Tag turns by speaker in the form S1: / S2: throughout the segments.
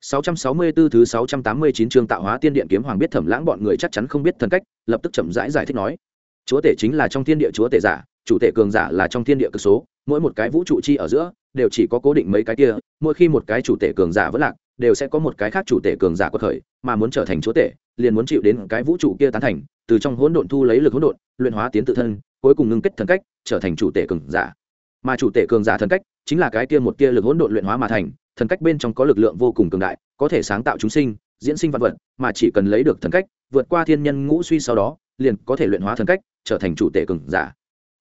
S1: 664 thứ 689 chương tạo hóa tiên điện kiếm hoàng biết Thẩm Lãng bọn người chắc chắn không biết thần cách, lập tức chậm rãi giải, giải thích nói: Chúa tể chính là trong thiên địa chúa tể giả, chủ tể cường giả là trong thiên địa cực số, mỗi một cái vũ trụ chi ở giữa đều chỉ có cố định mấy cái kia, mỗi khi một cái chủ tể cường giả vẫn lạc, đều sẽ có một cái khác chủ tể cường giả quật khởi, mà muốn trở thành chúa tể, liền muốn chịu đến cái vũ trụ kia tán thành, từ trong hỗn độn thu lấy lực hỗn độn, luyện hóa tiến tự thân, cuối cùng ngưng kết thần cách, trở thành chủ tể cường giả. Mà chủ tể cường giả thần cách, chính là cái kia một kia lực hỗn độn luyện hóa mà thành, thần cách bên trong có lực lượng vô cùng cường đại, có thể sáng tạo chúng sinh, diễn sinh văn vật, mà chỉ cần lấy được thần cách, vượt qua thiên nhân ngũ suy sau đó, liền có thể luyện hóa thần cách, trở thành chủ tể cường giả.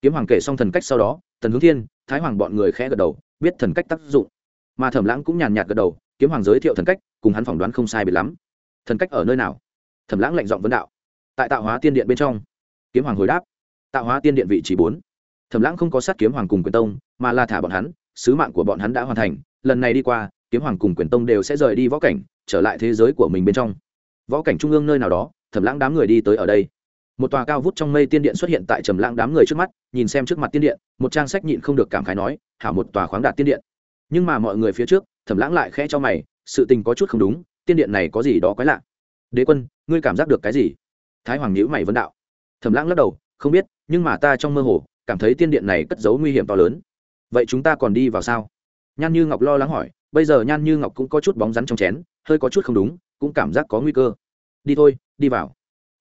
S1: Kiếm hoàng kể xong thần cách sau đó tần hướng thiên, thái hoàng bọn người khẽ gật đầu, biết thần cách tác dụng. Mà thẩm lãng cũng nhàn nhạt gật đầu, kiếm hoàng giới thiệu thần cách, cùng hắn phỏng đoán không sai biệt lắm. Thần cách ở nơi nào? Thẩm lãng lạnh giọng vấn đạo. Tại tạo hóa tiên điện bên trong. Kiếm hoàng hồi đáp. Tạo hóa tiên điện vị trí bốn. Thẩm lãng không có sát kiếm hoàng cùng quyền tông, mà là thả bọn hắn, sứ mạng của bọn hắn đã hoàn thành lần này đi qua, kiếm hoàng cùng quyền tông đều sẽ rời đi võ cảnh, trở lại thế giới của mình bên trong. Võ cảnh trung ương nơi nào đó, thẩm lãng đám người đi tới ở đây. Một tòa cao vút trong mây tiên điện xuất hiện tại trầm lãng đám người trước mắt, nhìn xem trước mặt tiên điện, một trang sách nhịn không được cảm khái nói, hảo một tòa khoáng đạt tiên điện. Nhưng mà mọi người phía trước, thẩm lãng lại khẽ cho mày, sự tình có chút không đúng, tiên điện này có gì đó quái lạ. Đế quân, ngươi cảm giác được cái gì? Thái hoàng nhữ mày vấn đạo. Thẩm lãng lắc đầu, không biết, nhưng mà ta trong mơ hồ, cảm thấy tiên điện này cất giấu nguy hiểm to lớn. Vậy chúng ta còn đi vào sao? Nhan như ngọc lo lắng hỏi, bây giờ nhan như ngọc cũng có chút bóng rắn trong chén, hơi có chút không đúng, cũng cảm giác có nguy cơ. Đi thôi, đi vào.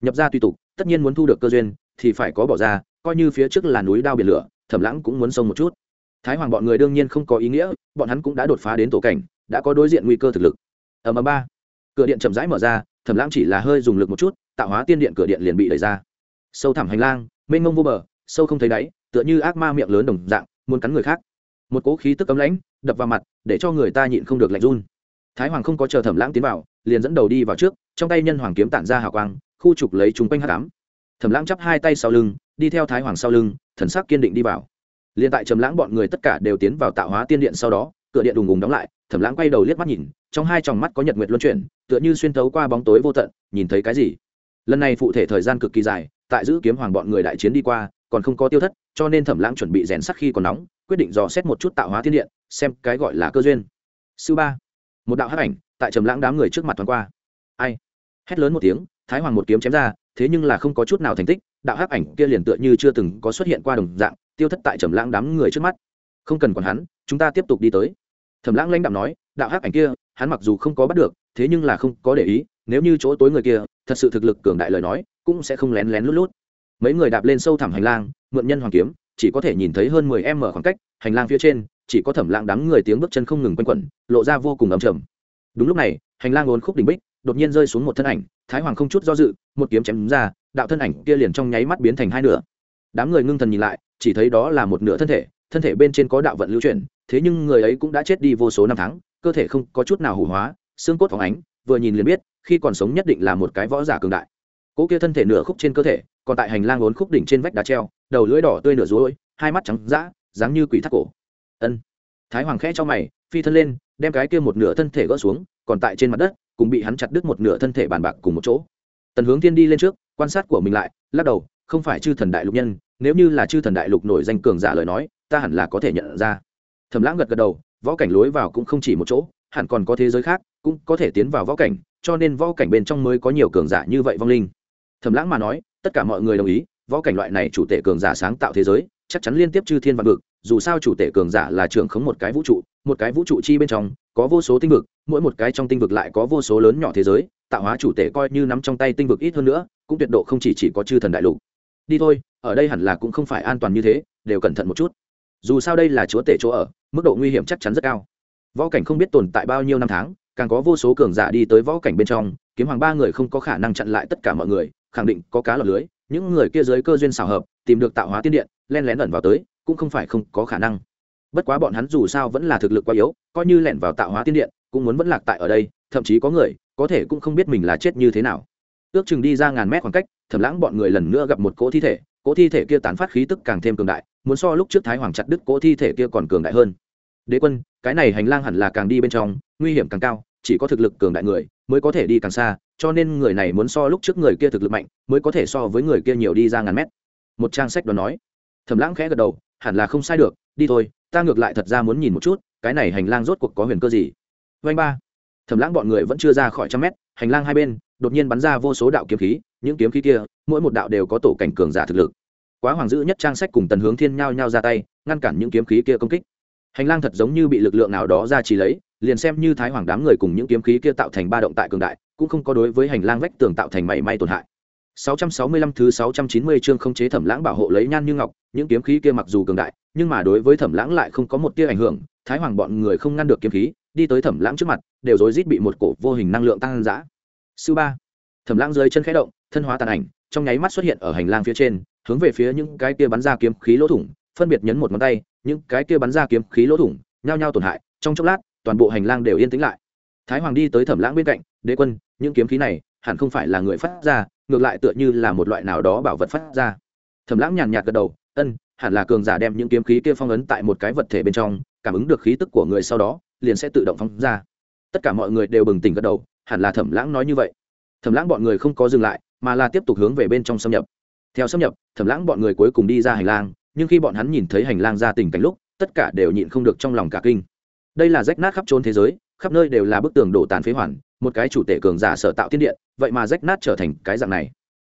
S1: Nhập ra tùy tục, tất nhiên muốn thu được cơ duyên, thì phải có bỏ ra, coi như phía trước là núi đao biển lửa, thẩm lãng cũng muốn sông một chút. Thái hoàng bọn người đương nhiên không có ý nghĩa, bọn hắn cũng đã đột phá đến tổ cảnh, đã có đối diện nguy cơ thực lực. Ở mờ ba. Cửa điện chậm rãi mở ra, thẩm lãng chỉ là hơi dùng lực một chút, tạo hóa tiên điện cửa điện liền bị đẩy ra. Sâu thẳm hành lang, mênh mông vô bờ, sâu không thấy đáy, tựa như ác ma miệng lớn đồng dạng, muốn cắn người khác. Một cỗ khí tức cấm lãnh đập vào mặt, để cho người ta nhịn không được lạnh run. Thái hoàng không có chờ thẩm lãng tiến vào, liền dẫn đầu đi vào trước, trong tay nhân hoàng kiếm tản ra hào quang, khu trục lấy chúng quanh hát cám thẩm lãng chắp hai tay sau lưng, đi theo thái hoàng sau lưng, thần sắc kiên định đi vào. Liền tại trầm lãng bọn người tất cả đều tiến vào tạo hóa tiên điện sau đó, cửa điện đùng đùng đóng lại, thẩm lãng quay đầu liếc mắt nhìn, trong hai tròng mắt có nhật nguyệt luân chuyển, tựa như xuyên thấu qua bóng tối vô tận, nhìn thấy cái gì? Lần này phụ thể thời gian cực kỳ dài, tại giữ kiếm hoàng bọn người đại chiến đi qua, còn không có tiêu thất, cho nên thẩm lãng chuẩn bị rèn sắc khi còn nóng quyết định dò xét một chút tạo hóa thiên điện, xem cái gọi là cơ duyên. Sư ba, một đạo hát ảnh tại trầm lãng đám người trước mặt thoáng qua. Ai? Hét lớn một tiếng, thái hoàng một kiếm chém ra, thế nhưng là không có chút nào thành tích, đạo hát ảnh kia liền tựa như chưa từng có xuất hiện qua đồng dạng, tiêu thất tại trầm lãng đám người trước mắt. Không cần còn hắn, chúng ta tiếp tục đi tới. Thẩm lãng lãnh đạm nói, đạo hát ảnh kia, hắn mặc dù không có bắt được, thế nhưng là không có để ý, nếu như chỗ tối người kia, thật sự thực lực cường đại lời nói, cũng sẽ không lén lén lút lút. Mấy người đạp lên sâu thẳm hành lang, mượn nhân hoàng kiếm chỉ có thể nhìn thấy hơn mười m khoảng cách, hành lang phía trên, chỉ có thẩm lãng đám người tiếng bước chân không ngừng quanh quẩn, lộ ra vô cùng ầm trầm. Đúng lúc này, hành lang uốn khúc đỉnh bích, đột nhiên rơi xuống một thân ảnh, thái hoàng không chút do dự, một kiếm chém đúng ra, đạo thân ảnh kia liền trong nháy mắt biến thành hai nửa. Đám người ngưng thần nhìn lại, chỉ thấy đó là một nửa thân thể thân thể bên trên có đạo vận lưu chuyển, thế nhưng người ấy cũng đã chết đi vô số năm tháng, cơ thể không có chút nào hủ hóa, xương cốt phóng ánh, vừa nhìn liền biết, khi còn sống nhất định là một cái võ giả cường đại. Cỗ kia thân thể nửa khúc trên cơ thể, còn tại hành lang uốn khúc đỉnh trên vách đá treo đầu lưỡi đỏ tươi nửa rối hai mắt trắng dã, dáng như quỷ thác cổ. Ân. Thái hoàng khẽ cho mày, phi thân lên, đem cái kia một nửa thân thể gỡ xuống, còn tại trên mặt đất, cùng bị hắn chặt đứt một nửa thân thể bàn bạc cùng một chỗ. Tần hướng thiên đi lên trước, quan sát của mình lại, lắc đầu, không phải chư thần đại lục nhân, nếu như là chư thần đại lục nổi danh cường giả lời nói, ta hẳn là có thể nhận ra. Thầm lãng gật gật đầu, võ cảnh lối vào cũng không chỉ một chỗ, hẳn còn có thế giới khác, cũng có thể tiến vào võ cảnh, cho nên võ cảnh bên trong mới có nhiều cường giả như vậy vong linh. Thầm lãng mà nói, tất cả mọi người đồng ý võ cảnh loại này chủ tể cường giả sáng tạo thế giới, chắc chắn liên tiếp chư thiên văn vực, dù sao chủ tể cường giả là trưởng khống một cái vũ trụ, một cái vũ trụ chi bên trong, có vô số tinh vực, mỗi một cái trong tinh vực lại có vô số lớn nhỏ thế giới, tạo hóa chủ tể coi như nắm trong tay tinh vực ít hơn nữa, cũng tuyệt độ không chỉ chỉ có chư thần đại lục. Đi thôi, ở đây hẳn là cũng không phải an toàn như thế, đều cẩn thận một chút. Dù sao đây là chúa tể chỗ ở, mức độ nguy hiểm chắc chắn rất cao. Võ cảnh không biết tồn tại bao nhiêu năm tháng, càng có vô số cường giả đi tới võ cảnh bên trong, kiếm hoàng ba người không có khả năng chặn lại tất cả mọi người, khẳng định có cá lọt lưới những người kia dưới cơ duyên xảo hợp, tìm được tạo hóa tiên điện, len lén ẩn vào tới, cũng không phải không có khả năng. Bất quá bọn hắn dù sao vẫn là thực lực quá yếu, coi như lẻn vào tạo hóa tiên điện, cũng muốn vẫn lạc tại ở đây, thậm chí có người, có thể cũng không biết mình là chết như thế nào. Ước chừng đi ra ngàn mét khoảng cách, thẩm lãng bọn người lần nữa gặp một cỗ thi thể, cỗ thi thể kia tán phát khí tức càng thêm cường đại, muốn so lúc trước thái hoàng chặt đứt cỗ thi thể kia còn cường đại hơn. Đế quân, cái này hành lang hẳn là càng đi bên trong, nguy hiểm càng cao chỉ có thực lực cường đại người mới có thể đi càng xa, cho nên người này muốn so lúc trước người kia thực lực mạnh, mới có thể so với người kia nhiều đi ra ngàn mét. Một trang sách đó nói. Thầm lãng khẽ gật đầu, hẳn là không sai được, đi thôi, ta ngược lại thật ra muốn nhìn một chút, cái này hành lang rốt cuộc có huyền cơ gì. Vanh ba. Thầm lãng bọn người vẫn chưa ra khỏi trăm mét, hành lang hai bên, đột nhiên bắn ra vô số đạo kiếm khí, những kiếm khí kia, mỗi một đạo đều có tổ cảnh cường giả thực lực. Quá hoàng dữ nhất trang sách cùng tần hướng thiên nhao nhao ra tay, ngăn cản những kiếm khí kia công kích. Hành lang thật giống như bị lực lượng nào đó ra chỉ lấy liền xem như thái hoàng đám người cùng những kiếm khí kia tạo thành ba động tại cường đại, cũng không có đối với hành lang vách tường tạo thành mảy may tổn hại. 665 thứ 690 chương không chế thẩm lãng bảo hộ lấy nhan như ngọc, những kiếm khí kia mặc dù cường đại, nhưng mà đối với thẩm lãng lại không có một tia ảnh hưởng, thái hoàng bọn người không ngăn được kiếm khí, đi tới thẩm lãng trước mặt, đều rối rít bị một cổ vô hình năng lượng tăng dã. Sư ba, thẩm lãng dưới chân khẽ động, thân hóa tàn ảnh, trong nháy mắt xuất hiện ở hành lang phía trên, hướng về phía những cái kia bắn ra kiếm khí lỗ thủng, phân biệt nhấn một ngón tay, những cái kia bắn ra kiếm khí lỗ thủng, nhao nhao tổn hại, trong chốc lát toàn bộ hành lang đều yên tĩnh lại. Thái hoàng đi tới thẩm lãng bên cạnh, đế quân, những kiếm khí này hẳn không phải là người phát ra, ngược lại tựa như là một loại nào đó bảo vật phát ra. Thẩm lãng nhàn nhạt gật đầu, ân, hẳn là cường giả đem những kiếm khí kia phong ấn tại một cái vật thể bên trong, cảm ứng được khí tức của người sau đó, liền sẽ tự động phóng ra. Tất cả mọi người đều bừng tỉnh gật đầu, hẳn là thẩm lãng nói như vậy. Thẩm lãng bọn người không có dừng lại, mà là tiếp tục hướng về bên trong xâm nhập. Theo xâm nhập, thẩm lãng bọn người cuối cùng đi ra hành lang, nhưng khi bọn hắn nhìn thấy hành lang ra tình cảnh lúc, tất cả đều nhịn không được trong lòng cả kinh đây là rách nát khắp trốn thế giới, khắp nơi đều là bức tường đổ tàn phế hoàn, một cái chủ tể cường giả sở tạo tiên điện vậy mà rách nát trở thành cái dạng này.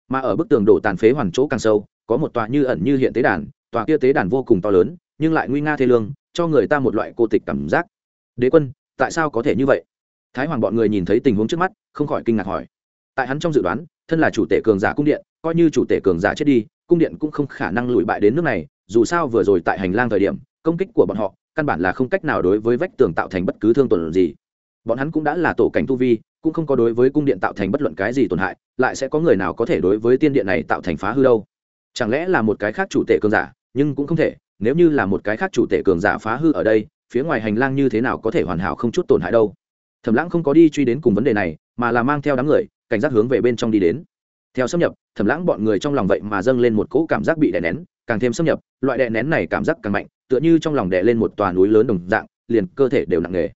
S1: Mà ở bức tường đổ tàn phế hoàn chỗ càng sâu, có một tòa như ẩn như hiện tế đàn, tòa kia tế đàn vô cùng to lớn, nhưng lại nguy nga thê lương, cho người ta một loại cô tịch cảm giác. Đế quân, tại sao có thể như vậy? Thái hoàng bọn người nhìn thấy tình huống trước mắt, không khỏi kinh ngạc hỏi. Tại hắn trong dự đoán, thân là chủ tể cường giả cung điện, coi như chủ tể cường giả chết đi, cung điện cũng không khả năng lùi bại đến nước này, dù sao vừa rồi tại hành lang thời điểm, công kích của bọn họ căn bản là không cách nào đối với vách tường tạo thành bất cứ thương tổn gì. Bọn hắn cũng đã là tổ cảnh tu vi, cũng không có đối với cung điện tạo thành bất luận cái gì tổn hại, lại sẽ có người nào có thể đối với tiên điện này tạo thành phá hư đâu. Chẳng lẽ là một cái khác chủ tể cường giả, nhưng cũng không thể, nếu như là một cái khác chủ tể cường giả phá hư ở đây, phía ngoài hành lang như thế nào có thể hoàn hảo không chút tổn hại đâu? Thẩm lãng không có đi truy đến cùng vấn đề này, mà là mang theo đám người, cảnh giác hướng về bên trong đi đến. Theo xâm nhập, thẩm lãng bọn người trong lòng vậy mà dâng lên một cỗ cảm giác bị đè nén, càng thêm xâm nhập, loại đè nén này cảm giác càng mạnh tựa như trong lòng đè lên một tòa núi lớn đồng dạng, liền cơ thể đều nặng nề.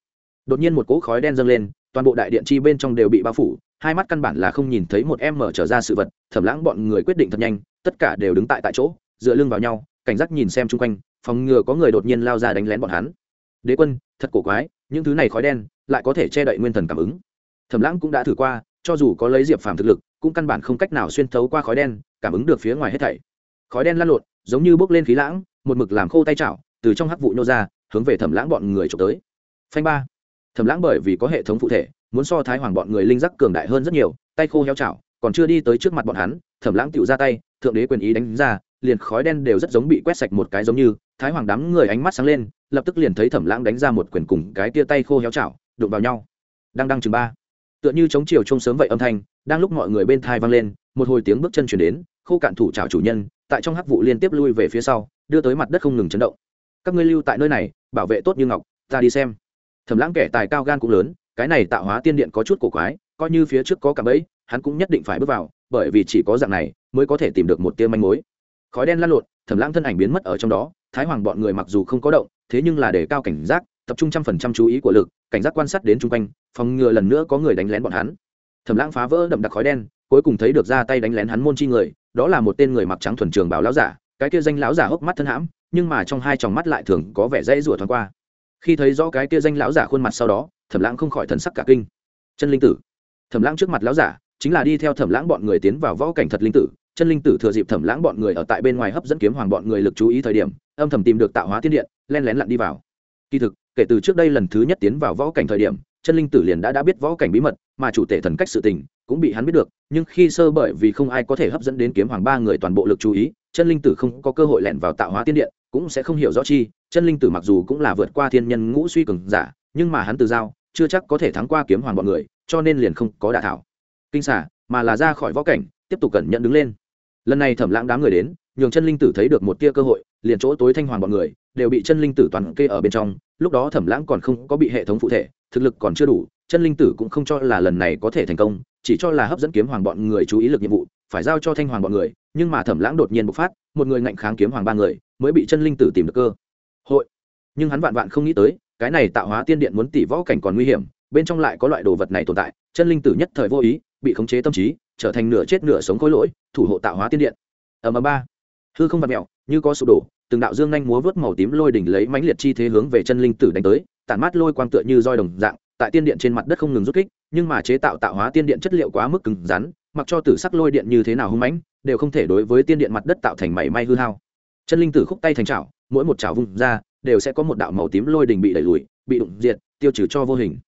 S1: Đột nhiên một cỗ khói đen dâng lên, toàn bộ đại điện chi bên trong đều bị bao phủ, hai mắt căn bản là không nhìn thấy một em mở trở ra sự vật thẩm lãng bọn người quyết định thật nhanh, tất cả đều đứng tại tại chỗ, dựa lưng vào nhau, cảnh giác nhìn xem chung quanh, phòng ngừa có người đột nhiên lao ra đánh lén bọn hắn. Đế quân, thật cổ quái, những thứ này khói đen lại có thể che đậy nguyên thần cảm ứng. Thẩm lãng cũng đã thử qua, cho dù có lấy diệp phàm thực lực, cũng căn bản không cách nào xuyên thấu qua khói đen, cảm ứng được phía ngoài hết thảy. Khói đen lan lộn, giống như bốc lên khí lãng một mực làm khô tay chảo, từ trong hắc vụ nhô ra, hướng về thẩm lãng bọn người trộm tới. Phanh ba. Thẩm lãng bởi vì có hệ thống phụ thể, muốn so thái hoàng bọn người linh giác cường đại hơn rất nhiều, tay khô heo chảo, còn chưa đi tới trước mặt bọn hắn, thẩm lãng tựu ra tay, thượng đế quyền ý đánh ra, liền khói đen đều rất giống bị quét sạch một cái giống như, thái hoàng đám người ánh mắt sáng lên, lập tức liền thấy thẩm lãng đánh ra một quyền cùng cái tia tay khô héo chảo, đụng vào nhau. Đang đang chừng ba. Tựa như chống chiều trông sớm vậy âm thanh, đang lúc mọi người bên thai vang lên, một hồi tiếng bước chân chuyển đến, khô cạn thủ chảo chủ nhân, tại trong hắc vụ liên tiếp lui về phía sau đưa tới mặt đất không ngừng chấn động. Các ngươi lưu tại nơi này, bảo vệ tốt như ngọc, ta đi xem. Thẩm lãng kẻ tài cao gan cũng lớn, cái này tạo hóa tiên điện có chút cổ quái, coi như phía trước có cả bẫy, hắn cũng nhất định phải bước vào, bởi vì chỉ có dạng này mới có thể tìm được một tia manh mối. Khói đen lan lộn, thẩm lãng thân ảnh biến mất ở trong đó, thái hoàng bọn người mặc dù không có động, thế nhưng là để cao cảnh giác, tập trung trăm phần trăm chú ý của lực, cảnh giác quan sát đến chung quanh, phòng ngừa lần nữa có người đánh lén bọn hắn. Thẩm lãng phá vỡ đậm đặc khói đen, cuối cùng thấy được ra tay đánh lén hắn môn chi người, đó là một tên người mặc trắng thuần trường bảo lão giả cái kia danh lão giả hốc mắt thân hãm, nhưng mà trong hai tròng mắt lại thường có vẻ dễ rủa thoáng qua. Khi thấy rõ cái kia danh lão giả khuôn mặt sau đó, thẩm lãng không khỏi thần sắc cả kinh. Chân linh tử. Thẩm lãng trước mặt lão giả, chính là đi theo thẩm lãng bọn người tiến vào võ cảnh thật linh tử. Chân linh tử thừa dịp thẩm lãng bọn người ở tại bên ngoài hấp dẫn kiếm hoàng bọn người lực chú ý thời điểm, âm thầm tìm được tạo hóa thiên điện, len lén lặn đi vào. Kỳ thực, kể từ trước đây lần thứ nhất tiến vào võ cảnh thời điểm, chân linh tử liền đã đã biết võ cảnh bí mật, mà chủ tể thần cách sự tình cũng bị hắn biết được, nhưng khi sơ bởi vì không ai có thể hấp dẫn đến kiếm hoàng ba người toàn bộ lực chú ý, chân linh tử không có cơ hội lẻn vào tạo hóa tiên điện, cũng sẽ không hiểu rõ chi, chân linh tử mặc dù cũng là vượt qua thiên nhân ngũ suy cường giả, nhưng mà hắn từ giao, chưa chắc có thể thắng qua kiếm hoàng bọn người, cho nên liền không có đả thảo. Kinh xả mà là ra khỏi võ cảnh, tiếp tục cẩn nhận đứng lên. Lần này thẩm lãng đám người đến, nhường chân linh tử thấy được một tia cơ hội, liền chỗ tối thanh hoàng bọn người, đều bị chân linh tử toàn kê ở bên trong, lúc đó thẩm lãng còn không có bị hệ thống phụ thể, thực lực còn chưa đủ, chân linh tử cũng không cho là lần này có thể thành công chỉ cho là hấp dẫn kiếm hoàng bọn người chú ý lực nhiệm vụ, phải giao cho thanh hoàng bọn người, nhưng mà thẩm lãng đột nhiên bộc phát, một người ngạnh kháng kiếm hoàng ba người, mới bị chân linh tử tìm được cơ. Hội. Nhưng hắn vạn vạn không nghĩ tới, cái này tạo hóa tiên điện muốn tỷ võ cảnh còn nguy hiểm, bên trong lại có loại đồ vật này tồn tại, chân linh tử nhất thời vô ý, bị khống chế tâm trí, trở thành nửa chết nửa sống khối lỗi, thủ hộ tạo hóa tiên điện. Ở ầm ba. Hư không vặn mẹo, như có sụp đổ, từng đạo dương nhanh múa vớt màu tím lôi đỉnh lấy mãnh liệt chi thế hướng về chân linh tử đánh tới, tản mát lôi quang tựa như roi đồng dạng, tại tiên điện trên mặt đất không ngừng rút kích nhưng mà chế tạo tạo hóa tiên điện chất liệu quá mức cứng rắn, mặc cho tử sắc lôi điện như thế nào hung mãnh, đều không thể đối với tiên điện mặt đất tạo thành mảy may hư hao. Chân linh tử khúc tay thành trào mỗi một trào vung ra, đều sẽ có một đạo màu tím lôi đình bị đẩy lùi, bị đụng diệt, tiêu trừ cho vô hình.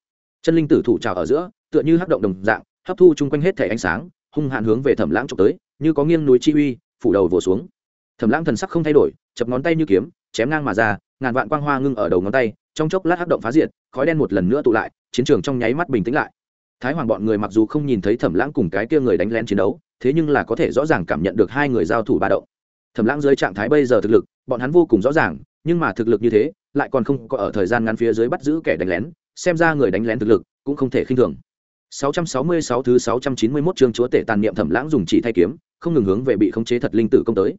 S1: Chân linh tử thủ trào ở giữa, tựa như hắc động đồng dạng, hấp thu chung quanh hết thể ánh sáng, hung hạn hướng về thẩm lãng trộm tới, như có nghiêng núi chi uy, phủ đầu vồ xuống. Thẩm lãng thần sắc không thay đổi, chập ngón tay như kiếm, chém ngang mà ra, ngàn vạn quang hoa ngưng ở đầu ngón tay, trong chốc lát hắc động phá diệt, khói đen một lần nữa tụ lại, chiến trường trong nháy mắt bình tĩnh lại thái hoàng bọn người mặc dù không nhìn thấy thẩm lãng cùng cái kia người đánh lén chiến đấu, thế nhưng là có thể rõ ràng cảm nhận được hai người giao thủ ba động. Thẩm lãng dưới trạng thái bây giờ thực lực, bọn hắn vô cùng rõ ràng, nhưng mà thực lực như thế, lại còn không có ở thời gian ngắn phía dưới bắt giữ kẻ đánh lén, xem ra người đánh lén thực lực cũng không thể khinh thường. 666 thứ 691 chương chúa tể tàn niệm thẩm lãng dùng chỉ thay kiếm, không ngừng hướng về bị khống chế thật linh tử công tới.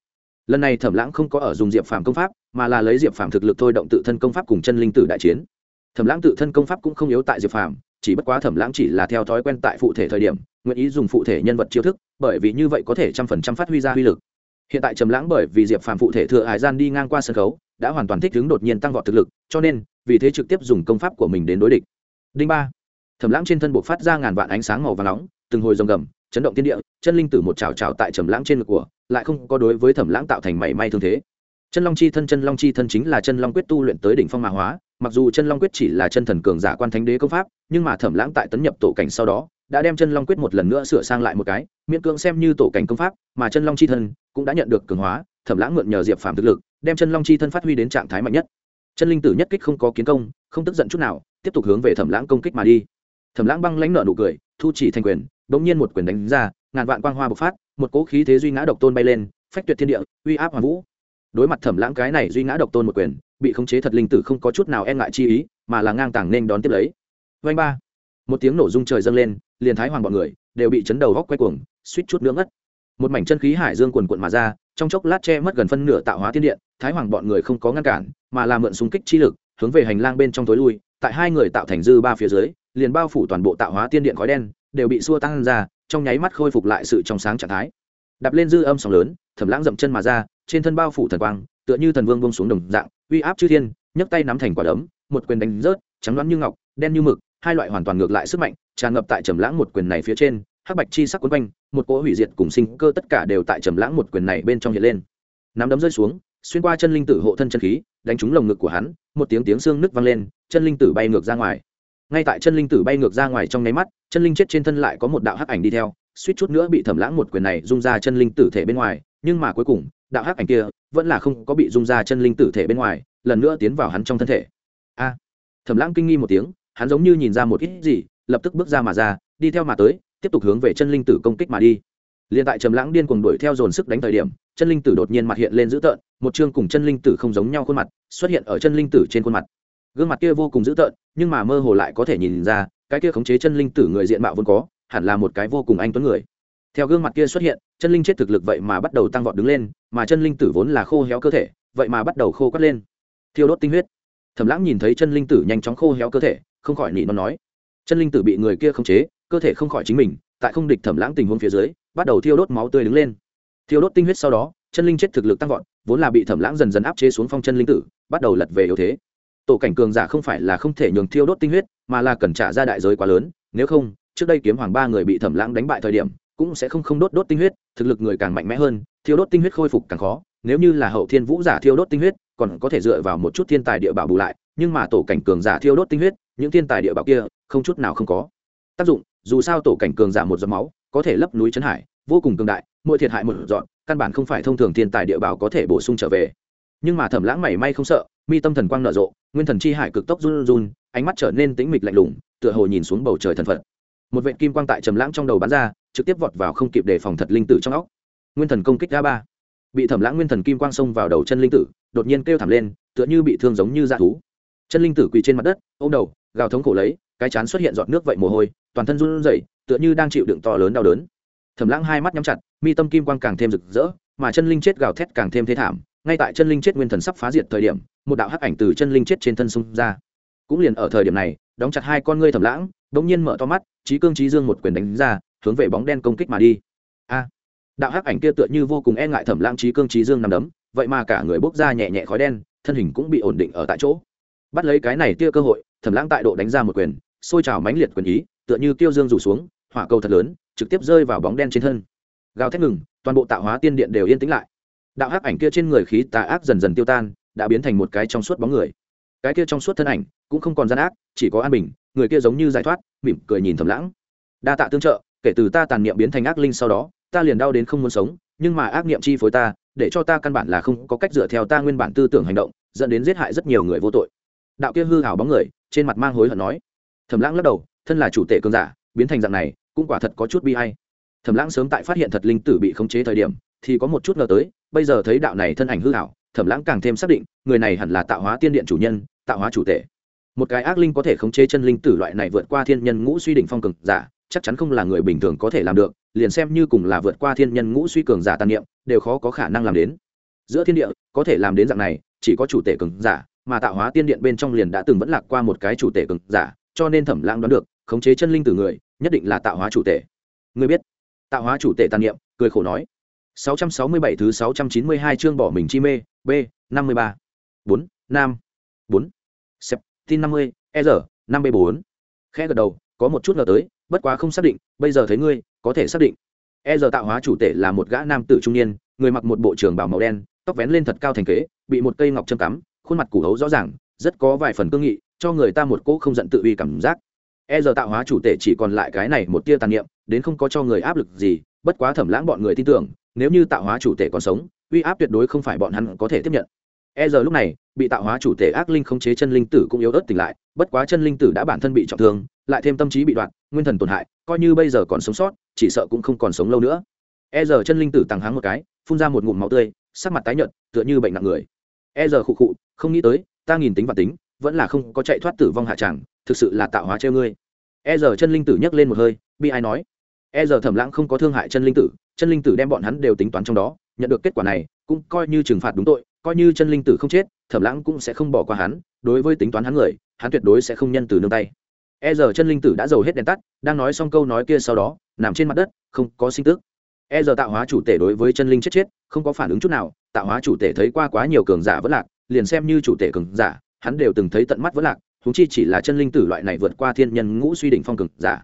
S1: Lần này thẩm lãng không có ở dùng diệp phàm công pháp, mà là lấy diệp phàm thực lực thôi động tự thân công pháp cùng chân linh tử đại chiến. Thẩm lãng tự thân công pháp cũng không yếu tại diệp phàm chỉ bất quá thẩm lãng chỉ là theo thói quen tại phụ thể thời điểm, nguyện ý dùng phụ thể nhân vật chiêu thức, bởi vì như vậy có thể trăm phần trăm phát huy ra uy lực. Hiện tại trầm lãng bởi vì diệp phàm phụ thể thừa hải gian đi ngang qua sân khấu, đã hoàn toàn thích ứng đột nhiên tăng vọt thực lực, cho nên, vì thế trực tiếp dùng công pháp của mình đến đối địch. Đinh ba. Thẩm lãng trên thân buộc phát ra ngàn vạn ánh sáng màu vàng nóng, từng hồi rồng gầm, chấn động thiên địa, chân linh tử một trào trào tại trầm lãng trên ngực của, lại không có đối với thẩm lãng tạo thành mảy may thương thế. Chân long chi thân, chân long chi thân chính là chân long quyết tu luyện tới đỉnh phong mã hóa mặc dù chân long quyết chỉ là chân thần cường giả quan thánh đế công pháp, nhưng mà thẩm lãng tại tấn nhập tổ cảnh sau đó, đã đem chân long quyết một lần nữa sửa sang lại một cái, miễn cưỡng xem như tổ cảnh công pháp, mà chân long chi thân cũng đã nhận được cường hóa, thẩm lãng mượn nhờ diệp phàm thực lực, đem chân long chi thân phát huy đến trạng thái mạnh nhất. Chân linh tử nhất kích không có kiến công, không tức giận chút nào, tiếp tục hướng về thẩm lãng công kích mà đi. Thẩm lãng băng lãnh nợ nụ cười, thu chỉ thành quyền đ ỗ n g nhiên một quyền đánh ra, ngàn vạn quang hoa bộc phát, một cỗ khí thế duy ngã độc tôn bay lên, phách tuyệt thiên địa, uy áp hoàng vũ đối mặt thẩm lãng cái này duy ngã độc tôn một quyền, bị khống chế thật linh tử không có chút nào e ngại chi ý, mà là ngang tàng nên đón tiếp lấy. Vanh ba. Một tiếng nổ rung trời dâng lên, liền thái hoàng bọn người đều bị chấn đầu góc quay cuồng, suýt chút nữa ngất. Một mảnh chân khí hải dương quần quận mà ra, trong chốc lát che mất gần phân nửa tạo hóa thiên điện thái hoàng bọn người không có ngăn cản, mà là mượn súng kích chi lực, hướng về hành lang bên trong tối lui, tại hai người tạo thành dư ba phía dưới, liền bao phủ toàn bộ tạo hóa tiên điện khói đen, đều bị xua tăng ra, trong nháy mắt khôi phục lại sự trong sáng trạng thái. Đạp lên dư âm sóng lớn thẩm lãng dậm chân mà ra, trên thân bao phủ thần quang, tựa như thần vương bông xuống đồng dạng, uy áp chư thiên, nhấc tay nắm thành quả đấm, một quyền đánh rớt, trắng đoán như ngọc, đen như mực, hai loại hoàn toàn ngược lại sức mạnh, tràn ngập tại trầm lãng một quyền này phía trên, hắc bạch chi sắc quấn quanh, một cỗ hủy diệt cùng sinh cơ tất cả đều tại trầm lãng một quyền này bên trong hiện lên. Nắm đấm rơi xuống, xuyên qua chân linh tử hộ thân chân khí, đánh trúng lồng ngực của hắn, một tiếng tiếng xương nứt vang lên, chân linh tử bay ngược ra ngoài. Ngay tại chân linh tử bay ngược ra ngoài trong nháy mắt, chân linh chết trên thân lại có một đạo hắc ảnh đi theo, suýt chút nữa bị thẩm lãng một quyền này rung ra chân linh tử thể bên ngoài nhưng mà cuối cùng, đạo hắc ảnh kia vẫn là không có bị dung ra chân linh tử thể bên ngoài, lần nữa tiến vào hắn trong thân thể. A! Thẩm lãng kinh nghi một tiếng, hắn giống như nhìn ra một ít gì, lập tức bước ra mà ra, đi theo mà tới, tiếp tục hướng về chân linh tử công kích mà đi. Liền tại trầm lãng điên cuồng đuổi theo dồn sức đánh thời điểm, chân linh tử đột nhiên mặt hiện lên dữ tợn, một chương cùng chân linh tử không giống nhau khuôn mặt, xuất hiện ở chân linh tử trên khuôn mặt. Gương mặt kia vô cùng dữ tợn, nhưng mà mơ hồ lại có thể nhìn ra, cái kia khống chế chân linh tử người diện mạo vốn có, hẳn là một cái vô cùng anh tuấn người. Theo gương mặt kia xuất hiện chân linh chết thực lực vậy mà bắt đầu tăng vọt đứng lên, mà chân linh tử vốn là khô héo cơ thể, vậy mà bắt đầu khô cắt lên. Thiêu đốt tinh huyết. Thẩm lãng nhìn thấy chân linh tử nhanh chóng khô héo cơ thể, không khỏi nị nó nói, chân linh tử bị người kia khống chế, cơ thể không khỏi chính mình. Tại không địch thẩm lãng tình huống phía dưới, bắt đầu thiêu đốt máu tươi đứng lên. Thiêu đốt tinh huyết sau đó, chân linh chết thực lực tăng vọt, vốn là bị thẩm lãng dần dần áp chế xuống phong chân linh tử, bắt đầu lật về yếu thế. Tổ cảnh cường giả không phải là không thể nhường thiêu đốt tinh huyết, mà là cần trả ra đại giới quá lớn, nếu không, trước đây kiếm hoàng ba người bị thẩm lãng đánh bại thời điểm cũng sẽ không không đốt đốt tinh huyết, thực lực người càng mạnh mẽ hơn, thiêu đốt tinh huyết khôi phục càng khó. Nếu như là hậu thiên vũ giả thiêu đốt tinh huyết, còn có thể dựa vào một chút thiên tài địa bảo bù lại, nhưng mà tổ cảnh cường giả thiêu đốt tinh huyết, những thiên tài địa bảo kia, không chút nào không có. Tác dụng, dù sao tổ cảnh cường giả một giọt máu, có thể lấp núi chấn hải, vô cùng cường đại, mỗi thiệt hại một dọn căn bản không phải thông thường thiên tài địa bảo có thể bổ sung trở về. Nhưng mà thẩm lãng mảy may không sợ, mi tâm thần quang nở rộ, nguyên thần chi hải cực tốc run run, ánh mắt trở nên tĩnh mịch lạnh lùng, tựa hồ nhìn xuống bầu trời thần phật. Một vệt kim quang tại trầm lãng trong đầu bắn ra trực tiếp vọt vào không kịp đề phòng thật linh tử trong óc. Nguyên thần công kích ra ba. Bị thẩm lãng nguyên thần kim quang xông vào đầu chân linh tử, đột nhiên kêu thảm lên, tựa như bị thương giống như dạ thú. Chân linh tử quỳ trên mặt đất, ôm đầu, gào thống khổ lấy, cái chán xuất hiện giọt nước vậy mồ hôi, toàn thân run rẩy, tựa như đang chịu đựng to lớn đau đớn. Thẩm lãng hai mắt nhắm chặt, mi tâm kim quang càng thêm rực rỡ, mà chân linh chết gào thét càng thêm thế thảm. Ngay tại chân linh chết nguyên thần sắp phá diệt thời điểm, một đạo hắc ảnh từ chân linh chết trên thân xung ra. Cũng liền ở thời điểm này, đóng chặt hai con ngươi thẩm lãng bỗng nhiên mở to mắt, trí cương trí dương một quyền đánh ra hướng về bóng đen công kích mà đi. A. Đạo hắc ảnh kia tựa như vô cùng e ngại thẩm lãng trí cương trí dương nằm đấm, vậy mà cả người bốc ra nhẹ nhẹ khói đen, thân hình cũng bị ổn định ở tại chỗ. Bắt lấy cái này tia cơ hội, thẩm lãng tại độ đánh ra một quyền, xôi trào mãnh liệt quyền ý, tựa như tiêu dương rủ xuống, hỏa cầu thật lớn, trực tiếp rơi vào bóng đen trên thân. Gào thét ngừng, toàn bộ tạo hóa tiên điện đều yên tĩnh lại. Đạo hắc ảnh kia trên người khí tà ác dần dần tiêu tan, đã biến thành một cái trong suốt bóng người. Cái kia trong suốt thân ảnh cũng không còn gian ác, chỉ có an bình, người kia giống như giải thoát, mỉm cười nhìn thầm lãng. Đa tạ tương trợ kể từ ta tàn niệm biến thành ác linh sau đó, ta liền đau đến không muốn sống, nhưng mà ác niệm chi phối ta, để cho ta căn bản là không có cách dựa theo ta nguyên bản tư tưởng hành động, dẫn đến giết hại rất nhiều người vô tội. Đạo kia hư hảo bóng người, trên mặt mang hối hận nói. Thẩm lãng lắc đầu, thân là chủ tể cơn giả, biến thành dạng này, cũng quả thật có chút bi hay thẩm lãng sớm tại phát hiện thật linh tử bị khống chế thời điểm, thì có một chút ngờ tới, bây giờ thấy đạo này thân ảnh hư hảo thẩm lãng càng thêm xác định, người này hẳn là tạo hóa tiên điện chủ nhân, tạo hóa chủ tể. Một cái ác linh có thể khống chế chân linh tử loại này vượt qua thiên nhân ngũ suy đỉnh phong cường giả chắc chắn không là người bình thường có thể làm được, liền xem như cùng là vượt qua thiên nhân ngũ suy cường giả tàn niệm, đều khó có khả năng làm đến. Giữa thiên địa, có thể làm đến dạng này, chỉ có chủ tể cường giả, mà tạo hóa tiên điện bên trong liền đã từng vẫn lạc qua một cái chủ tể cường giả, cho nên thẩm lãng đoán được, khống chế chân linh từ người, nhất định là tạo hóa chủ tể. Người biết, tạo hóa chủ tể tàn niệm, cười khổ nói. 667 thứ 692 chương bỏ mình chi mê, b 53 4 nam. 4 sep, tin 50 e giờ 5 b 4 khẽ gật đầu, có một chút ngờ tới bất quá không xác định, bây giờ thấy ngươi, có thể xác định. E giờ tạo hóa chủ tể là một gã nam tử trung niên, người mặc một bộ trường bào màu đen, tóc vén lên thật cao thành kế, bị một cây ngọc châm cắm, khuôn mặt củ hấu rõ ràng, rất có vài phần cương nghị, cho người ta một cỗ không giận tự uy cảm giác. E giờ tạo hóa chủ tể chỉ còn lại cái này một tia tàn niệm, đến không có cho người áp lực gì, bất quá thẩm lãng bọn người tin tưởng, nếu như tạo hóa chủ tể còn sống, uy áp tuyệt đối không phải bọn hắn có thể tiếp nhận. E giờ lúc này, bị tạo hóa chủ tể ác linh khống chế chân linh tử cũng yếu ớt tỉnh lại, bất quá chân linh tử đã bản thân bị trọng thương lại thêm tâm trí bị đoạn nguyên thần tổn hại, coi như bây giờ còn sống sót, chỉ sợ cũng không còn sống lâu nữa. E giờ chân linh tử tăng háng một cái, phun ra một ngụm máu tươi, sắc mặt tái nhợt, tựa như bệnh nặng người. E giờ khụ khụ, không nghĩ tới, ta nghìn tính và tính, vẫn là không có chạy thoát tử vong hạ tràng thực sự là tạo hóa treo ngươi. E giờ chân linh tử nhấc lên một hơi, bi ai nói. E giờ thẩm lãng không có thương hại chân linh tử, chân linh tử đem bọn hắn đều tính toán trong đó, nhận được kết quả này, cũng coi như trừng phạt đúng tội, coi như chân linh tử không chết thẩm lãng cũng sẽ không bỏ qua hắn, đối với tính toán hắn người, hắn tuyệt đối sẽ không nhân từ nương tay e giờ chân linh tử đã giàu hết đèn tắt, đang nói xong câu nói kia sau đó, nằm trên mặt đất, không có sinh tức. E giờ tạo hóa chủ tể đối với chân linh chết chết, không có phản ứng chút nào, tạo hóa chủ tể thấy qua quá nhiều cường giả vẫn lạc, liền xem như chủ tể cường giả, hắn đều từng thấy tận mắt vẫn lạc húng chi chỉ là chân linh tử loại này vượt qua thiên nhân ngũ suy đỉnh phong cường giả.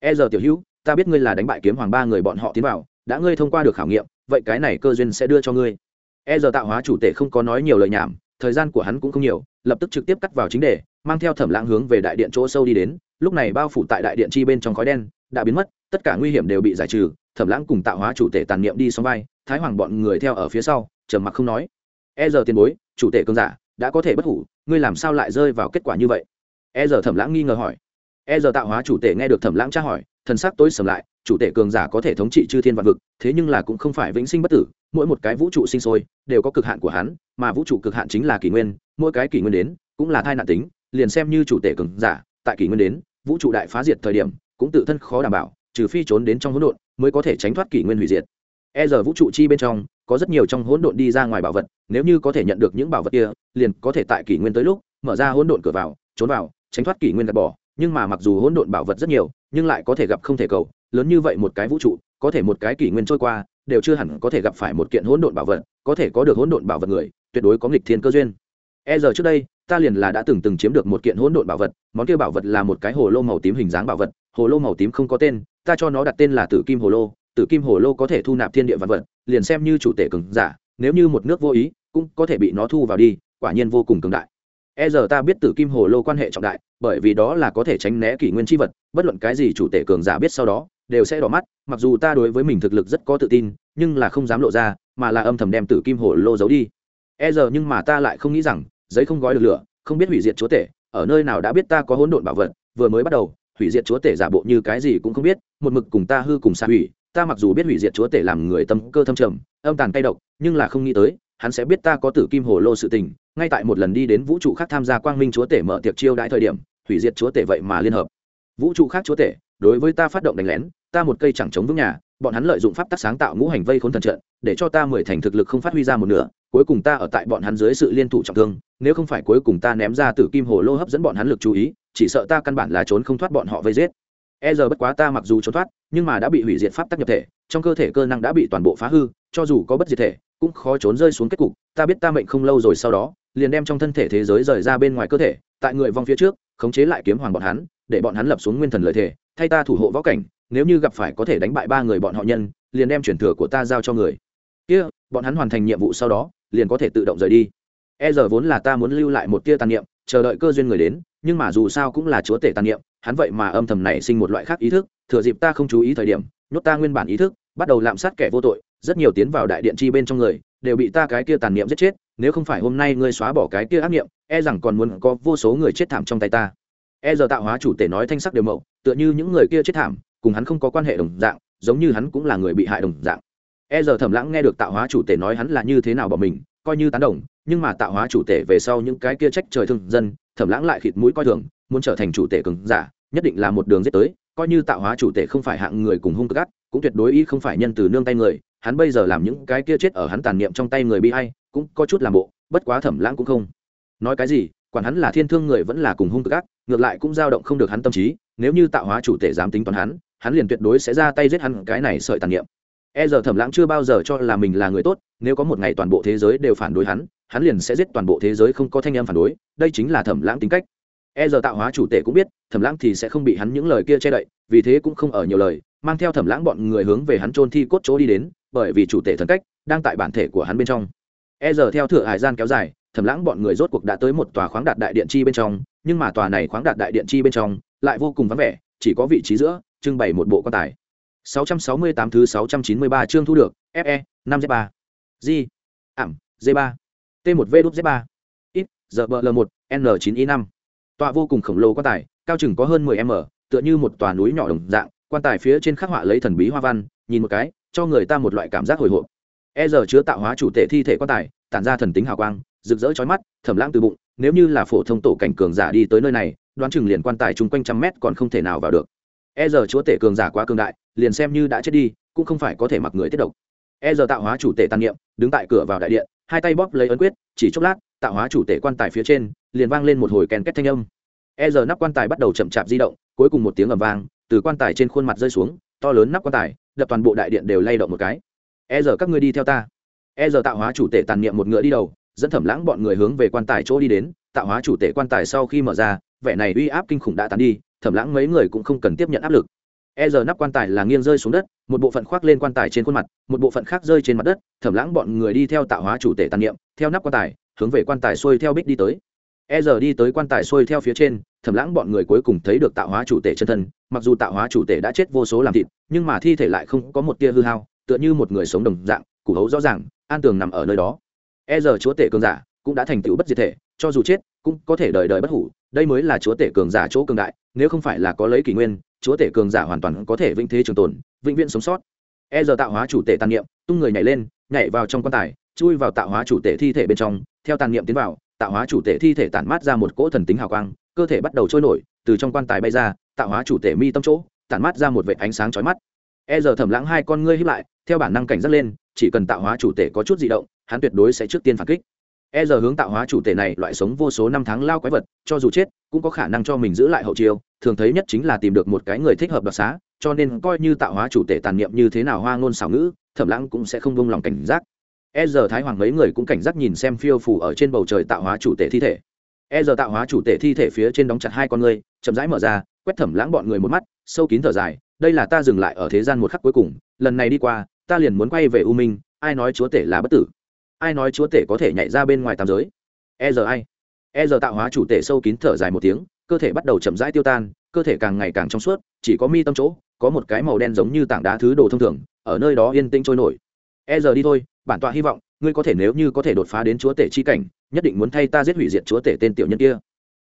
S1: E giờ tiểu hữu, ta biết ngươi là đánh bại kiếm hoàng ba người bọn họ tiến vào, đã ngươi thông qua được khảo nghiệm, vậy cái này cơ duyên sẽ đưa cho ngươi. E giờ tạo hóa chủ tể không có nói nhiều lời nhảm thời gian của hắn cũng không nhiều, lập tức trực tiếp cắt vào chính đề, mang theo thẩm lãng hướng về đại điện chỗ sâu đi đến, lúc này bao phủ tại đại điện chi bên trong khói đen, đã biến mất, tất cả nguy hiểm đều bị giải trừ, thẩm lãng cùng tạo hóa chủ tể tàn niệm đi xong vai, thái hoàng bọn người theo ở phía sau, trầm mặc không nói. E giờ tiền bối, chủ tể cơn giả, đã có thể bất hủ, ngươi làm sao lại rơi vào kết quả như vậy? E giờ thẩm lãng nghi ngờ hỏi. E giờ tạo hóa chủ tể nghe được thẩm lãng tra hỏi, thần sắc tối sầm lại chủ tể cường giả có thể thống trị chư thiên vạn vực, thế nhưng là cũng không phải vĩnh sinh bất tử, mỗi một cái vũ trụ sinh sôi đều có cực hạn của hắn, mà vũ trụ cực hạn chính là kỷ nguyên, mỗi cái kỷ nguyên đến cũng là thai nạn tính, liền xem như chủ tể cường giả, tại kỷ nguyên đến, vũ trụ đại phá diệt thời điểm cũng tự thân khó đảm bảo, trừ phi trốn đến trong hỗn độn mới có thể tránh thoát kỷ nguyên hủy diệt. E giờ vũ trụ chi bên trong, có rất nhiều trong hỗn độn đi ra ngoài bảo vật, nếu như có thể nhận được những bảo vật kia, liền có thể tại kỷ nguyên tới lúc, mở ra hỗn độn cửa vào, trốn vào, tránh thoát kỷ nguyên gạt bỏ, nhưng mà mặc dù hỗn độn bảo vật rất nhiều, nhưng lại có thể gặp không thể cầu lớn như vậy một cái vũ trụ, có thể một cái kỷ nguyên trôi qua, đều chưa hẳn có thể gặp phải một kiện hỗn độn bảo vật, có thể có được hỗn độn bảo vật người, tuyệt đối có nghịch thiên cơ duyên. E giờ trước đây, ta liền là đã từng từng chiếm được một kiện hỗn độn bảo vật, món kia bảo vật là một cái hồ lô màu tím hình dáng bảo vật, hồ lô màu tím không có tên, ta cho nó đặt tên là tử kim hồ lô, tử kim hồ lô có thể thu nạp thiên địa vật vật, liền xem như chủ tể cường giả, nếu như một nước vô ý, cũng có thể bị nó thu vào đi, quả nhiên vô cùng cường đại. E giờ ta biết tử kim hồ lô quan hệ trọng đại, bởi vì đó là có thể tránh né kỷ nguyên tri vật, bất luận cái gì chủ tể cường giả biết sau đó đều sẽ đỏ mắt, mặc dù ta đối với mình thực lực rất có tự tin, nhưng là không dám lộ ra, mà là âm thầm đem tử kim hồ lô giấu đi. E giờ nhưng mà ta lại không nghĩ rằng, giấy không gói được lửa, không biết hủy diệt chúa tể, ở nơi nào đã biết ta có hỗn độn bảo vật, vừa mới bắt đầu, hủy diệt chúa tể giả bộ như cái gì cũng không biết, một mực cùng ta hư cùng xa hủy, ta mặc dù biết hủy diệt chúa tể làm người tâm cơ thâm trầm, âm tàn tay độc, nhưng là không nghĩ tới, hắn sẽ biết ta có tử kim hồ lô sự tình, ngay tại một lần đi đến vũ trụ khác tham gia quang minh chúa tể mở tiệc chiêu đãi thời điểm, hủy diệt chúa tể vậy mà liên hợp. Vũ trụ khác chúa tể đối với ta phát động đánh lén, ta một cây chẳng chống vững nhà, bọn hắn lợi dụng pháp tắc sáng tạo ngũ hành vây khốn thần trận, để cho ta mười thành thực lực không phát huy ra một nửa, cuối cùng ta ở tại bọn hắn dưới sự liên thủ trọng thương, nếu không phải cuối cùng ta ném ra tử kim hồ lô hấp dẫn bọn hắn lực chú ý, chỉ sợ ta căn bản là trốn không thoát bọn họ vây giết e giờ bất quá ta mặc dù trốn thoát, nhưng mà đã bị hủy diệt pháp tắc nhập thể, trong cơ thể cơ năng đã bị toàn bộ phá hư, cho dù có bất diệt thể, cũng khó trốn rơi xuống kết cục, ta biết ta mệnh không lâu rồi sau đó, liền đem trong thân thể thế giới rời ra bên ngoài cơ thể, tại người vong phía trước, khống chế lại kiếm hoàng bọn hắn, để bọn hắn lập xuống nguyên thần lợi thể thay ta thủ hộ võ cảnh, nếu như gặp phải có thể đánh bại ba người bọn họ nhân, liền đem chuyển thừa của ta giao cho người. Kia, bọn hắn hoàn thành nhiệm vụ sau đó, liền có thể tự động rời đi. E giờ vốn là ta muốn lưu lại một tia tàn niệm, chờ đợi cơ duyên người đến, nhưng mà dù sao cũng là chúa tể tàn niệm, hắn vậy mà âm thầm nảy sinh một loại khác ý thức, thừa dịp ta không chú ý thời điểm, nhốt ta nguyên bản ý thức, bắt đầu lạm sát kẻ vô tội, rất nhiều tiến vào đại điện chi bên trong người, đều bị ta cái kia tàn niệm giết chết, nếu không phải hôm nay ngươi xóa bỏ cái kia ác niệm e rằng còn muốn có vô số người chết thảm trong tay ta. E giờ tạo hóa chủ tể nói thanh sắc đều mậu tựa như những người kia chết thảm, cùng hắn không có quan hệ đồng dạng, giống như hắn cũng là người bị hại đồng dạng. E giờ thẩm lãng nghe được tạo hóa chủ tể nói hắn là như thế nào bỏ mình, coi như tán đồng, nhưng mà tạo hóa chủ tể về sau những cái kia trách trời thương dân thẩm lãng lại khịt mũi coi thường, muốn trở thành chủ tể cứng giả, nhất định là một đường giết tới, coi như tạo hóa chủ tể không phải hạng người cùng hung cắt gắt cũng tuyệt đối ý không phải nhân từ nương tay người, hắn bây giờ làm những cái kia chết ở hắn tàn niệm trong tay người bị hay, cũng có chút làm bộ, bất quá thẩm lãng cũng không. Nói cái gì, quản hắn là thiên thương người vẫn là cùng hung cắt ngược lại cũng dao động không được hắn tâm trí nếu như tạo hóa chủ tể dám tính toán hắn hắn liền tuyệt đối sẽ ra tay giết hắn cái này sợi tàn niệm. E giờ thẩm lãng chưa bao giờ cho là mình là người tốt, nếu có một ngày toàn bộ thế giới đều phản đối hắn hắn liền sẽ giết toàn bộ thế giới không có thanh em phản đối, đây chính là thẩm lãng tính cách. E giờ tạo hóa chủ tể cũng biết, thẩm lãng thì sẽ không bị hắn những lời kia che đậy, vì thế cũng không ở nhiều lời, mang theo thẩm lãng bọn người hướng về hắn trôn thi cốt chỗ đi đến, bởi vì chủ tể thần cách đang tại bản thể của hắn bên trong. E giờ theo thửa hải gian kéo dài, thẩm lãng bọn người rốt cuộc đã tới một tòa khoáng đạt đại điện chi bên trong, nhưng mà tòa này khoáng đạt đại điện chi bên trong lại vô cùng vắng vẻ, chỉ có vị trí giữa, trưng bày một bộ quan tài. 668 thứ 693 chương thu được fe 5 z 3 g, ảm d 3 t 1 v đút z 3 ít giờ bl 1 n 9 i 5 tọa vô cùng khổng lồ quan tài, cao chừng có hơn 10 m, tựa như một tòa núi nhỏ đồng dạng, quan tài phía trên khắc họa lấy thần bí hoa văn, nhìn một cái, cho người ta một loại cảm giác hồi hộp. E giờ chứa tạo hóa chủ tể thi thể quan tài, tản ra thần tính hào quang, rực rỡ chói mắt thẩm lãng từ bụng, nếu như là phổ thông tổ cảnh cường giả đi tới nơi này đoán chừng liền quan tài chung quanh trăm mét còn không thể nào vào được. E giờ chúa tể cường giả quá cường đại, liền xem như đã chết đi, cũng không phải có thể mặc người tiết độc. E giờ tạo hóa chủ tể tàn niệm, đứng tại cửa vào đại điện, hai tay bóp lấy ấn quyết, chỉ chốc lát, tạo hóa chủ tể quan tài phía trên, liền vang lên một hồi kèn két thanh âm. E giờ nắp quan tài bắt đầu chậm chạp di động, cuối cùng một tiếng ầm vang, từ quan tài trên khuôn mặt rơi xuống, to lớn nắp quan tài, đập toàn bộ đại điện đều lay động một cái. E giờ các ngươi đi theo ta. E giờ tạo hóa chủ tể tàn niệm một ngựa đi đầu, dẫn thẩm lãng bọn người hướng về quan tài chỗ đi đến, tạo hóa chủ tể quan tài sau khi mở ra vẻ này uy áp kinh khủng đã tán đi, thẩm lãng mấy người cũng không cần tiếp nhận áp lực. E giờ nắp quan tài là nghiêng rơi xuống đất, một bộ phận khoác lên quan tài trên khuôn mặt, một bộ phận khác rơi trên mặt đất, thẩm lãng bọn người đi theo tạo hóa chủ tể tàn niệm, theo nắp quan tài, hướng về quan tài xuôi theo bích đi tới. E giờ đi tới quan tài xuôi theo phía trên, thẩm lãng bọn người cuối cùng thấy được tạo hóa chủ tể chân thân, mặc dù tạo hóa chủ tể đã chết vô số làm thịt, nhưng mà thi thể lại không có một tia hư hao, tựa như một người sống đồng dạng, củ hấu rõ ràng, an tường nằm ở nơi đó. E giờ chúa tể cường giả cũng đã thành tựu bất diệt thể, cho dù chết, cũng có thể đời đời bất hủ đây mới là chúa tể cường giả chỗ cường đại, nếu không phải là có lấy kỷ nguyên, chúa tể cường giả hoàn toàn có thể vĩnh thế trường tồn, vĩnh viễn sống sót. E giờ tạo hóa chủ tể tàn niệm, tung người nhảy lên, nhảy vào trong quan tài, chui vào tạo hóa chủ tể thi thể bên trong, theo tàn niệm tiến vào, tạo hóa chủ tể thi thể tản mát ra một cỗ thần tính hào quang, cơ thể bắt đầu trôi nổi, từ trong quan tài bay ra, tạo hóa chủ tể mi tâm chỗ, tản mát ra một vệt ánh sáng chói mắt. E giờ thẩm lãng hai con ngươi hiếp lại, theo bản năng cảnh giác lên, chỉ cần tạo hóa chủ tể có chút di động, hắn tuyệt đối sẽ trước tiên phản kích e giờ hướng tạo hóa chủ tể này loại sống vô số năm tháng lao quái vật cho dù chết cũng có khả năng cho mình giữ lại hậu chiêu thường thấy nhất chính là tìm được một cái người thích hợp đặc xá cho nên coi như tạo hóa chủ tể tàn niệm như thế nào hoa ngôn xảo ngữ thẩm lãng cũng sẽ không vung lòng cảnh giác. E giờ thái hoàng mấy người cũng cảnh giác nhìn xem phiêu phủ ở trên bầu trời tạo hóa chủ tể thi thể. E giờ tạo hóa chủ tể thi thể phía trên đóng chặt hai con người, chậm rãi mở ra quét thẩm lãng bọn người một mắt sâu kín thở dài đây là ta dừng lại ở thế gian một khắc cuối cùng lần này đi qua ta liền muốn quay về u minh ai nói chúa tể là bất tử ai nói chúa tể có thể nhảy ra bên ngoài tam giới? E giờ ai? E giờ tạo hóa chủ tể sâu kín thở dài một tiếng, cơ thể bắt đầu chậm rãi tiêu tan, cơ thể càng ngày càng trong suốt, chỉ có mi tâm chỗ, có một cái màu đen giống như tảng đá thứ đồ thông thường, ở nơi đó yên tĩnh trôi nổi. E giờ đi thôi, bản tọa hy vọng, ngươi có thể nếu như có thể đột phá đến chúa tể chi cảnh, nhất định muốn thay ta giết hủy diệt chúa tể tên tiểu nhân kia.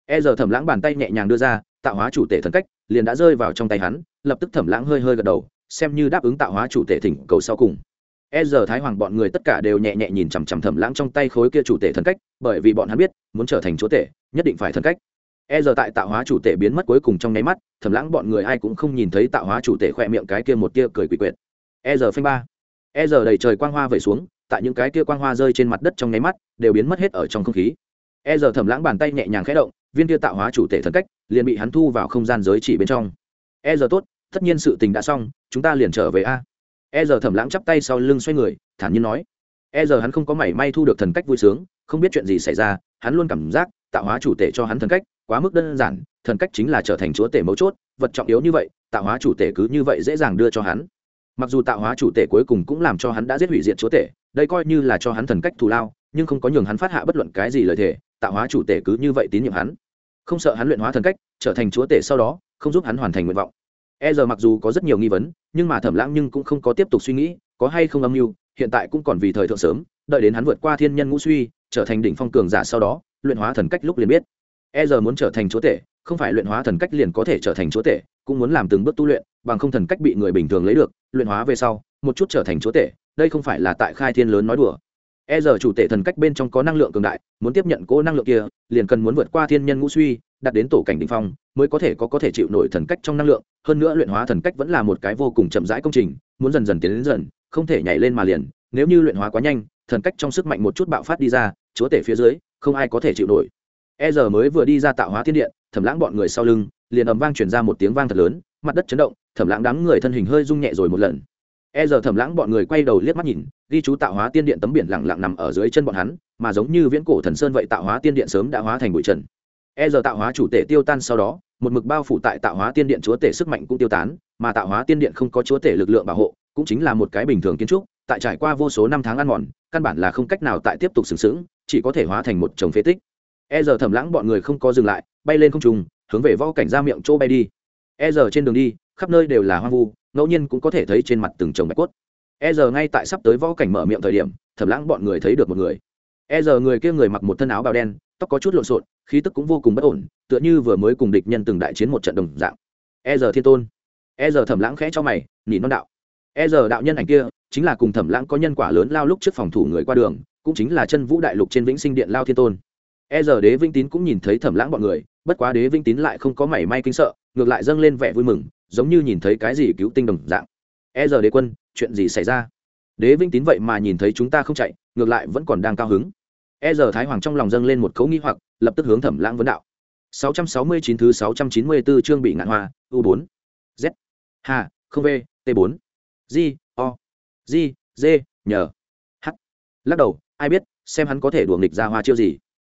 S1: E giờ thẩm lãng bàn tay nhẹ nhàng đưa ra, tạo hóa chủ tể thần cách, liền đã rơi vào trong tay hắn, lập tức thẩm lãng hơi hơi gật đầu, xem như đáp ứng tạo hóa chủ tể thỉnh cầu sau cùng e giờ thái hoàng bọn người tất cả đều nhẹ nhẹ nhìn chằm chằm thẩm lãng trong tay khối kia chủ tể thần cách, bởi vì bọn hắn biết, muốn trở thành chúa tể, nhất định phải thần cách. E giờ tại tạo hóa chủ tể biến mất cuối cùng trong nháy mắt, thẩm lãng bọn người ai cũng không nhìn thấy tạo hóa chủ tể khỏe miệng cái kia một tia cười quỷ quyệt. E giờ phanh ba. E giờ đầy trời quang hoa về xuống, tại những cái kia quang hoa rơi trên mặt đất trong nháy mắt, đều biến mất hết ở trong không khí. E giờ thẩm lãng bàn tay nhẹ nhàng khẽ động, viên kia tạo hóa chủ tể thần cách, liền bị hắn thu vào không gian giới chỉ bên trong. E giờ tốt, tất nhiên sự tình đã xong, chúng ta liền trở về a e giờ thẩm lãng chắp tay sau lưng xoay người, thản nhiên nói. E giờ hắn không có mảy may thu được thần cách vui sướng, không biết chuyện gì xảy ra, hắn luôn cảm giác tạo hóa chủ tể cho hắn thần cách quá mức đơn giản, thần cách chính là trở thành chúa tể mấu chốt, vật trọng yếu như vậy, tạo hóa chủ tể cứ như vậy dễ dàng đưa cho hắn. Mặc dù tạo hóa chủ tể cuối cùng cũng làm cho hắn đã giết hủy diệt chúa tể, đây coi như là cho hắn thần cách thù lao, nhưng không có nhường hắn phát hạ bất luận cái gì lời thề, tạo hóa chủ tể cứ như vậy tín nhiệm hắn. Không sợ hắn luyện hóa thần cách, trở thành chúa tể sau đó, không giúp hắn hoàn thành nguyện vọng e giờ mặc dù có rất nhiều nghi vấn, nhưng mà thẩm lãng nhưng cũng không có tiếp tục suy nghĩ, có hay không âm mưu, hiện tại cũng còn vì thời thượng sớm, đợi đến hắn vượt qua thiên nhân ngũ suy, trở thành đỉnh phong cường giả sau đó, luyện hóa thần cách lúc liền biết. E giờ muốn trở thành chúa tể, không phải luyện hóa thần cách liền có thể trở thành chúa tể, cũng muốn làm từng bước tu luyện, bằng không thần cách bị người bình thường lấy được, luyện hóa về sau, một chút trở thành chúa tể, đây không phải là tại khai thiên lớn nói đùa e giờ chủ tể thần cách bên trong có năng lượng cường đại, muốn tiếp nhận cố năng lượng kia, liền cần muốn vượt qua thiên nhân ngũ suy, đạt đến tổ cảnh đ ỉ n h phong, mới có thể có có thể chịu nổi thần cách trong năng lượng. Hơn nữa luyện hóa thần cách vẫn là một cái vô cùng chậm rãi công trình, muốn dần dần tiến đến dần, không thể nhảy lên mà liền. Nếu như luyện hóa quá nhanh, thần cách trong sức mạnh một chút bạo phát đi ra, chúa tể phía dưới, không ai có thể chịu nổi. E giờ mới vừa đi ra tạo hóa thiên điện, thẩm lãng bọn người sau lưng, liền ầm vang chuyển ra một tiếng vang thật lớn, mặt đất chấn động, thẩm lãng đám người thân hình hơi rung nhẹ rồi một lần e giờ thẩm lãng bọn người quay đầu liếc mắt nhìn, ghi chú tạo hóa tiên điện tấm biển lặng lặng nằm ở dưới chân bọn hắn, mà giống như viễn cổ thần sơn vậy tạo hóa tiên điện sớm đã hóa thành bụi trần. E giờ tạo hóa chủ tể tiêu tan sau đó, một mực bao phủ tại tạo hóa tiên điện chúa tể sức mạnh cũng tiêu tán, mà tạo hóa tiên điện không có chúa tể lực lượng bảo hộ, cũng chính là một cái bình thường kiến trúc, tại trải qua vô số năm tháng ăn mòn, căn bản là không cách nào tại tiếp tục sừng sững, chỉ có thể hóa thành một chồng phế tích. E giờ thẩm lãng bọn người không có dừng lại, bay lên không trùng hướng về võ cảnh ra miệng chỗ bay đi. E giờ trên đường đi khắp nơi đều là hoang vu, ngẫu nhiên cũng có thể thấy trên mặt từng chồng bạch cốt. E giờ ngay tại sắp tới võ cảnh mở miệng thời điểm, thẩm lãng bọn người thấy được một người. E giờ người kia người mặc một thân áo bào đen, tóc có chút lộn xộn, khí tức cũng vô cùng bất ổn, tựa như vừa mới cùng địch nhân từng đại chiến một trận đồng dạng. E giờ thiên tôn. E giờ thẩm lãng khẽ cho mày, nỉ non đạo. E giờ đạo nhân ảnh kia, chính là cùng thẩm lãng có nhân quả lớn lao lúc trước phòng thủ người qua đường, cũng chính là chân vũ đại lục trên vĩnh sinh điện lao thiên tôn. E giờ đế vĩnh tín cũng nhìn thấy thẩm lãng bọn người, bất quá đế vĩnh tín lại không có mảy may kinh sợ, ngược lại dâng lên vẻ vui mừng giống như nhìn thấy cái gì cứu tinh đồng dạng. E giờ đế quân, chuyện gì xảy ra? Đế vĩnh tín vậy mà nhìn thấy chúng ta không chạy, ngược lại vẫn còn đang cao hứng. E giờ thái hoàng trong lòng dâng lên một cấu nghi hoặc, lập tức hướng thẩm lãng vấn đạo. 669 thứ 694 chương bị ngạn hoa, u 4 z. Hà không v. T 4 g. O. G. D nhờ h. Lắc đầu, ai biết, xem hắn có thể đùa nghịch ra hoa chiêu gì.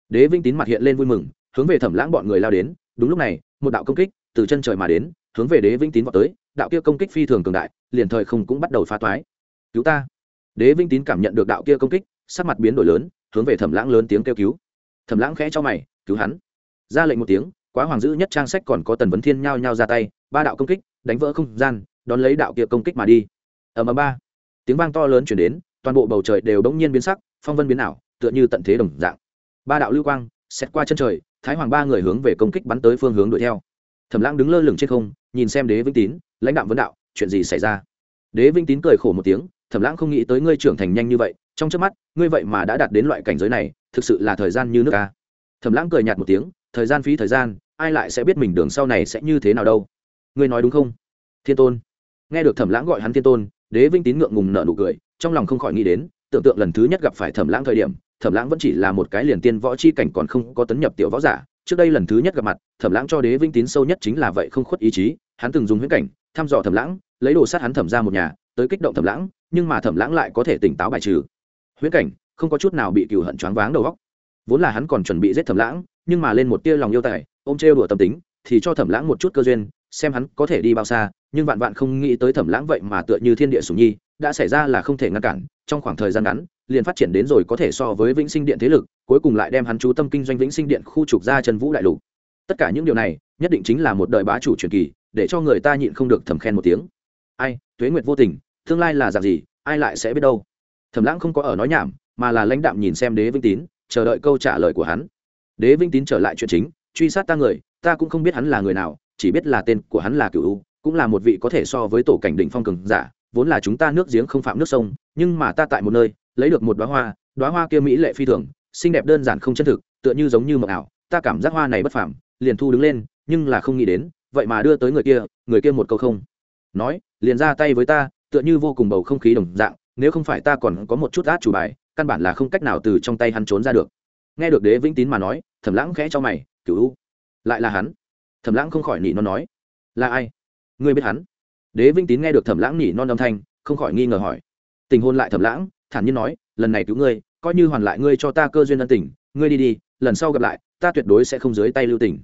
S1: Đế vinh tín mặt hiện lên vui mừng, hướng về thẩm lãng bọn người lao đến. Đúng lúc này, một đạo công kích từ chân trời mà đến hướng về đế Vĩnh tín vào tới, đạo kia công kích phi thường cường đại, liền thời không cũng bắt đầu phá toái. Cứu ta. Đế Vĩnh tín cảm nhận được đạo kia công kích, sắc mặt biến đổi lớn, hướng về thẩm lãng lớn tiếng kêu cứu. Thẩm lãng khẽ cho mày, cứu hắn. Ra lệnh một tiếng, quá hoàng dữ nhất trang sách còn có tần vấn thiên nhao nhao ra tay, ba đạo công kích, đánh vỡ không gian, đón lấy đạo kia công kích mà đi. Ầm ầm ba. Tiếng vang to lớn chuyển đến, toàn bộ bầu trời đều đống nhiên biến sắc, phong vân biến ảo, tựa như tận thế đồng dạng. Ba đạo lưu quang xét qua chân trời, thái hoàng ba người hướng về công kích bắn tới phương hướng đuổi theo. Thẩm lãng đứng lơ lửng trên không nhìn xem đế vĩnh tín, lãnh đạo vấn đạo, chuyện gì xảy ra? Đế vĩnh tín cười khổ một tiếng, thẩm lãng không nghĩ tới ngươi trưởng thành nhanh như vậy, trong trước mắt, ngươi vậy mà đã đạt đến loại cảnh giới này, thực sự là thời gian như nước ca thẩm lãng cười nhạt một tiếng, thời gian phí thời gian, ai lại sẽ biết mình đường sau này sẽ như thế nào đâu? Ngươi nói đúng không? Thiên tôn. Nghe được thẩm lãng gọi hắn thiên tôn, đế vĩnh tín ngượng ngùng nở nụ cười, trong lòng không khỏi nghĩ đến, tưởng tượng lần thứ nhất gặp phải thẩm lãng thời điểm, thẩm lãng vẫn chỉ là một cái liền tiên võ chi cảnh còn không có tấn nhập tiểu võ giả trước đây lần thứ nhất gặp mặt, thẩm lãng cho đế vinh tín sâu nhất chính là vậy không khuất ý chí, hắn từng dùng huyễn cảnh, thăm dò thẩm lãng, lấy đồ sát hắn thẩm ra một nhà, tới kích động thẩm lãng, nhưng mà thẩm lãng lại có thể tỉnh táo bài trừ. Huyễn cảnh, không có chút nào bị cừu hận choáng váng đầu góc vốn là hắn còn chuẩn bị giết thẩm lãng, nhưng mà lên một tia lòng yêu tài, ôm trêu đùa tâm tính, thì cho thẩm lãng một chút cơ duyên, xem hắn có thể đi bao xa, nhưng vạn vạn không nghĩ tới thẩm lãng vậy mà tựa như thiên địa sủng nhi, đã xảy ra là không thể ngăn cản trong khoảng thời gian ngắn, liền phát triển đến rồi có thể so với vĩnh sinh điện thế lực, cuối cùng lại đem hắn chú tâm kinh doanh vĩnh sinh điện khu trục ra trần vũ đại lục. Tất cả những điều này, nhất định chính là một đời bá chủ truyền kỳ, để cho người ta nhịn không được thầm khen một tiếng. Ai, tuế nguyệt vô tình, tương lai là dạng gì, ai lại sẽ biết đâu? Thẩm lãng không có ở nói nhảm, mà là lãnh đạm nhìn xem đế vĩnh tín, chờ đợi câu trả lời của hắn. Đế vĩnh tín trở lại chuyện chính, truy sát ta người, ta cũng không biết hắn là người nào, chỉ biết là tên của hắn là cựu cũng là một vị có thể so với tổ cảnh đỉnh phong cường giả, vốn là chúng ta nước giếng không phạm nước sông nhưng mà ta tại một nơi, lấy được một đoá hoa đoá hoa kia mỹ lệ phi thường, xinh đẹp đơn giản không chân thực, tựa như giống như mộng ảo, ta cảm giác hoa này bất phàm, liền thu đứng lên, nhưng là không nghĩ đến, vậy mà đưa tới người kia người kia một câu không. Nói, liền ra tay với ta, tựa như vô cùng bầu không khí đồng dạng, nếu không phải ta còn có một chút át chủ bài, căn bản là không cách nào từ trong tay hắn trốn ra được. Nghe được đế vĩnh tín mà nói thẩm lãng khẽ cho mày cứu u, lại là hắn? Thẩm lãng không khỏi nỉ non nói, là ai? Ngươi biết hắn? Đế vĩnh tín nghe được thẩm lãng nỉ non âm thanh, không khỏi nghi ngờ hỏi tình hôn lại thẩm lãng, thản nhiên nói, lần này cứu ngươi, coi như hoàn lại ngươi cho ta cơ duyên ân tình, ngươi đi đi, lần sau gặp lại, ta tuyệt đối sẽ không dưới tay lưu tình.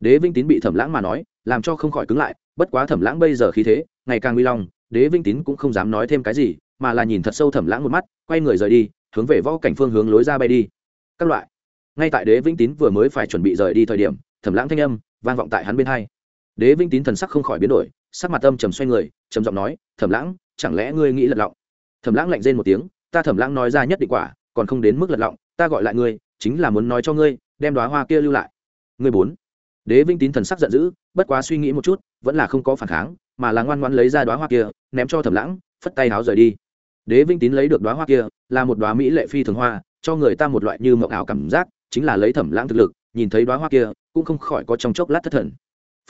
S1: Đế vinh tín bị thẩm lãng mà nói, làm cho không khỏi cứng lại, bất quá thẩm lãng bây giờ khí thế, ngày càng nguy long, đế vinh tín cũng không dám nói thêm cái gì, mà là nhìn thật sâu thẩm lãng một mắt, quay người rời đi, hướng về võ cảnh phương hướng lối ra bay đi. Các loại. Ngay tại đế vĩnh tín vừa mới phải chuẩn bị rời đi thời điểm thẩm lãng thanh âm vang vọng tại hắn bên hai. Đế vĩnh tín thần sắc không khỏi biến đổi, sắc mặt âm trầm xoay người, trầm giọng nói thẩm lãng, chẳng lẽ ngươi nghĩ lật lọng? Thẩm lãng lạnh rên một tiếng, ta thẩm lãng nói ra nhất định quả, còn không đến mức lật lọng, ta gọi lại ngươi, chính là muốn nói cho ngươi, đem đoá hoa kia lưu lại. Ngươi bốn. Đế vĩnh tín thần sắc giận dữ, bất quá suy nghĩ một chút, vẫn là không có phản kháng, mà là ngoan ngoan lấy ra đoá hoa kia, ném cho thẩm lãng, phất tay háo rời đi. Đế vĩnh tín lấy được đoá hoa kia, là một đoá mỹ lệ phi thường hoa, cho người ta một loại như mộng ảo cảm giác, chính là lấy thẩm lãng thực lực, nhìn thấy đoá hoa kia, cũng không khỏi có trong chốc lát thất thần.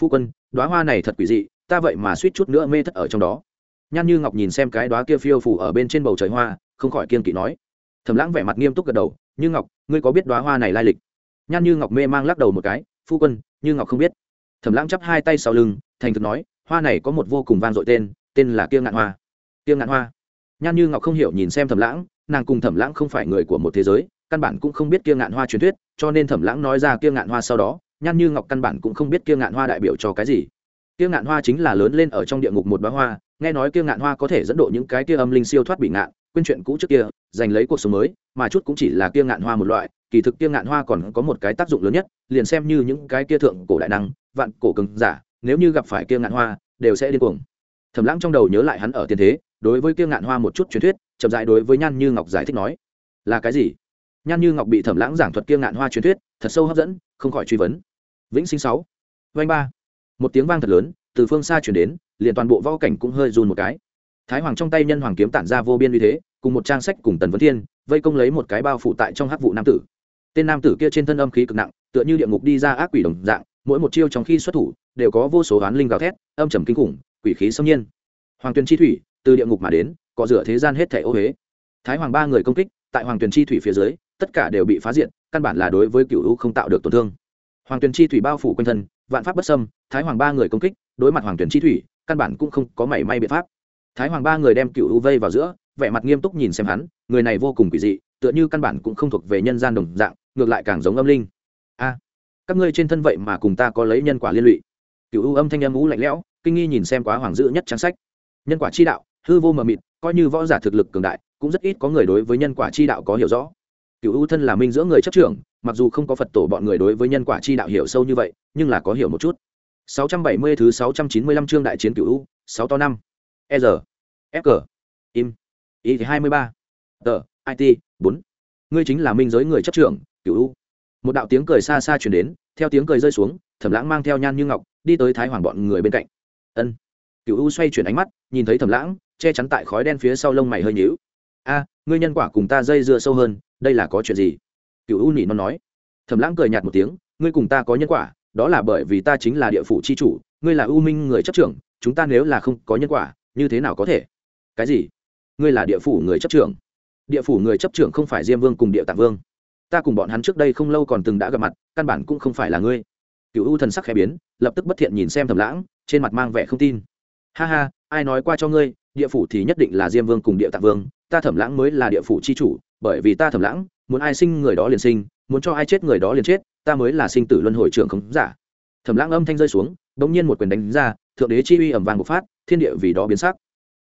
S1: Phu quân đoá hoa này thật quỷ dị, ta vậy mà suýt chút nữa mê thất ở trong đó nhan như ngọc nhìn xem cái đoá kia phiêu phủ ở bên trên bầu trời hoa, không khỏi kiên kỵ nói. Thẩm lãng vẻ mặt nghiêm túc gật đầu, như ngọc, ngươi có biết đoá hoa này lai lịch? Nhan như ngọc mê mang lắc đầu một cái, phu quân, như ngọc không biết. Thẩm lãng chắp hai tay sau lưng, thành thực nói, hoa này có một vô cùng vang dội tên tên là kiêng ngạn hoa. Kiêng ngạn hoa. Nhan như ngọc không hiểu nhìn xem thẩm lãng, nàng cùng thẩm lãng không phải người của một thế giới, căn bản cũng không biết kiêng ngạn hoa truyền thuyết, cho nên thẩm lãng nói ra kiêng ngạn hoa sau đó, nhan như ngọc căn bản cũng không biết kiêng ngạn hoa đại biểu cho cái gì. Kiêng ngạn hoa chính là lớn lên ở trong địa ngục một bá hoa nghe nói kia ngạn hoa có thể dẫn độ những cái kia âm linh siêu thoát bị ngạn, quên chuyện cũ trước kia, giành lấy cuộc sống mới, mà chút cũng chỉ là kia ngạn hoa một loại, kỳ thực kia ngạn hoa còn có một cái tác dụng lớn nhất, liền xem như những cái kia thượng cổ đại năng, vạn cổ cường giả, nếu như gặp phải kia ngạn hoa, đều sẽ điên cuồng. Thẩm lãng trong đầu nhớ lại hắn ở tiền thế, đối với kia ngạn hoa một chút truyền thuyết, chậm dại đối với nhan như ngọc giải thích nói, là cái gì? Nhan như ngọc bị thẩm lãng giảng thuật kia ngạn hoa truyền thuyết, thật sâu hấp dẫn, không khỏi truy vấn. Vĩnh sinh sáu vanh ba. Một tiếng vang thật lớn từ phương xa chuyển đến, liền toàn bộ võ cảnh cũng hơi run một cái. Thái hoàng trong tay nhân hoàng kiếm tản ra vô biên uy thế, cùng một trang sách cùng tần vấn thiên, vây công lấy một cái bao phủ tại trong hắc vụ nam tử. Tên nam tử kia trên thân âm khí cực nặng, tựa như địa ngục đi ra ác quỷ đồng dạng, mỗi một chiêu trong khi xuất thủ, đều có vô số oán linh gào thét, âm trầm kinh khủng, quỷ khí xâm nhiên. Hoàng tuyền chi thủy, từ địa ngục mà đến cọ rửa thế gian hết thẻ ô huế thái hoàng ba người công kích, tại hoàng tuyền chi thủy phía dưới, tất cả đều bị phá diện căn bản là đối với cựu u không tạo được tổn thương. Hoàng tuyền chi thủy bao phủ quanh thân, vạn pháp bất sâm thái hoàng ba người công kích đối mặt hoàng tuyển chi thủy, căn bản cũng không có mảy may biện pháp. Thái hoàng ba người đem cựu u vây vào giữa, vẻ mặt nghiêm túc nhìn xem hắn, người này vô cùng quỷ dị, tựa như căn bản cũng không thuộc về nhân gian đồng dạng, ngược lại càng giống âm linh. A, các ngươi trên thân vậy mà cùng ta có lấy nhân quả liên lụy. Cựu u âm thanh âm ú lạnh lẽo, kinh nghi nhìn xem quá hoàng dữ nhất trang sách. Nhân quả chi đạo, hư vô mờ mịt, coi như võ giả thực lực cường đại, cũng rất ít có người đối với nhân quả chi đạo có hiểu rõ. Cựu U thân là minh giữa người chấp trưởng, mặc dù không có phật tổ bọn người đối với nhân quả chi đạo hiểu sâu như vậy, nhưng là có hiểu một chút. 670 thứ 695 chương đại chiến cửu u 6 to 5 e r fg im i 23 T. it 4 ngươi chính là minh giới người chấp trưởng, cửu u. Một đạo tiếng cười xa xa truyền đến, theo tiếng cười rơi xuống, thẩm lãng mang theo nhan như ngọc, đi tới thái hoàng bọn người bên cạnh. Ân. Cửu u xoay chuyển ánh mắt, nhìn thấy thẩm lãng, che chắn tại khói đen phía sau lông mày hơi nhíu. A, ngươi nhân quả cùng ta dây dưa sâu hơn, đây là có chuyện gì? Cửu u nhịn nó nói. Thẩm lãng cười nhạt một tiếng, ngươi cùng ta có nhân quả đó là bởi vì ta chính là địa phủ chi chủ, ngươi là ưu minh người chấp trưởng, chúng ta nếu là không có nhân quả, như thế nào có thể? Cái gì? Ngươi là địa phủ người chấp trưởng. Địa phủ người chấp trưởng không phải diêm vương cùng địa tạng vương. Ta cùng bọn hắn trước đây không lâu còn từng đã gặp mặt, căn bản cũng không phải là ngươi. Cựu u thần sắc khẽ biến, lập tức bất thiện nhìn xem thầm lãng, trên mặt mang vẻ không tin. Ha ha, ai nói qua cho ngươi, địa phủ thì nhất định là diêm vương cùng địa tạng vương, ta thẩm lãng mới là địa phủ c h i chủ, bởi vì ta thẩm lãng, muốn ai sinh người đó liền sinh, muốn cho ai chết người đó liền chết ta mới là sinh tử luân hồi trưởng khống giả. Thẩm lãng âm thanh rơi xuống đ ỗ n g nhiên một quyền đánh ra, thượng đế chi uy ẩm vàng bộc phát, thiên địa vì đó biến sắc.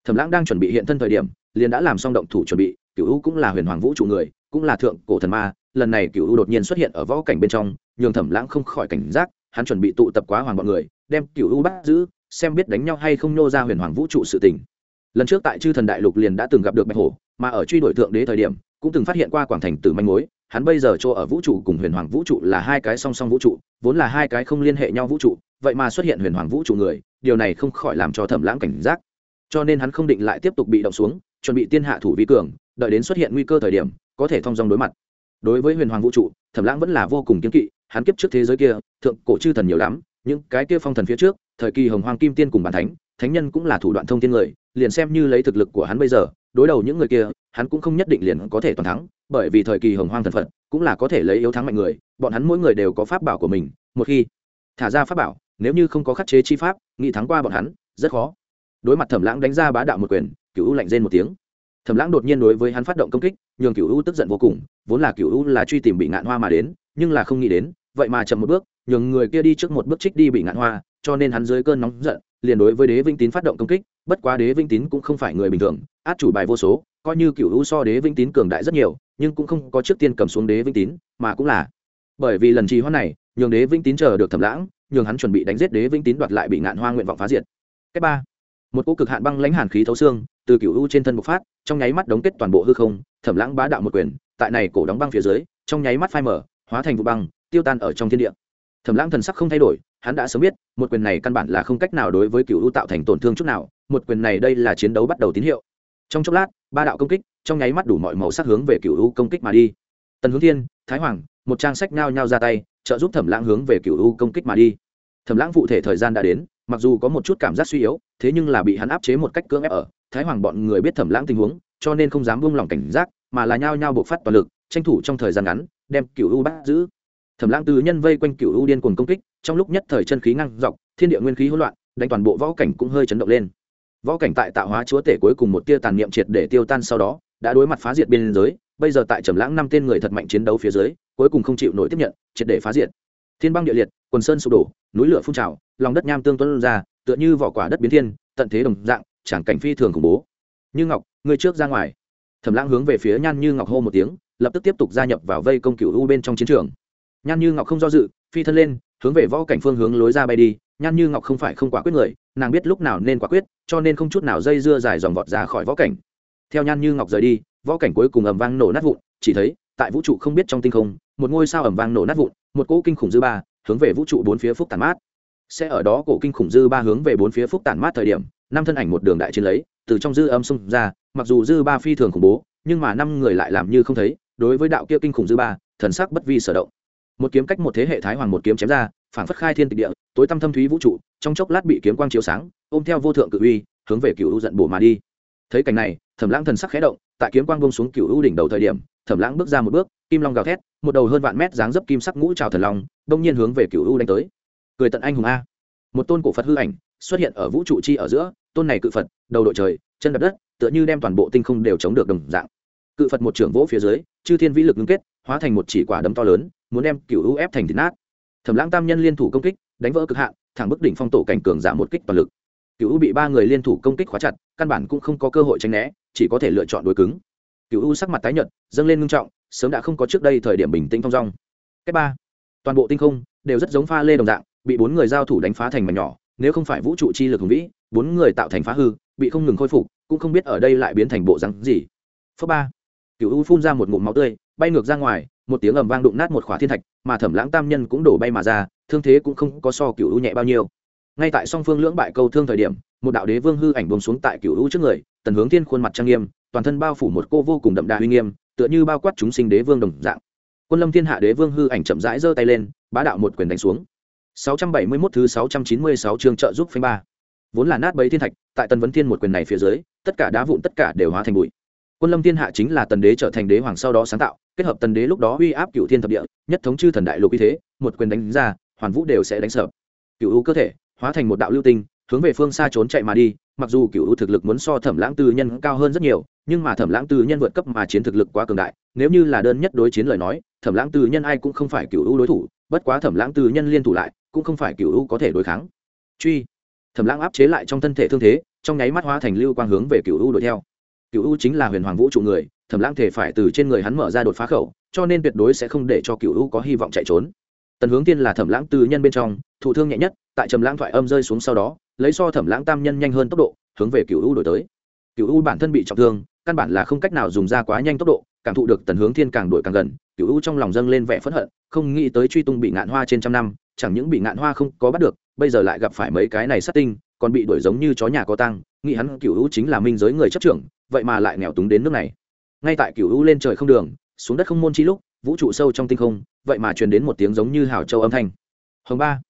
S1: Thẩm lãng đang chuẩn bị hiện thân thời điểm, liền đã làm xong động thủ chuẩn bị cựu u cũng là huyền hoàng vũ trụ người, cũng là thượng cổ thần ma, lần này cựu u đột nhiên xuất hiện ở võ cảnh bên trong, nhường thẩm lãng không khỏi cảnh giác, hắn chuẩn bị tụ tập quá hoàng bọn người, đem cựu u bắt giữ, xem biết đánh nhau hay không nô ra huyền hoàng vũ trụ sự tình. Lần trước tại chư thần đại lục liền đã từng gặp được bạch hổ, mà ở truy đuổi thượng đế thời điểm, cũng từng phát hiện qua quảng thành tử manh mối hắn bây giờ chỗ ở vũ trụ cùng huyền hoàng vũ trụ là hai cái song song vũ trụ, vốn là hai cái không liên hệ nhau vũ trụ, vậy mà xuất hiện huyền hoàng vũ trụ người, điều này không khỏi làm cho thẩm lãng cảnh giác. Cho nên hắn không định lại tiếp tục bị động xuống, chuẩn bị tiên hạ thủ vi cường, đợi đến xuất hiện nguy cơ thời điểm, có thể thông dong đối mặt. Đối với huyền hoàng vũ trụ, thẩm lãng vẫn là vô cùng kiên kỵ, hắn kiếp trước thế giới kia, thượng cổ chư thần nhiều lắm, những cái kia phong thần phía trước, thời kỳ hồng hoàng kim tiên cùng bản thánh thánh nhân cũng là thủ đoạn thông thiên người, liền xem như lấy thực lực của hắn bây giờ, đối đầu những người kia, hắn cũng không nhất định liền có thể toàn thắng bởi vì thời kỳ hồng hoang thần phật, cũng là có thể lấy yếu thắng mạnh người, bọn hắn mỗi người đều có pháp bảo của mình, một khi thả ra pháp bảo, nếu như không có khắc chế chi pháp nghĩ thắng qua bọn hắn, rất khó. Đối mặt thẩm lãng đánh ra bá đạo một quyền cựu u lạnh rên một tiếng. Thẩm lãng đột nhiên đối với hắn phát động công kích, nhường cựu u tức giận vô cùng, vốn là cựu u là truy tìm bị ngạn hoa mà đến, nhưng là không nghĩ đến, vậy mà chậm một bước, nhường người kia đi trước một bước trích đi bị ngạn hoa, cho nên hắn dưới cơn nóng giận, liền đối với đế vinh tín phát động công kích, bất quá đế vinh tín cũng không phải người bình thường, át chủ bài vô số, coi như cựu u so đế vinh tín cường đại rất nhiều nhưng cũng không có trước tiên cầm xuống đế Vĩnh tín, mà cũng là. Bởi vì lần trì hoãn này, nhường đế Vĩnh tín chờ được thẩm lãng, nhường hắn chuẩn bị đánh giết đế Vĩnh tín đoạt lại bị ngạn hoa nguyện vọng phá diệt. Cách ba, một cỗ cực hạn băng lãnh hàn khí thấu xương, từ cựu u trên thân bộc phát, trong nháy mắt đóng kết toàn bộ hư không, thẩm lãng bá đạo một quyền, tại này cổ đóng băng phía dưới, trong nháy mắt phai mở hóa thành vụ băng, tiêu tan ở trong thiên địa. Thẩm lãng thần sắc không thay đổi, hắn đã sớm biết, một quyền này căn bản là không cách nào đối với cựu u tạo thành tổn thương chút nào, một quyền này đây là chiến đấu bắt đầu tín hiệu trong chốc lát, ba đạo công kích, trong nháy mắt đủ mọi màu sắc hướng về cựu u công kích mà đi. Tần hướng thiên, thái hoàng, một trang sách nhao nhao ra tay, trợ giúp thẩm lãng hướng về cựu u công kích mà đi. Thẩm lãng phụ thể thời gian đã đến, mặc dù có một chút cảm giác suy yếu, thế nhưng là bị hắn áp chế một cách cưỡng ép ở. Thái hoàng bọn người biết thẩm lãng tình huống, cho nên không dám buông lỏng cảnh giác, mà là nhao nhao buộc phát toàn lực, tranh thủ trong thời gian ngắn, đem cựu u bắt giữ. Thẩm lãng từ nhân vây quanh cựu u điên cuồng công kích, trong lúc nhất thời chân khí ngăn dọc, thiên địa nguyên khí hỗn loạn, đánh toàn bộ võ cảnh cũng hơi chấn động lên võ cảnh tại tạo hóa chúa tể cuối cùng một tia tàn niệm triệt để tiêu tan sau đó, đã đối mặt phá diệt biên giới, bây giờ tại trầm lãng năm tên người thật mạnh chiến đấu phía dưới, cuối cùng không chịu nổi tiếp nhận, triệt để phá diệt. Thiên băng địa liệt, quần sơn sụp đổ, núi lửa phun trào, lòng đất nham tương tuân ra, tựa như vỏ quả đất biến thiên, tận thế đồng dạng, chẳng cảnh phi thường khủng bố. Như ngọc người trước ra ngoài. Thẩm lãng hướng về phía nhan như ngọc hô một tiếng, lập tức tiếp tục gia nhập vào vây công cựu u bên trong chiến trường. Nhan như ngọc không do dự, phi thân lên, hướng về võ cảnh phương hướng lối ra bay đi nhan như ngọc không phải không quả quyết người, nàng biết lúc nào nên quả quyết, cho nên không chút nào dây dưa dài dòng vọt ra khỏi võ cảnh. Theo nhan như ngọc rời đi, võ cảnh cuối cùng ầm vang nổ nát vụn, chỉ thấy, tại vũ trụ không biết trong tinh không, một ngôi sao ầm vang nổ nát vụn, một cỗ kinh khủng dư ba hướng về vũ trụ bốn phía phúc tản mát. Sẽ ở đó cổ kinh khủng dư ba hướng về bốn phía phúc tản mát thời điểm, năm thân ảnh một đường đại chiến lấy, từ trong dư âm xung ra, mặc dù dư ba phi thường khủng bố, nhưng mà năm người lại làm như không thấy, đối với đạo kia kinh khủng dư ba, thần sắc bất vi sở động một kiếm cách một thế hệ thái hoàng một kiếm chém ra phản phất khai thiên tịch địa, tối tăm thâm thúy vũ trụ, trong chốc lát bị kiếm quang chiếu sáng, ôm theo vô thượng cự uy, hướng về cựu u giận bổ mà đi. Thấy cảnh này, thẩm lãng thần sắc khẽ động, tại kiếm quang bông xuống cựu u đỉnh đầu thời điểm, thẩm lãng bước ra một bước, kim long gào thét, một đầu hơn vạn mét dáng dấp kim sắc ngũ trào thần long, đông nhiên hướng về cựu u đánh tới. Cười tận anh hùng a. Một tôn cổ phật hư ảnh xuất hiện ở vũ trụ chi ở giữa, tôn này cự phật, đầu đội trời, chân đập đất, tựa như đem toàn bộ tinh không đều chống được đồng dạng. Cự phật một trưởng vỗ phía dưới, chư thiên vĩ lực ngưng kết, hóa thành một chỉ quả đấm to lớn muốn đem cựu u ép thành thịt nát. Thẩm lãng tam nhân liên thủ công kích, đánh vỡ cực hạn, thẳng bức đỉnh phong tổ cảnh cường giảm một kích toàn lực. Cựu u bị ba người liên thủ công kích khóa chặt, căn bản cũng không có cơ hội tránh né, chỉ có thể lựa chọn đối cứng. Cựu u sắc mặt tái nhợt, dâng lên ngưng trọng, sớm đã không có trước đây thời điểm bình tĩnh thong dong. Cách ba, toàn bộ tinh không đều rất giống pha lê đồng dạng, bị bốn người giao thủ đánh phá thành mảnh nhỏ, nếu không phải vũ trụ chi lực hùng vĩ, bốn người tạo thành phá hư, bị không ngừng khôi phục, cũng không biết ở đây lại biến thành bộ rắn gì. Phớ ba cựu u phun ra một ngụm máu tươi, bay ngược ra ngoài một tiếng ầm vang đụng nát một khỏa thiên thạch, mà thẩm lãng tam nhân cũng đổ bay mà ra, thương thế cũng không có so cựu u nhẹ bao nhiêu. Ngay tại song phương lưỡng bại câu thương thời điểm, một đạo đế vương hư ảnh bông xuống tại cựu u trước người, tần hướng thiên khuôn mặt trang nghiêm, toàn thân bao phủ một cô vô cùng đậm đà uy nghiêm, tựa như bao quát chúng sinh đế vương đồng dạng. Quân lâm thiên hạ đế vương hư ảnh chậm rãi giơ tay lên, bá đạo một quyền đánh xuống. 671 thứ 696 chương trợ giúp phanh ba. Vốn là nát bấy thiên thạch, tại tần vấn thiên một quyền này phía dưới, tất cả đá vụn tất cả đều hóa thành bụi. Quân lâm thiên hạ chính là tần đế trở thành đế hoàng sau đó sáng tạo kết hợp tần đế lúc đó uy áp cựu thiên thập địa, nhất thống chư thần đại lục như thế, một quyền đánh ra, hoàn vũ đều sẽ đánh sợ. Cựu u cơ thể, hóa thành một đạo lưu tinh, hướng về phương xa trốn chạy mà đi, mặc dù cựu u thực lực muốn so thẩm lãng tư nhân cao hơn rất nhiều, nhưng mà thẩm lãng tư nhân vượt cấp mà chiến thực lực quá cường đại, nếu như là đơn nhất đối chiến lời nói, thẩm lãng tư nhân ai cũng không phải cựu u đối thủ, bất quá thẩm lãng tư nhân liên thủ lại, cũng không phải cựu u có thể đối kháng. Truy. Thẩm lãng áp chế lại trong thân thể thương thế, trong nháy mắt hóa thành lưu quang hướng về cựu u đuổi theo. Cựu u chính là huyền hoàng vũ trụ người thẩm lãng thể phải từ trên người hắn mở ra đột phá khẩu, cho nên tuyệt đối sẽ không để cho cựu u có hy vọng chạy trốn. Tần hướng tiên là thẩm lãng tư nhân bên trong, thụ thương nhẹ nhất, tại trầm lãng thoại âm rơi xuống sau đó, lấy so thẩm lãng tam nhân nhanh hơn tốc độ, hướng về cựu u đổi tới. Cựu u bản thân bị trọng thương, căn bản là không cách nào dùng ra quá nhanh tốc độ, cảm thụ được tần hướng thiên càng đổi càng gần, cựu u trong lòng dâng lên vẻ phẫn hận, không nghĩ tới truy tung bị ngạn hoa trên trăm năm, chẳng những bị ngạn hoa không có bắt được, bây giờ lại gặp phải mấy cái này sát tinh, còn bị đuổi giống như chó nhà có tăng nghĩ hắn cựu u chính là minh giới người chấp trưởng, vậy mà lại nghèo túng đến nước này ngay tại cựu u lên trời không đường, xuống đất không môn chi lúc, vũ trụ sâu trong tinh không, vậy mà truyền đến một tiếng giống như hào châu âm thanh. Hồng ba,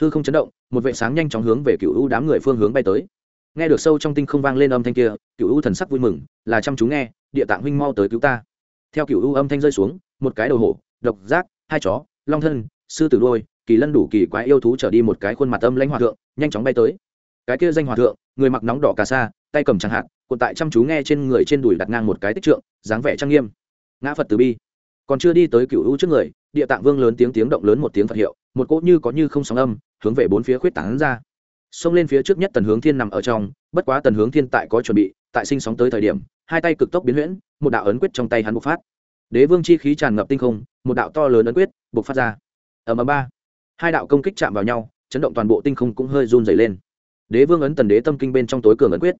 S1: hư không chấn động, một vệ sáng nhanh chóng hướng về cựu u đám người phương hướng bay tới. Nghe được sâu trong tinh không vang lên âm thanh kia cựu u thần sắc vui mừng, là chăm chú nghe, địa tạng huynh mau tới cứu ta. Theo cựu u âm thanh rơi xuống, một cái đầu hổ, độc giác, hai chó, long thân, sư tử đôi kỳ lân đủ kỳ quái yêu thú trở đi một cái khuôn mặt âm lãnh hòa thượng, nhanh chóng bay tới cái kia danh hòa thượng, người mặc nóng đỏ cà sa, tay cầm chẳng hạn, cuộn tại chăm chú nghe trên người trên đùi đặt ngang một cái tích trượng, dáng vẻ trang nghiêm. Ngã phật từ bi. Còn chưa đi tới cựu u trước người, địa tạng vương lớn tiếng tiếng động lớn một tiếng phật hiệu, một cỗ như có như không sóng âm, hướng về bốn phía khuyết tảng ra. Xông lên phía trước nhất tần hướng thiên nằm ở trong, bất quá tần hướng thiên tại có chuẩn bị, tại sinh sóng tới thời điểm, hai tay cực tốc biến huyễn, một đạo ấn quyết trong tay hắn bộc phát. Đế vương chi khí tràn ngập tinh không, một đạo to lớn ấn quyết bộc phát ra. Ở mờ ba. Hai đạo công kích chạm vào nhau, chấn động toàn bộ tinh không cũng hơi run dày lên đế vương ấn tần đế tâm kinh bên trong tối cường ấn quyết.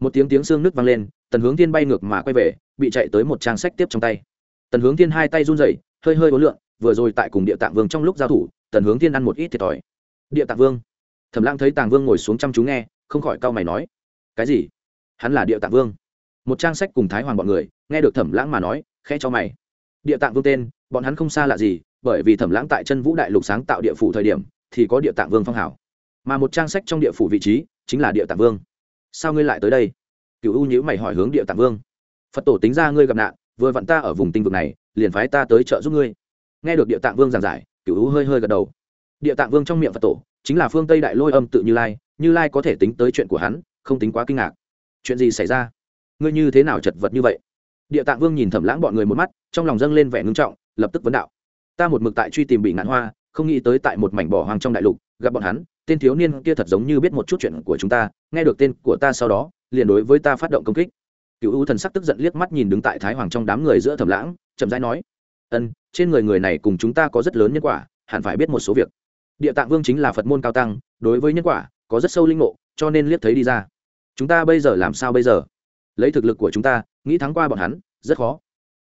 S1: Một tiếng tiếng xương nước vang lên, tần hướng thiên bay ngược mà quay về, bị chạy tới một trang sách tiếp trong tay. Tần hướng thiên hai tay run rẩy, hơi hơi ố lượn, vừa rồi tại cùng địa tạng vương trong lúc giao thủ, tần hướng thiên ăn một ít thiệt thòi. Địa tạng vương. Thẩm lãng thấy tàng vương ngồi xuống chăm chú nghe, không khỏi cau mày nói, cái gì? Hắn là địa tạng vương? Một trang sách cùng thái hoàng bọn người, nghe được thẩm lãng mà nói, khẽ cho mày. Địa tạng vương tên, bọn hắn không xa lạ gì, bởi vì thẩm lãng tại chân vũ đại lục sáng tạo địa phủ thời điểm, thì có địa tạng vương phong hảo mà một trang sách trong địa phủ vị trí chính là địa tạng vương. Sao ngươi lại tới đây? Cựu u nhữ mày hỏi hướng địa tạng vương. Phật tổ tính ra ngươi gặp nạn, vừa vặn ta ở vùng tinh vực này, liền phái ta tới trợ giúp ngươi. Nghe được địa tạng vương giảng giải cựu u hơi hơi gật đầu. Địa tạng vương trong miệng phật tổ, chính là phương tây đại lôi âm tự như lai như lai có thể tính tới chuyện của hắn, không tính quá kinh ngạc. Chuyện gì xảy ra? Ngươi như thế nào chật vật như vậy? Địa tạng vương nhìn thẩm lãng bọn người một mắt, trong lòng dâng lên vẻ ngưng trọng, lập tức vấn đạo. Ta một mực tại truy tìm bị ngạn hoa, không nghĩ tới tại một mảnh bỏ hoang trong đại lục, gặp bọn hắn tên thiếu niên kia thật giống như biết một chút chuyện của chúng ta, nghe được tên của ta sau đó, liền đối với ta phát động công kích. Cựu u thần sắc tức giận liếc mắt nhìn đứng tại thái hoàng trong đám người giữa thẩm lãng, chậm rãi nói, ân, trên người người này cùng chúng ta có rất lớn nhân quả, hẳn phải biết một số việc. Địa tạng vương chính là phật môn cao tăng, đối với nhân quả có rất sâu linh ngộ, cho nên liếc thấy đi ra. Chúng ta bây giờ làm sao bây giờ? Lấy thực lực của chúng ta, nghĩ thắng qua bọn hắn, rất khó.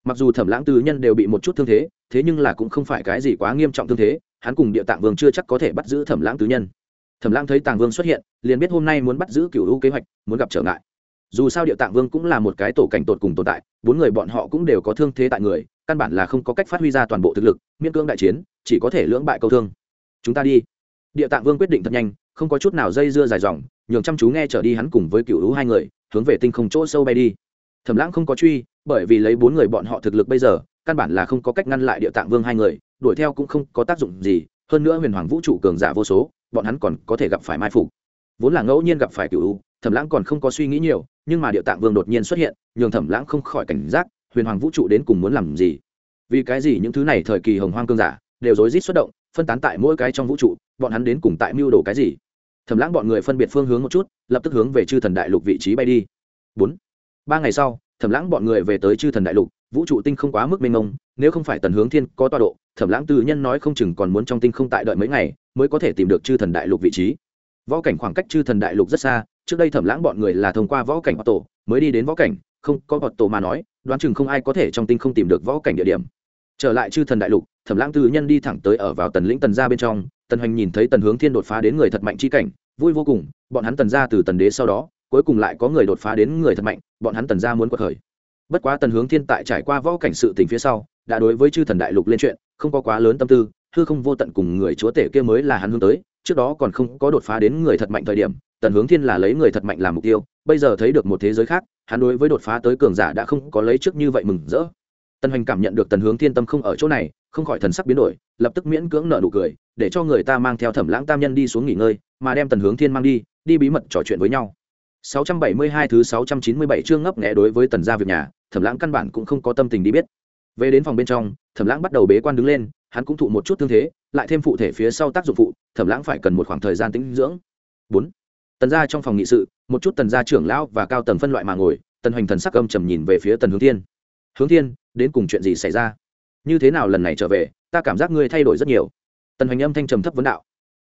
S1: Mặc dù thẩm lãng tư nhân đều bị một chút thương thế thế nhưng là cũng không phải cái gì quá nghiêm trọng thương thế, hắn cùng địa tạng vương chưa chắc có thể bắt giữ thẩm lãng tứ nhân thẩm lãng thấy tàng vương xuất hiện, liền biết hôm nay muốn bắt giữ cựu hữu kế hoạch, muốn gặp trở ngại. Dù sao địa tạng vương cũng là một cái tổ cảnh tột cùng tồn tại, bốn người bọn họ cũng đều có thương thế tại người, căn bản là không có cách phát huy ra toàn bộ thực lực, miễn cưỡng đại chiến, chỉ có thể lưỡng bại câu thương. Chúng ta đi. Địa tạng vương quyết định thật nhanh, không có chút nào dây dưa dài dòng, nhường chăm chú nghe trở đi hắn cùng với cựu hữu hai người, hướng về tinh không chỗ sâu bay đi. Thẩm lãng không có truy, bởi vì lấy bốn người bọn họ thực lực bây giờ, căn bản là không có cách ngăn lại địa tạng vương hai người, đuổi theo cũng không có tác dụng gì, hơn nữa huyền hoàng vũ trụ cường giả vô số bọn hắn còn có thể gặp phải mai phục. Vốn là ngẫu nhiên gặp phải cựu thẩm lãng còn không có suy nghĩ nhiều, nhưng mà địa tạng vương đột nhiên xuất hiện, nhường thẩm lãng không khỏi cảnh giác, huyền hoàng vũ trụ đến cùng muốn làm gì? Vì cái gì những thứ này thời kỳ hồng hoang cương giả đều rối rít xuất động, phân tán tại mỗi cái trong vũ trụ, bọn hắn đến cùng tại mưu đồ cái gì? Thẩm lãng bọn người phân biệt phương hướng một chút, lập tức hướng về chư thần đại lục vị trí bay đi. Bốn, ba ngày sau, thẩm lãng bọn người về tới chư thần đại lục vũ trụ tinh không quá mức mênh mông, nếu không phải tần hướng thiên có toa độ, thẩm lãng tư nhân nói không chừng còn muốn trong tinh không tại đợi mấy ngày mới có thể tìm được chư thần đại lục vị trí. Võ cảnh khoảng cách chư thần đại lục rất xa, trước đây thẩm lãng bọn người là thông qua võ cảnh họ tổ mới đi đến võ cảnh, không, có họ tổ mà nói, đoán chừng không ai có thể trong tinh không tìm được võ cảnh địa điểm. Trở lại chư thần đại lục, thẩm lãng tư nhân đi thẳng tới ở vào tần lĩnh tần gia bên trong, tần hoành nhìn thấy tần hướng thiên đột phá đến người thật mạnh chi cảnh, vui vô cùng, bọn hắn tần gia từ tần đế sau đó, cuối cùng lại có người đột phá đến người thật mạnh, bọn hắn tần gia muốn quật khởi bất quá tần hướng thiên tại trải qua võ cảnh sự tình phía sau, đã đối với chư thần đại lục lên chuyện, không có quá lớn tâm tư, hư không vô tận cùng người chúa tể kia mới là hắn hướng tới, trước đó còn không có đột phá đến người thật mạnh thời điểm, tần hướng thiên là lấy người thật mạnh làm mục tiêu, bây giờ thấy được một thế giới khác, hắn đối với đột phá tới cường giả đã không có lấy trước như vậy mừng rỡ. Tần hoành cảm nhận được tần hướng thiên tâm không ở chỗ này, không khỏi thần sắc biến đổi, lập tức miễn cưỡng nợ nụ cười, để cho người ta mang theo thẩm lãng tam nhân đi xuống nghỉ ngơi, mà đem tần hướng thiên mang đi đi bí mật trò chuyện với nhau. 672 thứ 697 chương ngấp nghé đối với tần gia việc nhà, thẩm lãng căn bản cũng không có tâm tình đi biết. Về đến phòng bên trong, thẩm lãng bắt đầu bế quan đứng lên, hắn cũng thụ một chút thương thế, lại thêm phụ thể phía sau tác dụng phụ, thẩm lãng phải cần một khoảng thời gian tĩnh dưỡng. Bốn, tần gia trong phòng nghị sự, một chút tần gia trưởng lão và cao tầng phân loại mà ngồi, tần hoành thần sắc âm trầm nhìn về phía tần hướng thiên. Hướng thiên, đến cùng chuyện gì xảy ra? Như thế nào lần này trở về, ta cảm giác ngươi thay đổi rất nhiều. Tần hoành âm thanh trầm thấp vấn đạo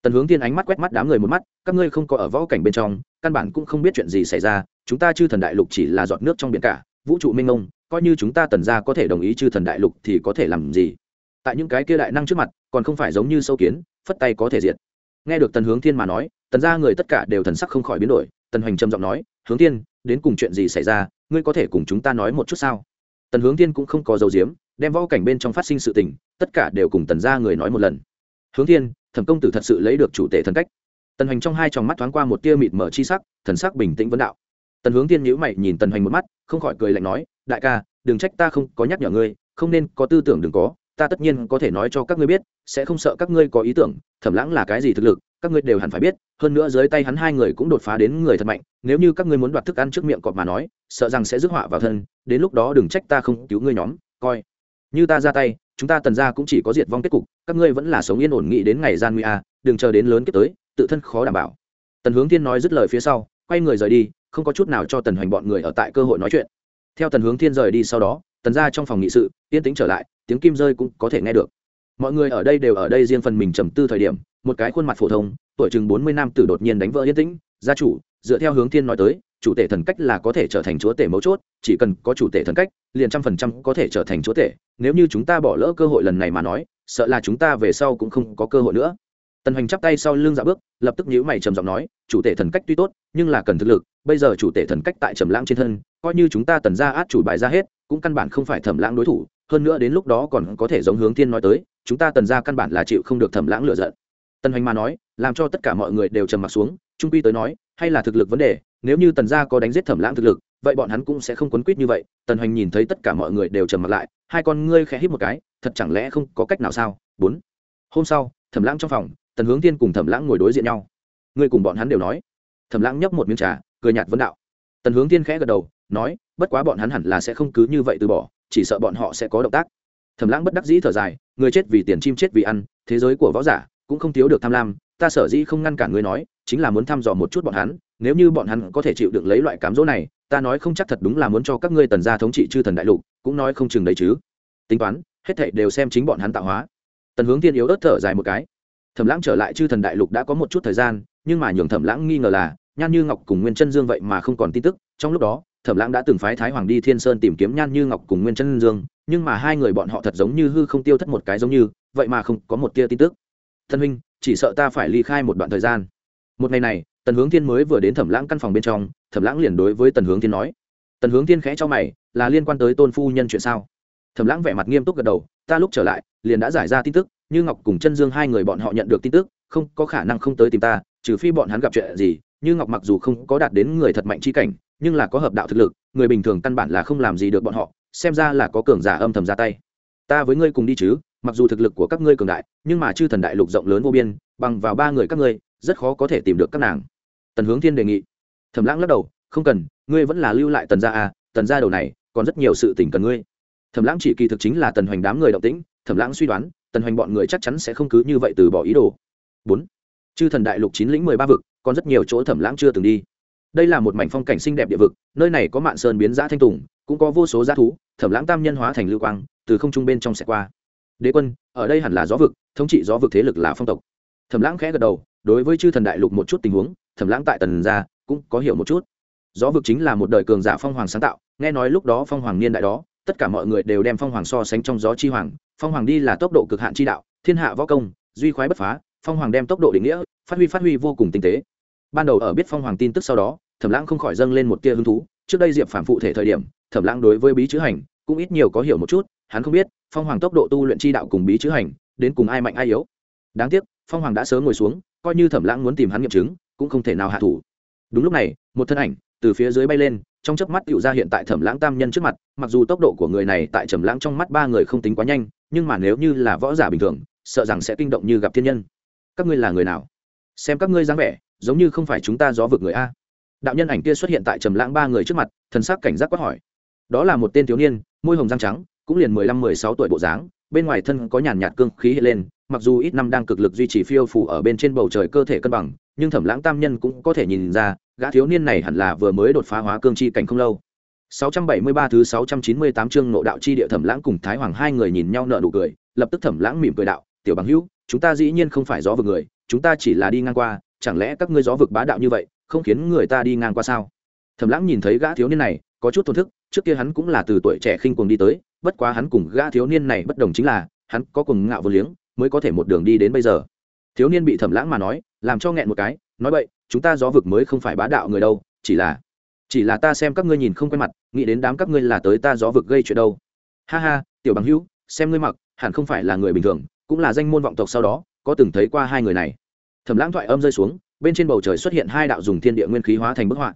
S1: tần hướng thiên ánh mắt quét mắt đám người một mắt, các ngươi không có ở võ cảnh bên trong, căn bản cũng không biết chuyện gì xảy ra, chúng ta chư thần đại lục chỉ là giọt nước trong biển cả, vũ trụ minh ông coi như chúng ta tần ra có thể đồng ý chư thần đại lục thì có thể làm gì? Tại những cái kia đại năng trước mặt, còn không phải giống như sâu kiến, phất tay có thể diệt. Nghe được tần hướng thiên mà nói, tần ra người tất cả đều thần sắc không khỏi biến đổi, tần hoành trầm giọng nói, hướng thiên, đến cùng chuyện gì xảy ra? Ngươi có thể cùng chúng ta nói một chút sao? Tần hướng thiên cũng không có dấu diếm, đem võ cảnh bên trong phát sinh sự tình, tất cả đều cùng tần ra người nói một lần. Hướng thiên thẩm công tử thật sự lấy được chủ tể thần cách. Tần hoành trong hai tròng mắt thoáng qua một tia mịt mở chi sắc, thần sắc bình tĩnh vấn đạo. Tần hướng thiên nhữ mày nhìn tần hoành một mắt, không khỏi cười lạnh nói, đại ca, đừng trách ta không có nhắc nhở ngươi, không nên có tư tưởng đừng có, ta tất nhiên có thể nói cho các ngươi biết, sẽ không sợ các ngươi có ý tưởng, thẩm lãng là cái gì thực lực, các ngươi đều hẳn phải biết, hơn nữa dưới tay hắn hai người cũng đột phá đến người thật mạnh, nếu như các ngươi muốn đoạt thức ăn trước miệng cọp mà nói, sợ rằng sẽ rước họa vào thân, đến lúc đó đừng trách ta không cứu ngươi nhóm, coi như ta ra tay, chúng ta tần ra cũng chỉ có diệt vong kết cục, các ngươi vẫn là sống yên ổn nghị đến ngày gian nguy a, đừng chờ đến lớn kết tới, tự thân khó đảm bảo. Tần hướng thiên nói dứt lời phía sau, quay người rời đi, không có chút nào cho tần hoành bọn người ở tại cơ hội nói chuyện. Theo tần hướng thiên rời đi sau đó, tần ra trong phòng nghị sự, yên tĩnh trở lại, tiếng kim rơi cũng có thể nghe được. Mọi người ở đây đều ở đây riêng phần mình trầm tư thời điểm, một cái khuôn mặt phổ thông, tuổi chừng bốn mươi năm tử đột nhiên đánh vỡ yên tĩnh, gia chủ, dựa theo hướng thiên nói tới chủ tể thần cách là có thể trở thành chúa tể mấu chốt, chỉ cần có chủ tể thần cách, liền trăm phần trăm có thể trở thành chúa tể. Nếu như chúng ta bỏ lỡ cơ hội lần này mà nói, sợ là chúng ta về sau cũng không có cơ hội nữa. Tần hoành chắp tay sau lưng dạ bước, lập tức nhíu mày trầm giọng nói, chủ tể thần cách tuy tốt, nhưng là cần thực lực, bây giờ chủ tể thần cách tại trầm lãng trên thân, coi như chúng ta tần ra át chủ bài ra hết, cũng căn bản không phải thẩm lãng đối thủ, hơn nữa đến lúc đó còn có thể giống hướng thiên nói tới, chúng ta tần ra căn bản là chịu không được thẩm lãng lựa giận. Tần hoành mà nói, làm cho tất cả mọi người đều trầm mặc xuống, trung quy tới nói, hay là thực lực vấn đề nếu như tần gia có đánh giết thẩm lãng thực lực, vậy bọn hắn cũng sẽ không quấn quýt như vậy. Tần hoành nhìn thấy tất cả mọi người đều trầm mặt lại, hai con ngươi khẽ hít một cái, thật chẳng lẽ không có cách nào sao? Bốn. Hôm sau, thẩm lãng trong phòng, tần hướng tiên cùng thẩm lãng ngồi đối diện nhau. Ngươi cùng bọn hắn đều nói. Thẩm lãng nhấp một miếng trà, cười nhạt vấn đạo. Tần hướng tiên khẽ gật đầu, nói, bất quá bọn hắn hẳn là sẽ không cứ như vậy từ bỏ, chỉ sợ bọn họ sẽ có động tác. Thẩm lãng bất đắc dĩ thở dài, người chết vì tiền, chim chết vì ăn, thế giới của võ giả cũng không thiếu được tham lam, ta sở dĩ không ngăn cản ngươi nói, chính là muốn thăm dò một chút bọn hắn nếu như bọn hắn có thể chịu được lấy loại cám dỗ này, ta nói không chắc thật đúng là muốn cho các ngươi tần gia thống trị chư thần đại lục, cũng nói không chừng đấy chứ. Tính toán, hết thảy đều xem chính bọn hắn tạo hóa. Tần hướng tiên yếu ớt thở dài một cái. Thẩm lãng trở lại chư thần đại lục đã có một chút thời gian, nhưng mà nhường thẩm lãng nghi ngờ là, nhan như ngọc cùng nguyên chân dương vậy mà không còn tin tức. Trong lúc đó, thẩm lãng đã từng phái thái hoàng đi thiên sơn tìm kiếm nhan như ngọc cùng nguyên chân dương, nhưng mà hai người bọn họ thật giống như hư không tiêu thất một cái giống như, vậy mà không có một tia tin tức. Thân huynh, chỉ sợ ta phải ly khai một đoạn thời gian. Một ngày này tần hướng thiên mới vừa đến thẩm lãng căn phòng bên trong, thẩm lãng liền đối với tần hướng thiên nói, tần hướng thiên khẽ cho mày, là liên quan tới tôn phu nhân chuyện sao? Thẩm lãng vẻ mặt nghiêm túc gật đầu, ta lúc trở lại, liền đã giải ra tin tức, như ngọc cùng chân dương hai người bọn họ nhận được tin tức, không có khả năng không tới tìm ta, trừ phi bọn hắn gặp chuyện gì, như ngọc mặc dù không có đạt đến người thật mạnh chi cảnh, nhưng là có hợp đạo thực lực, người bình thường căn bản là không làm gì được bọn họ, xem ra là có cường giả âm thầm ra tay. Ta với ngươi cùng đi chứ, mặc dù thực lực của các ngươi cường đại, nhưng mà chư thần đại lục rộng lớn vô biên, bằng vào ba người các ngươi, rất khó có thể tìm được các nàng tần hướng thiên đề nghị. Thẩm lãng lắc đầu, không cần, ngươi vẫn là lưu lại tần gia à tần gia đầu này, còn rất nhiều sự tình cần ngươi. Thẩm lãng chỉ kỳ thực chính là tần hoành đám người động tĩnh, thẩm lãng suy đoán, tần hoành bọn người chắc chắn sẽ không cứ như vậy từ bỏ ý đồ. Bốn, chư thần đại lục chín lĩnh mười ba vực, còn rất nhiều chỗ thẩm lãng chưa từng đi. Đây là một mảnh phong cảnh xinh đẹp địa vực, nơi này có mạn sơn biến giã thanh tùng, cũng có vô số g thú, thẩm lãng tam nhân hóa thành lưu quang, từ không trung bên trong xẻ qua. Đế quân, ở đây hẳn là gió vực, thống trị gió vực thế lực là phong tộc. Thẩm lãng khẽ gật đầu, đối với chư thần đại lục một chút tình huống thẩm lãng tại tần gia, cũng có hiểu một chút. Gió vực chính là một đời cường giả phong hoàng sáng tạo, nghe nói lúc đó phong hoàng niên đại đó, tất cả mọi người đều đem phong hoàng so sánh trong gió chi hoàng. Phong hoàng đi là tốc độ cực hạn chi đạo, thiên hạ võ công, duy khoái bất phá, phong hoàng đem tốc độ định nghĩa, phát huy phát huy vô cùng tinh tế. Ban đầu ở biết phong hoàng tin tức sau đó, thẩm lãng không khỏi dâng lên một tia hứng thú. Trước đây diệp phản phụ thể thời điểm, thẩm lãng đối với bí chữ hành cũng ít nhiều có hiểu một chút, hắn không biết phong hoàng tốc độ tu luyện chi đạo cùng bí chữ hành đến cùng ai mạnh ai yếu. Đáng tiếc, phong hoàng đã sớm ngồi xuống, coi như thẩm lãng muốn tìm hắn nghiệm chứng cũng không thể nào hạ thủ. Đúng lúc này, một thân ảnh từ phía dưới bay lên, trong chớp mắt tựu ra hiện tại thẩm lãng tam nhân trước mặt, mặc dù tốc độ của người này tại trầm lãng trong mắt ba người không tính quá nhanh, nhưng mà nếu như là võ giả bình thường, sợ rằng sẽ kinh động như gặp thiên nhân. Các ngươi là người nào? Xem các ngươi dáng vẻ, giống như không phải chúng ta gió vực người a. Đạo nhân ảnh kia xuất hiện tại trầm lãng ba người trước mặt, thần sắc cảnh giác quát hỏi. Đó là một tên thiếu niên, môi hồng răng trắng, cũng liền mười lăm, mười sáu tuổi bộ dáng, bên ngoài thân có nhàn nhạt cương khí hiện lên, mặc dù ít năm đang cực lực duy trì phiêu phủ ở bên trên bầu trời cơ thể cân bằng nhưng thẩm lãng tam nhân cũng có thể nhìn ra, gã thiếu niên này hẳn là vừa mới đột phá hóa cương chi cảnh không lâu. 673 thứ 698 chương nộ đạo chi địa thẩm lãng cùng thái hoàng hai người nhìn nhau nở nụ cười, lập tức thẩm lãng mỉm cười đạo, tiểu bằng hữu, chúng ta dĩ nhiên không phải gió vực người, chúng ta chỉ là đi ngang qua, chẳng lẽ các ngươi gió vực bá đạo như vậy, không khiến người ta đi ngang qua sao? Thẩm lãng nhìn thấy gã thiếu niên này, có chút thổn thức, trước kia hắn cũng là từ tuổi trẻ khinh cuồng đi tới, bất quá hắn cùng gã thiếu niên này bất đồng chính là, hắn có cùng ngạo vô liếng, mới có thể một đường đi đến bây giờ. Thiếu niên bị thẩm lãng mà nói làm cho nghẹn một cái, nói vậy chúng ta gió vực mới không phải bá đạo người đâu, chỉ là chỉ là ta xem các ngươi nhìn không quen mặt, nghĩ đến đám các ngươi là tới ta gió vực gây chuyện đâu. Ha ha, tiểu bằng hữu, xem ngươi mặc, hẳn không phải là người bình thường, cũng là danh môn vọng tộc sau đó, có từng thấy qua hai người này. Thẩm lãng thoại âm rơi xuống, bên trên bầu trời xuất hiện hai đạo dùng thiên địa nguyên khí hóa thành bức họa.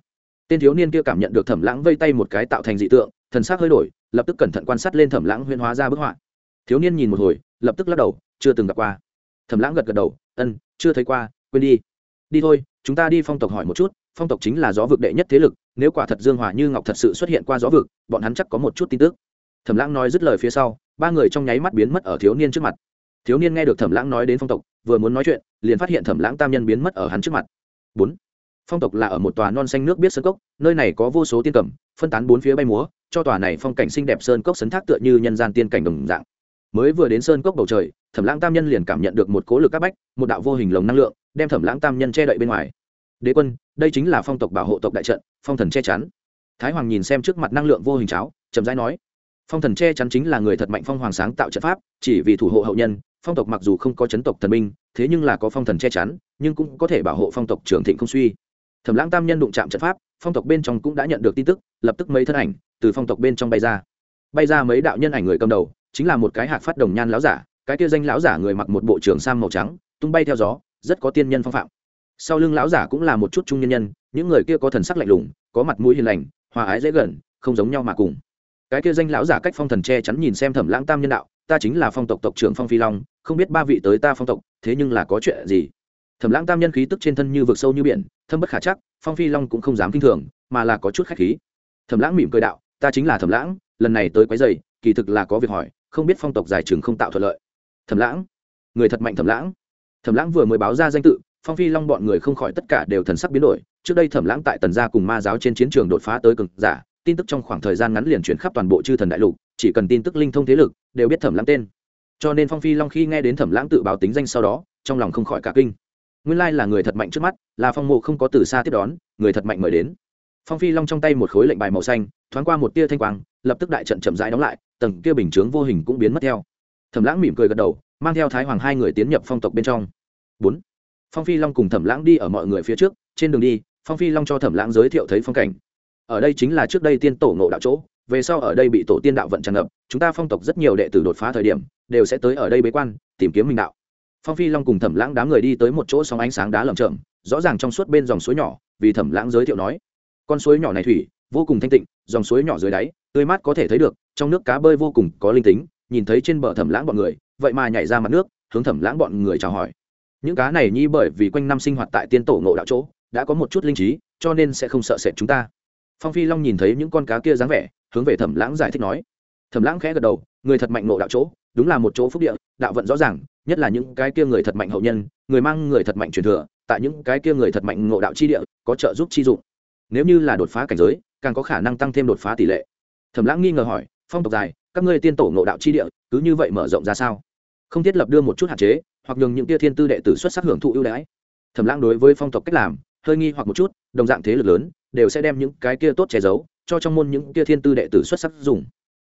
S1: Tên thiếu niên kia cảm nhận được thẩm lãng vây tay một cái tạo thành dị tượng, thần sắc hơi đổi, lập tức cẩn thận quan sát lên thẩm lãng huyên hóa ra bức họa. Thiếu niên nhìn một hồi, lập tức lắc đầu, chưa từng gặp qua. Thẩm lãng gật gật đầu, ân, chưa thấy qua quên đi. Đi thôi, chúng ta đi phong tộc hỏi một chút, phong tộc chính là gió vực đệ nhất thế lực, nếu quả thật dương hòa như ngọc thật sự xuất hiện qua gió vực, bọn hắn chắc có một chút tin tức. Thẩm lãng nói dứt lời phía sau, ba người trong nháy mắt biến mất ở thiếu niên trước mặt. Thiếu niên nghe được thẩm lãng nói đến phong tộc, vừa muốn nói chuyện, liền phát hiện thẩm lãng tam nhân biến mất ở hắn trước mặt. Bốn. Phong tộc là ở một tòa non xanh nước biết sơn cốc, nơi này có vô số tiên cẩm phân tán bốn phía bay múa, cho tòa này phong cảnh xinh đẹp sơn cốc sấn thác tựa như nhân gian tiên cảnh đồng dạng. Mới vừa đến sơn cốc bầu trời, thẩm lãng tam nhân liền cảm nhận được một cố lực áp bách, một đạo vô hình lồng năng lượng đem thẩm lãng tam nhân che đậy bên ngoài. Đế quân, đây chính là phong tộc bảo hộ tộc đại trận, phong thần che chắn. Thái hoàng nhìn xem trước mặt năng lượng vô hình cháo, chậm rãi nói, phong thần che chắn chính là người thật mạnh phong hoàng sáng tạo trận pháp, chỉ vì thủ hộ hậu nhân, phong tộc mặc dù không có chấn tộc thần minh thế nhưng là có phong thần che chắn, nhưng cũng có thể bảo hộ phong tộc trường thịnh không suy. Thẩm lãng tam nhân đụng chạm trận pháp, phong tộc bên trong cũng đã nhận được tin tức, lập tức mấy thân ảnh từ phong tộc bên trong bay ra. Bay ra mấy đạo nhân ảnh người cầm đầu, chính là một cái hạc phát đồng nhan lão giả, cái kia danh lão giả người mặc một bộ trưởng sam màu trắng, tung bay theo gió rất có tiên nhân phong phạm. Sau lưng lão giả cũng là một chút trung nhân nhân, những người kia có thần sắc lạnh lùng, có mặt mũi hiền lành, hòa ái dễ gần, không giống nhau mà cùng. Cái kia danh lão giả cách phong thần che chắn nhìn xem thẩm lãng tam nhân đạo, ta chính là phong tộc tộc trưởng phong phi long, không biết ba vị tới ta phong tộc, thế nhưng là có chuyện gì? Thẩm lãng tam nhân khí tức trên thân như vực sâu như biển, thâm bất khả chắc, phong phi long cũng không dám kinh thường, mà là có chút khách khí. Thẩm lãng mỉm cười đạo, ta chính là thẩm lãng, lần này tới quấy dày kỳ thực là có việc hỏi, không biết phong tộc giải trường không tạo thuận lợi. Thẩm lãng, người thật mạnh thẩm lãng thẩm lãng vừa mới báo ra danh tự, phong phi long bọn người không khỏi tất cả đều thần sắc biến đổi. Trước đây thẩm lãng tại tần gia cùng ma giáo trên chiến trường đột phá tới cực giả, tin tức trong khoảng thời gian ngắn liền chuyển khắp toàn bộ chư thần đại lục, chỉ cần tin tức linh thông thế lực, đều biết thẩm lãng tên. Cho nên phong phi long khi nghe đến thẩm lãng tự báo tính danh sau đó, trong lòng không khỏi cả kinh. Nguyên lai là người thật mạnh trước mắt, là phong mộ không có từ xa tiếp đón, người thật mạnh mời đến. Phong phi long trong tay một khối lệnh bài màu xanh, thoáng qua một tia thanh quang, lập tức đại trận chậm rãi đóng lại, tầng kia bình chướng vô hình cũng biến mất theo. Thẩm lãng mỉm cười gật đầu mang theo thái hoàng hai người tiến nhập phong tộc bên trong. Bốn, phong phi long cùng thẩm lãng đi ở mọi người phía trước, trên đường đi, phong phi long cho thẩm lãng giới thiệu thấy phong cảnh. Ở đây chính là trước đây tiên tổ ngộ đạo chỗ, về sau ở đây bị tổ tiên đạo vận tràn ngập, chúng ta phong tộc rất nhiều đệ tử đột phá thời điểm, đều sẽ tới ở đây bế quan, tìm kiếm minh đạo. Phong phi long cùng thẩm lãng đám người đi tới một chỗ sóng ánh sáng đá lởm chởm, rõ ràng trong suốt bên dòng suối nhỏ, vì thẩm lãng giới thiệu nói. Con suối nhỏ này thủy, vô cùng thanh tịnh, dòng suối nhỏ dưới đáy, tươi mát có thể thấy được, trong nước cá bơi vô cùng có linh tính, nhìn thấy trên bờ thẩm lãng bọn người vậy mà nhảy ra mặt nước, hướng thẩm lãng bọn người chào hỏi. Những cá này nhi bởi vì quanh năm sinh hoạt tại tiên tổ ngộ đạo chỗ, đã có một chút linh trí, cho nên sẽ không sợ sệt chúng ta. Phong phi long nhìn thấy những con cá kia dáng vẻ, hướng về thẩm lãng giải thích nói. Thẩm lãng khẽ gật đầu, người thật mạnh ngộ đạo chỗ, đúng là một chỗ phúc địa, đạo vận rõ ràng, nhất là những cái kia người thật mạnh hậu nhân, người mang người thật mạnh truyền thừa, tại những cái kia người thật mạnh ngộ đạo chi địa, có trợ giúp chi dụng. Nếu như là đột phá cảnh giới, càng có khả năng tăng thêm đột phá tỷ lệ. Thẩm lãng nghi ngờ hỏi, phong tộc dài, các ngươi tiên tổ ngộ đạo chi địa, cứ như vậy mở rộng ra sao? Không thiết lập đưa một chút hạn chế, hoặc nhường những tia thiên tư đệ tử xuất sắc hưởng thụ ưu đãi. Thẩm lãng đối với phong tộc cách làm, hơi nghi hoặc một chút, đồng dạng thế lực lớn, đều sẽ đem những cái kia tốt che giấu, cho trong môn những tia thiên tư đệ tử xuất sắc dùng.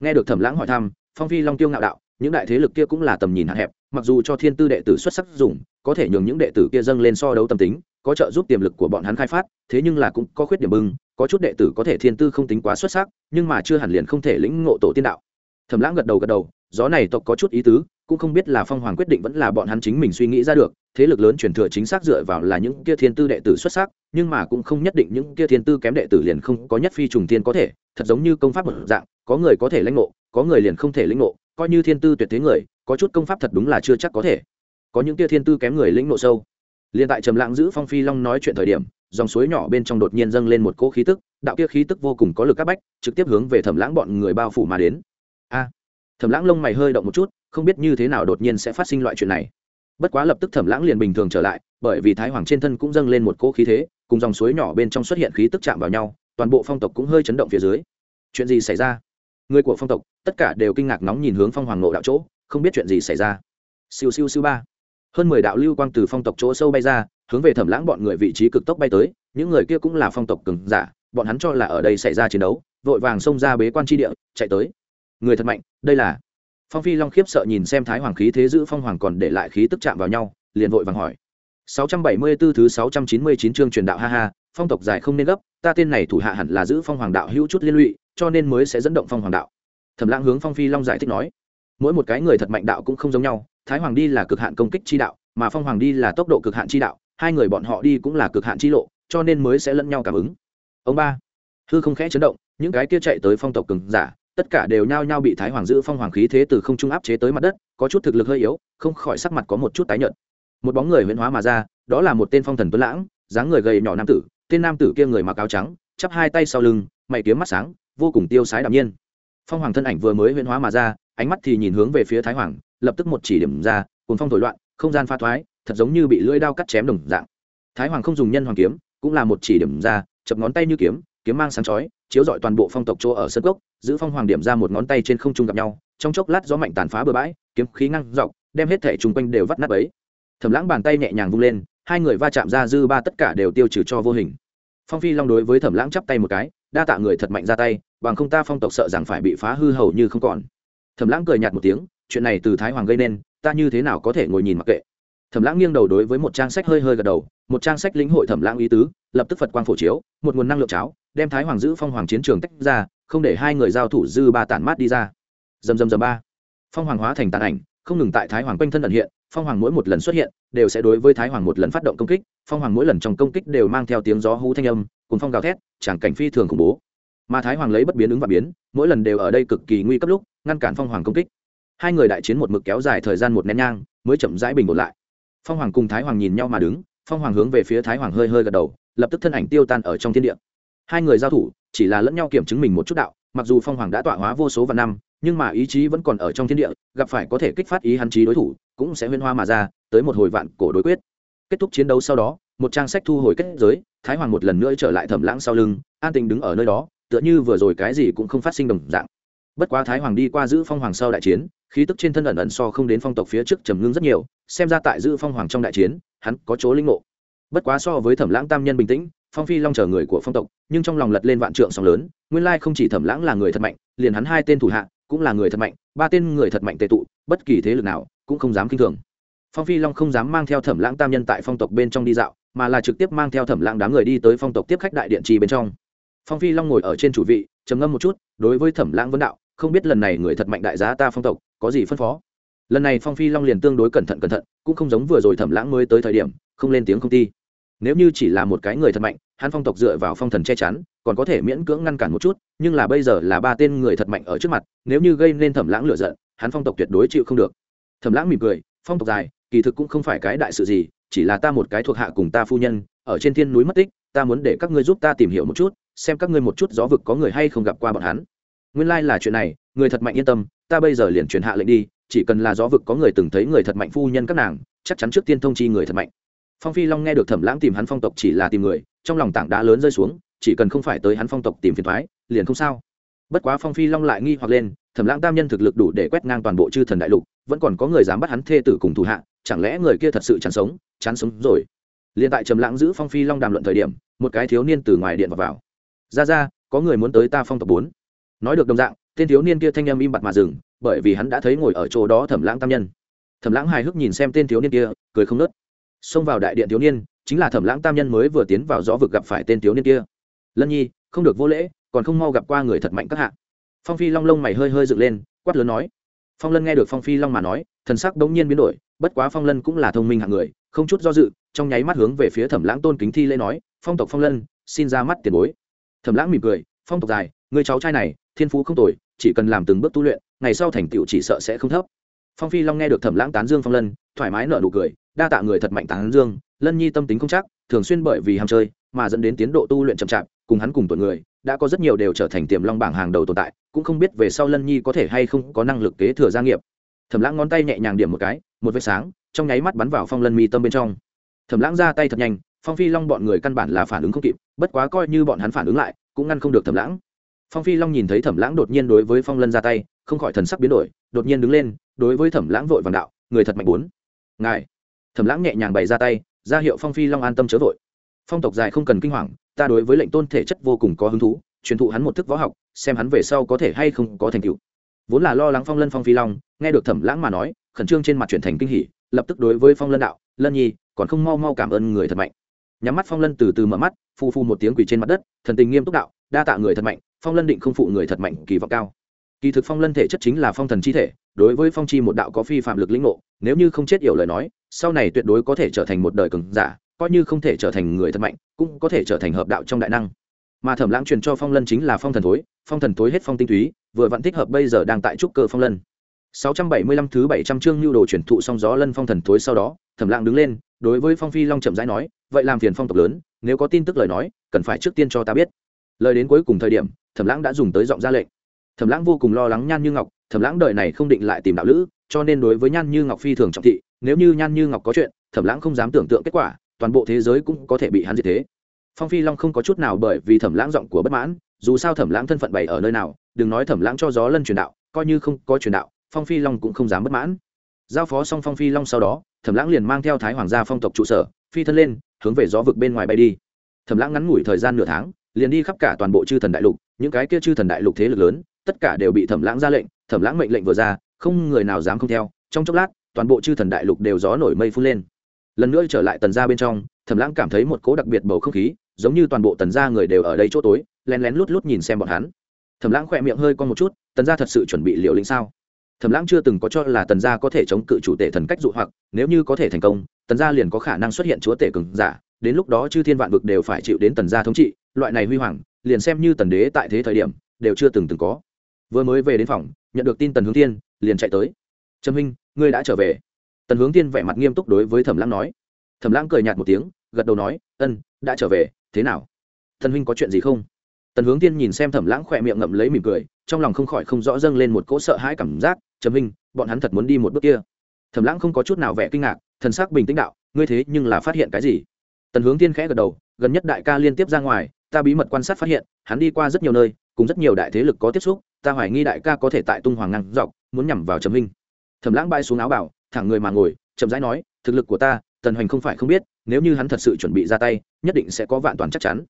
S1: Nghe được thẩm lãng hỏi thăm, phong phi long tiêu ngạo đạo, những đại thế lực kia cũng là tầm nhìn hạn hẹp, mặc dù cho thiên tư đệ tử xuất sắc dùng, có thể nhường những đệ tử kia dâng lên so đấu tâm tính, có trợ giúp tiềm lực của bọn hắn khai phát, thế nhưng là cũng có khuyết điểm bưng có chút đệ tử có thể thiên tư không tính quá xuất sắc, nhưng mà chưa hẳn liền không thể lĩnh ngộ tổ tiên đạo. Thẩm lãng gật đầu gật đầu gió này tộc có chút ý tứ, cũng không biết là phong hoàng quyết định vẫn là bọn hắn chính mình suy nghĩ ra được, thế lực lớn truyền thừa chính xác dựa vào là những kia thiên tư đệ tử xuất sắc, nhưng mà cũng không nhất định những kia thiên tư kém đệ tử liền không có nhất phi trùng tiên có thể, thật giống như công pháp một dạng, có người có thể lãnh ngộ, có người liền không thể lĩnh ngộ, coi như thiên tư tuyệt thế người, có chút công pháp thật đúng là chưa chắc có thể. Có những kia thiên tư kém người lĩnh ngộ sâu. Liền tại trầm lãng giữ phong phi long nói chuyện thời điểm, dòng suối nhỏ bên trong đột nhiên dâng lên một cỗ khí tức, đạo kia khí tức vô cùng có lực các bách, trực tiếp hướng về thẩm lãng bọn người bao phủ mà đến thẩm lãng lông mày hơi động một chút, không biết như thế nào đột nhiên sẽ phát sinh loại chuyện này. Bất quá lập tức thẩm lãng liền bình thường trở lại, bởi vì thái hoàng trên thân cũng dâng lên một cỗ khí thế, cùng dòng suối nhỏ bên trong xuất hiện khí tức chạm vào nhau, toàn bộ phong tộc cũng hơi chấn động phía dưới. Chuyện gì xảy ra? Người của phong tộc, tất cả đều kinh ngạc nóng nhìn hướng phong hoàng nộ đạo chỗ, không biết chuyện gì xảy ra. Siêu siêu siêu ba. Hơn mười đạo lưu quang từ phong tộc chỗ sâu bay ra, hướng về thẩm lãng bọn người vị trí cực tốc bay tới, những người kia cũng là phong tộc cường giả, bọn hắn cho là ở đây xảy ra chiến đấu, vội vàng xông ra bế quan tri địa, chạy tới người thật mạnh, đây là phong phi long khiếp sợ nhìn xem thái hoàng khí thế giữ phong hoàng còn để lại khí tức chạm vào nhau, liền vội vàng hỏi. 674 thứ 699 chương truyền đạo, ha ha, phong tộc dài không nên gấp, ta tên này thủ hạ hẳn là giữ phong hoàng đạo hữu chút liên lụy, cho nên mới sẽ dẫn động phong hoàng đạo. Thẩm lãng hướng phong phi long giải thích nói. Mỗi một cái người thật mạnh đạo cũng không giống nhau, thái hoàng đi là cực hạn công kích chi đạo, mà phong hoàng đi là tốc độ cực hạn chi đạo, hai người bọn họ đi cũng là cực hạn chi lộ, cho nên mới sẽ lẫn nhau cảm ứng. Ông ba, hư không khẽ chấn động, những cái kia chạy tới phong tộc cường giả tất cả đều nhao nhao bị thái hoàng giữ phong hoàng khí thế từ không trung áp chế tới mặt đất, có chút thực lực hơi yếu, không khỏi sắc mặt có một chút tái nhợt. Một bóng người huyễn hóa mà ra, đó là một tên phong thần tuấn lãng, dáng người gầy nhỏ nam tử, tên nam tử kia người mặc áo trắng, chắp hai tay sau lưng, mày kiếm mắt sáng, vô cùng tiêu sái đạm nhiên. Phong hoàng thân ảnh vừa mới huyễn hóa mà ra, ánh mắt thì nhìn hướng về phía thái hoàng, lập tức một chỉ điểm ra cùng phong thổi loạn, không gian pha thoái, thật giống như bị lưỡi đao cắt chém đồng dạng. Thái hoàng không dùng nhân hoàng kiếm, cũng là một chỉ điểm ra, chập ngón tay như kiếm kiếm mang sáng chói chiếu dọi toàn bộ phong tộc chỗ ở sân gốc giữ phong hoàng điểm ra một ngón tay trên không trung gặp nhau, trong chốc lát gió mạnh tàn phá bừa bãi, kiếm khí ngăn dọc, đem hết thể chung quanh đều vắt nát ấy thẩm lãng bàn tay nhẹ nhàng vung lên, hai người va chạm ra dư ba tất cả đều tiêu trừ cho vô hình. Phong phi long đối với thẩm lãng chắp tay một cái, đa tạ người thật mạnh ra tay, bằng không ta phong tộc sợ rằng phải bị phá hư hầu như không còn. Thẩm lãng cười nhạt một tiếng, chuyện này từ thái hoàng gây nên, ta như thế nào có thể ngồi nhìn mặc kệ. Thẩm lãng nghiêng đầu đối với một trang sách hơi hơi gật đầu một trang sách lĩnh hội thẩm lãng ý tứ, lập tức phật quang phổ chiếu, một nguồn năng lượng cháo, đem thái hoàng giữ phong hoàng chiến trường tách ra, không để hai người giao thủ dư ba tản mát đi ra. Dầm dầm dầm ba. Phong hoàng hóa thành tàn ảnh, không ngừng tại thái hoàng quanh thân ẩn hiện, phong hoàng mỗi một lần xuất hiện, đều sẽ đối với thái hoàng một lần phát động công kích, phong hoàng mỗi lần trong công kích đều mang theo tiếng gió hú thanh âm cùng phong gào thét, chẳng cảnh phi thường khủng bố. Mà thái hoàng lấy bất biến ứng và biến, mỗi lần đều ở đây cực kỳ nguy cấp lúc, ngăn cản phong hoàng công kích. Hai người đại chiến một mực kéo dài thời gian một nén nhang, mới chậm rãi bình ổn lại. Phong hoàng cùng thái hoàng nhìn nhau mà đứng phong hoàng hướng về phía thái hoàng hơi hơi gật đầu, lập tức thân ảnh tiêu tan ở trong thiên địa. Hai người giao thủ, chỉ là lẫn nhau kiểm chứng mình một chút đạo, mặc dù phong hoàng đã tọa hóa vô số và năm, nhưng mà ý chí vẫn còn ở trong thiên địa, gặp phải có thể kích phát ý hắn trí đối thủ, cũng sẽ huyên hoa mà ra, tới một hồi vạn cổ đối quyết. Kết thúc chiến đấu sau đó, một trang sách thu hồi kết giới, thái hoàng một lần nữa trở lại thẩm lãng sau lưng, an tình đứng ở nơi đó, tựa như vừa rồi cái gì cũng không phát sinh đồng dạng. Bất quá thái hoàng đi qua giữ phong hoàng sau đại chiến khí tức trên thân ẩn ẩn so không đến phong tộc phía trước trầm ngưng rất nhiều, xem ra tại giữ phong hoàng trong đại chiến, hắn có chỗ linh ngộ. Bất quá so với thẩm lãng tam nhân bình tĩnh, phong phi long chờ người của phong tộc, nhưng trong lòng lật lên vạn trượng sóng lớn, nguyên lai không chỉ thẩm lãng là người thật mạnh, liền hắn hai tên thủ hạ cũng là người thật mạnh, ba tên người thật mạnh tệ tụ, bất kỳ thế lực nào cũng không dám k i n h thường. Phong phi long không dám mang theo thẩm lãng tam nhân tại phong tộc bên trong đi dạo, mà là trực tiếp mang theo thẩm lãng đám người đi tới phong tộc tiếp khách đại điện trì bên trong. Phong phi long ngồi ở trên chủ vị, trầm ngâm một chút, đối với thẩm lãng vấn đạo, không biết lần này người thật mạnh đại giá ta phong tộc có gì phân phó? Lần này phong phi long liền tương đối cẩn thận cẩn thận, cũng không giống vừa rồi thẩm lãng mới tới thời điểm, không lên tiếng không ti nếu như chỉ là một cái người thật mạnh, hắn phong tộc dựa vào phong thần che chắn, còn có thể miễn cưỡng ngăn cản một chút, nhưng là bây giờ là ba tên người thật mạnh ở trước mặt, nếu như gây nên thẩm lãng lựa giận, hắn phong tộc tuyệt đối chịu không được. Thẩm lãng mỉm cười, phong tộc dài, kỳ thực cũng không phải cái đại sự gì, chỉ là ta một cái thuộc hạ cùng ta phu nhân, ở trên thiên núi mất tích, ta muốn để các ngươi giúp ta tìm hiểu một chút, xem các ngươi một chút gió vực có người hay không gặp qua bọn hắn nguyên lai là chuyện này người thật mạnh yên tâm ta bây giờ liền truyền hạ lệnh đi chỉ cần là gió vực có người từng thấy người thật mạnh phu nhân các nàng chắc chắn trước tiên thông chi người thật mạnh. Phong phi long nghe được thẩm lãng tìm hắn phong tộc chỉ là tìm người trong lòng tảng đá lớn rơi xuống chỉ cần không phải tới hắn phong tộc tìm phiền thoái liền không sao. Bất quá phong phi long lại nghi hoặc lên thẩm lãng tam nhân thực lực đủ để quét ngang toàn bộ chư thần đại lục vẫn còn có người dám bắt hắn thê tử cùng thủ hạ chẳng lẽ người kia thật sự chán sống chán sống rồi? Liền tại trầm lãng giữ phong phi long đàm luận thời điểm một cái thiếu niên từ ngoài điện vào, vào. ra ra có người muốn tới ta phong tộc bốn nói được đồng dạng, tên thiếu niên kia thanh âm im bặt mà dừng, bởi vì hắn đã thấy ngồi ở chỗ đó thẩm lãng tam nhân. Thẩm lãng hài hước nhìn xem tên thiếu niên kia, cười không nớt. Xông vào đại điện thiếu niên, chính là thẩm lãng tam nhân mới vừa tiến vào gió vực gặp phải tên thiếu niên kia. Lân nhi, không được vô lễ, còn không mau gặp qua người thật mạnh các hạ. Phong phi long lông mày hơi hơi dựng lên, quát lớn nói. Phong lân nghe được phong phi long mà nói, thần sắc đống nhiên biến đổi, bất quá phong lân cũng là thông minh hạng người, không chút do dự, trong nháy mắt hướng về phía thẩm lãng tôn kính thi lễ nói, phong tộc phong lân, xin ra mắt tiền bối. Thẩm lãng mỉm cười, phong tộc dài, người cháu trai này thiên phú không tồi, chỉ cần làm từng bước tu luyện, ngày sau thành tựu chỉ sợ sẽ không thấp. Phong phi long nghe được thẩm lãng tán dương phong lân, thoải mái nở nụ cười, đa tạ người thật mạnh tán dương, lân nhi tâm tính không chắc, thường xuyên bởi vì ham chơi mà dẫn đến tiến độ tu luyện chậm chạp, cùng hắn cùng tuổi người, đã có rất nhiều đều trở thành tiềm long bảng hàng đầu tồn tại, cũng không biết về sau lân nhi có thể hay không có năng lực kế thừa gia nghiệp. Thẩm lãng ngón tay nhẹ nhàng điểm một cái, một vết sáng, trong nháy mắt bắn vào phong lân mi tâm bên trong. Thẩm lãng ra tay thật nhanh, phong phi long bọn người căn bản là phản ứng không kịp, bất quá coi như bọn hắn phản ứng lại, cũng ngăn không được thẩm lãng phong phi long nhìn thấy thẩm lãng đột nhiên đối với phong lân ra tay, không khỏi thần sắc biến đổi, đột nhiên đứng lên, đối với thẩm lãng vội vàng đạo, người thật mạnh bốn. Ngài. Thẩm lãng nhẹ nhàng bày ra tay, ra hiệu phong phi long an tâm chớ vội. Phong tộc dài không cần kinh hoàng, ta đối với lệnh tôn thể chất vô cùng có hứng thú, truyền thụ hắn một thức võ học, xem hắn về sau có thể hay không có thành tựu. Vốn là lo lắng phong lân phong phi long, nghe được thẩm lãng mà nói, khẩn trương trên mặt chuyển thành kinh hỉ, lập tức đối với phong lân đạo, lân nhi, còn không mau mau cảm ơn người thật mạnh. Nhắm mắt phong lân từ từ mở mắt, phu phu một tiếng quỳ trên mặt đất, thần tình nghiêm túc đạo đa tạ người thật mạnh, phong lân định không phụ người thật mạnh, kỳ vọng cao. Kỳ thực phong lân thể chất chính là phong thần chi thể, đối với phong chi một đạo có phi phạm lực lĩnh ngộ, nếu như không chết yểu lời nói, sau này tuyệt đối có thể trở thành một đời cường giả, coi như không thể trở thành người thật mạnh, cũng có thể trở thành hợp đạo trong đại năng. Mà thẩm lãng truyền cho phong lân chính là phong thần thối, phong thần thối hết phong tinh túy, vừa vặn thích hợp bây giờ đang tại trúc cơ phong lân. 675 thứ 700 chương lưu đồ truyền thụ song gió lân phong thần thối sau đó, thẩm lãng đứng lên, đối với phong phi long chậm rãi nói, vậy làm phiền phong tộc lớn, nếu có tin tức lời nói, cần phải trước tiên cho ta biết lời đến cuối cùng thời điểm, thẩm lãng đã dùng tới giọng ra lệnh. Thẩm lãng vô cùng lo lắng nhan như ngọc, thẩm lãng đời này không định lại tìm đạo lữ, cho nên đối với nhan như ngọc phi thường trọng thị, nếu như nhan như ngọc có chuyện, thẩm lãng không dám tưởng tượng kết quả, toàn bộ thế giới cũng có thể bị hắn diệt thế. Phong phi long không có chút nào bởi vì thẩm lãng giọng của bất mãn, dù sao thẩm lãng thân phận bày ở nơi nào, đừng nói thẩm lãng cho gió lân truyền đạo, coi như không có truyền đạo, phong phi long cũng không dám bất mãn. Giao phó xong phong phi long sau đó, thẩm lãng liền mang theo thái hoàng gia phong tộc trụ sở, phi thân lên, hướng về gió vực bên ngoài bay đi. Thẩm lãng ngắn ngủi thời gian nửa tháng liền đi khắp cả toàn bộ chư thần đại lục, những cái kia chư thần đại lục thế lực lớn, tất cả đều bị thẩm lãng ra lệnh, thẩm lãng mệnh lệnh vừa ra, không người nào dám không theo, trong chốc lát, toàn bộ chư thần đại lục đều gió nổi mây phun lên. Lần nữa trở lại tần gia bên trong, thẩm lãng cảm thấy một cố đặc biệt bầu không khí, giống như toàn bộ tần gia người đều ở đây chỗ tối, lén lén lút lút nhìn xem bọn hắn. Thẩm lãng khỏe miệng hơi con một chút, tần gia thật sự chuẩn bị liều lĩnh sao? Thẩm lãng chưa từng có cho là tần gia có thể chống cự chủ tể thần cách dụ hoặc, nếu như có thể thành công, tần gia liền có khả năng xuất hiện chúa tể cường giả, đến lúc đó chư thiên vạn vực đều phải chịu đến tần gia thống trị loại này huy hoàng, liền xem như tần đế tại thế thời điểm, đều chưa từng từng có. Vừa mới về đến phòng, nhận được tin tần hướng thiên, liền chạy tới. Trâm minh ngươi đã trở về. Tần hướng thiên vẻ mặt nghiêm túc đối với thẩm lãng nói. Thẩm lãng cười nhạt một tiếng, gật đầu nói, ân, đã trở về, thế nào? Thần huynh có chuyện gì không? Tần hướng thiên nhìn xem thẩm lãng khỏe miệng ngậm lấy mỉm cười, trong lòng không khỏi không rõ dâng lên một cỗ sợ hãi cảm giác trầm minh bọn hắn thật muốn đi một bước kia. Thẩm lãng không có chút nào vẻ kinh ngạc, thần sắc bình tĩnh đạo, ngươi thế nhưng là phát hiện cái gì? Tần hướng tiên khẽ gật đầu, gần nhất đại ca liên tiếp ra ngoài ta bí mật quan sát phát hiện, hắn đi qua rất nhiều nơi, cùng rất nhiều đại thế lực có tiếp xúc, ta hoài nghi đại ca có thể tại tung hoàng ngăn dọc, muốn nhằm vào trầm minh thẩm lãng bay xuống áo bảo, thẳng người mà ngồi, chậm rãi nói, thực lực của ta, tần hoành không phải không biết, nếu như hắn thật sự chuẩn bị ra tay, nhất định sẽ có vạn toàn chắc chắn.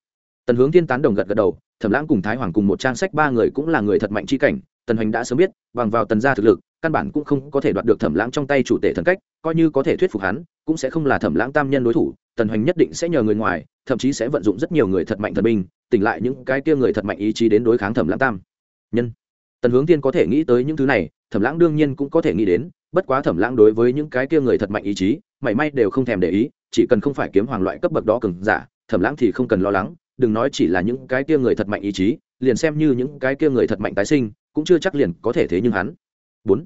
S1: Tần hướng thiên tán đồng gật gật đầu, thẩm lãng cùng thái hoàng cùng một trang sách ba người cũng là người thật mạnh chi cảnh, tần hoành đã sớm biết, bằng vào tần gia thực lực, căn bản cũng không có thể đoạt được thẩm lãng trong tay chủ tể thần cách, coi như có thể thuyết phục hắn, cũng sẽ không là thẩm lãng tam nhân đối thủ tần hoành nhất định sẽ nhờ người ngoài, thậm chí sẽ vận dụng rất nhiều người thật mạnh thần binh, tỉnh lại những cái kia người thật mạnh ý chí đến đối kháng thẩm lãng tam. Nhân. Tần hướng tiên có thể nghĩ tới những thứ này, thẩm lãng đương nhiên cũng có thể nghĩ đến, bất quá thẩm lãng đối với những cái kia người thật mạnh ý chí, mảy may đều không thèm để ý, chỉ cần không phải kiếm hoàng loại cấp bậc đó cường giả, thẩm lãng thì không cần lo lắng, đừng nói chỉ là những cái kia người thật mạnh ý chí, liền xem như những cái kia người thật mạnh tái sinh, cũng chưa chắc liền có thể thế nhưng hắn. Bốn.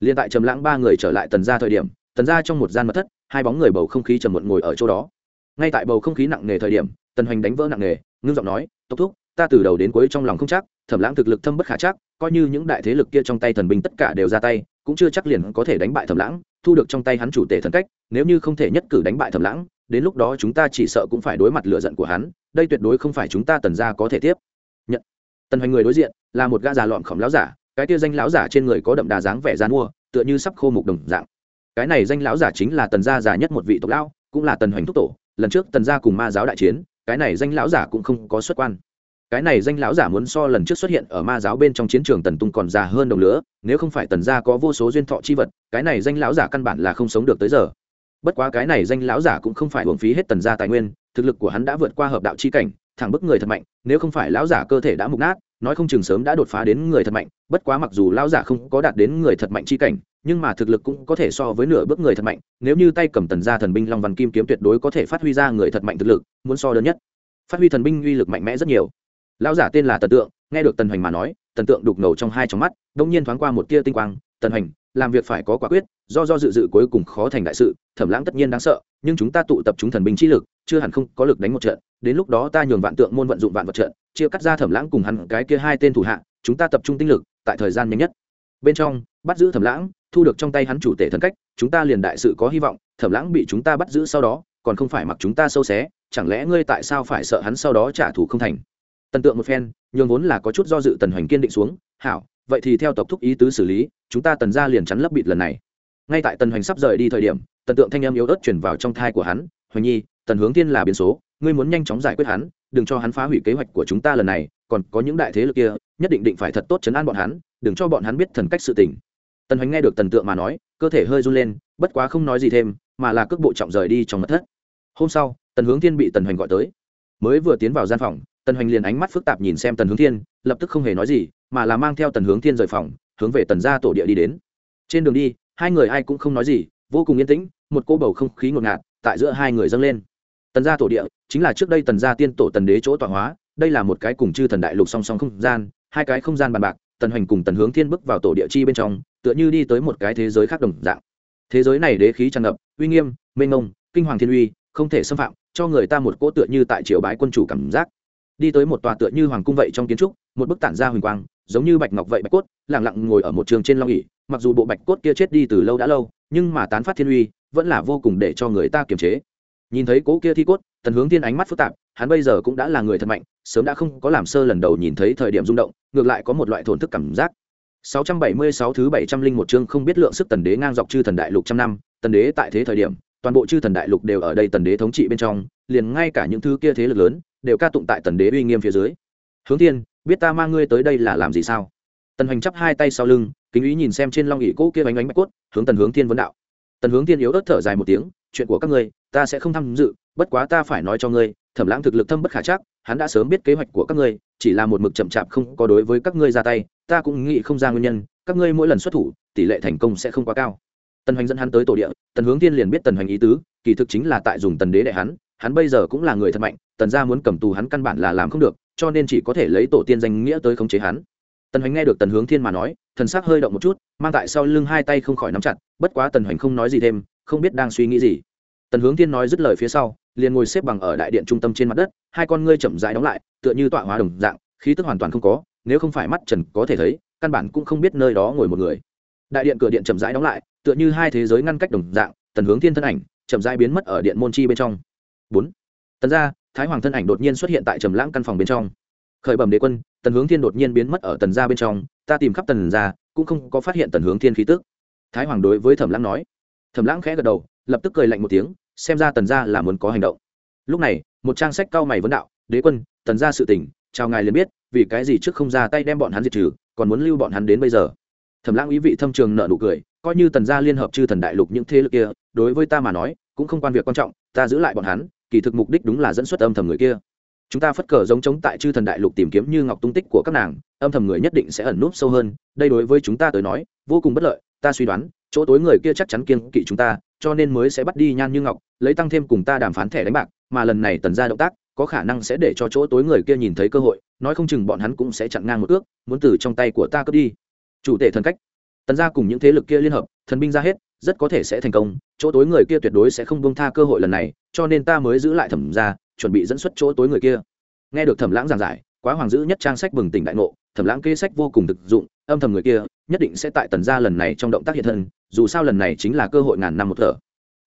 S1: Liền tại trầm lãng ba người trở lại tần gia thời điểm tần gia trong một gian mật thất, hai bóng người bầu không khí trầm muộn ngồi ở chỗ đó. Ngay tại bầu không khí nặng nề thời điểm, tần hoành đánh vỡ nặng nề, ngưng giọng nói tốc thúc, ta từ đầu đến cuối trong lòng không chắc, thẩm lãng thực lực thâm bất khả chắc, coi như những đại thế lực kia trong tay thần binh tất cả đều ra tay, cũng chưa chắc liền có thể đánh bại thẩm lãng, thu được trong tay hắn chủ tể thần cách, nếu như không thể nhất cử đánh bại thẩm lãng, đến lúc đó chúng ta chỉ sợ cũng phải đối mặt lựa giận của hắn, đây tuyệt đối không phải chúng ta tần ra có thể tiếp. Nhận. Tần hoành người đối diện, là một gã già lọn khổng láo giả, cái tia danh lão giả trên người có đậm đà dáng vẻ gian mua, tựa như sắp khô mục đồng dạng cái này danh lão giả chính là tần gia già nhất một vị tộc lão, cũng là tần hoành thúc tổ, lần trước tần gia cùng ma giáo đại chiến, cái này danh lão giả cũng không có xuất quan. Cái này danh lão giả muốn so lần trước xuất hiện ở ma giáo bên trong chiến trường tần tung còn già hơn đồng lứa, nếu không phải tần gia có vô số duyên thọ chi vật, cái này danh lão giả căn bản là không sống được tới giờ. Bất quá cái này danh lão giả cũng không phải uổng phí hết tần gia tài nguyên, thực lực của hắn đã vượt qua hợp đạo chi cảnh, thẳng bức người thật mạnh, nếu không phải lão giả cơ thể đã mục nát, nói không chừng sớm đã đột phá đến người thật mạnh, bất quá mặc dù lão giả không có đạt đến người thật mạnh chi cảnh nhưng mà thực lực cũng có thể so với nửa bước người thật mạnh, nếu như tay cầm tần gia thần binh long văn kim kiếm tuyệt đối có thể phát huy ra người thật mạnh thực lực, muốn so đơn nhất. Phát huy thần binh uy lực mạnh mẽ rất nhiều. Lão giả tên là tần tượng, nghe được tần hoành mà nói, tần tượng đục ngầu trong hai trong mắt, đông nhiên thoáng qua một tia tinh quang, tần hoành, làm việc phải có quả quyết, do do dự dự cuối cùng khó thành đại sự, thẩm lãng tất nhiên đáng sợ, nhưng chúng ta tụ tập chúng thần binh chi lực, chưa hẳn không có lực đánh một trận, đến lúc đó ta nhường vạn tượng môn vận dụng vạn vật trận, chia cắt ra thẩm lãng cùng hắn cái kia hai tên thủ hạ, chúng ta tập trung tinh lực, tại thời gian nhanh nhất. Bên trong, bắt giữ thẩm lãng thu được trong tay hắn chủ tể thần cách, chúng ta liền đại sự có hy vọng, thẩm lãng bị chúng ta bắt giữ sau đó, còn không phải mặc chúng ta sâu xé, chẳng lẽ ngươi tại sao phải sợ hắn sau đó trả thù không thành? Tần tượng một phen, nhường vốn là có chút do dự tần hoành kiên định xuống, hảo, vậy thì theo tộc thúc ý tứ xử lý, chúng ta tần ra liền chắn lấp bịt lần này. Ngay tại tần hoành sắp rời đi thời điểm, tần tượng thanh âm yếu ớt chuyển vào trong thai của hắn, hoành nhi, tần hướng tiên là biến số, ngươi muốn nhanh chóng giải quyết hắn, đừng cho hắn phá hủy kế hoạch của chúng ta lần này, còn có những đại thế lực kia, nhất định định phải thật tốt chấn an bọn hắn, đừng cho bọn hắn biết thần cách sự tình tần hoành nghe được tần tượng mà nói, cơ thể hơi run lên, bất quá không nói gì thêm, mà là cước bộ trọng rời đi trong mật thất. Hôm sau, tần hướng thiên bị tần hoành gọi tới. Mới vừa tiến vào gian phòng, tần hoành liền ánh mắt phức tạp nhìn xem tần hướng thiên, lập tức không hề nói gì, mà là mang theo tần hướng thiên rời phòng, hướng về tần gia tổ địa đi đến. Trên đường đi, hai người ai cũng không nói gì, vô cùng yên tĩnh, một cô bầu không khí ngột ngạt tại giữa hai người dâng lên. Tần gia tổ địa chính là trước đây tần gia tiên tổ tần đế chỗ tọa hóa, đây là một cái cùng chư thần đại lục song song không gian, hai cái không gian bàn bạc, tần hoành cùng tần hướng thiên bước vào tổ địa chi bên trong tựa như đi tới một cái thế giới khác đồng dạng. Thế giới này đế khí tràn ngập, uy nghiêm, mênh mông, kinh hoàng thiên uy, không thể xâm phạm, cho người ta một cỗ tựa như tại triều bái quân chủ cảm giác. Đi tới một tòa tựa như hoàng cung vậy trong kiến trúc, một bức tản ra huỳnh quang, giống như bạch ngọc vậy bạch cốt lẳng lặng ngồi ở một trường trên long ỉ mặc dù bộ bạch cốt kia chết đi từ lâu đã lâu, nhưng mà tán phát thiên uy, vẫn là vô cùng để cho người ta kiềm chế. Nhìn thấy cố kia thi cốt tần hướng thiên ánh mắt phức tạp, hắn bây giờ cũng đã là người thật mạnh, sớm đã không có làm sơ lần đầu nhìn thấy thời điểm rung động, ngược lại có một loại thổn thức cảm giác. 676 thứ 701 chương không biết lượng sức tần đế ngang dọc chư thần đại lục trăm năm, tần đế tại thế thời điểm, toàn bộ chư thần đại lục đều ở đây tần đế thống trị bên trong, liền ngay cả những thứ kia thế lực lớn, đều ca tụng tại tần đế uy nghiêm phía dưới. Hướng thiên, biết ta mang ngươi tới đây là làm gì sao? Tần hoành chắp hai tay sau lưng, kính ý nhìn xem trên long ỷ cỗ kia bánh bánh bạch cốt, hướng tần hướng thiên vấn đạo. Tần hướng thiên yếu ớt thở dài một tiếng, chuyện của các ngươi, ta sẽ không tham dự, bất quá ta phải nói cho ngươi thẩm lãng thực lực thâm bất khả chắc, hắn đã sớm biết kế hoạch của các ngươi, chỉ là một mực chậm chạp không có đối với các ngươi ra tay, ta cũng nghĩ không ra nguyên nhân, các ngươi mỗi lần xuất thủ, tỷ lệ thành công sẽ không quá cao. Tần hoành dẫn hắn tới tổ địa, tần hướng tiên liền biết tần hoành ý tứ, kỳ thực chính là tại dùng tần đế đại hắn hắn bây giờ cũng là người thật mạnh, tần gia muốn cầm tù hắn căn bản là làm không được, cho nên chỉ có thể lấy tổ tiên danh nghĩa tới khống chế hắn. Tần hoành nghe được tần hướng thiên mà nói, thần sắc hơi động một chút, mang tại sau lưng hai tay không khỏi nắm chặt, bất quá tần hoành không nói gì thêm, không biết đang suy nghĩ gì. Tần hướng thiên nói dứt lời phía sau liền ngồi xếp bằng ở đại điện trung tâm trên mặt đất, hai con ngươi chậm rãi đóng lại, tựa như tọa hóa đồng dạng, khí tức hoàn toàn không có, nếu không phải mắt trần có thể thấy, căn bản cũng không biết nơi đó ngồi một người. Đại điện cửa điện chậm rãi đóng lại, tựa như hai thế giới ngăn cách đồng dạng, tần hướng thiên thân ảnh chậm rãi biến mất ở điện môn chi bên trong. Bốn. Tần ra thái hoàng thân ảnh đột nhiên xuất hiện tại trầm lãng căn phòng bên trong. Khởi bẩm đế quân, tần hướng thiên đột nhiên biến mất ở tần gia bên trong, ta tìm khắp tần gia, cũng không có phát hiện tần hướng thiên khí tức. Thái hoàng đối với thẩm lãng nói. Thẩm lãng khẽ gật đầu, lập tức cười lạnh một tiếng xem ra tần gia là muốn có hành động. Lúc này, một trang sách cao mày vấn đạo, đế quân, tần gia sự tình, chào ngài liền biết, vì cái gì trước không ra tay đem bọn hắn diệt trừ, còn muốn lưu bọn hắn đến bây giờ? Thẩm lãng ý vị thâm trường nợ nụ cười, coi như tần gia liên hợp chư thần đại lục những thế lực kia, đối với ta mà nói, cũng không quan việc quan trọng, ta giữ lại bọn hắn, kỳ thực mục đích đúng là dẫn xuất âm thầm người kia chúng ta phất cờ giống chống tại chư thần đại lục tìm kiếm như ngọc tung tích của các nàng, âm thầm người nhất định sẽ ẩn núp sâu hơn, đây đối với chúng ta tới nói, vô cùng bất lợi, ta suy đoán, chỗ tối người kia chắc chắn kiên kỵ chúng ta, cho nên mới sẽ bắt đi nhan như ngọc, lấy tăng thêm cùng ta đàm phán thẻ đánh bạc, mà lần này tần ra động tác, có khả năng sẽ để cho chỗ tối người kia nhìn thấy cơ hội, nói không chừng bọn hắn cũng sẽ chặn ngang một ước, muốn từ trong tay của ta cướp đi. Chủ tể thần cách. Tần ra cùng những thế lực kia liên hợp, thần binh ra hết, rất có thể sẽ thành công, chỗ tối người kia tuyệt đối sẽ không bông tha cơ hội lần này, cho nên ta mới giữ lại thẩm ra chuẩn bị dẫn xuất chỗ tối người kia. Nghe được thẩm lãng giảng giải, quá hoàng dữ nhất trang sách bừng tỉnh đại ngộ, thẩm lãng kê sách vô cùng thực dụng, âm thầm người kia, nhất định sẽ tại tần gia lần này trong động tác hiện thân, dù sao lần này chính là cơ hội ngàn năm một thở.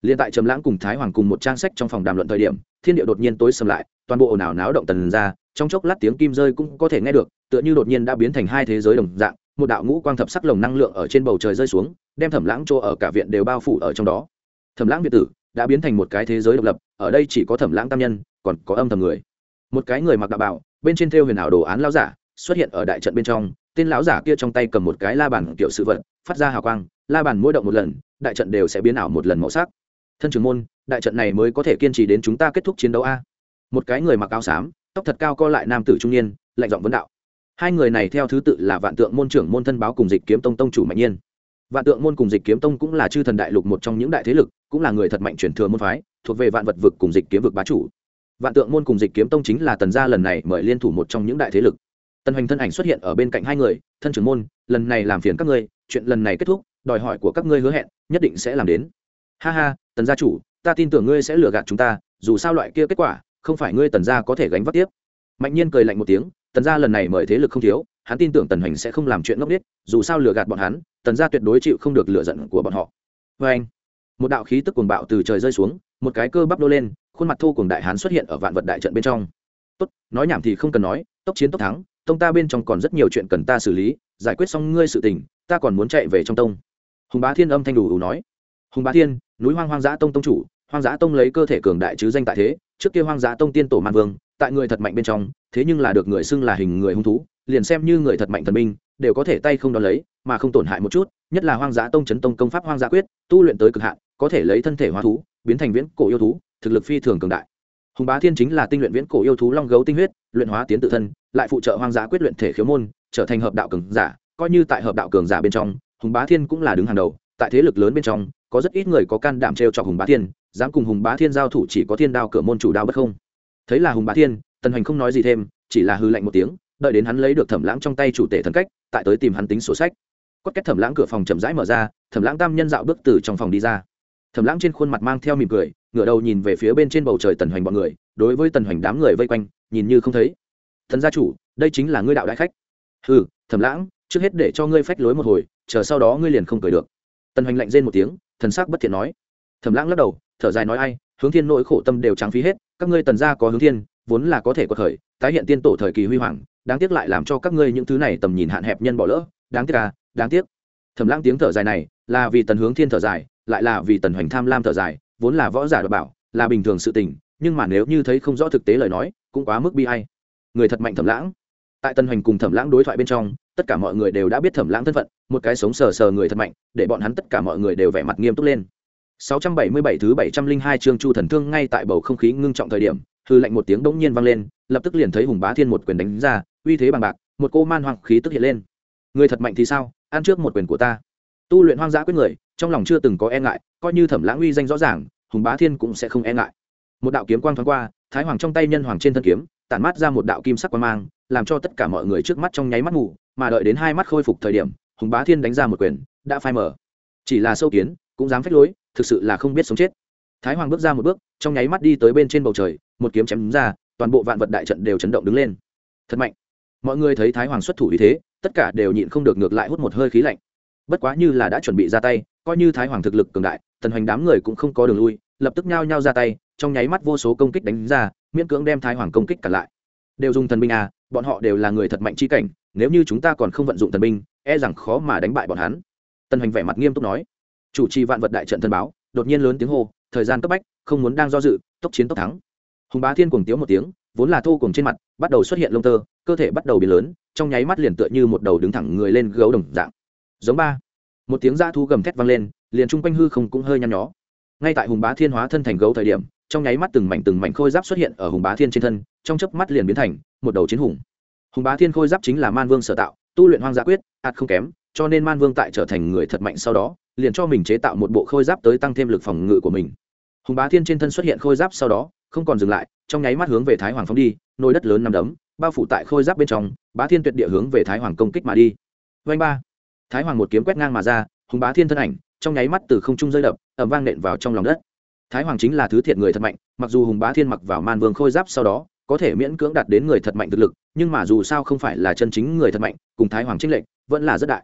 S1: Liên tại trầm lãng cùng thái hoàng cùng một trang sách trong phòng đàm luận thời điểm, thiên địa đột nhiên tối sầm lại, toàn bộ ồn ào náo động tần ra trong chốc lát tiếng kim rơi cũng có thể nghe được, tựa như đột nhiên đã biến thành hai thế giới đồng dạng, một đạo ngũ quang thập sắc lồng năng lượng ở trên bầu trời rơi xuống, đem thẩm lãng chỗ ở cả viện đều bao phủ ở trong đó. Thẩm lãng việt tử, đã biến thành một cái thế giới độc lập, ở đây chỉ có thẩm lãng tam nhân còn có âm thầm người. Một cái người mặc đạo bảo bên trên thêu huyền ảo đồ án lão giả, xuất hiện ở đại trận bên trong, tên lão giả kia trong tay cầm một cái la bàn kiểu sự vật, phát ra hào quang, la bàn mỗi động một lần, đại trận đều sẽ biến ảo một lần màu sắc. Thân trưởng môn, đại trận này mới có thể kiên trì đến chúng ta kết thúc chiến đấu a. Một cái người mặc áo xám, tóc thật cao co lại nam tử trung niên, lạnh giọng vấn đạo. Hai người này theo thứ tự là vạn tượng môn trưởng môn thân báo cùng dịch kiếm tông tông chủ mạnh nhiên. Vạn tượng môn cùng dịch kiếm tông cũng là chư thần đại lục một trong những đại thế lực, cũng là người thật mạnh truyền thừa môn phái, thuộc về vạn vật vực cùng dịch kiếm vực bá chủ vạn tượng môn cùng dịch kiếm tông chính là tần gia lần này mời liên thủ một trong những đại thế lực. Tần hoành thân ảnh xuất hiện ở bên cạnh hai người, thân trưởng môn, lần này làm phiền các ngươi, chuyện lần này kết thúc, đòi hỏi của các ngươi hứa hẹn, nhất định sẽ làm đến. Ha ha, tần gia chủ, ta tin tưởng ngươi sẽ lừa gạt chúng ta, dù sao loại kia kết quả, không phải ngươi tần gia có thể gánh vác tiếp. Mạnh nhiên cười lạnh một tiếng, tần gia lần này mời thế lực không thiếu, hắn tin tưởng tần hoành sẽ không làm chuyện ngốc nghếch, dù sao lừa gạt bọn hắn, tần gia tuyệt đối chịu không được lựa giận của bọn họ. Vê anh một đạo khí tức cuồng bạo từ trời rơi xuống, một cái cơ bắp đô lên khuôn mặt thô cùng đại hán xuất hiện ở vạn vật đại trận bên trong. Tốt, nói nhảm thì không cần nói, tốc chiến tốc thắng, tông ta bên trong còn rất nhiều chuyện cần ta xử lý, giải quyết xong ngươi sự tình, ta còn muốn chạy về trong tông. Hùng bá thiên âm thanh đủ đủ nói. Hùng bá thiên, núi hoang hoang dã tông tông chủ, hoang dã tông lấy cơ thể cường đại chứ danh tại thế, trước kia hoang dã tông tiên tổ man vương, tại người thật mạnh bên trong, thế nhưng là được người xưng là hình người hung thú, liền xem như người thật mạnh thần minh, đều có thể tay không đón lấy, mà không tổn hại một chút, nhất là hoang dã tông chấn tông công pháp hoang dã quyết, tu luyện tới cực hạn, có thể lấy thân thể hóa thú, biến thành viễn cổ yêu thú thực lực phi thường cường đại. Hùng bá thiên chính là tinh luyện viễn cổ yêu thú long gấu tinh huyết, luyện hóa tiến tự thân, lại phụ trợ hoang dã quyết luyện thể khiếu môn, trở thành hợp đạo cường giả. Coi như tại hợp đạo cường giả bên trong, hùng bá thiên cũng là đứng hàng đầu. Tại thế lực lớn bên trong, có rất ít người có can đảm trêu cho hùng bá thiên, dám cùng hùng bá thiên giao thủ chỉ có thiên đao cửa môn chủ đao bất không. Thấy là hùng bá thiên, tần Hành không nói gì thêm, chỉ là hư lạnh một tiếng, đợi đến hắn lấy được thẩm lãng trong tay chủ tể thần cách, tại tới tìm hắn tính sổ sách. Cốt cách thẩm lãng cửa phòng chậm rãi mở ra, thẩm lãng tam nhân dạo bước từ trong phòng đi ra thẩm lãng trên khuôn mặt mang theo mỉm cười ngửa đầu nhìn về phía bên trên bầu trời tần hoành bọn người đối với tần hoành đám người vây quanh nhìn như không thấy. Thần gia chủ đây chính là ngươi đạo đại khách. Ừ thẩm lãng trước hết để cho ngươi phách lối một hồi chờ sau đó ngươi liền không cười được. Tần hoành lạnh rên một tiếng thần sắc bất thiện nói. Thẩm lãng lắc đầu thở dài nói ai hướng thiên nỗi khổ tâm đều trắng phí hết các ngươi tần gia có hướng thiên vốn là có thể có thời, tái hiện tiên tổ thời kỳ huy hoàng đáng tiếc lại làm cho các ngươi những thứ này tầm nhìn hạn hẹp nhân bỏ lỡ đáng tiếc à đáng tiếc. Thẩm lãng tiếng thở dài này là vì tần hướng thiên thở dài lại là vì tần hoành tham lam thở dài vốn là võ giả đ bảo là bình thường sự tình nhưng mà nếu như thấy không rõ thực tế lời nói cũng quá mức bi hay người thật mạnh thẩm lãng tại tần hoành cùng thẩm lãng đối thoại bên trong tất cả mọi người đều đã biết thẩm lãng thân phận một cái sống sờ sờ người thật mạnh để bọn hắn tất cả mọi người đều vẻ mặt nghiêm túc lên 677 thứ 702 chương Chu Thần Thương ngay tại bầu không khí ngưng trọng thời điểm, hư lạnh một tiếng bỗng nhiên vang lên, lập tức liền thấy Hùng Bá Thiên một quyền đánh ra, uy thế bằng bạc, một cô man hoàng khí tức hiện lên. Người thật mạnh thì sao, ăn trước một quyền của ta. Tu luyện hoang dã quyết người, trong lòng chưa từng có e ngại, coi như Thẩm Lãng uy danh rõ ràng, Hùng Bá Thiên cũng sẽ không e ngại. Một đạo kiếm quang thoáng qua, Thái Hoàng trong tay nhân hoàng trên thân kiếm, tản mát ra một đạo kim sắc quang mang, làm cho tất cả mọi người trước mắt trong nháy mắt ngủ, mà đợi đến hai mắt khôi phục thời điểm, Hùng Bá Thiên đánh ra một quyền, đã phai mở. Chỉ là sâu kiến, cũng dám phách lối, thực sự là không biết sống chết thái hoàng bước ra một bước trong nháy mắt đi tới bên trên bầu trời một kiếm chém ra toàn bộ vạn vật đại trận đều chấn động đứng lên thật mạnh mọi người thấy thái hoàng xuất thủ ý thế tất cả đều nhịn không được ngược lại hút một hơi khí lạnh bất quá như là đã chuẩn bị ra tay coi như thái hoàng thực lực cường đại, tần hoành đám người cũng không có đường lui, lập tức nhao nhao ra tay, trong nháy mắt vô số công kích đánh ra, miễn cưỡng đem thái hoàng công kích cả lại. Đều dùng thần binh à bọn họ đều là người thật mạnh chi cảnh, nếu như chúng ta còn không vận dụng thần binh e rằng khó mà đánh bại bọn hắn. Tần hoành vẻ mặt nghiêm túc nói. Chủ trì vạn vật đại trận Thần báo, đột nhiên lớn tiếng hô, thời gian cấp bách, không muốn đang do dự, tốc chiến tốc thắng. Hùng bá thiên cuồng tiếu một tiếng, vốn là thô cùng trên mặt, bắt đầu xuất hiện lông tơ, cơ thể bắt đầu biến lớn, trong nháy mắt liền tựa như một đầu đứng thẳng người lên gấu đồng dạng. Giống ba một tiếng da thu gầm thét vang lên, liền chung quanh hư không cũng hơi nhăn nhó. Ngay tại hùng bá thiên hóa thân thành gấu thời điểm, trong nháy mắt từng mảnh từng mảnh khôi giáp xuất hiện ở hùng bá thiên trên thân, trong chớp mắt liền biến thành một đầu chiến hùng. Hùng bá thiên khôi giáp chính là man vương sở tạo, tu luyện hoang gia quyết, ạt không kém, cho nên man vương tại trở thành người thật mạnh sau đó, liền cho mình chế tạo một bộ khôi giáp tới tăng thêm lực phòng ngự của mình. Hùng bá thiên trên thân xuất hiện khôi giáp sau đó, không còn dừng lại, trong nháy mắt hướng về thái hoàng phóng đi, nồi đất lớn nằm đấm, bao phủ tại khôi giáp bên trong, bá thiên tuyệt địa hướng về thái hoàng công kích mà đi. Vanh ba thái hoàng một kiếm quét ngang mà ra, hùng bá thiên thân ảnh, trong nháy mắt từ không trung rơi đập ẩm vang nện vào trong lòng đất. Thái hoàng chính là thứ thiệt người thật mạnh, mặc dù hùng bá thiên mặc vào man vương khôi giáp sau đó, có thể miễn cưỡng đạt đến người thật mạnh thực lực, nhưng mà dù sao không phải là chân chính người thật mạnh, cùng thái hoàng trinh lệnh vẫn là rất đại.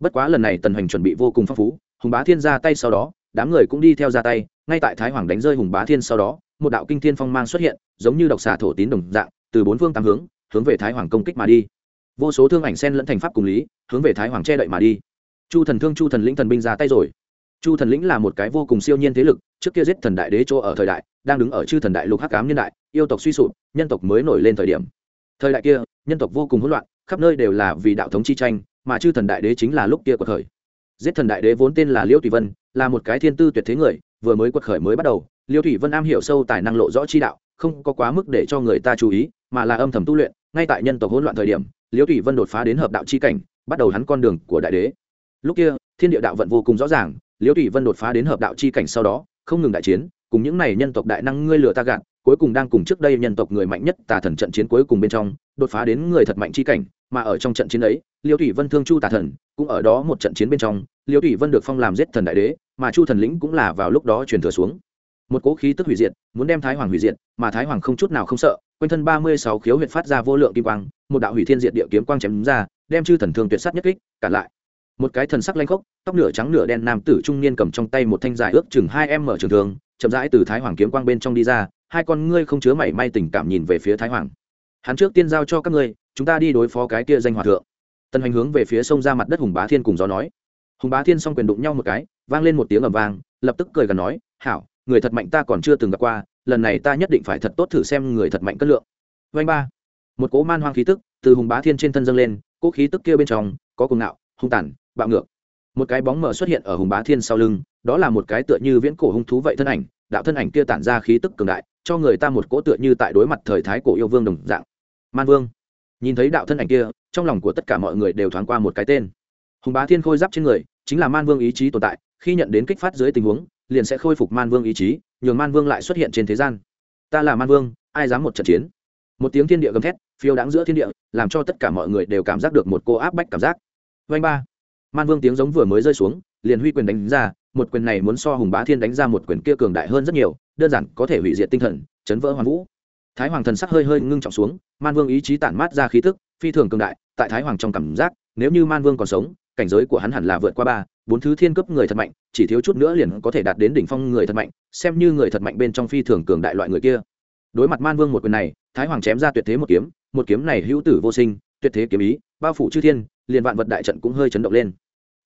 S1: Bất quá lần này tần hoành chuẩn bị vô cùng phong phú, hùng bá thiên ra tay sau đó, đám người cũng đi theo ra tay, ngay tại thái hoàng đánh rơi hùng bá thiên sau đó, một đạo kinh thiên phong mang xuất hiện, giống như độc xà thổ tín đồng dạng, từ bốn phương tám hướng hướng về thái hoàng công kích mà đi vô số thương ảnh sen lẫn thành pháp cùng lý, hướng về thái hoàng che đậy mà đi. Chu thần thương, chu thần lĩnh thần binh ra tay rồi. Chu thần lĩnh là một cái vô cùng siêu nhiên thế lực, trước kia giết thần đại đế chỗ ở thời đại, đang đứng ở chư thần đại lục hắc cám nhân đại, yêu tộc suy sụp, nhân tộc mới nổi lên thời điểm. Thời đại kia, nhân tộc vô cùng hỗn loạn, khắp nơi đều là vì đạo thống chi tranh, mà chư thần đại đế chính là lúc kia của thời giết thần đại đế vốn tên là liêu thủy vân, là một cái thiên tư tuyệt thế người, vừa mới quật khởi mới bắt đầu, liêu thủy vân am hiểu sâu tài năng lộ rõ chi đạo, không có quá mức để cho người ta chú ý, mà là âm thầm tu luyện, ngay tại nhân tộc hỗn loạn thời điểm Liễu thủy vân đột phá đến hợp đạo chi cảnh, bắt đầu hắn con đường của đại đế. Lúc kia, thiên địa đạo vận vô cùng rõ ràng Liễu thủy vân đột phá đến hợp đạo chi cảnh sau đó, không ngừng đại chiến, cùng những này nhân tộc đại năng ngươi lừa ta gạt, cuối cùng đang cùng trước đây nhân tộc người mạnh nhất tà thần trận chiến cuối cùng bên trong, đột phá đến người thật mạnh chi cảnh, mà ở trong trận chiến ấy Liễu thủy vân thương chu tà thần, cũng ở đó một trận chiến bên trong Liễu thủy vân được phong làm giết thần đại đế, mà chu thần lĩnh cũng là vào lúc đó truyền thừa xuống. Một cố khí tức hủy diệt, muốn đem thái hoàng hủy diệt, mà thái hoàng không chút nào không sợ quanh thân ba mươi sáu khiếu huyệt phát ra vô lượng kim quang một đạo hủy thiên diệt địa kiếm quang chém ra đem chư thần thương tuyệt sát nhất kích cản lại. Một cái thần sắc lanh khốc tóc nửa trắng nửa đen nam tử trung niên cầm trong tay một thanh dài ước chừng hai em mở trường thương, chậm rãi từ thái hoàng kiếm quang bên trong đi ra hai con ngươi không chứa mảy may tình cảm nhìn về phía thái hoàng. Hắn trước tiên giao cho các ngươi chúng ta đi đối phó cái kia danh hòa thượng. Tần hành hướng về phía sông ra mặt đất hùng bá thiên cùng gió nói. Hùng bá thiên song quyền đụng nhau một cái vang lên một tiếng ầm vang lập tức cười gần nói hảo người thật mạnh ta còn chưa từng gặp qua, lần này ta nhất định phải thật tốt thử xem người thật mạnh cất lượng. Vanh ba. Một cỗ man hoang khí tức từ hùng bá thiên trên thân dâng lên, cỗ khí tức kia bên trong có cùng ngạo, hung tàn, bạo ngược. Một cái bóng mờ xuất hiện ở hùng bá thiên sau lưng, đó là một cái tựa như viễn cổ hung thú vậy thân ảnh, đạo thân ảnh kia tản ra khí tức cường đại, cho người ta một cỗ tựa như tại đối mặt thời thái cổ yêu vương đồng dạng. Man vương. Nhìn thấy đạo thân ảnh kia, trong lòng của tất cả mọi người đều thoáng qua một cái tên. Hùng bá thiên khôi giáp trên người, chính là man vương ý chí tồn tại, khi nhận đến kích phát dưới tình huống liền sẽ khôi phục man vương ý chí, nhường man vương lại xuất hiện trên thế gian. Ta là man vương, ai dám một trận chiến? Một tiếng thiên địa gầm thét, phiêu đáng giữa thiên địa, làm cho tất cả mọi người đều cảm giác được một cô áp bách cảm giác. Vanh ba. Man vương tiếng giống vừa mới rơi xuống, liền huy quyền đánh ra, một quyền này muốn so hùng bá thiên đánh ra một quyền kia cường đại hơn rất nhiều, đơn giản có thể hủy diệt tinh thần, chấn vỡ hoàn vũ. Thái hoàng thần sắc hơi hơi ngưng trọng xuống, man vương ý chí tản mát ra khí tức, phi thường cường đại, tại thái hoàng trong cảm giác, nếu như man vương còn sống cảnh giới của hắn hẳn là vượt qua ba, bốn thứ thiên cấp người thật mạnh, chỉ thiếu chút nữa liền có thể đạt đến đỉnh phong người thật mạnh, xem như người thật mạnh bên trong phi thường cường đại loại người kia. Đối mặt man vương một quyền này, thái hoàng chém ra tuyệt thế một kiếm một kiếm này hữu tử vô sinh, tuyệt thế kiếm ý, bao phủ chư thiên, liền vạn vật đại trận cũng hơi chấn động lên.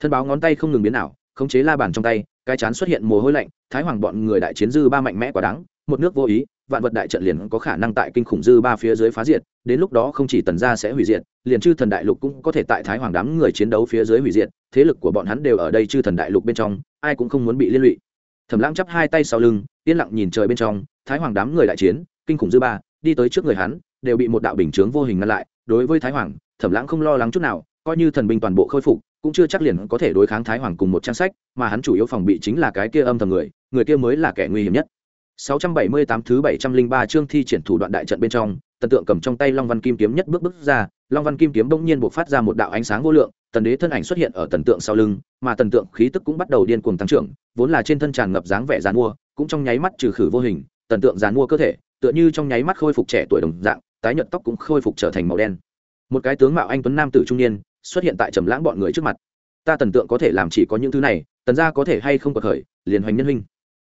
S1: Thân báo ngón tay không ngừng biến ảo, khống chế la bàn trong tay, cái chán xuất hiện mồ hôi lạnh, thái hoàng bọn người đại chiến dư ba mạnh mẽ quá đáng một nước vô ý, vạn vật đại trận liền có khả năng tại kinh khủng dư ba phía dưới phá diệt, đến lúc đó không chỉ tần gia sẽ hủy diệt, liền chư thần đại lục cũng có thể tại thái hoàng đám người chiến đấu phía dưới hủy diệt, thế lực của bọn hắn đều ở đây chư thần đại lục bên trong, ai cũng không muốn bị liên lụy. Thẩm lãng chắp hai tay sau lưng, yên lặng nhìn trời bên trong, thái hoàng đám người đại chiến, kinh khủng dư ba, đi tới trước người hắn, đều bị một đạo bình chướng vô hình ngăn lại, đối với thái hoàng, thẩm lãng không lo lắng chút nào, coi như thần binh toàn bộ khôi phục, cũng chưa chắc liền có thể đối kháng thái hoàng cùng một trang sách, mà hắn chủ yếu phòng bị chính là cái kia âm thầm người người kia mới là kẻ nguy hiểm nhất. 678 thứ 703 chương thi triển thủ đoạn đại trận bên trong, tần tượng cầm trong tay Long Văn Kim kiếm nhất bước bước ra, Long Văn Kim kiếm bỗng nhiên bộc phát ra một đạo ánh sáng vô lượng, tần đế thân ảnh xuất hiện ở tần tượng sau lưng, mà tần tượng khí tức cũng bắt đầu điên cuồng tăng trưởng, vốn là trên thân tràn ngập dáng vẻ giàn mua, cũng trong nháy mắt trừ khử vô hình, tần tượng giàn mua cơ thể, tựa như trong nháy mắt khôi phục trẻ tuổi đồng dạng, tái nhợt tóc cũng khôi phục trở thành màu đen. Một cái tướng mạo anh tuấn nam tử trung niên xuất hiện tại trầm lãng bọn người trước mặt. Ta tần tượng có thể làm chỉ có những thứ này, tần gia có thể hay không có khởi, liền hoành nhân huynh.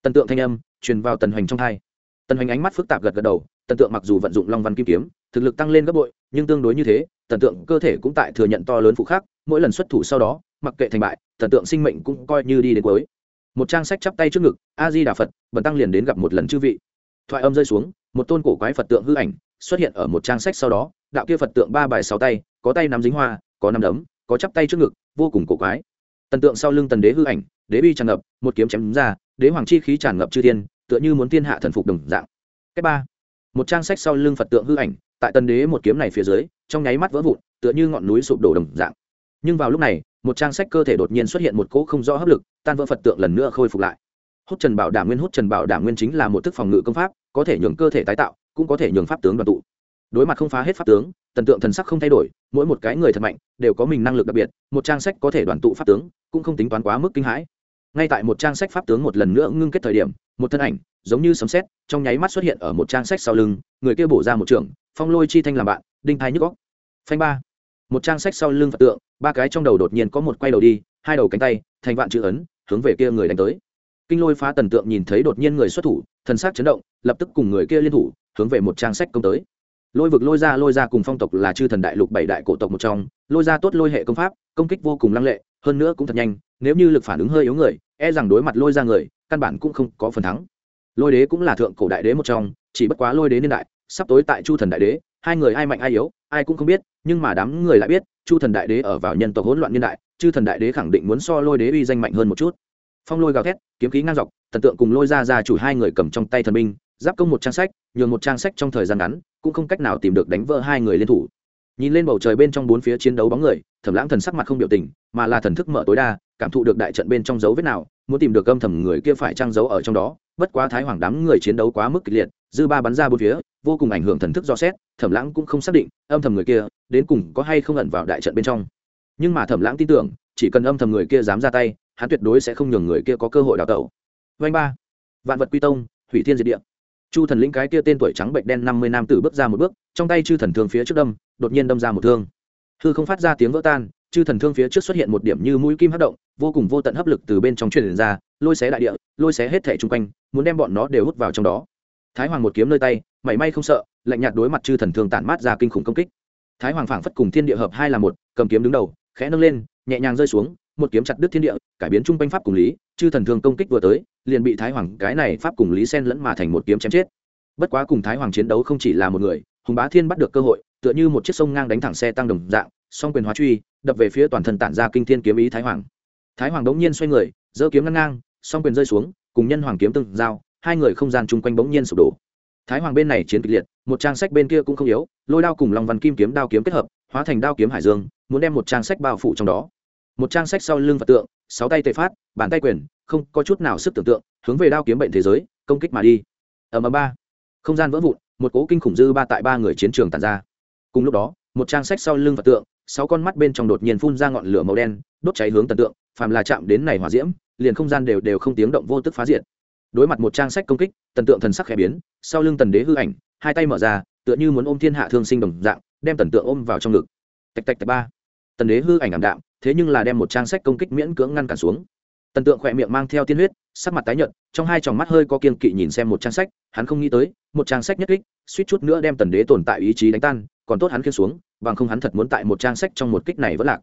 S1: Tần tượng thanh âm truyền vào tần hoành trong thai. Tần hoành ánh mắt phức tạp gật gật đầu, tần tượng mặc dù vận dụng long văn kim kiếm, thực lực tăng lên gấp bội, nhưng tương đối như thế, tần tượng cơ thể cũng tại thừa nhận to lớn phụ khác mỗi lần xuất thủ sau đó, mặc kệ thành bại, tần tượng sinh mệnh cũng coi như đi đến cuối. Một trang sách chắp tay trước ngực a di đà phật, bần tăng liền đến gặp một lần chư vị. Thoại âm rơi xuống, một tôn cổ quái phật tượng hư ảnh xuất hiện ở một trang sách sau đó, đạo kia phật tượng ba bài sáu tay, có tay nắm dính hoa, có nắm đấm, có chắp tay trước ngực, vô cùng cổ quái tần tượng sau lưng tần đế hư ảnh, đế bi tràn ngập, một kiếm chém ra, đế hoàng chi khí tràn ngập chư thiên, tựa như muốn thiên hạ thần phục đồng dạng. Cách ba. Một trang sách sau lưng phật tượng hư ảnh, tại tần đế một kiếm này phía dưới, trong nháy mắt vỡ vụn, tựa như ngọn núi sụp đổ đồng dạng. Nhưng vào lúc này, một trang sách cơ thể đột nhiên xuất hiện một cỗ không rõ hấp lực, tan vỡ phật tượng lần nữa khôi phục lại. Hút trần bảo đảm nguyên, hút trần bảo đảm nguyên chính là một thức phòng ngự công pháp, có thể nhường cơ thể tái tạo, cũng có thể nhường pháp tướng đoàn tụ đối mặt không phá hết pháp tướng, tần tượng thần sắc không thay đổi, mỗi một cái người thật mạnh, đều có mình năng lực đặc biệt, một trang sách có thể đoàn tụ pháp tướng, cũng không tính toán quá mức kinh hãi. Ngay tại một trang sách pháp tướng một lần nữa ngưng kết thời điểm, một thân ảnh, giống như sấm sét, trong nháy mắt xuất hiện ở một trang sách sau lưng, người kia bổ ra một trường, phong lôi chi thanh làm bạn, đinh thái nhức góc phanh ba. Một trang sách sau lưng phật tượng, ba cái trong đầu đột nhiên có một quay đầu đi, hai đầu cánh tay, thành vạn chữ ấn, hướng về kia người đánh tới. Kinh lôi phá tần tượng nhìn thấy đột nhiên người xuất thủ, thần sắc chấn động, lập tức cùng người kia liên thủ, hướng về một trang sách công tới lôi vực lôi ra lôi ra cùng phong tộc là chư thần đại lục bảy đại cổ tộc một trong, lôi ra tốt lôi hệ công pháp, công kích vô cùng lăng lệ, hơn nữa cũng thật nhanh, nếu như lực phản ứng hơi yếu người e rằng đối mặt lôi ra người, căn bản cũng không có phần thắng. Lôi đế cũng là thượng cổ đại đế một trong, chỉ bất quá lôi đế niên đại, sắp tối tại chu thần đại đế, hai người ai mạnh ai yếu, ai cũng không biết, nhưng mà đám người lại biết, chu thần đại đế ở vào nhân tộc hỗn loạn niên đại, chư thần đại đế khẳng định muốn so lôi đế uy danh mạnh hơn một chút. Phong lôi gào thét, kiếm khí ngang dọc, thần tượng cùng lôi ra ra chủ hai người cầm trong tay thần binh, giáp công một trang sách, nhường một trang sách trong thời gian ngắn cũng không cách nào tìm được đánh vỡ hai người liên thủ. Nhìn lên bầu trời bên trong bốn phía chiến đấu bóng người, thẩm lãng thần sắc mặt không biểu tình, mà là thần thức mở tối đa, cảm thụ được đại trận bên trong dấu vết nào, muốn tìm được âm thầm người kia phải trang giấu ở trong đó. Bất quá thái hoàng đám người chiến đấu quá mức kịch liệt, dư ba bắn ra bốn phía, vô cùng ảnh hưởng thần thức do xét, thẩm lãng cũng không xác định âm thầm người kia đến cùng có hay không ẩn vào đại trận bên trong. Nhưng mà thẩm lãng tin tưởng, chỉ cần âm thầm người kia dám ra tay, hắn tuyệt đối sẽ không nhường người kia có cơ hội đào tẩu. Vanh ba, vạn vật quy tông thủy thiên diệt địa chu thần lĩnh cái kia tên tuổi trắng bệnh đen năm mươi nam tử bước ra một bước, trong tay chư thần thương phía trước đâm, đột nhiên đâm ra một thương. Hư không phát ra tiếng vỡ tan, chư thần thương phía trước xuất hiện một điểm như mũi kim hất động, vô cùng vô tận hấp lực từ bên trong truyền ra, lôi xé đại địa, lôi xé hết thể chung quanh, muốn đem bọn nó đều hút vào trong đó. Thái hoàng một kiếm nơi tay, mảy may không sợ, lạnh nhạt đối mặt chư thần thương tản mát ra kinh khủng công kích. Thái hoàng phảng phất cùng thiên địa hợp hai là một, cầm kiếm đứng đầu, khẽ nâng lên, nhẹ nhàng rơi xuống một kiếm chặt đứt thiên địa, cải biến trung quanh pháp cùng lý, chư thần thường công kích vừa tới, liền bị thái hoàng cái này pháp cùng lý xen lẫn mà thành một kiếm chém chết. Bất quá cùng thái hoàng chiến đấu không chỉ là một người, hùng bá thiên bắt được cơ hội, tựa như một chiếc sông ngang đánh thẳng xe tăng đồng dạng, song quyền hóa truy, đập về phía toàn thân tản ra kinh thiên kiếm ý thái hoàng. Thái hoàng đống nhiên xoay người, giơ kiếm ngăn ngang, song quyền rơi xuống, cùng nhân hoàng kiếm tương giao, hai người không gian chung quanh bỗng nhiên sụp đổ. Thái hoàng bên này chiến kịch liệt, một trang sách bên kia cũng không yếu, lôi đao cùng lòng văn kim kiếm đao kiếm kết hợp, hóa thành đao kiếm hải dương, muốn đem một trang sách bao phủ trong đó một trang sách sau lưng vật tượng, sáu tay tệ phát, bàn tay quyền, không có chút nào sức tưởng tượng, hướng về đao kiếm bệnh thế giới, công kích mà đi. Ở mờ ba. Không gian vỡ vụn, một cố kinh khủng dư ba tại ba người chiến trường tàn ra. Cùng lúc đó, một trang sách sau lưng vật tượng, sáu con mắt bên trong đột nhiên phun ra ngọn lửa màu đen, đốt cháy hướng tần tượng, phàm là chạm đến này hỏa diễm, liền không gian đều đều không tiếng động vô tức phá diệt. Đối mặt một trang sách công kích tần tượng thần sắc khẽ biến, sau lưng tần đế hư ảnh, hai tay mở ra, tựa như muốn ôm thiên hạ thương sinh đồng dạng, đem tần tượng ôm vào trong ngực. Tạch tạch tạch ba. Tần đế hư ảnh ảm đạm thế nhưng là đem một trang sách công kích miễn cưỡng ngăn cản xuống. Tần tượng khỏe miệng mang theo tiên huyết, sắc mặt tái nhợt, trong hai tròng mắt hơi có kiên kỵ nhìn xem một trang sách, hắn không nghĩ tới, một trang sách nhất kích, suýt chút nữa đem tần đế tồn tại ý chí đánh tan, còn tốt hắn khiên xuống, bằng không hắn thật muốn tại một trang sách trong một kích này vẫn lạc.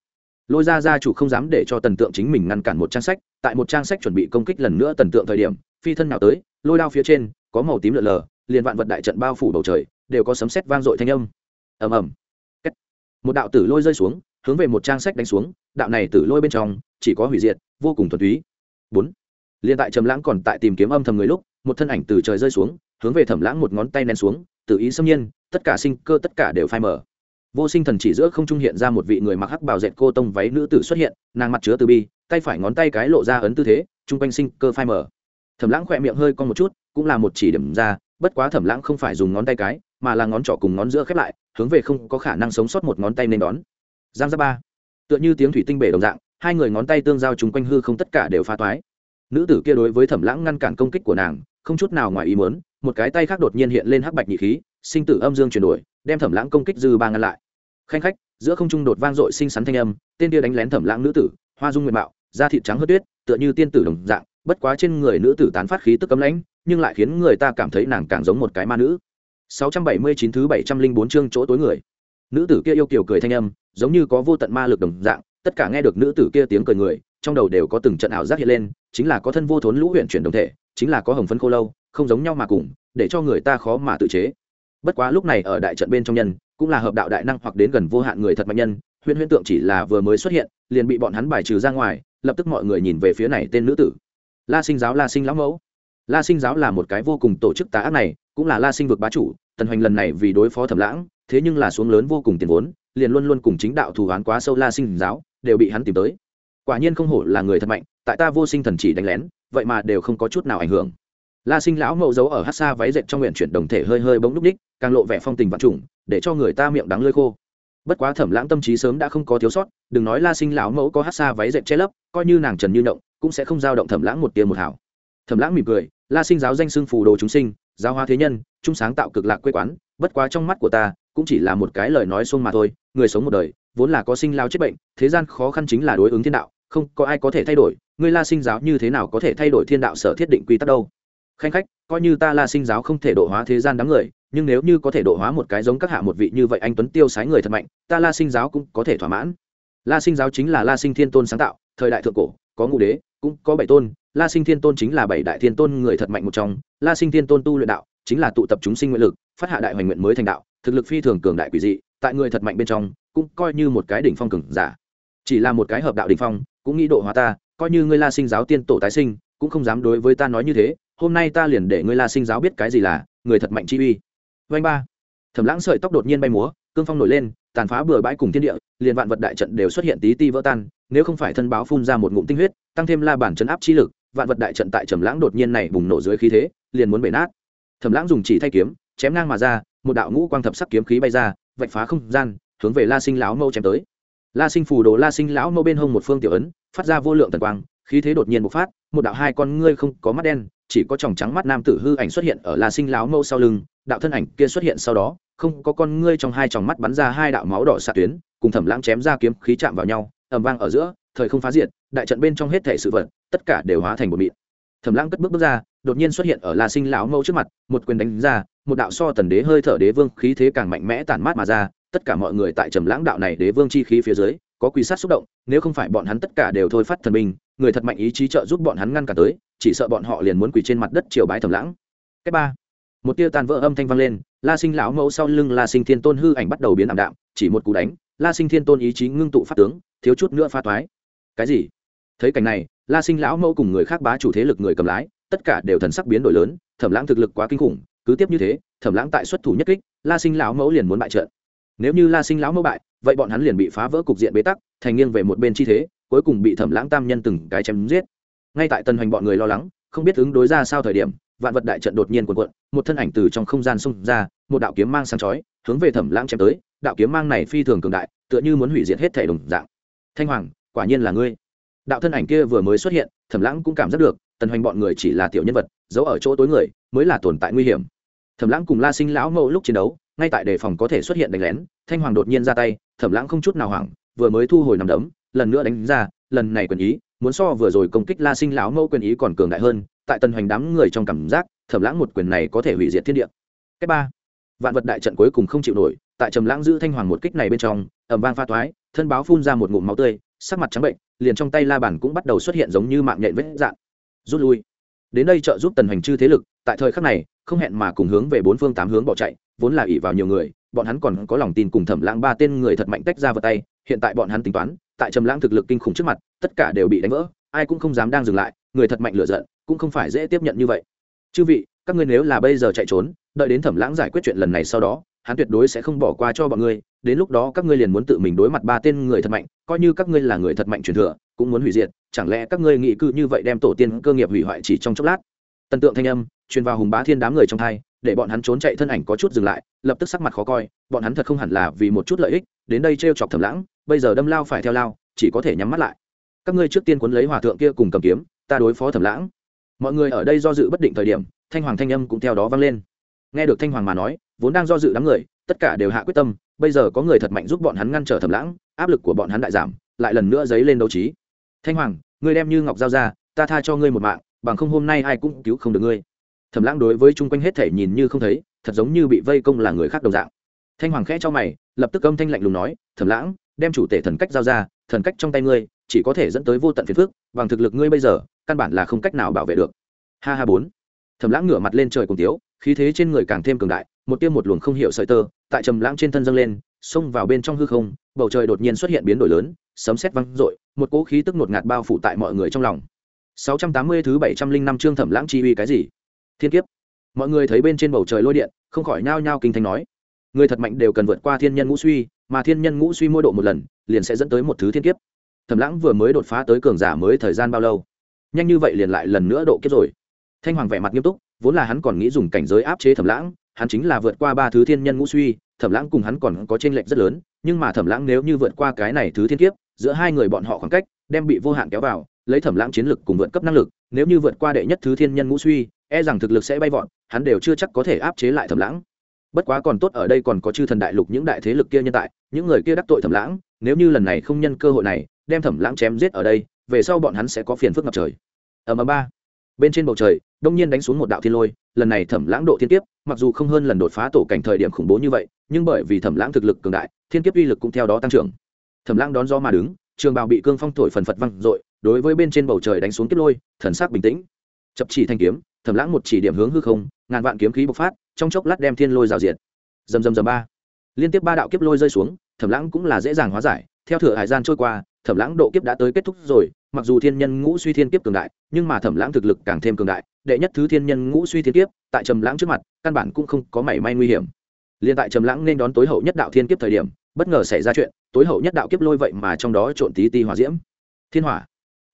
S1: Lôi ra gia chủ không dám để cho tần tượng chính mình ngăn cản một trang sách, tại một trang sách chuẩn bị công kích lần nữa tần tượng thời điểm, phi thân nào tới, lôi đao phía trên, có màu tím lợn lờ, liền vạn vật đại trận bao phủ bầu trời, đều có sấm sét vang dội thanh âm. Ầm ầm. Một đạo tử lôi rơi xuống hướng về một trang sách đánh xuống, đạo này từ lôi bên trong, chỉ có hủy diệt, vô cùng thuần túy. Bốn liên tại trầm lãng còn tại tìm kiếm âm thầm người lúc, một thân ảnh từ trời rơi xuống, hướng về thẩm lãng một ngón tay nén xuống, tự ý xâm nhiên, tất cả sinh cơ tất cả đều phai mở vô sinh thần chỉ giữa không trung hiện ra một vị người mặc hắc bào dệt cô tông váy nữ tử xuất hiện, nàng mặt chứa từ bi, tay phải ngón tay cái lộ ra ấn tư thế trung quanh sinh cơ phai mở thẩm lãng khỏe miệng hơi con một chút, cũng là một chỉ điểm ra, bất quá thẩm lãng không phải dùng ngón tay cái, mà là ngón trỏ cùng ngón giữa khép lại, hướng về không có khả năng sống sót một ngón tay nên đón giang ra ba. Tựa như tiếng thủy tinh bể đồng dạng, hai người ngón tay tương giao chung quanh hư không tất cả đều phá toái. Nữ tử kia đối với thẩm lãng ngăn cản công kích của nàng, không chút nào ngoài ý muốn, một cái tay khác đột nhiên hiện lên hắc bạch nhị khí, sinh tử âm dương chuyển đổi, đem thẩm lãng công kích dư ba ngăn lại. Khanh khách, giữa không trung đột vang dội xinh xắn thanh âm, tên kia đánh lén thẩm lãng nữ tử, hoa dung nguyện mạo, da thịt trắng hớt tuyết, tựa như tiên tử đồng dạng, bất quá trên người nữ tử tán phát khí tức cấm lãnh, nhưng lại khiến người ta cảm thấy nàng càng giống một cái ma nữ. 679 thứ 704 chương chỗ tối người. Nữ tử kia yêu kiều cười thanh âm giống như có vô tận ma lực đồng dạng, tất cả nghe được nữ tử kia tiếng cười người, trong đầu đều có từng trận ảo giác hiện lên, chính là có thân vô thốn lũ huyện chuyển đồng thể, chính là có hồng phấn khô lâu, không giống nhau mà cùng, để cho người ta khó mà tự chế. Bất quá lúc này ở đại trận bên trong nhân, cũng là hợp đạo đại năng hoặc đến gần vô hạn người thật mạnh nhân, huyễn huyễn tượng chỉ là vừa mới xuất hiện, liền bị bọn hắn bài trừ ra ngoài, lập tức mọi người nhìn về phía này tên nữ tử. La sinh giáo la sinh lão mẫu. La sinh giáo là một cái vô cùng tổ chức tá ác này, cũng là la sinh vực bá chủ tần hoành lần này vì đối phó thẩm lãng, thế nhưng là xuống lớn vô cùng tiền vốn, liền luôn luôn cùng chính đạo thù oán quá sâu la sinh giáo, đều bị hắn tìm tới. Quả nhiên không hổ là người thật mạnh, tại ta vô sinh thần chỉ đánh lén, vậy mà đều không có chút nào ảnh hưởng. La sinh lão mậu giấu ở hát xa váy dệt trong nguyện chuyển đồng thể hơi hơi bỗng núp ních càng lộ vẻ phong tình vạn trùng, để cho người ta miệng đắng lơi khô. Bất quá thẩm lãng tâm trí sớm đã không có thiếu sót, đừng nói la sinh lão mẫu có hát xa váy dệt che lấp, coi như nàng trần như động, cũng sẽ không giao động thẩm lãng một tia một hảo. Thẩm lãng mỉm cười, la sinh giáo danh xưng phù đồ chúng sinh giáo hóa thế nhân trung sáng tạo cực lạc quê quán, bất quá trong mắt của ta, cũng chỉ là một cái lời nói xuông mà thôi, người sống một đời, vốn là có sinh lao chết bệnh, thế gian khó khăn chính là đối ứng thiên đạo, không có ai có thể thay đổi Ngươi la sinh giáo như thế nào có thể thay đổi thiên đạo sở thiết định quy tắc đâu. Khanh khách, coi như ta la sinh giáo không thể độ hóa thế gian đám người, nhưng nếu như có thể độ hóa một cái giống các hạ một vị như vậy anh tuấn tiêu sái người thật mạnh, ta la sinh giáo cũng có thể thỏa mãn. La sinh giáo chính là la sinh thiên tôn sáng tạo, thời đại thượng cổ có ngũ đế, cũng có bảy tôn, la sinh thiên tôn chính là bảy đại thiên tôn người thật mạnh một trong, la sinh thiên tôn tu luyện đạo, chính là tụ tập chúng sinh nguyện lực, phát hạ đại hoành nguyện mới thành đạo, thực lực phi thường cường đại quỷ dị, tại người thật mạnh bên trong, cũng coi như một cái đỉnh phong cường giả. Chỉ là một cái hợp đạo đỉnh phong, cũng nghĩ độ hóa ta, coi như ngươi la sinh giáo tiên tổ tái sinh, cũng không dám đối với ta nói như thế, hôm nay ta liền để ngươi la sinh giáo biết cái gì là người thật mạnh chi uy. Vanh ba. Thẩm lãng sợi tóc đột nhiên bay múa, cương phong nổi lên tàn phá bừa bãi cùng thiên địa, liền vạn vật đại trận đều xuất hiện tí ti vỡ tan, nếu không phải thân báo phun ra một ngụm tinh huyết, tăng thêm la bản chấn áp chi lực, vạn vật đại trận tại trầm lãng đột nhiên này bùng nổ dưới khí thế, liền muốn bể nát. Thẩm lãng dùng chỉ thay kiếm, chém ngang mà ra, một đạo ngũ quang thập sắc kiếm khí bay ra, vạch phá không gian, hướng về la sinh lão mâu chém tới. La sinh phù đồ la sinh lão mâu bên hông một phương tiểu ấn, phát ra vô lượng tần quang, khí thế đột nhiên bộc phát, một đạo hai con ngươi không có mắt đen chỉ có tròng trắng mắt nam tử hư ảnh xuất hiện ở la sinh lão mâu sau lưng, đạo thân ảnh kia xuất hiện sau đó, không có con ngươi trong hai tròng mắt bắn ra hai đạo máu đỏ xạ tuyến, cùng thẩm lãng chém ra kiếm khí chạm vào nhau, ầm vang ở giữa, thời không phá diệt, đại trận bên trong hết thể sự vật, tất cả đều hóa thành một mịn. Thẩm lãng cất bước bước ra, đột nhiên xuất hiện ở la sinh lão mâu trước mặt, một quyền đánh ra, một đạo so tần đế hơi thở đế vương khí thế càng mạnh mẽ tản mát mà ra, tất cả mọi người tại trầm lãng đạo này đế vương chi khí phía dưới có quy sát xúc động, nếu không phải bọn hắn tất cả đều thôi phát thần binh, người thật mạnh ý chí trợ giúp bọn hắn ngăn cản tới, chỉ sợ bọn họ liền muốn quỳ trên mặt đất triều bái thầm lãng. Cái ba, một tia tàn vỡ âm thanh vang lên, la sinh lão mẫu sau lưng la sinh thiên tôn hư ảnh bắt đầu biến ảm đạm, chỉ một cú đánh, la sinh thiên tôn ý chí ngưng tụ phát tướng, thiếu chút nữa pha toái. Cái gì? Thấy cảnh này, la sinh lão mẫu cùng người khác bá chủ thế lực người cầm lái, tất cả đều thần sắc biến đổi lớn, thẩm lãng thực lực quá kinh khủng, cứ tiếp như thế, thẩm lãng tại xuất thủ nhất kích, la sinh lão mẫu liền muốn bại trận. Nếu như la sinh lão mẫu bại vậy bọn hắn liền bị phá vỡ cục diện bế tắc, thành nghiêng về một bên chi thế, cuối cùng bị thẩm lãng tam nhân từng cái chém giết. Ngay tại tân hoành bọn người lo lắng, không biết ứng đối ra sao thời điểm, vạn vật đại trận đột nhiên cuộn cuộn, một thân ảnh từ trong không gian xông ra, một đạo kiếm mang sáng chói, hướng về thẩm lãng chém tới. Đạo kiếm mang này phi thường cường đại, tựa như muốn hủy diệt hết thể đồng dạng. Thanh hoàng, quả nhiên là ngươi. Đạo thân ảnh kia vừa mới xuất hiện, thẩm lãng cũng cảm giác được tần hoành bọn người chỉ là tiểu nhân vật, giấu ở chỗ tối người, mới là tồn tại nguy hiểm. Thẩm lãng cùng la sinh lão mẫu lúc chiến đấu ngay tại đề phòng có thể xuất hiện đánh lén, thanh hoàng đột nhiên ra tay, thẩm lãng không chút nào hoảng, vừa mới thu hồi nằm đấm, lần nữa đánh ra, lần này quyền ý, muốn so vừa rồi công kích la sinh lão mẫu quyền ý còn cường đại hơn, tại tần hoành đám người trong cảm giác, thẩm lãng một quyền này có thể hủy diệt thiên địa. Cách ba, vạn vật đại trận cuối cùng không chịu nổi, tại trầm lãng giữ thanh hoàng một kích này bên trong ẩm vang pha toái, thân báo phun ra một ngụm máu tươi, sắc mặt trắng bệnh, liền trong tay la Bản cũng bắt đầu xuất hiện giống như mạng nhện vết dạn rút lui. Đến đây trợ giúp tần hoành chư thế lực, tại thời khắc này, không hẹn mà cùng hướng về bốn phương tám hướng bỏ chạy vốn là ỷ vào nhiều người, bọn hắn còn có lòng tin cùng thẩm lãng ba tên người thật mạnh tách ra vào tay, hiện tại bọn hắn tính toán, tại trầm lãng thực lực kinh khủng trước mặt, tất cả đều bị đánh vỡ, ai cũng không dám đang dừng lại, người thật mạnh lựa giận, cũng không phải dễ tiếp nhận như vậy. Chư vị, các ngươi nếu là bây giờ chạy trốn, đợi đến thẩm lãng giải quyết chuyện lần này sau đó, hắn tuyệt đối sẽ không bỏ qua cho bọn ngươi, đến lúc đó các ngươi liền muốn tự mình đối mặt ba tên người thật mạnh, coi như các ngươi là người thật mạnh truyền thừa, cũng muốn hủy diệt, chẳng lẽ các ngươi nghĩ cư như vậy đem tổ tiên cơ nghiệp hủy hoại chỉ trong chốc lát? Tần tượng thanh âm, truyền vào hùng bá thiên đám người trong thai để bọn hắn trốn chạy thân ảnh có chút dừng lại, lập tức sắc mặt khó coi, bọn hắn thật không hẳn là vì một chút lợi ích, đến đây t chọc thẩm lãng, bây giờ đâm lao phải theo lao, chỉ có thể nhắm mắt lại. Các ngươi trước tiên cuốn lấy hòa thượng kia cùng cầm kiếm, ta đối phó thẩm lãng. Mọi người ở đây do dự bất định thời điểm, thanh hoàng thanh âm cũng theo đó vang lên. Nghe được thanh hoàng mà nói, vốn đang do dự đám người, tất cả đều hạ quyết tâm, bây giờ có người thật mạnh giúp bọn hắn ngăn trở thẩm lãng, áp lực của bọn hắn đại giảm, lại lần nữa dấy lên đấu trí. Thanh hoàng, ngươi đem như ngọc giao ra, ta tha cho ngươi một mạng, bằng không hôm nay ai cũng cứu không được ngươi thẩm lãng đối với chung quanh hết thể nhìn như không thấy, thật giống như bị vây công là người khác đồng dạng. Thanh hoàng khẽ cho mày, lập tức âm thanh lạnh lùng nói, thẩm lãng, đem chủ tể thần cách giao ra, thần cách trong tay ngươi, chỉ có thể dẫn tới vô tận phiền phước bằng thực lực ngươi bây giờ, căn bản là không cách nào bảo vệ được. Ha ha bốn. Thẩm lãng ngửa mặt lên trời cùng tiếu, khí thế trên người càng thêm cường đại, một tiêm một luồng không hiểu sợi tơ, tại trầm lãng trên thân dâng lên, xông vào bên trong hư không, bầu trời đột nhiên xuất hiện biến đổi lớn, sấm sét vang rội một cỗ khí tức ngột ngạt bao phủ tại mọi người trong lòng. 680 thứ 705 chương thẩm lãng chi uy cái gì? Thiên kiếp. Mọi người thấy bên trên bầu trời lôi điện, không khỏi nhao nhao kinh thanh nói. Người thật mạnh đều cần vượt qua thiên nhân ngũ suy, mà thiên nhân ngũ suy mỗi độ một lần, liền sẽ dẫn tới một thứ thiên kiếp. Thẩm lãng vừa mới đột phá tới cường giả mới thời gian bao lâu? Nhanh như vậy liền lại lần nữa độ kiếp rồi. Thanh hoàng vẻ mặt nghiêm túc, vốn là hắn còn nghĩ dùng cảnh giới áp chế thẩm lãng, hắn chính là vượt qua ba thứ thiên nhân ngũ suy, thẩm lãng cùng hắn còn có t r ê n lệch rất lớn, nhưng mà thẩm lãng nếu như vượt qua cái này thứ thiên kiếp, giữa hai người bọn họ khoảng cách, đem bị vô hạn kéo vào, lấy thẩm lãng chiến lực cùng vượt cấp năng lực, nếu như vượt qua đệ nhất thứ thiên nhân ngũ suy e rằng thực lực sẽ bay vọt, hắn đều chưa chắc có thể áp chế lại thẩm lãng. Bất quá còn tốt ở đây còn có chư thần đại lục những đại thế lực kia nhân tại, những người kia đắc tội thẩm lãng, nếu như lần này không nhân cơ hội này, đem thẩm lãng chém giết ở đây, về sau bọn hắn sẽ có phiền phức ngập trời. Ầm ầm ba. Bên trên bầu trời, đông nhiên đánh xuống một đạo thiên lôi, lần này thẩm lãng độ thiên kiếp, mặc dù không hơn lần đột phá tổ cảnh thời điểm khủng bố như vậy, nhưng bởi vì thẩm lãng thực lực cường đại, thiên kiếp uy lực cũng theo đó tăng trưởng. Thẩm lãng đón gió mà đứng, trường bào bị cương phong thổi phần phật văng dội, đối với bên trên bầu trời đánh xuống kiếp lôi, thần sắc bình tĩnh. Chập chỉ thanh kiếm thẩm lãng một chỉ điểm hướng hư không, ngàn vạn kiếm khí bộc phát, trong chốc lát đem thiên lôi rào diệt. Dầm dầm dầm ba. Liên tiếp ba đạo kiếp lôi rơi xuống, thẩm lãng cũng là dễ dàng hóa giải. Theo thửa hải gian trôi qua, thẩm lãng độ kiếp đã tới kết thúc rồi, mặc dù thiên nhân ngũ suy thiên kiếp cường đại, nhưng mà thẩm lãng thực lực càng thêm cường đại. Đệ nhất thứ thiên nhân ngũ suy thiên kiếp, tại trầm lãng trước mặt, căn bản cũng không có mảy may nguy hiểm. Liên tại trầm lãng nên đón tối hậu nhất đạo thiên kiếp thời điểm, bất ngờ xảy ra chuyện, tối hậu nhất đạo kiếp lôi vậy mà trong đó trộn tí ti hỏa diễm. Thiên hỏa.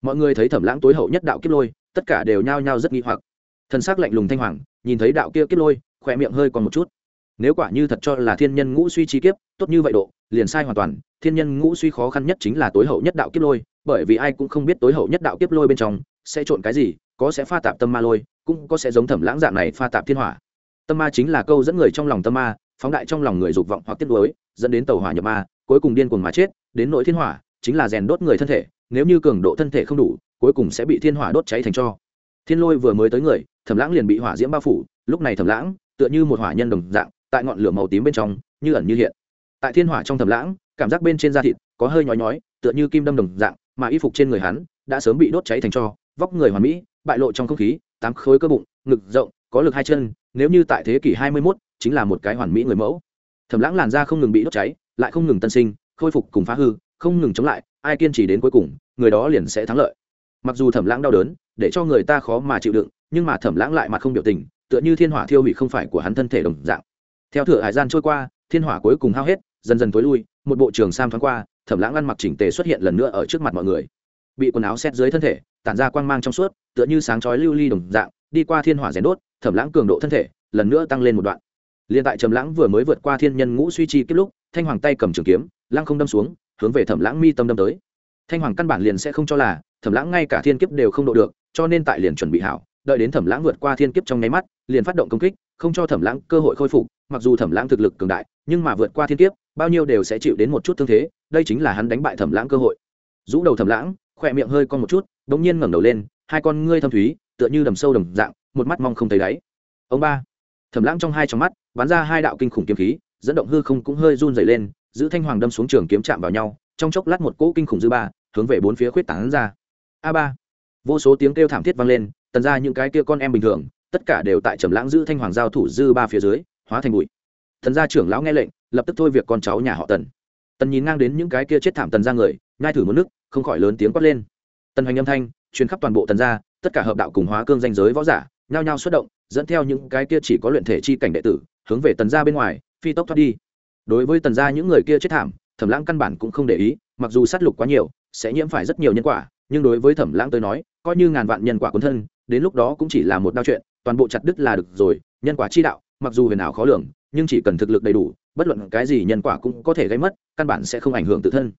S1: Mọi người thấy thẩm lãng tối hậu nhất đạo kiếp lôi, tất cả đều nhao nhao rất nghi hoặc thân xác lạnh lùng thanh hoàng, nhìn thấy đạo kia kiếp lôi, khỏe miệng hơi còn một chút. Nếu quả như thật cho là thiên nhân ngũ suy chi kiếp, tốt như vậy độ, liền sai hoàn toàn, thiên nhân ngũ suy khó khăn nhất chính là tối hậu nhất đạo kiếp lôi, bởi vì ai cũng không biết tối hậu nhất đạo kiếp lôi bên trong sẽ trộn cái gì, có sẽ pha tạp tâm ma lôi, cũng có sẽ giống thẩm lãng dạng này pha tạp thiên hỏa. Tâm ma chính là câu dẫn người trong lòng tâm ma, phóng đại trong lòng người dục vọng hoặc tiết đối dẫn đến tàu hỏa nhập ma, cuối cùng điên cuồng mà chết, đến nỗi thiên hỏa, chính là rèn đốt người thân thể, nếu như cường độ thân thể không đủ, cuối cùng sẽ bị thiên hỏa đốt cháy thành cho thiên lôi vừa mới tới người thẩm lãng liền bị hỏa diễm bao phủ lúc này thẩm lãng tựa như một hỏa nhân đồng dạng tại ngọn lửa màu tím bên trong như ẩn như hiện. Tại thiên hỏa trong thẩm lãng cảm giác bên trên da thịt có hơi nhói nhói tựa như kim đâm đồng dạng mà y phục trên người hắn đã sớm bị đốt cháy thành cho vóc người hoàn mỹ bại lộ trong không khí tám khối cơ bụng ngực rộng có lực hai chân nếu như tại thế kỷ hai mươi 21, chính là một cái hoàn mỹ người mẫu. Thẩm lãng làn da không ngừng bị đốt cháy lại không ngừng tân sinh khôi phục cùng phá hư không ngừng chống lại ai kiên trì đến cuối cùng người đó liền sẽ thắng lợi. Mặc dù thẩm lãng đau đớn để cho người ta khó mà chịu đựng, nhưng mà thẩm lãng lại mặt không biểu tình, tựa như thiên hỏa thiêu hủy không phải của hắn thân thể đồng dạng. Theo thửa hải gian trôi qua, thiên hỏa cuối cùng hao hết, dần dần tối lui, một bộ trường sam thoáng qua, thẩm lãng ăn mặc chỉnh tề xuất hiện lần nữa ở trước mặt mọi người. Bị quần áo xét dưới thân thể, tản ra quang mang trong suốt, tựa như sáng chói lưu ly đồng dạng, đi qua thiên hỏa rèn đốt, thẩm lãng cường độ thân thể, lần nữa tăng lên một đoạn. Liên tại trầm lãng vừa mới vượt qua thiên nhân ngũ suy chi kết lúc, thanh hoàng tay cầm trường kiếm, lăng không đâm xuống, hướng về thẩm lãng mi tâm đâm tới. Thanh hoàng căn bản liền sẽ không cho là, thẩm lãng ngay cả thiên kiếp đều không độ được cho nên tại liền chuẩn bị hảo, đợi đến thẩm lãng vượt qua thiên kiếp trong nháy mắt, liền phát động công kích, không cho thẩm lãng cơ hội khôi phục, mặc dù thẩm lãng thực lực cường đại, nhưng mà vượt qua thiên kiếp, bao nhiêu đều sẽ chịu đến một chút thương thế, đây chính là hắn đánh bại thẩm lãng cơ hội. Rũ đầu thẩm lãng, khỏe miệng hơi con một chút đ ỗ n g nhiên ngẩng đầu lên, hai con ngươi thâm thúy, tựa như đầm sâu đầm dạng, một mắt mong không thấy đáy. Ông ba, thẩm lãng trong hai trong mắt, bắn ra hai đạo kinh khủng kiếm khí, dẫn động hư không cũng hơi run dày lên, giữ thanh hoàng đâm xuống trường kiếm chạm vào nhau, trong chốc lát một cỗ kinh khủng dư ba, hướng về bốn phía khuyết tảng ra. A ba vô số tiếng kêu thảm thiết vang lên, tần ra những cái kia con em bình thường, tất cả đều tại trầm lãng giữ thanh hoàng giao thủ dư ba phía dưới, hóa thành bụi. Thần gia trưởng lão nghe lệnh, lập tức thôi việc con cháu nhà họ tần. Tần nhìn ngang đến những cái kia chết thảm tần ra người ngai thử một nước, không khỏi lớn tiếng quát lên. Tần hoành âm thanh, truyền khắp toàn bộ tần gia, tất cả hợp đạo cùng hóa cương danh giới võ giả, nhao nhao xuất động, dẫn theo những cái kia chỉ có luyện thể chi cảnh đệ tử, hướng về tần gia bên ngoài, phi tốc thoát đi. Đối với tần gia những người kia chết thảm, thẩm lãng căn bản cũng không để ý, mặc dù sát lục quá nhiều, sẽ nhiễm phải rất nhiều nhân quả nhưng đối với thẩm lãng tới nói, coi như ngàn vạn nhân quả cuốn thân, đến lúc đó cũng chỉ là một đao chuyện, toàn bộ chặt đứt là được rồi, nhân quả chi đạo, mặc dù huyền ảo khó lường, nhưng chỉ cần thực lực đầy đủ, bất luận cái gì nhân quả cũng có thể gây mất, căn bản sẽ không ảnh hưởng tự thân.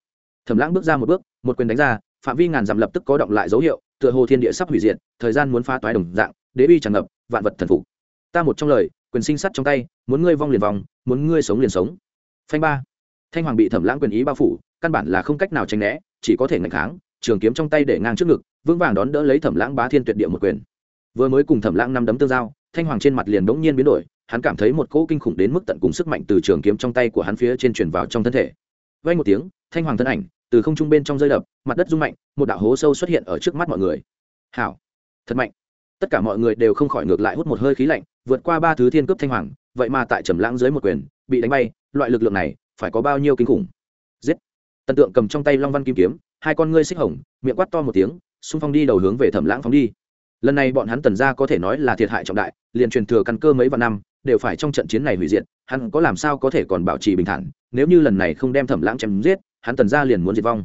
S1: Thẩm lãng bước ra một bước, một quyền đánh ra, phạm vi ngàn dặm lập tức có động lại dấu hiệu, tựa hồ thiên địa sắp hủy diệt, thời gian muốn phá toái đồng dạng, đế uy tràn ngập, vạn vật thần phục. Ta một trong lời, quyền sinh sắt trong tay, muốn ngươi vong liền vòng muốn ngươi sống liền sống. Phanh ba. Thanh hoàng bị thẩm lãng quyền ý bao phủ, căn bản là không cách nào tránh né, chỉ có thể ngạnh kháng trường kiếm trong tay để ngang trước ngực, vững vàng đón đỡ lấy thẩm lãng bá thiên tuyệt địa một quyền. Vừa mới cùng thẩm lãng năm đấm tương giao, thanh hoàng trên mặt liền bỗng nhiên biến đổi, hắn cảm thấy một cỗ kinh khủng đến mức tận cùng sức mạnh từ trường kiếm trong tay của hắn phía trên truyền vào trong thân thể. Vay một tiếng, thanh hoàng thân ảnh từ không trung bên trong rơi đập, mặt đất rung mạnh, một đạo hố sâu xuất hiện ở trước mắt mọi người. Hảo, thật mạnh. Tất cả mọi người đều không khỏi ngược lại hút một hơi khí lạnh, vượt qua ba thứ thiên cướp thanh hoàng, vậy mà tại trầm lãng dưới một quyền, bị đánh bay, loại lực lượng này phải có bao nhiêu kinh khủng. Giết. Tần tượng cầm trong tay long văn kim kiếm hai con ngươi xích hồng, miệng quát to một tiếng, xung phong đi đầu hướng về thẩm lãng phóng đi. Lần này bọn hắn tần gia có thể nói là thiệt hại trọng đại, liền truyền thừa căn cơ mấy vạn năm, đều phải trong trận chiến này hủy diệt, hắn có làm sao có thể còn bảo trì bình thản, nếu như lần này không đem thẩm lãng chém giết, hắn tần gia liền muốn diệt vong.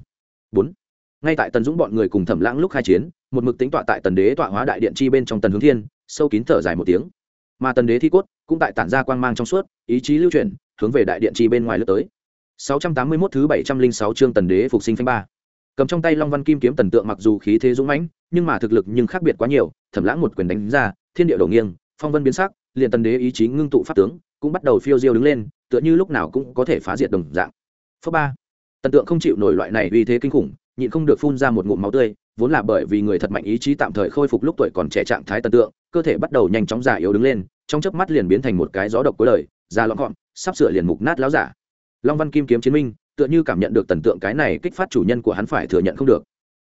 S1: Bốn, ngay tại tần dũng bọn người cùng thẩm lãng lúc khai chiến, một mực tính tọa tại tần đế tọa hóa đại điện chi bên trong tần hướng thiên, sâu kín thở dài một tiếng. Mà tần đế thi cốt cũng tại tản ra quang mang trong suốt, ý chí lưu chuyển, hướng về đại điện chi bên ngoài lướt tới. 681 thứ 706 chương tần đế phục sinh phanh ba cầm trong tay long văn kim kiếm tần tượng mặc dù khí thế dũng mãnh, nhưng mà thực lực nhưng khác biệt quá nhiều, thẩm lãng một quyền đánh ra, thiên địa đổ nghiêng, phong vân biến sắc, liền tần đế ý chí ngưng tụ pháp tướng, cũng bắt đầu phiêu diêu đứng lên, tựa như lúc nào cũng có thể phá diệt đồng dạng. Phước ba, tần tượng không chịu nổi loại này uy thế kinh khủng, nhịn không được phun ra một ngụm máu tươi, vốn là bởi vì người thật mạnh ý chí tạm thời khôi phục lúc tuổi còn trẻ trạng thái tần tượng, cơ thể bắt đầu nhanh chóng già yếu đứng lên, trong chớp mắt liền biến thành một cái gió độc cuối đời, da lõm gọn sắp sửa liền mục nát láo giả. Long văn kim kiếm chiến minh tựa như cảm nhận được tần tượng cái này kích phát chủ nhân của hắn phải thừa nhận không được.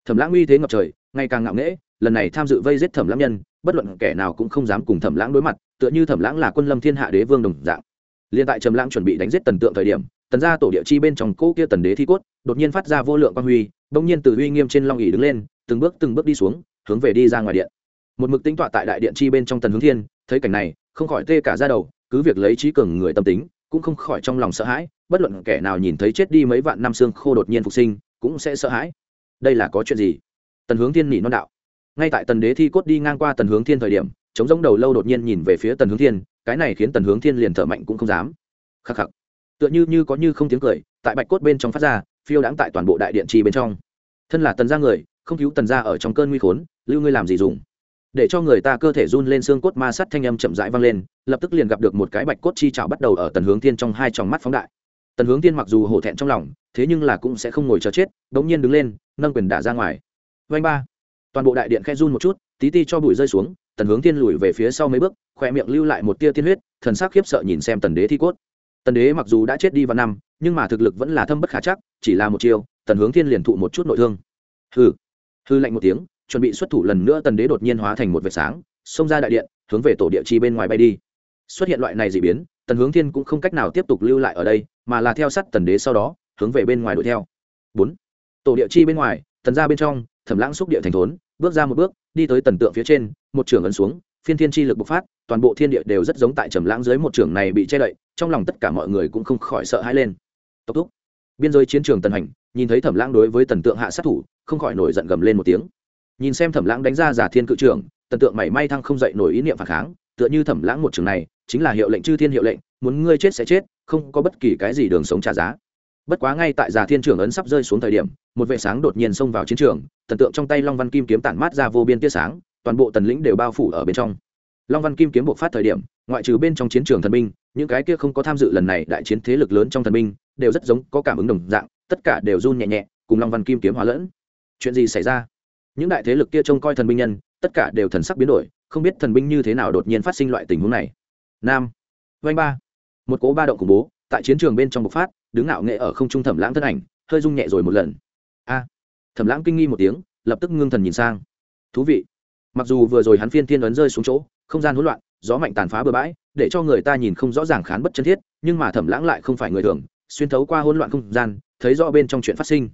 S1: Thẩm lãng uy thế ngập trời, ngày càng ngạo nghễ, lần này tham dự vây giết thẩm lãng nhân, bất luận kẻ nào cũng không dám cùng thẩm lãng đối mặt, tựa như thẩm lãng là quân lâm thiên hạ đế vương đồng dạng. Liên tại trầm lãng chuẩn bị đánh giết tần tượng thời điểm, tần gia tổ địa chi bên trong cỗ kia tần đế thi cốt, đột nhiên phát ra vô lượng quang huy, bỗng nhiên từ uy nghiêm trên long ỉ đứng lên, từng bước từng bước đi xuống, hướng về đi ra ngoài điện. Một mực tính tọa tại đại điện chi bên trong tần hướng thiên, thấy cảnh này, không khỏi tê cả ra đầu, cứ việc lấy trí cường người tâm tính cũng không khỏi trong lòng sợ hãi, bất luận kẻ nào nhìn thấy chết đi mấy vạn năm xương khô đột nhiên phục sinh, cũng sẽ sợ hãi. Đây là có chuyện gì? Tần hướng thiên nỉ non đạo. Ngay tại tần đế thi cốt đi ngang qua tần hướng thiên thời điểm chống giống đầu lâu đột nhiên nhìn về phía tần hướng thiên, cái này khiến tần hướng thiên liền thở mạnh cũng không dám. Khắc khắc. Tựa như như có như không tiếng cười, tại bạch cốt bên trong phát ra, phiêu đãng tại toàn bộ đại điện trì bên trong. Thân là tần gia người, không cứu tần gia ở trong cơn nguy khốn, lưu ngươi làm gì dùng? Để cho người ta cơ thể run lên xương cốt ma sắt thanh âm chậm rãi vang lên, lập tức liền gặp được một cái bạch cốt chi chảo bắt đầu ở tần hướng thiên trong hai tròng mắt phóng đại. Tần hướng thiên mặc dù hổ thẹn trong lòng, thế nhưng là cũng sẽ không ngồi chờ chết, đống nhiên đứng lên, nâng quyền đả ra ngoài. Vanh ba. Toàn bộ đại điện khe run một chút, tí ti cho bụi rơi xuống, tần hướng thiên lùi về phía sau mấy bước khoe miệng lưu lại một tia tiên huyết, thần sắc khiếp sợ nhìn xem tần đế thi cốt. Tần đế mặc dù đã chết đi vào năm, nhưng mà thực lực vẫn là thâm bất khả chắc, chỉ là một chiều tần hướng thiên liền thụ một chút nội thương. Hư hư lạnh một tiếng chuẩn bị xuất thủ lần nữa tần đế đột nhiên hóa thành một vệt sáng, xông ra đại điện, hướng về tổ địa chi bên ngoài bay đi. Xuất hiện loại này dị biến, tần hướng thiên cũng không cách nào tiếp tục lưu lại ở đây, mà là theo sát tần đế sau đó, hướng về bên ngoài đuổi theo. Bốn, tổ địa chi bên ngoài, tần ra bên trong, thẩm lãng xúc địa thành thốn, bước ra một bước, đi tới tần tượng phía trên, một trường ấn xuống, phiên thiên chi lực bộc phát, toàn bộ thiên địa đều rất giống tại trầm lãng dưới một trường này bị che đậy, trong lòng tất cả mọi người cũng không khỏi sợ hãi lên. Tốc thúc. Biên giới chiến trường tần hành, nhìn thấy thẩm lãng đối với tần tượng hạ sát thủ, không khỏi nổi giận gầm lên một tiếng nhìn xem thẩm lãng đánh ra giả thiên cự trưởng, tần tượng mảy may thăng không dậy nổi ý niệm phản kháng, tựa như thẩm lãng một trường này, chính là hiệu lệnh chư thiên hiệu lệnh, muốn ngươi chết sẽ chết, không có bất kỳ cái gì đường sống trả giá. Bất quá ngay tại giả thiên trưởng ấn sắp rơi xuống thời điểm, một vệ sáng đột nhiên xông vào chiến trường, tần tượng trong tay long văn kim kiếm tản mát ra vô biên tia sáng, toàn bộ tần lĩnh đều bao phủ ở bên trong. Long văn kim kiếm bộc phát thời điểm, ngoại trừ bên trong chiến trường thần binh, những cái kia không có tham dự lần này đại chiến thế lực lớn trong thần binh, đều rất giống có cảm ứng đồng dạng, tất cả đều run nhẹ nhẹ, cùng long văn kim kiếm hóa lẫn. Chuyện gì xảy ra? Những đại thế lực kia trông coi thần binh nhân, tất cả đều thần sắc biến đổi, không biết thần binh như thế nào đột nhiên phát sinh loại tình huống này. Nam. Vanh ba. Một cố ba động khủng bố, tại chiến trường bên trong bộc phát, đứng ngạo nghệ ở không trung thẩm lãng thân ảnh, hơi rung nhẹ rồi một lần. A. Thẩm lãng kinh nghi một tiếng, lập tức ngưng thần nhìn sang. Thú vị. Mặc dù vừa rồi hắn phiên thiên ấn rơi xuống chỗ, không gian hỗn loạn, gió mạnh tàn phá bừa bãi, để cho người ta nhìn không rõ ràng khán bất chân thiết, nhưng mà thẩm lãng lại không phải người thường, xuyên thấu qua hỗn loạn không gian, thấy rõ bên trong chuyện phát sinh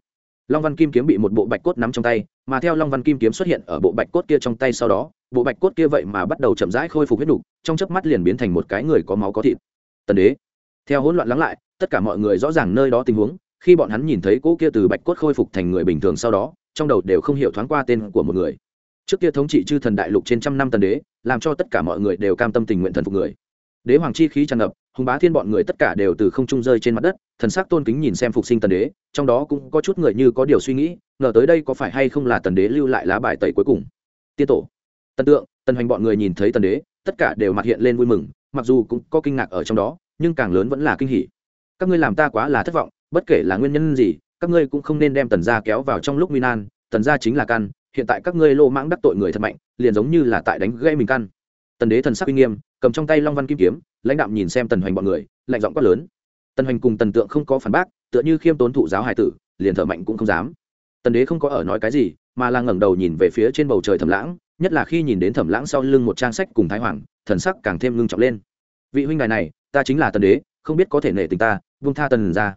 S1: long văn kim kiếm bị một bộ bạch cốt nắm trong tay, mà theo long văn kim kiếm xuất hiện ở bộ bạch cốt kia trong tay sau đó, bộ bạch cốt kia vậy mà bắt đầu chậm rãi khôi phục huyết đục trong chớp mắt liền biến thành một cái người có máu có thịt. Tần đế, theo hỗn loạn lắng lại, tất cả mọi người rõ ràng nơi đó tình huống, khi bọn hắn nhìn thấy cỗ kia từ bạch cốt khôi phục thành người bình thường sau đó, trong đầu đều không hiểu thoáng qua tên của một người. Trước kia thống trị chư thần đại lục trên trăm năm tần đế, làm cho tất cả mọi người đều cam tâm tình nguyện thần phục người. Đế hoàng chi khí tràn ngập hùng bá thiên bọn người tất cả đều từ không trung rơi trên mặt đất, thần sắc tôn kính nhìn xem phục sinh tần đế, trong đó cũng có chút người như có điều suy nghĩ, ngờ tới đây có phải hay không là tần đế lưu lại lá bài tẩy cuối cùng. Tiên tổ, tần tượng, tần hoành bọn người nhìn thấy tần đế, tất cả đều mặt hiện lên vui mừng, mặc dù cũng có kinh ngạc ở trong đó, nhưng càng lớn vẫn là kinh hỉ. Các ngươi làm ta quá là thất vọng, bất kể là nguyên nhân gì, các ngươi cũng không nên đem tần gia kéo vào trong lúc nguy nan, tần gia chính là căn, hiện tại các ngươi lô mãng đắc tội người thật mạnh, liền giống như là tại đánh gây mình căn. Tần đế thần sắc uy nghiêm, cầm trong tay long văn kim kiếm lãnh đạo nhìn xem tần hoành bọn người, lạnh giọng quát lớn. Tần hoành cùng tần tượng không có phản bác, tựa như khiêm tốn thụ giáo hải tử, liền thở mạnh cũng không dám. Tần đế không có ở nói cái gì, mà là ngẩng đầu nhìn về phía trên bầu trời thẩm lãng, nhất là khi nhìn đến thẩm lãng sau lưng một trang sách cùng thái hoàng, thần sắc càng thêm ngưng trọng lên. Vị huynh đài này, ta chính là tần đế, không biết có thể nể tình ta vung tha tần ra.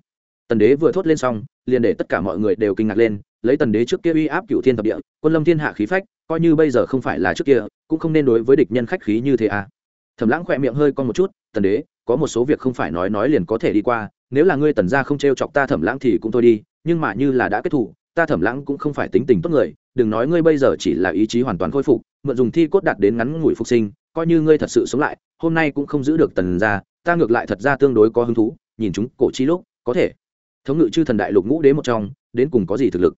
S1: Tần đế vừa thốt lên xong, liền để tất cả mọi người đều kinh ngạc lên, lấy tần đế trước kia uy áp cựu thiên thập địa, quân lâm thiên hạ khí phách, coi như bây giờ không phải là trước kia, cũng không nên đối với địch nhân khách khí như thế à thẩm lãng khỏe miệng hơi con một chút, tần đế, có một số việc không phải nói nói liền có thể đi qua, nếu là ngươi tần gia không t r e o chọc ta thẩm lãng thì cũng thôi đi, nhưng mà như là đã kết thủ ta thẩm lãng cũng không phải tính tình tốt người, đừng nói ngươi bây giờ chỉ là ý chí hoàn toàn khôi phục, mượn dùng thi cốt đạt đến ngắn ngủi phục sinh, coi như ngươi thật sự sống lại, hôm nay cũng không giữ được tần gia, ta ngược lại thật ra tương đối có hứng thú, nhìn chúng cổ chi lúc, có thể. Thống ngự chư thần đại lục ngũ đế một trong, đến cùng có gì thực lực?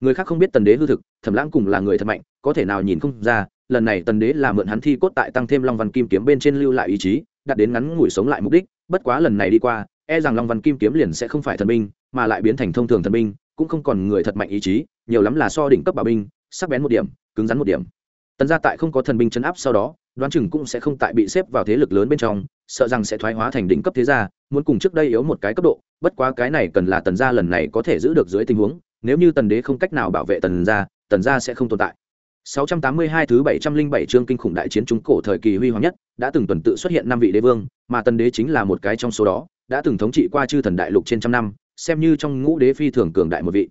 S1: Người khác không biết tần đế hư thực thẩm lãng cùng là người thật mạnh, có thể nào nhìn không ra lần này tần đế là mượn hắn thi cốt tại tăng thêm long văn kim kiếm bên trên lưu lại ý chí đặt đến ngắn ngủi sống lại mục đích, bất quá lần này đi qua e rằng long văn kim kiếm liền sẽ không phải thần binh, mà lại biến thành thông thường thần binh, cũng không còn người thật mạnh ý chí, nhiều lắm là so đỉnh cấp bảo binh, sắc bén một điểm, cứng rắn một điểm. Tần gia tại không có thần binh chấn áp sau đó, đoán chừng cũng sẽ không tại bị xếp vào thế lực lớn bên trong, sợ rằng sẽ thoái hóa thành đỉnh cấp thế gia, muốn cùng trước đây yếu một cái cấp độ, bất quá cái này cần là tần gia lần này có thể giữ được dưới tình huống, nếu như tần đế không cách nào bảo vệ tần gia tần gia sẽ không tồn tại. 682 thứ 707 chương kinh khủng đại chiến trung cổ thời kỳ huy hoàng nhất, đã từng tuần tự xuất hiện năm vị đế vương, mà tần đế chính là một cái trong số đó, đã từng thống trị qua chư thần đại lục trên trăm năm, xem như trong ngũ đế phi thường cường đại một vị.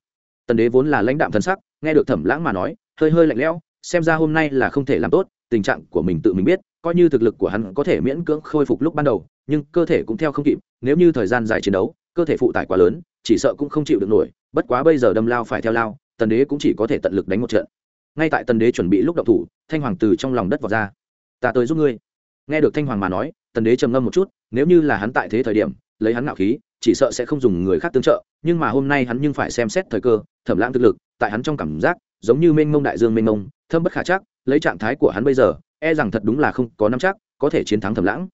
S1: Tần đế vốn là lãnh đạm thần sắc, nghe được Thẩm Lãng mà nói, hơi hơi lạnh lẽo, xem ra hôm nay là không thể làm tốt, tình trạng của mình tự mình biết, coi như thực lực của hắn có thể miễn cưỡng khôi phục lúc ban đầu, nhưng cơ thể cũng theo không kịp, nếu như thời gian dài chiến đấu, cơ thể phụ tải quá lớn, chỉ sợ cũng không chịu được nổi, bất quá bây giờ đâm lao phải theo lao, tần đế cũng chỉ có thể tận lực đánh một trận ngay tại tần đế chuẩn bị lúc động thủ, thanh hoàng từ trong lòng đất vọt ra. Ta tới giúp ngươi. Nghe được thanh hoàng mà nói, tần đế trầm ngâm một chút, nếu như là hắn tại thế thời điểm, lấy hắn ngạo khí, chỉ sợ sẽ không dùng người khác tương trợ, nhưng mà hôm nay hắn nhưng phải xem xét thời cơ, thẩm lãng thực lực, tại hắn trong cảm giác, giống như mênh mông đại dương mênh mông, thâm bất khả chắc, lấy trạng thái của hắn bây giờ e rằng thật đúng là không có nắm chắc, có thể chiến thắng thẩm lãng.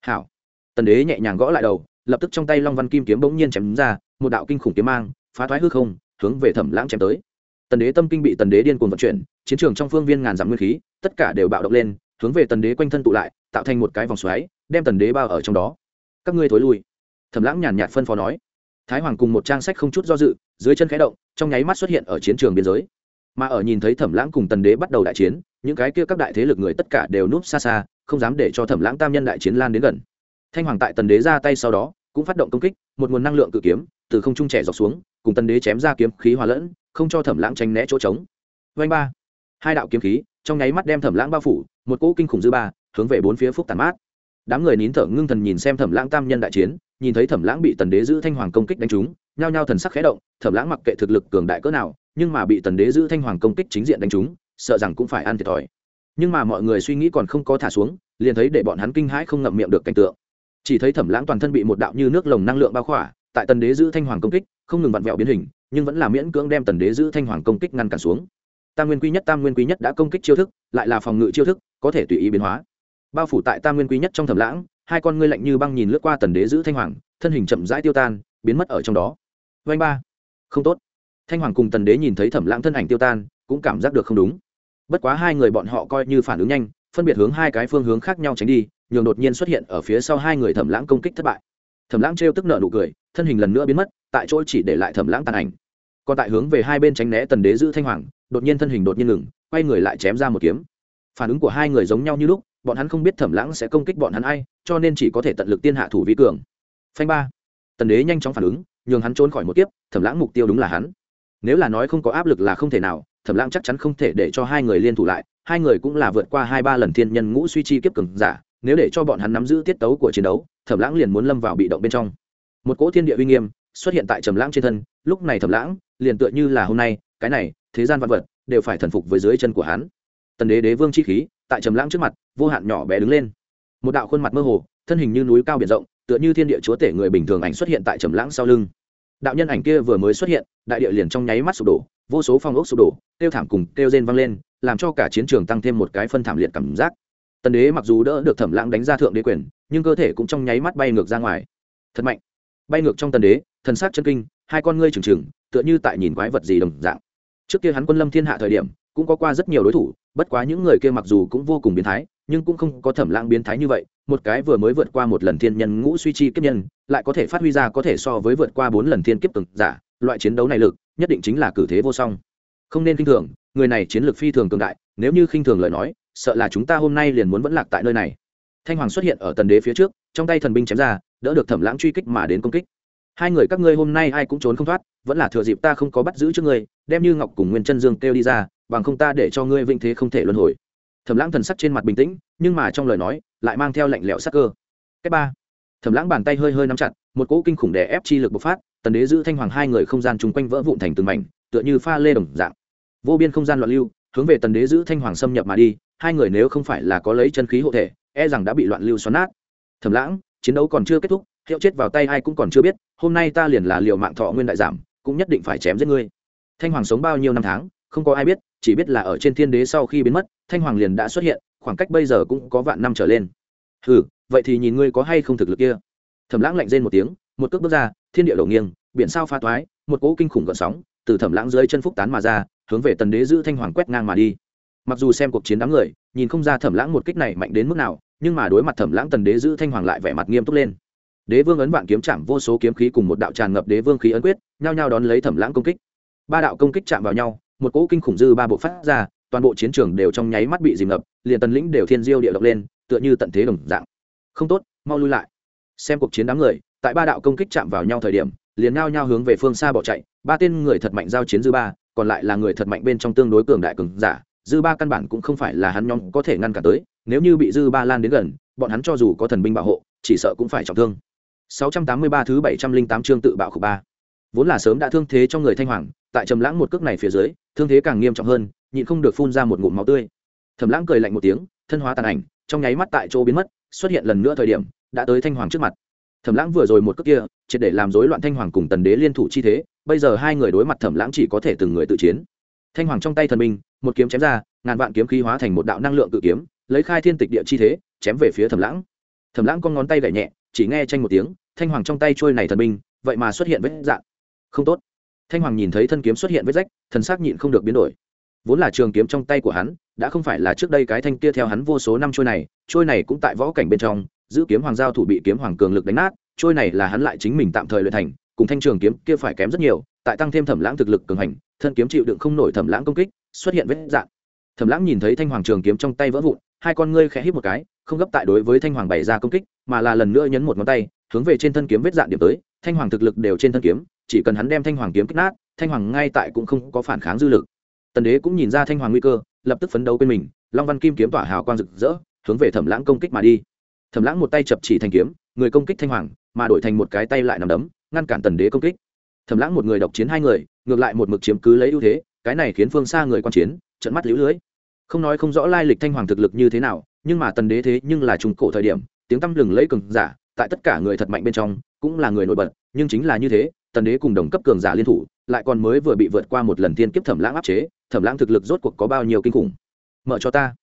S1: Hảo. Tần đế nhẹ nhàng gõ lại đầu, lập tức trong tay long văn kim kiếm bỗng nhiên chém ra, một đạo kinh khủng kiếm mang, phá thoái hư không, hướng về thẩm lãng chém tới tần đế tâm kinh bị tần đế điên cuồng vận chuyển, chiến trường trong phương viên ngàn dặm nguyên khí, tất cả đều bạo động lên, hướng về tần đế quanh thân tụ lại, tạo thành một cái vòng xoáy, đem tần đế bao ở trong đó. Các ngươi thối lui. Thẩm lãng nhàn nhạt phân phó nói. Thái hoàng cùng một trang sách không chút do dự, dưới chân khẽ động, trong nháy mắt xuất hiện ở chiến trường biên giới. Mà ở nhìn thấy thẩm lãng cùng tần đế bắt đầu đại chiến, những cái kia các đại thế lực người tất cả đều núp xa xa, không dám để cho thẩm lãng tam nhân đại chiến lan đến gần. Thanh hoàng tại tần đế ra tay sau đó, cũng phát động công kích, một nguồn năng lượng cự kiếm, từ không trung trẻ dọc xuống, cùng tần đế chém ra kiếm khí hòa lẫn không cho thẩm lãng tránh né chỗ trống. Vanh ba. Hai đạo kiếm khí, trong nháy mắt đem thẩm lãng bao phủ, một cỗ kinh khủng dư ba, hướng về bốn phía phúc tàn mát. Đám người nín thở ngưng thần nhìn xem thẩm lãng tam nhân đại chiến, nhìn thấy thẩm lãng bị tần đế giữ thanh hoàng công kích đánh trúng, nhao nhao thần sắc khẽ động, thẩm lãng mặc kệ thực lực cường đại cỡ nào, nhưng mà bị tần đế giữ thanh hoàng công kích chính diện đánh trúng, sợ rằng cũng phải ăn thiệt thòi. Nhưng mà mọi người suy nghĩ còn không có thả xuống, liền thấy để bọn hắn kinh hãi không ngậm miệng được cảnh tượng. Chỉ thấy thẩm lãng toàn thân bị một đạo như nước lồng năng lượng bao khỏa, tại tần đế giữ thanh hoàng công kích, không ngừng vặn vẹo biến hình nhưng vẫn là miễn cưỡng đem tần đế giữ thanh hoàng công kích ngăn cản xuống. Tam nguyên quý nhất, tam nguyên quý nhất đã công kích chiêu thức, lại là phòng ngự chiêu thức, có thể tùy ý biến hóa. Bao phủ tại tam nguyên quý nhất trong thẩm lãng, hai con ngươi lạnh như băng nhìn lướt qua tần đế giữ thanh hoàng, thân hình chậm rãi tiêu tan, biến mất ở trong đó. Vanh ba. Không tốt. Thanh hoàng cùng tần đế nhìn thấy thẩm lãng thân ảnh tiêu tan, cũng cảm giác được không đúng. Bất quá hai người bọn họ coi như phản ứng nhanh, phân biệt hướng hai cái phương hướng khác nhau tránh đi, nhường đột nhiên xuất hiện ở phía sau hai người thẩm lãng công kích thất bại. Thẩm lãng trêu tức nợ nụ cười, thân hình lần nữa biến mất tại chỗ chỉ để lại thẩm lãng tàn ảnh. Còn tại hướng về hai bên tránh né tần đế giữ thanh hoàng, đột nhiên thân hình đột nhiên ngừng, quay người lại chém ra một kiếm. Phản ứng của hai người giống nhau như lúc, bọn hắn không biết thẩm lãng sẽ công kích bọn hắn ai, cho nên chỉ có thể tận lực tiên hạ thủ vi cường. Phanh ba. Tần đế nhanh chóng phản ứng, nhường hắn trốn khỏi một kiếp, thẩm lãng mục tiêu đúng là hắn. Nếu là nói không có áp lực là không thể nào, thẩm lãng chắc chắn không thể để cho hai người liên thủ lại, hai người cũng là vượt qua hai ba lần thiên nhân ngũ suy chi kiếp cường giả, nếu để cho bọn hắn nắm giữ tiết tấu của chiến đấu, thẩm lãng liền muốn lâm vào bị động bên trong. Một cỗ thiên địa uy nghiêm xuất hiện tại trầm lãng trên thân, lúc này trầm lãng liền tựa như là hôm nay, cái này, thế gian văn vật đều phải thần phục với dưới chân của hắn. Tần đế đế vương chi khí, tại trầm lãng trước mặt, vô hạn nhỏ bé đứng lên. Một đạo khuôn mặt mơ hồ, thân hình như núi cao biển rộng, tựa như thiên địa chúa tể người bình thường ảnh xuất hiện tại trầm lãng sau lưng. Đạo nhân ảnh kia vừa mới xuất hiện, đại địa liền trong nháy mắt sụp đổ, vô số phong ốc sụp đổ, kêu thảm cùng kêu rên vang lên, làm cho cả chiến trường tăng thêm một cái phân thảm liệt cảm giác. Tần đế mặc dù đỡ được thẩm lãng đánh ra thượng đế quyền, nhưng cơ thể cũng trong nháy mắt bay ngược ra ngoài. Thật mạnh bay ngược trong tần đế, thần sắc chân kinh, hai con ngươi trừng trừng, tựa như tại nhìn quái vật gì đồng dạng. Trước kia hắn quân lâm thiên hạ thời điểm, cũng có qua rất nhiều đối thủ, bất quá những người kia mặc dù cũng vô cùng biến thái, nhưng cũng không có thẩm lãng biến thái như vậy, một cái vừa mới vượt qua một lần thiên nhân ngũ suy chi kiếp nhân, lại có thể phát huy ra có thể so với vượt qua bốn lần thiên kiếp từng giả, loại chiến đấu này lực, nhất định chính là cử thế vô song. Không nên khinh thường, người này chiến lược phi thường cường đại, nếu như khinh thường lời nói, sợ là chúng ta hôm nay liền muốn vẫn lạc tại nơi này. Thanh hoàng xuất hiện ở tần đế phía trước trong tay thần binh chém ra, đỡ được thẩm lãng truy kích mà đến công kích. Hai người các ngươi hôm nay ai cũng trốn không thoát, vẫn là thừa dịp ta không có bắt giữ trước ngươi, đem như ngọc cùng nguyên chân dương kêu đi ra, bằng không ta để cho ngươi vinh thế không thể luân hồi. Thẩm lãng thần sắc trên mặt bình tĩnh, nhưng mà trong lời nói, lại mang theo lạnh lẽo sắc cơ. Cách ba. Thẩm lãng bàn tay hơi hơi nắm chặt, một cỗ kinh khủng đè ép chi lực bộc phát, tần đế giữ thanh hoàng hai người không gian chung quanh vỡ vụn thành từng mảnh, tựa như pha lê đồng dạng. Vô biên không gian loạn lưu, hướng về tần đế giữ thanh hoàng xâm nhập mà đi, hai người nếu không phải là có lấy chân khí hộ thể e rằng đã bị loạn lưu xoắn nát thẩm lãng, chiến đấu còn chưa kết thúc, hiệu chết vào tay ai cũng còn chưa biết, hôm nay ta liền là liệu mạng thọ nguyên đại giảm, cũng nhất định phải chém giết ngươi. Thanh hoàng sống bao nhiêu năm tháng, không có ai biết, chỉ biết là ở trên thiên đế sau khi biến mất, thanh hoàng liền đã xuất hiện, khoảng cách bây giờ cũng có vạn năm trở lên. Ừ vậy thì nhìn ngươi có hay không thực lực kia. Thẩm lãng lạnh rên một tiếng, một cước bước ra, thiên địa đổ nghiêng, biển sao pha toái, một cỗ kinh khủng gợn sóng từ thẩm lãng dưới chân phúc tán mà ra, hướng về tần đế giữ thanh hoàng quét ngang mà đi. Mặc dù xem cuộc chiến đám người, nhìn không ra thẩm lãng một kích này mạnh đến mức nào nhưng mà đối mặt thẩm lãng tần đế giữ thanh hoàng lại vẻ mặt nghiêm túc lên. Đế vương ấn vạn kiếm chạm vô số kiếm khí cùng một đạo tràn ngập đế vương khí ấn quyết, nhao nhao đón lấy thẩm lãng công kích. Ba đạo công kích chạm vào nhau, một cỗ kinh khủng dư ba bộ phát ra, toàn bộ chiến trường đều trong nháy mắt bị dìm ngập, liền tần lĩnh đều thiên diêu địa lộc lên, tựa như tận thế đồng dạng. Không tốt, mau lui lại. Xem cuộc chiến đám người, tại ba đạo công kích chạm vào nhau thời điểm, liền nhao nhao hướng về phương xa bỏ chạy, ba tên người thật mạnh giao chiến dư ba, còn lại là người thật mạnh bên trong tương đối cường đại cường giả, dư ba căn bản cũng không phải là hắn nhóm có thể ngăn cản tới nếu như bị dư ba lan đến gần, bọn hắn cho dù có thần binh bảo hộ, chỉ sợ cũng phải trọng thương. 683 thứ 708 chương tự bạo khu ba vốn là sớm đã thương thế trong người thanh hoàng, tại trầm lãng một cước này phía dưới, thương thế càng nghiêm trọng hơn, nhịn không được phun ra một ngụm máu tươi. Thẩm lãng cười lạnh một tiếng, thân hóa tàn ảnh, trong nháy mắt tại chỗ biến mất, xuất hiện lần nữa thời điểm, đã tới thanh hoàng trước mặt. Thẩm lãng vừa rồi một cước kia, triệt để làm rối loạn thanh hoàng cùng tần đế liên thủ chi thế, bây giờ hai người đối mặt thẩm lãng chỉ có thể từng người tự chiến. Thanh hoàng trong tay thần binh, một kiếm chém ra, ngàn vạn kiếm khí hóa thành một đạo năng lượng tự kiếm lấy khai thiên tịch địa chi thế, chém về phía thẩm lãng. Thẩm lãng con ngón tay gảy nhẹ, chỉ nghe tranh một tiếng, thanh hoàng trong tay trôi này thần binh, vậy mà xuất hiện vết dạng. Không tốt. Thanh hoàng nhìn thấy thân kiếm xuất hiện vết rách, thần xác nhịn không được biến đổi. Vốn là trường kiếm trong tay của hắn, đã không phải là trước đây cái thanh kia theo hắn vô số năm trôi này trôi này cũng tại võ cảnh bên trong, giữ kiếm hoàng giao thủ bị kiếm hoàng cường lực đánh nát, trôi này là hắn lại chính mình tạm thời luyện thành, cùng thanh trường kiếm kia phải kém rất nhiều, tại tăng thêm thẩm lãng thực lực cường hành, thân kiếm chịu đựng không nổi thẩm lãng công kích, xuất hiện vết dạn. thẩm lãng nhìn thấy thanh hoàng trường kiếm trong tay vỡ vụn hai con ngươi khẽ hít một cái, không gấp tại đối với thanh hoàng bày ra công kích, mà là lần nữa nhấn một ngón tay, hướng về trên thân kiếm vết dạn điểm tới. Thanh hoàng thực lực đều trên thân kiếm, chỉ cần hắn đem thanh hoàng kiếm kích nát, thanh hoàng ngay tại cũng không có phản kháng dư lực. Tần đế cũng nhìn ra thanh hoàng nguy cơ, lập tức phấn đấu bên mình, long văn kim kiếm tỏa hào quang rực rỡ, hướng về thẩm lãng công kích mà đi. Thẩm lãng một tay chập chỉ thanh kiếm, người công kích thanh hoàng, mà đổi thành một cái tay lại nằm đấm, ngăn cản tần đế công kích. Thẩm lãng một người độc chiến hai người, ngược lại một mực chiếm cứ lấy ưu thế, cái này khiến phương xa người quan chiến trận mắt lũ lưới không nói không rõ lai lịch thanh hoàng thực lực như thế nào, nhưng mà tần đế thế nhưng là trung cổ thời điểm, tiếng tăm lừng lấy cường giả, tại tất cả người thật mạnh bên trong, cũng là người nổi bật, nhưng chính là như thế, tần đế cùng đồng cấp cường giả liên thủ, lại còn mới vừa bị vượt qua một lần tiên kiếp thẩm lãng áp chế, thẩm lãng thực lực rốt cuộc có bao nhiêu kinh khủng. Mở cho ta.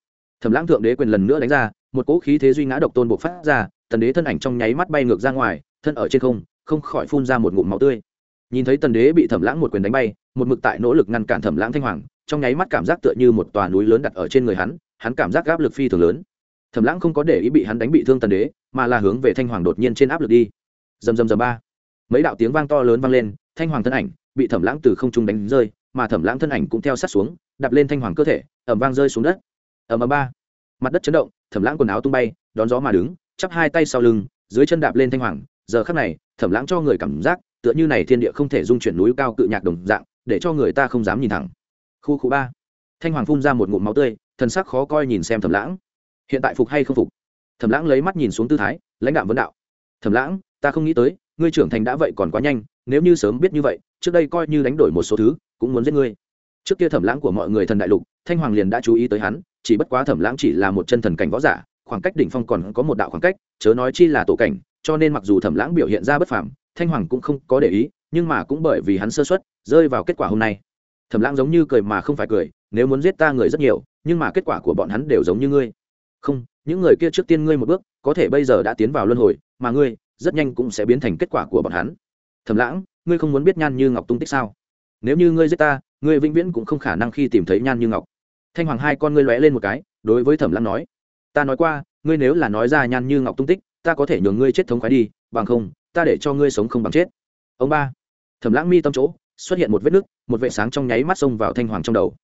S1: Thẩm lãng thượng đế quyền lần nữa đánh ra, một cỗ khí thế duy ngã độc tôn buộc phát ra, tần đế thân ảnh trong nháy mắt bay ngược ra ngoài, thân ở trên không không khỏi phun ra một ngụm máu tươi. Nhìn thấy tần đế bị thẩm lãng một quyền đánh bay, một mực tại nỗ lực ngăn cản thẩm lãng thanh hoàng trong nháy mắt cảm giác tựa như một tòa núi lớn đặt ở trên người hắn hắn cảm giác áp lực phi thường lớn. Thẩm lãng không có để ý bị hắn đánh bị thương tần đế, mà là hướng về thanh hoàng đột nhiên trên áp lực đi. Dầm dầm dầm ba. Mấy đạo tiếng vang to lớn vang lên, thanh hoàng thân ảnh bị thẩm lãng từ không trung đánh rơi, mà thẩm lãng thân ảnh cũng theo sát xuống, đạp lên thanh hoàng cơ thể ẩm vang rơi xuống đất. Ẩm ẩm ba. Mặt đất chấn động, thẩm lãng quần áo tung bay, đón gió mà đứng, chắp hai tay sau lưng, dưới chân đạp lên thanh hoàng. Giờ khắc này, thẩm lãng cho người cảm giác tựa như này thiên địa không thể dung chuyển núi cao cự nhạc đồng dạng, để cho người ta không dám nhìn thẳng khu khu ba. Thanh hoàng phun ra một ngụm máu tươi, thần sắc khó coi nhìn xem thẩm lãng. Hiện tại phục hay không phục? Thẩm lãng lấy mắt nhìn xuống tư thái, lãnh đạo vấn đạo. Thẩm lãng, ta không nghĩ tới, ngươi trưởng thành đã vậy còn quá nhanh, nếu như sớm biết như vậy, trước đây coi như đánh đổi một số thứ, cũng muốn giết ngươi. Trước kia thẩm lãng của mọi người thần đại lục, thanh hoàng liền đã chú ý tới hắn, chỉ bất quá thẩm lãng chỉ là một chân thần cảnh võ giả, khoảng cách đỉnh phong còn có một đạo khoảng cách, chớ nói chi là tổ cảnh, cho nên mặc dù thẩm lãng biểu hiện ra bất phàm, thanh hoàng cũng không có để ý, nhưng mà cũng bởi vì hắn sơ xuất rơi vào kết quả hôm nay thẩm lãng giống như cười mà không phải cười, nếu muốn giết ta người rất nhiều, nhưng mà kết quả của bọn hắn đều giống như ngươi. Không, những người kia trước tiên ngươi một bước, có thể bây giờ đã tiến vào luân hồi, mà ngươi rất nhanh cũng sẽ biến thành kết quả của bọn hắn. Thẩm lãng, ngươi không muốn biết nhan như ngọc tung tích sao? Nếu như ngươi giết ta, ngươi vĩnh viễn cũng không khả năng khi tìm thấy nhan như ngọc. Thanh hoàng hai con ngươi lóe lên một cái, đối với thẩm lãng nói, ta nói qua, ngươi nếu là nói ra nhan như ngọc tung tích, ta có thể nhường ngươi chết thống khoái đi, bằng không, ta để cho ngươi sống không bằng chết. Ông ba, thẩm lãng mi tâm chỗ xuất hiện một vết nứt một vệ sáng trong nháy mắt xông vào thanh hoàng trong đầu.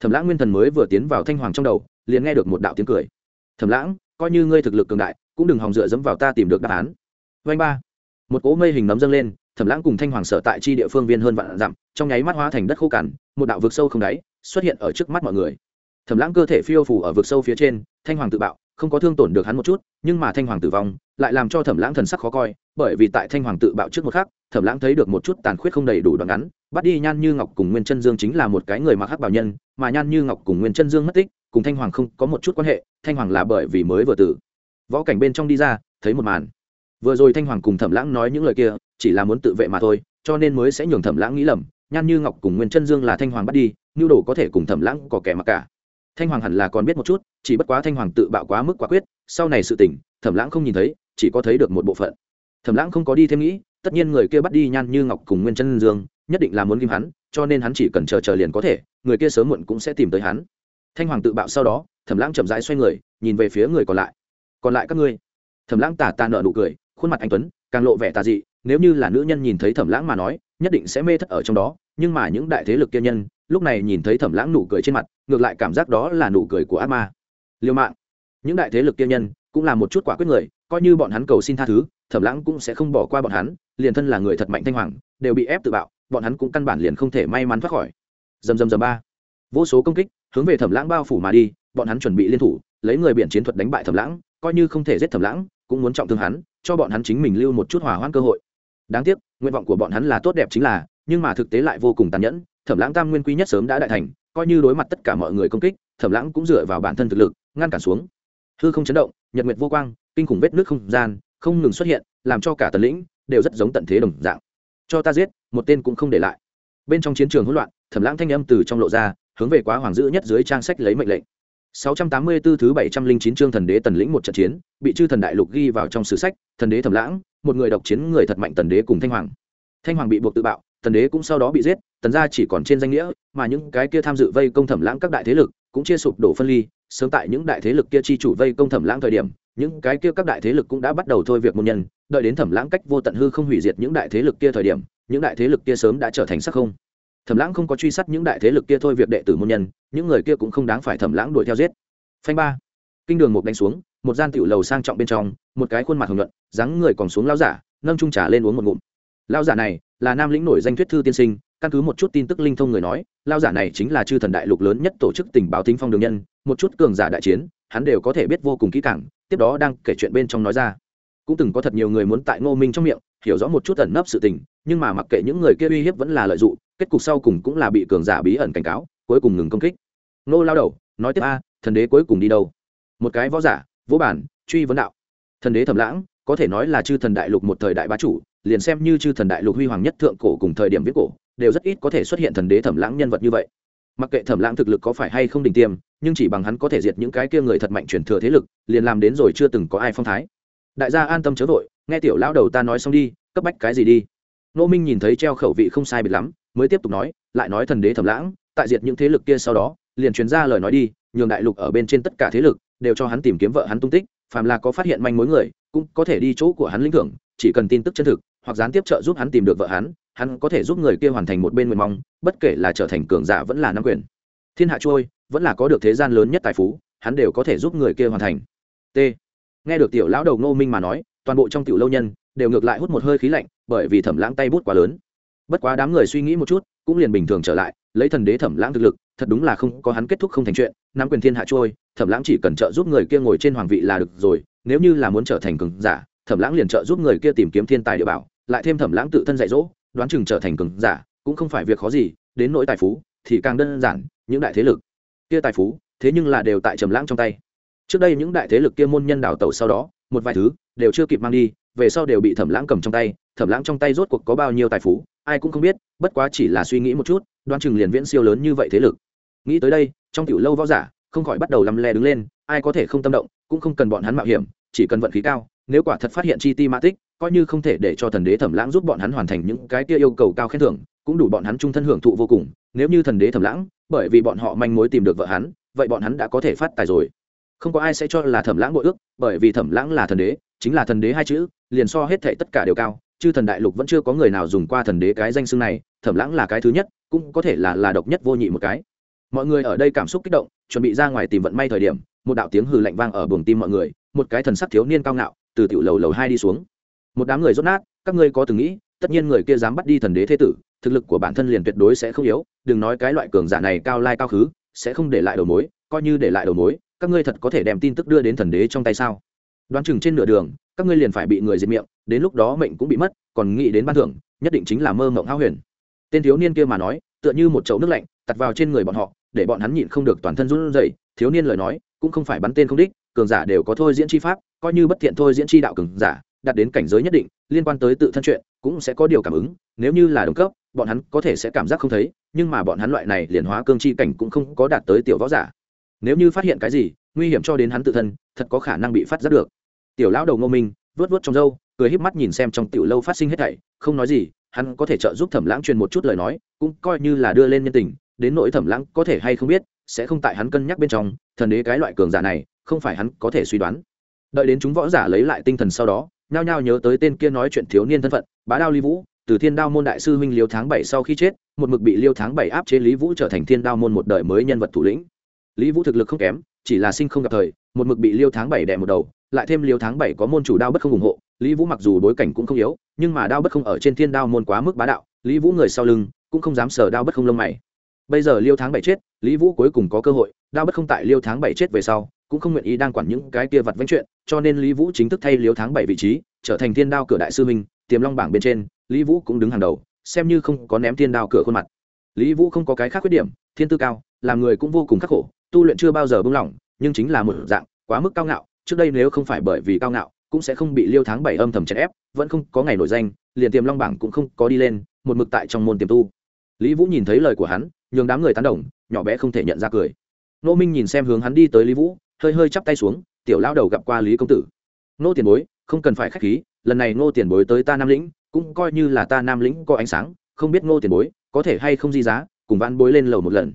S1: Thẩm lãng nguyên thần mới vừa tiến vào thanh hoàng trong đầu, liền nghe được một đạo tiếng cười. Thẩm lãng, coi như ngươi thực lực cường đại, cũng đừng hòng dựa dẫm vào ta tìm được đáp án. Vanh ba. Một cỗ mây hình nấm dâng lên, thẩm lãng cùng thanh hoàng sở tại chi địa phương viên hơn vạn dặm, trong nháy mắt hóa thành đất khô cằn, một đạo vực sâu không đáy xuất hiện ở trước mắt mọi người. Thẩm lãng cơ thể phiêu phủ ở vực sâu phía trên, thanh hoàng tự bạo không có thương tổn được hắn một chút, nhưng mà thanh hoàng tử vong, lại làm cho thẩm lãng thần sắc khó coi, bởi vì tại thanh hoàng tự bạo trước một khắc, thẩm lãng thấy được một chút tàn khuyết không đầy đủ đoạn ngắn, bắt đi nhan như ngọc cùng nguyên chân dương chính là một cái người mặc hắc bảo nhân, mà nhan như ngọc cùng nguyên chân dương mất tích, cùng thanh hoàng không có một chút quan hệ, thanh hoàng là bởi vì mới vừa tử. Võ cảnh bên trong đi ra, thấy một màn. Vừa rồi thanh hoàng cùng thẩm lãng nói những lời kia, chỉ là muốn tự vệ mà thôi, cho nên mới sẽ nhường thẩm lãng nghĩ lầm, nhan như ngọc cùng nguyên chân dương là thanh hoàng bắt đi, nhu đồ có thể cùng thẩm lãng có kẻ mặc cả thanh hoàng hẳn là còn biết một chút, chỉ bất quá thanh hoàng tự bạo quá mức quả quyết, sau này sự tỉnh thẩm lãng không nhìn thấy, chỉ có thấy được một bộ phận. Thẩm lãng không có đi thêm nghĩ, tất nhiên người kia bắt đi nhan như ngọc cùng nguyên chân dương, nhất định là muốn ghim hắn, cho nên hắn chỉ cần chờ chờ liền có thể, người kia sớm muộn cũng sẽ tìm tới hắn. Thanh hoàng tự bạo sau đó, thẩm lãng chậm rãi xoay người, nhìn về phía người còn lại. Còn lại các ngươi? Thẩm lãng tà tà nợ nụ cười, khuôn mặt anh tuấn, càng lộ vẻ tà dị, nếu như là nữ nhân nhìn thấy thẩm lãng mà nói, nhất định sẽ mê thất ở trong đó, nhưng mà những đại thế lực kia nhân lúc này nhìn thấy thẩm lãng nụ cười trên mặt, ngược lại cảm giác đó là nụ cười của ác ma. Liêu mạng. Những đại thế lực kia nhân, cũng là một chút quả quyết người, coi như bọn hắn cầu xin tha thứ, thẩm lãng cũng sẽ không bỏ qua bọn hắn, liền thân là người thật mạnh thanh hoàng, đều bị ép tự bạo, bọn hắn cũng căn bản liền không thể may mắn thoát khỏi. Dầm dầm dầm ba. Vô số công kích, hướng về thẩm lãng bao phủ mà đi, bọn hắn chuẩn bị liên thủ, lấy người biển chiến thuật đánh bại thẩm lãng, coi như không thể giết thẩm lãng, cũng muốn trọng thương hắn, cho bọn hắn chính mình lưu một chút hỏa hoãn cơ hội. Đáng tiếc, nguyện vọng của bọn hắn là tốt đẹp chính là, nhưng mà thực tế lại vô cùng tàn nhẫn thẩm lãng tam nguyên quý nhất sớm đã đại thành coi như đối mặt tất cả mọi người công kích thẩm lãng cũng dựa vào bản thân thực lực ngăn cản xuống. Hư không chấn động nhật nguyệt vô quang kinh khủng vết nước không gian không ngừng xuất hiện làm cho cả tần lĩnh đều rất giống tận thế đồng dạng. Cho ta giết một tên cũng không để lại. Bên trong chiến trường hỗn loạn thẩm lãng thanh âm từ trong lộ ra hướng về quá hoàng dữ nhất dưới trang sách lấy mệnh lệnh. 684 thứ 709 chương thần đế tần lĩnh một trận chiến, bị chư thần đại lục ghi vào trong sử sách, thần đế thẩm lãng, một người độc chiến người thật mạnh tần đế cùng thanh hoàng. Thanh hoàng bị buộc tự bạo, tần đế cũng sau đó bị giết, tần gia chỉ còn trên danh nghĩa, mà những cái kia tham dự vây công thẩm lãng các đại thế lực, cũng chia sụp đổ phân ly, sớm tại những đại thế lực kia chi chủ vây công thẩm lãng thời điểm, những cái kia các đại thế lực cũng đã bắt đầu thôi việc môn nhân, đợi đến thẩm lãng cách vô tận hư không hủy diệt những đại thế lực kia thời điểm, những đại thế lực kia sớm đã trở thành sắc không. Thẩm lãng không có truy sát những đại thế lực kia thôi việc đệ tử môn nhân, những người kia cũng không đáng phải thẩm lãng đuổi theo giết. Phanh ba. Kinh đường một đánh xuống một gian tiểu lầu sang trọng bên trong một cái khuôn mặt hồng nhuận dáng người còn xuống lao giả nâng trung trà lên uống một ngụm lao giả này là nam lĩnh nổi danh thuyết thư tiên sinh, căn cứ một chút tin tức linh thông người nói lao giả này chính là chư thần đại lục lớn nhất tổ chức tình báo thính phong đường nhân, một chút cường giả đại chiến, hắn đều có thể biết vô cùng kỹ càng, tiếp đó đang kể chuyện bên trong nói ra. Cũng từng có thật nhiều người muốn tại ngô minh trong miệng, hiểu rõ một chút ẩn nấp sự tình, nhưng mà mặc kệ những người kia uy hiếp vẫn là lợi dụng, kết cục sau cùng cũng là bị cường giả bí ẩn cảnh cáo, cuối cùng ngừng công kích. Nô lao đầu, nói tiếp a, thần đế cuối cùng đi đâu? Một cái võ giả, vũ bản, truy vấn đạo. Thần đế thẩm lãng, có thể nói là chư thần đại lục một thời đại bá chủ liền xem như chư thần đại lục huy hoàng nhất thượng cổ cùng thời điểm viết cổ, đều rất ít có thể xuất hiện thần đế thẩm lãng nhân vật như vậy. Mặc kệ thẩm lãng thực lực có phải hay không đỉnh tiêm, nhưng chỉ bằng hắn có thể diệt những cái kia người thật mạnh truyền thừa thế lực, liền làm đến rồi chưa từng có ai phong thái. Đại gia an tâm chớ vội, nghe tiểu lão đầu ta nói xong đi, cấp bách cái gì đi. Nô minh nhìn thấy treo khẩu vị không sai biệt lắm, mới tiếp tục nói, lại nói thần đế thẩm lãng, tại diệt những thế lực kia sau đó, liền truyền ra lời nói đi, nhường đại lục ở bên trên tất cả thế lực, đều cho hắn tìm kiếm vợ hắn tung tích, phàm là có phát hiện manh mối người, cũng có thể đi chỗ của hắn lĩnh thưởng, chỉ cần tin tức chân thực hoặc gián tiếp trợ giúp hắn tìm được vợ hắn hắn có thể giúp người kia hoàn thành một bên nguyện mong, bất kể là trở thành cường giả vẫn là nam quyền. Thiên hạ trôi, vẫn là có được thế gian lớn nhất tài phú, hắn đều có thể giúp người kia hoàn thành. T. Nghe được tiểu lão đầu ngô minh mà nói, toàn bộ trong tiểu lâu nhân đều ngược lại hút một hơi khí lạnh, bởi vì thẩm lãng tay bút quá lớn. Bất quá đám người suy nghĩ một chút, cũng liền bình thường trở lại, lấy thần đế thẩm lãng thực lực, thật đúng là không, có hắn kết thúc không thành chuyện, nắm quyền thiên hạ trôi, thẩm lãng chỉ cần trợ giúp người kia ngồi trên hoàng vị là được rồi, nếu như là muốn trở thành cường giả thẩm lãng liền trợ giúp người kia tìm kiếm thiên tài địa bảo, lại thêm thẩm lãng tự thân dạy dỗ, đoán chừng trở thành cường giả, cũng không phải việc khó gì, đến nỗi tài phú thì càng đơn giản, những đại thế lực kia tài phú, thế nhưng là đều tại trầm lãng trong tay. Trước đây những đại thế lực kia môn nhân đào tẩu sau đó, một vài thứ đều chưa kịp mang đi, về sau đều bị thẩm lãng cầm trong tay, thẩm lãng trong tay rốt cuộc có bao nhiêu tài phú, ai cũng không biết, bất quá chỉ là suy nghĩ một chút, đoán chừng liền viễn siêu lớn như vậy thế lực. Nghĩ tới đây, trong tiểu lâu võ giả không khỏi bắt đầu lăm le đứng lên, ai có thể không tâm động, cũng không cần bọn hắn mạo hiểm, chỉ cần vận khí cao nếu quả thật phát hiện chi ti mã tích, coi như không thể để cho thần đế thẩm lãng giúp bọn hắn hoàn thành những cái kia yêu cầu cao khen thưởng, cũng đủ bọn hắn trung thân hưởng thụ vô cùng, nếu như thần đế thẩm lãng, bởi vì bọn họ manh mối tìm được vợ hắn, vậy bọn hắn đã có thể phát tài rồi. Không có ai sẽ cho là thẩm lãng bội ước, bởi vì thẩm lãng là thần đế, chính là thần đế hai chữ, liền so hết thệ tất cả đều cao, chứ thần đại lục vẫn chưa có người nào dùng qua thần đế cái danh xưng này, thẩm lãng là cái thứ nhất, cũng có thể là là độc nhất vô nhị một cái. Mọi người ở đây cảm xúc kích động, chuẩn bị ra ngoài tìm vận may thời điểm, một đạo tiếng hừ lạnh vang ở buồng tim mọi người, một cái thần sắc thiếu niên cao ngạo từ tiểu lầu lầu hai đi xuống. Một đám người rốt nát, các ngươi có từng nghĩ, tất nhiên người kia dám bắt đi thần đế thế tử, thực lực của bản thân liền tuyệt đối sẽ không yếu, đừng nói cái loại cường giả này cao lai cao khứ, sẽ không để lại đầu mối, coi như để lại đầu mối, các ngươi thật có thể đem tin tức đưa đến thần đế trong tay sao? Đoán chừng trên nửa đường, các ngươi liền phải bị người diệt miệng, đến lúc đó mệnh cũng bị mất, còn nghĩ đến ban thưởng, nhất định chính là mơ mộng hao huyền. Tên thiếu niên kia mà nói, tựa như một chậu nước lạnh, tạt vào trên người bọn họ, để bọn hắn nhịn không được toàn thân run rẩy, thiếu niên lời nói, cũng không phải bắn tên không đích, cường giả đều có thôi diễn chi pháp coi như bất thiện thôi diễn chi đạo cường giả, đạt đến cảnh giới nhất định, liên quan tới tự thân chuyện, cũng sẽ có điều cảm ứng, nếu như là đồng cấp, bọn hắn có thể sẽ cảm giác không thấy, nhưng mà bọn hắn loại này liền hóa cương chi cảnh cũng không có đạt tới tiểu võ giả. Nếu như phát hiện cái gì, nguy hiểm cho đến hắn tự thân, thật có khả năng bị phát giác được. Tiểu lão đầu ngô minh vớt vớt trong râu, cười híp mắt nhìn xem trong tiểu lâu phát sinh hết thảy, không nói gì, hắn có thể trợ giúp thẩm lãng truyền một chút lời nói, cũng coi như là đưa lên nhân tình, đến nỗi thẩm lãng có thể hay không biết, sẽ không tại hắn cân nhắc bên trong, thần đế cái loại cường giả này, không phải hắn có thể suy đoán đợi đến chúng võ giả lấy lại tinh thần sau đó, nhao nhao nhớ tới tên kia nói chuyện thiếu niên thân phận, bá đao ly vũ, từ thiên đao môn đại sư huynh liêu tháng bảy sau khi chết, một mực bị liêu tháng bảy áp chế lý vũ trở thành thiên đao môn một đời mới nhân vật thủ lĩnh. Lý vũ thực lực không kém, chỉ là sinh không gặp thời, một mực bị liêu tháng bảy đè một đầu, lại thêm liêu tháng bảy có môn chủ đao bất không ủng hộ, lý vũ mặc dù bối cảnh cũng không yếu, nhưng mà đao bất không ở trên thiên đao môn quá mức bá đạo, lý vũ người sau lưng cũng không dám sờ đao bất không lông mày. Bây giờ liêu tháng bảy chết, lý vũ cuối cùng có cơ hội, đao bất không tại liêu tháng bảy chết về sau cũng không nguyện ý đang quản những cái kia vặt vánh chuyện, cho nên lý vũ chính thức thay liêu tháng bảy vị trí, trở thành thiên đao cửa đại sư minh tiềm long bảng bên trên, lý vũ cũng đứng hàng đầu, xem như không có ném thiên đao cửa khuôn mặt. Lý vũ không có cái khác khuyết điểm, thiên tư cao, làm người cũng vô cùng khắc khổ, tu luyện chưa bao giờ buông lỏng, nhưng chính là một dạng, quá mức cao ngạo, trước đây nếu không phải bởi vì cao ngạo, cũng sẽ không bị liêu tháng bảy âm thầm chèn ép, vẫn không có ngày nổi danh, liền tiềm long bảng cũng không có đi lên, một mực tại trong môn tiềm tu. Lý vũ nhìn thấy lời của hắn, nhường đám người tán đồng, nhỏ bé không thể nhận ra cười. Nô minh nhìn xem hướng hắn đi tới lý vũ hơi hơi chắp tay xuống tiểu lao đầu gặp qua lý công tử nô tiền bối không cần phải k h á c h khí lần này nô tiền bối tới ta nam lĩnh cũng coi như là ta nam lĩnh có ánh sáng không biết nô tiền bối có thể hay không di giá cùng văn bối lên lầu một lần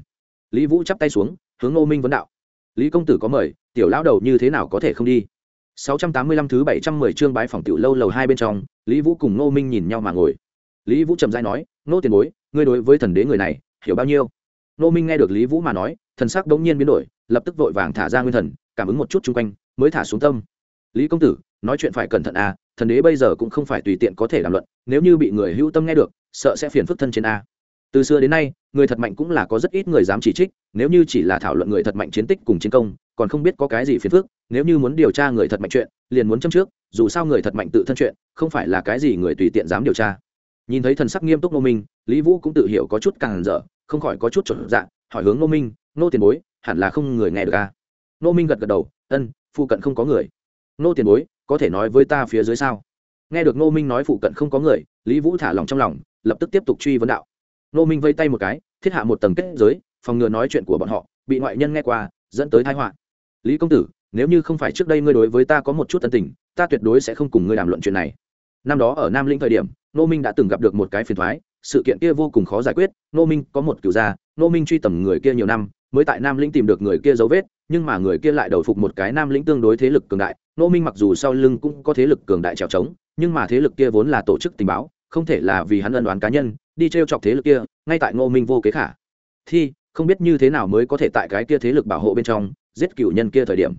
S1: lý vũ chắp tay xuống hướng nô minh vấn đạo lý công tử có mời tiểu lão đầu như thế nào có thể không đi 685 thứ 710 chương bái phòng tiểu lâu lầu hai bên trong, Lý Vũ cùng Ngô Minh nhìn nhau mà ngồi. Lý Vũ trầm rãi nói, "Nô tiền bối, ngươi đối với thần đế người này, hiểu bao nhiêu?" Ngô Minh nghe được Lý Vũ mà nói, thần sắc đống nhiên biến đổi, lập tức vội vàng thả ra nguyên thần, cảm ứng một chút chung quanh, mới thả xuống tâm. "Lý công tử, nói chuyện phải cẩn thận à thần đế bây giờ cũng không phải tùy tiện có thể làm luận, nếu như bị người hữu tâm nghe được, sợ sẽ phiền phức thân trên a." Từ xưa đến nay, người thật mạnh cũng là có rất ít người dám chỉ trích, nếu như chỉ là thảo luận người thật mạnh chiến tích cùng chiến công, còn không biết có cái gì phiền phức nếu như muốn điều tra người thật mạnh chuyện liền muốn châm trước dù sao người thật mạnh tự thân chuyện không phải là cái gì người tùy tiện dám điều tra nhìn thấy thần sắc nghiêm túc nô minh lý vũ cũng tự hiểu có chút càng dở không khỏi có chút trở dạng hỏi hướng nô minh nô tiền bối hẳn là không người nghe được a nô minh gật gật đầu, ân, phụ cận không có người. Nô tiền bối, có thể nói với ta phía dưới sao? Nghe được nô minh nói phụ cận không có người, lý vũ thả lòng trong lòng, lập tức tiếp tục truy vấn đạo. Nô minh vây tay một cái, thiết hạ một tầng kết giới, phòng ngừa nói chuyện của bọn họ, bị ngoại nhân nghe qua, dẫn tới thái họa. Lý công tử, nếu như không phải trước đây ngươi đối với ta có một chút tân tình, ta tuyệt đối sẽ không cùng ngươi đàm luận chuyện này. Năm đó ở nam lĩnh thời điểm, nô minh đã từng gặp được một cái phiền thoái, sự kiện kia vô cùng khó giải quyết, nô minh có một cựu gia, nô minh truy tầm người kia nhiều năm mới tại nam lĩnh tìm được người kia dấu vết, nhưng mà người kia lại đầu phục một cái nam lĩnh tương đối thế lực cường đại. Nô minh mặc dù sau lưng cũng có thế lực cường đại trèo trống, nhưng mà thế lực kia vốn là tổ chức tình báo, không thể là vì hắn ân đoán cá nhân, đi t r e o chọc thế lực kia, ngay tại ngô minh vô kế khả thi, không biết như thế nào mới có thể tại cái kia thế lực bảo hộ bên trong, giết cựu nhân kia thời điểm.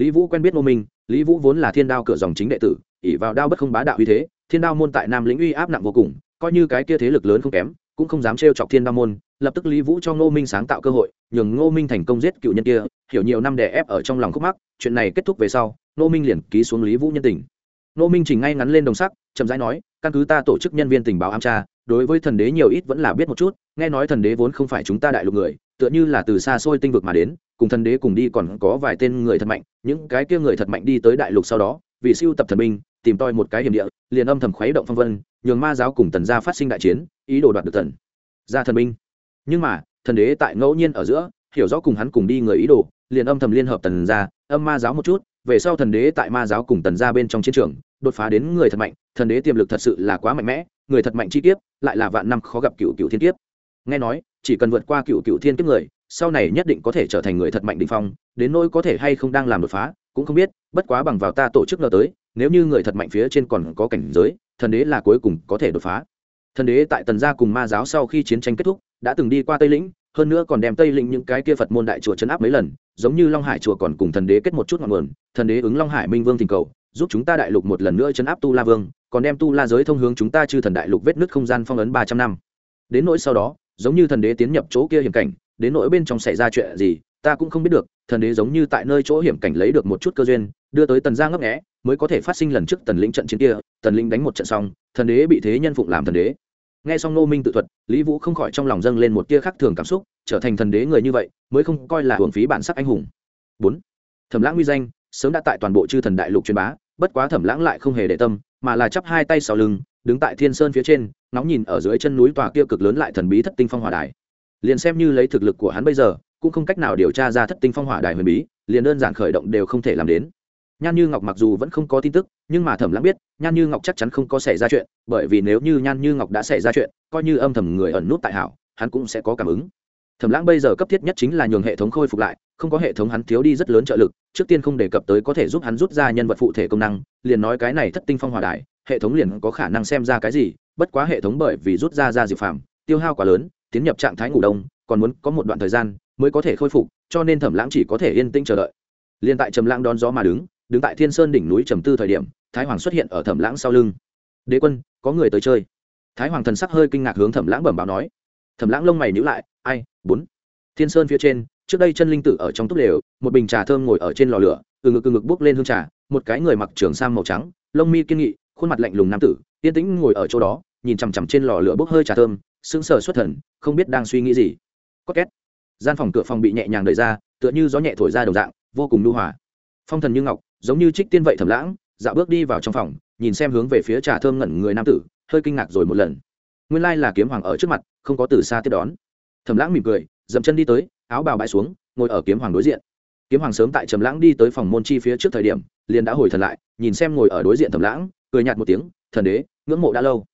S1: Lý vũ quen biết ngô minh, lý vũ vốn là thiên đao cửa dòng chính đệ tử ỉ vào đao bất không bá đạo uy thế, thiên đao môn tại nam lĩnh uy áp nặng vô cùng, coi như cái kia thế lực lớn không kém, cũng không dám trêu chọc thiên đao môn, lập tức lý vũ cho ngô minh sáng tạo cơ hội nhường ngô minh thành công giết cựu nhân kia, hiểu nhiều năm đè ép ở trong lòng khúc mắc, chuyện này kết thúc về sau, ngô minh liền ký xuống lý vũ nhân tình. Ngô minh chỉnh ngay ngắn lên đồng sắc, chậm rãi nói, căn cứ ta tổ chức nhân viên tình báo am tra, đối với thần đế nhiều ít vẫn là biết một chút, nghe nói thần đế vốn không phải chúng ta đại lục người, tựa như là từ xa xôi tinh vực mà đến, cùng thần đế cùng đi còn có vài tên người thật mạnh, những cái kia người thật mạnh đi tới đại lục sau đó, vì siêu tập thần binh, tìm toi một cái hiểm địa, liền âm thầm khuấy động phong vân, nhường ma giáo cùng tần gia phát sinh đại chiến, ý đồ đoạt được thần gia thần binh. Nhưng mà thần đế tại ngẫu nhiên ở giữa, hiểu rõ cùng hắn cùng đi người ý đồ, liền âm thầm liên hợp tần gia, âm ma giáo một chút, về sau thần đế tại ma giáo cùng tần gia bên trong chiến trường, đột phá đến người thật mạnh, thần đế tiềm lực thật sự là quá mạnh mẽ, người thật mạnh chi kiếp, lại là vạn năm khó gặp cựu cựu thiên kiếp. Nghe nói, chỉ cần vượt qua cựu cựu thiên kiếp người, sau này nhất định có thể trở thành người thật mạnh đ ỉ n h phong, đến nỗi có thể hay không đang làm đột phá, cũng không biết, bất quá bằng vào ta tổ chức ngờ tới, nếu như người thật mạnh phía trên còn có cảnh giới, thần đế là cuối cùng có thể đột phá thần đế tại tần gia cùng ma giáo sau khi chiến tranh kết thúc, đã từng đi qua tây lĩnh, hơn nữa còn đem tây lĩnh những cái kia phật môn đại chùa chấn áp mấy lần, giống như long hải chùa còn cùng thần đế kết một chút ngọn nguồn, thần đế ứng long hải minh vương thỉnh cầu, giúp chúng ta đại lục một lần nữa chấn áp tu la vương, còn đem tu la giới thông hướng chúng ta chư thần đại lục vết nứt không gian phong ấn ba trăm năm. Đến nỗi sau đó, giống như thần đế tiến nhập chỗ kia hiểm cảnh, đến nỗi bên trong xảy ra chuyện gì ta cũng không biết được, thần đế giống như tại nơi chỗ hiểm cảnh lấy được một chút cơ duyên, đưa tới tần gia ngấp nghẽ mới có thể phát sinh lần trước tần lĩnh trận chiến kia, tần lĩnh đánh một trận xong, thần đế bị thế nhân phụng làm thần đế. Nghe xong nô minh tự thuật, lý vũ không khỏi trong lòng dâng lên một tia khác thường cảm xúc, trở thành thần đế người như vậy, mới không coi là hưởng phí bản sắc anh hùng. Bốn, thẩm lãng uy danh, sớm đã tại toàn bộ chư thần đại lục truyền bá, bất quá thẩm lãng lại không hề để tâm, mà là chắp hai tay sau lưng, đứng tại thiên sơn phía trên nóng nhìn ở dưới chân núi tòa kia cực lớn lại thần bí thất tinh phong hòa đài. Liền xem như lấy thực lực của hắn bây giờ cũng không cách nào điều tra ra thất tinh phong hỏa đài huyền bí, liền đơn giản khởi động đều không thể làm đến. Nhan như ngọc mặc dù vẫn không có tin tức, nhưng mà thẩm lãng biết, nhan như ngọc chắc chắn không có xảy ra chuyện, bởi vì nếu như nhan như ngọc đã xảy ra chuyện, coi như âm thầm người ẩn nút tại hảo, hắn cũng sẽ có cảm ứng. Thẩm lãng bây giờ cấp thiết nhất chính là nhường hệ thống khôi phục lại, không có hệ thống hắn thiếu đi rất lớn trợ lực, trước tiên không đề cập tới có thể giúp hắn rút ra nhân vật phụ thể công năng, liền nói cái này thất tinh phong hòa đại hệ thống liền có khả năng xem ra cái gì, bất quá hệ thống bởi vì rút ra ra diệp phàm, tiêu hao quá lớn, tiến nhập trạng thái ngủ đông, còn muốn có một đoạn thời gian mới có thể khôi phục, cho nên thẩm lãng chỉ có thể yên tĩnh chờ đợi. Liền tại trầm lãng đón gió mà đứng đứng tại thiên sơn đỉnh núi trầm tư thời điểm, thái hoàng xuất hiện ở thẩm lãng sau lưng. Đế quân, có người tới chơi. Thái hoàng thần sắc hơi kinh ngạc hướng thẩm lãng bẩm báo nói. Thẩm lãng lông mày nhíu lại, ai, bốn. Thiên sơn phía trên, trước đây chân linh tử ở trong túp lều, một bình trà thơm ngồi ở trên lò lửa, từ ngực từ ngực bốc lên hương trà, một cái người mặc trường sam màu trắng, lông mi kiên nghị, khuôn mặt lạnh lùng nam tử, yên tĩnh ngồi ở chỗ đó, nhìn chằm chằm trên lò lửa bốc hơi trà thơm, sững sờ xuất thần, không biết đang suy nghĩ gì. Có két gian phòng cửa phòng bị nhẹ nhàng đẩy ra, tựa như gió nhẹ thổi ra đồng dạng, vô cùng lưu hòa. Phong thần như ngọc, giống như trích tiên vậy thầm lãng dạo bước đi vào trong phòng, nhìn xem hướng về phía trà thơm ngẩn người nam tử, hơi kinh ngạc rồi một lần. Nguyên lai là kiếm hoàng ở trước mặt, không có từ xa tiếp đón. Thầm lãng mỉm cười, dậm chân đi tới, áo bào bãi xuống, ngồi ở kiếm hoàng đối diện. Kiếm hoàng sớm tại trầm lãng đi tới phòng môn chi phía trước thời điểm, liền đã hồi thần lại, nhìn xem ngồi ở đối diện thẩm lãng, cười nhạt một tiếng, thần đế, ngưỡng mộ đã lâu.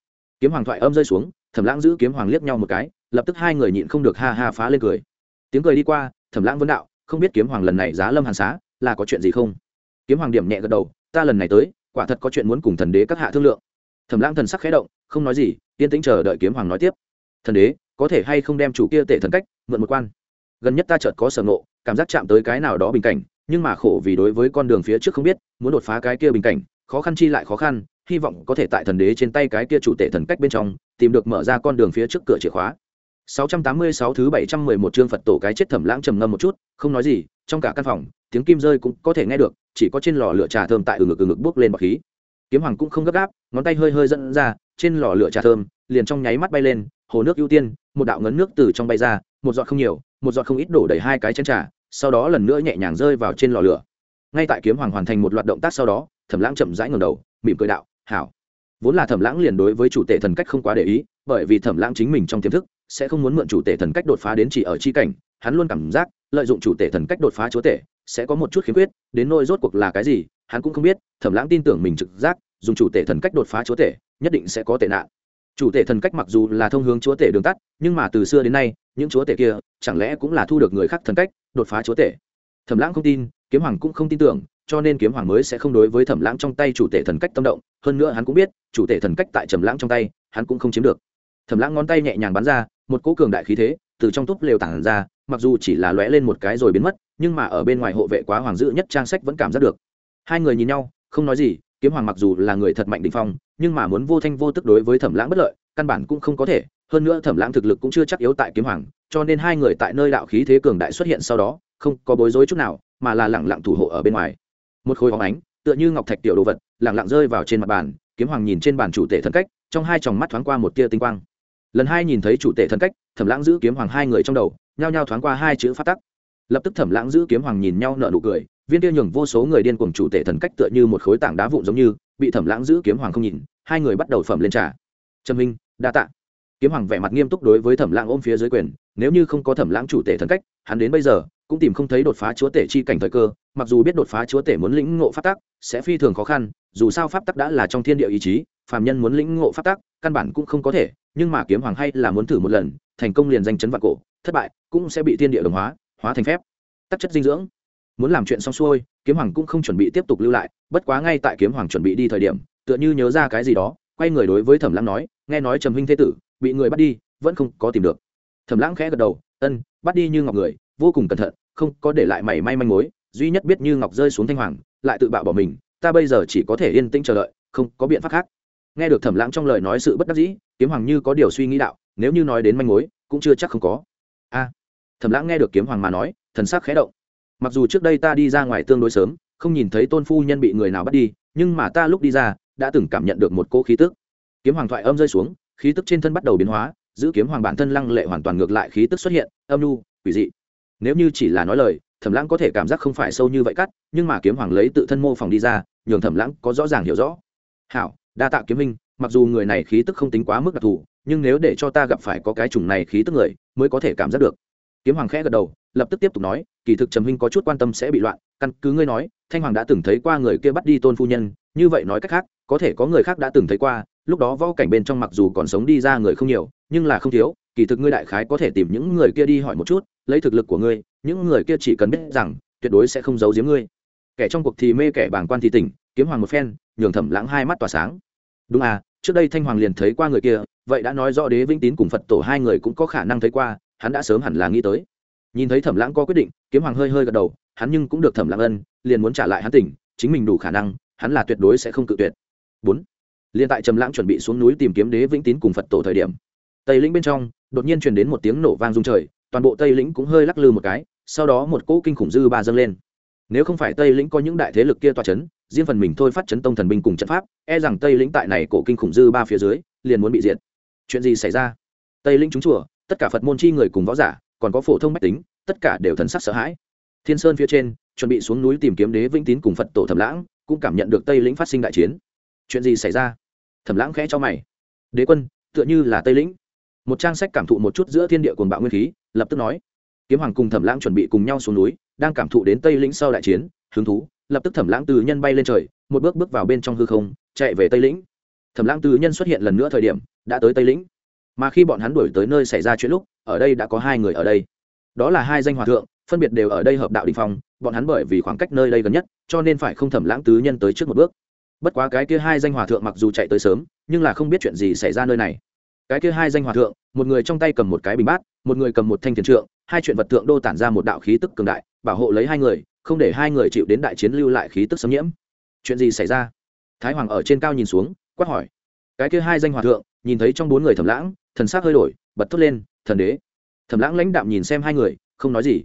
S1: Kiếm hoàng thoại âm rơi xuống thẩm lãng giữ kiếm hoàng liếc nhau một cái, lập tức hai người nhịn không được ha ha phá lên cười tiếng cười đi qua, thẩm lãng vấn đạo, không biết kiếm hoàng lần này giá lâm hàn xá là có chuyện gì không? Kiếm hoàng điểm nhẹ gật đầu, ta lần này tới, quả thật có chuyện muốn cùng thần đế các hạ thương lượng. Thẩm lãng thần sắc khẽ động, không nói gì, yên tĩnh chờ đợi kiếm hoàng nói tiếp. Thần đế, có thể hay không đem chủ kia tệ thần cách mượn một quan? Gần nhất ta chợt có sở ngộ, cảm giác chạm tới cái nào đó bình cảnh, nhưng mà khổ vì đối với con đường phía trước không biết, muốn đột phá cái kia bình cảnh, khó khăn chi lại khó khăn, hy vọng có thể tại thần đế trên tay cái kia chủ tệ thần cách bên trong, tìm được mở ra con đường phía trước cửa chìa khóa. 686 thứ 711 chương Phật tổ cái chết thẩm lãng trầm ngâm một chút, không nói gì, trong cả căn phòng, tiếng kim rơi cũng có thể nghe được, chỉ có trên lò lửa trà thơm tại ừ ngực ừ ngực bốc lên bọt khí. Kiếm Hoàng cũng không gấp gáp, ngón tay hơi hơi dẫn ra, trên lò lửa trà thơm, liền trong nháy mắt bay lên, hồ nước ưu tiên, một đạo ngấn nước từ trong bay ra, một giọt không nhiều, một giọt không ít đổ đầy hai cái chén trà, sau đó lần nữa nhẹ nhàng rơi vào trên lò lửa. Ngay tại Kiếm Hoàng hoàn thành một loạt động tác sau đó, Thẩm Lãng chậm rãi ngẩng đầu, mỉm cười đạo, "Hảo." Vốn là Thẩm Lãng liền đối với chủ tệ thần cách không quá để ý, bởi vì Thẩm Lãng chính mình trong tiềm thức sẽ không muốn mượn chủ tể thần cách đột phá đến chỉ ở chi cảnh, hắn luôn cảm giác lợi dụng chủ tể thần cách đột phá chúa tể sẽ có một chút khiếm khuyết, đến nôi rốt cuộc là cái gì, hắn cũng không biết, thẩm lãng tin tưởng mình trực giác, dùng chủ tể thần cách đột phá chúa tể, nhất định sẽ có tệ nạn. Chủ tể thần cách mặc dù là thông hướng chúa tể đường tắt, nhưng mà từ xưa đến nay, những chúa tể kia chẳng lẽ cũng là thu được người khác thần cách đột phá chúa tể? Thẩm lãng không tin, kiếm hoàng cũng không tin tưởng, cho nên kiếm hoàng mới sẽ không đối với thẩm lãng trong tay chủ tể thần cách tâm động. Hơn nữa hắn cũng biết, chủ tể thần cách tại trầm lãng trong tay, hắn cũng không chiếm được. Thẩm lãng ngón tay nhẹ nhàng bắn ra một cỗ cường đại khí thế từ trong túp lều tản ra, mặc dù chỉ là lóe lên một cái rồi biến mất, nhưng mà ở bên ngoài hộ vệ quá hoàng dữ nhất trang sách vẫn cảm giác được. Hai người nhìn nhau, không nói gì, kiếm hoàng mặc dù là người thật mạnh đỉnh phong, nhưng mà muốn vô thanh vô tức đối với thẩm lãng bất lợi, căn bản cũng không có thể, hơn nữa thẩm lãng thực lực cũng chưa chắc yếu tại kiếm hoàng, cho nên hai người tại nơi đạo khí thế cường đại xuất hiện sau đó, không có bối rối chút nào, mà là lẳng lặng thủ hộ ở bên ngoài. Một khối hóng ánh, tựa như ngọc thạch tiểu đồ vật lẳng lặng rơi vào trên mặt bàn, kiếm hoàng nhìn trên bàn chủ tể thân cách, trong hai tròng mắt thoáng qua một tia tinh quang lần hai nhìn thấy chủ tể thân cách, thẩm lãng giữ kiếm hoàng hai người trong đầu, nhao nhao thoáng qua hai chữ phát tắc. Lập tức thẩm lãng giữ kiếm hoàng nhìn nhau nợ nụ cười, viên tiêu nhường vô số người điên cuồng chủ tể thần cách tựa như một khối tảng đá vụn giống như, bị thẩm lãng giữ kiếm hoàng không nhìn, hai người bắt đầu phẩm lên trà. Trâm minh, đa tạ. Kiếm hoàng vẻ mặt nghiêm túc đối với thẩm lãng ôm phía dưới quyền, nếu như không có thẩm lãng chủ tể thần cách, hắn đến bây giờ cũng tìm không thấy đột phá chúa tể chi cảnh thời cơ, mặc dù biết đột phá chúa tể muốn lĩnh ngộ pháp tắc sẽ phi thường khó khăn, dù sao pháp tắc đã là trong thiên địa ý chí phàm nhân muốn lĩnh ngộ pháp tắc, căn bản cũng không có thể, nhưng mà kiếm hoàng hay là muốn thử một lần, thành công liền danh chấn vạn cổ, thất bại, cũng sẽ bị thiên địa đồng hóa hóa thành phép. Tắc chất dinh dưỡng. Muốn làm chuyện xong xuôi, kiếm hoàng cũng không chuẩn bị tiếp tục lưu lại, bất quá ngay tại kiếm hoàng chuẩn bị đi thời điểm, tựa như nhớ ra cái gì đó, quay người đối với thẩm lãng nói, nghe nói trầm huynh thế tử, bị người bắt đi, vẫn không có tìm được. Thẩm lãng khẽ gật đầu, ân, bắt đi như ngọc người, vô cùng cẩn thận, không có để lại mảy may manh mối, duy nhất biết như ngọc rơi xuống thanh hoàng, lại tự bạo bỏ mình, ta bây giờ chỉ có thể yên tĩnh chờ đợi, không có biện pháp khác nghe được thẩm lãng trong lời nói sự bất đắc dĩ, kiếm hoàng như có điều suy nghĩ đạo, nếu như nói đến manh mối, cũng chưa chắc không có. A! Thẩm lãng nghe được kiếm hoàng mà nói, thần sắc khẽ động. Mặc dù trước đây ta đi ra ngoài tương đối sớm, không nhìn thấy tôn phu nhân bị người nào bắt đi, nhưng mà ta lúc đi ra, đã từng cảm nhận được một cỗ khí tức. Kiếm hoàng thoại âm rơi xuống, khí tức trên thân bắt đầu biến hóa, giữ kiếm hoàng bản thân lăng lệ hoàn toàn ngược lại khí tức xuất hiện, âm nu quỷ dị. Nếu như chỉ là nói lời, thẩm lãng có thể cảm giác không phải sâu như vậy cắt, nhưng mà kiếm hoàng lấy tự thân mô phỏng đi ra, nhường thẩm lãng có rõ ràng hiểu rõ. Hảo đa tạ kiếm minh, mặc dù người này khí tức không tính quá mức đặc thù, nhưng nếu để cho ta gặp phải có cái chủng này khí tức người, mới có thể cảm giác được. Kiếm hoàng khẽ gật đầu, lập tức tiếp tục nói, kỳ thực trầm huynh có chút quan tâm sẽ bị loạn, căn cứ ngươi nói, thanh hoàng đã từng thấy qua người kia bắt đi tôn phu nhân, như vậy nói cách khác, có thể có người khác đã từng thấy qua, lúc đó võ cảnh bên trong mặc dù còn sống đi ra người không nhiều, nhưng là không thiếu, kỳ thực ngươi đại khái có thể tìm những người kia đi hỏi một chút, lấy thực lực của ngươi, những người kia chỉ cần biết rằng, tuyệt đối sẽ không giấu giếm ngươi. Kẻ trong cuộc thì mê kẻ bàng quan thì tỉnh, kiếm hoàng một phen, nhường thẩm lãng hai mắt tỏa sáng đúng à trước đây thanh hoàng liền thấy qua người kia, vậy đã nói rõ đế vĩnh tín cùng phật tổ hai người cũng có khả năng thấy qua, hắn đã sớm hẳn là nghĩ tới. Nhìn thấy thẩm lãng có quyết định, kiếm hoàng hơi hơi gật đầu, hắn nhưng cũng được thẩm lãng ân, liền muốn trả lại hắn tỉnh, chính mình đủ khả năng, hắn là tuyệt đối sẽ không cự tuyệt. Bốn, liền tại trầm lãng chuẩn bị xuống núi tìm kiếm đế vĩnh tín cùng phật tổ thời điểm, tây lĩnh bên trong, đột nhiên truyền đến một tiếng nổ vang rung trời, toàn bộ tây lĩnh cũng hơi lắc lư một cái, sau đó một cỗ kinh khủng dư ba dâng lên. Nếu không phải tây lĩnh có những đại thế lực kia tỏa chấn riêng phần mình thôi phát chấn tông thần binh cùng trận pháp e rằng tây lĩnh tại này cổ kinh khủng dư ba phía dưới, liền muốn bị diệt. Chuyện gì xảy ra? Tây lĩnh chúng chùa, tất cả phật môn chi người cùng võ giả, còn có phổ thông mách tính, tất cả đều thần sắc sợ hãi. Thiên sơn phía trên, chuẩn bị xuống núi tìm kiếm đế vĩnh tín cùng phật tổ thẩm lãng, cũng cảm nhận được tây lĩnh phát sinh đại chiến. Chuyện gì xảy ra? Thẩm lãng khẽ cho mày. Đế quân, tựa như là tây lĩnh. Một trang sách cảm thụ một chút giữa thiên địa cuồng bạo nguyên khí, lập tức nói. Kiếm hoàng cùng thẩm lãng chuẩn bị cùng nhau xuống núi, đang cảm thụ đến tây lĩnh sau đại chiến, hứng thú lập tức thẩm lãng từ nhân bay lên trời, một bước bước vào bên trong hư không, chạy về tây lĩnh. Thẩm lãng từ nhân xuất hiện lần nữa thời điểm, đã tới tây lĩnh. Mà khi bọn hắn đuổi tới nơi xảy ra chuyện lúc, ở đây đã có hai người ở đây. Đó là hai danh hòa thượng, phân biệt đều ở đây hợp đạo đình phong, bọn hắn bởi vì khoảng cách nơi đây gần nhất, cho nên phải không thẩm lãng tứ nhân tới trước một bước. Bất quá cái kia hai danh hòa thượng mặc dù chạy tới sớm, nhưng là không biết chuyện gì xảy ra nơi này. Cái kia hai danh hòa thượng, một người trong tay cầm một cái bình bát, một người cầm một thanh thiền trượng, hai chuyện vật tượng đô tản ra một đạo khí tức cường đại, bảo hộ lấy hai người không để hai người chịu đến đại chiến lưu lại khí tức xâm nhiễm. Chuyện gì xảy ra? Thái hoàng ở trên cao nhìn xuống, quát hỏi. Cái kia hai danh hòa thượng, nhìn thấy trong bốn người thẩm lãng, thần sắc hơi đổi, bật thốt lên, thần đế. Thẩm lãng lãnh đạm nhìn xem hai người, không nói gì.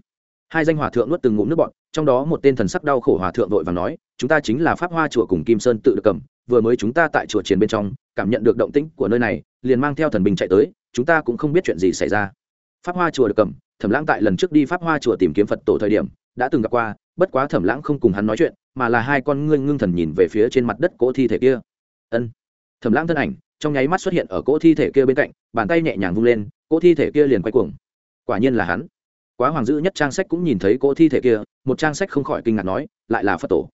S1: Hai danh hòa thượng nuốt từng ngụm nước bọn trong đó một tên thần sắc đau khổ hòa thượng vội và nói, chúng ta chính là pháp hoa chùa cùng kim sơn tự được cầm, vừa mới chúng ta tại chùa triển bên trong, cảm nhận được động tĩnh của nơi này, liền mang theo thần bình chạy tới, chúng ta cũng không biết chuyện gì xảy ra. Pháp hoa chùa được cầm, thẩm lãng tại lần trước đi pháp hoa chùa tìm kiếm phật tổ thời điểm, đã từng gặp qua bất quá thẩm lãng không cùng hắn nói chuyện mà là hai con ngươi ngưng thần nhìn về phía trên mặt đất cỗ thi thể kia. Ân. Thẩm lãng thân ảnh trong nháy mắt xuất hiện ở cỗ thi thể kia bên cạnh bàn tay nhẹ nhàng vung lên cỗ thi thể kia liền quay cuồng. Quả nhiên là hắn. Quá hoàng dữ nhất trang sách cũng nhìn thấy cỗ thi thể kia một trang sách không khỏi kinh ngạc nói lại là phật tổ.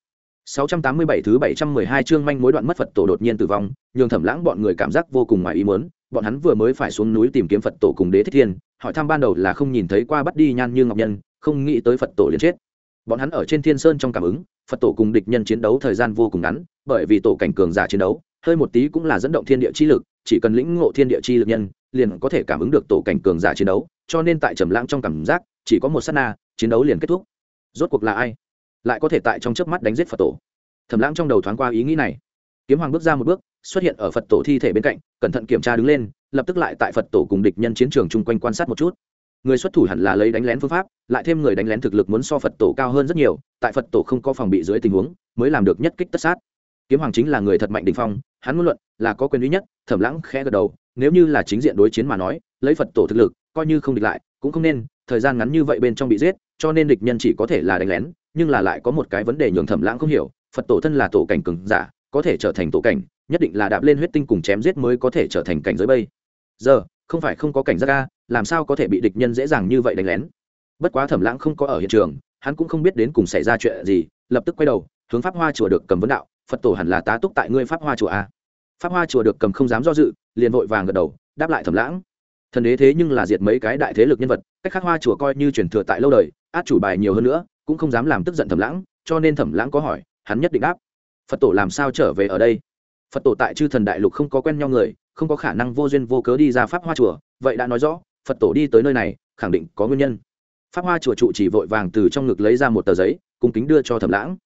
S1: 687 thứ 712 chương manh mối đoạn mất Phật tổ đột nhiên tử vong, nhường Thẩm Lãng bọn người cảm giác vô cùng ngoài ý muốn, bọn hắn vừa mới phải xuống núi tìm kiếm Phật tổ cùng Đế Thích Thiên, hỏi thăm ban đầu là không nhìn thấy qua bắt đi nhan như ngọc nhân, không nghĩ tới Phật tổ liền chết. Bọn hắn ở trên Thiên Sơn trong cảm ứng, Phật tổ cùng địch nhân chiến đấu thời gian vô cùng ngắn, bởi vì tổ cảnh cường giả chiến đấu, hơi một tí cũng là dẫn động thiên địa chi lực, chỉ cần lĩnh ngộ thiên địa chi lực nhân, liền có thể cảm ứng được tổ cảnh cường giả chiến đấu, cho nên tại Trầm Lãng trong cảm giác, chỉ có một sát na, chiến đấu liền kết thúc. Rốt cuộc là ai? lại có thể tại trong chớp mắt đánh giết phật tổ thẩm lãng trong đầu thoáng qua ý nghĩ này kiếm hoàng bước ra một bước xuất hiện ở phật tổ thi thể bên cạnh cẩn thận kiểm tra đứng lên lập tức lại tại phật tổ cùng địch nhân chiến trường chung quanh quan sát một chút người xuất thủ hẳn là lấy đánh lén phương pháp, lại thêm người đánh lén thực lực muốn so phật tổ cao hơn rất nhiều, tại phật tổ không có phòng bị dưới tình huống, mới làm được nhất kích tất sát. Kiếm hoàng chính là người thật mạnh đình phong, hắn muốn luận là có quyền duy nhất, thẩm lãng khẽ gật đầu, nếu như là chính diện đối chiến mà nói, lấy phật tổ thực lực, coi như không địch lại, cũng không nên, thời gian ngắn như vậy bên trong bị giết, cho nên địch nhân chỉ có thể là đánh lén, nhưng là lại có một cái vấn đề nhường thẩm lãng không hiểu, phật tổ thân là tổ cảnh cường giả, có thể trở thành tổ cảnh, nhất định là đạp lên huyết tinh cùng chém giết mới có thể trở thành cảnh giới bây. Giờ không phải không có cảnh giác ca làm sao có thể bị địch nhân dễ dàng như vậy đánh lén? Bất quá thẩm lãng không có ở hiện trường, hắn cũng không biết đến cùng xảy ra chuyện gì, lập tức quay đầu, hướng pháp hoa chùa được cầm vấn đạo, phật tổ hẳn là tá túc tại ngươi pháp hoa chùa a. Pháp hoa chùa được cầm không dám do dự, liền vội vàng gật đầu, đáp lại thẩm lãng. Thần đế thế nhưng là diệt mấy cái đại thế lực nhân vật, cách khác hoa chùa coi như truyền thừa tại lâu đời, át chủ bài nhiều hơn nữa, cũng không dám làm tức giận thẩm lãng, cho nên thẩm lãng có hỏi, hắn nhất định đáp. Phật tổ làm sao trở về ở đây? Phật tổ tại chư thần đại lục không có quen nhau người, không có khả năng vô duyên vô cớ đi ra pháp hoa chùa. Vậy đã nói rõ, phật tổ đi tới nơi này, khẳng định có nguyên nhân. Pháp hoa chùa trụ chỉ vội vàng từ trong ngực lấy ra một tờ giấy, cung kính đưa cho thẩm lãng.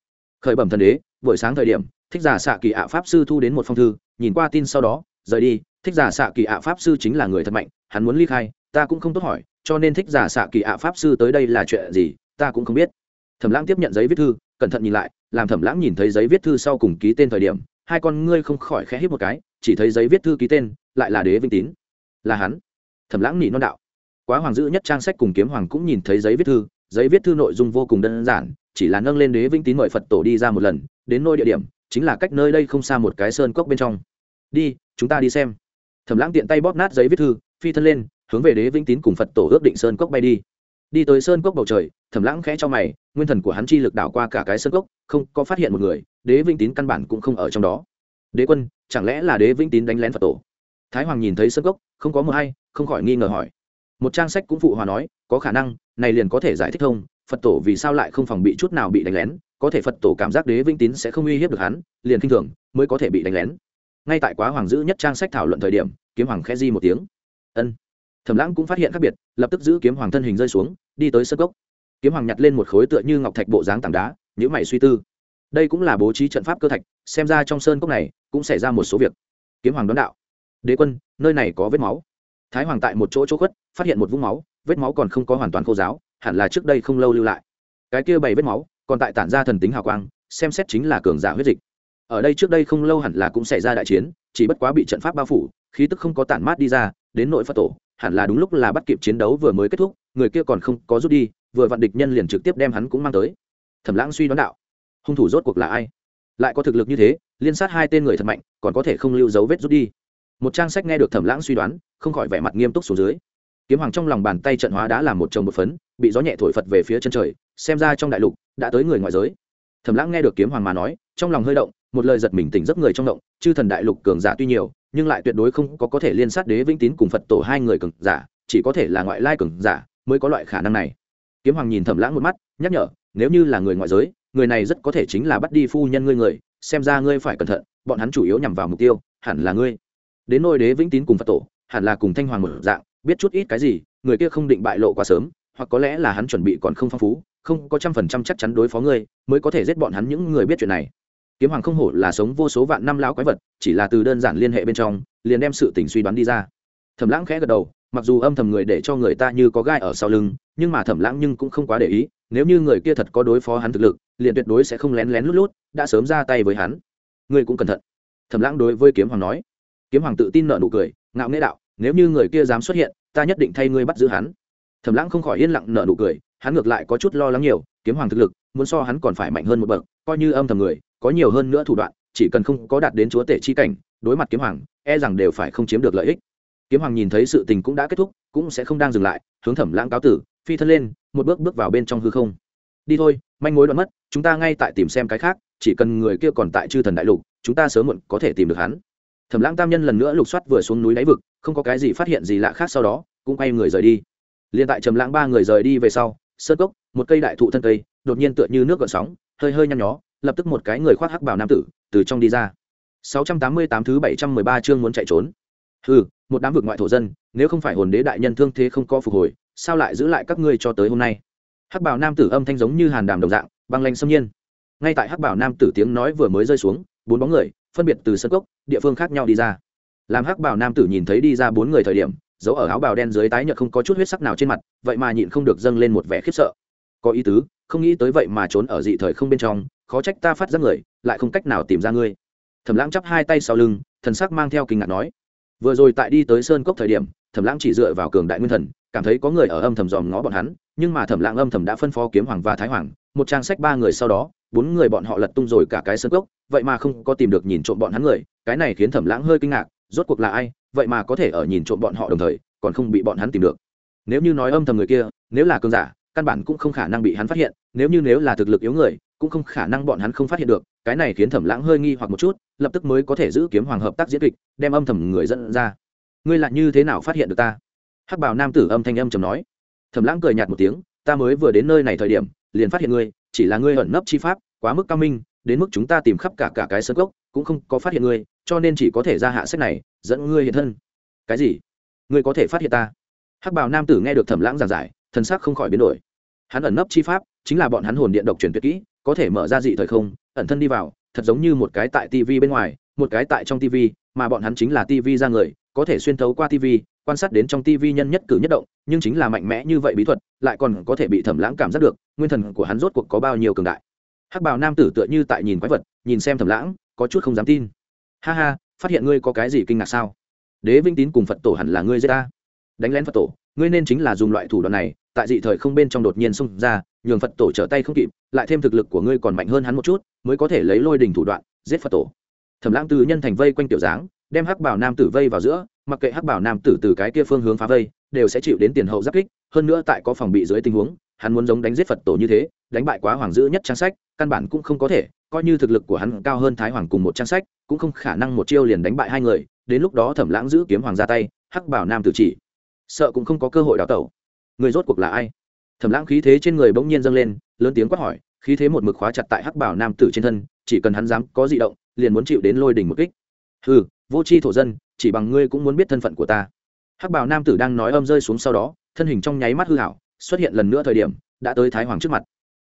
S1: Khởi bẩm thần đế, buổi sáng thời điểm, thích giả xạ kỳ ạ pháp sư thu đến một phong thư, nhìn qua tin sau đó, rời đi. Thích giả xạ kỳ ạ pháp sư chính là người thật mạnh, hắn muốn ly khai, ta cũng không tốt hỏi, cho nên thích giả xạ kỳ ạ pháp sư tới đây là chuyện gì, ta cũng không biết. Thẩm lãng tiếp nhận giấy viết thư, cẩn thận nhìn lại, làm thẩm lãng nhìn thấy giấy viết thư sau cùng ký tên thời điểm hai con ngươi không khỏi khẽ hít một cái, chỉ thấy giấy viết thư ký tên, lại là đế vinh tín. Là hắn. Thẩm lãng nỉ non đạo. Quá hoàng dữ nhất trang sách cùng kiếm hoàng cũng nhìn thấy giấy viết thư, giấy viết thư nội dung vô cùng đơn giản, chỉ là nâng lên đế vinh tín mời phật tổ đi ra một lần, đến nơi địa điểm, chính là cách nơi đây không xa một cái sơn cốc bên trong. Đi, chúng ta đi xem. Thẩm lãng tiện tay bóp nát giấy viết thư, phi thân lên, hướng về đế vĩnh tín cùng phật tổ ước định sơn cốc bay đi. Đi tới sơn cốc bầu trời, thẩm lãng khẽ cho mày, nguyên thần của hắn chi lực đảo qua cả cái sơn cốc, không có phát hiện một người đế vĩnh tín căn bản cũng không ở trong đó. Đế quân, chẳng lẽ là đế vĩnh tín đánh lén phật tổ? Thái hoàng nhìn thấy Sơ cốc, không có mờ hay, không khỏi nghi ngờ hỏi. Một trang sách cũng phụ hòa nói, có khả năng, này liền có thể giải thích thông, phật tổ vì sao lại không phòng bị chút nào bị đánh lén? Có thể phật tổ cảm giác đế vĩnh tín sẽ không uy hiếp được hắn, liền k i n h thường, mới có thể bị đánh lén. Ngay tại quá hoàng giữ nhất trang sách thảo luận thời điểm, kiếm hoàng khẽ di một tiếng. Ân. Thẩm lãng cũng phát hiện khác biệt, lập tức giữ kiếm hoàng thân hình rơi xuống, đi tới sơ cốc. Kiếm hoàng nhặt lên một khối tựa như ngọc thạch bộ dáng tảng đá nhữ mày suy tư đây cũng là bố trí trận pháp cơ thạch, xem ra trong sơn cốc này cũng xảy ra một số việc. Kiếm hoàng đón đạo. Đế quân, nơi này có vết máu. Thái hoàng tại một chỗ chỗ khuất, phát hiện một vũng máu, vết máu còn không có hoàn toàn khô giáo, hẳn là trước đây không lâu lưu lại. Cái kia bày vết máu, còn tại tản ra thần tính hào quang, xem xét chính là cường giả huyết dịch. Ở đây trước đây không lâu hẳn là cũng xảy ra đại chiến, chỉ bất quá bị trận pháp bao phủ, khí tức không có tản mát đi ra, đến nội phật tổ, hẳn là đúng lúc là bắt kịp chiến đấu vừa mới kết thúc, người kia còn không có rút đi, vừa vặn địch nhân liền trực tiếp đem hắn cũng mang tới. Thẩm lãng suy đoán đạo hung thủ rốt cuộc là ai? Lại có thực lực như thế, liên sát hai tên người thật mạnh, còn có thể không lưu dấu vết rút đi. Một trang sách nghe được thẩm lãng suy đoán, không khỏi vẻ mặt nghiêm túc xuống dưới. Kiếm hoàng trong lòng bàn tay trận hóa đã làm một chồng một phấn, bị gió nhẹ thổi phật về phía chân trời, xem ra trong đại lục đã tới người ngoại giới. Thẩm lãng nghe được kiếm hoàng mà nói, trong lòng hơi động, một lời giật mình tỉnh giấc người trong động, chư thần đại lục cường giả tuy nhiều, nhưng lại tuyệt đối không có có thể liên sát đế vĩnh tín cùng phật tổ hai người cường giả, chỉ có thể là ngoại lai cường giả mới có loại khả năng này. Kiếm hoàng nhìn thẩm lãng một mắt, nhắc nhở, nếu như là người ngoại giới người này rất có thể chính là bắt đi phu nhân ngươi người, xem ra ngươi phải cẩn thận, bọn hắn chủ yếu nhằm vào mục tiêu, hẳn là ngươi. Đến nôi đế vĩnh tín cùng phật tổ, hẳn là cùng thanh hoàng một dạng, biết chút ít cái gì, người kia không định bại lộ quá sớm, hoặc có lẽ là hắn chuẩn bị còn không phong phú, không có trăm phần trăm chắc chắn đối phó ngươi, mới có thể giết bọn hắn những người biết chuyện này. Kiếm hoàng không hổ là sống vô số vạn năm lão quái vật, chỉ là từ đơn giản liên hệ bên trong, liền đem sự tình suy đoán đi ra. Thẩm lãng khẽ gật đầu, mặc dù âm thầm người để cho người ta như có gai ở sau lưng, nhưng mà thẩm lãng nhưng cũng không quá để ý nếu như người kia thật có đối phó hắn thực lực, liền tuyệt đối sẽ không lén lén lút lút, đã sớm ra tay với hắn. Ngươi cũng cẩn thận. Thẩm lãng đối với kiếm hoàng nói. Kiếm hoàng tự tin nợ nụ cười, ngạo nghễ đạo, nếu như người kia dám xuất hiện, ta nhất định thay ngươi bắt giữ hắn. Thẩm lãng không khỏi yên lặng nợ nụ cười, hắn ngược lại có chút lo lắng nhiều, kiếm hoàng thực lực, muốn so hắn còn phải mạnh hơn một bậc, coi như âm thầm người, có nhiều hơn nữa thủ đoạn, chỉ cần không có đạt đến chúa tể chi cảnh, đối mặt kiếm hoàng e rằng đều phải không chiếm được lợi ích. Kiếm hoàng nhìn thấy sự tình cũng đã kết thúc, cũng sẽ không đang dừng lại, hướng thẩm lãng cáo tử, phi thân lên một bước bước vào bên trong hư không. Đi thôi, manh mối đoạn mất, chúng ta ngay tại tìm xem cái khác, chỉ cần người kia còn tại chư thần đại lục, chúng ta sớm muộn có thể tìm được hắn. Thẩm lãng tam nhân lần nữa lục soát vừa xuống núi đáy vực, không có cái gì phát hiện gì lạ khác sau đó, cũng quay người rời đi. Liền tại trầm lãng ba người rời đi về sau, sơn cốc, một cây đại thụ thân cây, đột nhiên tựa như nước gợn sóng, hơi hơi nhăn nhó, lập tức một cái người khoác hắc bảo nam tử từ trong đi ra. 688 thứ 713 chương muốn chạy trốn. Hừ, một đám vực ngoại thổ dân, nếu không phải hồn đế đại nhân thương thế không có phục hồi sao lại giữ lại các ngươi cho tới hôm nay? Hắc bảo nam tử âm thanh giống như hàn đàm đồng dạng, băng lanh xâm nhiên. Ngay tại hắc bảo nam tử tiếng nói vừa mới rơi xuống, bốn bóng người, phân biệt từ sân cốc, địa phương khác nhau đi ra. Làm hắc bảo nam tử nhìn thấy đi ra bốn người thời điểm giấu ở áo bào đen dưới tái nhợt không có chút huyết sắc nào trên mặt, vậy mà nhịn không được dâng lên một vẻ khiếp sợ. Có ý tứ, không nghĩ tới vậy mà trốn ở dị thời không bên trong, khó trách ta phát ra người, lại không cách nào tìm ra ngươi. Thẩm lãng chắp hai tay sau lưng, thần sắc mang theo kinh ngạc nói. Vừa rồi tại đi tới sơn cốc thời điểm, thẩm lãng chỉ dựa vào cường đại nguyên thần cảm thấy có người ở âm thầm dòm ngó bọn hắn, nhưng mà thẩm lãng âm thầm đã phân phó kiếm hoàng và thái hoàng, một trang sách ba người sau đó, bốn người bọn họ lật tung rồi cả cái sân cốc, vậy mà không có tìm được nhìn trộm bọn hắn người, cái này khiến thẩm lãng hơi kinh ngạc, rốt cuộc là ai, vậy mà có thể ở nhìn trộm bọn họ đồng thời, còn không bị bọn hắn tìm được. Nếu như nói âm thầm người kia, nếu là cơn giả, căn bản cũng không khả năng bị hắn phát hiện, nếu như nếu là thực lực yếu người, cũng không khả năng bọn hắn không phát hiện được, cái này khiến thẩm lãng hơi nghi hoặc một chút, lập tức mới có thể giữ kiếm hoàng hợp tác diễn kịch, đem âm thầm người dẫn ra. Ngươi lại như thế nào phát hiện được ta? Hắc bảo nam tử âm thanh âm trầm nói. Thẩm lãng cười nhạt một tiếng, ta mới vừa đến nơi này thời điểm, liền phát hiện ngươi, chỉ là ngươi ẩn nấp chi pháp, quá mức cao minh, đến mức chúng ta tìm khắp cả cả cái sân gốc cũng không có phát hiện ngươi, cho nên chỉ có thể ra hạ sách này, dẫn ngươi hiện thân. Cái gì? Ngươi có thể phát hiện ta? Hắc bảo nam tử nghe được thẩm lãng giảng giải, thần sắc không khỏi biến đổi. Hắn ẩn nấp chi pháp, chính là bọn hắn hồn điện độc truyền tuyệt kỹ, có thể mở ra dị thời không, ẩn thân đi vào, thật giống như một cái tại tv bên ngoài, một cái tại trong tv mà bọn hắn chính là tv ra người, có thể xuyên thấu qua tv quan sát đến trong tivi nhân nhất cử nhất động, nhưng chính là mạnh mẽ như vậy bí thuật, lại còn có thể bị thẩm lãng cảm giác được, nguyên thần của hắn rốt cuộc có bao nhiêu cường đại. Hắc bào nam tử tựa như tại nhìn quái vật, nhìn xem thẩm lãng, có chút không dám tin. Ha ha, phát hiện ngươi có cái gì kinh ngạc sao? Đế vinh tín cùng phật tổ hẳn là ngươi giết ta. Đánh lén phật tổ, ngươi nên chính là dùng loại thủ đoạn này, tại dị thời không bên trong đột nhiên xông ra, nhường phật tổ trở tay không kịp, lại thêm thực lực của ngươi còn mạnh hơn hắn một chút, mới có thể lấy lôi đình thủ đoạn, giết phật tổ. Thẩm lãng từ nhân thành vây quanh tiểu dáng, đem hắc bảo nam tử vây vào giữa mặc kệ hắc bảo nam tử từ cái kia phương hướng phá vây, đều sẽ chịu đến tiền hậu giáp kích, hơn nữa tại có phòng bị dưới tình huống, hắn muốn giống đánh giết phật tổ như thế, đánh bại quá hoàng dữ nhất trang sách, căn bản cũng không có thể, coi như thực lực của hắn cao hơn thái hoàng cùng một trang sách, cũng không khả năng một chiêu liền đánh bại hai người, đến lúc đó thẩm lãng giữ kiếm hoàng ra tay, hắc bảo nam tử chỉ, sợ cũng không có cơ hội đào tẩu. Người rốt cuộc là ai? Thẩm lãng khí thế trên người bỗng nhiên dâng lên, lớn tiếng quát hỏi, khí thế một mực khóa chặt tại hắc bảo nam tử trên thân, chỉ cần hắn dám có di động, liền muốn chịu đến lôi đỉnh một kích. Ừ vô c h i thổ dân chỉ bằng ngươi cũng muốn biết thân phận của ta. Hắc bảo nam tử đang nói âm rơi xuống sau đó, thân hình trong nháy mắt hư hảo, xuất hiện lần nữa thời điểm, đã tới thái hoàng trước mặt.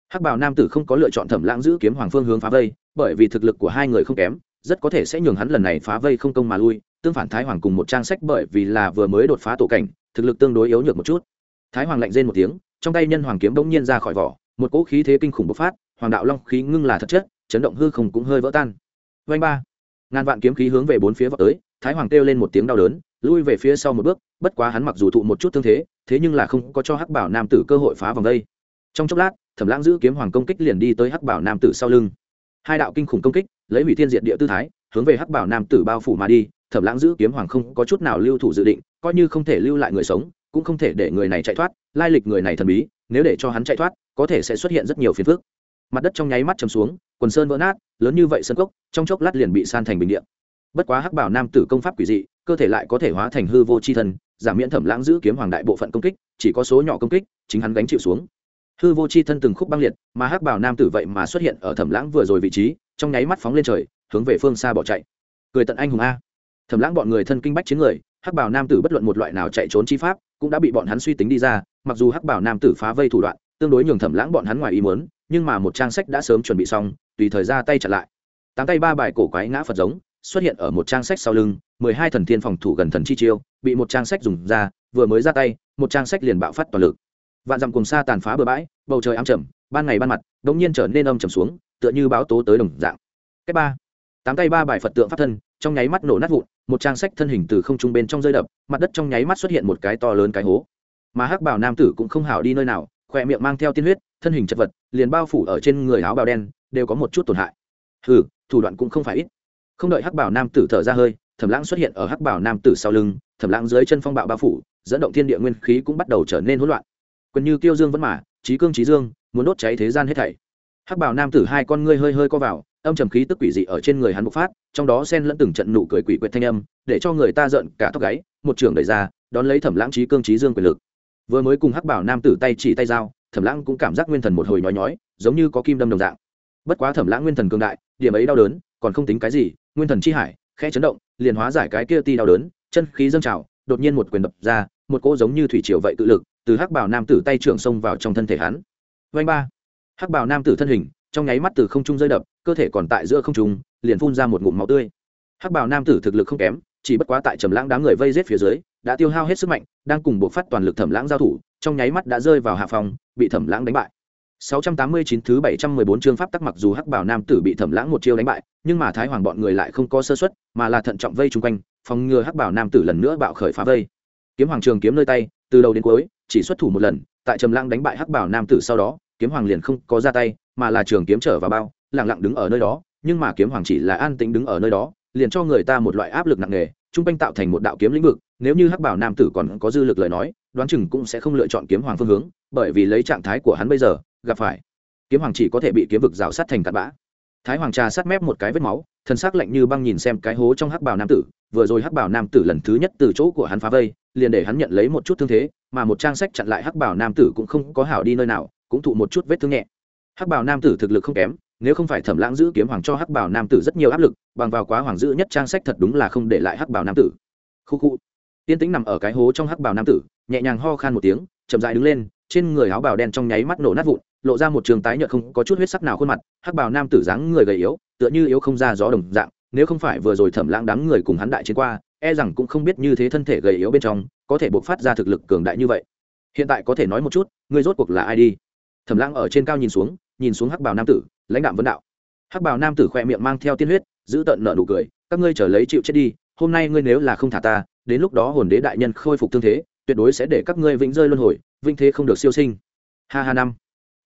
S1: Hắc bảo nam tử không có lựa chọn thẩm lãng giữ kiếm hoàng phương hướng phá vây, bởi vì thực lực của hai người không kém, rất có thể sẽ nhường hắn lần này phá vây không công mà lui, tương phản thái hoàng cùng một trang sách bởi vì là vừa mới đột phá tổ cảnh, thực lực tương đối yếu nhược một chút. Thái hoàng lạnh rên một tiếng, trong tay nhân hoàng kiếm bỗng nhiên ra khỏi vỏ, một cỗ khí thế kinh khủng bộc phát, hoàng đạo long khí ngưng là thật chất, chấn động hư không cũng hơi vỡ tan. Vanh ba. Ngàn vạn kiếm khí hướng về bốn phía vào tới thái hoàng kêu lên một tiếng đau đớn, lui về phía sau một bước, bất quá hắn mặc dù thụ một chút thương thế thế nhưng là không có cho hắc bảo nam tử cơ hội phá vòng đây. Trong chốc lát, thẩm lãng giữ kiếm hoàng công kích liền đi tới hắc bảo nam tử sau lưng. Hai đạo kinh khủng công kích, lấy hủy thiên diện địa tư thái, hướng về hắc bảo nam tử bao phủ mà đi, thẩm lãng giữ kiếm hoàng không có chút nào lưu thủ dự định, coi như không thể lưu lại người sống, cũng không thể để người này chạy thoát, lai lịch người này thần bí, nếu để cho hắn chạy thoát, có thể sẽ xuất hiện rất nhiều phiền phức. Mặt đất trong nháy mắt chầm xuống, quần sơn vỡ nát, lớn như vậy sân cốc, trong chốc lát liền bị san thành bình điện bất quá hắc bảo nam tử công pháp quỷ dị, cơ thể lại có thể hóa thành hư vô c h i thân, giảm miễn thẩm lãng giữ kiếm hoàng đại bộ phận công kích, chỉ có số nhỏ công kích, chính hắn gánh chịu xuống. Hư vô c h i thân từng khúc băng liệt, mà hắc bảo nam tử vậy mà xuất hiện ở thẩm lãng vừa rồi vị trí, trong nháy mắt phóng lên trời, hướng về phương xa bỏ chạy. Cười tận anh hùng a. Thẩm lãng bọn người thân kinh bách chiến người, hắc bảo nam tử bất luận một loại nào chạy trốn chi pháp, cũng đã bị bọn hắn suy tính đi ra, mặc dù hắc bảo nam tử phá vây thủ đoạn, tương đối nhường thẩm lãng bọn hắn ngoài ý muốn, nhưng mà một trang sách đã sớm chuẩn bị xong, tùy thời ra tay chặn lại. Tám tay ba bài cổ quái ngã phật giống xuất hiện ở một trang sách sau lưng, mười hai thần thiên phòng thủ gần thần chi chiêu, bị một trang sách dùng ra, vừa mới ra tay, một trang sách liền bạo phát toàn lực. Vạn dặm cùng xa tàn phá bờ bãi, bầu trời ám trầm, ban ngày ban mặt đ ỗ n g nhiên trở nên âm trầm xuống, tựa như báo tố tới đồng dạng. Cách ba. Tám tay ba bài phật tượng pháp thân, trong nháy mắt nổ nát vụn, một trang sách thân hình từ không trung bên trong rơi đập, mặt đất trong nháy mắt xuất hiện một cái to lớn cái hố. Mà hắc bảo nam tử cũng không hảo đi nơi nào khỏe miệng mang theo tiên huyết, thân hình chật vật, liền bao phủ ở trên người áo bào đen, đều có một chút tổn hại. Ừ thủ đoạn cũng không phải ít không đợi hắc bảo nam tử thở ra hơi, thẩm lãng xuất hiện ở hắc bảo nam tử sau lưng, thẩm lãng dưới chân phong bạo bao phủ, dẫn động thiên địa nguyên khí cũng bắt đầu trở nên hỗn loạn. Quần như tiêu dương vẫn mà trí cương trí dương, muốn đốt cháy thế gian hết thảy. Hắc bảo nam tử hai con ngươi hơi hơi co vào, âm trầm khí tức quỷ dị ở trên người hắn bộc phát, trong đó xen lẫn từng trận nụ cười quỷ quyệt thanh âm, để cho người ta giận cả tóc gáy, một trường đẩy ra, đón lấy thẩm lãng trí cương trí dương quyền lực. Vừa mới cùng hắc bảo nam tử tay chỉ tay dao thẩm lãng cũng cảm giác nguyên thần một hồi nhói nhói, giống như có kim đâm đồng dạng. Bất quá thẩm lãng nguyên thần cường đại, điểm ấy đau đớn, còn không tính cái gì nguyên thần chi hải, khẽ chấn động, liền hóa giải cái kia ti đau đớn, chân khí dâng trào, đột nhiên một quyền đập ra, một cỗ giống như thủy triều vậy tự lực, từ hắc bảo nam tử tay trưởng xông vào trong thân thể hắn. Vanh ba. Hắc bảo nam tử thân hình, trong nháy mắt từ không trung rơi đập, cơ thể còn tại giữa không trung, liền phun ra một ngụm máu tươi. Hắc bảo nam tử thực lực không kém, chỉ bất quá tại trầm lãng đám người vây rết phía dưới, đã tiêu hao hết sức mạnh, đang cùng buộc phát toàn lực thẩm lãng giao thủ, trong nháy mắt đã rơi vào hạ phòng, bị thẩm lãng đánh bại. 689 thứ 714 chương pháp tắc mặc dù hắc bảo nam tử bị thẩm lãng một chiêu đánh bại, nhưng mà thái hoàng bọn người lại không có sơ suất, mà là thận trọng vây chung quanh, phòng ngừa hắc bảo nam tử lần nữa bạo khởi phá vây. Kiếm hoàng trường kiếm nơi tay, từ đầu đến cuối, chỉ xuất thủ một lần, tại trầm lãng đánh bại hắc bảo nam tử sau đó, kiếm hoàng liền không có ra tay, mà là trường kiếm trở vào bao, lặng lặng đứng ở nơi đó, nhưng mà kiếm hoàng chỉ là an tĩnh đứng ở nơi đó, liền cho người ta một loại áp lực nặng nề, trung quanh tạo thành một đạo kiếm lĩnh vực, nếu như hắc bảo nam tử còn có dư lực lời nói, đoán chừng cũng sẽ không lựa chọn kiếm hoàng phương hướng, bởi vì lấy trạng thái của hắn bây giờ gặp phải. Kiếm hoàng chỉ có thể bị kiếm vực rào sát thành cặn bã. Thái hoàng trà sát mép một cái vết máu thân xác lạnh như băng nhìn xem cái hố trong hắc bảo nam tử, vừa rồi hắc bảo nam tử lần thứ nhất từ chỗ của hắn phá vây, liền để hắn nhận lấy một chút thương thế, mà một trang sách chặn lại hắc bảo nam tử cũng không có hảo đi nơi nào, cũng thụ một chút vết thương nhẹ. Hắc bảo nam tử thực lực không kém, nếu không phải thẩm lãng giữ kiếm hoàng cho hắc bảo nam tử rất nhiều áp lực, bằng vào quá hoàng giữ nhất trang sách thật đúng là không để lại hắc bảo nam tử. Khu khu. Tiên tĩnh nằm ở cái hố trong hắc bảo nam tử, nhẹ nhàng ho khan một tiếng, chậm dại đứng lên, trên người áo bào đen trong nháy mắt nổ nát vụn lộ ra một trường tái nhợt không có chút huyết sắc nào khuôn mặt, hắc bào nam tử dáng người gầy yếu, tựa như yếu không ra gió đồng dạng, nếu không phải vừa rồi thẩm lãng đám người cùng hắn đại chiến qua e rằng cũng không biết như thế thân thể gầy yếu bên trong, có thể buộc phát ra thực lực cường đại như vậy. Hiện tại có thể nói một chút ngươi rốt cuộc là ai đi? Thẩm lãng ở trên cao nhìn xuống nhìn xuống hắc bào nam tử, lãnh đạm vấn đạo. Hắc bào nam tử khoe miệng mang theo tiên huyết, giữ tận nợ nụ cười, các ngươi trở lấy chịu chết đi, hôm nay ngươi nếu là không thả ta, đến lúc đó hồn đế đại nhân khôi phục thương thế, tuyệt đối sẽ để các ngươi vĩnh rơi luân hồi vinh thế không được siêu sinh. Ha ha năm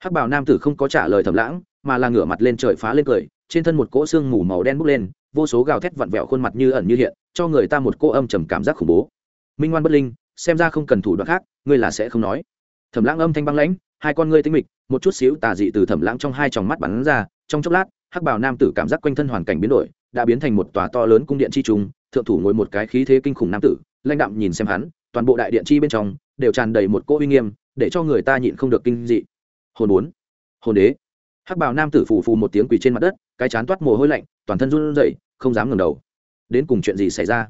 S1: hắc bảo nam tử không có trả lời thầm lãng, mà là ngửa mặt lên trời phá lên cười, trên thân một cỗ xương mù màu đen bốc lên, vô số gào thét vặn vẹo khuôn mặt như ẩn như hiện, cho người ta một cô âm trầm cảm giác khủng bố. Minh ngoan bất linh, xem ra không cần thủ đoạn khác, ngươi là sẽ không nói. Thẩm lãng âm thanh băng lãnh, hai con ngươi tinh mịch, một chút xíu tà dị từ thẩm lãng trong hai tròng mắt bắn ra, trong chốc lát, hắc bảo nam tử cảm giác quanh thân hoàn cảnh biến đổi, đã biến thành một tòa to lớn cung điện chi trùng, thượng thủ ngồi một cái khí thế kinh khủng nam tử, lãnh đạm nhìn xem hắn, toàn bộ đại điện chi bên trong, đều tràn đầy một cỗ uy nghiêm, để cho người ta nhịn không được kinh dị hồn bốn, hồn đế. Hắc bào nam tử phù phù một tiếng quỳ trên mặt đất, cái chán toát mồ hôi lạnh, toàn thân run rẩy, không dám ngẩng đầu. Đến cùng chuyện gì xảy ra?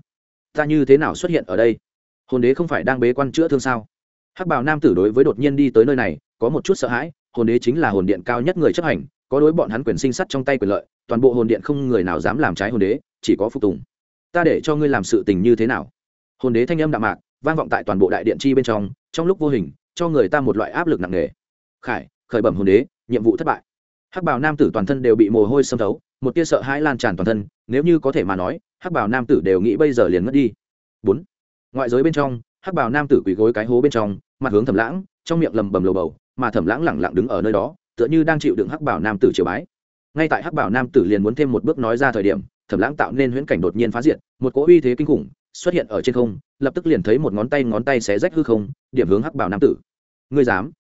S1: Ta như thế nào xuất hiện ở đây? Hồn đế không phải đang bế quan chữa thương sao? Hắc bào nam tử đối với đột nhiên đi tới nơi này, có một chút sợ hãi, hồn đế chính là hồn điện cao nhất người chấp hành, có đối bọn hắn quyền sinh sắt trong tay quyền lợi, toàn bộ hồn điện không người nào dám làm trái hồn đế, chỉ có phục tùng. Ta để cho ngươi làm sự tình như thế nào? Hồn đế thanh âm đạm mạc, vang vọng tại toàn bộ đại điện chi bên trong trong lúc vô hình, cho người ta một loại áp lực nặng nề. Khải khởi bẩm hồn đế nhiệm vụ thất bại. Hắc bảo nam tử toàn thân đều bị mồ hôi xâm thấu một tia sợ hãi lan tràn toàn thân nếu như có thể mà nói hắc bảo nam tử đều nghĩ bây giờ liền mất đi. Bốn. Ngoại giới bên trong hắc bảo nam tử quỳ gối cái hố bên trong mặt hướng thẩm lãng trong miệng lầm bầm lầu bầu mà thẩm lãng lẳng lặng đứng ở nơi đó tựa như đang chịu đựng hắc bảo nam tử triều bái. Ngay tại hắc bảo nam tử liền muốn thêm một bước nói ra thời điểm thẩm lãng tạo nên huyễn cảnh đột nhiên phá diện, một cỗ uy thế kinh khủng xuất hiện ở trên không lập tức liền thấy một ngón tay ngón tay xé rách hư không điểm hướng hắc bảo nam tử. Ngươi dám?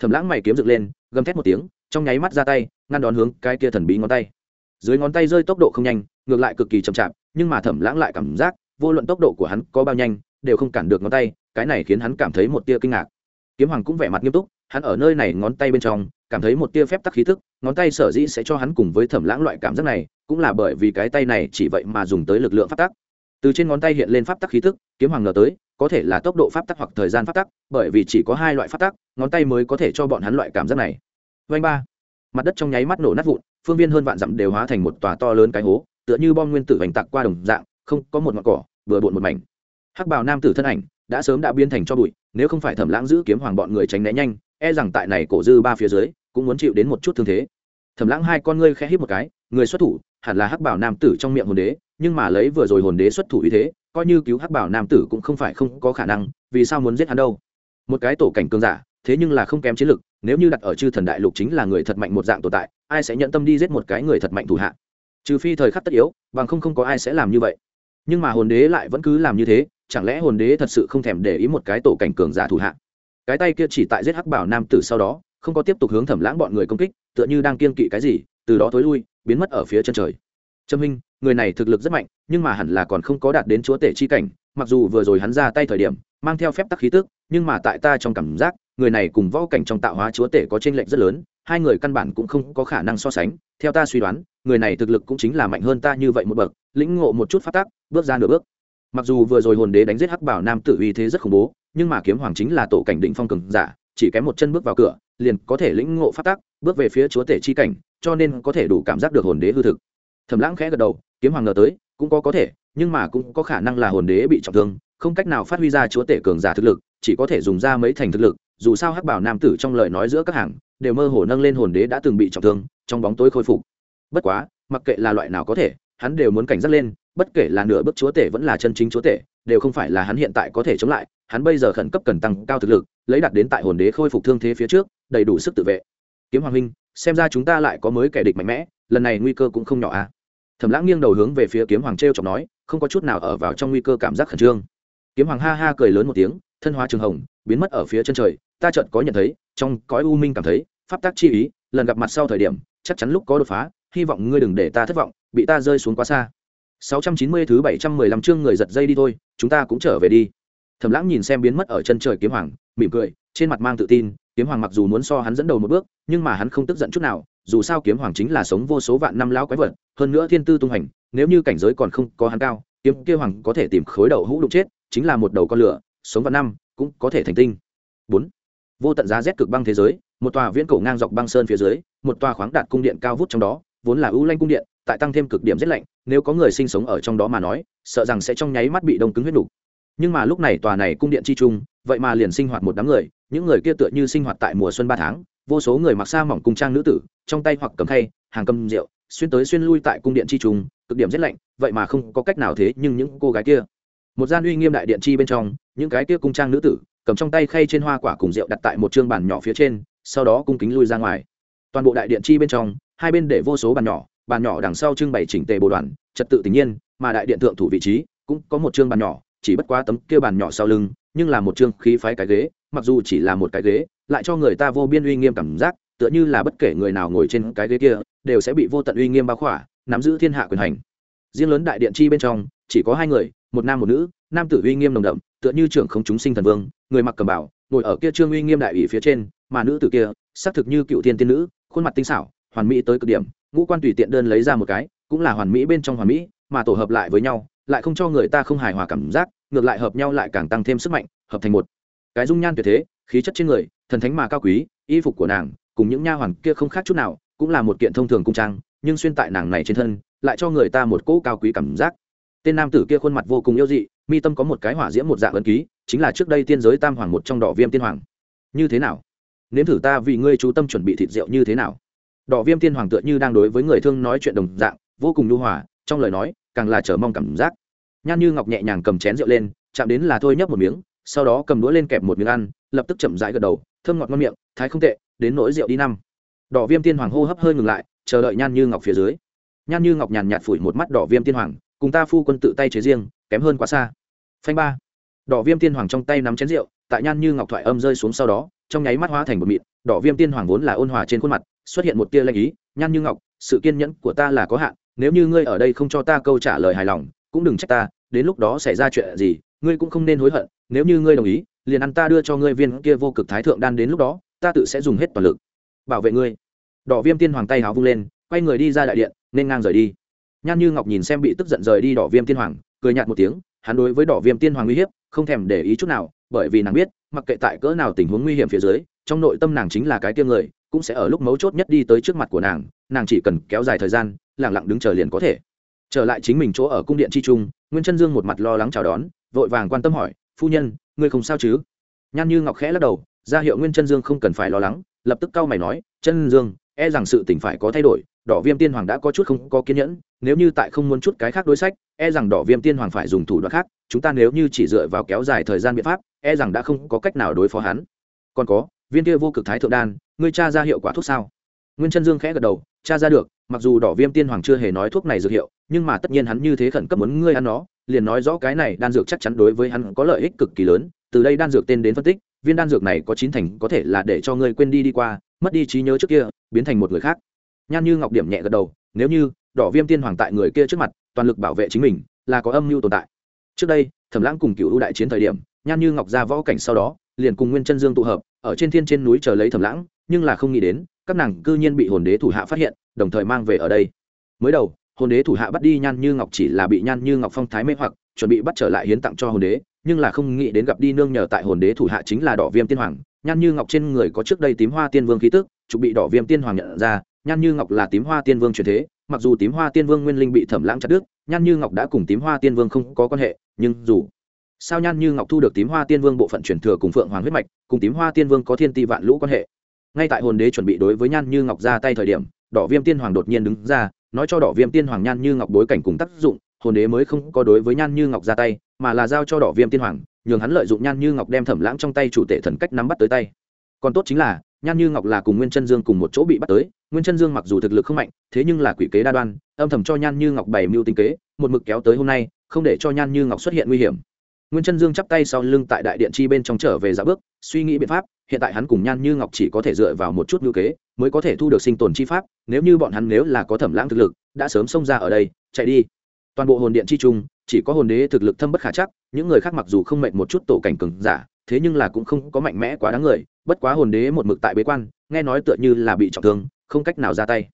S1: Thẩm lãng mày kiếm dựng lên, gầm thét một tiếng, trong nháy mắt ra tay, ngăn đón hướng cái kia thần bí ngón tay. Dưới ngón tay rơi tốc độ không nhanh, ngược lại cực kỳ chậm chạp, nhưng mà thẩm lãng lại cảm giác, vô luận tốc độ của hắn có bao nhanh, đều không cản được ngón tay, cái này khiến hắn cảm thấy một tia kinh ngạc. Kiếm hoàng cũng vẻ mặt nghiêm túc, hắn ở nơi này ngón tay bên trong, cảm thấy một tia phép tắc khí thức ngón tay sở dĩ sẽ cho hắn cùng với thẩm lãng loại cảm giác này, cũng là bởi vì cái tay này chỉ vậy mà dùng tới lực lượng phát tắc. Từ trên ngón tay hiện lên pháp tắc khí tức, kiếm hoàng ngờ tới có thể là tốc độ pháp tắc hoặc thời gian pháp tắc, bởi vì chỉ có hai loại pháp tắc, ngón tay mới có thể cho bọn hắn loại cảm giác này. Vanh ba. Mặt đất trong nháy mắt nổ nát vụn, phương viên hơn vạn dặm đều hóa thành một tòa to lớn cái hố, tựa như bom nguyên tử vành tặc qua đồng dạng, không có một ngọn cỏ, vừa bộn một mảnh. Hắc bào nam tử thân ảnh đã sớm đã biến thành cho bụi, nếu không phải thẩm lãng giữ kiếm hoàng bọn người tránh né nhanh e rằng tại này cổ dư ba phía dưới, cũng muốn chịu đến một chút thương thế. Thẩm lãng hai con ngươi khẽ hít một cái, người xuất thủ, hẳn là hắc bảo nam tử trong miệng hồn đế, nhưng mà lấy vừa rồi hồn đế xuất thủ ý thế coi như cứu hắc bảo nam tử cũng không phải không có khả năng, vì sao muốn giết hắn đâu? Một cái tổ cảnh cường giả, thế nhưng là không kém chiến lực, nếu như đặt ở chư thần đại lục chính là người thật mạnh một dạng tồn tại, ai sẽ nhận tâm đi giết một cái người thật mạnh thủ hạ? Trừ phi thời khắc tất yếu, bằng không không có ai sẽ làm như vậy. Nhưng mà hồn đế lại vẫn cứ làm như thế, chẳng lẽ hồn đế thật sự không thèm để ý một cái tổ cảnh cường giả thủ hạ? Cái tay kia chỉ tại giết hắc bảo nam tử sau đó, không có tiếp tục hướng thẩm lãng bọn người công kích, tựa như đang kiên kỵ cái gì, từ đó thối lui, biến mất ở phía chân trời. Trâm minh người này thực lực rất mạnh, nhưng mà hẳn là còn không có đạt đến chúa tể chi cảnh, mặc dù vừa rồi hắn ra tay thời điểm, mang theo phép tắc khí tức, nhưng mà tại ta trong cảm giác, người này cùng võ cảnh trong tạo hóa chúa tể có t r ê n lệch rất lớn, hai người căn bản cũng không có khả năng so sánh. Theo ta suy đoán, người này thực lực cũng chính là mạnh hơn ta như vậy một bậc, lĩnh ngộ một chút phát tắc, bước ra nửa bước. Mặc dù vừa rồi hồn đế đánh giết hắc bảo nam tử uy thế rất khủng bố, nhưng mà kiếm hoàng chính là tổ cảnh định phong cường giả, chỉ kém một chân bước vào cửa, liền có thể lĩnh ngộ phát tắc, bước về phía chúa tể chi cảnh, cho nên có thể đủ cảm giác được hồn đế hư thực. Thầm lãng khẽ gật đầu kiếm hoàng ngờ tới, cũng có có thể, nhưng mà cũng có khả năng là hồn đế bị trọng thương, không cách nào phát huy ra chúa tể cường giả thực lực, chỉ có thể dùng ra mấy thành thực lực, dù sao hắc bảo nam tử trong lời nói giữa các hàng, đều mơ hồ nâng lên hồn đế đã từng bị trọng thương, trong bóng tối khôi phục. Bất quá, mặc kệ là loại nào có thể, hắn đều muốn cảnh giác lên, bất kể là nửa bước chúa tể vẫn là chân chính chúa tể, đều không phải là hắn hiện tại có thể chống lại, hắn bây giờ khẩn cấp cần tăng cao thực lực, lấy đặt đến tại hồn đế khôi phục thương thế phía trước, đầy đủ sức tự vệ. Kiếm hoàng huynh, xem ra chúng ta lại có mới kẻ địch mạnh mẽ, lần này nguy cơ cũng không nhỏ à thẩm lãng nghiêng đầu hướng về phía kiếm hoàng t r e o chọc nói, không có chút nào ở vào trong nguy cơ cảm giác khẩn trương. Kiếm hoàng ha ha cười lớn một tiếng, thân hóa trường hồng, biến mất ở phía chân trời, ta chợt có nhận thấy, trong cõi u minh cảm thấy, pháp tác chi ý, lần gặp mặt sau thời điểm, chắc chắn lúc có đột phá, hy vọng ngươi đừng để ta thất vọng, bị ta rơi xuống quá xa. 690 thứ 715 chương người giật dây đi thôi, chúng ta cũng trở về đi. Thẩm lãng nhìn xem biến mất ở chân trời kiếm hoàng, mỉm cười, trên mặt mang tự tin, kiếm hoàng mặc dù muốn so hắn dẫn đầu một bước, nhưng mà hắn không tức giận chút nào dù sao kiếm hoàng chính là sống vô số vạn năm lão quái vật, hơn nữa thiên tư tung hành nếu như cảnh giới còn không có hắn cao, kiếm kia hoàng có thể tìm khối đầu hũ đụng chết, chính là một đầu con lửa, sống vạn năm cũng có thể thành tinh bốn, vô tận giá rét cực băng thế giới, một tòa viễn cổ ngang dọc băng sơn phía dưới, một tòa khoáng đạt cung điện cao vút trong đó, vốn là ưu lanh cung điện, tại tăng thêm cực điểm rét lạnh, nếu có người sinh sống ở trong đó mà nói, sợ rằng sẽ trong nháy mắt bị đông cứng huyết đủ. nhưng mà lúc này tòa này cung điện chi trung, vậy mà liền sinh hoạt một đám người, những người kia tựa như sinh hoạt tại mùa xuân ba tháng vô số người mặc xa mỏng cung trang nữ tử, trong tay hoặc cầm khay, hàng cầm rượu, xuyên tới xuyên lui tại cung điện chi trùng cực điểm rét lạnh, vậy mà không có cách nào thế nhưng những cô gái kia. Một gian uy nghiêm đại điện chi bên trong, những cái kia cung trang nữ tử, cầm trong tay khay trên hoa quả cùng rượu đặt tại một chương bàn nhỏ phía trên, sau đó cung kính lui ra ngoài. Toàn bộ đại điện chi bên trong, hai bên để vô số bàn nhỏ bàn nhỏ đằng sau trưng bày chỉnh tề bồ đoàn, trật tự tự nhiên, mà đại điện thượng thủ vị trí cũng có một chương bàn nhỏ, chỉ bất quá tấm kia bàn nhỏ sau lưng, nhưng là một chương khí phái cái ghế, mặc dù chỉ là một cái ghế lại cho người ta vô biên uy nghiêm cảm giác, tựa như là bất kể người nào ngồi trên cái ghế kia, đều sẽ bị vô tận uy nghiêm bao khỏa, nắm giữ thiên hạ quyền hành. Riêng lớn đại điện chi bên trong, chỉ có hai người, một nam một nữ, nam tử uy nghiêm nồng đậm, tựa như trưởng không chúng sinh thần vương, người mặc cầm bảo ngồi ở kia trương uy nghiêm đại ủy phía trên, mà nữ tử kia xác thực như cựu thiên tiên nữ, khuôn mặt tinh xảo, hoàn mỹ tới cực điểm, ngũ quan tùy tiện đơn lấy ra một cái, cũng là hoàn mỹ bên trong hoàn mỹ, mà tổ hợp lại với nhau, lại không cho người ta không hài hòa cảm giác, ngược lại hợp nhau lại càng tăng thêm sức mạnh, hợp thành một. Cái dung nhan tuyệt thế khí chất trên người, thần thánh mà cao quý, y phục của nàng, cùng những nha hoàn kia không khác chút nào, cũng là một kiện thông thường cung trang, nhưng xuyên tại nàng này trên thân, lại cho người ta một cỗ cao quý cảm giác. Tên nam tử kia khuôn mặt vô cùng yêu dị, mi tâm có một cái hỏa diễm một dạng ấn ký, chính là trước đây tiên giới tam hoàng một trong đỏ viêm tiên hoàng. Như thế nào? Nếm thử ta vì ngươi chú tâm chuẩn bị thịt rượu như thế nào? Đỏ viêm tiên hoàng tựa như đang đối với người thương nói chuyện đồng dạng, vô cùng nhu hòa, trong lời nói, càng là chờ mong cảm giác. Nhan như ngọc nhẹ nhàng cầm chén rượu lên, chạm đến là thôi nhấp một miếng sau đó cầm đũa lên kẹp một miếng ăn, lập tức chậm rãi gật đầu, thơm ngọt ngon miệng, thái không tệ, đến nỗi rượu đi năm. Đỏ viêm tiên hoàng hô hấp hơi ngừng lại, chờ đợi nhan như ngọc phía dưới. Nhan như ngọc nhàn nhạt phủi một mắt đỏ viêm tiên hoàng, cùng ta phu quân tự tay chế riêng, kém hơn quá xa. Phanh ba. Đỏ viêm tiên hoàng trong tay nắm chén rượu, tại nhan như ngọc thoại âm rơi xuống sau đó, trong nháy mắt hóa thành một mịn, đỏ viêm tiên hoàng vốn là ôn hòa trên khuôn mặt, xuất hiện một tia lanh ý, nhan như ngọc, sự kiên nhẫn của ta là có hạn, nếu như ngươi ở đây không cho ta câu trả lời hài lòng, cũng đừng trách ta, đến lúc đó xảy ra chuyện gì ngươi cũng không nên hối hận, nếu như ngươi đồng ý, liền ăn ta đưa cho ngươi viên kia vô cực thái thượng đan đến lúc đó, ta tự sẽ dùng hết toàn lực. Bảo vệ ngươi. Đỏ viêm tiên hoàng tay háo vung lên, quay người đi ra đại điện, nên ngang rời đi. Nhan như ngọc nhìn xem bị tức giận rời đi đỏ viêm tiên hoàng, cười nhạt một tiếng, hắn đối với đỏ viêm tiên hoàng uy hiếp, không thèm để ý chút nào, bởi vì nàng biết, mặc kệ tại cỡ nào tình huống nguy hiểm phía dưới, trong nội tâm nàng chính là cái tiêm người, cũng sẽ ở lúc mấu chốt nhất đi tới trước mặt của nàng nàng chỉ cần kéo dài thời gian lẳng lặng đứng chờ liền có thể. Trở lại chính mình chỗ ở cung điện chi trung, nguyên chân dương một mặt lo lắng chào đón vội vàng quan tâm hỏi, phu nhân, ngươi không sao chứ? Nhan như ngọc khẽ lắc đầu, ra hiệu nguyên chân dương không cần phải lo lắng, lập tức cau mày nói, chân dương e rằng sự tình phải có thay đổi, đỏ viêm tiên hoàng đã có chút không có kiên nhẫn, nếu như tại không muốn chút cái khác đối sách e rằng đỏ viêm tiên hoàng phải dùng thủ đoạn khác, chúng ta nếu như chỉ dựa vào kéo dài thời gian biện pháp e rằng đã không có cách nào đối phó hắn. Còn có, viên kia vô cực thái thượng đan, ngươi cha ra hiệu quả thuốc sao? Nguyên chân dương khẽ gật đầu cha ra được, mặc dù đỏ viêm tiên hoàng chưa hề nói thuốc này dược hiệu, nhưng mà tất nhiên hắn như thế khẩn cấp muốn ngươi ăn nó liền nói rõ cái này đan dược chắc chắn đối với hắn có lợi ích cực kỳ lớn, từ đây đan dược tên đến phân tích, viên đan dược này có chín thành có thể là để cho ngươi quên đi đi qua, mất đi trí nhớ trước kia, biến thành một người khác. Nhan như ngọc điểm nhẹ gật đầu, nếu như, đỏ viêm tiên hoàng tại người kia trước mặt, toàn lực bảo vệ chính mình, là có âm mưu tồn tại. Trước đây, thẩm lãng cùng cựu ưu đại chiến thời điểm, nhan như ngọc ra võ cảnh sau đó, liền cùng nguyên chân dương tụ hợp, ở trên thiên trên núi chờ lấy thẩm lãng, nhưng là không nghĩ đến, các nàng cư nhiên bị hồn đế thủ hạ phát hiện, đồng thời mang về ở đây. Mới đầu hồn đế thủ hạ bắt đi nhan như ngọc chỉ là bị nhan như ngọc phong thái mê hoặc, chuẩn bị bắt trở lại hiến tặng cho hồn đế, nhưng là không nghĩ đến gặp đi nương nhờ tại hồn đế thủ hạ chính là đỏ viêm tiên hoàng. Nhan như ngọc trên người có trước đây tím hoa tiên vương khí tức trục bị đỏ viêm tiên hoàng nhận ra, nhan như ngọc là tím hoa tiên vương truyền thế, mặc dù tím hoa tiên vương nguyên linh bị thẩm lãng chặt đứt, nhan như ngọc đã cùng tím hoa tiên vương không có quan hệ, nhưng dù sao nhan như ngọc thu được tím hoa tiên vương bộ phận truyền thừa cùng phượng hoàng huyết mạch, cùng tím hoa tiên vương có thiên ti vạn lũ quan hệ. Ngay tại hồn đế chuẩn bị đối với nhan như ngọc ra tay thời điểm, đỏ viêm tiên hoàng đột nhiên đứng ra nói cho đỏ viêm tiên hoàng nhan như ngọc bối cảnh cùng tác dụng, hồn đế mới không có đối với nhan như ngọc ra tay, mà là giao cho đỏ viêm tiên hoàng, nhường hắn lợi dụng nhan như ngọc đem thẩm lãng trong tay chủ tể thần cách nắm bắt tới tay. Còn tốt chính là, nhan như ngọc là cùng nguyên chân dương cùng một chỗ bị bắt tới, nguyên chân dương mặc dù thực lực không mạnh, thế nhưng là quỷ kế đa đoan, âm thầm cho nhan như ngọc bày mưu tinh kế, một mực kéo tới hôm nay, không để cho nhan như ngọc xuất hiện nguy hiểm nguyên chân dương chắp tay sau lưng tại đại điện chi bên trong trở về giả bước, suy nghĩ biện pháp, hiện tại hắn cùng nhan như ngọc chỉ có thể dựa vào một chút ngữ kế, mới có thể thu được sinh tồn chi pháp, nếu như bọn hắn nếu là có thẩm lãng thực lực, đã sớm xông ra ở đây, chạy đi. Toàn bộ hồn điện chi trung, chỉ có hồn đế thực lực thâm bất khả chắc, những người khác mặc dù không mệnh một chút tổ cảnh cừng giả, thế nhưng là cũng không có mạnh mẽ quá đáng người, bất quá hồn đế một mực tại bế quan, nghe nói tựa như là bị trọng thương, không cách nào ra tay.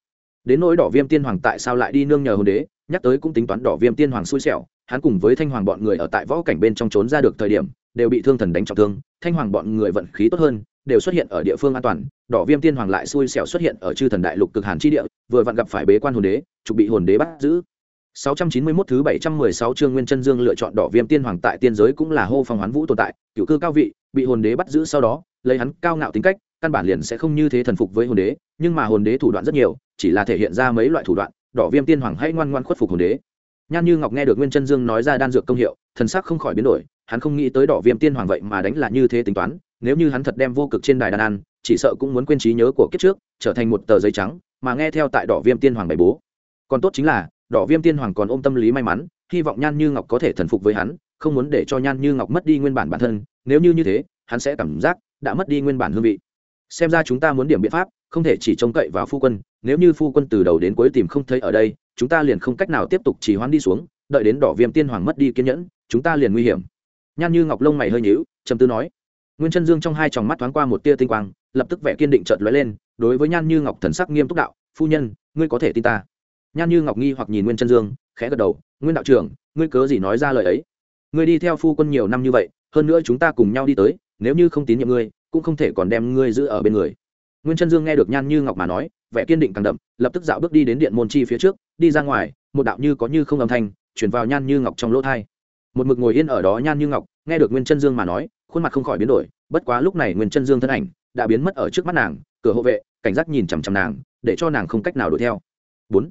S1: Đến nỗi đỏ viêm tiên hoàng tại sao lại đi nương nhờ hồn đế nhắc tới cũng tính toán đỏ viêm tiên hoàng xui xẻo hắn cùng với thanh hoàng bọn người ở tại võ cảnh bên trong trốn ra được thời điểm đều bị thương thần đánh trọng thương. Thanh hoàng bọn người vận khí tốt hơn đều xuất hiện ở địa phương an toàn. Đỏ viêm tiên hoàng lại xui xẻo xuất hiện ở chư thần đại lục cực hàn chi địa vừa vặn gặp phải bế quan hồn đế trục bị hồn đế bắt giữ. 691 thứ 716 chương Nguyên Chân Dương lựa chọn Đỏ Viêm Tiên Hoàng tại tiên giới cũng là hô phong hoán vũ tồn tại, cửu cư cao vị, bị hồn đế bắt giữ sau đó, lấy hắn cao ngạo tính cách, căn bản liền sẽ không như thế thần phục với hồn đế, nhưng mà hồn đế thủ đoạn rất nhiều, chỉ là thể hiện ra mấy loại thủ đoạn, Đỏ Viêm Tiên Hoàng hãy ngoan ngoan khuất phục hồn đế. Nhan Như Ngọc nghe được Nguyên Chân Dương nói ra đan dược công hiệu, thần sắc không khỏi biến đổi, hắn không nghĩ tới Đỏ Viêm Tiên Hoàng vậy mà đánh là như thế tính toán, nếu như hắn thật đem vô cực trên đài đan ăn, chỉ sợ cũng muốn quên trí nhớ của kiếp trước, trở thành một tờ giấy trắng, mà nghe theo tại Đỏ Viêm Tiên Hoàng bày bố. Còn tốt chính là, đỏ viêm tiên hoàng còn ôm tâm lý may mắn hy vọng nhan như ngọc có thể thần phục với hắn không muốn để cho nhan như ngọc mất đi nguyên bản bản thân nếu như như thế hắn sẽ cảm giác đã mất đi nguyên bản hương vị xem ra chúng ta muốn điểm biện pháp không thể chỉ trông cậy vào phu quân, nếu như phu quân từ đầu đến cuối tìm không thấy ở đây, chúng ta liền không cách nào tiếp tục chỉ hoãn đi xuống, đợi đến đỏ viêm tiên hoàng mất đi kiên nhẫn, chúng ta liền nguy hiểm. Nhan như ngọc lông mày hơi nhíu, trầm tư nói. Nguyên chân dương trong hai tròng mắt thoáng qua một tia tinh quang, lập tức vẻ kiên định chợt lóe lên, đối với nhan như ngọc thần sắc nghiêm túc đạo, phu nhân, ngươi có thể tin ta. Nhan như ngọc nghi hoặc nhìn nguyên chân dương, khẽ gật đầu, nguyên đạo trưởng, ngươi cớ gì nói ra lời ấy? Ngươi đi theo phu quân nhiều năm như vậy, hơn nữa chúng ta cùng nhau đi tới, nếu như không tín nhiệm ngươi, cũng không thể còn đem ngươi giữ ở bên người nguyên chân dương nghe được nhan như ngọc mà nói, vẻ kiên định càng đậm, lập tức dạo bước đi đến điện môn chi phía trước, đi ra ngoài, một đạo như có như không âm thanh, chuyển vào nhan như ngọc trong lỗ thai. Một mực ngồi yên ở đó nhan như ngọc, nghe được nguyên chân dương mà nói, khuôn mặt không khỏi biến đổi, bất quá lúc này nguyên chân dương thân ảnh đã biến mất ở trước mắt nàng, cửa hộ vệ, cảnh giác nhìn chằm chằm nàng, để cho nàng không cách nào đuổi theo. Bốn.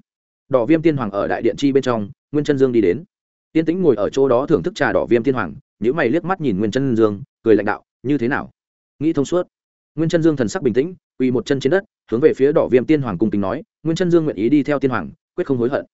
S1: Đỏ viêm tiên hoàng ở đại điện chi bên trong, nguyên chân dương đi đến. Tiên tĩnh ngồi ở chỗ đó thưởng thức trà đỏ viêm tiên hoàng nhữ mày liếc mắt nhìn nguyên chân dương, cười lãnh đạo, như thế nào? Nghĩ thông suốt nguyên chân dương thần sắc bình tĩnh, quỳ một chân trên đất, hướng về phía đỏ viêm tiên hoàng cung kính nói, nguyên chân dương nguyện ý đi theo tiên hoàng, quyết không hối hận.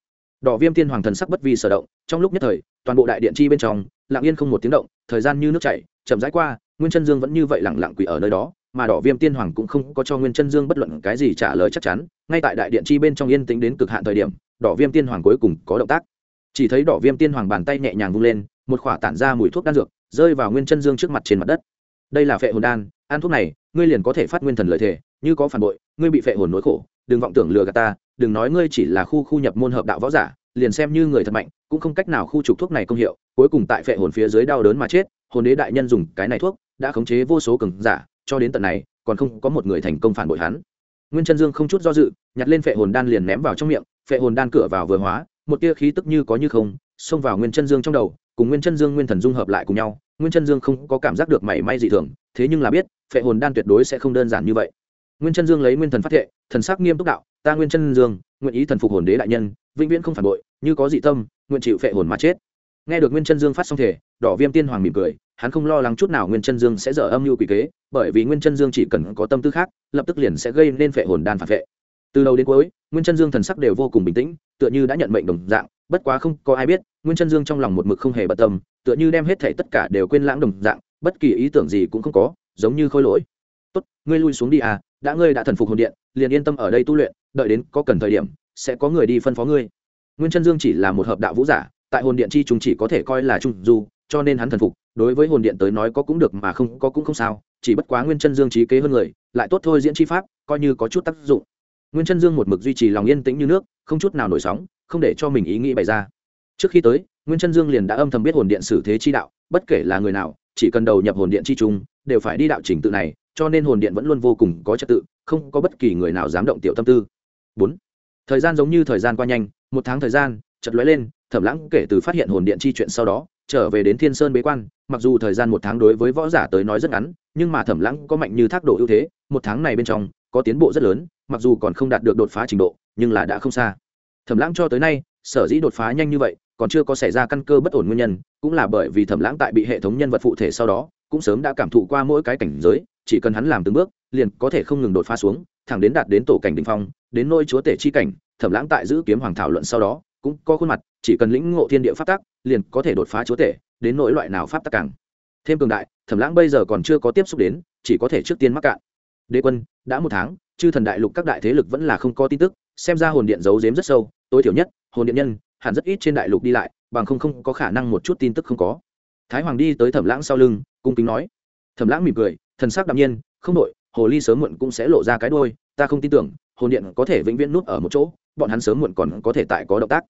S1: Đỏ viêm tiên hoàng thần sắc bất vi sở động, trong lúc nhất thời, toàn bộ đại điện chi bên trong, lặng yên không một tiếng động, thời gian như nước chảy, chậm rãi qua, nguyên chân dương vẫn như vậy lặng lặng quỳ ở nơi đó, mà đỏ viêm tiên hoàng cũng không có cho nguyên chân dương bất luận cái gì trả lời chắc chắn, ngay tại đại điện chi bên trong yên tĩnh đến cực hạn thời điểm, đỏ viêm tiên hoàng cuối cùng có động tác. Chỉ thấy đỏ viêm tiên hoàng bàn tay nhẹ nhàng vung lên, một khỏa tản ra mùi thuốc đan dược, rơi vào nguyên chân dương trước mặt trên mặt đất. Đây là phệ hồn đan, ăn thuốc này ngươi liền có thể phát nguyên thần lợi thể, như có phản bội, ngươi bị phệ hồn nỗi khổ, đừng vọng tưởng lừa gạt ta, đừng nói ngươi chỉ là khu khu nhập môn hợp đạo võ giả, liền xem như người thật mạnh, cũng không cách nào khu trục thuốc này công hiệu, cuối cùng tại phệ hồn phía dưới đau đớn mà chết, hồn đế đại nhân dùng cái này thuốc, đã khống chế vô số cường giả, cho đến tận này, còn không có một người thành công phản bội hắn. Nguyên chân dương không chút do dự, nhặt lên phệ hồn đan liền ném vào trong miệng, phệ hồn đan cửa vào vừa hóa, một tia khí tức như có như không, xông vào nguyên chân dương trong đầu, cùng nguyên chân dương nguyên thần dung hợp lại cùng nhau nguyên chân dương không có cảm giác được mảy may dị thường, thế nhưng là biết, phệ hồn đan tuyệt đối sẽ không đơn giản như vậy. Nguyên chân dương lấy nguyên thần phát thệ, thần sắc nghiêm túc đạo, ta nguyên chân dương, nguyện ý thần phục hồn đế đại nhân, vĩnh viễn không phản bội, như có dị tâm, nguyện chịu phệ hồn mà chết. Nghe được nguyên chân dương phát xong thể đỏ viêm tiên hoàng mỉm cười, hắn không lo lắng chút nào nguyên chân dương sẽ dở âm mưu quỷ kế, bởi vì nguyên chân dương chỉ cần có tâm tư khác, lập tức liền sẽ gây nên phệ hồn đan phản vệ. Từ đầu đến cuối, nguyên chân dương thần sắc đều vô cùng bình tĩnh, tựa như đã nhận mệnh đồng dạng, bất quá không có ai biết, nguyên chân dương trong lòng một mực không hề bận tâm tựa như đem hết thảy tất cả đều quên lãng đồng dạng, bất kỳ ý tưởng gì cũng không có, giống như khôi lỗi. Tốt, ngươi lui xuống đi à đã ngươi đã thần phục hồn điện, liền yên tâm ở đây tu luyện, đợi đến có cần thời điểm, sẽ có người đi phân phó ngươi. Nguyên chân dương chỉ là một hợp đạo vũ giả, tại hồn điện chi chúng chỉ có thể coi là trung du, cho nên hắn thần phục, đối với hồn điện tới nói có cũng được mà không có cũng không sao, chỉ bất quá nguyên chân dương trí kế hơn người, lại tốt thôi diễn chi pháp, coi như có chút tác dụng. Nguyên chân dương một mực duy trì lòng yên tĩnh như nước, không chút nào nổi sóng, không để cho mình ý nghĩ bày ra. Trước khi tới nguyên chân dương liền đã âm thầm biết hồn điện xử thế chi đạo, bất kể là người nào, chỉ cần đầu nhập hồn điện chi trung, đều phải đi đạo trình tự này, cho nên hồn điện vẫn luôn vô cùng có trật tự, không có bất kỳ người nào dám động tiểu tâm tư. Bốn, thời gian giống như thời gian qua nhanh, một tháng thời gian chật lóe lên, thẩm lãng kể từ phát hiện hồn điện chi chuyện sau đó, trở về đến thiên sơn bế quan, mặc dù thời gian một tháng đối với võ giả tới nói rất ngắn, nhưng mà thẩm lãng có mạnh như thác độ ưu thế, một tháng này bên trong, có tiến bộ rất lớn, mặc dù còn không đạt được đột phá trình độ, nhưng là đã không xa. Thẩm lãng cho tới nay, sở dĩ đột phá nhanh như vậy còn chưa có xảy ra căn cơ bất ổn nguyên nhân, cũng là bởi vì thẩm lãng tại bị hệ thống nhân vật phụ thể sau đó, cũng sớm đã cảm thụ qua mỗi cái cảnh giới, chỉ cần hắn làm từng bước, liền có thể không ngừng đột phá xuống, thẳng đến đạt đến tổ cảnh đình phong, đến nôi chúa tể chi cảnh, thẩm lãng tại giữ kiếm hoàng thảo luận sau đó, cũng có khuôn mặt, chỉ cần lĩnh ngộ thiên địa pháp tắc, liền có thể đột phá chúa tể, đến nỗi loại nào pháp tắc càng thêm cường đại, thẩm lãng bây giờ còn chưa có tiếp xúc đến, chỉ có thể trước tiên mắc cạn. Đế quân, đã một tháng, chư thần đại lục các đại thế lực vẫn là không có tin tức, xem ra hồn điện giấu giếm rất sâu, tối thiểu nhất, hồn điện nhân hẳn rất ít trên đại lục đi lại, bằng không không có khả năng một chút tin tức không có. Thái hoàng đi tới thẩm lãng sau lưng, cung kính nói. Thẩm lãng mỉm cười, thần sắc đạm nhiên, không đội hồ ly sớm muộn cũng sẽ lộ ra cái đôi ta không tin tưởng, hồn điện có thể vĩnh viễn nút ở một chỗ, bọn hắn sớm muộn còn có thể tại có động tác.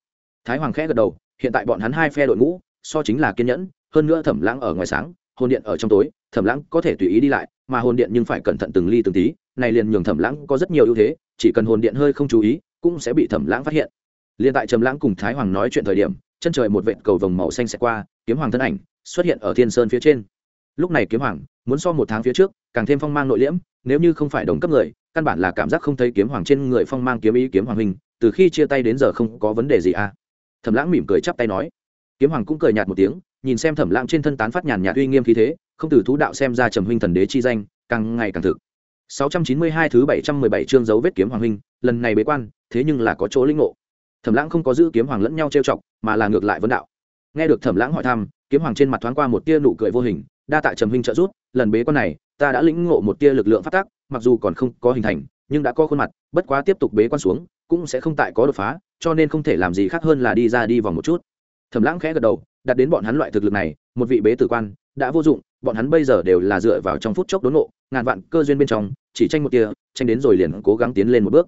S1: Thái hoàng khẽ gật đầu, hiện tại bọn hắn hai phe đội ngũ, so chính là kiên nhẫn, hơn nữa thẩm lãng ở ngoài sáng, hồn điện ở trong tối, thẩm lãng có thể tùy ý đi lại, mà hồn điện nhưng phải cẩn thận từng ly từng tí, này liền nhường thẩm lãng có rất nhiều ưu thế, chỉ cần hồn điện hơi không chú ý, cũng sẽ bị thẩm lãng phát hiện liền tại trầm lãng cùng thái hoàng nói chuyện thời điểm, chân trời một vệt cầu vồng màu xanh sẽ qua, kiếm hoàng thân ảnh xuất hiện ở thiên sơn phía trên. Lúc này kiếm hoàng muốn so một tháng phía trước, càng thêm phong mang nội liễm, nếu như không phải đồng cấp người, căn bản là cảm giác không thấy kiếm hoàng trên người phong mang kiếm ý kiếm hoàng hình, từ khi chia tay đến giờ không có vấn đề gì à. Thẩm lãng mỉm cười chắp tay nói. Kiếm hoàng cũng cười nhạt một tiếng, nhìn xem thẩm lãng trên thân tán phát nhàn nhạt uy nghiêm khí thế, không từ thú đạo xem ra trầm huynh thần đế chi danh, càng ngày càng thực. 692 thứ 717 chương dấu vết kiếm hoàng huynh lần này bế quan, thế nhưng là có chỗ linh ngộ thẩm lãng không có giữ kiếm hoàng lẫn nhau trêu chọc, mà là ngược lại vấn đạo. Nghe được thẩm lãng hỏi thăm, kiếm hoàng trên mặt thoáng qua một tia nụ cười vô hình, đa tạ trầm huynh trợ giúp, lần bế quan này, ta đã lĩnh ngộ một tia lực lượng phát tác mặc dù còn không có hình thành, nhưng đã có khuôn mặt, bất quá tiếp tục bế quan xuống, cũng sẽ không tại có đột phá, cho nên không thể làm gì khác hơn là đi ra đi vòng một chút. Thẩm lãng khẽ gật đầu, đặt đến bọn hắn loại thực lực này, một vị bế tử quan, đã vô dụng, bọn hắn bây giờ đều là dựa vào trong phút chốc đốn ngộ, ngàn vạn cơ duyên bên trong, chỉ tranh một tia, tranh đến rồi liền cố gắng tiến lên một bước.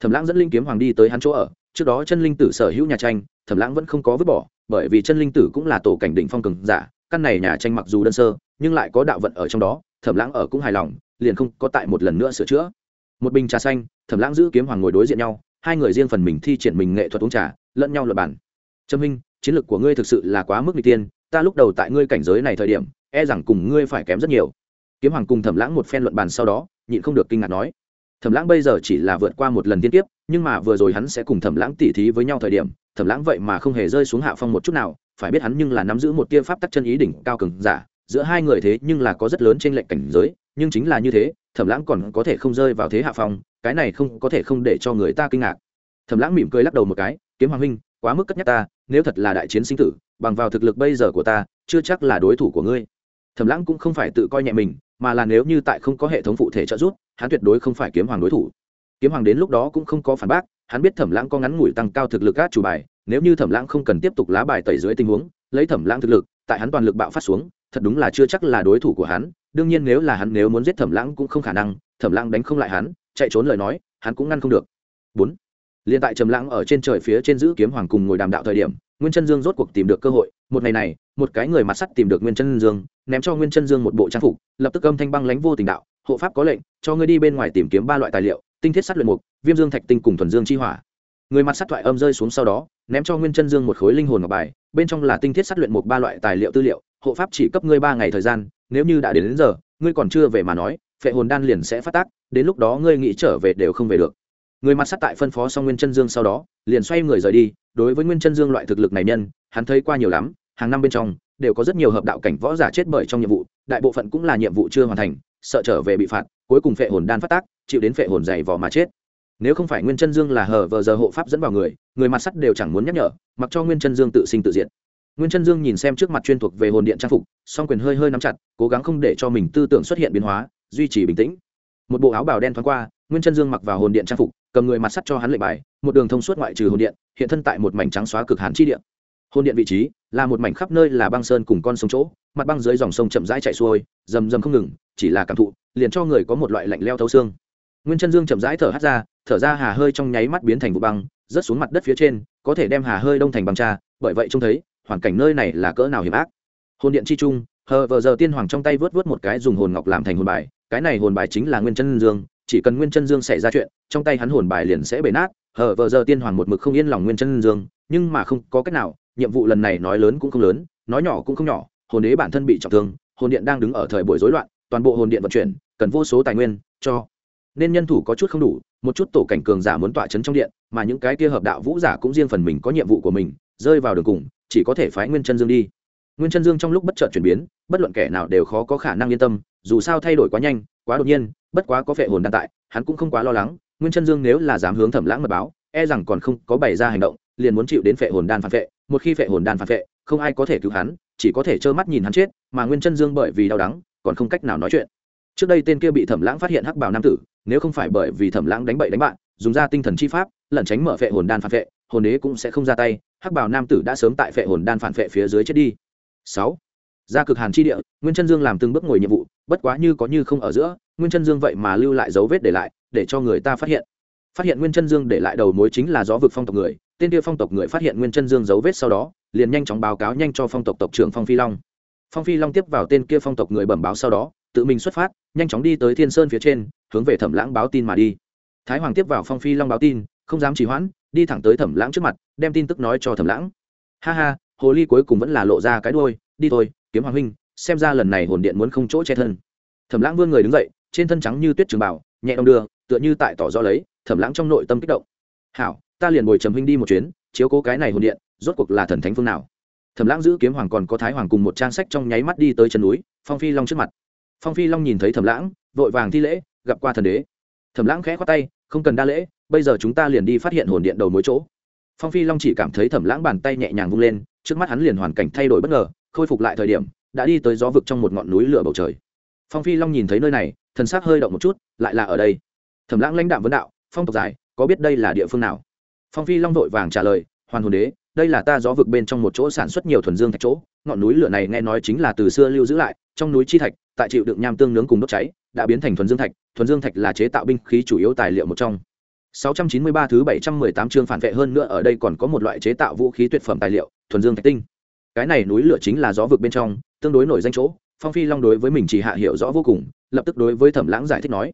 S1: Thẩm lãng dẫn linh kiếm hoàng đi tới hắn chỗ ở trước đó chân linh tử sở hữu nhà tranh, thẩm lãng vẫn không có vứt bỏ, bởi vì chân linh tử cũng là tổ cảnh đỉnh phong cường giả, căn này nhà tranh mặc dù đơn sơ, nhưng lại có đạo vận ở trong đó, thẩm lãng ở cũng hài lòng, liền không có tại một lần nữa sửa chữa. Một bình trà xanh, thẩm lãng giữ kiếm hoàng ngồi đối diện nhau, hai người riêng phần mình thi triển mình nghệ thuật uống trà, lẫn nhau luật bản trâm minh, chiến lược của ngươi thực sự là quá mức n tiên, ta lúc đầu tại ngươi cảnh giới này thời điểm e rằng cùng ngươi phải kém rất nhiều. Kiếm hoàng cùng thẩm lãng một phen luận bàn sau đó, nhịn không được kinh ngạc nói thẩm lãng bây giờ chỉ là vượt qua một lần tiên tiếp nhưng mà vừa rồi hắn sẽ cùng thẩm lãng tỉ thí với nhau thời điểm, thẩm lãng vậy mà không hề rơi xuống hạ phong một chút nào, phải biết hắn nhưng là nắm giữ một tia pháp tắc chân ý đỉnh cao cường giả, giữa hai người thế nhưng là có rất lớn trên lệnh cảnh giới, nhưng chính là như thế, thẩm lãng còn có thể không rơi vào thế hạ phong, cái này không, có thể không để cho người ta kinh ngạc. Thẩm lãng mỉm cười lắc đầu một cái, kiếm hoàng huynh, quá mức cất nhắc ta, nếu thật là đại chiến sinh tử, bằng vào thực lực bây giờ của ta, chưa chắc là đối thủ của ngươi. Thẩm lãng cũng không phải tự coi nhẹ mình, mà là nếu như tại không có hệ thống phụ thể trợ giúp hắn tuyệt đối không phải kiếm hoàng đối thủ. Kiếm hoàng đến lúc đó cũng không có phản bác, hắn biết thẩm lãng có ngắn ngủi tăng cao thực lực các chủ bài, nếu như thẩm lãng không cần tiếp tục lá bài tẩy dưới tình huống, lấy thẩm lãng thực lực, tại hắn toàn lực bạo phát xuống, thật đúng là chưa chắc là đối thủ của hắn, đương nhiên nếu là hắn nếu muốn giết thẩm lãng cũng không khả năng, thẩm lãng đánh không lại hắn, chạy trốn lời nói, hắn cũng ngăn không được. Bốn, liền tại trầm lãng ở trên trời phía trên giữ kiếm hoàng cùng ngồi đàm đạo thời điểm, nguyên chân dương rốt cuộc tìm được cơ hội, một ngày này, một cái người mặt sắt tìm được nguyên chân dương, ném cho nguyên chân dương một bộ trang phục, lập tức âm thanh băng lãnh vô tình đạo hộ pháp có lệnh cho ngươi đi bên ngoài tìm kiếm ba loại tài liệu tinh thiết sắt luyện mục viêm dương thạch tinh cùng thuần dương chi hỏa. Người mặt sắt thoại âm rơi xuống sau đó ném cho nguyên chân dương một khối linh hồn ngọc bài bên trong là tinh thiết sắt luyện mục ba loại tài liệu tư liệu hộ pháp chỉ cấp ngươi ba ngày thời gian nếu như đã đến, đến giờ ngươi còn chưa về mà nói phệ hồn đan liền sẽ phát tác đến lúc đó ngươi nghĩ trở về đều không về được. Người mặt sắt tại phân phó xong nguyên chân dương sau đó liền xoay người rời đi đối với nguyên chân dương loại thực lực này nhân hắn thấy qua nhiều lắm hàng năm bên trong đều có rất nhiều hợp đạo cảnh võ giả chết bởi trong nhiệm vụ đại bộ phận cũng là nhiệm vụ chưa hoàn thành sợ trở về bị phạt, cuối cùng phệ hồn đan phát tác, chịu đến phệ hồn dày vò mà chết. Nếu không phải nguyên chân dương là hờ vờ giờ hộ pháp dẫn vào người người mặt sắt đều chẳng muốn nhắc nhở, mặc cho nguyên chân dương tự sinh tự diện nguyên chân dương nhìn xem trước mặt chuyên thuộc về hồn điện trang phục, song quyền hơi hơi nắm chặt, cố gắng không để cho mình tư tưởng xuất hiện biến hóa, duy trì bình tĩnh. Một bộ áo bào đen thoáng qua, nguyên chân dương mặc vào hồn điện trang phục, cầm người mặt sắt cho hắn lệnh bài, một đường thông suốt ngoại trừ hồn điện, hiện thân tại một mảnh trắng xóa cực hàn chi điện hồn điện vị trí là một mảnh khắp nơi là băng sơn cùng con sông chỗ, mặt băng dưới dòng sông chậm rãi chạy xuôi, rầm rầm không ngừng, chỉ là cảm thụ, liền cho người có một loại lạnh leo thấu xương. Nguyên chân dương chậm rãi thở hắt ra, thở ra hà hơi trong nháy mắt biến thành vụ băng, rớt xuống mặt đất phía trên, có thể đem hà hơi đông thành băng cha, bởi vậy trông thấy, hoàn cảnh nơi này là cỡ nào hiểm ác. Hồn điện chi trung, hờ vờ giờ tiên hoàng trong tay vớt vớt một cái dùng hồn ngọc làm thành hồn bài, cái này hồn bài chính là nguyên chân dương, chỉ cần nguyên chân dương xảy ra chuyện, trong tay hắn hồn bài liền sẽ bể nát, hờ vờ giờ tiên hoàng một mực không yên lòng nguyên chân dương, nhưng mà không có cách nào nhiệm vụ lần này nói lớn cũng không lớn, nói nhỏ cũng không nhỏ, hồn đế bản thân bị trọng thương, hồn điện đang đứng ở thời buổi rối loạn, toàn bộ hồn điện vận chuyển, cần vô số tài nguyên cho. Nên nhân thủ có chút không đủ, một chút tổ cảnh cường giả muốn tọa chấn trong điện, mà những cái kia hợp đạo vũ giả cũng riêng phần mình có nhiệm vụ của mình, rơi vào đường cùng, chỉ có thể phái nguyên chân dương đi. Nguyên chân dương trong lúc bất chợt chuyển biến, bất luận kẻ nào đều khó có khả năng yên tâm, dù sao thay đổi quá nhanh, quá đột nhiên, bất quá có phệ hồn đan tại, hắn cũng không quá lo lắng, nguyên chân dương nếu là dám hướng thẩm lãng mật báo e rằng còn không có bày ra hành động, liền muốn chịu đến phệ hồn đan phản phệ một khi phệ hồn đan phản phệ không ai có thể cứu hắn, chỉ có thể trơ mắt nhìn hắn chết, mà nguyên chân dương bởi vì đau đắng, còn không cách nào nói chuyện. Trước đây tên kia bị thẩm lãng phát hiện hắc bảo nam tử, nếu không phải bởi vì thẩm lãng đánh bậy đánh bạn, dùng ra tinh thần chi pháp, lẩn tránh mở phệ hồn đan phản phệ hồn đế cũng sẽ không ra tay, hắc bảo nam tử đã sớm tại phệ hồn đan phản phệ phía dưới chết đi. Sáu. Ra cực hàn chi địa, nguyên chân dương làm từng bước ngồi nhiệm vụ, bất quá như có như không ở giữa, nguyên chân dương vậy mà lưu lại dấu vết để lại, để cho người ta phát hiện phát hiện nguyên chân dương để lại đầu mối chính là gió vực phong tộc người, tên kia phong tộc người phát hiện nguyên chân dương dấu vết sau đó, liền nhanh chóng báo cáo nhanh cho phong tộc tộc trưởng phong phi long. Phong phi long tiếp vào tên kia phong tộc người bẩm báo sau đó, tự mình xuất phát, nhanh chóng đi tới thiên sơn phía trên, hướng về thẩm lãng báo tin mà đi. Thái hoàng tiếp vào phong phi long báo tin, không dám trì hoãn, đi thẳng tới thẩm lãng trước mặt, đem tin tức nói cho thẩm lãng. Ha ha, hồ ly cuối cùng vẫn là lộ ra cái đôi đi thôi, kiếm hoàng huynh, xem ra lần này hồn điện muốn không chỗ che thân. Thẩm lãng vươn người đứng dậy, trên thân trắng như tuyết trường bảo, nhẹ đong đưa tựa như tại tỏ rõ lấy thẩm lãng trong nội tâm kích động. Hảo, ta liền bồi trầm huynh đi một chuyến, chiếu cố cái này hồn điện, rốt cuộc là thần thánh phương nào? Thẩm lãng giữ kiếm hoàng còn có thái hoàng cùng một trang sách trong nháy mắt đi tới chân núi, phong phi long trước mặt. Phong phi long nhìn thấy thẩm lãng, vội vàng thi lễ, gặp qua thần đế. Thẩm lãng khẽ khoát tay, không cần đa lễ, bây giờ chúng ta liền đi phát hiện hồn điện đầu mối chỗ. Phong phi long chỉ cảm thấy thẩm lãng bàn tay nhẹ nhàng vung lên, trước mắt hắn liền hoàn cảnh thay đổi bất ngờ, khôi phục lại thời điểm, đã đi tới gió vực trong một ngọn núi lửa bầu trời. Phong phi long nhìn thấy nơi này, thần sắc hơi động một chút, lại là ở đây thẩm lãng lãnh đạm vấn đạo, phong tộc giải, có biết đây là địa phương nào? Phong phi long vội vàng trả lời, hoàn hồn đế, đây là ta gió vực bên trong một chỗ sản xuất nhiều thuần dương thạch chỗ, ngọn núi lửa này nghe nói chính là từ xưa lưu giữ lại, trong núi chi thạch, tại chịu đựng nham tương nướng cùng đốt cháy, đã biến thành thuần dương thạch, thuần dương thạch là chế tạo binh khí chủ yếu tài liệu một trong. 693 thứ 718 chương phản vệ hơn nữa ở đây còn có một loại chế tạo vũ khí tuyệt phẩm tài liệu, thuần dương thạch tinh. Cái này núi lửa chính là gió vực bên trong, tương đối nổi danh chỗ, phong phi long đối với mình chỉ hạ hiểu rõ vô cùng, lập tức đối với thẩm lãng giải thích nói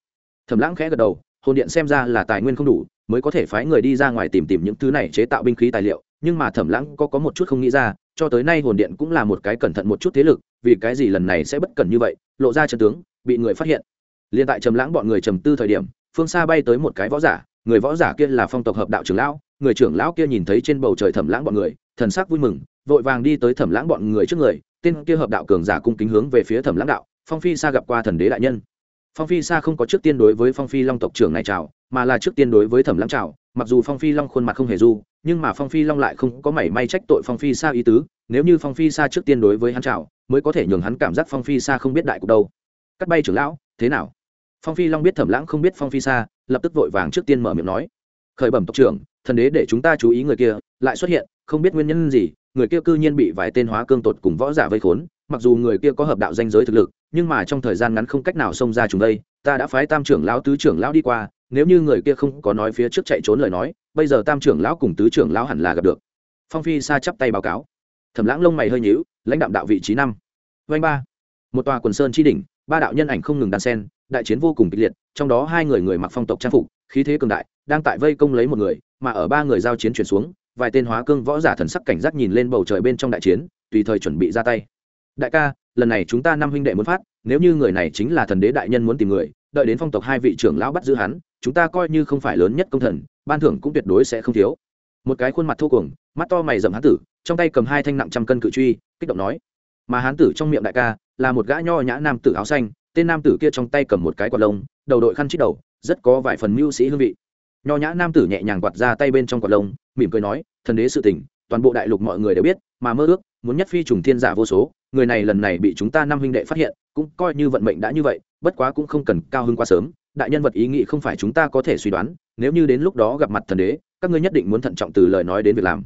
S1: thẩm lãng khẽ gật đầu, hồn điện xem ra là tài nguyên không đủ, mới có thể phái người đi ra ngoài tìm tìm những thứ này chế tạo binh khí tài liệu, nhưng mà thẩm lãng có có một chút không nghĩ ra, cho tới nay hồn điện cũng là một cái cẩn thận một chút thế lực, vì cái gì lần này sẽ bất cẩn như vậy, lộ ra chân tướng, bị người phát hiện. Liền tại trầm lãng bọn người trầm tư thời điểm, phương xa bay tới một cái võ giả, người võ giả kia là phong tộc hợp đạo trưởng lão, người trưởng lão kia nhìn thấy trên bầu trời thẩm lãng bọn người, thần sắc vui mừng, vội vàng đi tới thẩm lãng bọn người trước người, tên kia hợp đạo cường giả cung kính hướng về phía thẩm lãng đạo, phong phi xa gặp qua thần đế đại nhân phong phi sa không có trước tiên đối với phong phi long tộc trưởng này chào, mà là trước tiên đối với thẩm lãng chào. Mặc dù phong phi long khuôn mặt không hề du, nhưng mà phong phi long lại không có mảy may trách tội phong phi sa ý tứ. Nếu như phong phi sa trước tiên đối với hắn chào, mới có thể nhường hắn cảm giác phong phi sa không biết đại cục đâu. Cắt bay trưởng lão, thế nào? Phong phi long biết thẩm lãng không biết phong phi sa, lập tức vội vàng trước tiên mở miệng nói. Khởi bẩm tộc trưởng, thần đế để chúng ta chú ý người kia, lại xuất hiện, không biết nguyên nhân gì người kia cư nhiên bị vài tên hóa cương tột cùng võ giả vây khốn, mặc dù người kia có hợp đạo danh giới thực lực, nhưng mà trong thời gian ngắn không cách nào xông ra chúng đây, ta đã phái tam trưởng lão tứ trưởng lão đi qua, nếu như người kia không có nói phía trước chạy trốn lời nói, bây giờ tam trưởng lão cùng tứ trưởng lão hẳn là gặp được. Phong phi xa chắp tay báo cáo. Thẩm lãng lông mày hơi nhíu, lãnh đạo đạo vị trí năm. Vanh ba. Một tòa quần sơn chi đỉnh, ba đạo nhân ảnh không ngừng đan sen, đại chiến vô cùng kịch liệt, trong đó hai người người mặc phong tộc trang phục, khí thế cường đại, đang tại vây công lấy một người, mà ở ba người giao chiến chuyển xuống vài tên hóa cương võ giả thần sắc cảnh giác nhìn lên bầu trời bên trong đại chiến, tùy thời chuẩn bị ra tay. Đại ca, lần này chúng ta năm huynh đệ muốn phát, nếu như người này chính là thần đế đại nhân muốn tìm người, đợi đến phong tộc hai vị trưởng lão bắt giữ hắn, chúng ta coi như không phải lớn nhất công thần, ban thưởng cũng tuyệt đối sẽ không thiếu. Một cái khuôn mặt thô cuồng, mắt to mày rậm hán tử, trong tay cầm hai thanh nặng trăm cân cự truy, kích động nói. Mà hán tử trong miệng đại ca, là một gã nho nhã nam tử áo xanh, tên nam tử kia trong tay cầm một cái quạt lông, đầu đội khăn chít đầu, rất có vài phần mưu sĩ hương vị. Nho nhã nam tử nhẹ nhàng quạt ra tay bên trong quạt lông mỉm cười nói, thần đế sự tình, toàn bộ đại lục mọi người đều biết, mà mơ ước, muốn nhất phi trùng thiên giả vô số, người này lần này bị chúng ta năm huynh đệ phát hiện, cũng coi như vận mệnh đã như vậy, bất quá cũng không cần cao hơn quá sớm, đại nhân vật ý nghĩ không phải chúng ta có thể suy đoán, nếu như đến lúc đó gặp mặt thần đế, các ngươi nhất định muốn thận trọng từ lời nói đến việc làm.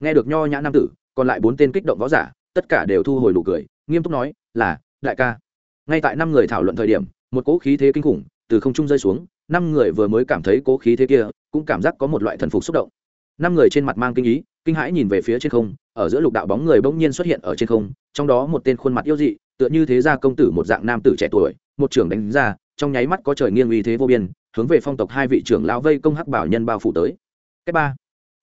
S1: Nghe được nho nhã nam tử, còn lại bốn tên kích động võ giả, tất cả đều thu hồi nụ cười, nghiêm túc nói, là, đại ca. Ngay tại năm người thảo luận thời điểm, một cỗ khí thế kinh khủng từ không trung rơi xuống, năm người vừa mới cảm thấy cố khí thế kia, cũng cảm giác có một loại thần phục xúc động năm người trên mặt mang kinh ý, kinh hãi nhìn về phía trên không, ở giữa lục đạo bóng người bỗng nhiên xuất hiện ở trên không, trong đó một tên khuôn mặt yêu dị, tựa như thế gia công tử một dạng nam tử trẻ tuổi, một trưởng đánh ra, trong nháy mắt có trời nghiêng uy thế vô biên, hướng về phong tộc hai vị trưởng lão vây công hắc bảo nhân bao phủ tới. Cách ba,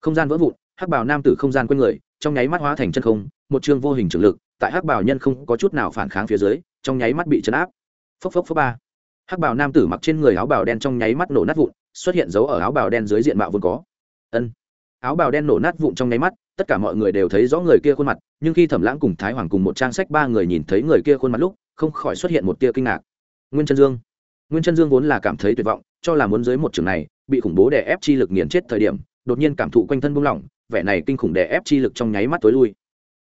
S1: không gian vỡ vụn, hắc bảo nam tử không gian quanh người, trong nháy mắt hóa thành chân không, một chương vô hình trường lực, tại hắc bảo nhân không có chút nào phản kháng phía dưới, trong nháy mắt bị chấn áp. Phốc phốc phốc ba. Hắc bảo nam tử mặc trên người áo bào đen trong nháy mắt nổ nát vụn, xuất hiện dấu ở áo bào đen dưới diện mạo vốn có. Ân áo bào đen nổ nát vụn trong nháy mắt, tất cả mọi người đều thấy rõ người kia khuôn mặt, nhưng khi thẩm lãng cùng thái hoàng cùng một trang sách ba người nhìn thấy người kia khuôn mặt lúc, không khỏi xuất hiện một tia kinh ngạc. Nguyên chân dương. Nguyên chân dương vốn là cảm thấy tuyệt vọng, cho là muốn dưới một trường này, bị khủng bố đè ép chi lực nghiền chết thời điểm, đột nhiên cảm thụ quanh thân buông lỏng, vẻ này kinh khủng đè ép chi lực trong nháy mắt tối lui.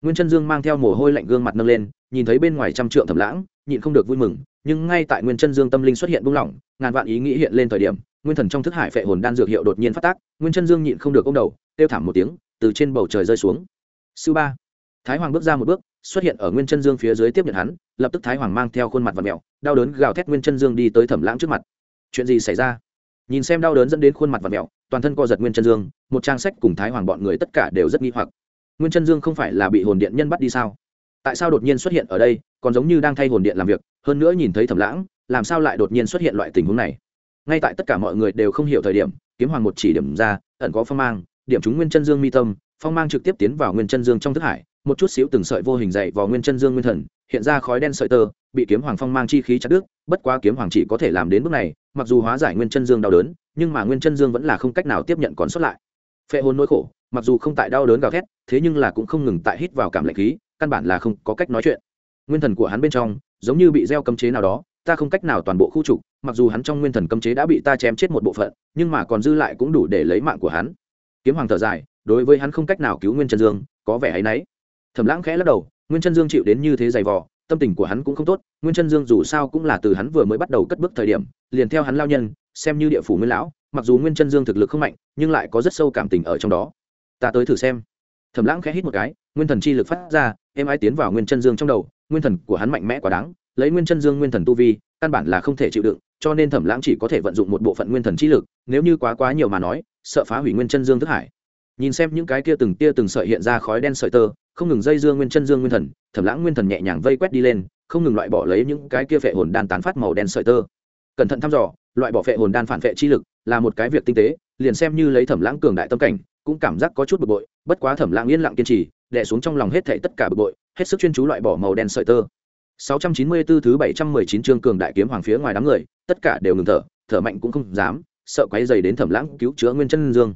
S1: Nguyên chân dương mang theo mồ hôi lạnh gương mặt nâng lên, nhìn thấy bên ngoài trăm trượng thẩm lãng, nhịn không được vui mừng, nhưng ngay tại nguyên chân dương tâm linh xuất hiện buông lỏng, ngàn vạn ý nghĩ hiện lên thời điểm nguyên thần trong thức hải phệ hồn đan dược hiệu đột nhiên phát tác, nguyên chân dương nhịn không được ô đầu, kêu thảm một tiếng, từ trên bầu trời rơi xuống. Sư ba, thái hoàng bước ra một bước, xuất hiện ở nguyên chân dương phía dưới tiếp nhận hắn, lập tức thái hoàng mang theo khuôn mặt và mẹo đau đớn gào thét nguyên chân dương đi tới thẩm lãng trước mặt. Chuyện gì xảy ra? Nhìn xem đau đớn dẫn đến khuôn mặt và mẹo toàn thân co giật nguyên chân dương, một trang sách cùng thái hoàng bọn người tất cả đều rất nghi hoặc. Nguyên chân dương không phải là bị hồn điện nhân bắt đi sao? Tại sao đột nhiên xuất hiện ở đây, còn giống như đang thay hồn điện làm việc, hơn nữa nhìn thấy thẩm lãng, làm sao lại đột nhiên xuất hiện loại tình huống này? Ngay tại tất cả mọi người đều không hiểu thời điểm, kiếm hoàng một chỉ điểm ra, ẩn có phong mang, điểm chúng nguyên chân dương mi tâm, phong mang trực tiếp tiến vào nguyên chân dương trong thức hải, một chút xíu từng sợi vô hình dậy vào nguyên chân dương nguyên thần, hiện ra khói đen sợi tơ, bị kiếm hoàng phong mang chi khí chặt đứt, bất quá kiếm hoàng chỉ có thể làm đến bước này, mặc dù hóa giải nguyên chân dương đau đớn, nhưng mà nguyên chân dương vẫn là không cách nào tiếp nhận còn xuất lại. Phệ hồn nỗi khổ, mặc dù không tại đau đớn gào thét, thế nhưng là cũng không ngừng tại hít vào cảm lạnh khí, căn bản là không có cách nói chuyện. Nguyên thần của hắn bên trong, giống như bị gieo cấm chế nào đó ta không cách nào toàn bộ khu trục, mặc dù hắn trong nguyên thần cấm chế đã bị ta chém chết một bộ phận, nhưng mà còn dư lại cũng đủ để lấy mạng của hắn. Kiếm hoàng thở dài, đối với hắn không cách nào cứu nguyên chân dương, có vẻ hay nấy thẩm lãng khẽ lắc đầu, nguyên chân dương chịu đến như thế dày vò, tâm tình của hắn cũng không tốt, nguyên chân dương dù sao cũng là từ hắn vừa mới bắt đầu cất bước thời điểm, liền theo hắn lao nhân, xem như địa phủ nguyên lão, mặc dù nguyên chân dương thực lực không mạnh, nhưng lại có rất sâu cảm tình ở trong đó. Ta tới thử xem. Thẩm lãng khẽ hít một cái, nguyên thần chi lực phát ra em ai tiến vào nguyên chân dương trong đầu, nguyên thần của hắn mạnh mẽ quá đáng lấy nguyên chân dương nguyên thần tu vi, căn bản là không thể chịu đựng, cho nên thẩm lãng chỉ có thể vận dụng một bộ phận nguyên thần chi lực, nếu như quá quá nhiều mà nói, sợ phá hủy nguyên chân dương thức hải. Nhìn xem những cái kia từng tia từng sợi hiện ra khói đen sợi tơ, không ngừng dây dương nguyên chân dương nguyên thần, thẩm lãng nguyên thần nhẹ nhàng vây quét đi lên, không ngừng loại bỏ lấy những cái kia phệ hồn đan tán phát màu đen sợi tơ. Cẩn thận thăm dò, loại bỏ phệ hồn đan phản phệ chi lực là một cái việc tinh tế, liền xem như lấy thẩm lãng cường đại tâm cảnh, cũng cảm giác có chút bực bội, bất quá thẩm lãng yên lặng kiên trì, đè xuống trong lòng hết thảy tất cả bực bội, hết sức chuyên chú loại bỏ màu đen sợi tơ. 694 thứ 719 chương cường đại kiếm hoàng phía ngoài đám người, tất cả đều ngừng thở, thở mạnh cũng không dám, sợ quấy rầy đến Thẩm Lãng cứu chữa Nguyên Chân Dương.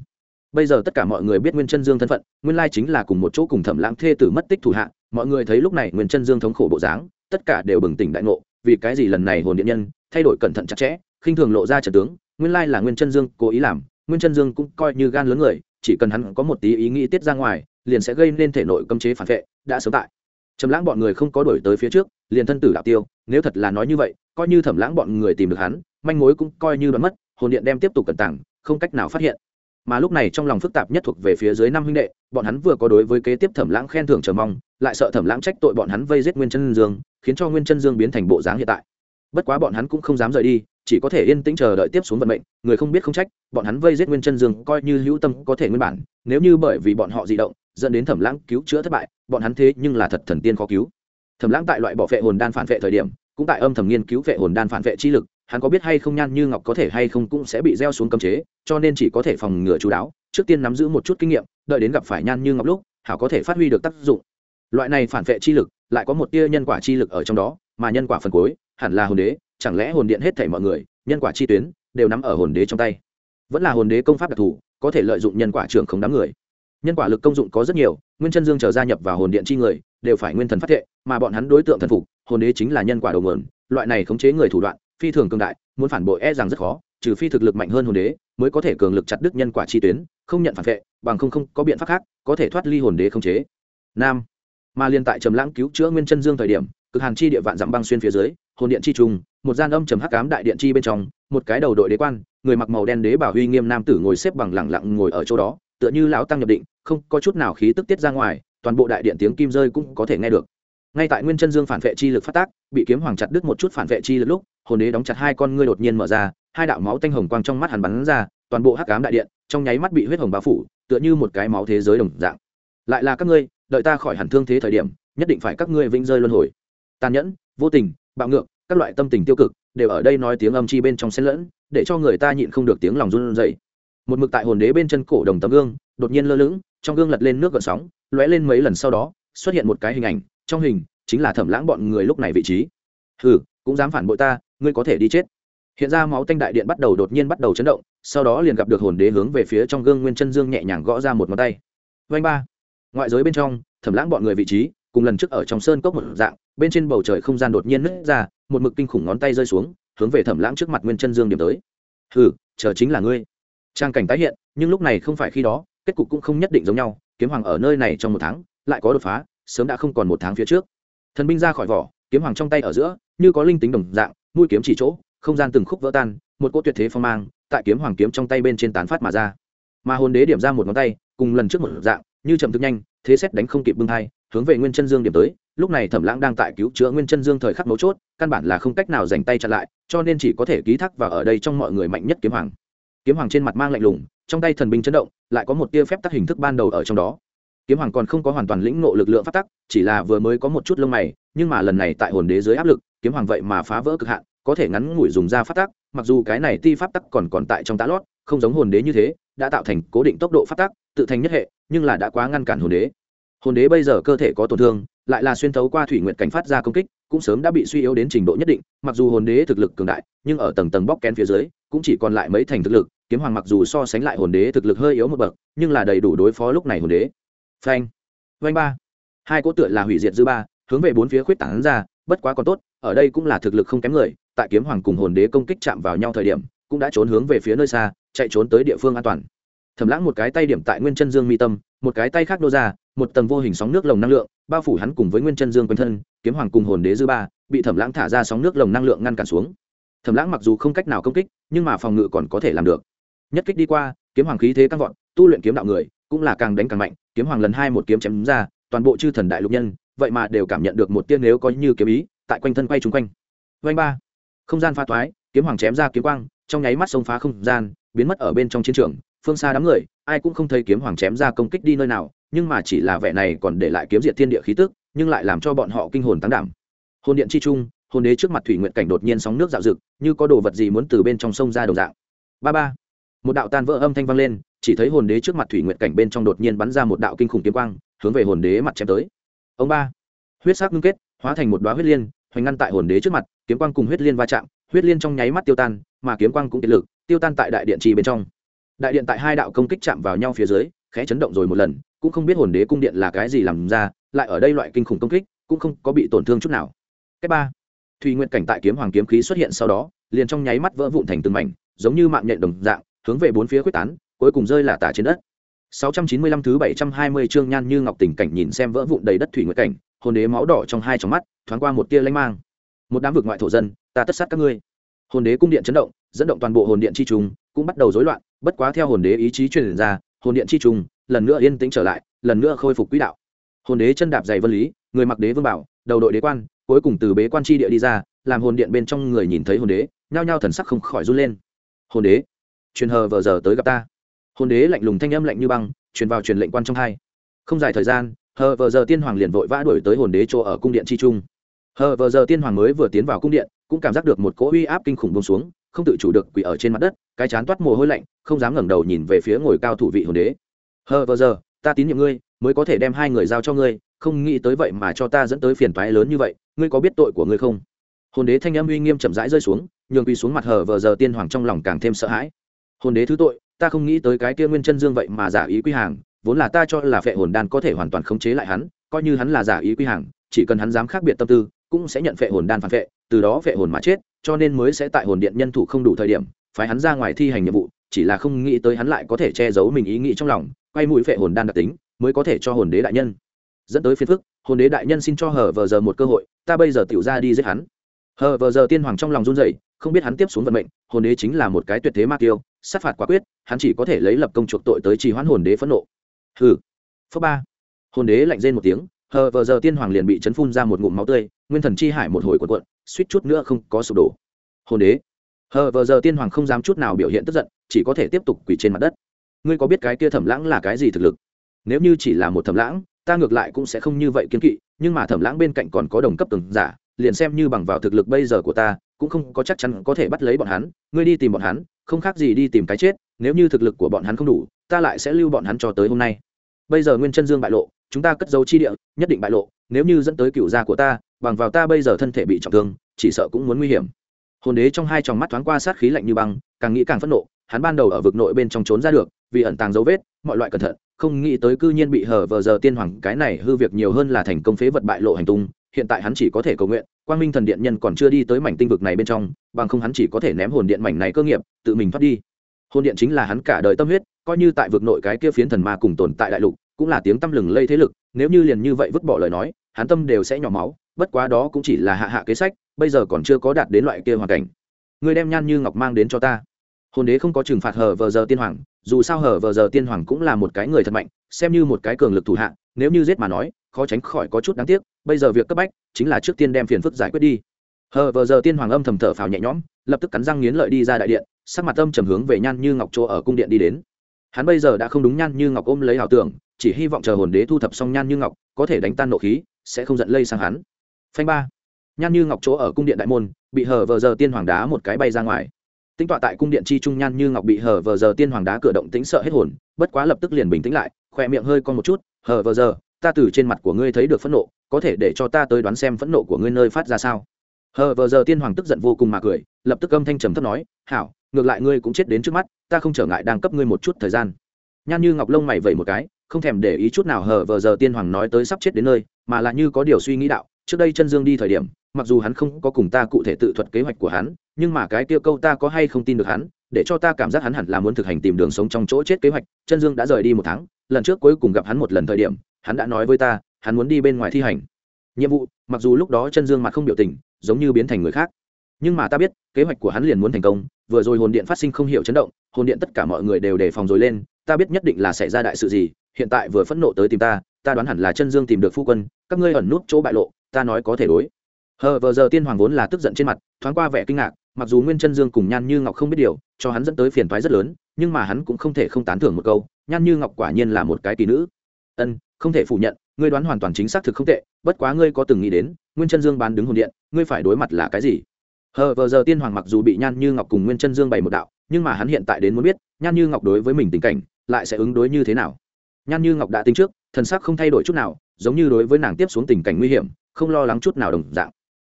S1: Bây giờ tất cả mọi người biết Nguyên Chân Dương thân phận, nguyên lai chính là cùng một chỗ cùng Thẩm Lãng thê tử mất tích thủ hạ, mọi người thấy lúc này Nguyên Chân Dương thống khổ bộ dáng, tất cả đều bừng tỉnh đại ngộ, vì cái gì lần này hồn điện nhân thay đổi cẩn thận chặt chẽ, khinh thường lộ ra trận tướng, nguyên lai là Nguyên Chân Dương cố ý làm, Nguyên Chân Dương cũng coi như gan lớn người, chỉ cần hắn có một tí ý nghĩ tiết ra ngoài, liền sẽ gây nên thể nội cấm chế phản vệ, đã sớm tại trầm lãng bọn người không có đuổi tới phía trước, liền thân tử đạo tiêu, nếu thật là nói như vậy, coi như thẩm lãng bọn người tìm được hắn, manh mối cũng coi như đoán mất, hồn điện đem tiếp tục cẩn tàng, không cách nào phát hiện. Mà lúc này trong lòng phức tạp nhất thuộc về phía dưới năm huynh đệ, bọn hắn vừa có đối với kế tiếp thẩm lãng khen thưởng chờ mong, lại sợ thẩm lãng trách tội bọn hắn vây giết nguyên chân dương, khiến cho nguyên chân dương biến thành bộ dáng hiện tại. Bất quá bọn hắn cũng không dám rời đi, chỉ có thể yên tĩnh chờ đợi tiếp xuống vận mệnh, người không biết không trách, bọn hắn vây giết nguyên chân dương coi như hữu tâm có thể nguyên bản, nếu như bởi vì bọn họ di động dẫn đến thẩm lãng cứu chữa thất bại, bọn hắn thế nhưng là thật thần tiên khó cứu. Thẩm lãng tại loại bỏ vệ hồn đan phản vệ thời điểm, cũng tại âm thầm nghiên cứu vệ hồn đan phản vệ chi lực, hắn có biết hay không nhan như ngọc có thể hay không cũng sẽ bị gieo xuống cấm chế, cho nên chỉ có thể phòng ngừa chú đáo, trước tiên nắm giữ một chút kinh nghiệm, đợi đến gặp phải nhan như ngọc lúc, hảo có thể phát huy được tác dụng. Loại này phản vệ chi lực, lại có một tia nhân quả chi lực ở trong đó, mà nhân quả phần cuối, hẳn là hồn đế, chẳng lẽ hồn điện hết thảy mọi người, nhân quả chi tuyến, đều nắm ở hồn đế trong tay. Vẫn là hồn đế công pháp đặc thù, có thể lợi dụng nhân quả trưởng không đám người nhân quả lực công dụng có rất nhiều, nguyên chân dương trở gia nhập vào hồn điện chi người, đều phải nguyên thần phát thệ, mà bọn hắn đối tượng thần phục, hồn đế chính là nhân quả đầu nguồn, loại này khống chế người thủ đoạn, phi thường cường đại, muốn phản bội e rằng rất khó, trừ phi thực lực mạnh hơn hồn đế, mới có thể cường lực chặt đứt nhân quả chi tuyến, không nhận phản vệ, bằng không không có biện pháp khác, có thể thoát ly hồn đế khống chế. Nam mà liên tại trầm lãng cứu chữa nguyên chân dương thời điểm, cực hàn chi địa vạn dặm băng xuyên phía dưới, hồn điện chi trùng một gian âm trầm hắc ám đại điện chi bên trong, một cái đầu đội đế quan, người mặc màu đen đế bảo huy nghiêm nam tử ngồi xếp bằng lẳng lặng ngồi ở chỗ đó tựa như lão tăng nhập định, không có chút nào khí tức tiết ra ngoài, toàn bộ đại điện tiếng kim rơi cũng có thể nghe được. Ngay tại nguyên chân dương phản vệ chi lực phát tác, bị kiếm hoàng chặt đứt một chút phản vệ chi lực lúc, hồn đế đóng chặt hai con ngươi đột nhiên mở ra, hai đạo máu tanh hồng quang trong mắt hắn bắn ra, toàn bộ hắc cám đại điện, trong nháy mắt bị huyết hồng bao phủ, tựa như một cái máu thế giới đồng dạng. Lại là các ngươi, đợi ta khỏi hẳn thương thế thời điểm, nhất định phải các ngươi vĩnh rơi luân hồi. Tàn nhẫn, vô tình, bạo ngược, các loại tâm tình tiêu cực, đều ở đây nói tiếng âm chi bên trong xen lẫn, để cho người ta nhịn không được tiếng lòng run rẩy một mực tại hồn đế bên chân cổ đồng tấm gương, đột nhiên lơ lửng, trong gương lật lên nước gợn sóng, lóe lên mấy lần sau đó, xuất hiện một cái hình ảnh, trong hình chính là thẩm lãng bọn người lúc này vị trí. Hừ, cũng dám phản bội ta, ngươi có thể đi chết. Hiện ra máu tanh đại điện bắt đầu đột nhiên bắt đầu chấn động, sau đó liền gặp được hồn đế hướng về phía trong gương nguyên chân dương nhẹ nhàng gõ ra một ngón tay. Vanh ba! Ngoại giới bên trong, thẩm lãng bọn người vị trí, cùng lần trước ở trong sơn cốc một dạng, bên trên bầu trời không gian đột nhiên nứt ra, một mực kinh khủng ngón tay rơi xuống, hướng về thẩm lãng trước mặt nguyên chân dương điểm tới. Hừ, chờ chính là ngươi trang cảnh tái hiện, nhưng lúc này không phải khi đó, kết cục cũng không nhất định giống nhau, kiếm hoàng ở nơi này trong một tháng, lại có đột phá, sớm đã không còn một tháng phía trước. Thần binh ra khỏi vỏ, kiếm hoàng trong tay ở giữa, như có linh tính đồng dạng, mũi kiếm chỉ chỗ, không gian từng khúc vỡ tan, một cỗ tuyệt thế phong mang, tại kiếm hoàng kiếm trong tay bên trên tán phát mà ra. Mà hồn đế điểm ra một ngón tay, cùng lần trước một dạng, như chậm thực nhanh, thế xét đánh không kịp bưng thai, hướng về nguyên chân dương điểm tới. Lúc này thẩm lãng đang tại cứu chữa nguyên chân dương thời khắc mấu chốt, căn bản là không cách nào dành tay chặn lại, cho nên chỉ có thể ký thác vào ở đây trong mọi người mạnh nhất kiếm hoàng kiếm hoàng trên mặt mang lạnh lùng, trong tay thần binh chấn động, lại có một tia phép tắc hình thức ban đầu ở trong đó. Kiếm hoàng còn không có hoàn toàn lĩnh ngộ lực lượng phát tắc, chỉ là vừa mới có một chút lông mày, nhưng mà lần này tại hồn đế dưới áp lực, kiếm hoàng vậy mà phá vỡ cực hạn, có thể ngắn ngủi dùng ra phát tắc, mặc dù cái này ti pháp tắc còn còn tại trong tá lót, không giống hồn đế như thế, đã tạo thành cố định tốc độ phát tắc, tự thành nhất hệ, nhưng là đã quá ngăn cản hồn đế. Hồn đế bây giờ cơ thể có tổn thương, lại là xuyên thấu qua thủy nguyện cảnh phát ra công kích, cũng sớm đã bị suy yếu đến trình độ nhất định, mặc dù hồn đế thực lực cường đại, nhưng ở tầng tầng bóc kén phía dưới, cũng chỉ còn lại mấy thành thực lực kiếm hoàng mặc dù so sánh lại hồn đế thực lực hơi yếu một bậc, nhưng là đầy đủ đối phó lúc này hồn đế. Phanh. Vanh ba. Hai cỗ tựa là hủy diệt dư ba, hướng về bốn phía khuyết tảng ra, bất quá còn tốt, ở đây cũng là thực lực không kém người, tại kiếm hoàng cùng hồn đế công kích chạm vào nhau thời điểm, cũng đã trốn hướng về phía nơi xa, chạy trốn tới địa phương an toàn. Thầm lãng một cái tay điểm tại nguyên chân dương mi tâm, một cái tay khác đô ra, một tầng vô hình sóng nước lồng năng lượng, bao phủ hắn cùng với nguyên chân dương quanh thân, kiếm hoàng cùng hồn đế dư ba, bị thẩm lãng thả ra sóng nước lồng năng lượng ngăn cản xuống. Thẩm lãng mặc dù không cách nào công kích, nhưng mà phòng ngự còn có thể làm được nhất kích đi qua, kiếm hoàng khí thế căng vọt, tu luyện kiếm đạo người cũng là càng đánh càng mạnh, kiếm hoàng lần hai một kiếm chém ra, toàn bộ chư thần đại lục nhân, vậy mà đều cảm nhận được một tiên nếu có như kiếm ý, tại quanh thân quay trúng quanh. Vanh ba. Không gian pha toái, kiếm hoàng chém ra kiếm quang, trong nháy mắt xông phá không gian, biến mất ở bên trong chiến trường, phương xa đám người, ai cũng không thấy kiếm hoàng chém ra công kích đi nơi nào, nhưng mà chỉ là vẻ này còn để lại kiếm diệt thiên địa khí tức, nhưng lại làm cho bọn họ kinh hồn tăng đảm. Hồn điện chi trung, hồn đế trước mặt thủy nguyện cảnh đột nhiên sóng nước dạo rực như có đồ vật gì muốn từ bên trong sông ra đồng dạng. Ba ba một đạo tan vỡ âm thanh vang lên, chỉ thấy hồn đế trước mặt thủy nguyện cảnh bên trong đột nhiên bắn ra một đạo kinh khủng kiếm quang, hướng về hồn đế mặt chém tới. Ông ba, huyết sắc ngưng kết, hóa thành một đoá huyết liên, hoành ngăn tại hồn đế trước mặt, kiếm quang cùng huyết liên va chạm, huyết liên trong nháy mắt tiêu tan, mà kiếm quang cũng kiệt lực, tiêu tan tại đại điện trì bên trong. Đại điện tại hai đạo công kích chạm vào nhau phía dưới, khẽ chấn động rồi một lần, cũng không biết hồn đế cung điện là cái gì làm ra, lại ở đây loại kinh khủng công kích, cũng không có bị tổn thương chút nào. Cách ba thùy nguyện cảnh tại kiếm hoàng kiếm khí xuất hiện sau đó, liền trong nháy mắt vỡ vụn thành từng mảnh, giống như mạng nhện đồng dạng hướng về bốn phía quyết tán, cuối cùng rơi là tả trên đất. 695 thứ 720 chương nhan như ngọc tình cảnh nhìn xem vỡ vụn đầy đất thủy nguyệt cảnh, hồn đế máu đỏ trong hai tròng mắt, thoáng qua một tia lanh mang. Một đám vực ngoại thổ dân, ta tất sát các ngươi. Hồn đế cung điện chấn động, dẫn động toàn bộ hồn điện chi trùng cũng bắt đầu rối loạn, bất quá theo hồn đế ý chí truyền ra, hồn điện chi trùng lần nữa yên tĩnh trở lại, lần nữa khôi phục quỹ đạo. Hồn đế chân đạp dày vân lý, người mặc đế vương bảo, đầu đội đế quan, cuối cùng từ bế quan tri địa đi ra, làm hồn điện bên trong người nhìn thấy hồn đế, nhao nhao thần sắc không khỏi run lên. Hồn đế truyền hờ vờ giờ tới gặp ta. Hồn đế lạnh lùng thanh âm lạnh như băng, truyền vào truyền lệnh quan trong hai. Không dài thời gian, hờ vờ giờ tiên hoàng liền vội vã đuổi tới hồn đế chỗ ở cung điện chi trung. Hờ vờ giờ tiên hoàng mới vừa tiến vào cung điện, cũng cảm giác được một cỗ uy áp kinh khủng bông xuống, không tự chủ được quỷ ở trên mặt đất, cái chán toát mồ hôi lạnh, không dám ngẩng đầu nhìn về phía ngồi cao thủ vị hồn đế. Hờ vờ giờ, ta tín nhiệm ngươi, mới có thể đem hai người giao cho ngươi, không nghĩ tới vậy mà cho ta dẫn tới phiền toái lớn như vậy, ngươi có biết tội của ngươi không? Hồn đế thanh âm uy nghiêm chậm rãi rơi xuống, nhường quỳ xuống mặt hờ vờ giờ tiên hoàng trong lòng càng thêm sợ hãi hồn đế thứ tội, ta không nghĩ tới cái kia nguyên chân dương vậy mà giả ý quy hàng, vốn là ta cho là phệ hồn đan có thể hoàn toàn khống chế lại hắn, coi như hắn là giả ý quy hàng, chỉ cần hắn dám khác biệt tâm tư, cũng sẽ nhận phệ hồn đan phản phệ, từ đó phệ hồn mà chết, cho nên mới sẽ tại hồn điện nhân thủ không đủ thời điểm, phái hắn ra ngoài thi hành nhiệm vụ, chỉ là không nghĩ tới hắn lại có thể che giấu mình ý nghĩ trong lòng, quay mũi phệ hồn đan đặc tính, mới có thể cho hồn đế đại nhân. Dẫn tới phiền phức, hồn đế đại nhân xin cho hờ vờ giờ một cơ hội, ta bây giờ tiểu ra đi giết hắn. Hờ vờ giờ tiên hoàng trong lòng run rẩy không biết hắn tiếp xuống vận mệnh, hồn đế chính là một cái tuyệt thế ma tiêu sát phạt quả quyết, hắn chỉ có thể lấy lập công chuộc tội tới trì hoãn hồn đế phẫn nộ. Hừ. Phước ba. Hồn đế lạnh rên một tiếng, hờ vờ giờ tiên hoàng liền bị chấn phun ra một ngụm máu tươi, nguyên thần chi hải một hồi cuộn cuộn, suýt chút nữa không có sụp đổ. Hồn đế. Hờ vờ giờ tiên hoàng không dám chút nào biểu hiện tức giận, chỉ có thể tiếp tục quỳ trên mặt đất. Ngươi có biết cái kia thẩm lãng là cái gì thực lực? Nếu như chỉ là một thẩm lãng, ta ngược lại cũng sẽ không như vậy kiên kỵ, nhưng mà thẩm lãng bên cạnh còn có đồng cấp từng giả, liền xem như bằng vào thực lực bây giờ của ta cũng không có chắc chắn có thể bắt lấy bọn hắn, ngươi đi tìm bọn hắn, không khác gì đi tìm cái chết, nếu như thực lực của bọn hắn không đủ, ta lại sẽ lưu bọn hắn cho tới hôm nay. Bây giờ nguyên chân dương bại lộ, chúng ta cất dấu chi địa, nhất định bại lộ, nếu như dẫn tới cựu gia của ta, bằng vào ta bây giờ thân thể bị trọng thương, chỉ sợ cũng muốn nguy hiểm. Hồn đế trong hai tròng mắt thoáng qua sát khí lạnh như băng, càng nghĩ càng phẫn nộ, hắn ban đầu ở vực nội bên trong trốn ra được, vì ẩn tàng dấu vết, mọi loại cẩn thận, không nghĩ tới cư nhiên bị hở vờ giờ tiên hoàng, cái này hư việc nhiều hơn là thành công phế vật bại lộ hành tung hiện tại hắn chỉ có thể cầu nguyện, quang minh thần điện nhân còn chưa đi tới mảnh tinh vực này bên trong, bằng không hắn chỉ có thể ném hồn điện mảnh này cơ nghiệp, tự mình thoát đi. Hồn điện chính là hắn cả đời tâm huyết, coi như tại vực nội cái kia phiến thần ma cùng tồn tại đại lục, cũng là tiếng tăm lừng lây thế lực, nếu như liền như vậy vứt bỏ lời nói, hắn tâm đều sẽ nhỏ máu, bất quá đó cũng chỉ là hạ hạ kế sách, bây giờ còn chưa có đạt đến loại kia hoàn cảnh. Người đem nhan như ngọc mang đến cho ta. Hồn đế không có trừng phạt hở vờ giờ tiên hoàng, dù sao hở vờ giờ tiên hoàng cũng là một cái người thật mạnh, xem như một cái cường lực thủ hạ, nếu như giết mà nói, khó tránh khỏi có chút đáng tiếc bây giờ việc cấp bách chính là trước tiên đem phiền phức giải quyết đi. Hờ, vờ giờ tiên hoàng âm thầm thở phào nhẹ nhõm, lập tức cắn răng nghiến lợi đi ra đại điện, sắc mặt âm trầm hướng về nhan như ngọc chỗ ở cung điện đi đến. Hắn bây giờ đã không đúng nhan như ngọc ôm lấy ảo tưởng, chỉ hy vọng chờ hồn đế thu thập xong nhan như ngọc, có thể đánh tan nộ khí, sẽ không giận lây sang hắn. Phanh ba. Nhan như ngọc chỗ ở cung điện đại môn, bị hở vờ giờ tiên hoàng đá một cái bay ra ngoài. Tính tọa tại cung điện chi trung nhan như ngọc bị hở vờ giờ tiên hoàng đá cửa động tính sợ hết hồn, bất quá lập tức liền bình tĩnh lại khỏe miệng hơi con một chút hở vờ giờ ta từ trên mặt của ngươi thấy được phẫn nộ, có thể để cho ta tới đoán xem phẫn nộ của ngươi nơi phát ra sao? Hờ vờ giờ tiên hoàng tức giận vô cùng mà cười, lập tức âm thanh trầm thấp nói, hảo, ngược lại ngươi cũng chết đến trước mắt, ta không trở ngại đang cấp ngươi một chút thời gian. Nhan như ngọc lông mày vẩy một cái, không thèm để ý chút nào hờ vờ giờ tiên hoàng nói tới sắp chết đến nơi, mà là như có điều suy nghĩ đạo, trước đây chân dương đi thời điểm, mặc dù hắn không có cùng ta cụ thể tự thuật kế hoạch của hắn, nhưng mà cái kia câu ta có hay không tin được hắn, để cho ta cảm giác hắn hẳn là muốn thực hành tìm đường sống trong chỗ chết kế hoạch, chân dương đã rời đi một tháng, lần trước cuối cùng gặp hắn một lần thời điểm hắn đã nói với ta, hắn muốn đi bên ngoài thi hành. Nhiệm vụ, mặc dù lúc đó chân dương mặt không biểu tình, giống như biến thành người khác. Nhưng mà ta biết, kế hoạch của hắn liền muốn thành công, vừa rồi hồn điện phát sinh không hiểu chấn động, hồn điện tất cả mọi người đều đề phòng rồi lên, ta biết nhất định là xảy ra đại sự gì, hiện tại vừa phẫn nộ tới tìm ta ta đoán hẳn là chân dương tìm được phu quân, các ngươi ẩn nút chỗ bại lộ, ta nói có thể đối. Hờ, vờ giờ tiên hoàng vốn là tức giận trên mặt, thoáng qua vẻ kinh ngạc, mặc dù nguyên chân dương cùng nhan như ngọc không biết điều, cho hắn dẫn tới phiền toái rất lớn, nhưng mà hắn cũng không thể không tán thưởng một câu, nhan như ngọc quả nhiên là một cái kỳ nữ. Ân không thể phủ nhận, ngươi đoán hoàn toàn chính xác thực không tệ, bất quá ngươi có từng nghĩ đến, nguyên chân dương bán đứng hồn điện, ngươi phải đối mặt là cái gì? Hờ, vờ giờ tiên hoàng mặc dù bị nhan như ngọc cùng nguyên chân dương bày một đạo, nhưng mà hắn hiện tại đến muốn biết, nhan như ngọc đối với mình tình cảnh, lại sẽ ứng đối như thế nào? Nhan như ngọc đã tính trước, thần sắc không thay đổi chút nào, giống như đối với nàng tiếp xuống tình cảnh nguy hiểm, không lo lắng chút nào đồng dạng.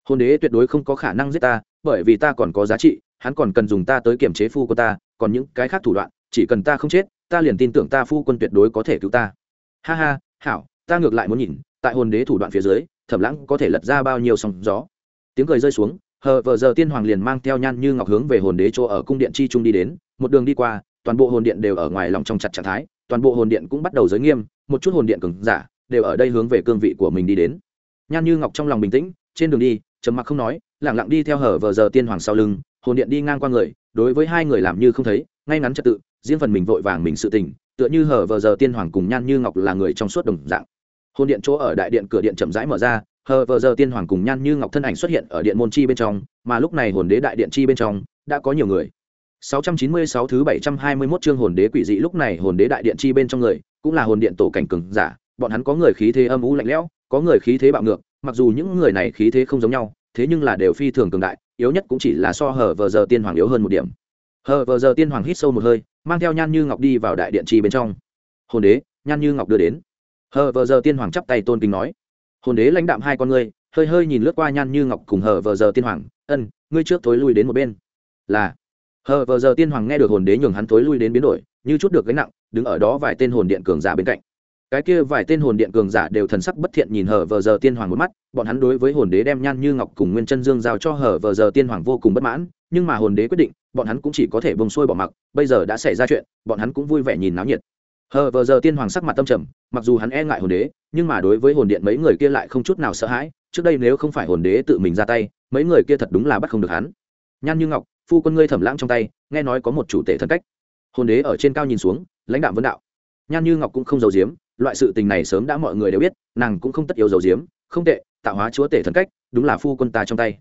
S1: Hồn đế tuyệt đối không có khả năng giết ta, bởi vì ta còn có giá trị, hắn còn cần dùng ta tới kiểm chế phu của ta, còn những cái khác thủ đoạn, chỉ cần ta không chết, ta liền tin tưởng ta phu quân tuyệt đối có thể cứu ta. Ha ha hảo, ta ngược lại muốn nhìn, tại hồn đế thủ đoạn phía dưới, thẩm lãng có thể lật ra bao nhiêu sóng gió. Tiếng cười rơi xuống, hờ vợ giờ tiên hoàng liền mang theo nhan như ngọc hướng về hồn đế chỗ ở cung điện chi trung đi đến, một đường đi qua, toàn bộ hồn điện đều ở ngoài lòng trong chặt trạng thái, toàn bộ hồn điện cũng bắt đầu giới nghiêm, một chút hồn điện cứng giả đều ở đây hướng về cương vị của mình đi đến. Nhan như ngọc trong lòng bình tĩnh, trên đường đi, trầm mặc không nói lẳng lặng đi theo hở vờ giờ tiên hoàng sau lưng, hồn điện đi ngang qua người, đối với hai người làm như không thấy, ngay ngắn trật tự, riêng phần mình vội vàng mình sự tình tựa như hở vờ giờ tiên hoàng cùng nhan như ngọc là người trong suốt đồng dạng. Hồn điện chỗ ở đại điện cửa điện chậm rãi mở ra hờ vờ giờ tiên hoàng cùng nhan như ngọc thân ảnh xuất hiện ở điện môn chi bên trong, mà lúc này hồn đế đại điện chi bên trong đã có nhiều người. 696 thứ 721 chương hồn đế quỷ dị lúc này hồn đế đại điện chi bên trong người, cũng là hồn điện tổ cảnh cường giả, bọn hắn có người khí thế âm u lạnh lẽo, có người khí thế bạo ngược, mặc dù những người này khí thế không giống nhau, thế nhưng là đều phi thường cường đại, yếu nhất cũng chỉ là so hờ vờ giờ tiên hoàng yếu hơn một điểm hờ, vờ giờ tiên hoàng hít sâu một hơi, mang theo nhan như ngọc đi vào đại điện trì bên trong. Hồn đế, nhan như ngọc đưa đến. Hờ, vờ giờ tiên hoàng chắp tay tôn kính nói. Hồn đế lãnh đạm hai con ngươi, hơi hơi nhìn lướt qua nhan như ngọc cùng hờ, vờ giờ tiên hoàng. Ân, ngươi trước thối lui đến một bên. Là. Hờ, vờ giờ tiên hoàng nghe được hồn đế nhường hắn thối lui đến biến đổi, như chút được gánh nặng, đứng ở đó vài tên hồn điện cường giả bên cạnh. Cái kia vài tên hồn điện cường giả đều thần sắc bất thiện nhìn hở vờ giờ tiên hoàng một mắt, bọn hắn đối với hồn đế đem nhan như ngọc cùng nguyên chân dương giao cho hở vờ giờ tiên hoàng vô cùng bất mãn nhưng mà hồn đế quyết định, bọn hắn cũng chỉ có thể bông xuôi bỏ mặc, bây giờ đã xảy ra chuyện, bọn hắn cũng vui vẻ nhìn náo nhiệt. Hờ vờ giờ tiên hoàng sắc mặt tâm trầm, mặc dù hắn e ngại hồn đế, nhưng mà đối với hồn điện mấy người kia lại không chút nào sợ hãi, trước đây nếu không phải hồn đế tự mình ra tay, mấy người kia thật đúng là bắt không được hắn. Nhan như ngọc, phu quân ngươi thẩm lãng trong tay, nghe nói có một chủ tể thần cách. Hồn đế ở trên cao nhìn xuống, lãnh đạo vấn đạo. Nhan như ngọc cũng không giấu giếm, loại sự tình này sớm đã mọi người đều biết, nàng cũng không tất yếu giấu giếm, không tệ, tạo hóa chúa tể thần cách, đúng là phu quân ta trong tay.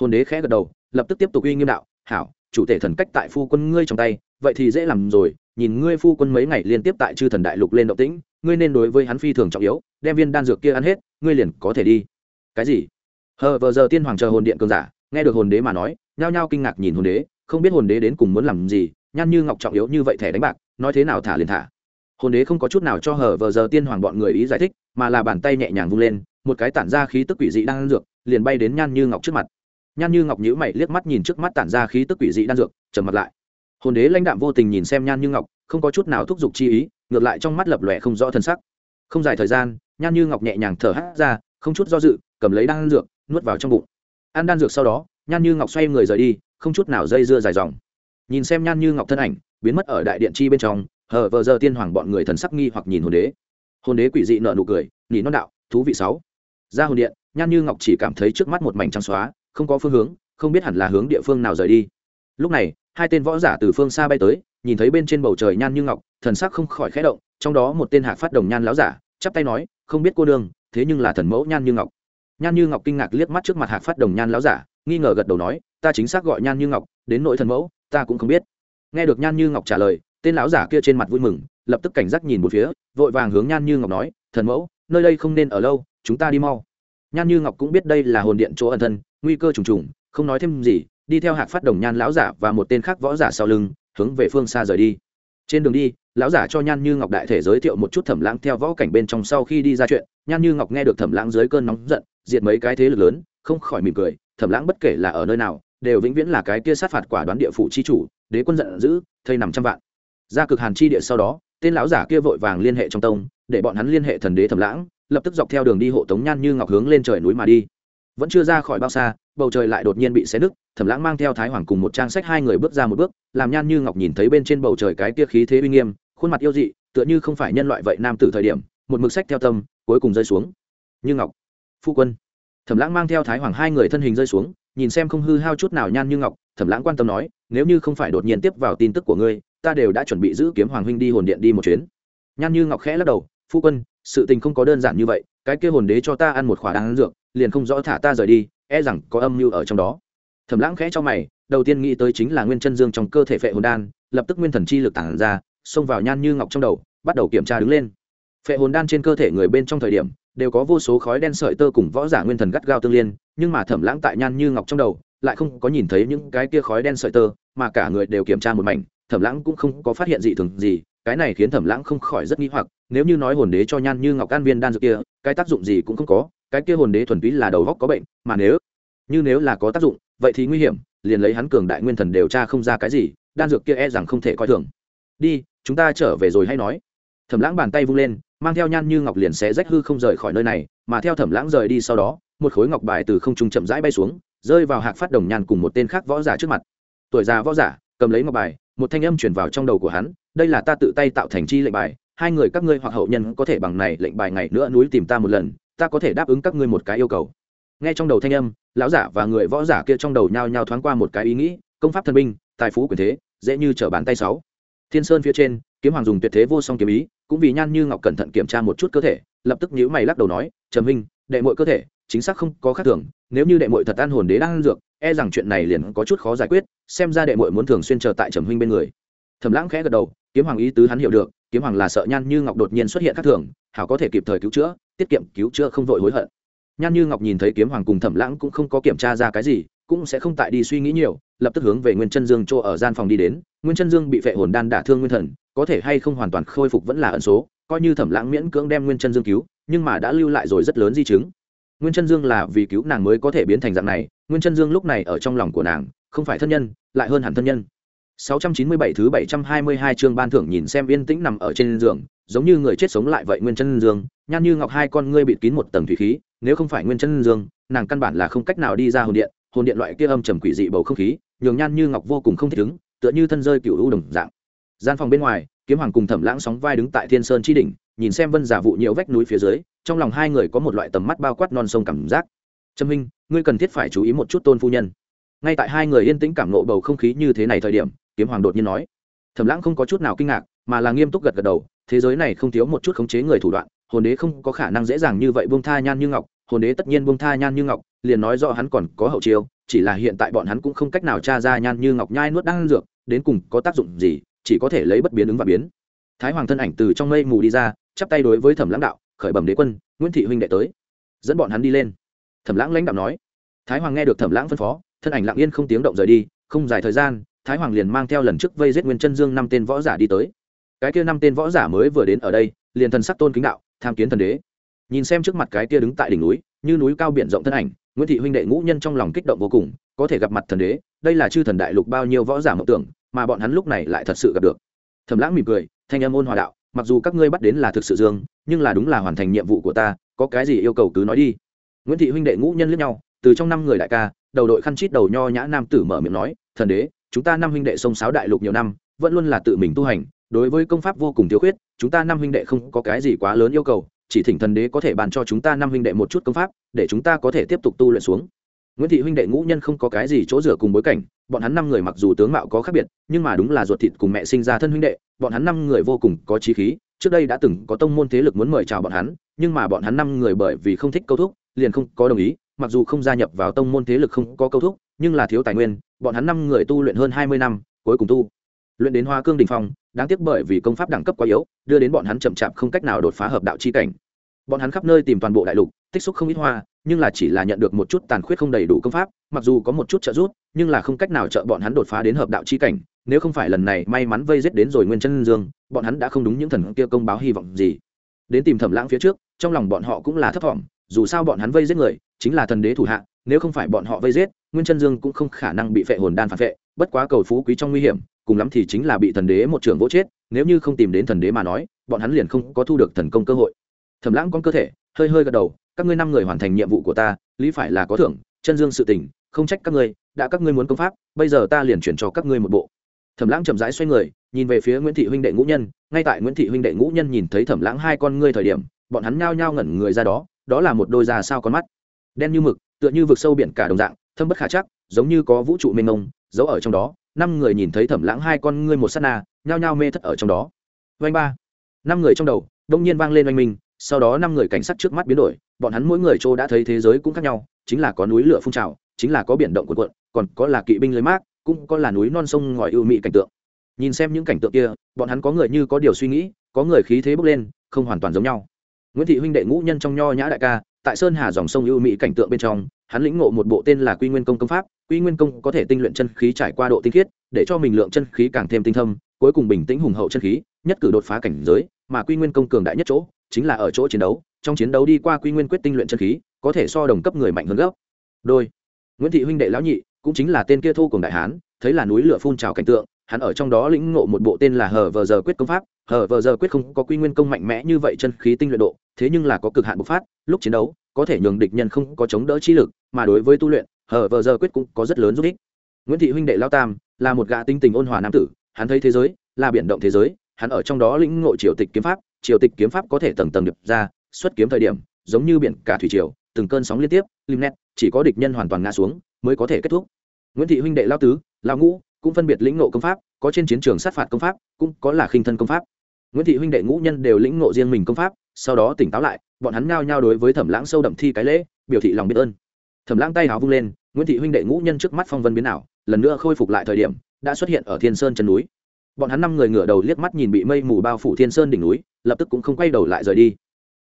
S1: Hồn đế khẽ gật đầu lập tức tiếp tục uy nghiêm đạo, hảo, chủ tể thần cách tại phu quân ngươi trong tay, vậy thì dễ làm rồi, nhìn ngươi phu quân mấy ngày liên tiếp tại chư thần đại lục lên động tĩnh, ngươi nên đối với hắn phi thường trọng yếu, đem viên đan dược kia ăn hết, ngươi liền có thể đi. Cái gì? Hờ vờ giờ tiên hoàng chờ hồn điện cường giả, nghe được hồn đế mà nói, nhao nhao kinh ngạc nhìn hồn đế, không biết hồn đế đến cùng muốn làm gì nhan như ngọc trọng yếu như vậy thẻ đánh bạc, nói thế nào thả liền thả. Hồn đế không có chút nào cho hờ vờ giờ tiên hoàng bọn người ý giải thích, mà là bàn tay nhẹ nhàng vung lên, một cái tản ra khí tức quỷ dị đang ăn dược, liền bay đến nhan như ngọc trước mặt nhan như ngọc nhíu mày liếc mắt nhìn trước mắt tản ra khí tức quỷ dị đan dược, trầm mặt lại. Hồn đế lãnh đạm vô tình nhìn xem nhan như ngọc, không có chút nào thúc giục chi ý, ngược lại trong mắt lập lòe không rõ thân sắc. Không dài thời gian, nhan như ngọc nhẹ nhàng thở hắt ra, không chút do dự, cầm lấy đan dược, nuốt vào trong bụng. Ăn đan dược sau đó, nhan như ngọc xoay người rời đi, không chút nào dây dưa dài dòng. Nhìn xem nhan như ngọc thân ảnh, biến mất ở đại điện chi bên trong, hờ vờ giờ tiên hoàng bọn người thần sắc nghi hoặc nhìn hồn đế. Hồn đế quỷ dị nợ nụ cười, nỉ non đạo, thú vị sáu. Ra hồn điện, nhan như ngọc chỉ cảm thấy trước mắt một mảnh trắng xóa không có phương hướng, không biết hẳn là hướng địa phương nào rời đi. Lúc này, hai tên võ giả từ phương xa bay tới, nhìn thấy bên trên bầu trời nhan như ngọc, thần sắc không khỏi khẽ động, trong đó một tên hạc phát đồng nhan láo giả, chắp tay nói, không biết cô đương thế nhưng là thần mẫu nhan như ngọc. Nhan như ngọc kinh ngạc liếc mắt trước mặt hạc phát đồng nhan láo giả, nghi ngờ gật đầu nói, ta chính xác gọi nhan như ngọc, đến nội thần mẫu, ta cũng không biết. Nghe được nhan như ngọc trả lời, tên lão giả kia trên mặt vui mừng, lập tức cảnh giác nhìn một phía, vội vàng hướng nhan như ngọc nói, thần mẫu, nơi đây không nên ở lâu, chúng ta đi mau. Nhan như ngọc cũng biết đây là hồn điện chỗ ẩn thân nguy cơ trùng trùng, không nói thêm gì, đi theo hạc phát đồng nhan lão giả và một tên khác võ giả sau lưng, hướng về phương xa rời đi. Trên đường đi, lão giả cho nhan như ngọc đại thể giới thiệu một chút thẩm lãng theo võ cảnh bên trong sau khi đi ra chuyện. Nhan như ngọc nghe được thẩm lãng dưới cơn nóng giận, diệt mấy cái thế lực lớn, không khỏi mỉm cười. Thẩm lãng bất kể là ở nơi nào, đều vĩnh viễn là cái kia sát phạt quả đoán địa phủ chi chủ, đế quân giận dữ, thây nằm trăm vạn. Ra cực hàn chi địa sau đó, tên lão giả kia vội vàng liên hệ trong tông, để bọn hắn liên hệ thần đế thẩm lãng, lập tức dọc theo đường đi hộ tống nhan như ngọc hướng lên trời núi mà đi vẫn chưa ra khỏi bao xa, bầu trời lại đột nhiên bị xé nứt, thẩm lãng mang theo thái hoàng cùng một trang sách hai người bước ra một bước, làm nhan như ngọc nhìn thấy bên trên bầu trời cái kia khí thế uy nghiêm, khuôn mặt yêu dị, tựa như không phải nhân loại vậy nam tử thời điểm, một mực sách theo tâm, cuối cùng rơi xuống. Như ngọc, phu quân. Thẩm lãng mang theo thái hoàng hai người thân hình rơi xuống, nhìn xem không hư hao chút nào nhan như ngọc, thẩm lãng quan tâm nói, nếu như không phải đột nhiên tiếp vào tin tức của ngươi, ta đều đã chuẩn bị giữ kiếm hoàng huynh đi hồn điện đi một chuyến. Nhan như ngọc khẽ lắc đầu, phu quân, sự tình không có đơn giản như vậy, cái kia hồn đế cho ta ăn một khỏa đan dược liền không rõ thả ta rời đi e rằng có âm mưu ở trong đó. Thẩm lãng khẽ cho mày, đầu tiên nghĩ tới chính là nguyên chân dương trong cơ thể phệ hồn đan, lập tức nguyên thần chi lực tản ra, xông vào nhan như ngọc trong đầu, bắt đầu kiểm tra đứng lên. Phệ hồn đan trên cơ thể người bên trong thời điểm, đều có vô số khói đen sợi tơ cùng võ giả nguyên thần gắt gao tương liên, nhưng mà thẩm lãng tại nhan như ngọc trong đầu, lại không có nhìn thấy những cái kia khói đen sợi tơ, mà cả người đều kiểm tra một mảnh, thẩm lãng cũng không có phát hiện gì thường gì, cái này khiến thẩm lãng không khỏi rất nghi hoặc, nếu như nói hồn đế cho nhan như ngọc an viên đan dược kia, cái tác dụng gì cũng không có cái kia hồn đế thuần túy là đầu góc có bệnh, mà nếu, như nếu là có tác dụng, vậy thì nguy hiểm, liền lấy hắn cường đại nguyên thần điều tra không ra cái gì, đan dược kia e rằng không thể coi thường. Đi, chúng ta trở về rồi hay nói. Thẩm lãng bàn tay vung lên, mang theo nhan như ngọc liền sẽ rách hư không rời khỏi nơi này, mà theo thẩm lãng rời đi sau đó, một khối ngọc bài từ không trung chậm rãi bay xuống, rơi vào hạc phát đồng nhan cùng một tên khác võ giả trước mặt. Tuổi già võ giả, cầm lấy ngọc bài, một thanh âm chuyển vào trong đầu của hắn, đây là ta tự tay tạo thành chi lệnh bài, hai người các ngươi hoặc hậu nhân có thể bằng này lệnh bài ngày nữa núi tìm ta một lần ta có thể đáp ứng các ngươi một cái yêu cầu. Nghe trong đầu thanh âm, lão giả và người võ giả kia trong đầu nhao nhao thoáng qua một cái ý nghĩ, công pháp thần binh, tài phú quyền thế, dễ như trở bàn tay sáu. Thiên sơn phía trên, kiếm hoàng dùng tuyệt thế vô song kiếm ý, cũng vì nhan như ngọc cẩn thận kiểm tra một chút cơ thể, lập tức nhíu mày lắc đầu nói, trầm minh đệ muội cơ thể, chính xác không có khác thường, nếu như đệ muội thật an hồn đế đang ăn dược e rằng chuyện này liền có chút khó giải quyết, xem ra đệ muội muốn thường xuyên chờ tại trầm huynh bên người. Thẩm lãng khẽ gật đầu, kiếm hoàng ý tứ hắn hiểu được, kiếm hoàng là sợ nhan như ngọc đột nhiên xuất hiện khác thường hảo có thể kịp thời cứu chữa, tiết kiệm cứu chữa không vội hối hận. Nhan như ngọc nhìn thấy kiếm hoàng cùng thẩm lãng cũng không có kiểm tra ra cái gì, cũng sẽ không tại đi suy nghĩ nhiều, lập tức hướng về nguyên chân dương chỗ ở gian phòng đi đến. Nguyên chân dương bị phệ hồn đan đả thương nguyên thần, có thể hay không hoàn toàn khôi phục vẫn là ẩn số, coi như thẩm lãng miễn cưỡng đem nguyên chân dương cứu, nhưng mà đã lưu lại rồi rất lớn di chứng. Nguyên chân dương là vì cứu nàng mới có thể biến thành dạng này, nguyên chân dương lúc này ở trong lòng của nàng, không phải thân nhân, lại hơn hẳn thân nhân. 697 thứ 722 chương ban thưởng nhìn xem yên tĩnh nằm ở trên giường, giống như người chết sống lại vậy Nguyên Chân Dương, nhan như ngọc hai con ngươi bịt kín một tầng thủy khí, nếu không phải Nguyên Chân Dương, nàng căn bản là không cách nào đi ra hồn điện, hồn điện loại kia âm trầm quỷ dị bầu không khí, nhường nhan như ngọc vô cùng không thích ứng, tựa như thân rơi cựu u đồng dạng. Gian phòng bên ngoài, Kiếm Hoàng cùng Thẩm Lãng sóng vai đứng tại Thiên Sơn chi đỉnh, nhìn xem Vân Giả vụ nhiều vách núi phía dưới, trong lòng hai người có một loại tầm mắt bao quát non sông cảm giác. Trâm Minh, ngươi cần thiết phải chú ý một chút Tôn phu nhân ngay tại hai người yên tĩnh cảm ngộ bầu không khí như thế này thời điểm kiếm hoàng đột nhiên nói. Thẩm lãng không có chút nào kinh ngạc, mà là nghiêm túc gật gật đầu, thế giới này không thiếu một chút khống chế người thủ đoạn, hồn đế không có khả năng dễ dàng như vậy buông tha nhan như ngọc, hồn đế tất nhiên buông tha nhan như ngọc, liền nói rõ hắn còn có hậu chiêu, chỉ là hiện tại bọn hắn cũng không cách nào tra ra nhan như ngọc nhai nuốt đang dược, đến cùng có tác dụng gì, chỉ có thể lấy bất biến ứng và biến. Thái hoàng thân ảnh từ trong mây mù đi ra, chắp tay đối với thẩm lãng đạo, khởi bẩm đế quân, nguyễn thị huynh đệ tới. Dẫn bọn hắn đi lên. Thẩm lãng lãnh đạo nói. Thái hoàng nghe được thẩm lãng phân phó, thân ảnh lặng yên không tiếng động rời đi, không dài thời gian thái hoàng liền mang theo lần trước vây giết nguyên chân dương năm tên võ giả đi tới. Cái kia năm tên võ giả mới vừa đến ở đây, liền thần sắc tôn kính đạo, tham kiến thần đế. Nhìn xem trước mặt cái kia đứng tại đỉnh núi, như núi cao biển rộng thân ảnh, nguyễn thị huynh đệ ngũ nhân trong lòng kích động vô cùng, có thể gặp mặt thần đế, đây là chư thần đại lục bao nhiêu võ giả mộng tưởng, mà bọn hắn lúc này lại thật sự gặp được. Thầm lãng mỉm cười, thanh âm ôn hòa đạo, mặc dù các ngươi bắt đến là thực sự dương, nhưng là đúng là hoàn thành nhiệm vụ của ta, có cái gì yêu cầu cứ nói đi. Nguyễn thị huynh đệ ngũ nhân lướt nhau, từ trong năm người đại ca, đầu đội khăn chít đầu nho nhã nam tử mở miệng nói, thần đế chúng ta năm huynh đệ sông sáo đại lục nhiều năm, vẫn luôn là tự mình tu hành, đối với công pháp vô cùng thiếu khuyết, chúng ta năm huynh đệ không có cái gì quá lớn yêu cầu, chỉ thỉnh thần đế có thể bàn cho chúng ta năm huynh đệ một chút công pháp, để chúng ta có thể tiếp tục tu luyện xuống. Nguyễn thị huynh đệ ngũ nhân không có cái gì chỗ rửa cùng bối cảnh, bọn hắn năm người mặc dù tướng mạo có khác biệt, nhưng mà đúng là ruột thịt cùng mẹ sinh ra thân huynh đệ, bọn hắn năm người vô cùng có trí khí, trước đây đã từng có tông môn thế lực muốn mời chào bọn hắn, nhưng mà bọn hắn năm người bởi vì không thích câu thúc, liền không có đồng ý, mặc dù không gia nhập vào tông môn thế lực không có câu thúc nhưng là thiếu tài nguyên bọn hắn năm người tu luyện hơn hai mươi năm cuối cùng tu luyện đến hoa cương đình phong đáng tiếc bởi vì công pháp đẳng cấp quá yếu đưa đến bọn hắn chậm chạp không cách nào đột phá hợp đạo chi cảnh. Bọn hắn khắp nơi tìm toàn bộ đại lục tích xúc không ít hoa nhưng là chỉ là nhận được một chút tàn khuyết không đầy đủ công pháp mặc dù có một chút trợ giúp nhưng là không cách nào trợ bọn hắn đột phá đến hợp đạo chi cảnh. Nếu không phải lần này may mắn vây giết đến rồi nguyên chân dương bọn hắn đã không đúng những thần kia công báo hy vọng gì. Đến tìm thẩm lãng phía trước trong lòng bọn họ cũng là thấp vọng, dù sao bọn hắn vây giết người chính là thần đế thủ hạ nếu không phải bọn họ vây giết, nguyên chân dương cũng không khả năng bị phệ hồn đan phản vệ. bất quá cầu phú quý trong nguy hiểm, cùng lắm thì chính là bị thần đế một trường vỗ chết, nếu như không tìm đến thần đế mà nói, bọn hắn liền không có thu được thần công cơ hội thẩm lãng con cơ thể, hơi hơi gật đầu, các ngươi năm người hoàn thành nhiệm vụ của ta, lý phải là có thưởng, chân dương sự tình, không trách các ngươi, đã các ngươi muốn công pháp, bây giờ ta liền chuyển cho các ngươi một bộ thẩm lãng chậm rãi xoay người, nhìn về phía nguyễn thị huynh đệ ngũ nhân, ngay tại nguyễn thị huynh đệ ngũ nhân nhìn thấy thẩm lãng hai con ngươi thời điểm, bọn hắn nhao nhao ngẩn người ra đó đó là một đôi già sao con mắt đen như mực tựa như vực sâu biển cả đồng dạng, thâm bất khả chắc, giống như có vũ trụ mênh mông, giấu ở trong đó, năm người nhìn thấy thẩm lãng hai con ngươi một s á t na, nhao nhao mê thất ở trong đó. Vanh ba. Năm người trong đầu, đông nhiên vang lên oanh minh, sau đó năm người cảnh sát trước mắt biến đổi, bọn hắn mỗi người chỗ đã thấy thế giới cũng khác nhau, chính là có núi lửa phun trào, chính là có biển động cuộn cuộn, còn có là kỵ binh lưới mát cũng có là núi non sông ngòi ưu mị cảnh tượng. Nhìn xem những cảnh tượng kia, bọn hắn có người như có điều suy nghĩ, có người khí thế bốc lên, không hoàn toàn giống nhau. Nguyễn thị huynh đệ ngũ nhân trong nho nhã đại ca tại sơn hà dòng sông ưu mỹ cảnh tượng bên trong, hắn lĩnh ngộ một bộ tên là quy nguyên công công pháp, quy nguyên công có thể tinh luyện chân khí trải qua độ tinh khiết, để cho mình lượng chân khí càng thêm tinh thâm, cuối cùng bình tĩnh hùng hậu chân khí, nhất cử đột phá cảnh giới, mà quy nguyên công cường đại nhất chỗ, chính là ở chỗ chiến đấu. Trong chiến đấu đi qua quy nguyên quyết tinh luyện chân khí, có thể so đồng cấp người mạnh hơn gấp. Đôi, nguyễn thị huynh đệ lão nhị, cũng chính là tên kia thu cùng đại hán, thấy là núi lửa phun trào cảnh tượng, hắn ở trong đó lĩnh ngộ một bộ tên là hờ vờ giờ quyết công pháp Hở vờ, giờ quyết không có quy nguyên công mạnh mẽ như vậy chân khí tinh luyện độ, thế nhưng là có cực hạn bộc phát, lúc chiến đấu, có thể nhường địch nhân không có chống đỡ chi lực, mà đối với tu luyện Hở vờ, giờ quyết cũng có rất lớn giúp ích. Nguyễn thị huynh đệ lao tam là một gã tinh tình ôn hòa nam tử, hắn thấy thế giới là biển động thế giới, hắn ở trong đó lĩnh ngộ triều tịch kiếm pháp, triều tịch kiếm pháp có thể tầng tầng điệp ra, xuất kiếm thời điểm, giống như biển, cả thủy triều, từng cơn sóng liên tiếp, lim nét, chỉ có địch nhân hoàn toàn ngã xuống mới có thể kết thúc. Nguyễn thị huynh đệ lao tứ, lao ngũ cũng phân biệt lĩnh ngộ công pháp, có trên chiến trường sát phạt công pháp, cũng có là khinh thân công pháp nguyễn thị huynh đệ ngũ nhân đều lĩnh ngộ riêng mình công pháp, sau đó tỉnh táo lại, bọn hắn ngao nhao đối với thẩm lãng sâu đậm thi cái lễ, biểu thị lòng biết ơn. Thẩm lãng tay háo vung lên, nguyễn thị huynh đệ ngũ nhân trước mắt phong vân biến ảo, lần nữa khôi phục lại thời điểm, đã xuất hiện ở thiên sơn chân núi. Bọn hắn năm người ngửa đầu liếc mắt nhìn bị mây mù bao phủ thiên sơn đỉnh núi, lập tức cũng không quay đầu lại rời đi.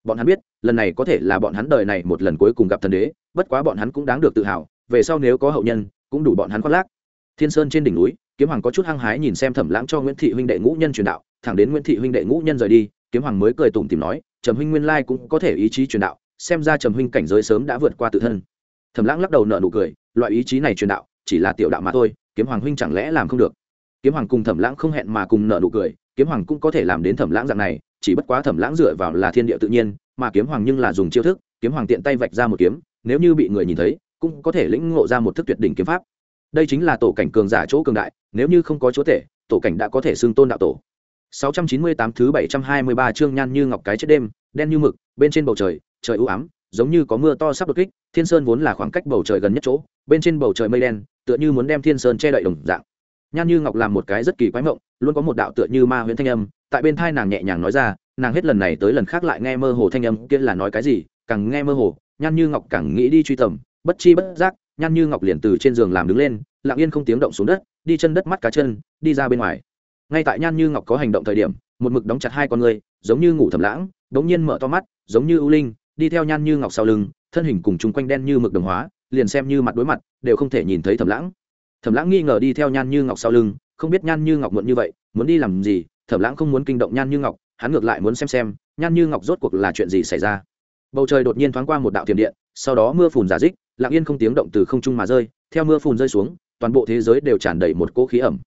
S1: Bọn hắn biết, lần này có thể là bọn hắn đời này một lần cuối cùng gặp thần đế, bất quá bọn hắn cũng đáng được tự hào, về sau nếu có hậu nhân, cũng đủ bọn hắn khoác lác. Thiên sơn trên đỉnh núi, kiếm hoàng có chút hăng hái nhìn xem thẩm lãng cho nguyễn thị huynh đệ ngũ nhân truyền đạo thẳng đến nguyễn thị huynh đệ ngũ nhân rời đi, kiếm hoàng mới cười tủm tìm nói, trầm huynh nguyên lai cũng có thể ý chí truyền đạo, xem ra trầm huynh cảnh giới sớm đã vượt qua tự thân. Thẩm lãng lắc đầu nợ nụ cười, loại ý chí này truyền đạo, chỉ là tiểu đạo mà thôi, kiếm hoàng huynh chẳng lẽ làm không được? Kiếm hoàng cùng thẩm lãng không hẹn mà cùng nợ nụ cười, kiếm hoàng cũng có thể làm đến thẩm lãng dạng này, chỉ bất quá thẩm lãng dựa vào là thiên địa tự nhiên, mà kiếm hoàng nhưng là dùng chiêu thức, kiếm hoàng tiện tay vạch ra một kiếm, nếu như bị người nhìn thấy, cũng có thể lĩnh ngộ ra một thức tuyệt đỉnh kiếm pháp. Đây chính là tổ cảnh cường giả chỗ cường đại, nếu như không có chúa tể, tổ cảnh đã có thể xưng tôn đạo tổ. 698 thứ 723 chương nhan như ngọc cái chết đêm, đen như mực, bên trên bầu trời trời u ám, giống như có mưa to sắp đột kích, thiên sơn vốn là khoảng cách bầu trời gần nhất chỗ, bên trên bầu trời mây đen, tựa như muốn đem thiên sơn che đậy đồng dạng. Nhan như ngọc làm một cái rất kỳ quái mộng, luôn có một đạo tựa như ma huyễn thanh âm, tại bên thai nàng nhẹ nhàng nói ra, nàng hết lần này tới lần khác lại nghe mơ hồ thanh âm kia là nói cái gì, càng nghe mơ hồ, nhan như ngọc càng nghĩ đi truy tầm, bất chi bất giác, nhan như ngọc liền từ trên giường làm đứng lên, lặng yên không tiếng động xuống đất, đi chân đất mắt cá chân, đi ra bên ngoài ngay tại nhan như ngọc có hành động thời điểm, một mực đóng chặt hai con người, giống như ngủ thầm lãng đ ố n g nhiên mở to mắt, giống như ưu linh, đi theo nhan như ngọc sau lưng, thân hình cùng chung quanh đen như mực đồng hóa, liền xem như mặt đối mặt, đều không thể nhìn thấy thầm lãng. Thầm lãng nghi ngờ đi theo nhan như ngọc sau lưng, không biết nhan như ngọc muộn như vậy, muốn đi làm gì, thầm lãng không muốn kinh động nhan như ngọc, hắn ngược lại muốn xem xem, nhan như ngọc rốt cuộc là chuyện gì xảy ra. Bầu trời đột nhiên thoáng qua một đạo thiểm điện, sau đó mưa phùn giả dích, lặng yên không tiếng động từ không trung mà rơi, theo mưa phùn rơi xuống, toàn bộ thế giới đều tràn đầy một cỗ khí ẩm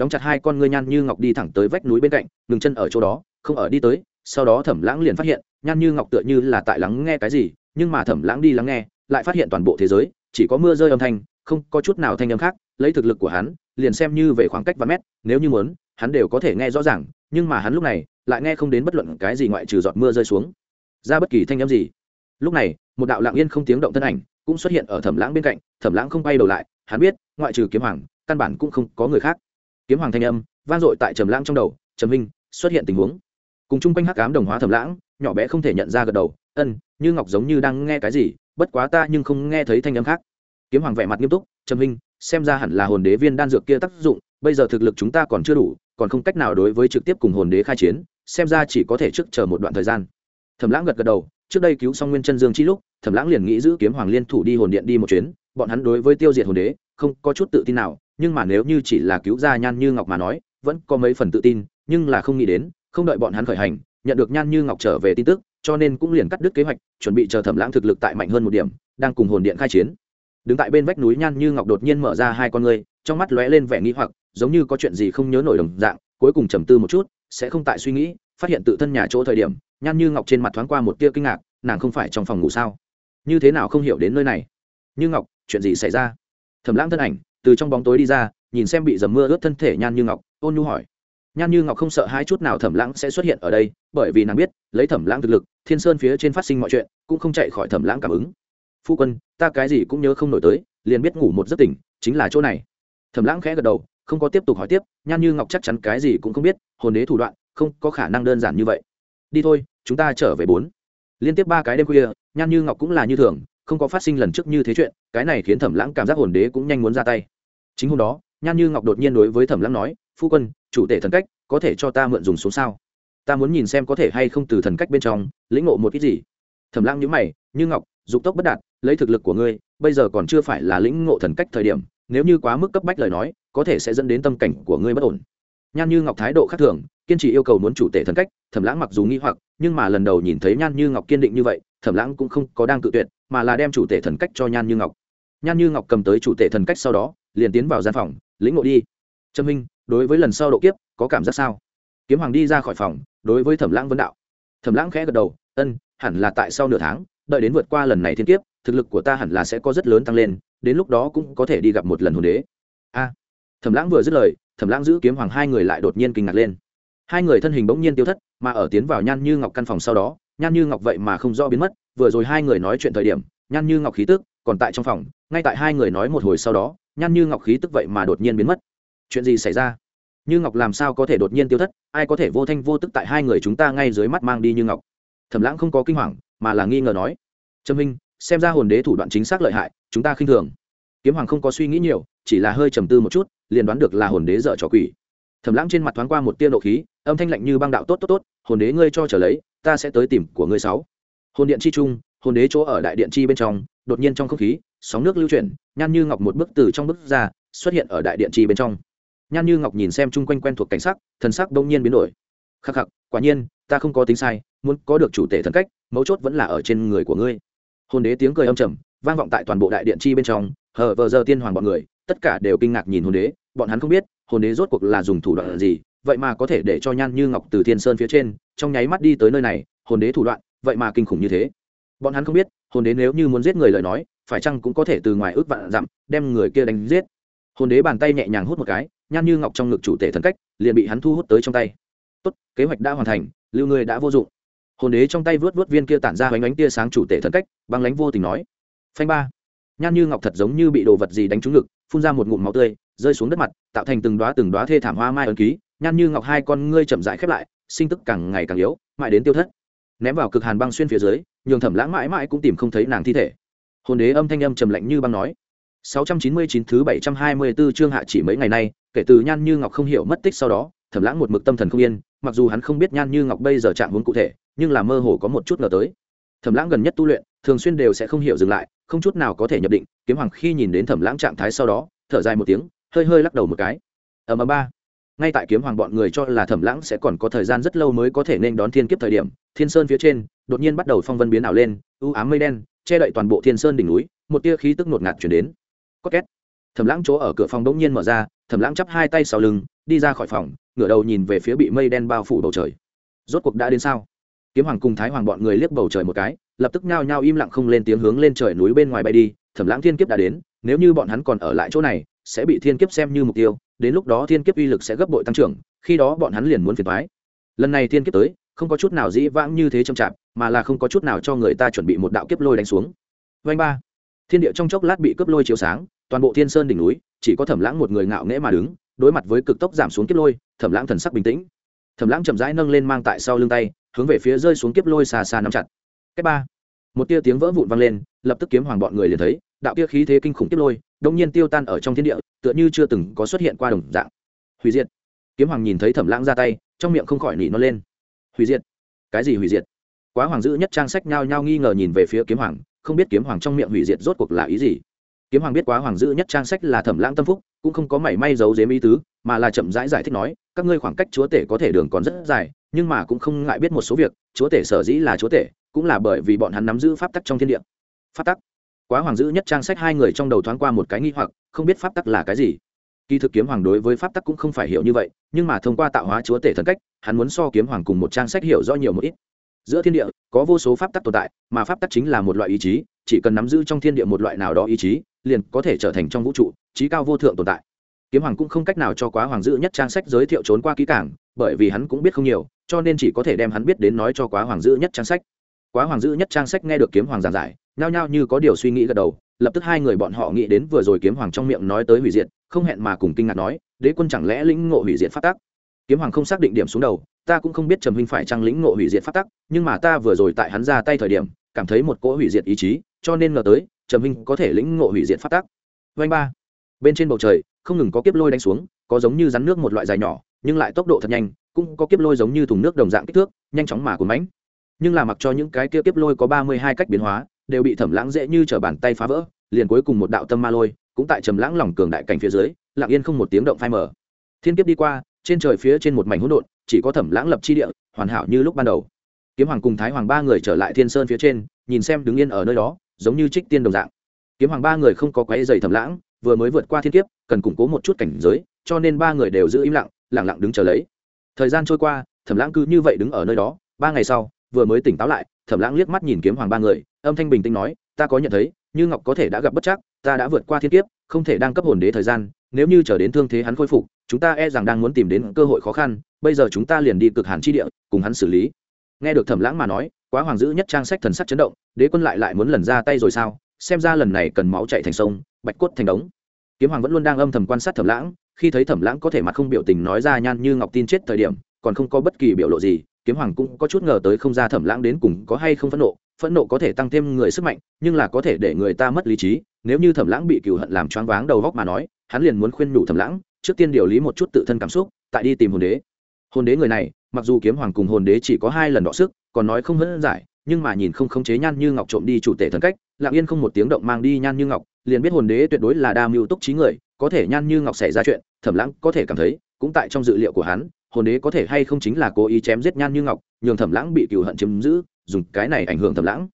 S1: đóng chặt hai con ngươi nhan như ngọc đi thẳng tới vách núi bên cạnh, ngừng chân ở chỗ đó, không ở đi tới, sau đó thẩm lãng liền phát hiện, nhan như ngọc tựa như là tại lắng nghe cái gì, nhưng mà thẩm lãng đi lắng nghe, lại phát hiện toàn bộ thế giới, chỉ có mưa rơi âm thanh, không có chút nào thanh âm khác, lấy thực lực của hắn, liền xem như về khoảng cách vài mét, nếu như muốn, hắn đều có thể nghe rõ ràng, nhưng mà hắn lúc này, lại nghe không đến bất luận cái gì ngoại trừ giọt mưa rơi xuống. Ra bất kỳ thanh âm gì. Lúc này, một đạo lặng yên không tiếng động thân ảnh cũng xuất hiện ở thẩm lãng bên cạnh, thẩm lãng không bay đầu lại, hắn biết, ngoại trừ kiếm hoàng, căn bản cũng không có người khác kiếm hoàng thanh âm vang dội tại trầm lãng trong đầu, trầm minh xuất hiện tình huống. Cùng chung quanh hắc ám đồng hóa thầm lãng, nhỏ bé không thể nhận ra gật đầu, ân, như ngọc giống như đang nghe cái gì, bất quá ta nhưng không nghe thấy thanh âm khác. Kiếm hoàng vẻ mặt nghiêm túc, trầm minh xem ra hẳn là hồn đế viên đan dược kia tác dụng, bây giờ thực lực chúng ta còn chưa đủ, còn không cách nào đối với trực tiếp cùng hồn đế khai chiến, xem ra chỉ có thể trước chờ một đoạn thời gian. Thẩm lãng gật gật đầu, trước đây cứu xong nguyên chân dương chi lúc, thẩm lãng liền nghĩ giữ kiếm hoàng liên thủ đi hồn điện đi một chuyến, bọn hắn đối với tiêu diệt hồn đế, không có chút tự tin nào nhưng mà nếu như chỉ là cứu ra nhan như ngọc mà nói, vẫn có mấy phần tự tin, nhưng là không nghĩ đến, không đợi bọn hắn khởi hành, nhận được nhan như ngọc trở về tin tức, cho nên cũng liền cắt đứt kế hoạch, chuẩn bị chờ thẩm lãng thực lực tại mạnh hơn một điểm, đang cùng hồn điện khai chiến. Đứng tại bên vách núi, nhan như ngọc đột nhiên mở ra hai con ngươi, trong mắt lóe lên vẻ nghĩ hoặc, giống như có chuyện gì không nhớ nổi đồng dạng, cuối cùng trầm tư một chút, sẽ không tại suy nghĩ, phát hiện tự thân nhà chỗ thời điểm, nhan như ngọc trên mặt thoáng qua một tia kinh ngạc, nàng không phải trong phòng ngủ sao? Như thế nào không hiểu đến nơi này? Như ngọc, chuyện gì xảy ra? Thẩm lãng thân ảnh từ trong bóng tối đi ra, nhìn xem bị dầm mưa ướt thân thể nhan như ngọc, ôn nhu hỏi. Nhan như ngọc không sợ hai chút nào thẩm lãng sẽ xuất hiện ở đây, bởi vì nàng biết, lấy thẩm lãng thực lực, thiên sơn phía trên phát sinh mọi chuyện, cũng không chạy khỏi thẩm lãng cảm ứng. Phu quân, ta cái gì cũng nhớ không nổi tới, liền biết ngủ một giấc tỉnh, chính là chỗ này. Thẩm lãng khẽ gật đầu, không có tiếp tục hỏi tiếp, nhan như ngọc chắc chắn cái gì cũng không biết, hồn đế thủ đoạn, không có khả năng đơn giản như vậy. Đi thôi, chúng ta trở về bốn. Liên tiếp ba cái đêm khuya, nhan như ngọc cũng là như thường không có phát sinh lần trước như thế chuyện, cái này khiến thẩm lãng cảm giác hồn đế cũng nhanh muốn ra tay. Chính hôm đó, nhan như ngọc đột nhiên đối với thẩm lãng nói, phu quân, chủ tể thần cách, có thể cho ta mượn dùng xuống sao? Ta muốn nhìn xem có thể hay không từ thần cách bên trong, lĩnh ngộ một ít gì. Thẩm lãng nhíu mày, như ngọc, dục tốc bất đạt, lấy thực lực của ngươi, bây giờ còn chưa phải là lĩnh ngộ thần cách thời điểm, nếu như quá mức cấp bách lời nói, có thể sẽ dẫn đến tâm cảnh của ngươi bất ổn. Nhan như ngọc thái độ khác thường, kiên trì yêu cầu muốn chủ tể thần cách, thẩm lãng mặc dù nghi hoặc, nhưng mà lần đầu nhìn thấy nhan như ngọc kiên định như vậy, thẩm lãng cũng không có đang cự tuyệt mà là đem chủ tể thần cách cho nhan như ngọc. Nhan như ngọc cầm tới chủ tể thần cách sau đó, liền tiến vào gian phòng, lĩnh ngộ đi. Trâm minh, đối với lần sau độ kiếp, có cảm giác sao? Kiếm hoàng đi ra khỏi phòng, đối với thẩm lãng vấn đạo. Thẩm lãng khẽ gật đầu, ân, hẳn là tại sau nửa tháng, đợi đến vượt qua lần này thiên kiếp, thực lực của ta hẳn là sẽ có rất lớn tăng lên, đến lúc đó cũng có thể đi gặp một lần hồn đế. A. Thẩm lãng vừa dứt lời, thẩm lãng giữ kiếm hoàng hai người lại đột nhiên kinh ngạc lên. Hai người thân hình bỗng nhiên tiêu thất, mà ở tiến vào nhan như ngọc căn phòng sau đó nhan như ngọc vậy mà không do biến mất, vừa rồi hai người nói chuyện thời điểm, nhan như ngọc khí tức còn tại trong phòng, ngay tại hai người nói một hồi sau đó, nhan như ngọc khí tức vậy mà đột nhiên biến mất. Chuyện gì xảy ra? Như ngọc làm sao có thể đột nhiên tiêu thất? Ai có thể vô thanh vô tức tại hai người chúng ta ngay dưới mắt mang đi như ngọc? Thẩm lãng không có kinh hoàng, mà là nghi ngờ nói, trâm minh, xem ra hồn đế thủ đoạn chính xác lợi hại, chúng ta khinh thường. Kiếm hoàng không có suy nghĩ nhiều, chỉ là hơi trầm tư một chút, liền đoán được là hồn đế dở trò quỷ. Thẩm lãng trên mặt thoáng qua một tia nộ khí, âm thanh lạnh như băng đạo, tốt tốt tốt, hồn đế ngươi cho trở lấy ta sẽ tới tìm của ngươi sáu. Hồn điện chi trung, hồn đế chỗ ở đại điện chi bên trong, đột nhiên trong không khí, sóng nước lưu chuyển, nhan như ngọc một bức từ trong bức ra, xuất hiện ở đại điện chi bên trong. Nhan như ngọc nhìn xem chung quanh quen thuộc cảnh sắc, thần sắc bỗng nhiên biến đổi. Khắc khắc, quả nhiên, ta không có tính sai, muốn có được chủ tể thần cách, mấu chốt vẫn là ở trên người của ngươi. Hồn đế tiếng cười âm trầm, vang vọng tại toàn bộ đại điện chi bên trong, hờ vờ giờ tiên hoàng bọn người, tất cả đều kinh ngạc nhìn hồn đế, bọn hắn không biết, hồn đế rốt cuộc là dùng thủ đoạn gì vậy mà có thể để cho nhan như ngọc từ thiên sơn phía trên, trong nháy mắt đi tới nơi này, hồn đế thủ đoạn, vậy mà kinh khủng như thế. Bọn hắn không biết, hồn đế nếu như muốn giết người lời nói, phải chăng cũng có thể từ ngoài ước vạn dặm, đem người kia đánh giết. Hồn đế bàn tay nhẹ nhàng hút một cái, nhan như ngọc trong ngực chủ tể thần cách, liền bị hắn thu hút tới trong tay. Tốt, kế hoạch đã hoàn thành, lưu ngươi đã vô dụng. Hồn đế trong tay vớt vớt viên kia tản ra bánh bánh tia sáng chủ tể thần cách, băng lánh vô tình nói. Phanh ba. Nhan như ngọc thật giống như bị đồ vật gì đánh trúng ngực, phun ra một ngụm máu tươi, rơi xuống đất mặt, tạo thành từng đoá từng đoá thê thảm hoa mai ấn ký nhan như ngọc hai con ngươi chậm dại khép lại, sinh tức càng ngày càng yếu, mãi đến tiêu thất. Ném vào cực hàn băng xuyên phía dưới, nhường thẩm lãng mãi mãi cũng tìm không thấy nàng thi thể. Hồn đế âm thanh âm trầm lạnh như băng nói. 699 thứ 724 chương hạ chỉ mấy ngày nay, kể từ nhan như ngọc không hiểu mất tích sau đó, thẩm lãng một mực tâm thần không yên, mặc dù hắn không biết nhan như ngọc bây giờ trạng huống cụ thể, nhưng là mơ hồ có một chút ngờ tới. Thẩm lãng gần nhất tu luyện, thường xuyên đều sẽ không hiểu dừng lại, không chút nào có thể nhập định, kiếm hoàng khi nhìn đến thẩm lãng trạng thái sau đó, thở dài một tiếng, hơi hơi lắc đầu một cái. Ở mà ba ngay tại kiếm hoàng bọn người cho là thẩm lãng sẽ còn có thời gian rất lâu mới có thể nên đón thiên kiếp thời điểm, thiên sơn phía trên, đột nhiên bắt đầu phong vân biến ảo lên, u ám mây đen, che đậy toàn bộ thiên sơn đỉnh núi, một tia khí tức ngột ngạt chuyển đến. Có két. Thẩm lãng chỗ ở cửa phòng đống nhiên mở ra, thẩm lãng chắp hai tay sau lưng, đi ra khỏi phòng, ngửa đầu nhìn về phía bị mây đen bao phủ bầu trời. Rốt cuộc đã đến sao? Kiếm hoàng cùng thái hoàng bọn người liếc bầu trời một cái, lập tức nhao nhao im lặng không lên tiếng hướng lên trời núi bên ngoài bay đi, thẩm lãng thiên kiếp đã đến, nếu như bọn hắn còn ở lại chỗ này, sẽ bị thiên kiếp xem như mục tiêu đến lúc đó thiên kiếp uy lực sẽ gấp bội tăng trưởng, khi đó bọn hắn liền muốn phiền thoái lần này thiên kiếp tới, không có chút nào dĩ vãng như thế chậm chạp, mà là không có chút nào cho người ta chuẩn bị một đạo kiếp lôi đánh xuống. Vanh ba, thiên địa trong chốc lát bị cướp lôi chiếu sáng, toàn bộ thiên sơn đỉnh núi, chỉ có thẩm lãng một người ngạo nghễ mà đứng, đối mặt với cực tốc giảm xuống kiếp lôi, thẩm lãng thần sắc bình tĩnh. Thẩm lãng chậm rãi nâng lên mang tại sau lưng tay, hướng về phía rơi xuống kiếp lôi xa xa nắm chặt. Cách ba, một tia tiếng vỡ vụn vang lên, lập tức kiếm hoàng bọn người liền thấy đạo kia khí thế kinh khủng tiếp lôi đông nhiên tiêu tan ở trong thiên địa tựa như chưa từng có xuất hiện qua đồng dạng. Hủy diệt. Kiếm hoàng nhìn thấy thẩm lãng ra tay trong miệng không khỏi nỉ nó lên. Hủy diệt. Cái gì hủy diệt? Quá hoàng dữ nhất trang sách nhao nhao nghi ngờ nhìn về phía kiếm hoàng không biết kiếm hoàng trong miệng hủy diệt rốt cuộc là ý gì. Kiếm hoàng biết quá hoàng dữ nhất trang sách là thẩm lãng tâm phúc cũng không có mảy may giấu dếm ý tứ mà là chậm rãi giải, giải thích nói các ngươi khoảng cách chúa tể có thể đường còn rất dài nhưng mà cũng không ngại biết một số việc chúa tể sở dĩ là chúa tể cũng là bởi vì bọn hắn nắm giữ pháp tắc trong thiên địa. Pháp tắc? Quá hoàng giữ nhất trang sách hai người trong đầu thoáng qua một cái nghi hoặc, không biết pháp tắc là cái gì. Kỳ thực kiếm hoàng đối với pháp tắc cũng không phải hiểu như vậy, nhưng mà thông qua tạo hóa chúa tể thần cách, hắn muốn so kiếm hoàng cùng một trang sách hiểu rõ nhiều một ít. Giữa thiên địa, có vô số pháp tắc tồn tại, mà pháp tắc chính là một loại ý chí, chỉ cần nắm giữ trong thiên địa một loại nào đó ý chí, liền có thể trở thành trong vũ trụ trí cao vô thượng tồn tại. Kiếm hoàng cũng không cách nào cho quá hoàng giữ nhất trang sách giới thiệu trốn qua kỹ cảng bởi vì hắn cũng biết không nhiều, cho nên chỉ có thể đem hắn biết đến nói cho quá hoàng giữ nhất trang sách. Quá hoàng giữ nhất trang sách nghe được kiếm hoàng giảng giải nhao nhao như có điều suy nghĩ gật đầu lập tức hai người bọn họ nghĩ đến vừa rồi kiếm hoàng trong miệng nói tới hủy diệt không hẹn mà cùng kinh ngạc nói đế quân chẳng lẽ lĩnh ngộ hủy diệt phát tắc? Kiếm hoàng không xác định điểm xuống đầu ta cũng không biết trầm huynh phải trang lĩnh ngộ hủy diệt phát tắc nhưng mà ta vừa rồi tại hắn ra tay thời điểm cảm thấy một cỗ hủy diệt ý chí cho nên ngờ tới trầm huynh có thể lĩnh ngộ hủy diệt phát tắc. Vanh ba. Bên trên bầu trời không ngừng có kiếp lôi đánh xuống có giống như rắn nước một loại dài nhỏ nhưng lại tốc độ thật nhanh cũng có kiếp lôi giống như thùng nước đồng dạng kích thước nhanh chóng mà cuốn bánh, nhưng là mặc cho những cái kia kiếp lôi có ba mươi hai cách biến hóa đều bị thẩm lãng dễ như t bàn tay phá vỡ, liền cuối cùng một đạo tâm ma lôi, cũng tại trầm lãng lòng cường đại cảnh phía dưới, lặng yên không một tiếng động phai mở thiên kiếp đi qua, trên trời phía trên một mảnh hỗn độn, chỉ có thẩm lãng lập chi địa, hoàn hảo như lúc ban đầu. Kiếm hoàng cùng thái hoàng ba người trở lại thiên sơn phía trên, nhìn xem đứng yên ở nơi đó, giống như trích tiên đồng dạng. Kiếm hoàng ba người không có quấy dày thẩm lãng, vừa mới vượt qua thiên kiếp, cần củng cố một chút cảnh giới, cho nên ba người đều giữ im lặng lặng lặng đứng chờ lấy. Thời gian trôi qua, thẩm lãng cứ như vậy đứng ở nơi đó, ba ngày sau, vừa mới tỉnh táo lại, thẩm lãng liếc mắt nhìn kiếm hoàng ba người âm thanh bình tĩnh nói, ta có nhận thấy, như ngọc có thể đã gặp bất chắc, ta đã vượt qua thiên kiếp, không thể đang cấp hồn đế thời gian, nếu như chờ đến thương thế hắn khôi phục, chúng ta e rằng đang muốn tìm đến cơ hội khó khăn, bây giờ chúng ta liền đi cực hàn chi địa, cùng hắn xử lý. Nghe được thẩm lãng mà nói, quá hoàng dữ nhất trang sách thần sắc chấn động, đế quân lại lại muốn lần ra tay rồi sao? Xem ra lần này cần máu chạy thành sông, bạch cốt thành đống. Kiếm hoàng vẫn luôn đang âm thầm quan sát thẩm lãng, khi thấy thẩm lãng có thể mặt không biểu tình nói ra nhan như ngọc tin chết thời điểm, còn không có bất kỳ biểu lộ gì, kiếm hoàng cũng có chút ngờ tới không ra thẩm lãng đến cùng có hay không phẫn nộ phẫn nộ có thể tăng thêm người sức mạnh, nhưng là có thể để người ta mất lý trí. Nếu như thẩm lãng bị cựu hận làm choáng váng đầu góc mà nói, hắn liền muốn khuyên nhủ thẩm lãng, trước tiên điều lý một chút tự thân cảm xúc, tại đi tìm hồn đế. Hồn đế người này, mặc dù kiếm hoàng cùng hồn đế chỉ có hai lần đọ sức, còn nói không hớn giải, nhưng mà nhìn không khống chế nhan như ngọc trộm đi chủ tể thân cách, lặng yên không một tiếng động mang đi nhan như ngọc, liền biết hồn đế tuyệt đối là đa mưu túc trí người, có thể nhan như ngọc xảy ra chuyện, thẩm lãng có thể cảm thấy, cũng tại trong dự liệu của hắn, hồn đế có thể hay không chính là cố ý chém giết nhan như ngọc, nhường thẩm lãng bị cựu hận chiếm giữ dùng cái này ảnh hưởng thẩm lãng.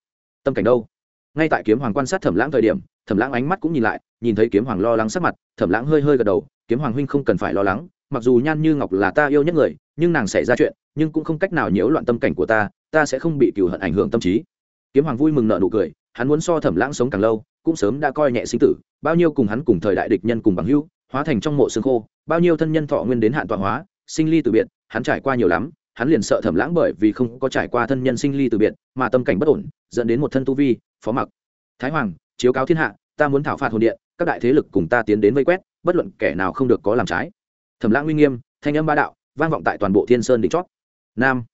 S1: Tâm cảnh đâu? Ngay tại kiếm hoàng quan sát thẩm lãng thời điểm, thẩm lãng ánh mắt cũng nhìn lại, nhìn thấy kiếm hoàng lo lắng sắc mặt, thẩm lãng hơi hơi gật đầu, kiếm hoàng huynh không cần phải lo lắng, mặc dù nhan như ngọc là ta yêu nhất người, nhưng nàng xảy ra chuyện, nhưng cũng không cách nào nhiễu loạn tâm cảnh của ta ta sẽ không bị cựu hận ảnh hưởng tâm trí. Kiếm hoàng vui mừng nợ nụ cười, hắn muốn so thẩm lãng sống càng lâu, cũng sớm đã coi nhẹ sinh tử, bao nhiêu cùng hắn cùng thời đại địch nhân cùng bằng hữu, hóa thành trong mộ xương khô, bao nhiêu thân nhân thọ nguyên đến hạn tọa hóa, sinh ly từ biệt, hắn trải qua nhiều lắm hắn liền sợ thẩm lãng bởi vì không có trải qua thân nhân sinh ly từ biệt, mà tâm cảnh bất ổn, dẫn đến một thân tu vi, phó mặc. Thái hoàng, chiếu cáo thiên hạ, ta muốn thảo phạt hồn điện, các đại thế lực cùng ta tiến đến vây quét, bất luận kẻ nào không được có làm trái. Thẩm lãng uy nghiêm, thanh âm ba đạo, vang vọng tại toàn bộ thiên sơn đỉnh chót. Nam,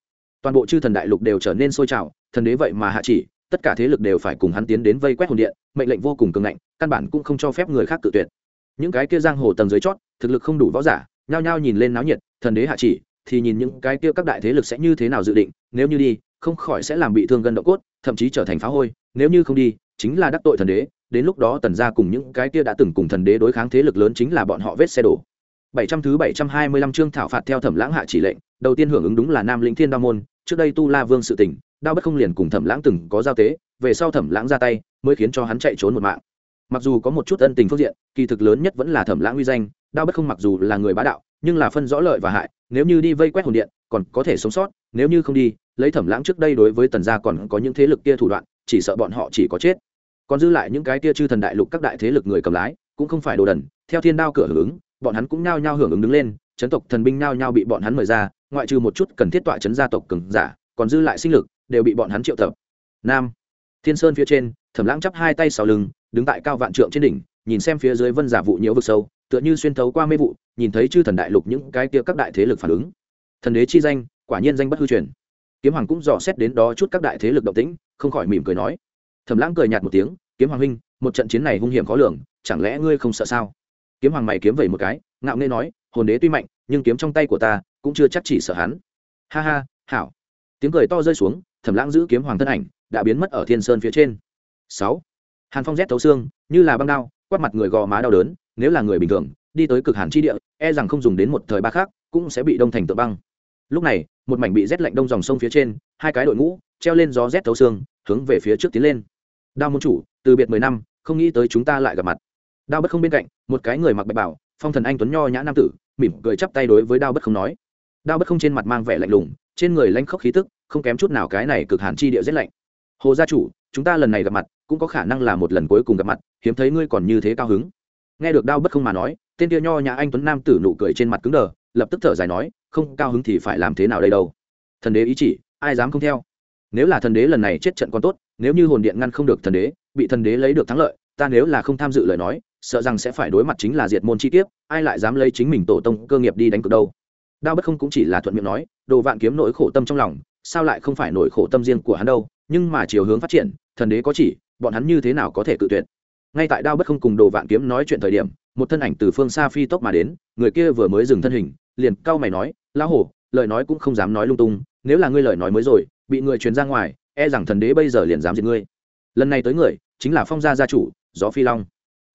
S1: toàn bộ chư thần đại lục đều trở nên sôi trào, thần đế vậy mà hạ chỉ, tất cả thế lực đều phải cùng hắn tiến đến vây quét hồn điện, mệnh lệnh vô cùng cường ngạnh, căn bản cũng không cho phép người khác tự tuyệt. Những cái kia giang hồ tầng dưới chót, thực lực không đủ võ giả, nhao nhao nhìn lên náo nhiệt, thần đế hạ chỉ thì nhìn những cái kia các đại thế lực sẽ như thế nào dự định nếu như đi không khỏi sẽ làm bị thương gân độ cốt thậm chí trở thành phá hôi nếu như không đi chính là đắc tội thần đế đến lúc đó tần gia cùng những cái kia đã từng cùng thần đế đối kháng thế lực lớn chính là bọn họ vết xe đổ 700 thứ 725 chương thảo phạt theo Thẩm Lãng hạ chỉ lệnh, đầu tiên hưởng ứng đúng là Nam Lĩnh Thiên Đao môn, trước đây Tu La Vương sự tình, Đao bất không liền cùng Thẩm Lãng từng có giao tế, về sau Thẩm Lãng ra tay, mới khiến cho hắn chạy trốn một mạng. Mặc dù có một chút ân tình phương diện, kỳ thực lớn nhất vẫn là Thẩm Lãng uy danh, Đao bất không mặc dù là người bá đạo, nhưng là phân rõ lợi và hại, nếu như đi vây quét hồn điện, còn có thể sống sót, nếu như không đi, lấy Thẩm Lãng trước đây đối với Tần gia còn có những thế lực kia thủ đoạn, chỉ sợ bọn họ chỉ có chết. Còn dư lại những cái kia chư thần đại lục các đại thế lực người cầm lái, cũng không phải đồ đần, theo Thiên Đao cửa hưởng ứng, bọn hắn cũng nhao nhao hưởng ứng đứng lên, chấn tộc thần binh nhao nhao bị bọn hắn mời ra ngoại trừ một chút cần thiết tọa chấn gia tộc cường giả còn dư lại sinh lực đều bị bọn hắn triệu tập nam thiên sơn phía trên thẩm lãng chắp hai tay sau lưng đứng tại cao vạn trượng trên đỉnh nhìn xem phía dưới vân giả vụ nhiễu vực sâu tựa như xuyên thấu qua mê vụ, nhìn thấy chư thần đại lục những cái kia các đại thế lực phản ứng. Thần đế chi danh, quả nhiên danh bất hư truyền. Kiếm hoàng cũng dò xét đến đó chút các đại thế lực động tĩnh, không khỏi mỉm cười nói. Thẩm lãng cười nhạt một tiếng, kiếm hoàng huynh, một trận chiến này hung hiểm khó lường, chẳng lẽ ngươi không sợ sao? Kiếm hoàng mày kiếm vẩy một cái, ngạo nghê nói, hồn đế tuy mạnh, nhưng kiếm trong tay của ta cũng chưa chắc chỉ sợ hắn. Ha ha, hảo. Tiếng cười to rơi xuống, thẩm lãng giữ kiếm hoàng thân ảnh, đã biến mất ở thiên sơn phía trên. Sáu. Hàn phong rét thấu xương, như là băng đao, quát mặt người gò má đau đớn nếu là người bình thường, đi tới cực hàn chi địa e rằng không dùng đến một thời ba khác cũng sẽ bị đông thành tượng băng. Lúc này, một mảnh bị rét lạnh đông dòng sông phía trên, hai cái đội ngũ, treo lên gió rét thấu xương, hướng về phía trước tiến lên. Đao môn chủ, từ biệt mười năm, không nghĩ tới chúng ta lại gặp mặt. Đao bất không bên cạnh, một cái người mặc bạch bảo, phong thần anh tuấn nho nhã nam tử, mỉm cười chắp tay đối với đao bất không nói. Đao bất không trên mặt mang vẻ lạnh lùng, trên người lanh khốc khí tức, không kém chút nào cái này cực hàn chi địa rét lạnh. Hồ gia chủ, chúng ta lần này gặp mặt, cũng có khả năng là một lần cuối cùng gặp mặt, hiếm thấy ngươi còn như thế cao hứng nghe được đao bất không mà nói, tên kia nho nhà anh tuấn nam tử nụ cười trên mặt cứng đờ, lập tức thở dài nói, không cao hứng thì phải làm thế nào đây đâu? Thần đế ý chỉ, ai dám không theo? Nếu là thần đế lần này chết trận còn tốt, nếu như hồn điện ngăn không được thần đế, bị thần đế lấy được thắng lợi, ta nếu là không tham dự lời nói, sợ rằng sẽ phải đối mặt chính là diệt môn chi tiết ai lại dám lấy chính mình tổ tông cơ nghiệp đi đánh cược đâu? Đao bất không cũng chỉ là thuận miệng nói, đồ vạn kiếm nỗi khổ tâm trong lòng, sao lại không phải nỗi khổ tâm riêng của hắn đâu? Nhưng mà chiều hướng phát triển, thần đế có chỉ, bọn hắn như thế nào có thể cự tuyệt? Ngay tại đao bất không cùng đồ vạn kiếm nói chuyện thời điểm, một thân ảnh từ phương xa phi tốc mà đến, người kia vừa mới dừng thân hình, liền cau mày nói, lão hổ, lời nói cũng không dám nói lung tung, nếu là ngươi lời nói mới rồi, bị người truyền ra ngoài e rằng thần đế bây giờ liền dám giết ngươi. Lần này tới người, chính là phong gia gia chủ, gió phi long.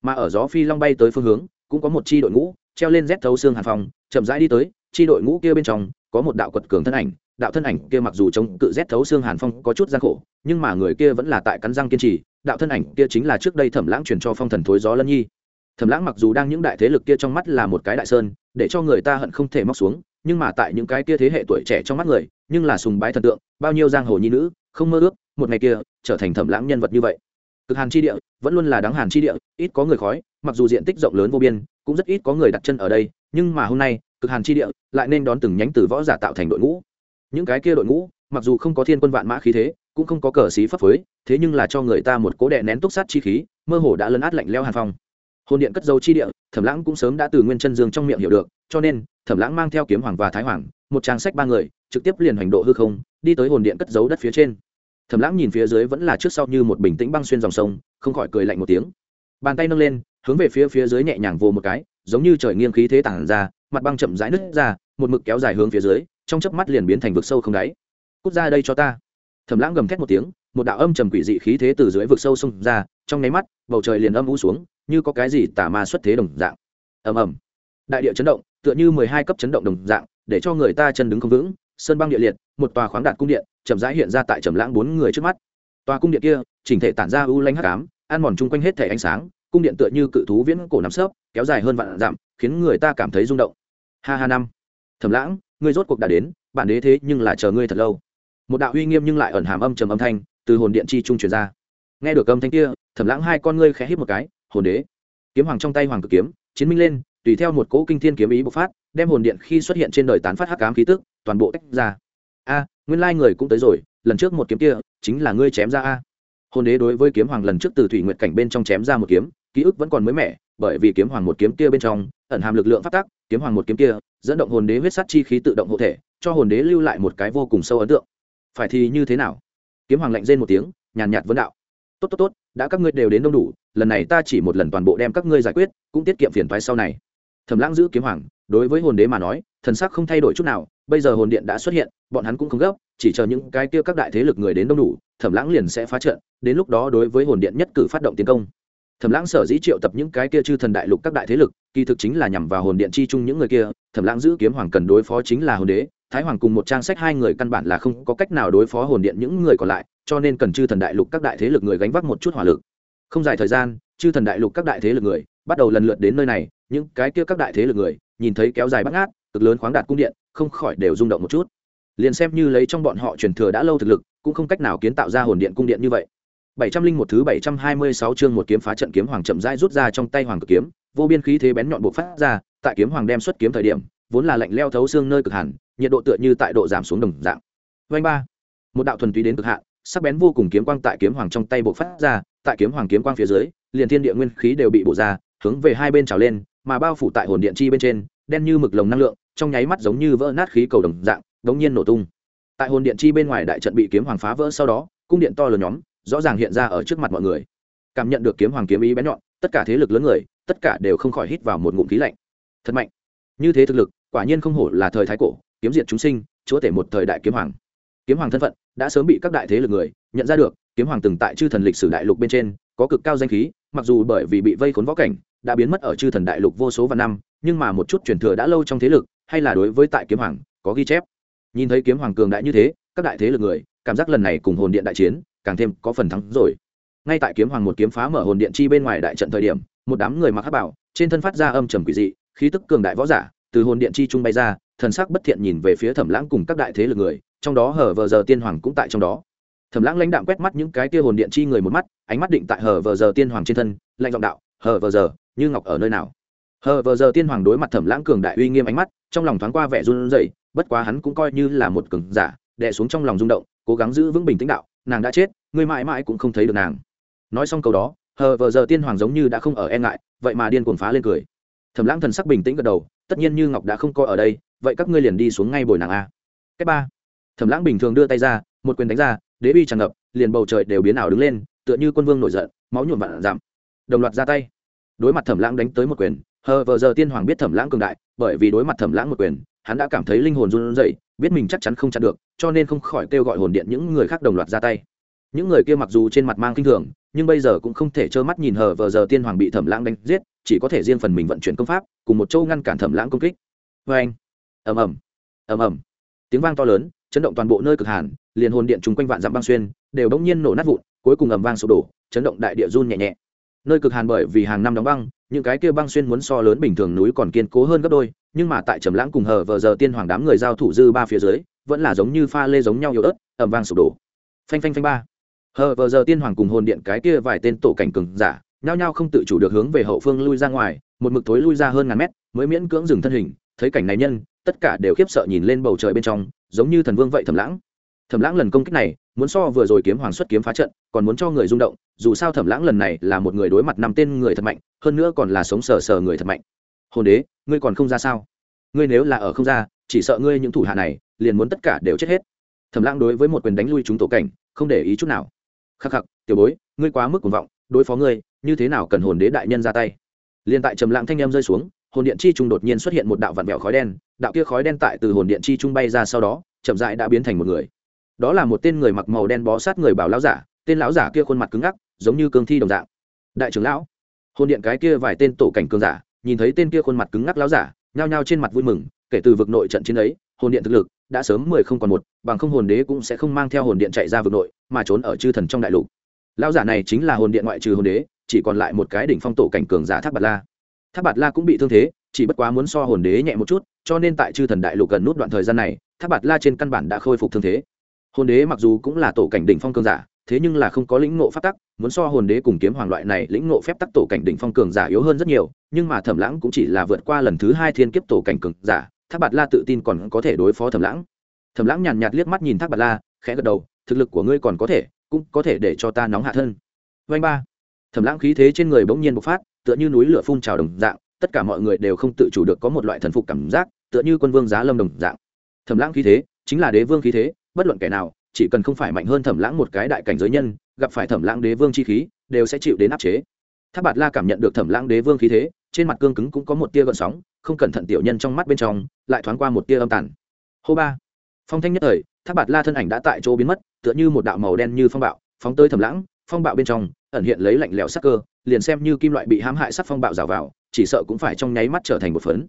S1: Mà ở gió phi long bay tới phương hướng, cũng có một chi đội ngũ, treo lên rét thấu xương hàn phong chậm rãi đi tới, chi đội ngũ kia bên trong, có một đạo quật cường thân ảnh đạo thân ảnh kia mặc dù chống cự rét thấu xương hàn phong có chút gian khổ, nhưng mà người kia vẫn là tại cắn răng kiên trì, đạo thân ảnh kia chính là trước đây thẩm lãng truyền cho phong thần thối gió lân nhi. Thẩm lãng mặc dù đang những đại thế lực kia trong mắt là một cái đại sơn, để cho người ta hận không thể móc xuống, nhưng mà tại những cái kia thế hệ tuổi trẻ trong mắt người, nhưng là sùng bái thần tượng, bao nhiêu giang hồ nhi nữ, không mơ ước, một ngày kia, trở thành thẩm lãng nhân vật như vậy. Cực hàn chi địa, vẫn luôn là đáng hàn chi địa, ít có người khói, mặc dù diện tích rộng lớn vô biên, cũng rất ít có người đặt chân ở đây, nhưng mà hôm nay, cực hàn chi địa, lại nên đón từng nhánh từ võ giả tạo thành đội ngũ những cái kia đội ngũ, mặc dù không có thiên quân vạn mã khí thế, cũng không có cờ xí phấp phới thế nhưng là cho người ta một cố đệ nén túc sát chi khí, mơ hồ đã lấn át lạnh leo hàn phong. Hồn điện cất dấu chi địa, thẩm lãng cũng sớm đã từ nguyên chân dương trong miệng hiểu được, cho nên, thẩm lãng mang theo kiếm hoàng và thái hoàng, một trang sách ba người, trực tiếp liền hành độ hư không, đi tới hồn điện cất dấu đất phía trên. Thẩm lãng nhìn phía dưới vẫn là trước sau như một bình tĩnh băng xuyên dòng sông, không khỏi cười lạnh một tiếng. Bàn tay nâng lên, hướng về phía phía dưới nhẹ nhàng vô một cái, giống như trời nghiêng khí thế tản ra, mặt băng chậm rãi nứt ra, một mực kéo dài hướng phía dưới trong chớp mắt liền biến thành vực sâu không đáy. Cút ra đây cho ta. Thẩm lãng gầm thét một tiếng, một đạo âm trầm quỷ dị khí thế từ dưới vực sâu xông ra, trong nháy mắt, bầu trời liền âm u xuống, như có cái gì tà ma xuất thế đồng dạng. Ầm ầm. Đại địa chấn động, tựa như mười hai cấp chấn động đồng dạng, để cho người ta chân đứng không vững. Sơn băng địa liệt, một tòa khoáng đạt cung điện, chậm rãi hiện ra tại trầm lãng bốn người trước mắt. Tòa cung điện kia, chỉnh thể tản ra u lanh hắc ám, ăn mòn chung quanh hết thể ánh sáng, cung điện tựa như cự thú viễn cổ nằm sấp, kéo dài hơn vạn dặm, khiến người ta cảm thấy rung động. Ha ha năm thẩm lãng, ngươi rốt cuộc đã đến, bản đế thế nhưng là chờ ngươi thật lâu. Một đạo uy nghiêm nhưng lại ẩn hàm âm trầm âm thanh từ hồn điện chi trung truyền ra. Nghe được âm thanh kia, thẩm lãng hai con ngươi khẽ hít một cái, hồn đế. Kiếm hoàng trong tay hoàng cực kiếm, chiến minh lên, tùy theo một cỗ kinh thiên kiếm ý bộc phát, đem hồn điện khi xuất hiện trên đời tán phát hắc ám khí tức, toàn bộ tách ra. A, nguyên lai người cũng tới rồi, lần trước một kiếm kia chính là ngươi chém ra a. Hồn đế đối với kiếm hoàng lần trước từ thủy nguyện cảnh bên trong chém ra một kiếm, ký ức vẫn còn mới mẻ, bởi vì kiếm hoàng một kiếm kia bên trong ẩn hàm lực lượng phát tác kiếm hoàng một kiếm kia, dẫn động hồn đế huyết sát chi khí tự động hộ thể, cho hồn đế lưu lại một cái vô cùng sâu ấn tượng. Phải thì như thế nào? Kiếm hoàng lạnh rên một tiếng, nhàn nhạt vấn đạo. Tốt tốt tốt, đã các ngươi đều đến đông đủ, lần này ta chỉ một lần toàn bộ đem các ngươi giải quyết, cũng tiết kiệm phiền toái sau này. Thẩm lãng giữ kiếm hoàng, đối với hồn đế mà nói, thần sắc không thay đổi chút nào, bây giờ hồn điện đã xuất hiện, bọn hắn cũng không gấp, chỉ chờ những cái kia các đại thế lực người đến đông đủ, thẩm lãng liền sẽ phá trận, đến lúc đó đối với hồn điện nhất cử phát động tiến công thẩm lãng sở dĩ triệu tập những cái kia chư thần đại lục các đại thế lực, kỳ thực chính là nhằm vào hồn điện chi chung những người kia. Thẩm lãng giữ kiếm hoàng cần đối phó chính là hồn đế, thái hoàng cùng một trang sách hai người căn bản là không có cách nào đối phó hồn điện những người còn lại, cho nên cần chư thần đại lục các đại thế lực người gánh vác một chút hỏa lực. Không dài thời gian, chư thần đại lục các đại thế lực người bắt đầu lần lượt đến nơi này, những cái kia các đại thế lực người nhìn thấy kéo dài bắt ngát, cực lớn khoáng đạt cung điện, không khỏi đều rung động một chút. Liền xem như lấy trong bọn họ truyền thừa đã lâu thực lực, cũng không cách nào kiến tạo ra hồn điện cung điện như vậy bảy trăm linh một thứ bảy trăm hai mươi sáu chương một kiếm phá trận kiếm hoàng chậm rãi rút ra trong tay hoàng cực kiếm vô biên khí thế bén nhọn bộc phát ra tại kiếm hoàng đem xuất kiếm thời điểm vốn là lạnh leo thấu xương nơi cực hàn, nhiệt độ tựa như tại độ giảm xuống đồng dạng. Vanh ba. Một đạo thuần túy đến cực hạn sắc bén vô cùng kiếm quang tại kiếm hoàng trong tay bộc phát ra tại kiếm hoàng kiếm quang phía dưới liền thiên địa nguyên khí đều bị bổ ra hướng về hai bên trào lên mà bao phủ tại hồn điện chi bên trên đen như mực lồng năng lượng trong nháy mắt giống như vỡ nát khí cầu đồng dạng đống nhiên nổ tung. Tại hồn điện chi bên ngoài đại trận bị kiếm hoàng phá vỡ sau đó cung điện to lớn nhóm rõ ràng hiện ra ở trước mặt mọi người. Cảm nhận được kiếm hoàng kiếm ý bén nhọn, tất cả thế lực lớn người, tất cả đều không khỏi hít vào một ngụm khí lạnh. Thật mạnh. Như thế thực lực, quả nhiên không hổ là thời thái cổ, kiếm diệt chúng sinh, chúa tể một thời đại kiếm hoàng. Kiếm hoàng thân phận đã sớm bị các đại thế lực người nhận ra được, kiếm hoàng từng tại chư thần lịch sử đại lục bên trên, có cực cao danh khí, mặc dù bởi vì bị vây khốn võ cảnh, đã biến mất ở chư thần đại lục vô số vạn năm, nhưng mà một chút truyền thừa đã lâu trong thế lực, hay là đối với tại kiếm hoàng có ghi chép. Nhìn thấy kiếm hoàng cường đại như thế, các đại thế lực người, cảm giác lần này cùng hồn điện đại chiến càng thêm có phần thắng rồi. Ngay tại kiếm hoàng một kiếm phá mở hồn điện chi bên ngoài đại trận thời điểm, một đám người mặc hắc bảo, trên thân phát ra âm trầm quỷ dị, khí tức cường đại võ giả, từ hồn điện chi trung bay ra, thần sắc bất thiện nhìn về phía thẩm lãng cùng các đại thế lực người, trong đó hở vờ giờ tiên hoàng cũng tại trong đó. Thẩm lãng lãnh đạm quét mắt những cái kia hồn điện chi người một mắt, ánh mắt định tại hở vờ giờ tiên hoàng trên thân, lạnh giọng đạo hở vờ giờ, như ngọc ở nơi nào? Hở vờ giờ tiên hoàng đối mặt thẩm lãng cường đại uy nghiêm ánh mắt, trong lòng thoáng qua vẻ run rẩy, bất quá hắn cũng coi như là một cường giả, đè xuống trong lòng rung động, cố gắng giữ vững bình tĩnh đạo nàng đã chết, ngươi mãi mãi cũng không thấy được nàng. Nói xong câu đó, hờ vờ giờ tiên hoàng giống như đã không ở e ngại, vậy mà điên cuồng phá lên cười. Thẩm lãng thần sắc bình tĩnh gật đầu, tất nhiên như ngọc đã không coi ở đây, vậy các ngươi liền đi xuống ngay bồi nàng a. Cách ba. Thẩm lãng bình thường đưa tay ra, một quyền đánh ra, đế uy tràn ngập, liền bầu trời đều biến ảo đứng lên, tựa như quân vương nổi giận, máu nhuộm vạn giảm đồng loạt ra tay. Đối mặt thẩm lãng đánh tới một quyền, hờ vờ giờ tiên hoàng biết thẩm lãng cường đại, bởi vì đối mặt thẩm lãng một quyền, hắn đã cảm thấy linh hồn run rẩy, biết mình chắc chắn không chặn được cho nên không khỏi kêu gọi hồn điện những người khác đồng loạt ra tay. Những người kia mặc dù trên mặt mang kinh thường, nhưng bây giờ cũng không thể trơ mắt nhìn hờ vờ giờ tiên hoàng bị thẩm lãng đánh giết, chỉ có thể riêng phần mình vận chuyển công pháp, cùng một châu ngăn cản thẩm lãng công kích. Vê anh, ầm ầm ầm ầm. Tiếng vang to lớn, chấn động toàn bộ nơi cực hàn, liền hồn điện chung quanh vạn dặm băng xuyên, đều bỗng nhiên nổ nát vụn, cuối cùng ầm vang sụp đổ, chấn động đại địa run nhẹ nhẹ. Nơi cực hàn bởi vì hàng năm đóng băng, những cái kia băng xuyên muốn so lớn bình thường núi còn kiên cố hơn gấp đôi, nhưng mà tại trầm lãng cùng hờ vờ giờ tiên hoàng đám người giao thủ dư ba phía dưới vẫn là giống như pha lê giống nhau yếu ớt ầm vang sụp đổ. Phanh phanh phanh ba. Hờ vờ giờ tiên hoàng cùng hồn điện cái kia vài tên tổ cảnh cường giả, nhao nhao không tự chủ được hướng về hậu phương lui ra ngoài, một mực thối lui ra hơn ngàn mét, mới miễn cưỡng dừng thân hình, thấy cảnh này nhân, tất cả đều khiếp sợ nhìn lên bầu trời bên trong, giống như thần vương vậy thầm lãng. Thẩm lãng lần công kích này, muốn so vừa rồi kiếm hoàng xuất kiếm phá trận, còn muốn cho người rung động, dù sao thẩm lãng lần này là một người đối mặt năm tên người thật mạnh, hơn nữa còn là sống sờ sờ người thật mạnh. Hồn đế, ngươi còn không ra sao? Ngươi nếu là ở không ra chỉ sợ ngươi những thủ hạ này liền muốn tất cả đều chết hết. Thẩm lãng đối với một quyền đánh lui chúng tổ cảnh, không để ý chút nào. Khắc khắc, tiểu bối, ngươi quá mức cuồng vọng, đối phó ngươi, như thế nào cần hồn đế đại nhân ra tay? Liền tại trầm lãng thanh em rơi xuống, hồn điện chi trung đột nhiên xuất hiện một đạo vạn vẹo khói đen, đạo kia khói đen tại từ hồn điện chi trung bay ra sau đó, chậm rãi đã biến thành một người. Đó là một tên người mặc màu đen bó sát người bảo lão giả, tên lão giả kia khuôn mặt cứng ngắc, giống như cương thi đồng dạng. Đại trưởng lão, hồn điện cái kia vài tên tổ cảnh cường giả, nhìn thấy tên kia khuôn mặt cứng ngắc lão giả, nhao nhao trên mặt vui mừng kể từ vực nội trận chiến ấy, hồn điện thực lực đã sớm mười không còn một, bằng không hồn đế cũng sẽ không mang theo hồn điện chạy ra vực nội, mà trốn ở chư thần trong đại lục. Lão giả này chính là hồn điện ngoại trừ hồn đế, chỉ còn lại một cái đỉnh phong tổ cảnh cường giả tháp bạt la. Tháp bạt la cũng bị thương thế, chỉ bất quá muốn so hồn đế nhẹ một chút, cho nên tại chư thần đại lục gần nút đoạn thời gian này tháp bạt la trên căn bản đã khôi phục thương thế. Hồn đế mặc dù cũng là tổ cảnh đỉnh phong cường giả, thế nhưng là không có lĩnh ngộ pháp tắc, muốn so hồn đế cùng kiếm hoàng loại này lĩnh ngộ phép tắc tổ cảnh đỉnh phong cường giả yếu hơn rất nhiều, nhưng mà thẩm lãng cũng chỉ là vượt qua lần thứ hai thiên kiếp tổ cảnh cường giả Thác bạt la tự tin còn có thể đối phó thẩm lãng. Thẩm lãng nhàn nhạt liếc mắt nhìn Thác bạt la, khẽ gật đầu, thực lực của ngươi còn có thể, cũng có thể để cho ta nóng hạ thân. Vanh ba. Thẩm lãng khí thế trên người bỗng nhiên bộc phát, tựa như núi lửa phun trào đồng dạng, tất cả mọi người đều không tự chủ được có một loại thần phục cảm giác, tựa như quân vương giá lâm đồng dạng. Thẩm lãng khí thế, chính là đế vương khí thế, bất luận kẻ nào, chỉ cần không phải mạnh hơn thẩm lãng một cái đại cảnh giới nhân, gặp phải thẩm lãng đế vương chi khí, đều sẽ chịu đến áp chế. Tháp bạt la cảm nhận được thẩm lãng đế vương khí thế, trên mặt cương cứng cũng có một tia gợn sóng không cẩn thận tiểu nhân trong mắt bên trong, lại thoáng qua một tia âm tàn. Hô ba. Phong thanh nhất thời tháp bạt la thân ảnh đã tại chỗ biến mất, tựa như một đạo màu đen như phong bạo, phóng tới thầm lãng, phong bạo bên trong, ẩn hiện lấy lạnh lẽo sắc cơ, liền xem như kim loại bị hãm hại sắc phong bạo rào vào, chỉ sợ cũng phải trong nháy mắt trở thành một phấn.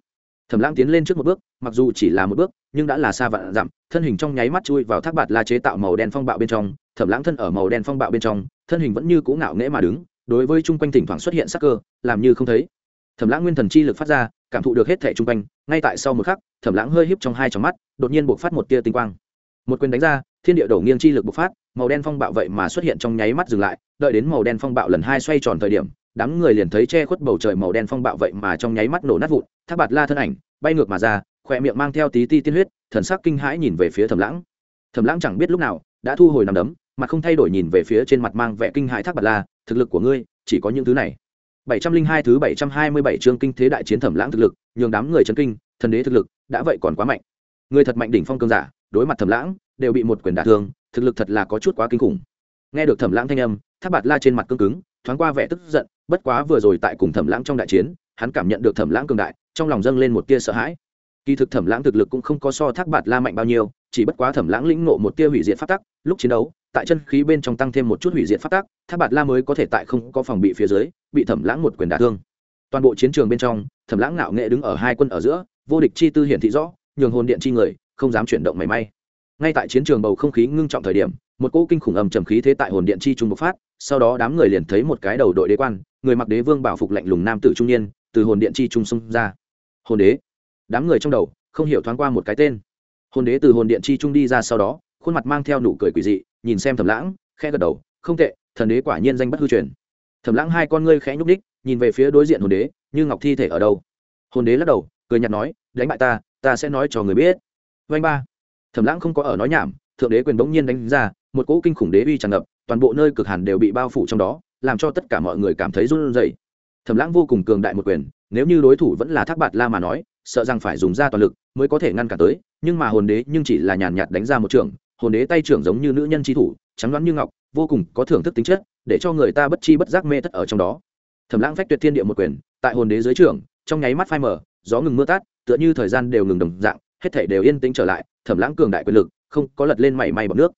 S1: Thẩm lãng tiến lên trước một bước, mặc dù chỉ là một bước, nhưng đã là xa vạn dặm, thân hình trong nháy mắt chui vào thác bạt la chế tạo màu đen phong bạo bên trong thẩm lãng thân ở màu đen phong bạo bên trong, thân hình vẫn như cũ ngạo nghễ mà đứng, đối với chung quanh thỉnh thoảng xuất hiện sắc cơ, làm như không thấy. Thẩm lãng nguyên thần chi lực phát ra cảm thụ được hết thẻ chung quanh, ngay tại sau một khắc, thẩm lãng hơi híp trong hai trong mắt, đột nhiên buộc phát một tia tinh quang. Một quyền đánh ra, thiên địa đổ nghiêng chi lực bộc phát, màu đen phong bạo vậy mà xuất hiện trong nháy mắt dừng lại, đợi đến màu đen phong bạo lần hai xoay tròn thời điểm, đám người liền thấy che khuất bầu trời màu đen phong bạo vậy mà trong nháy mắt nổ nát vụn, thác bạt la thân ảnh, bay ngược mà ra, khỏe miệng mang theo tí ti tiên huyết, thần sắc kinh hãi nhìn về phía thẩm lãng. Thẩm lãng chẳng biết lúc nào, đã thu hồi nằm đấm mà không thay đổi nhìn về phía trên mặt mang vẻ kinh hãi thác bạt la, thực lực của ngươi, chỉ có những thứ này. 702 thứ 727 chương kinh thế đại chiến thẩm lãng thực lực, nhường đám người chấn kinh, thần đế thực lực đã vậy còn quá mạnh. Người thật mạnh đỉnh phong cường giả, đối mặt thẩm lãng, đều bị một quyền đả thương, thực lực thật là có chút quá kinh khủng. Nghe được thẩm lãng thanh âm tháp bạt la trên mặt cứng cứng, thoáng qua vẻ tức giận, bất quá vừa rồi tại cùng thẩm lãng trong đại chiến, hắn cảm nhận được thẩm lãng cường đại, trong lòng dâng lên một tia sợ hãi. Kỳ thực thẩm lãng thực lực cũng không có so thác bạt la mạnh bao nhiêu chỉ bất quá thẩm lãng lĩnh ngộ một tia hủy diệt phát tắc, lúc chiến đấu, tại chân khí bên trong tăng thêm một chút hủy diệt phát tắc tháp bạt la mới có thể tại không có phòng bị phía dưới, bị thẩm lãng một quyền đả thương. Toàn bộ chiến trường bên trong, thẩm lãng ngạo nghệ đứng ở hai quân ở giữa, vô địch chi tư hiển thị rõ, nhường hồn điện chi người, không dám chuyển động mảy may. Ngay tại chiến trường bầu không khí ngưng trọng thời điểm, một cỗ kinh khủng ầm trầm khí thế tại hồn điện chi trung bộc phát, sau đó đám người liền thấy một cái đầu đội đế quan, người mặc đế vương bảo phục lạnh lùng nam tử trung niên, từ hồn điện chi trung xông ra. Hồn đế. Đám người trong đầu, không hiểu thoáng qua một cái tên hồn đế từ hồn điện chi trung đi ra sau đó, khuôn mặt mang theo nụ cười quỷ dị, nhìn xem thầm lãng, khẽ gật đầu, không tệ, thần đế quả nhiên danh bất hư truyền. Thầm lãng hai con ngươi khẽ nhúc đích nhìn về phía đối diện hồn đế, như ngọc thi thể ở đâu? Hồn đế lắc đầu, cười nhạt nói, đánh bại ta ta sẽ nói cho người biết. Vanh ba. Thẩm lãng không có ở nói nhảm, thượng đế quyền bỗng nhiên đánh ra, một cỗ kinh khủng đế uy tràn ngập, toàn bộ nơi cực hàn đều bị bao phủ trong đó, làm cho tất cả mọi người cảm thấy run rẩy. Thẩm lãng vô cùng cường đại một quyền, nếu như đối thủ vẫn là thác bạt la mà nói, sợ rằng phải dùng ra toàn lực mới có thể ngăn cản tới nhưng mà hồn đế nhưng chỉ là nhàn nhạt đánh ra một trường, hồn đế tay trưởng giống như nữ nhân tri thủ, trắng đoán như ngọc, vô cùng có thưởng thức tính chất, để cho người ta bất chi bất giác mê thất ở trong đó. Thẩm lãng phách tuyệt thiên địa một quyền, tại hồn đế dưới trưởng trong nháy mắt phai mở gió ngừng mưa tát tựa như thời gian đều ngừng đồng dạng, hết thể đều yên tĩnh trở lại, thẩm lãng cường đại quyền lực, không có lật lên mảy may bọc nước.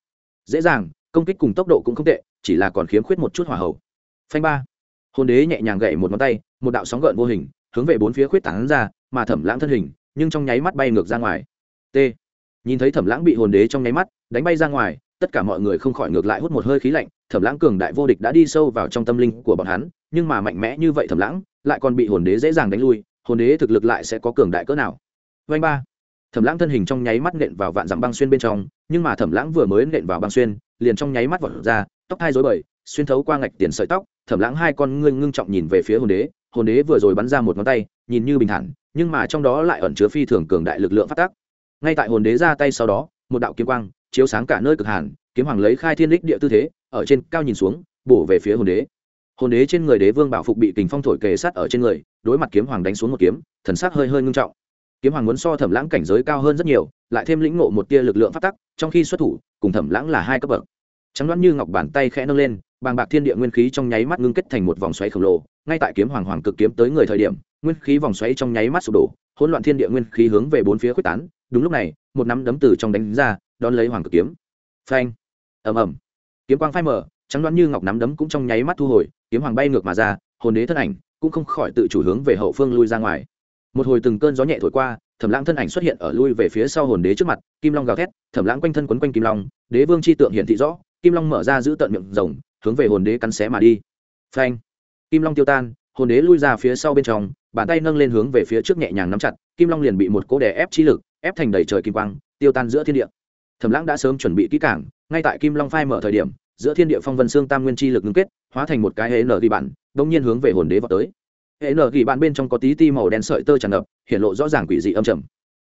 S1: Dễ dàng, công kích cùng tốc độ cũng không tệ, chỉ là còn khiếm khuyết một chút hỏa hậu phanh ba, hồn đế nhẹ nhàng gậy một ngón tay, một đạo sóng gợn vô hình, hướng về bốn phía khuyết tảng ra, mà thẩm lãng thân hình, nhưng trong nháy mắt bay ngược ra ngoài t. Nhìn thấy thẩm lãng bị hồn đế trong nháy mắt, đánh bay ra ngoài, tất cả mọi người không khỏi ngược lại hút một hơi khí lạnh. Thẩm lãng cường đại vô địch đã đi sâu vào trong tâm linh của bọn hắn, nhưng mà mạnh mẽ như vậy thẩm lãng lại còn bị hồn đế dễ dàng đánh lui, hồn đế thực lực lại sẽ có cường đại cỡ nào? Vanh ba. Thẩm lãng thân hình trong nháy mắt nện vào vạn dặm băng xuyên bên trong, nhưng mà thẩm lãng vừa mới nện vào băng xuyên, liền trong nháy mắt vọt ra, tóc hai rối bời, xuyên thấu qua ngạch tiền sợi tóc. Thẩm lãng hai con ngươi ngưng trọng nhìn về phía hồn đế hồn đế vừa rồi bắn ra một ngón tay, nhìn như bình thản, nhưng mà trong đó lại ẩn chứa phi thường cường đại lực lượng phát tác ngay tại hồn đế ra tay sau đó, một đạo kiếm quang chiếu sáng cả nơi cực hàn, kiếm hoàng lấy khai thiên đích địa tư thế, ở trên cao nhìn xuống, bổ về phía hồn đế. Hồn đế trên người đế vương bảo phục bị kình phong thổi kề sát ở trên người, đối mặt kiếm hoàng đánh xuống một kiếm, thần sắc hơi hơi ngưng trọng. Kiếm hoàng muốn so thẩm lãng cảnh giới cao hơn rất nhiều, lại thêm lĩnh ngộ một tia lực lượng phát tắc, trong khi xuất thủ, cùng thẩm lãng là hai cấp bậc. Trắng đoán như ngọc bàn tay khẽ nâng lên, bàng bạc thiên địa nguyên khí trong nháy mắt ngưng kết thành một vòng xoáy khổng lồ. Ngay tại kiếm hoàng hoàng cực kiếm tới người thời điểm, nguyên khí vòng xoáy trong nháy mắt sụp đổ hỗn loạn thiên địa nguyên khí hướng về bốn phía quyết tán, đúng lúc này, một nắm đấm từ trong đánh ra, đón lấy hoàng cực kiếm. Phanh. Ầm ầm. Kiếm quang phai mở trắng đoán như ngọc nắm đấm cũng trong nháy mắt thu hồi, kiếm hoàng bay ngược mà ra, hồn đế thân ảnh cũng không khỏi tự chủ hướng về hậu phương lui ra ngoài. Một hồi từng cơn gió nhẹ thổi qua, thẩm lãng thân ảnh xuất hiện ở lui về phía sau hồn đế trước mặt, kim long gào thét, thẩm lãng quanh thân quấn quanh kim long, đế vương chi tượng hiển thị rõ, kim long mở ra giữ tận miệng rồng, hướng về hồn đế cắn xé mà đi. Phanh. Kim long tiêu tan, hồn đế lui ra phía sau bên trong bàn tay nâng lên hướng về phía trước nhẹ nhàng nắm chặt, kim long liền bị một cỗ đè ép chi lực, ép thành đầy trời kim quang, tiêu tan giữa thiên địa. Thẩm lãng đã sớm chuẩn bị kỹ cảng ngay tại kim long phai mở thời điểm, giữa thiên địa phong vân xương tam nguyên chi lực ngưng kết, hóa thành một cái hệ nở ghi bản đông nhiên hướng về hồn đế vào tới. Hệ nở ghi bản bên trong có tí ti màu đen sợi tơ tràn ngập, hiện lộ rõ ràng quỷ dị âm trầm.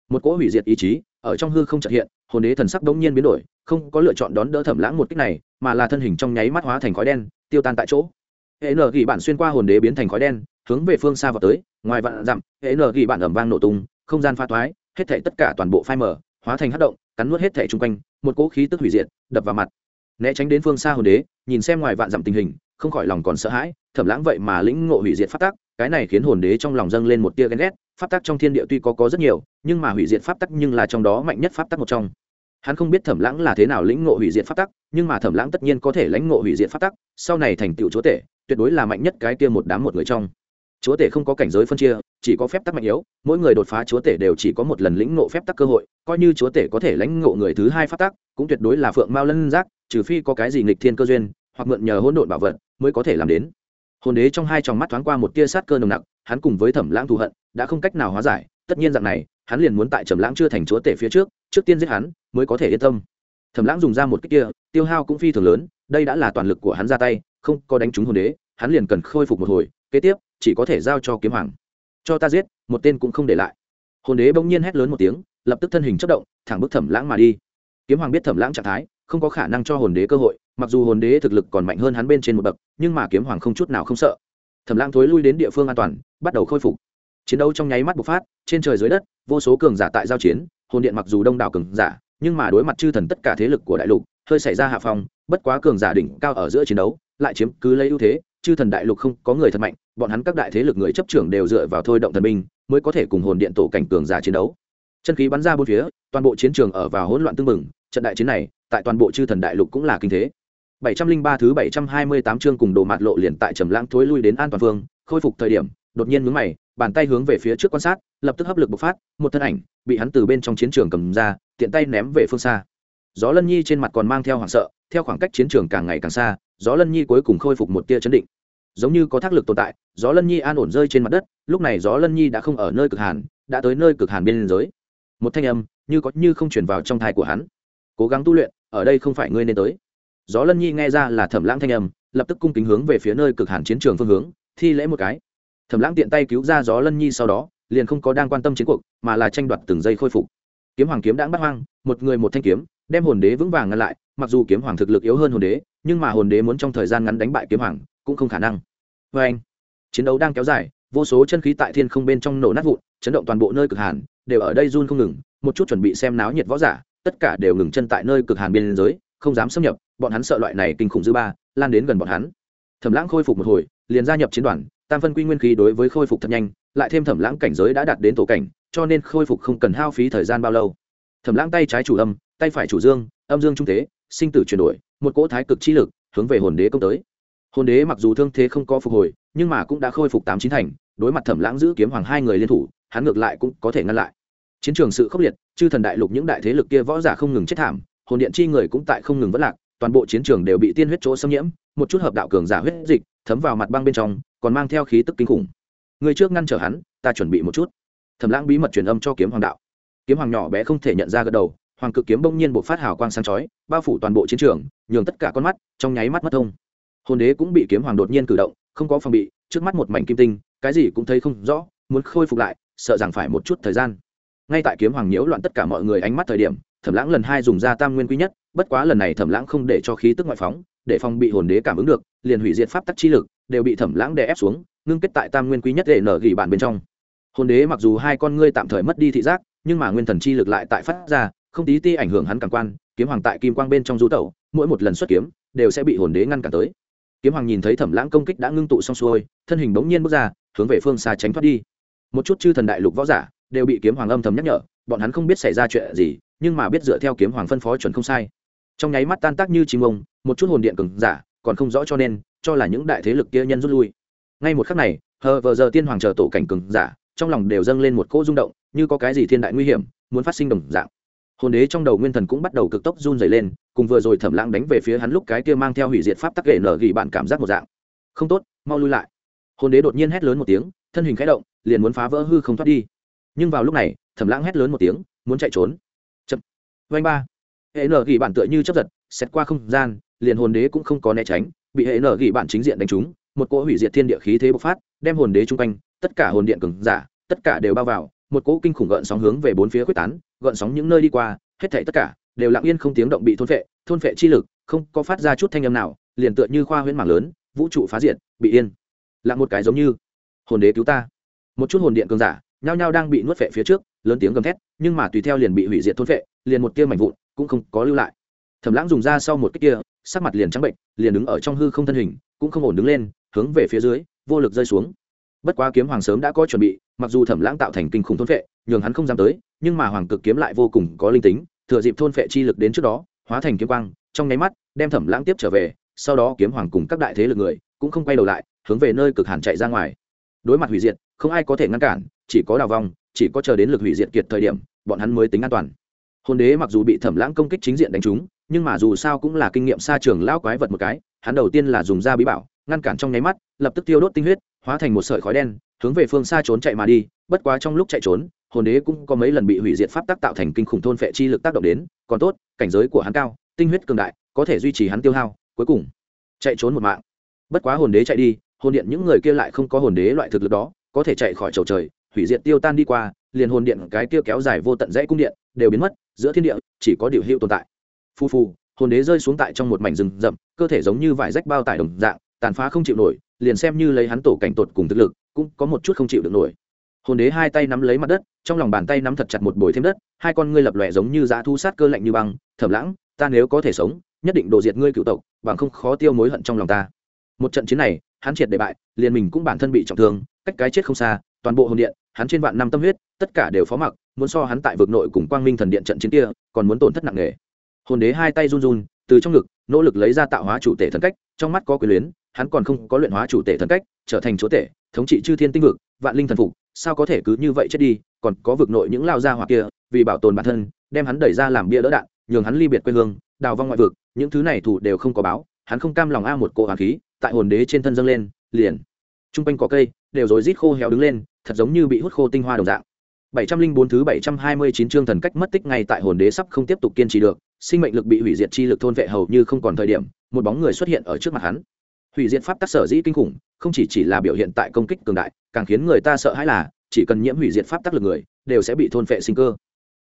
S1: Một cỗ hủy diệt ý chí, ở trong hư không chợt hiện, hồn đế thần sắc đông nhiên biến đổi, không có lựa chọn đón đỡ thẩm lãng một cách này, mà là thân hình trong nháy mắt hóa thành khói đen, tiêu tan tại chỗ. Hệ nở kỳ bản xuyên qua hồn đế biến thành khói đen hướng về phương xa vào tới, ngoài vạn dặm, hệ nở ghi bản ẩm vang nổ tung, không gian pha thoái, hết thảy tất cả toàn bộ phai mở hóa thành hất động, cắn nuốt hết thảy chung quanh, một cỗ khí tức hủy diệt, đập vào mặt. Né tránh đến phương xa hồn đế, nhìn xem ngoài vạn dặm tình hình, không khỏi lòng còn sợ hãi thẩm lãng vậy mà lĩnh ngộ hủy diệt pháp tắc, cái này khiến hồn đế trong lòng dâng lên một tia ghen ghét, pháp tắc trong thiên địa tuy có có rất nhiều, nhưng mà hủy diệt pháp tắc nhưng là trong đó mạnh nhất pháp tắc một trong. Hắn không biết thẩm lãng là thế nào lĩnh ngộ hủy diệt pháp tắc, nhưng mà thẩm lãng tất nhiên có thể lãnh ngộ hủy diệt pháp tắc, sau này thành tựu chúa tể, tuyệt đối là mạnh nhất cái kia một đám một người trong chúa tể không có cảnh giới phân chia, chỉ có phép tắc mạnh yếu, mỗi người đột phá chúa tể đều chỉ có một lần lĩnh ngộ phép tắc cơ hội, coi như chúa tể có thể lãnh ngộ người thứ hai phát tắc, cũng tuyệt đối là phượng mao lân giác, trừ phi có cái gì nghịch thiên cơ duyên, hoặc mượn nhờ hỗn độn bảo vật mới có thể làm đến. Hồn đế trong hai tròng mắt thoáng qua một tia sát cơ nồng nặc, hắn cùng với thẩm lãng thù hận, đã không cách nào hóa giải, tất nhiên dạng này, hắn liền muốn tại trầm lãng chưa thành chúa tể phía trước trước tiên giết hắn, mới có thể yên tâm. Thẩm lãng dùng ra một cách kia, tiêu hao cũng phi thường lớn, đây đã là toàn lực của hắn ra tay, không có đánh trúng hồn đế, hắn liền cần khôi phục một hồi. Kế tiếp chỉ có thể giao cho kiếm hoàng. Cho ta giết, một tên cũng không để lại. Hồn đế bỗng nhiên hét lớn một tiếng, lập tức thân hình chất động, thẳng bức thẩm lãng mà đi. Kiếm hoàng biết thẩm lãng trạng thái, không có khả năng cho hồn đế cơ hội, mặc dù hồn đế thực lực còn mạnh hơn hắn bên trên một bậc, nhưng mà kiếm hoàng không chút nào không sợ. Thẩm lãng thối lui đến địa phương an toàn, bắt đầu khôi phục. Chiến đấu trong nháy mắt bộc phát, trên trời dưới đất, vô số cường giả tại giao chiến, hồn điện mặc dù đông đảo cường giả, nhưng mà đối mặt chư thần tất cả thế lực của đại lục, hơi xảy ra hạ phong, bất quá cường giả đỉnh cao ở giữa chiến đấu, lại chiếm cứ lấy ưu thế, chư thần đại lục không có người thật mạnh bọn hắn các đại thế lực người chấp trưởng đều dựa vào thôi động thần binh, mới có thể cùng hồn điện tổ cảnh cường giả chiến đấu. Chân khí bắn ra bốn phía, toàn bộ chiến trường ở vào hỗn loạn tương mừng, trận đại chiến này, tại toàn bộ chư thần đại lục cũng là kinh thế. 703 thứ 728 chương cùng đồ mạt lộ liền tại trầm lãng thối lui đến an toàn phương, khôi phục thời điểm, đột nhiên nhướng mày, bàn tay hướng về phía trước quan sát, lập tức hấp lực bộc phát, một thân ảnh bị hắn từ bên trong chiến trường cầm ra, tiện tay ném về phương xa. Gió lân nhi trên mặt còn mang theo hoảng sợ, theo khoảng cách chiến trường càng ngày càng xa, gió lân nhi cuối cùng khôi phục một tia chấn định giống như có thác lực tồn tại, gió lân nhi an ổn rơi trên mặt đất, lúc này gió lân nhi đã không ở nơi cực hàn, đã tới nơi cực hàn biên giới. Một thanh âm, như có như không chuyển vào trong thai của hắn. Cố gắng tu luyện, ở đây không phải ngươi nên tới. Gió lân nhi nghe ra là thẩm lãng thanh âm, lập tức cung kính hướng về phía nơi cực hàn chiến trường phương hướng, thi lễ một cái. Thẩm lãng tiện tay cứu ra gió lân nhi sau đó, liền không có đang quan tâm chiến cuộc, mà là tranh đoạt từng giây khôi phục. Kiếm hoàng kiếm đã bắt hoang, một người một thanh kiếm, đem hồn đế vững vàng ngăn lại, mặc dù kiếm hoàng thực lực yếu hơn hồn đế, nhưng mà hồn đế muốn trong thời gian ngắn đánh bại kiếm hoàng cũng không khả năng. Vê anh, chiến đấu đang kéo dài, vô số chân khí tại thiên không bên trong nổ nát vụn, chấn động toàn bộ nơi cực hàn, đều ở đây run không ngừng, một chút chuẩn bị xem náo nhiệt võ giả, tất cả đều ngừng chân tại nơi cực hàn biên giới, không dám xâm nhập, bọn hắn sợ loại này kinh khủng dư ba, lan đến gần bọn hắn. Thẩm lãng khôi phục một hồi, liền gia nhập chiến đoàn, tam phân quy nguyên khí đối với khôi phục thật nhanh, lại thêm thẩm lãng cảnh giới đã đạt đến tổ cảnh, cho nên khôi phục không cần hao phí thời gian bao lâu. Thẩm lãng tay trái chủ âm, tay phải chủ dương, âm dương trung thế, sinh tử chuyển đổi, một cỗ thái cực chi lực hướng về hồn đế công tới hồn đế mặc dù thương thế không có phục hồi, nhưng mà cũng đã khôi phục tám chín thành, đối mặt thẩm lãng giữ kiếm hoàng hai người liên thủ, hắn ngược lại cũng có thể ngăn lại. Chiến trường sự khốc liệt, chư thần đại lục những đại thế lực kia võ giả không ngừng chết thảm, hồn điện chi người cũng tại không ngừng vất lạc, toàn bộ chiến trường đều bị tiên huyết chỗ xâm nhiễm, một chút hợp đạo cường giả huyết dịch thấm vào mặt băng bên trong, còn mang theo khí tức kinh khủng. Người trước ngăn trở hắn, ta chuẩn bị một chút. Thẩm lãng bí mật truyền âm cho kiếm hoàng đạo. Kiếm hoàng nhỏ bé không thể nhận ra gật đầu, hoàng cực kiếm bỗng nhiên bộ phát hào quang sáng chói, bao phủ toàn bộ chiến trường, nhường tất cả con mắt trong nháy mắt mất thông hồn đế cũng bị kiếm hoàng đột nhiên cử động, không có phòng bị, trước mắt một mảnh kim tinh, cái gì cũng thấy không rõ, muốn khôi phục lại, sợ rằng phải một chút thời gian. Ngay tại kiếm hoàng nhiễu loạn tất cả mọi người ánh mắt thời điểm, thẩm lãng lần hai dùng ra tam nguyên quý nhất, bất quá lần này thẩm lãng không để cho khí tức ngoại phóng, để phòng bị hồn đế cảm ứng được, liền hủy diệt pháp tắc chi lực, đều bị thẩm lãng đè ép xuống, ngưng kết tại tam nguyên quý nhất để nở gỉ bản bên trong. Hồn đế mặc dù hai con ngươi tạm thời mất đi thị giác, nhưng mà nguyên thần chi lực lại tại phát ra, không tí ti ảnh hưởng hắn cảm quan, kiếm hoàng tại kim quang bên trong du tẩu, mỗi một lần xuất kiếm, đều sẽ bị hồn đế ngăn cản tới kiếm hoàng nhìn thấy thẩm lãng công kích đã ngưng tụ xong xuôi, thân hình bỗng nhiên bước ra, hướng về phương xa tránh thoát đi. Một chút chư thần đại lục võ giả đều bị kiếm hoàng âm thầm nhắc nhở, bọn hắn không biết xảy ra chuyện gì, nhưng mà biết dựa theo kiếm hoàng phân phó chuẩn không sai. Trong nháy mắt tan tác như chim ông, một chút hồn điện cứng giả còn không rõ cho nên, cho là những đại thế lực kia nhân rút lui. Ngay một khắc này, hờ vờ giờ tiên hoàng chờ tổ cảnh cứng giả, trong lòng đều dâng lên một cỗ rung động, như có cái gì thiên đại nguy hiểm muốn phát sinh đồng dạng hồn đế trong đầu nguyên thần cũng bắt đầu cực tốc run dày lên, cùng vừa rồi thẩm lãng đánh về phía hắn lúc cái kia mang theo hủy diệt pháp tắc ghệ nở gỉ bạn cảm giác một dạng. Không tốt, mau lui lại. Hồn đế đột nhiên hét lớn một tiếng, thân hình khẽ động, liền muốn phá vỡ hư không thoát đi. Nhưng vào lúc này, thẩm lãng hét lớn một tiếng, muốn chạy trốn. Chậm. Vanh ba. Hệ nở gỉ bạn tựa như chấp giật xét qua không gian, liền hồn đế cũng không có né tránh, bị hệ nở gỉ bạn chính diện đánh trúng, một cỗ hủy diệt thiên địa khí thế bộc phát, đem hồn đế chung quanh, tất cả hồn điện cường giả, tất cả đều bao vào một cỗ kinh khủng gợn sóng hướng về bốn phía quyết tán, gợn sóng những nơi đi qua, hết thảy tất cả đều lặng yên không tiếng động bị thôn phệ thôn phệ chi lực, không có phát ra chút thanh âm nào, liền tựa như khoa huyễn mảng lớn, vũ trụ phá diệt, bị yên. Lặng một cái giống như, hồn đế cứu ta. Một chút hồn điện cường giả, nhao nhao đang bị nuốt phệ phía trước, lớn tiếng gầm thét, nhưng mà tùy theo liền bị hủy diệt thôn phệ, liền một tia mảnh vụn cũng không có lưu lại. Thẩm lãng dùng ra sau một cái kia, sắc mặt liền trắng bệnh, liền đứng ở trong hư không thân hình, cũng không ổn đứng lên, hướng về phía dưới, vô lực rơi xuống. Bất quá kiếm hoàng sớm đã có chuẩn bị mặc dù thẩm lãng tạo thành kinh khủng thôn phệ, nhường hắn không dám tới, nhưng mà hoàng cực kiếm lại vô cùng có linh tính, thừa dịp thôn phệ chi lực đến trước đó, hóa thành kiếm quang, trong nháy mắt, đem thẩm lãng tiếp trở về, sau đó kiếm hoàng cùng các đại thế lực người cũng không quay đầu lại, hướng về nơi cực hàn chạy ra ngoài. Đối mặt hủy diệt, không ai có thể ngăn cản, chỉ có đào vong, chỉ có chờ đến lực hủy diệt kiệt thời điểm, bọn hắn mới tính an toàn. Hồn đế mặc dù bị thẩm lãng công kích chính diện đánh trúng, nhưng mà dù sao cũng là kinh nghiệm xa trường lão quái vật một cái, hắn đầu tiên là dùng da bí bảo, ngăn cản trong nháy mắt, lập tức tiêu đốt tinh huyết hóa thành một sợi khói đen, hướng về phương xa trốn chạy mà đi, bất quá trong lúc chạy trốn, hồn đế cũng có mấy lần bị hủy diệt pháp tác tạo thành kinh khủng thôn phệ chi lực tác động đến, còn tốt, cảnh giới của hắn cao, tinh huyết cường đại, có thể duy trì hắn tiêu hao, cuối cùng chạy trốn một mạng. Bất quá hồn đế chạy đi, hồn điện những người kia lại không có hồn đế loại thực lực đó, có thể chạy khỏi chầu trời, hủy diệt tiêu tan đi qua, liền hồn điện cái kia kéo dài vô tận dãy cung điện, đều biến mất, giữa thiên địa, chỉ có điều hữu tồn tại. Phu phu hồn đế rơi xuống tại trong một mảnh rừng rậm, cơ thể giống như vải rách bao tải đồng dạng, tàn phá không chịu nổi liền xem như lấy hắn tổ cảnh tột cùng thực lực, cũng có một chút không chịu được nổi. Hồn đế hai tay nắm lấy mặt đất, trong lòng bàn tay nắm thật chặt một bồi thêm đất, hai con ngươi lập lòe giống như dã thu sát cơ lạnh như băng, thẩm lãng, ta nếu có thể sống, nhất định đổ diệt ngươi cựu tộc, bằng không khó tiêu mối hận trong lòng ta. Một trận chiến này, hắn triệt để bại, liền mình cũng bản thân bị trọng thương, cách cái chết không xa, toàn bộ hồn điện, hắn trên vạn năm tâm huyết, tất cả đều phó mặc, muốn so hắn tại vực nội cùng quang minh thần điện trận chiến kia, còn muốn tổn thất nặng nề. Hồn đế hai tay run run, từ trong ngực, nỗ lực lấy ra tạo hóa chủ tể thần cách, trong mắt có quyền luyến hắn còn không có luyện hóa chủ tể thần cách, trở thành chúa tể, thống trị chư thiên tinh vực, vạn linh thần phục, sao có thể cứ như vậy chết đi, còn có vực nội những lao gia hoặc kia, vì bảo tồn bản thân, đem hắn đẩy ra làm bia đỡ đạn, nhường hắn ly biệt quê hương, đào vong ngoại vực, những thứ này thủ đều không có báo, hắn không cam lòng a một cỗ hàn khí, tại hồn đế trên thân dâng lên, liền t r u n g quanh có cây, đều rồi rít khô héo đứng lên, thật giống như bị hút khô tinh hoa đồng dạng. Bảy trăm linh bốn thứ bảy trăm hai mươi chín chương thần cách mất tích ngay tại hồn đế sắp không tiếp tục kiên trì được, sinh mệnh lực bị hủy diệt chi lực thôn vệ hầu như không còn thời điểm, một bóng người xuất hiện ở trước mặt hắn hủy diệt pháp tắc sở dĩ kinh khủng, không chỉ chỉ là biểu hiện tại công kích cường đại, càng khiến người ta sợ hãi là, chỉ cần nhiễm hủy diệt pháp tắc lực người, đều sẽ bị thôn phệ sinh cơ.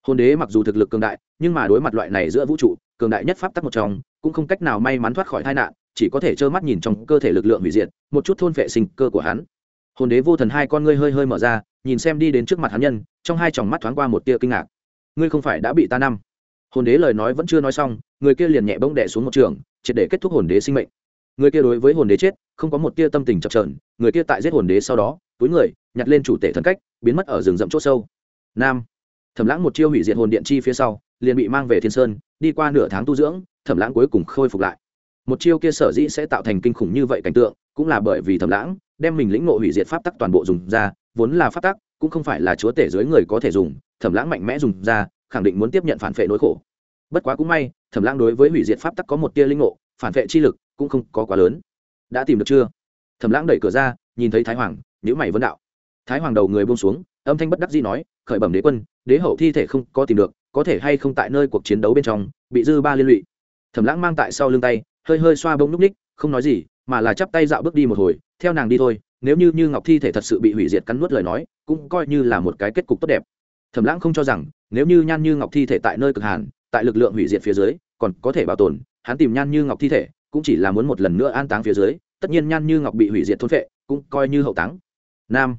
S1: Hồn đế mặc dù thực lực cường đại, nhưng mà đối mặt loại này giữa vũ trụ, cường đại nhất pháp tắc một trong, cũng không cách nào may mắn thoát khỏi tai nạn, chỉ có thể trơ mắt nhìn trong cơ thể lực lượng hủy diệt, một chút thôn vệ sinh cơ của hắn. Hồn đế vô thần hai con ngươi hơi hơi mở ra, nhìn xem đi đến trước mặt hắn nhân, trong hai tròng mắt thoáng qua một tia kinh ngạc. Ngươi không phải đã bị ta năm. Hồn đế lời nói vẫn chưa nói xong, người kia liền nhẹ bông đẻ xuống một trường, triệt để kết thúc hồn đế sinh mệnh người kia đối với hồn đế chết, không có một tia tâm tình chập trờn người kia tại giết hồn đế sau đó, túi người, nhặt lên chủ tể thân cách, biến mất ở rừng rậm c h ỗ sâu. Nam. Thẩm lãng một chiêu hủy diệt hồn điện chi phía sau, liền bị mang về thiên sơn, đi qua nửa tháng tu dưỡng, thẩm lãng cuối cùng khôi phục lại. Một chiêu kia sở dĩ sẽ tạo thành kinh khủng như vậy cảnh tượng, cũng là bởi vì thẩm lãng đem mình lĩnh ngộ hủy diệt pháp tắc toàn bộ dùng ra, vốn là pháp tắc, cũng không phải là chúa tể dưới người có thể dùng, thẩm lãng mạnh mẽ dùng ra, khẳng định muốn tiếp nhận phản vệ nỗi khổ. Bất quá cũng may, thẩm lãng đối với hủy diệt pháp tắc có một tia linh ngộ, phản vệ chi lực cũng không có quá lớn. Đã tìm được chưa? Thẩm lãng đẩy cửa ra, nhìn thấy thái hoàng nhữ mày vấn đạo. Thái hoàng đầu người buông xuống, âm thanh bất đắc dĩ nói, khởi bẩm đế quân, đế hậu thi thể không có tìm được, có thể hay không tại nơi cuộc chiến đấu bên trong, bị dư ba liên lụy? Thẩm lãng mang tại sau lưng tay, hơi hơi xoa bông núc ních, không nói gì, mà là chắp tay dạo bước đi một hồi, theo nàng đi thôi, nếu như như ngọc thi thể thật sự bị hủy diệt cắn nuốt lời nói, cũng coi như là một cái kết cục tốt đẹp. Thẩm lãng không cho rằng, nếu như nhan như ngọc thi thể tại nơi cực hàn, tại lực lượng hủy diệt phía dưới, còn có thể bảo tồn, hắn tìm nhan như ngọc thi thể cũng chỉ là muốn một lần nữa an táng phía dưới, tất nhiên nhan như ngọc bị hủy diệt thôn phệ, cũng coi như hậu táng. Nam.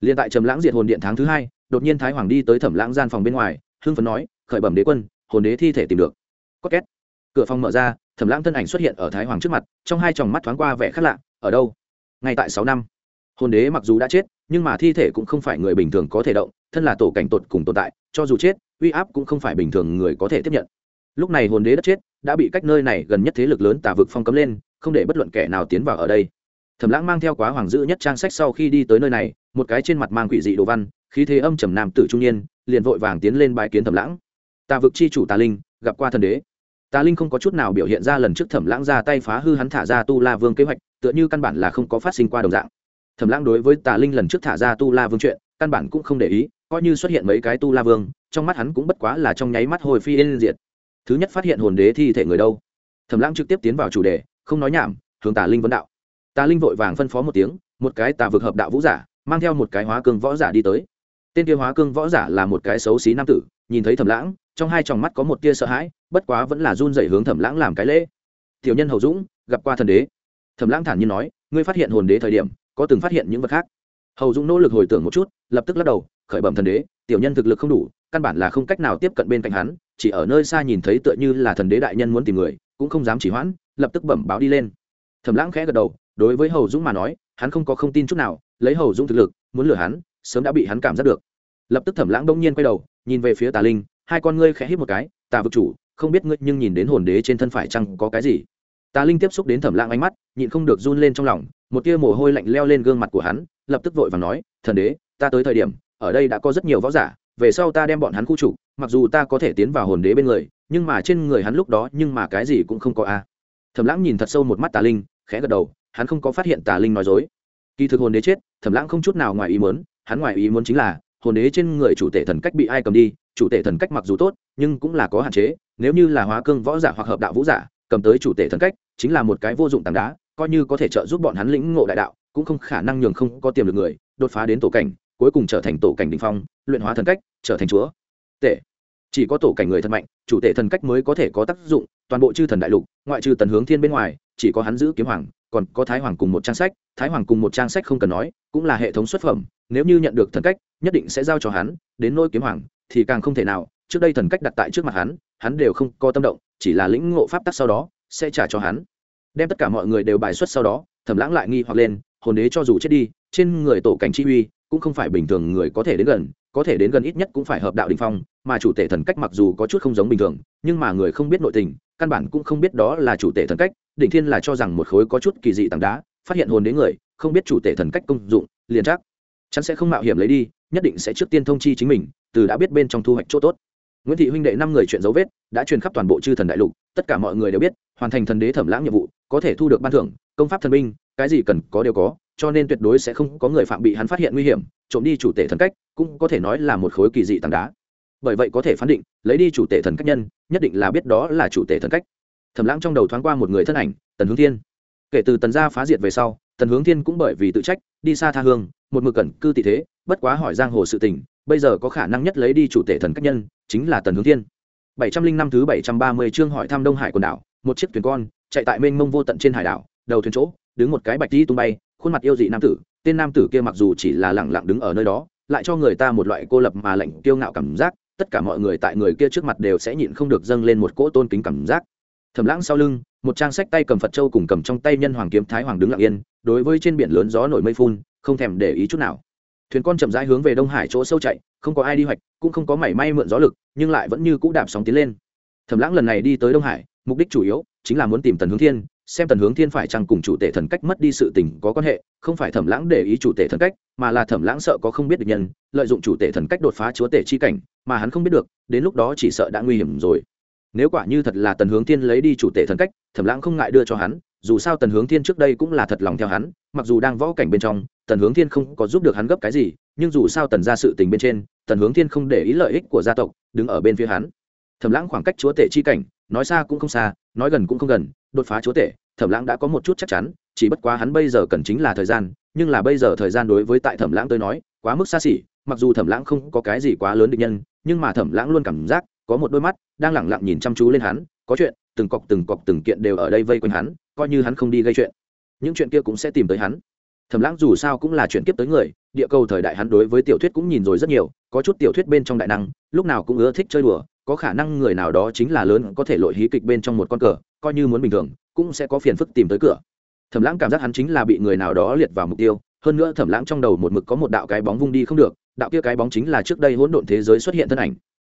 S1: Liên tại trầm lãng diệt hồn điện tháng thứ hai, đột nhiên thái hoàng đi tới thẩm lãng gian phòng bên ngoài, hưng phấn nói, khởi bẩm đế quân, hồn đế thi thể tìm được. Có két. Cửa phòng mở ra, thẩm lãng thân ảnh xuất hiện ở thái hoàng trước mặt, trong hai tròng mắt thoáng qua vẻ khác lạ, ở đâu? Ngay tại sáu năm. Hồn đế mặc dù đã chết, nhưng mà thi thể cũng không phải người bình thường có thể động, thân là tổ cảnh tột cùng tồn tại, cho dù chết, uy áp cũng không phải bình thường người có thể tiếp nhận. Lúc này hồn đế đất chết đã bị cách nơi này gần nhất thế lực lớn tà vực phong cấm lên, không để bất luận kẻ nào tiến vào ở đây. Thẩm lãng mang theo quá hoàng dữ nhất trang sách sau khi đi tới nơi này, một cái trên mặt mang quỷ dị đồ văn, khí thế âm trầm nam tử trung niên, liền vội vàng tiến lên bãi kiến thẩm lãng. Tà vực chi chủ tà linh, gặp qua thần đế. Tà linh không có chút nào biểu hiện ra lần trước thẩm lãng ra tay phá hư hắn thả ra tu la vương kế hoạch, tựa như căn bản là không có phát sinh qua đồng dạng. Thẩm lãng đối với tà linh lần trước thả ra tu la vương chuyện, căn bản cũng không để ý, coi như xuất hiện mấy cái tu la vương, trong mắt hắn cũng bất quá là trong nháy mắt hồi phi yên diệt thứ nhất phát hiện hồn đế thi thể người đâu? Thẩm lãng trực tiếp tiến vào chủ đề, không nói nhảm, hướng tà linh vấn đạo. Tà linh vội vàng phân phó một tiếng, một cái tà vực hợp đạo vũ giả, mang theo một cái hóa cương võ giả đi tới. Tên kia hóa cương võ giả là một cái xấu xí nam tử, nhìn thấy thẩm lãng, trong hai tròng mắt có một tia sợ hãi, bất quá vẫn là run dậy hướng thẩm lãng làm cái lễ. Tiểu nhân hầu dũng, gặp qua thần đế. Thẩm lãng thản nhiên nói, ngươi phát hiện hồn đế thời điểm, có từng phát hiện những vật khác? Hầu dũng nỗ lực hồi tưởng một chút, lập tức lắc đầu, khởi bẩm thần đế, tiểu nhân thực lực không đủ, căn bản là không cách nào tiếp cận bên cạnh hắn chỉ ở nơi xa nhìn thấy tựa như là thần đế đại nhân muốn tìm người, cũng không dám chỉ hoãn, lập tức bẩm báo đi lên. Thẩm lãng khẽ gật đầu, đối với hầu dũng mà nói, hắn không có không tin chút nào, lấy hầu dũng thực lực, muốn lừa hắn, sớm đã bị hắn cảm giác được. Lập tức thẩm lãng đông nhiên quay đầu, nhìn về phía tà linh, hai con ngươi khẽ hít một cái, tà vực chủ, không biết ngươi nhưng nhìn đến hồn đế trên thân phải chăng có cái gì? Tà linh tiếp xúc đến thẩm lãng ánh mắt, nhịn không được run lên trong lòng, một tia mồ hôi lạnh leo lên gương mặt của hắn, lập tức vội và nói, thần đế, ta tới thời điểm, ở đây đã có rất nhiều võ giả về sau ta đem bọn hắn khu trục, mặc dù ta có thể tiến vào hồn đế bên người, nhưng mà trên người hắn lúc đó, nhưng mà cái gì cũng không có a. À. Thẩm lãng nhìn thật sâu một mắt tà linh, khẽ gật đầu, hắn không có phát hiện tà linh nói dối. Kỳ thực hồn đế chết, thẩm lãng không chút nào ngoài ý muốn, hắn ngoài ý muốn chính là, hồn đế trên người chủ tể thần cách bị ai cầm đi, chủ tể thần cách mặc dù tốt, nhưng cũng là có hạn chế, nếu như là hóa cương võ giả hoặc hợp đạo vũ giả, cầm tới chủ tể thần cách, chính là một cái vô dụng tảng đá, coi như có thể trợ giúp bọn hắn lĩnh ngộ đại đạo, cũng không khả năng nhường không có tiềm lực người, đột phá đến tổ cảnh cuối cùng trở thành tổ cảnh đình phong, luyện hóa thần cách, trở thành chúa. Tể. Chỉ có tổ cảnh người thật mạnh, chủ tể thần cách mới có thể có tác dụng, toàn bộ chư thần đại lục, ngoại trừ tần hướng thiên bên ngoài, chỉ có hắn giữ kiếm hoàng, còn có thái hoàng cùng một trang sách, thái hoàng cùng một trang sách không cần nói, cũng là hệ thống xuất phẩm, nếu như nhận được thần cách, nhất định sẽ giao cho hắn, đến nỗi kiếm hoàng, thì càng không thể nào, trước đây thần cách đặt tại trước mặt hắn hắn đều không có tâm động, chỉ là lĩnh ngộ pháp tắc sau đó, sẽ trả cho hắn. Đem tất cả mọi người đều bài xuất sau đó thẩm lãng lại nghi hoặc lên, hồn đế cho dù chết đi, trên người tổ cảnh chi uy cũng không phải bình thường người có thể đến gần, có thể đến gần ít nhất cũng phải hợp đạo đình phong, mà chủ tể thần cách mặc dù có chút không giống bình thường, nhưng mà người không biết nội tình, căn bản cũng không biết đó là chủ tể thần cách, đỉnh thiên là cho rằng một khối có chút kỳ dị tảng đá, phát hiện hồn đến người, không biết chủ tể thần cách công dụng, liền chắc chắn sẽ không mạo hiểm lấy đi, nhất định sẽ trước tiên thông chi chính mình, từ đã biết bên trong thu hoạch chỗ tốt. Nguyễn thị huynh đệ năm người chuyện dấu vết, đã truyền khắp toàn bộ chư thần đại lục, tất cả mọi người đều biết, hoàn thành thần đế thẩm lãng nhiệm vụ, có thể thu được ban thưởng, công pháp thần binh, cái gì cần có đều có cho nên tuyệt đối sẽ không có người phạm bị hắn phát hiện nguy hiểm, trộm đi chủ tể thần cách, cũng có thể nói là một khối kỳ dị tảng đá. Bởi vậy có thể phán định, lấy đi chủ tể thần cách nhân, nhất định là biết đó là chủ tể thần cách. Thẩm lãng trong đầu thoáng qua một người thân ảnh, tần hướng thiên. Kể từ tần gia phá diệt về sau, tần hướng thiên cũng bởi vì tự trách, đi xa tha hương, một mực cẩn cư tị thế, bất quá hỏi giang hồ sự tình, bây giờ có khả năng nhất lấy đi chủ tể thần cách nhân, chính là tần hướng thiên. Bảy trăm linh năm thứ bảy trăm ba mươi chương hỏi thăm đông hải quần đảo, một chiếc thuyền con, chạy tại mênh mông vô tận trên hải đảo, đầu thuyền chỗ, đứng một cái bạch đi tung bay khuôn mặt yêu dị nam tử, tên nam tử kia mặc dù chỉ là lẳng lặng đứng ở nơi đó, lại cho người ta một loại cô lập mà lạnh, kiêu ngạo cảm giác, tất cả mọi người tại người kia trước mặt đều sẽ nhịn không được dâng lên một cỗ tôn kính cảm giác. Thầm lãng sau lưng, một trang sách tay cầm phật châu cùng cầm trong tay nhân hoàng kiếm thái hoàng đứng lặng yên, đối với trên biển lớn gió nổi mây phun, không thèm để ý chút nào. Thuyền con chậm rãi hướng về đông hải chỗ sâu chạy, không có ai đi hoạch, cũng không có mảy may mượn gió lực, nhưng lại vẫn như cũ đạp sóng tiến lên. Thẩm lãng lần này đi tới đông hải, mục đích chủ yếu chính là muốn tìm tần hướng thiên xem tần hướng thiên phải chăng cùng chủ tể thần cách mất đi sự tình có quan hệ, không phải thẩm lãng để ý chủ tể thần cách, mà là thẩm lãng sợ có không biết được nhân, lợi dụng chủ tể thần cách đột phá chúa tể chi cảnh, mà hắn không biết được, đến lúc đó chỉ sợ đã nguy hiểm rồi. Nếu quả như thật là tần hướng thiên lấy đi chủ tể thần cách, thẩm lãng không ngại đưa cho hắn, dù sao tần hướng thiên trước đây cũng là thật lòng theo hắn, mặc dù đang võ cảnh bên trong, tần hướng thiên không có giúp được hắn gấp cái gì, nhưng dù sao tần ra sự tình bên trên, tần hướng thiên không để ý lợi ích của gia tộc, đứng ở bên phía hắn. Thẩm lãng khoảng cách chúa tể chi cảnh, nói xa cũng không xa, nói gần cũng không gần đột phá chúa tể, thẩm lãng đã có một chút chắc chắn, chỉ bất quá hắn bây giờ cần chính là thời gian, nhưng là bây giờ thời gian đối với tại thẩm lãng tôi nói, quá mức xa xỉ, mặc dù thẩm lãng không có cái gì quá lớn định nhân, nhưng mà thẩm lãng luôn cảm giác, có một đôi mắt, đang lẳng lặng nhìn chăm chú lên hắn, có chuyện, từng cọc từng cọc từng kiện đều ở đây vây quanh hắn, coi như hắn không đi gây chuyện. Những chuyện kia cũng sẽ tìm tới hắn. Thẩm lãng dù sao cũng là chuyện kiếp tới người, địa cầu thời đại hắn đối với tiểu thuyết cũng nhìn rồi rất nhiều, có chút tiểu thuyết bên trong đại năng, lúc nào cũng ưa thích chơi đùa có khả năng người nào đó chính là lớn có thể lội hí kịch bên trong một con cờ, coi như muốn bình thường, cũng sẽ có phiền phức tìm tới cửa. Thẩm lãng cảm giác hắn chính là bị người nào đó liệt vào mục tiêu, hơn nữa thẩm lãng trong đầu một mực có một đạo cái bóng vung đi không được, đạo kia cái bóng chính là trước đây hỗn độn thế giới xuất hiện thân ảnh.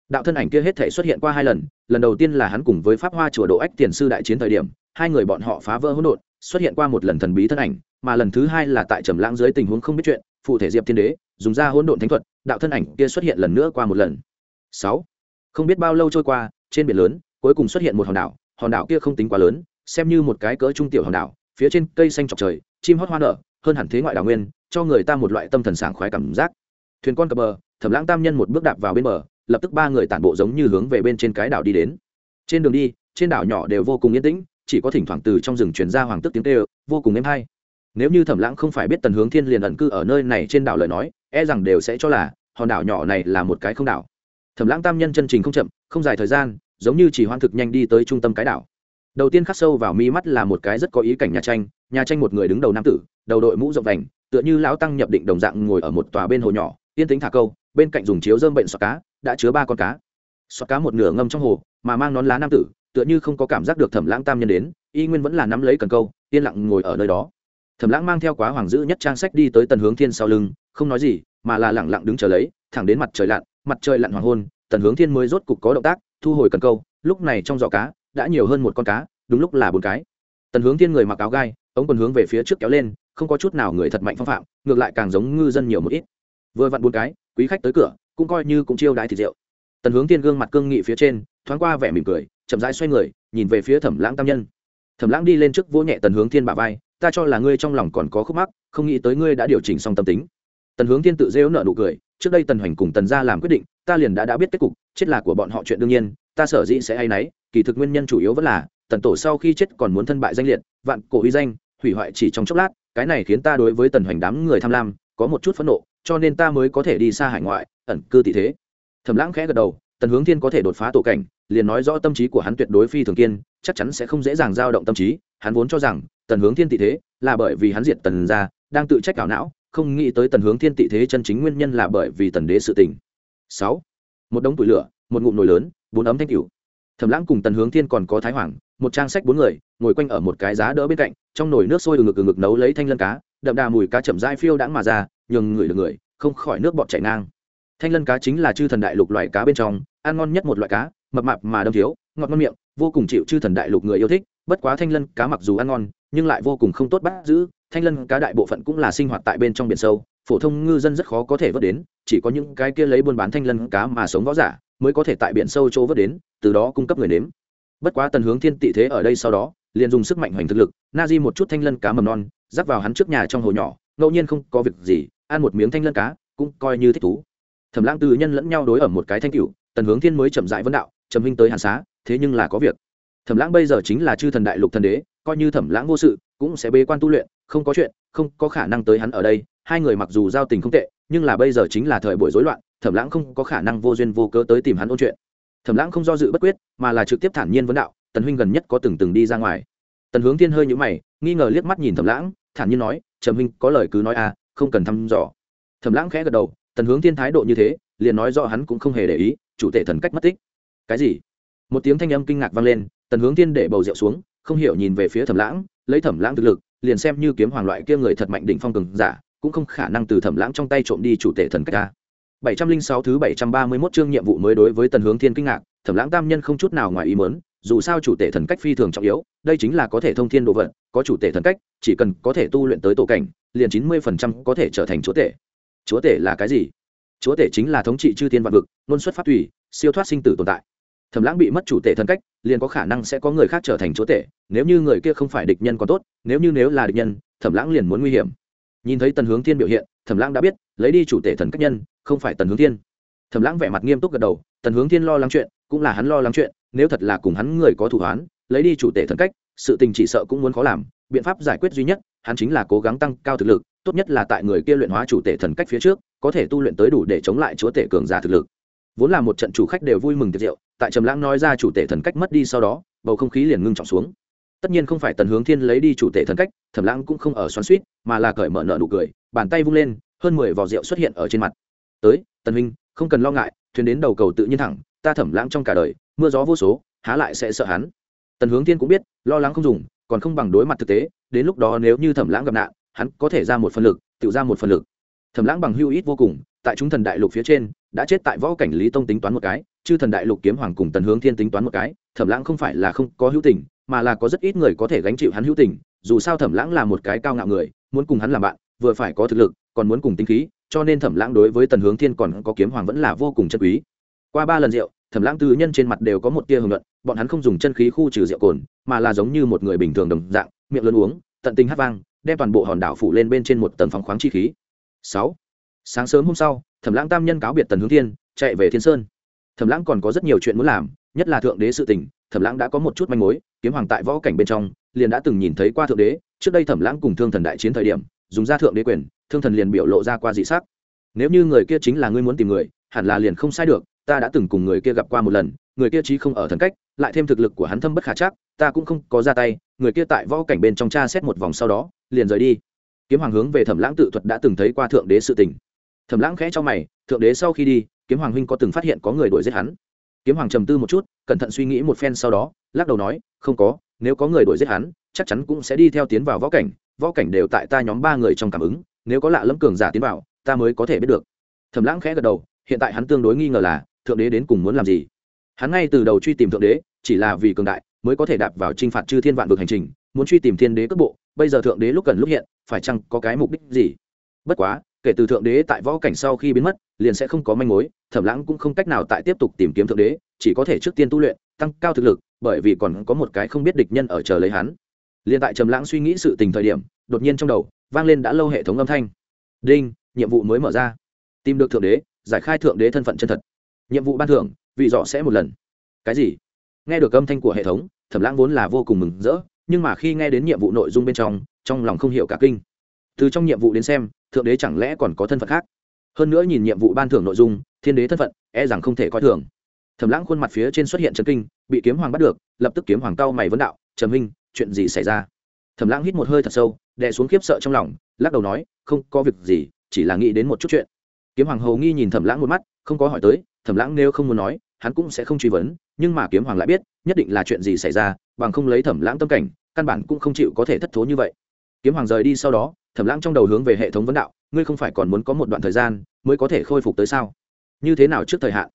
S1: Đạo thân ảnh kia hết thể xuất hiện qua hai lần lần đầu tiên là hắn cùng với pháp hoa chùa độ ách tiền sư đại chiến thời điểm, hai người bọn họ phá vỡ hỗn độn, xuất hiện qua một lần thần bí thân ảnh, mà lần thứ hai là tại trầm lãng dưới tình huống không biết chuyện, phụ thể diệp thiên đế, dùng ra hỗn độn thánh thuật, đạo thân ảnh kia xuất hiện lần nữa qua một lần. Sáu không biết bao lâu trôi qua, trên biển lớn, cuối cùng xuất hiện một hòn đảo. Hòn đảo kia không tính quá lớn, xem như một cái cỡ trung tiểu hòn đảo. Phía trên cây xanh trọc trời, chim hót hoa nở, hơn hẳn thế ngoại đảo nguyên, cho người ta một loại tâm thần sảng khoái cảm giác. Thuyền con cập bờ, thẩm lãng tam nhân một bước đạp vào bên bờ, lập tức ba người tản bộ giống như hướng về bên trên cái đảo đi đến. Trên đường đi, trên đảo nhỏ đều vô cùng yên tĩnh, chỉ có thỉnh thoảng từ trong rừng truyền ra hoàng tức tiếng kêu, vô cùng êm hay. Nếu như thẩm lãng không phải biết tần hướng thiên liền ẩn cư ở nơi này trên đảo lời nói e rằng đều sẽ cho là hòn đảo nhỏ này là một cái không đảo thẩm lãng tam nhân chân trình không chậm, không dài thời gian, giống như chỉ hoan thực nhanh đi tới trung tâm cái đảo. Đầu tiên khắc sâu vào mi mắt là một cái rất có ý cảnh nhà tranh nhà tranh một người đứng đầu nam tử, đầu đội mũ rộng vành, tựa như lão tăng nhập định đồng dạng ngồi ở một tòa bên hồ nhỏ, yên tính thả câu, bên cạnh dùng chiếu dơm bệnh sọt cá, đã chứa ba con cá. Sọt cá một nửa ngâm trong hồ, mà mang nón lá nam tử, tựa như không có cảm giác được thẩm lãng tam nhân đến, y nguyên vẫn là nắm lấy cần câu, yên lặng ngồi ở nơi đó. Thẩm lãng mang theo quá hoàng dữ nhất trang sách đi tới tần hướng thiên sau lưng, không nói gì, mà là lẳng lặng đứng chờ lấy, thẳng đến mặt trời lặn mặt trời lặn hoàng hôn, tần hướng thiên mới rốt cục có động tác, thu hồi cần câu, lúc này trong giỏ cá đã nhiều hơn một con cá, đúng lúc là bốn cái. Tần hướng thiên người mặc áo gai, ống quần hướng về phía trước kéo lên, không có chút nào người thật mạnh phong phạm, ngược lại càng giống ngư dân nhiều một ít. Vừa vặn bốn cái, quý khách tới cửa, cũng coi như cũng chiêu đãi thịt rượu. Tần hướng thiên gương mặt cương nghị phía trên, thoáng qua vẻ mỉm cười, chậm rãi xoay người, nhìn về phía thẩm lãng tam nhân. Thẩm lãng đi lên trước vỗ nhẹ tần hướng thiên bả vai, ta cho là ngươi trong lòng còn có khúc mắc, không nghĩ tới ngươi đã điều chỉnh xong tâm tính. Tần hướng thiên tự rêu nợ nụ cười trước đây tần hoành cùng tần gia làm quyết định, ta liền đã đã biết kết cục, chết là của bọn họ chuyện đương nhiên, ta sở dĩ sẽ hay nấy, kỳ thực nguyên nhân chủ yếu vẫn là, tần tổ sau khi chết còn muốn thân bại danh liệt, vạn cổ uy danh, hủy hoại chỉ trong chốc lát, cái này khiến ta đối với tần hoành đám người tham lam, có một chút phẫn nộ, cho nên ta mới có thể đi xa hải ngoại, ẩn cư tị thế. Thẩm lãng khẽ gật đầu, tần hướng thiên có thể đột phá tổ cảnh, liền nói rõ tâm trí của hắn tuyệt đối phi thường kiên, chắc chắn sẽ không dễ dàng dao động tâm trí, hắn vốn cho rằng, tần hướng thiên tị thế, là bởi vì hắn diệt tần ra đang tự trách ảo não không nghĩ tới tần hướng thiên tị thế chân chính nguyên nhân là bởi vì tần đế sự tình. Sáu, một đống tủi lửa, một ngụm nồi lớn, bốn ấm thanh cửu. Thẩm lãng cùng tần hướng thiên còn có thái hoàng, một trang sách bốn người, ngồi quanh ở một cái giá đỡ bên cạnh, trong nồi nước sôi từ ngực từ ngực nấu lấy thanh lân cá, đậm đà mùi cá chậm rãi phiêu đãng mà ra, nhường người được người, không khỏi nước bọt chảy ngang. Thanh lân cá chính là chư thần đại lục loại cá bên trong, ăn ngon nhất một loại cá, mập mạp mà đâm thiếu, ngọt ngon miệng, vô cùng chịu chư thần đại lục người yêu thích, bất quá thanh lân cá mặc dù ăn ngon nhưng lại vô cùng không tốt bắt giữ. Thanh lân cá đại bộ phận cũng là sinh hoạt tại bên trong biển sâu, phổ thông ngư dân rất khó có thể vớt đến, chỉ có những cái kia lấy buôn bán thanh lân cá mà sống võ giả mới có thể tại biển sâu chỗ vớt đến, từ đó cung cấp người nếm. Bất quá tần hướng thiên tị thế ở đây sau đó, liền dùng sức mạnh hoành thực lực, na di một chút thanh lân cá mầm non rắc vào hắn trước nhà trong hồ nhỏ, ngẫu nhiên không có việc gì, ăn một miếng thanh lân cá, cũng coi như thích thú. Thẩm lãng từ nhân lẫn nhau đối ở một cái thanh cửu, tần hướng thiên mới chậm dại vấn đạo, trầm minh tới hàn xá, thế nhưng là có việc. Thẩm lãng bây giờ chính là chư thần đại lục thần đế coi như thẩm lãng vô sự, cũng sẽ bế quan tu luyện, không có chuyện, không có khả năng tới hắn ở đây. Hai người mặc dù giao tình không tệ, nhưng là bây giờ chính là thời buổi rối loạn, thẩm lãng không có khả năng vô duyên vô cớ tới tìm hắn ôn chuyện. Thẩm lãng không do dự bất quyết, mà là trực tiếp thản nhiên vấn đạo, tần huynh gần nhất có từng từng đi ra ngoài? Tần hướng thiên hơi nhũ mày, nghi ngờ liếc mắt nhìn thẩm lãng, thản nhiên nói, trầm huynh, có lời cứ nói a không cần thăm dò. Thẩm lãng khẽ gật đầu, tần hướng thiên thái độ như thế, liền nói rõ hắn cũng không hề để ý, chủ tể thần cách mất tích. Cái gì? Một tiếng thanh âm kinh ngạc vang lên, tần hướng thiên để bầu rượu xuống không hiểu nhìn về phía thẩm lãng, lấy thẩm lãng thực lực, liền xem như kiếm hoàng loại kia người thật mạnh đỉnh phong cường giả, cũng không khả năng từ thẩm lãng trong tay trộm đi chủ tể thần cách ta bảy trăm linh sáu thứ bảy trăm ba mươi 731 chương nhiệm vụ mới đối với tần hướng thiên kinh ngạc, thẩm lãng tam nhân không chút nào ngoài ý mớn dù sao chủ tể thần cách phi thường trọng yếu, đây chính là có thể thông thiên độ vận có chủ tể thần cách, chỉ cần có thể tu luyện tới tổ cảnh, liền chín mươi phần trăm có thể trở thành chúa tể. Chúa tể là cái gì? Chúa tể chính là thống trị chư thiên vạn vực luân xuất phát thủy siêu thoát sinh tử tồn tại thẩm lãng bị mất chủ tể thần cách, liền có khả năng sẽ có người khác trở thành chúa tể, nếu như người kia không phải địch nhân còn tốt, nếu như nếu là địch nhân thẩm lãng liền muốn nguy hiểm. Nhìn thấy tần hướng thiên biểu hiện thẩm lãng đã biết, lấy đi chủ tể thần cách nhân, không phải tần hướng thiên. Thẩm lãng vẻ mặt nghiêm túc gật đầu, tần hướng thiên lo lắng chuyện, cũng là hắn lo lắng chuyện, nếu thật là cùng hắn người có thủ hoán, lấy đi chủ tể thần cách, sự tình chỉ sợ cũng muốn khó làm, biện pháp giải quyết duy nhất, hắn chính là cố gắng tăng cao thực lực, tốt nhất là tại người kia luyện hóa chủ tể thần cách phía trước, có thể tu luyện tới đủ để chống lại chúa tể cường giả thực lực vốn là một trận chủ khách đều vui mừng tiệc rượu, tại trầm lãng nói ra chủ tể thần cách mất đi sau đó, bầu không khí liền ngưng trọng xuống. Tất nhiên không phải tần hướng thiên lấy đi chủ tể thần cách thẩm lãng cũng không ở xoắn suýt mà là cởi mở nợ nụ cười, bàn tay vung lên, hơn mười vỏ rượu xuất hiện ở trên mặt. Tới, tần huynh, không cần lo ngại, thuyền đến đầu cầu tự nhiên thẳng, ta thẩm lãng trong cả đời, mưa gió vô số, há lại sẽ sợ hắn. Tần hướng thiên cũng biết, lo lắng không dùng, còn không bằng đối mặt thực tế, đến lúc đó nếu như thẩm lãng gặp nạn, hắn có thể ra một phần lực, tự ra một phần lực. Thẩm lãng bằng hưu ít vô cùng, tại chúng thần đại lục phía trên đã chết tại võ cảnh lý tông tính toán một cái, chư thần đại lục kiếm hoàng cùng tần hướng thiên tính toán một cái, thẩm lãng không phải là không có hữu tình, mà là có rất ít người có thể gánh chịu hắn hữu tình, dù sao thẩm lãng là một cái cao ngạo người, muốn cùng hắn làm bạn, vừa phải có thực lực, còn muốn cùng tính khí, cho nên thẩm lãng đối với tần hướng thiên còn có kiếm hoàng vẫn là vô cùng chân quý. Qua ba lần rượu, thẩm lãng tư nhân trên mặt đều có một tia hưởng luận, bọn hắn không dùng chân khí khu trừ rượu cồn, mà là giống như một người bình thường đồng dạng, miệng lớn uống, tận tình hát vang, đem toàn bộ hòn đảo phủ lên bên trên một tầng phóng khoáng chi khí. Sáu sáng sớm hôm sau, thẩm lãng tam nhân cáo biệt tần hướng thiên, chạy về thiên sơn. Thẩm lãng còn có rất nhiều chuyện muốn làm, nhất là thượng đế sự tình, thẩm lãng đã có một chút manh mối, kiếm hoàng tại võ cảnh bên trong, liền đã từng nhìn thấy qua thượng đế, trước đây thẩm lãng cùng thương thần đại chiến thời điểm, dùng ra thượng đế quyền, thương thần liền biểu lộ ra qua dị sắc. Nếu như người kia chính là ngươi muốn tìm người, hẳn là liền không sai được, ta đã từng cùng người kia gặp qua một lần, người kia trí không ở thần cách, lại thêm thực lực của hắn thâm bất khả chắc, ta cũng không có ra tay, người kia tại võ cảnh bên trong cha xét một vòng sau đó, liền rời đi. Kiếm hoàng hướng về thẩm lãng tự thuật đã từng thấy qua thượng đế sự tình thẩm lãng khẽ cho mày, thượng đế sau khi đi, kiếm hoàng huynh có từng phát hiện có người đuổi giết hắn? Kiếm hoàng trầm tư một chút, cẩn thận suy nghĩ một phen sau đó, lắc đầu nói, không có, nếu có người đuổi giết hắn, chắc chắn cũng sẽ đi theo tiến vào võ cảnh võ cảnh đều tại ta nhóm ba người trong cảm ứng, nếu có lạ lẫm cường giả tiến vào, ta mới có thể biết được. Thẩm lãng khẽ gật đầu, hiện tại hắn tương đối nghi ngờ là, thượng đế đến cùng muốn làm gì? Hắn ngay từ đầu truy tìm thượng đế, chỉ là vì cường đại, mới có thể đạp vào t r i n h phạt chư thiên vạn vực hành trình, muốn truy tìm thiên đế cước bộ, bây giờ thượng đế lúc cần lúc hiện, phải chăng có cái mục đích gì? Bất quá kể từ thượng đế tại võ cảnh sau khi biến mất, liền sẽ không có manh mối, thẩm lãng cũng không cách nào tại tiếp tục tìm kiếm thượng đế, chỉ có thể trước tiên tu luyện, tăng cao thực lực, bởi vì còn có một cái không biết địch nhân ở chờ lấy hắn. Liền tại trầm lãng suy nghĩ sự tình thời điểm, đột nhiên trong đầu vang lên đã lâu hệ thống âm thanh. Đinh, nhiệm vụ mới mở ra. Tìm được thượng đế, giải khai thượng đế thân phận chân thật. Nhiệm vụ ban thưởng vị dọ sẽ một lần. Cái gì? Nghe được âm thanh của hệ thống, thẩm lãng vốn là vô cùng mừng rỡ, nhưng mà khi nghe đến nhiệm vụ nội dung bên trong trong lòng không hiểu cả kinh từ trong nhiệm vụ đến xem, thượng đế chẳng lẽ còn có thân phận khác? Hơn nữa nhìn nhiệm vụ ban thưởng nội dung, thiên đế thân phận e rằng không thể coi thường. Thẩm lãng khuôn mặt phía trên xuất hiện chân kinh, bị kiếm hoàng bắt được, lập tức kiếm hoàng cao mày vấn đạo, trầm minh chuyện gì xảy ra? Thẩm lãng hít một hơi thật sâu, đè xuống khiếp sợ trong lòng, lắc đầu nói, không có việc gì, chỉ là nghĩ đến một chút chuyện. Kiếm hoàng hầu nghi nhìn thẩm lãng một mắt, không có hỏi tới, thẩm lãng nếu không muốn nói, hắn cũng sẽ không truy vấn, nhưng mà kiếm hoàng lại biết, nhất định là chuyện gì xảy ra, bằng không lấy thẩm lãng tâm cảnh, căn bản cũng không chịu có thể thất thố như vậy. Kiếm hoàng rời đi sau đó thẩm lãng trong đầu hướng về hệ thống vấn đạo, ngươi không phải còn muốn có một đoạn thời gian mới có thể khôi phục tới sao? Như thế nào trước thời hạn?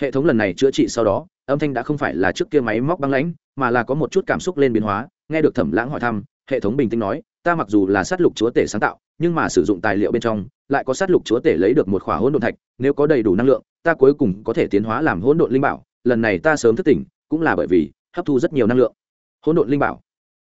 S1: Hệ thống lần này chữa trị sau đó, âm thanh đã không phải là trước kia máy móc băng lãnh, mà là có một chút cảm xúc lên biến hóa. Nghe được thẩm lãng hỏi thăm, hệ thống bình tĩnh nói, ta mặc dù là sát lục chúa tể sáng tạo, nhưng mà sử dụng tài liệu bên trong, lại có sát lục chúa tể lấy được một khỏa hỗn độn thạch, nếu có đầy đủ năng lượng, ta cuối cùng có thể tiến hóa làm hỗn độn linh bảo. Lần này ta sớm thức tỉnh, cũng là bởi vì hấp thu rất nhiều năng lượng. Hỗn độn linh bảo.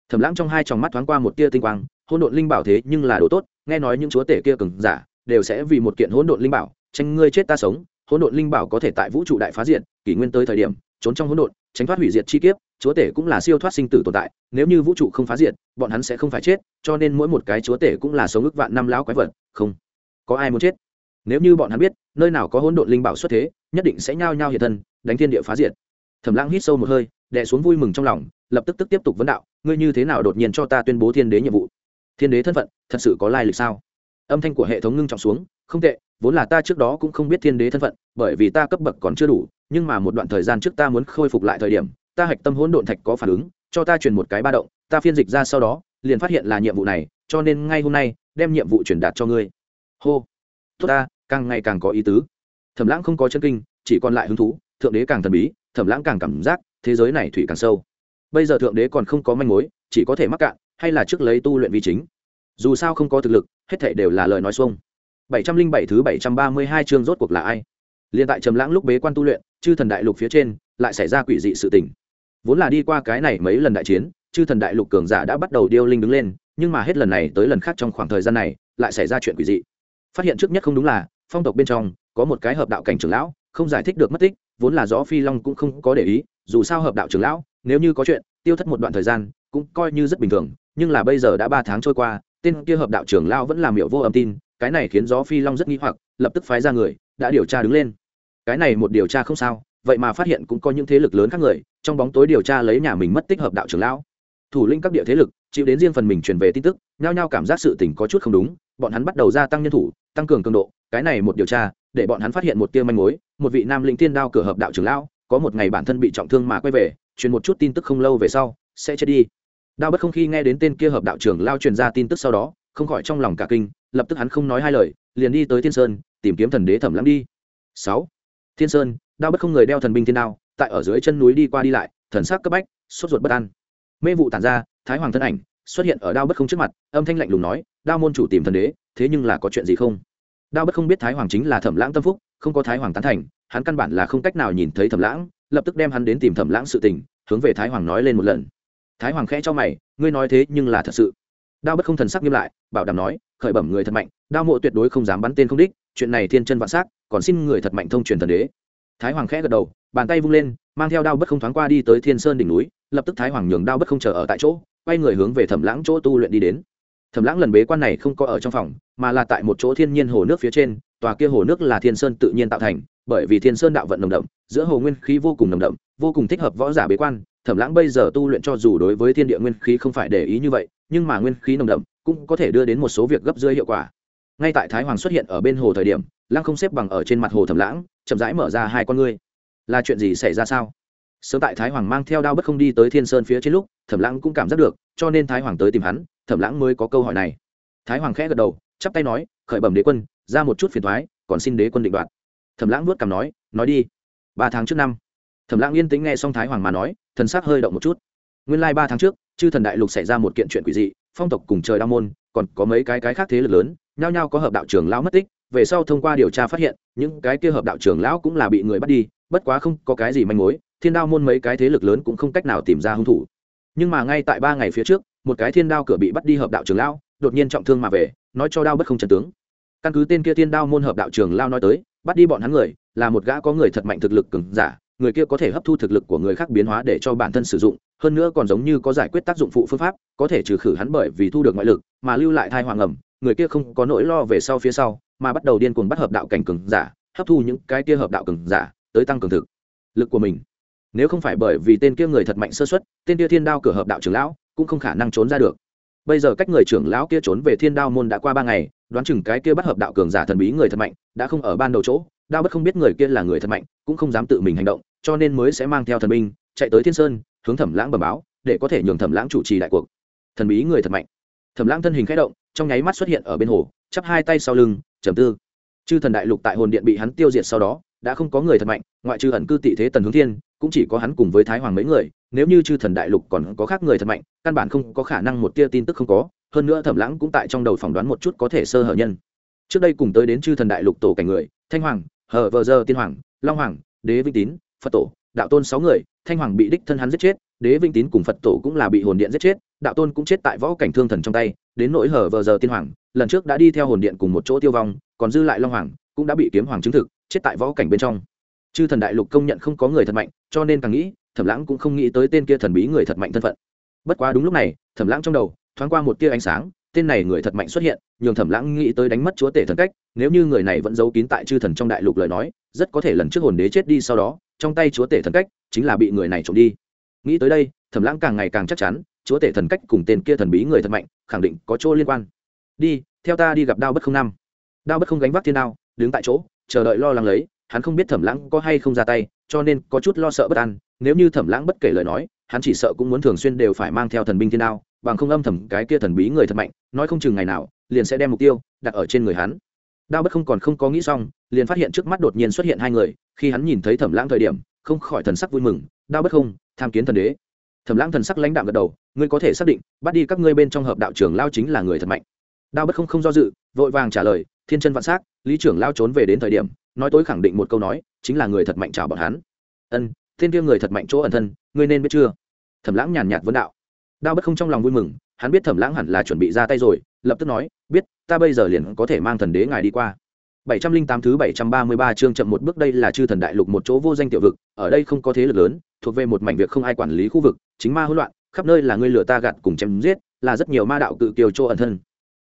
S1: Thẩm lãng trong hai tròng mắt thoáng qua một tia tinh quang hỗn độn linh bảo thế nhưng là đồ tốt nghe nói những chúa tể kia cường giả đều sẽ vì một kiện hỗn độn linh bảo tranh ngươi chết ta sống. Hỗn độn linh bảo có thể tại vũ trụ đại phá diện kỷ nguyên tới thời điểm trốn trong hỗn độn tránh thoát hủy diệt chi kiếp chúa tể cũng là siêu thoát sinh tử tồn tại nếu như vũ trụ không phá diện, bọn hắn sẽ không phải chết cho nên mỗi một cái chúa tể cũng là sống ức vạn năm lão quái vật không có ai muốn chết. Nếu như bọn hắn biết nơi nào có hỗn độn linh bảo xuất thế nhất định sẽ nhao nhao hiện thân đánh thiên địa phá diệt. Thẩm lãng hít sâu một hơi đè xuống vui mừng trong lòng lập tức tức tiếp tục vấn đạo ngươi như thế nào đột nhiên cho ta tuyên bố thiên đế nhiệm vụ? Thiên đế thân phận, thật sự có lai lịch sao? Âm thanh của hệ thống ngưng trọng xuống, không tệ, vốn là ta trước đó cũng không biết thiên đế thân phận, bởi vì ta cấp bậc còn chưa đủ, nhưng mà một đoạn thời gian trước ta muốn khôi phục lại thời điểm, ta hạch tâm hỗn độn thạch có phản ứng, cho ta truyền một cái ba động, ta phiên dịch ra sau đó, liền phát hiện là nhiệm vụ này, cho nên ngay hôm nay, đem nhiệm vụ truyền đạt cho ngươi. Hô. Tốt ta, càng ngày càng có ý tứ. Thẩm lãng không có chân kinh, chỉ còn lại hứng thú, thượng đế càng thần bí, thẩm lãng càng cảm giác thế giới này thủy càng sâu. Bây giờ thượng đế còn không có manh mối, chỉ có thể mắc cạn hay là trước lấy tu luyện vi chính? Dù sao không có thực lực, hết thảy đều là lời nói xuông. Bảy trăm linh bảy thứ bảy trăm ba mươi hai chương rốt cuộc là ai? Liên tại trầm lãng lúc bế quan tu luyện, chư thần đại lục phía trên, lại xảy ra quỷ dị sự tình. Vốn là đi qua cái này mấy lần đại chiến, chư thần đại lục cường giả đã bắt đầu điêu linh đứng lên, nhưng mà hết lần này tới lần khác trong khoảng thời gian này, lại xảy ra chuyện quỷ dị. Phát hiện trước nhất không đúng là, phong tộc bên trong, có một cái hợp đạo cảnh trưởng lão, không giải thích được mất tích, vốn là gió phi long cũng không có để ý, dù sao hợp đạo trưởng lão, nếu như có chuyện, tiêu thất một đoạn thời gian, cũng coi như rất bình thường nhưng là bây giờ đã ba tháng trôi qua, tên kia hợp đạo trưởng lão vẫn làm hiệu vô âm tin, cái này khiến gió phi long rất nghi hoặc, lập tức phái ra người, đã điều tra đứng lên. Cái này một điều tra không sao, vậy mà phát hiện cũng có những thế lực lớn khác người, trong bóng tối điều tra lấy nhà mình mất tích hợp đạo trưởng lão thủ lĩnh các địa thế lực, chịu đến riêng phần mình truyền về tin tức, nhao nhao cảm giác sự tình có chút không đúng, bọn hắn bắt đầu gia tăng nhân thủ, tăng cường cường độ, cái này một điều tra, để bọn hắn phát hiện một tia manh mối, một vị nam linh tiên đao cửa hợp đạo trưởng lão có một ngày bản thân bị trọng thương mà quay về, truyền một chút tin tức không lâu về sau, sẽ chết đi đao bất không khi nghe đến tên kia hợp đạo trưởng lao truyền ra tin tức sau đó, không khỏi trong lòng cả kinh, lập tức hắn không nói hai lời, liền đi tới thiên sơn, tìm kiếm thần đế thẩm lãng đi. Sáu. Thiên sơn, đao bất không người đeo thần binh thiên đao, tại ở dưới chân núi đi qua đi lại, thần sắc cấp bách, sốt ruột bất an. Mê vụ tản ra, thái hoàng thân ảnh xuất hiện ở đao bất không trước mặt, âm thanh lạnh lùng nói, đao môn chủ tìm thần đế, thế nhưng là có chuyện gì không? Đao bất không biết thái hoàng chính là thẩm lãng tâm phúc, không có thái hoàng tán thành, hắn căn bản là không cách nào nhìn thấy thẩm lãng, lập tức đem hắn đến tìm thẩm lãng sự tình, hướng về thái hoàng nói lên một lần thái hoàng khẽ cho mày, ngươi nói thế nhưng là thật sự. Đao bất không thần sắc nghiêm lại, bảo đảm nói, khởi bẩm người thật mạnh, đao mộ tuyệt đối không dám bắn tên không đích, chuyện này thiên chân vạn s còn xin người thật mạnh thông truyền thần đế. Thái hoàng khẽ gật đầu, bàn tay vung lên, mang theo đao bất không thoáng qua đi tới thiên sơn đỉnh núi, lập tức thái hoàng nhường đao bất không chờ ở tại chỗ, quay người hướng về thẩm lãng chỗ tu luyện đi đến. Thẩm lãng lần bế quan này không có ở trong phòng, mà là tại một chỗ thiên nhiên hồ nước phía trên, tòa kia hồ nước là thiên sơn tự nhiên tạo thành, bởi vì thiên sơn đạo vận nồng đậm, giữa hồ nguyên khí vô cùng nồng đậm, vô cùng thích hợp võ giả bế quan thẩm lãng bây giờ tu luyện cho dù đối với thiên địa nguyên khí không phải để ý như vậy, nhưng mà nguyên khí nồng đậm cũng có thể đưa đến một số việc gấp rơi hiệu quả. Ngay tại thái hoàng xuất hiện ở bên hồ thời điểm, lăng không xếp bằng ở trên mặt hồ thẩm lãng, chậm rãi mở ra hai con ngươi. Là chuyện gì xảy ra sao? Sớm tại thái hoàng mang theo đao bất không đi tới thiên sơn phía trên lúc, thẩm lãng cũng cảm giác được, cho nên thái hoàng tới tìm hắn, thẩm lãng mới có câu hỏi này. Thái hoàng khẽ gật đầu, chắp tay nói, khởi bẩm đế quân, ra một chút phiền thoái còn xin đế quân định đoạt. Thẩm lãng vuốt cằm nói nói đi. Ba tháng trước năm. Thẩm lãng yên tĩnh nghe xong thái hoàng mà nói thần sắc hơi động một chút. Nguyên lai ba tháng trước, chư thần đại lục xảy ra một kiện chuyện quỷ dị, phong tộc cùng trời đao môn, còn có mấy cái cái khác thế lực lớn, nhao nhao có hợp đạo trưởng lão mất tích, về sau thông qua điều tra phát hiện, những cái kia hợp đạo trưởng lão cũng là bị người bắt đi, bất quá không có cái gì manh mối, thiên đao môn mấy cái thế lực lớn cũng không cách nào tìm ra hung thủ. Nhưng mà ngay tại ba ngày phía trước, một cái thiên đao cửa bị bắt đi hợp đạo trưởng lão, đột nhiên trọng thương mà về, nói cho đao bất không trận tướng. Căn cứ tên kia thiên đao môn hợp đạo trưởng lao nói tới, bắt đi bọn hắn người, là một gã có người thật mạnh thực lực cứng giả người kia có thể hấp thu thực lực của người khác biến hóa để cho bản thân sử dụng, hơn nữa còn giống như có giải quyết tác dụng phụ phương pháp, có thể trừ khử hắn bởi vì thu được ngoại lực, mà lưu lại thai hoàng ẩm, người kia không có nỗi lo về sau phía sau, mà bắt đầu điên cuồng bắt hợp đạo cảnh cường giả, hấp thu những cái kia hợp đạo cường giả, tới tăng cường thực lực của mình. Nếu không phải bởi vì tên kia người thật mạnh sơ xuất tên kia thiên đao cửa hợp đạo trưởng lão cũng không khả năng trốn ra được. Bây giờ cách người trưởng lão kia trốn về thiên đao môn đã qua ba ngày, đoán chừng cái kia bắt hợp đạo cường giả thần bí người thật mạnh đã không ở ban đầu chỗ, đao bất không biết người kia là người thật mạnh, cũng không dám tự mình hành động cho nên mới sẽ mang theo thần binh, chạy tới thiên sơn, hướng thẩm lãng bẩm báo, để có thể nhường thẩm lãng chủ trì đại cuộc. Thần bí người thật mạnh. Thẩm lãng thân hình khẽ động, trong nháy mắt xuất hiện ở bên hồ, chắp hai tay sau lưng, trầm tư. Chư thần đại lục tại hồn điện bị hắn tiêu diệt sau đó, đã không có người thật mạnh, ngoại trừ ẩn cư tị thế tần hướng thiên, cũng chỉ có hắn cùng với thái hoàng mấy người, nếu như chư thần đại lục còn có khác người thật mạnh, căn bản không có khả năng một tia tin tức không có, hơn nữa thẩm lãng cũng tại trong đầu phỏng đoán một chút có thể sơ hở nhân. Trước đây cùng tới đến chư thần đại lục tổ cảnh người, thanh hoàng, hờ vờ dơ tiên hoàng, long hoàng, đế vinh tín phật tổ, đạo tôn sáu người, thanh hoàng bị đích thân hắn giết chết, đế vinh tín cùng phật tổ cũng là bị hồn điện giết chết, đạo tôn cũng chết tại võ cảnh thương thần trong tay, đến nỗi hở vờ giờ tiên hoàng, lần trước đã đi theo hồn điện cùng một chỗ tiêu vong, còn dư lại long hoàng, cũng đã bị kiếm hoàng chứng thực, chết tại võ cảnh bên trong. Chư thần đại lục công nhận không có người thật mạnh, cho nên càng nghĩ, thẩm lãng cũng không nghĩ tới tên kia thần bí người thật mạnh thân phận. Bất quá đúng lúc này, thẩm lãng trong đầu, thoáng qua một tia ánh sáng, tên này người thật mạnh xuất hiện, nhường thẩm lãng nghĩ tới đánh mất chúa tể thần cách, nếu như người này vẫn giấu kín tại chư thần trong đại lục lời nói, rất có thể lần trước hồn đế chết đi sau đó trong tay chúa tể thần cách chính là bị người này trộm đi. Nghĩ tới đây, thẩm lãng càng ngày càng chắc chắn, chúa tể thần cách cùng tên kia thần bí người thật mạnh, khẳng định có chỗ liên quan. Đi, theo ta đi gặp đao bất không năm. Đao bất không gánh vác thiên đao, đứng tại chỗ, chờ đợi lo lắng lấy, hắn không biết thẩm lãng có hay không ra tay, cho nên có chút lo sợ bất an, nếu như thẩm lãng bất kể lời nói, hắn chỉ sợ cũng muốn thường xuyên đều phải mang theo thần binh thiên đao, bằng không âm thầm cái kia thần bí người thật mạnh, nói không chừng ngày nào, liền sẽ đem mục tiêu đặt ở trên người hắn. Đao bất không còn không có nghĩ xong, liền phát hiện trước mắt đột nhiên xuất hiện hai người khi hắn nhìn thấy thẩm lãng thời điểm, không khỏi thần sắc vui mừng, đao bất không, tham kiến thần đế. Thẩm lãng thần sắc lãnh đạm gật đầu, ngươi có thể xác định, bắt đi các ngươi bên trong hợp đạo trưởng lao chính là người thật mạnh. Đao bất không không do dự, vội vàng trả lời, thiên chân vạn s á c lý trưởng lao trốn về đến thời điểm, nói tối khẳng định một câu nói, chính là người thật mạnh chào bọn hắn. Ân, thiên kia người thật mạnh chỗ ẩn thân, ngươi nên biết chưa? Thẩm lãng nhàn nhạt vấn đạo. Đao bất không trong lòng vui mừng, hắn biết thẩm lãng hẳn là chuẩn bị ra tay rồi, lập tức nói, biết, ta bây giờ liền có thể mang thần đế ngài đi qua bảy trăm linh tám thứ bảy trăm ba mươi ba chương chậm một bước đây là chư thần đại lục một chỗ vô danh tiểu vực, ở đây không có thế lực lớn, thuộc về một mảnh việc không ai quản lý khu vực, chính ma hỗn loạn, khắp nơi là người lửa ta gạt cùng chém giết, là rất nhiều ma đạo cự kiều chỗ ẩn thân.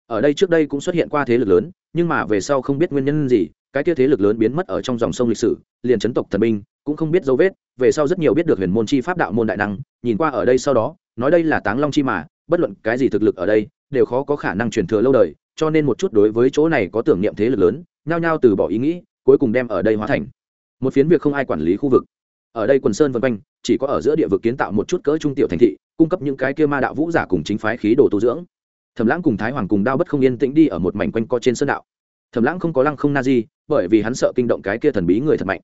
S1: Ở đây trước đây cũng xuất hiện qua thế lực lớn, nhưng mà về sau không biết nguyên nhân gì, cái kia thế lực lớn biến mất ở trong dòng sông lịch sử, liền chấn tộc thần binh, cũng không biết dấu vết, về sau rất nhiều biết được huyền môn chi pháp đạo môn đại năng, nhìn qua ở đây sau đó, nói đây là Táng Long chi mà, bất luận cái gì thực lực ở đây, đều khó có khả năng truyền thừa lâu đời, cho nên một chút đối với chỗ này có tưởng niệm thế lực lớn, nhao nhao từ bỏ ý nghĩ, cuối cùng đem ở đây hóa thành. Một phiến việc không ai quản lý khu vực. Ở đây quần sơn vân quanh, chỉ có ở giữa địa vực kiến tạo một chút cỡ trung tiểu thành thị, cung cấp những cái kia ma đạo vũ giả cùng chính phái khí đồ tu dưỡng. Thẩm lãng cùng thái hoàng cùng đao bất không yên tĩnh đi ở một mảnh quanh co trên sơn đạo. Thẩm lãng không có lăng không na di, bởi vì hắn sợ kinh động cái kia thần bí người thật mạnh.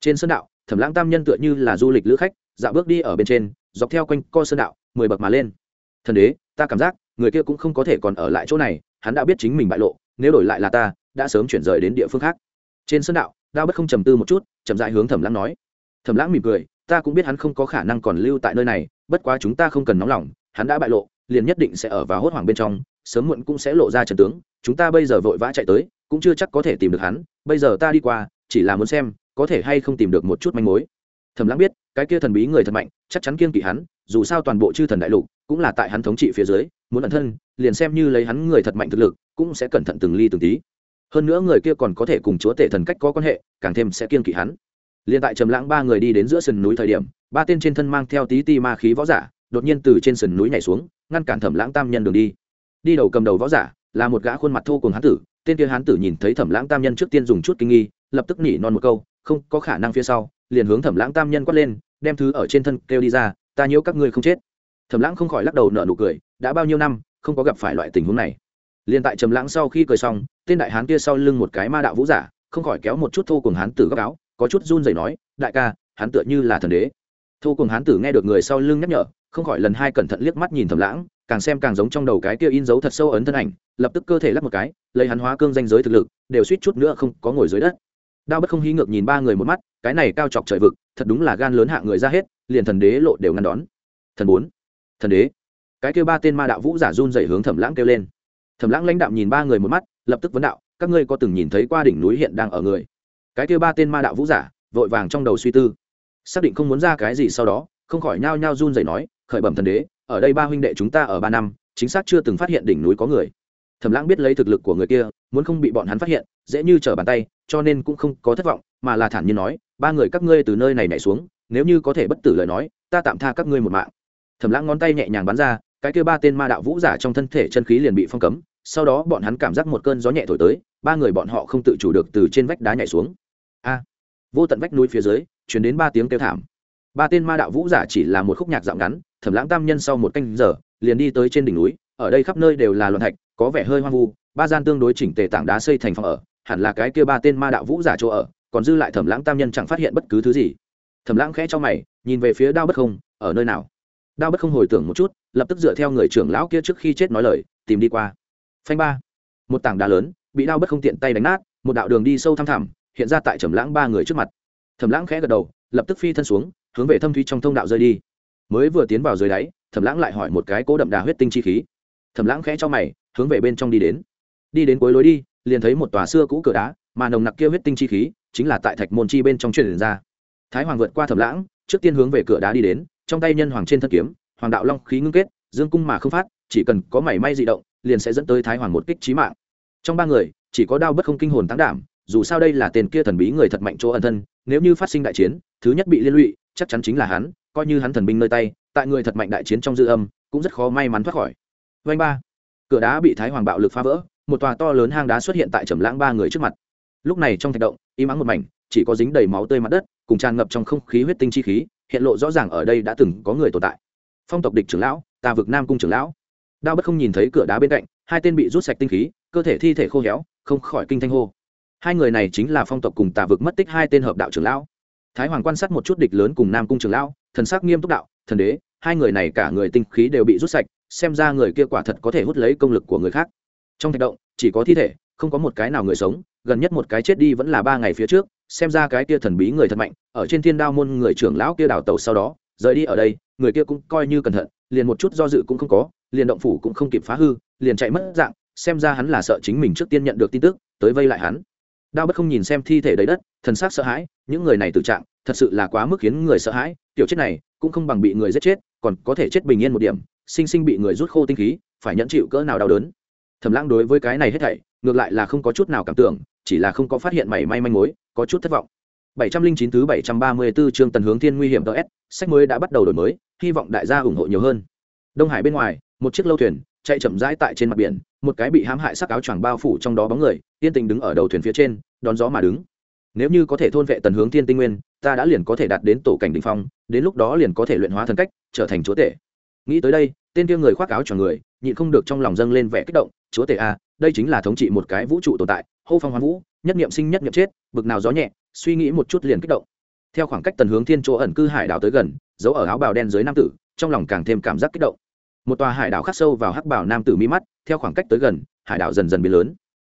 S1: Trên sơn đạo, thẩm lãng tam nhân tựa như là du lịch lữ khách, dạo bước đi ở bên trên, dọc theo quanh co sơn đạo, mười bậc mà lên. Thần đế, ta cảm giác người kia cũng không có thể còn ở lại chỗ này, hắn đã biết chính mình bại lộ, nếu đổi lại là ta đã sớm chuyển rời đến địa phương khác. Trên sân đạo, đao bất không trầm tư một chút, chậm dại hướng thẩm lãng nói, thẩm lãng mỉm cười, ta cũng biết hắn không có khả năng còn lưu tại nơi này, bất quá chúng ta không cần nóng lòng, hắn đã bại lộ, liền nhất định sẽ ở vào hốt hoảng bên trong, sớm muộn cũng sẽ lộ ra trần tướng, chúng ta bây giờ vội vã chạy tới, cũng chưa chắc có thể tìm được hắn, bây giờ ta đi qua, chỉ là muốn xem, có thể hay không tìm được một chút manh mối. Thẩm lãng biết, cái kia thần bí người thật mạnh, chắc chắn kiên kỵ hắn, dù sao toàn bộ chư thần đại lục, cũng là tại hắn thống trị phía dưới, muốn ẩn thân, liền xem như lấy hắn người thật mạnh thực lực, cũng sẽ cẩn thận từng ly từng tí hơn nữa người kia còn có thể cùng chúa tể thần cách có quan hệ, càng thêm sẽ kiên kỵ hắn. Liền tại trầm lãng ba người đi đến giữa sườn núi thời điểm, ba tên trên thân mang theo tí ti ma khí võ giả, đột nhiên từ trên sườn núi nhảy xuống, ngăn cản thẩm lãng tam nhân đường đi. Đi đầu cầm đầu võ giả, là một gã khuôn mặt thô cùng hán tử, tên kia hán tử nhìn thấy thẩm lãng tam nhân trước tiên dùng chút kinh nghi, lập tức nỉ non một câu, không có khả năng phía sau, liền hướng thẩm lãng tam nhân quát lên, đem thứ ở trên thân kêu đi ra, ta nhiễu các ngươi không chết. Thẩm lãng không khỏi lắc đầu nở nụ cười, đã bao nhiêu năm, không có gặp phải loại tình huống này. Liền tại trầm lãng sau khi cười xong tên đại hán kia sau lưng một cái ma đạo vũ giả, không khỏi kéo một chút thô cùng hán tử góc áo, có chút run rẩy nói, đại ca, hắn tựa như là thần đế. Thô cùng hán tử nghe được người sau lưng nhắc nhở, không khỏi lần hai cẩn thận liếc mắt nhìn thầm lãng, càng xem càng giống trong đầu cái kia in dấu thật sâu ấn thân ảnh, lập tức cơ thể lắc một cái, lấy hắn hóa cương danh giới thực lực, đều suýt chút nữa không có ngồi dưới đất. Đao bất không hí ngược nhìn ba người một mắt, cái này cao chọc trời vực, thật đúng là gan lớn hạ người ra hết, liền thần đế lộ đều ngăn đón. Thần bốn, thần đế. Cái kêu ba tên ma đạo vũ giả run dậy hướng thẩm lãng kêu lên thẩm lãng lãnh đạo nhìn ba người một mắt, lập tức vấn đạo, các ngươi có từng nhìn thấy qua đỉnh núi hiện đang ở người? Cái kia ba tên ma đạo vũ giả, vội vàng trong đầu suy tư. Xác định không muốn ra cái gì sau đó, không khỏi nhao nhao run rẩy nói, khởi bẩm thần đế, ở đây ba huynh đệ chúng ta ở ba năm, chính xác chưa từng phát hiện đỉnh núi có người. Thẩm lãng biết lấy thực lực của người kia, muốn không bị bọn hắn phát hiện, dễ như trở bàn tay, cho nên cũng không có thất vọng, mà là thản nhiên nói, ba người các ngươi từ nơi này nhảy xuống, nếu như có thể bất tử lời nói, ta tạm tha các ngươi một mạng. Thẩm lãng ngón tay nhẹ nhàng bắn ra cái kia ba tên ma đạo vũ giả trong thân thể chân khí liền bị phong cấm, sau đó bọn hắn cảm giác một cơn gió nhẹ thổi tới, ba người bọn họ không tự chủ được từ trên vách đá nhảy xuống. A! Vô tận vách núi phía dưới chuyển đến ba tiếng kêu thảm. Ba tên ma đạo vũ giả chỉ là một khúc nhạc dạo ngắn, thẩm lãng tam nhân sau một canh giờ, liền đi tới trên đỉnh núi, ở đây khắp nơi đều là loạn thạch, có vẻ hơi hoang vu, ba gian tương đối chỉnh tề tảng đá xây thành phòng ở, hẳn là cái kia ba tên ma đạo vũ giả chỗ ở, còn dư lại thẩm lãng tam nhân chẳng phát hiện bất cứ thứ gì. Thẩm lãng khẽ cho mày, nhìn về phía đao bất không, ở nơi nào? Đao bất không hồi tưởng một chút, lập tức dựa theo người trưởng lão kia trước khi chết nói lời, tìm đi qua. Phanh ba. Một tảng đá lớn, bị đao bất không tiện tay đánh nát, một đạo đường đi sâu thăm thẳm, hiện ra tại trầm lãng ba người trước mặt. Thẩm lãng khẽ gật đầu, lập tức phi thân xuống, hướng về thâm thúy trong thông đạo rơi đi. Mới vừa tiến vào dưới đáy thẩm lãng lại hỏi một cái cố đậm đà huyết tinh chi khí. Thẩm lãng khẽ cho mày, hướng về bên trong đi đến. Đi đến cuối lối đi, liền thấy một tòa xưa cũ cửa đá, mà nồng nặc kia huyết tinh chi khí, chính là tại thạch môn chi bên trong truyền ra. Thái hoàng vượt qua thẩm lãng, trước tiên hướng về cửa đá đi đến trong tay nhân hoàng trên thân kiếm, hoàng đạo long khí ngưng kết, dương cung mà không phát, chỉ cần có mảy may dị động, liền sẽ dẫn tới thái hoàng một kích trí mạng. Trong ba người, chỉ có đao bất không kinh hồn tăng đảm, dù sao đây là tên kia thần bí người thật mạnh chỗ ẩn thân, nếu như phát sinh đại chiến, thứ nhất bị liên lụy, chắc chắn chính là hắn, coi như hắn thần binh nơi tay, tại người thật mạnh đại chiến trong dư âm, cũng rất khó may mắn thoát khỏi. Vanh ba, cửa đá bị thái hoàng bạo lực phá vỡ, một tòa to lớn hang đá xuất hiện tại trầm lãng ba người trước mặt. Lúc này trong thạch động, im ắng một mảnh, chỉ có dính đầy máu tươi mặt đất, cùng tràn ngập trong không khí huyết tinh chi khí hiện lộ rõ ràng ở đây đã từng có người tồn tại. Phong tộc địch trưởng lão tà vực nam cung trưởng lão. Đao bất không nhìn thấy cửa đá bên cạnh, hai tên bị rút sạch tinh khí, cơ thể thi thể khô héo, không khỏi kinh thanh hô. Hai người này chính là phong tộc cùng tà vực mất tích hai tên hợp đạo trưởng lão. Thái hoàng quan sát một chút địch lớn cùng nam cung trưởng lão, thần sắc nghiêm túc đạo, thần đế, hai người này cả người tinh khí đều bị rút sạch, xem ra người kia quả thật có thể hút lấy công lực của người khác. Trong thạch động, chỉ có thi thể không có một cái nào người sống, gần nhất một cái chết đi vẫn là ba ngày phía trước, xem ra cái kia thần bí người thật mạnh, ở trên thiên đao môn người trưởng lão kia đào tàu sau đó, rời đi ở đây, người kia cũng coi như cẩn thận, liền một chút do dự cũng không có, liền động phủ cũng không kịp phá hư, liền chạy mất dạng, xem ra hắn là sợ chính mình trước tiên nhận được tin tức, tới vây lại hắn. Đao bất không nhìn xem thi thể đầy đất, thần sắc sợ hãi, những người này tự trạng, thật sự là quá mức khiến người sợ hãi, tiểu chết này, cũng không bằng bị người giết chết, còn có thể chết bình yên một điểm, sinh sinh bị người rút khô tinh khí, phải nhẫn chịu cỡ nào đau đớn. Thầm lãng đối với cái này hết thảy ngược lại là không có chút nào cảm tưởng chỉ là không có phát hiện mảy may manh mối có chút thất vọng 709 thứ 734 chương Tần Hướng Thiên nguy hiểm DS, sách mới đã bắt đầu đổi mới, hy vọng đại gia ủng hộ nhiều hơn. Đông Hải bên ngoài, một chiếc lâu thuyền chạy chậm rãi tại trên mặt biển, một cái bị hãm hại sắc áo choàng bao phủ trong đó bóng người, tiên tình đứng ở đầu thuyền phía trên, đón gió mà đứng. Nếu như có thể thôn vệ Tần Hướng Thiên tinh nguyên, ta đã liền có thể đạt đến tổ cảnh đỉnh phong, đến lúc đó liền có thể luyện hóa thần cách, trở thành chúa tể. Nghĩ tới đây, tên kia người khoác áo choàng người, nhịn không được trong lòng dâng lên vẻ kích động, chúa tể a, đây chính là thống trị một cái vũ trụ tồn tại, hô phong hoán vũ, nhất niệm sinh nhất niệm chết, bực nào gió nhẹ, suy nghĩ một chút liền kích động. Theo khoảng cách tần hướng thiên chỗ ẩn cư hải đảo tới gần giấu ở áo bào đen dưới nam tử trong lòng càng thêm cảm giác kích động. Một tòa hải đảo khắc sâu vào hắc bảo nam tử mi mắt theo khoảng cách tới gần hải đảo dần dần biến lớn.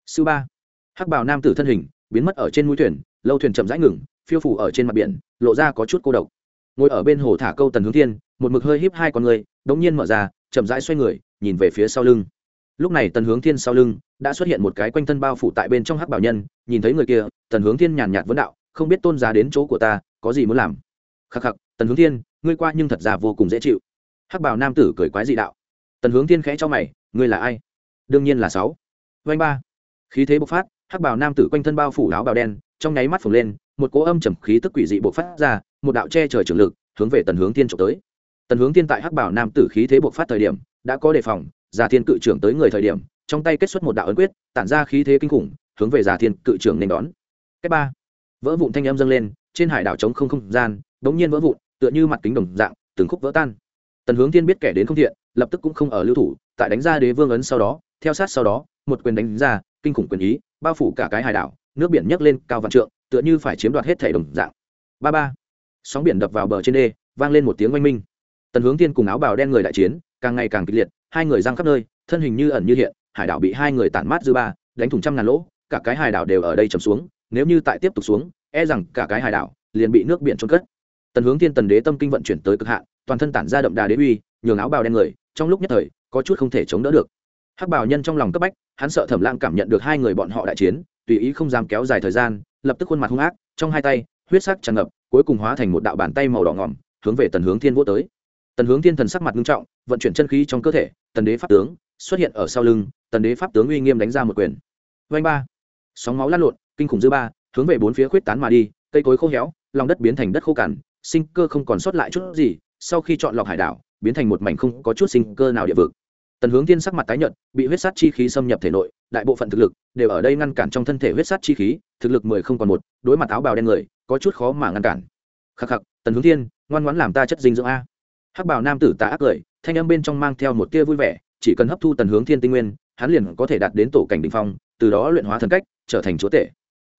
S1: Sư ba hắc bảo nam tử thân hình biến mất ở trên mũi thuyền lâu thuyền chậm rãi ngừng phiêu phủ ở trên mặt biển lộ ra có chút cô độc. Ngồi ở bên hồ thả câu tần hướng thiên một mực hơi híp hai con người đống nhiên mở ra chậm rãi xoay người nhìn về phía sau lưng lúc này tần hướng thiên sau lưng đã xuất hiện một cái quanh thân bao phủ tại bên trong hắc bảo nhân, nhìn thấy người kia, tần hướng thiên nhàn nhạt vấn đạo, không biết tôn giá đến chỗ của ta, có gì muốn làm? Khắc khắc, tần hướng thiên, ngươi qua nhưng thật ra vô cùng dễ chịu. Hắc bảo nam tử cười quái dị đạo. Tần hướng thiên khẽ cho mày, ngươi là ai? Đương nhiên là sáu. Vanh ba. Khí thế bộc phát, hắc bảo nam tử quanh thân bao phủ áo bào đen, trong nháy mắt phồng lên, một cỗ âm trầm khí tức quỷ dị bộc phát ra, một đạo che trời trường lực hướng về tần hướng thiên trộm tới. Tần hướng thiên tại hắc bảo nam tử khí thế bộc phát thời điểm, đã có đề phòng giả thiên cự trưởng tới người thời điểm, trong tay kết xuất một đạo ấn quyết, tản ra khí thế kinh khủng, hướng về giả thiên cự trưởng nên đón. Cách ba, vỡ vụn thanh âm dâng lên, trên hải đảo trống không không gian đống nhiên vỡ vụn, tựa như mặt kính đồng dạng, từng khúc vỡ tan. Tần hướng tiên biết kẻ đến không thiện, lập tức cũng không ở lưu thủ, tại đánh ra đế vương ấn sau đó, theo sát sau đó, một quyền đánh ra, kinh khủng quyền ý, bao phủ cả cái hải đảo, nước biển nhấc lên cao vạn trượng, tựa như phải chiếm đoạt hết thể đồng dạng. Ba ba, sóng biển đập vào bờ trên đê, vang lên một tiếng oanh minh. Tần hướng tiên cùng áo bào đen người đại chiến, càng ngày càng kịch liệt hai người giang khắp nơi, thân hình như ẩn như hiện, hải đảo bị hai người tản mát dư ba, đánh thủng trăm ngàn lỗ, cả cái hải đảo đều ở đây chầm xuống, nếu như tại tiếp tục xuống e rằng cả cái hải đảo liền bị nước biển trôn cất. Tần hướng thiên tần đế tâm kinh vận chuyển tới cực hạn, toàn thân tản ra đậm đà đế uy, nhường áo bào đen người, trong lúc nhất thời, có chút không thể chống đỡ được. Hắc bào nhân trong lòng cấp bách, hắn sợ thẩm lãng cảm nhận được hai người bọn họ đại chiến, tùy ý không dám kéo dài thời gian, lập tức khuôn mặt hung ác, trong hai tay, huyết sắc tràn ngập, cuối cùng hóa thành một đạo bàn tay màu đỏ ngỏm, hướng về tần hướng thiên vô tới tần hướng thiên thần sắc mặt nghiêm trọng, vận chuyển chân khí trong cơ thể, tần đế pháp tướng xuất hiện ở sau lưng, tần đế pháp tướng uy nghiêm đánh ra một quyền. Vanh ba. Sóng máu lăn lộn, kinh khủng dư ba, hướng về bốn phía khuyết tán mà đi, cây cối khô héo, lòng đất biến thành đất khô cằn, sinh cơ không còn sót lại chút gì, sau khi chọn lọc hải đảo, biến thành một mảnh không có chút sinh cơ nào địa vực. Tần hướng tiên sắc mặt tái nhợt, bị huyết sát chi khí xâm nhập thể nội, đại bộ phận thực lực đều ở đây ngăn cản trong thân thể huyết sát chi khí, thực lực mười không còn một, đối mặt áo bào đen người, có chút khó mà ngăn cản. Khắc khắc, tần hướng tiên ngoan ngoãn làm ta chất dinh dưỡng a hắc bảo nam tử tà ác cười, thanh âm bên trong mang theo một tia vui vẻ, chỉ cần hấp thu tần hướng thiên tinh nguyên, hắn liền có thể đạt đến tổ cảnh đ ỉ n h phong, từ đó luyện hóa thần cách, trở thành chúa tể.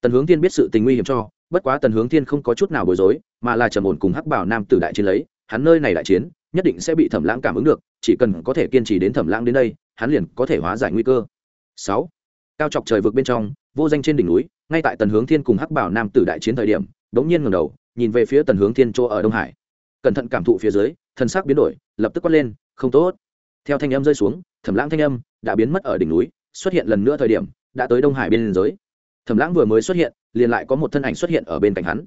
S1: Tần hướng thiên biết sự tình nguy hiểm cho, bất quá tần hướng thiên không có chút nào bối rối, mà là trầm ổn cùng hắc bảo nam tử đại chiến lấy, hắn nơi này đại chiến, nhất định sẽ bị thẩm lãng cảm ứng được, chỉ cần có thể kiên trì đến thẩm lãng đến đây, hắn liền có thể hóa giải nguy cơ. Sáu, cao chọc trời vực bên trong, vô danh trên đỉnh núi, ngay tại tần hướng thiên cùng hắc bảo nam tử đại chiến thời điểm đ ố n g nhiên ngầm đầu, nhìn về phía tần hướng thiên chỗ ở đông hải. Cẩn thận cảm thụ phía dưới thân xác biến đổi, lập tức quát lên, không tốt. Theo thanh âm rơi xuống, thẩm lãng thanh âm đã biến mất ở đỉnh núi, xuất hiện lần nữa thời điểm, đã tới đông hải biên giới. Thẩm lãng vừa mới xuất hiện, liền lại có một thân ảnh xuất hiện ở bên cạnh hắn.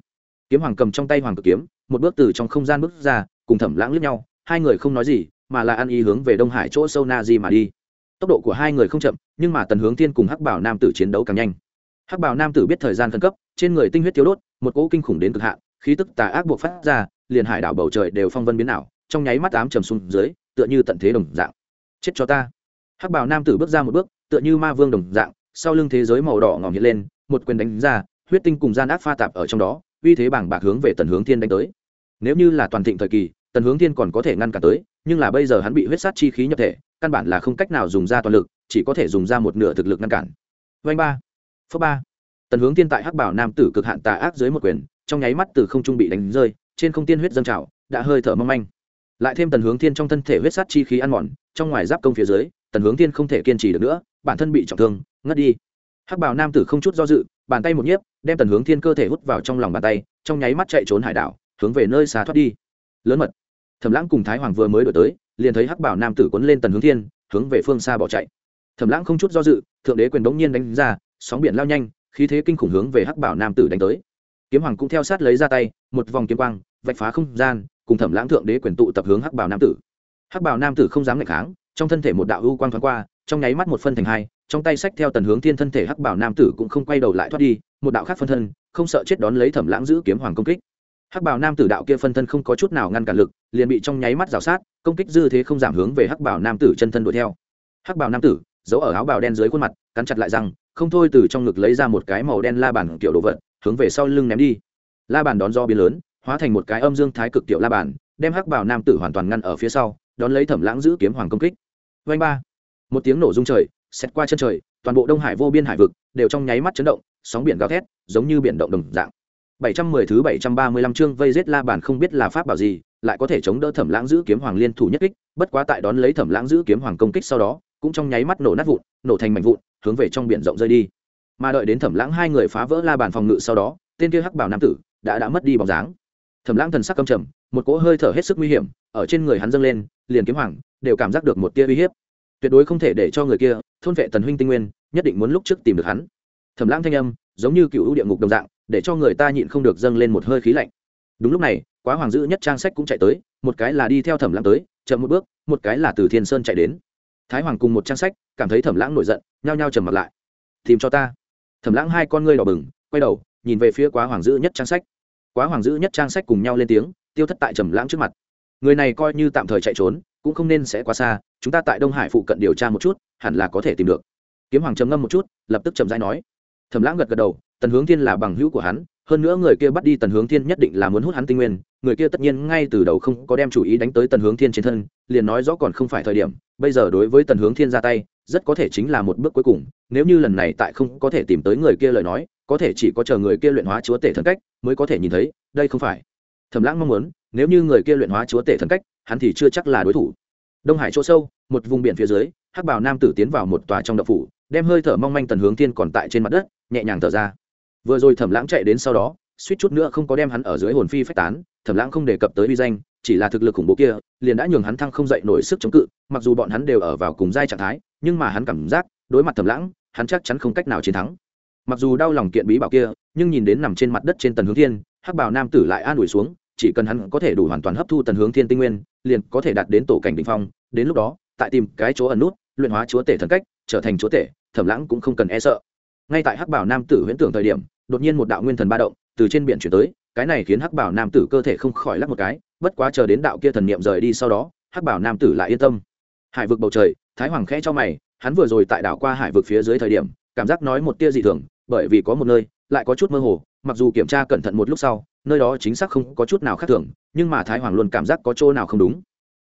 S1: Kiếm hoàng cầm trong tay hoàng cực kiếm, một bước từ trong không gian bước ra, cùng thẩm lãng liếc nhau, hai người không nói gì, mà là ăn ý hướng về đông hải chỗ sâu na di mà đi. Tốc độ của hai người không chậm, nhưng mà tần hướng tiên cùng hắc bảo nam tử chiến đấu càng nhanh. Hắc bảo nam tử biết thời gian khẩn cấp, trên người tinh huyết thiếu đốt, một cỗ kinh khủng đến cực hạn, khí tức tà ác buộc phát ra, liền hải đảo bầu trời đều phong vân biến ảo trong nháy mắt ám trầm xuống dưới, tựa như tận thế đồng dạng. Chết cho ta. Hắc bảo nam tử bước ra một bước, tựa như ma vương đồng dạng, sau lưng thế giới màu đỏ ngòm hiện lên, một quyền đánh ra, huyết tinh cùng gian ác pha tạp ở trong đó, uy thế bảng bạc hướng về tần hướng thiên đánh tới. Nếu như là toàn thịnh thời kỳ, tần hướng thiên còn có thể ngăn cản tới, nhưng là bây giờ hắn bị huyết sát chi khí nhập thể, căn bản là không cách nào dùng ra toàn lực, chỉ có thể dùng ra một nửa thực lực ngăn cản. Vanh ba phước ba. Tần hướng thiên tại hắc bảo nam tử cực hạn tà ác dưới một quyền, trong nháy mắt từ không trung bị đánh rơi, trên không tiên huyết dâng trào, đã hơi thở mong manh lại thêm tần hướng thiên trong thân thể huyết sát chi khí ăn mòn, trong ngoài giáp công phía dưới, tần hướng thiên không thể kiên trì được nữa, bản thân bị trọng thương, ngất đi. Hắc bào nam tử không chút do dự, bàn tay một nhiếp, đem tần hướng thiên cơ thể hút vào trong lòng bàn tay, trong nháy mắt chạy trốn hải đảo, hướng về nơi xa thoát đi. Lớn mật. Thẩm lãng cùng thái hoàng vừa mới đổi tới, liền thấy hắc bảo nam tử quấn lên tần hướng thiên, hướng về phương xa bỏ chạy. Thẩm lãng không chút do dự, thượng đế quyền đống nhiên đánh ra, sóng biển lao nhanh, khí thế kinh khủng hướng về hắc bảo nam tử đánh tới. Kiếm hoàng cũng theo sát lấy ra tay, một vòng kiếm quang, vạch phá không gian cùng thẩm lãng thượng đế quyền tụ tập hướng hắc bảo nam tử. Hắc bảo nam tử không dám ngạch kháng, trong thân thể một đạo ưu quang thoáng qua, trong nháy mắt một phân thành hai, trong tay sách theo tần hướng thiên thân thể hắc bảo nam tử cũng không quay đầu lại thoát đi, một đạo khác phân thân, không sợ chết đón lấy thẩm lãng giữ kiếm hoàng công kích. Hắc bảo nam tử đạo kia phân thân không có chút nào ngăn cản lực, liền bị trong nháy mắt rào sát, công kích dư thế không giảm hướng về hắc bảo nam tử chân thân đuổi theo. Hắc bảo nam tử, giấu ở áo bào đen dưới khuôn mặt, cắn chặt lại răng, không thôi từ trong ngực lấy ra một cái màu đen la bàn kiểu đồ vật, hướng về sau lưng ném đi. La bàn đón do biến lớn hóa thành một cái âm dương thái cực tiểu la bàn, đem hắc bảo nam tử hoàn toàn ngăn ở phía sau, đón lấy thẩm lãng giữ kiếm hoàng công kích. Vanh ba. Một tiếng nổ rung trời xét qua chân trời, toàn bộ đông hải vô biên hải vực đều trong nháy mắt chấn động, sóng biển gào thét, giống như biển động đồng dạng. Bảy trăm mười thứ bảy trăm ba mươi lăm chương vây giết la bàn không biết là pháp bảo gì, lại có thể chống đỡ thẩm lãng giữ kiếm hoàng liên thủ nhất kích, bất quá tại đón lấy thẩm lãng giữ kiếm hoàng công kích sau đó, cũng trong nháy mắt nổ nát vụn, nổ thành mảnh vụn, hướng về trong biển rộng rơi đi. Mà đợi đến thẩm lãng hai người phá vỡ la bàn phòng ngự sau đó, tên kia hắc bảo nam tử đã đã mất đi bóng dáng thẩm lãng thần sắc căm trầm, một cỗ hơi thở hết sức nguy hiểm ở trên người hắn dâng lên, liền kiếm hoàng đều cảm giác được một tia uy hiếp. Tuyệt đối không thể để cho người kia thôn vệ tần huynh tinh nguyên, nhất định muốn lúc trước tìm được hắn. Thẩm lãng thanh âm giống như cựu địa ngục đồng dạng, để cho người ta nhịn không được dâng lên một hơi khí lạnh. Đúng lúc này, quá hoàng dữ nhất trang sách cũng chạy tới, một cái là đi theo thẩm lãng tới, chậm một bước, một cái là từ thiên sơn chạy đến. Thái hoàng cùng một trang sách, cảm thấy thẩm lãng nổi giận, nhao nhao trầm mặt lại. Tìm cho ta. Thẩm lãng hai con ngươi đỏ bừng, quay đầu, nhìn về phía quá hoàng dữ nhất trang sách quá hoàng giữ nhất trang sách cùng nhau lên tiếng, tiêu thất tại trầm lãng trước mặt. Người này coi như tạm thời chạy trốn, cũng không nên sẽ quá xa, chúng ta tại đông hải phụ cận điều tra một chút, hẳn là có thể tìm được. Kiếm hoàng trầm ngâm một chút, lập tức trầm dai nói. Thầm lãng gật gật đầu, tần hướng thiên là bằng hữu của hắn, hơn nữa người kia bắt đi tần hướng thiên nhất định là muốn hút hắn tinh nguyên, người kia tất nhiên ngay từ đầu không có đem chủ ý đánh tới tần hướng thiên trên thân, liền nói rõ còn không phải thời điểm, bây giờ đối với tần hướng thiên ra tay, rất có thể chính là một bước cuối cùng, nếu như lần này tại không có thể tìm tới người kia lời nói có thể chỉ có chờ người kia luyện hóa chúa tể thần cách mới có thể nhìn thấy, đây không phải. Thẩm lãng mong muốn, nếu như người kia luyện hóa chúa tể thần cách, hắn thì chưa chắc là đối thủ. Đông hải chỗ sâu, một vùng biển phía dưới, hắc bảo nam tử tiến vào một tòa trong đậu phủ, đem hơi thở mong manh tần hướng thiên còn tại trên mặt đất, nhẹ nhàng thở ra. Vừa rồi thẩm lãng chạy đến sau đó, suýt chút nữa không có đem hắn ở dưới hồn phi phách tán, thẩm lãng không đề cập tới uy danh, chỉ là thực lực khủng bố kia, liền đã nhường hắn thăng không dậy nổi sức chống cự, mặc dù bọn hắn đều ở vào cùng giai trạng thái, nhưng mà hắn cảm giác, đối mặt thẩm lãng, hắn chắc chắn không cách nào chiến thắng mặc dù đau lòng kiện bí bảo kia, nhưng nhìn đến nằm trên mặt đất trên tần hướng thiên, hắc bảo nam tử lại an ủi xuống, chỉ cần hắn có thể đủ hoàn toàn hấp thu tần hướng thiên tinh nguyên, liền có thể đạt đến tổ cảnh đỉnh phong. Đến lúc đó, tại tìm cái chỗ ẩn nút, luyện hóa chúa tể thần cách, trở thành chúa tể, thẩm lãng cũng không cần e sợ. Ngay tại hắc bảo nam tử huyễn tưởng thời điểm, đột nhiên một đạo nguyên thần ba động từ trên biển chuyển tới, cái này khiến hắc bảo nam tử cơ thể không khỏi lắc một cái, bất quá chờ đến đạo kia thần niệm rời đi sau đó, hắc bảo nam tử lại yên tâm. Hải vực bầu trời, thái hoàng khẽ cho mày, hắn vừa rồi tại đảo qua hải vực phía dưới thời điểm, cảm giác nói một tia dị thường bởi vì có một nơi, lại có chút mơ hồ, mặc dù kiểm tra cẩn thận một lúc sau, nơi đó chính xác không có chút nào khác thường, nhưng mà thái hoàng luôn cảm giác có chỗ nào không đúng.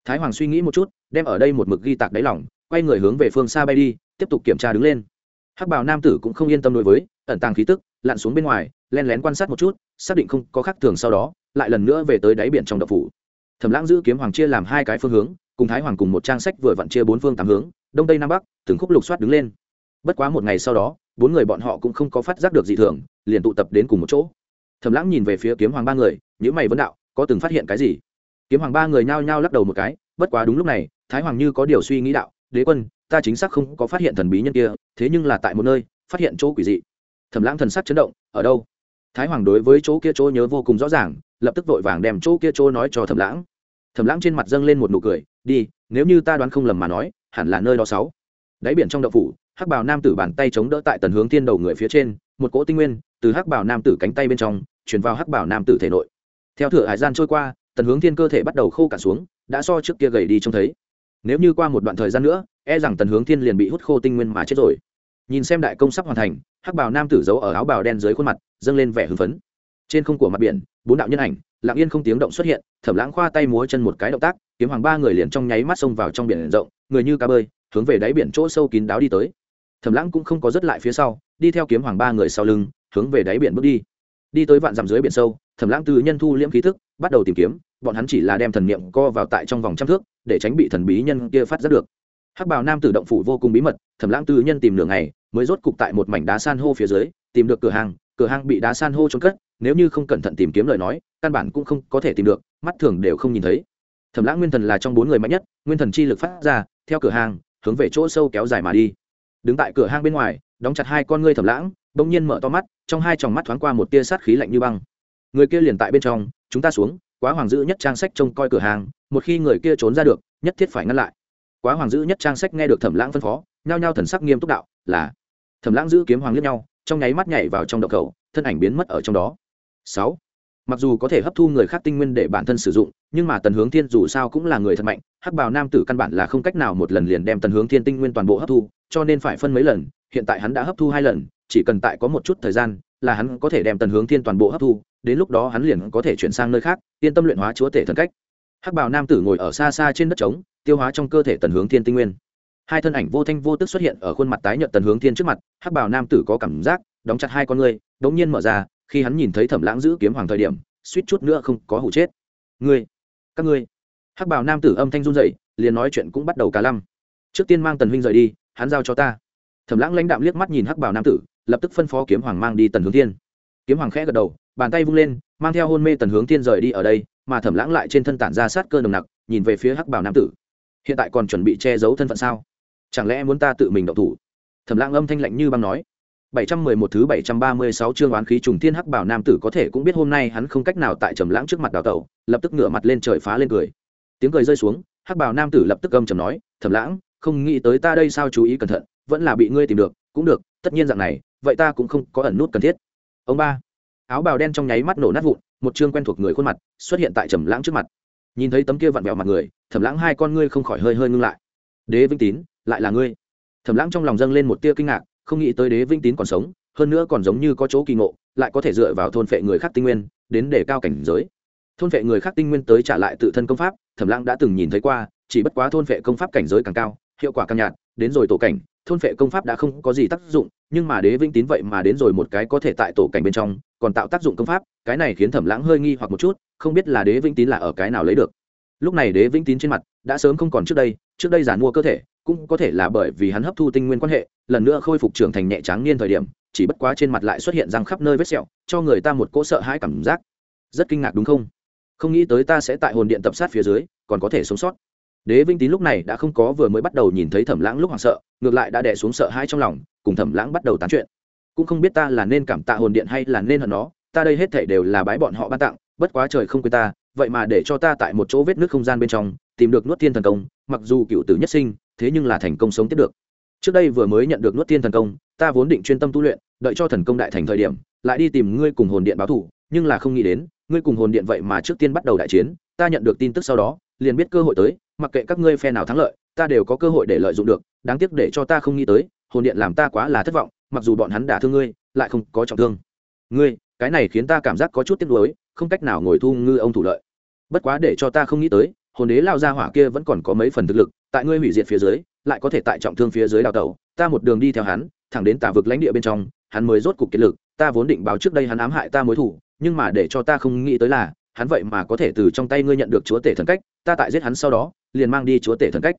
S1: Thái hoàng suy nghĩ một chút, đem ở đây một mực ghi tạc đáy lỏng quay người hướng về phương xa bay đi, tiếp tục kiểm tra đứng lên. Hắc bảo nam tử cũng không yên tâm đối với, ẩn tàng khí tức, lặn xuống bên ngoài, len lén quan sát một chút, xác định không có khác thường sau đó, lại lần nữa về tới đáy biển trong đập phủ. Thẩm lãng giữ kiếm hoàng chia làm hai cái phương hướng, cùng thái hoàng cùng một trang sách vừa vặn chia bốn phương tám hướng, đông tây nam bắc, từng khúc lục soát đứng lên bất quá một ngày sau đó, bốn người bọn họ cũng không có phát giác được gì thường, liền tụ tập đến cùng một chỗ. Thầm lãng nhìn về phía kiếm hoàng ba người những mày vấn đạo, có từng phát hiện cái gì? Kiếm hoàng ba người nhao nhao lắc đầu một cái, bất quá đúng lúc này, thái hoàng như có điều suy nghĩ đạo, đế quân, ta chính xác không có phát hiện thần bí nhân kia, thế nhưng là tại một nơi, phát hiện chỗ quỷ dị. Thẩm lãng thần sắc chấn động, ở đâu? Thái hoàng đối với chỗ kia chỗ nhớ vô cùng rõ ràng, lập tức vội vàng đem chỗ kia chỗ nói cho thẩm lãng. Thẩm lãng trên mặt dâng lên một nụ cười, đi, nếu như ta đoán không lầm mà nói, hẳn là nơi đó sáu. Đáy biển trong đậu phủ hắc Bảo nam tử bàn tay chống đỡ tại tần hướng thiên đầu người phía trên, một cỗ tinh nguyên từ hắc Bảo nam tử cánh tay bên trong chuyển vào hắc Bảo nam tử thể nội. Theo thửa hải gian trôi qua, tần hướng thiên cơ thể bắt đầu khô cả xuống, đã so trước kia gầy đi trông thấy. Nếu như qua một đoạn thời gian nữa e rằng tần hướng thiên liền bị hút khô tinh nguyên mà chết rồi. Nhìn xem đại công sắp hoàn thành, hắc Bảo nam tử giấu ở áo bào đen dưới khuôn mặt, dâng lên vẻ hưng phấn. Trên không của mặt biển, bốn đạo nhân ảnh, lặng yên không tiếng động xuất hiện, thẩm lãng khoa tay múa chân một cái động tác, kiếm hoàng ba người liền trong nháy mắt xông vào trong biển rộng, người như cá bơi, hướng về đáy biển chỗ sâu kín đáo đi tới thẩm lãng cũng không có dứt lại phía sau, đi theo kiếm hoàng ba người sau lưng, hướng về đáy biển bước đi. Đi tới vạn dặm dưới biển sâu, thẩm lãng từ nhân thu liễm khí thức, bắt đầu tìm kiếm, bọn hắn chỉ là đem thần niệm co vào tại trong vòng trăm thước, để tránh bị thần bí nhân kia phát giác được. Hắc bào nam tử động phủ vô cùng bí mật, thẩm lãng từ nhân tìm nửa ngày, mới rốt cục tại một mảnh đá san hô phía dưới, tìm được cửa hàng cửa hàng bị đá san hô trôn cất, nếu như không cẩn thận tìm kiếm lời nói, căn bản cũng không có thể tìm được, mắt thường đều không nhìn thấy. Thẩm lãng nguyên thần là trong bốn người mạnh nhất, nguyên thần chi lực phát ra, theo cửa hàng, hướng về chỗ sâu kéo dài mà đi đứng tại cửa hang bên ngoài, đóng chặt hai con ngươi thẩm lãng, bỗng nhiên mở to mắt, trong hai tròng mắt thoáng qua một tia sát khí lạnh như băng. Người kia liền tại bên trong, chúng ta xuống, quá hoàng dữ nhất trang sách trông coi cửa hàng, một khi người kia trốn ra được, nhất thiết phải ngăn lại. Quá hoàng dữ nhất trang sách nghe được thẩm lãng phân phó, nhao nhao thần sắc nghiêm túc đạo, là. Thẩm lãng giữ kiếm hoàng liếc nhau, trong nháy mắt nhảy vào trong động khẩu, thân ảnh biến mất ở trong đó. Sáu. Mặc dù có thể hấp thu người khác tinh nguyên để bản thân sử dụng nhưng mà tần hướng thiên dù sao cũng là người thật mạnh, hắc bào nam tử căn bản là không cách nào một lần liền đem tần hướng thiên tinh nguyên toàn bộ hấp thu, cho nên phải phân mấy lần, hiện tại hắn đã hấp thu hai lần, chỉ cần tại có một chút thời gian, là hắn có thể đem tần hướng thiên toàn bộ hấp thu, đến lúc đó hắn liền có thể chuyển sang nơi khác, yên tâm luyện hóa chúa tể thần cách. Hắc bào nam tử ngồi ở xa xa trên đất trống, tiêu hóa trong cơ thể tần hướng thiên tinh nguyên. Hai thân ảnh vô thanh vô tức xuất hiện ở khuôn mặt tái nhợt tần hướng thiên trước mặt, hắc bào nam tử có cảm giác, đóng chặt hai con ngươi, đống nhiên mở ra, khi hắn nhìn thấy thẩm lãng giữ kiếm hoàng thời điểm, suýt chút nữa không có hủ chết. Ngươi các ngươi. Hắc bào nam tử âm thanh run dậy liền nói chuyện cũng bắt đầu cả lăm. Trước tiên mang tần huynh rời đi, hắn giao cho ta. Thẩm lãng lãnh đạm liếc mắt nhìn hắc bào nam tử, lập tức phân phó kiếm hoàng mang đi tần hướng thiên. Kiếm hoàng khẽ gật đầu, bàn tay vung lên, mang theo hôn mê tần hướng thiên rời đi ở đây, mà thẩm lãng lại trên thân tản ra sát cơ nồng nặc, nhìn về phía hắc bào nam tử. Hiện tại còn chuẩn bị che giấu thân phận sao? Chẳng lẽ muốn ta tự mình động thủ? Thẩm lãng âm thanh lạnh như băng nói. 711 thứ 736 chương oán khí trùng thiên hắc bảo nam tử có thể cũng biết hôm nay hắn không cách nào tại trầm lãng trước mặt đào tẩu, lập tức ngửa mặt lên trời phá lên cười. Tiếng cười rơi xuống, hắc bảo nam tử lập tức âm trầm nói, "Thẩm lãng, không nghĩ tới ta đây sao chú ý cẩn thận, vẫn là bị ngươi tìm được, cũng được, tất nhiên dạng này vậy ta cũng không có ẩn nút cần thiết. Ông ba áo bào đen trong nháy mắt nổ nát vụn một chương quen thuộc người khuôn mặt xuất hiện tại trầm lãng trước mặt. Nhìn thấy tấm kia vặn vẹo mặt người thẩm lãng hai con ngươi không khỏi hơi hơi ngưng lại. Đế vĩnh tín lại là ngươi. Thẩm lãng trong lòng dâng lên một tia kinh ngạc không nghĩ tới đế vĩnh tín còn sống, hơn nữa còn giống như có chỗ kỳ ngộ, lại có thể dựa vào thôn phệ người khác tinh nguyên, đến để cao cảnh giới. Thôn phệ người khác tinh nguyên tới trả lại tự thân công pháp, thẩm lãng đã từng nhìn thấy qua, chỉ bất quá thôn phệ công pháp cảnh giới càng cao, hiệu quả càng nhạt, đến rồi tổ cảnh, thôn phệ công pháp đã không có gì tác dụng, nhưng mà đế vĩnh tín vậy mà đến rồi một cái có thể tại tổ cảnh bên trong, còn tạo tác dụng công pháp, cái này khiến thẩm lãng hơi nghi hoặc một chút, không biết là đế vĩnh tín là ở cái nào lấy được. Lúc này đế vĩnh tín trên mặt đã sớm không còn trước đây trước đây giàn mua cơ thể cũng có thể là bởi vì hắn hấp thu tinh nguyên quan hệ, lần nữa khôi phục trưởng thành nhẹ tráng niên thời điểm, chỉ bất quá trên mặt lại xuất hiện răng khắp nơi vết sẹo, cho người ta một cỗ sợ hãi cảm giác. Rất kinh ngạc đúng không? Không nghĩ tới ta sẽ tại hồn điện tập sát phía dưới, còn có thể sống sót. Đế vinh tín lúc này đã không có vừa mới bắt đầu nhìn thấy thẩm lãng lúc hoảng sợ, ngược lại đã đẻ xuống sợ hãi trong lòng, cùng thẩm lãng bắt đầu tán chuyện. Cũng không biết ta là nên cảm tạ hồn điện hay là nên hận nó, ta đây hết thể đều là bái bọn họ ban tặng, bất quá trời không quên ta, vậy mà để cho ta tại một chỗ vết nước không gian bên trong, tìm được nuốt thiên thần công, mặc dù cựu tử nhất sinh thế nhưng là thành công sống tiếp được. Trước đây vừa mới nhận được nuốt thiên thần công, ta vốn định chuyên tâm tu luyện, đợi cho thần công đại thành thời điểm, lại đi tìm ngươi cùng hồn điện báo thủ, nhưng là không nghĩ đến, ngươi cùng hồn điện vậy mà trước tiên bắt đầu đại chiến, ta nhận được tin tức sau đó, liền biết cơ hội tới, mặc kệ các ngươi phe nào thắng lợi, ta đều có cơ hội để lợi dụng được, đáng tiếc để cho ta không nghĩ tới, hồn điện làm ta quá là thất vọng, mặc dù bọn hắn đả thương ngươi, lại không có trọng thương. Ngươi, cái này khiến ta cảm giác có chút tiếc nuối, không cách nào ngồi thu ngư ông thủ lợi. Bất quá để cho ta không nghĩ tới hồn đế lao ra hỏa kia vẫn còn có mấy phần thực lực, tại ngươi hủy diệt phía dưới, lại có thể tại trọng thương phía dưới đào tẩu, ta một đường đi theo hắn, thẳng đến tả vực lãnh địa bên trong, hắn mới rốt cục kiệt lực, ta vốn định báo trước đây hắn ám hại ta mối thủ nhưng mà để cho ta không nghĩ tới là, hắn vậy mà có thể từ trong tay ngươi nhận được chúa tể thần cách, ta tại giết hắn sau đó, liền mang đi chúa tể thần cách.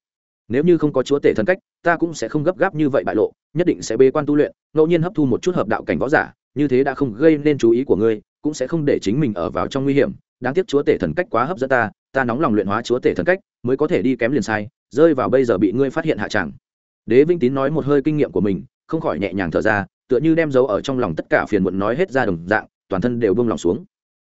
S1: Nếu như không có chúa tể thần cách, ta cũng sẽ không gấp gáp như vậy bại lộ, nhất định sẽ bê quan tu luyện, ngẫu nhiên hấp thu một chút hợp đạo cảnh võ giả, như thế đã không gây nên chú ý của ngươi, cũng sẽ không để chính mình ở vào trong nguy hiểm. Đáng tiếc chúa tể thần cách quá hấp dẫn ta ta nóng lòng luyện hóa chúa tể thần cách, mới có thể đi kém liền sai, rơi vào bây giờ bị ngươi phát hiện hạ tràng đế vinh tín nói một hơi kinh nghiệm của mình, không khỏi nhẹ nhàng thở ra, tựa như đem dấu ở trong lòng tất cả phiền muộn nói hết ra đồng dạng, toàn thân đều buông lòng xuống.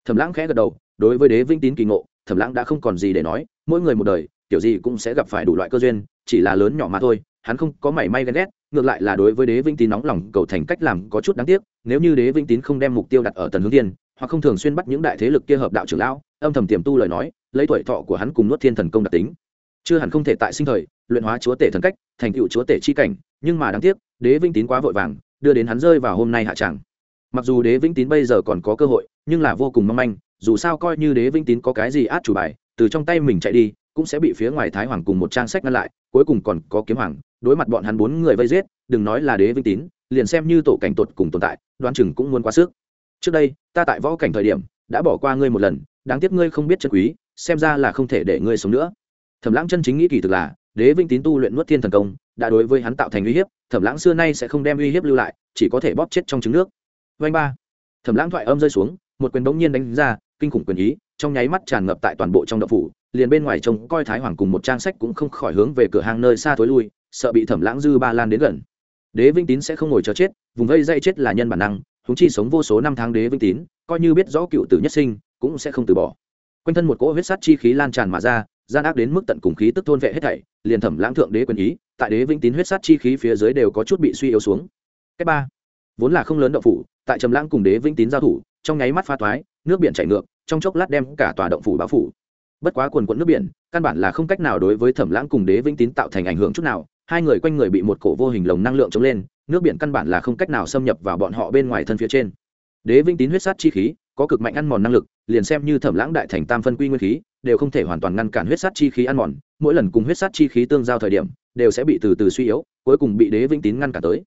S1: Thẩm lãng khẽ gật đầu, đối với đế vinh tín kỳ ngộ, thẩm lãng đã không còn gì để nói, mỗi người một đời, kiểu gì cũng sẽ gặp phải đủ loại cơ duyên, chỉ là lớn nhỏ mà thôi, hắn không có mảy may ghen ghét, ngược lại là đối với đế vinh tín nóng lòng cầu thành cách làm có chút đáng tiếc, nếu như đế vinh tín không đem mục tiêu đặt ở tần hướng tiên hoặc không thường xuyên bắt những đại thế lực kia hợp đạo trưởng lão, âm thầm tiềm tu lời nói lấy tuổi thọ của hắn cùng nuốt thiên thần công đặc tính. Chưa hẳn không thể tại sinh thời, luyện hóa chúa tể thần cách, thành tựu chúa tể chi cảnh, nhưng mà đáng tiếc, đế vĩnh tín quá vội vàng, đưa đến hắn rơi vào hôm nay hạ tràng mặc dù đế vĩnh tín bây giờ còn có cơ hội, nhưng là vô cùng mong manh, dù sao coi như đế vĩnh tín có cái gì át chủ bài, từ trong tay mình chạy đi, cũng sẽ bị phía ngoài thái hoàng cùng một trang sách ngăn lại, cuối cùng còn có kiếm hoàng, đối mặt bọn hắn bốn người vây giết, đừng nói là đế vĩnh tín, liền xem như tổ cảnh tột cùng tồn tại đoan chừng cũng muốn quá sức. Trước đây, ta tại võ cảnh thời điểm, đã bỏ qua ngươi một lần đáng tiếc ngươi không biết chân quý, xem ra là không thể để ngươi sống nữa. Thẩm lãng chân chính nghĩ kỳ thực là, đế vinh tín tu luyện nuốt thiên thần công, đã đối với hắn tạo thành uy hiếp, thẩm lãng xưa nay sẽ không đem uy hiếp lưu lại, chỉ có thể bóp chết trong trứng nước. Vanh ba. Thẩm lãng thoại âm rơi xuống, một quyền bỗng nhiên đánh ra, kinh khủng quyền ý, trong nháy mắt tràn ngập tại toàn bộ trong đậu phủ, liền bên ngoài trông coi thái hoàng cùng một trang sách cũng không khỏi hướng về cửa hàng nơi xa thối lui, sợ bị thẩm lãng dư ba lan đến gần. Đế vinh tín sẽ không ngồi chờ chết, vùng vây dây chết là nhân bản năng húng chi sống vô số năm tháng đế vinh tín, coi như biết rõ cựu tử nhất sinh cũng sẽ không từ bỏ. Quanh thân một cỗ huyết sát chi khí lan tràn mà ra, gian ác đến mức tận cùng khí tức thôn vệ hết thảy, liền thẩm lãng thượng đế quyền ý, tại đế vĩnh tín huyết sát chi khí phía dưới đều có chút bị suy yếu xuống. Cách ba, vốn là không lớn động phủ, tại trầm lãng cùng đế vĩnh tín giao thủ, trong nháy mắt pha thoái, nước biển chảy ngược, trong chốc lát đem cả tòa động phủ báo phủ. Bất quá quần quận nước biển, căn bản là không cách nào đối với thẩm lãng cùng đế vĩnh tín tạo thành ảnh hưởng chút nào, hai người quanh người bị một cổ vô hình lồng năng lượng chống lên, nước biển căn bản là không cách nào xâm nhập vào bọn họ bên ngoài thân phía trên. Đế vĩnh tín huyết sát chi khí, có cực mạnh ăn mòn năng lực liền xem như thẩm lãng đại thành tam phân quy nguyên khí, đều không thể hoàn toàn ngăn cản huyết sát chi khí ăn mòn, mỗi lần cùng huyết sát chi khí tương giao thời điểm, đều sẽ bị từ từ suy yếu, cuối cùng bị đế vĩnh tín ngăn cản tới.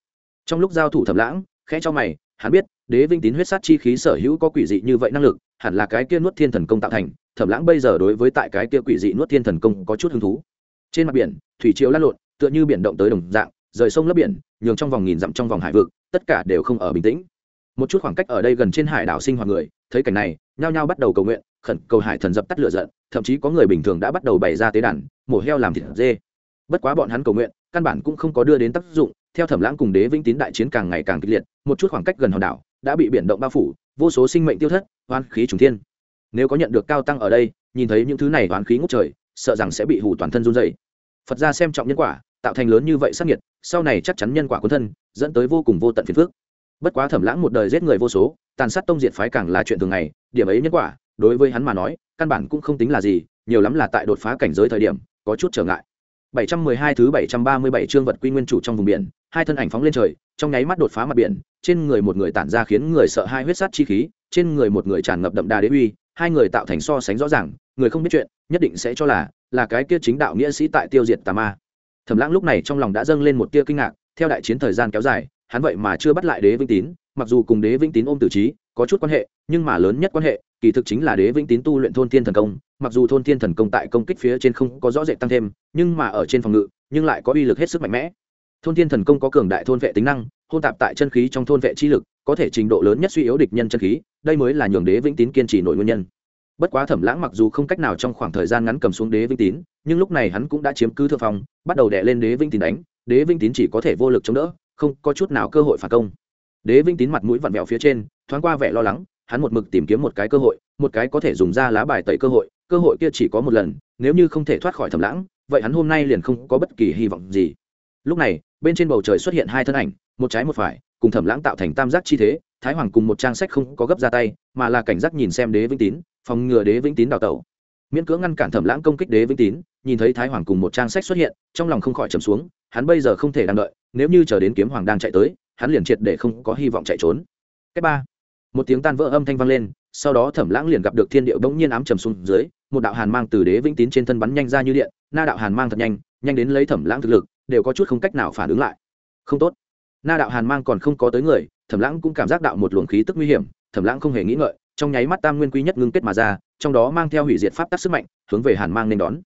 S1: Trong lúc giao thủ thẩm lãng, khẽ cho mày, hắn biết, đế vinh tín huyết sát chi khí sở hữu có quỷ dị như vậy năng lực, hẳn là cái kia nuốt thiên thần công tạo thành, thẩm lãng bây giờ đối với tại cái kia quỷ dị nuốt thiên thần công có chút hứng thú. Trên mặt biển, thủy triều lăn lộn, tựa như biển động tới đồng dạng, rời sông lấp biển, nhường trong vòng nghìn dặm trong vòng hải vực, tất cả đều không ở bình tĩnh. Một chút khoảng cách ở đây gần trên hải đảo sinh hoạt người, thấy cảnh này nhao nhao bắt đầu cầu nguyện, khẩn cầu hải thần dập tắt lửa giận, thậm chí có người bình thường đã bắt đầu bày ra tế đàn, mổ heo làm thịt dê. Bất quá bọn hắn cầu nguyện, căn bản cũng không có đưa đến tác dụng, theo thẩm lãng cùng đế vĩnh tín đại chiến càng ngày càng kịch liệt, một chút khoảng cách gần hòn đảo, đã bị biển động bao phủ, vô số sinh mệnh tiêu thất, oan khí trùng thiên. Nếu có nhận được cao tăng ở đây, nhìn thấy những thứ này oan khí ngút trời, sợ rằng sẽ bị hủ toàn thân run dày phật ra xem trọng nhân quả, tạo thành lớn như vậy sắc nhiệt sau này chắc chắn nhân quả quân thân, dẫn tới vô cùng vô tận phiền phức bất quá thẩm lãng một đời giết người vô số, tàn sát tông diệt phái càng là chuyện thường ngày, điểm ấy nhân quả, đối với hắn mà nói, căn bản cũng không tính là gì, nhiều lắm là tại đột phá cảnh giới thời điểm, có chút trở ngại. 712 thứ 737 chương vật quy nguyên chủ trong vùng biển, hai thân ảnh phóng lên trời, trong nháy mắt đột phá mặt biển, trên người một người tản ra khiến người sợ hai huyết sát chi khí, trên người một người tràn ngập đậm đà đế uy, hai người tạo thành so sánh rõ ràng, người không biết chuyện, nhất định sẽ cho là là cái kia chính đạo nghĩa sĩ tại tiêu diệt tà ma. Thẩm lãng lúc này trong lòng đã dâng lên một tia kinh ngạc, theo đại chiến thời gian kéo dài hắn vậy mà chưa bắt lại đế vĩnh tín, mặc dù cùng đế vĩnh tín ôm tử trí, có chút quan hệ, nhưng mà lớn nhất quan hệ, kỳ thực chính là đế vĩnh tín tu luyện thôn thiên thần công, mặc dù thôn thiên thần công tại công kích phía trên không có rõ rệt tăng thêm, nhưng mà ở trên phòng ngự, nhưng lại có uy lực hết sức mạnh mẽ. Thôn thiên thần công có cường đại thôn vệ tính năng, hôn tạp tại chân khí trong thôn vệ chi lực, có thể trình độ lớn nhất suy yếu địch nhân chân khí, đây mới là nhường đế vĩnh tín kiên trì nội nguyên nhân. Bất quá thẩm lãng mặc dù không cách nào trong khoảng thời gian ngắn cầm xuống đế vĩnh tín, nhưng lúc này hắn cũng đã chiếm cứ thượng phong, bắt đầu đè lên đế vĩnh tín đánh, đế vĩnh tín chỉ có thể vô lực chống đỡ không có chút nào cơ hội phản công. Đế Vinh tín mặt mũi vặn vẹo phía trên, thoáng qua vẻ lo lắng, hắn một mực tìm kiếm một cái cơ hội, một cái có thể dùng ra lá bài tẩy cơ hội cơ hội kia chỉ có một lần, nếu như không thể thoát khỏi thẩm lãng, vậy hắn hôm nay liền không có bất kỳ hy vọng gì. Lúc này, bên trên bầu trời xuất hiện hai thân ảnh, một trái một phải, cùng thẩm lãng tạo thành tam giác chi thế, thái hoàng cùng một trang sách không có gấp ra tay, mà là cảnh giác nhìn xem đế vĩnh tín, phòng ngừa đế vĩnh tín đào tẩu. Miễn cưỡng ngăn cản thẩm lãng công kích đế vĩnh tín, nhìn thấy thái hoàng cùng một trang sách xuất hiện, trong lòng không khỏi trầm xuống, hắn bây giờ không thể đang đợi nếu như chờ đến kiếm hoàng đang chạy tới, hắn liền triệt để không có hy vọng chạy trốn. Cách ba, một tiếng tan vỡ âm thanh vang lên, sau đó thẩm lãng liền gặp được thiên điệu bỗng nhiên ám trầm xuống dưới, một đạo hàn mang từ đế vĩnh tín trên thân bắn nhanh ra như điện, na đạo hàn mang thật nhanh nhanh đến lấy thẩm lãng thực lực, đều có chút không cách nào phản ứng lại. Không tốt. Na đạo hàn mang còn không có tới người, thẩm lãng cũng cảm giác đạo một luồng khí tức nguy hiểm, thẩm lãng không hề nghĩ ngợi, trong nháy mắt tam nguyên quý nhất ngưng kết mà ra, trong đó mang theo hủy diệt pháp tắc sức mạnh, hướng về hàn mang nên đón.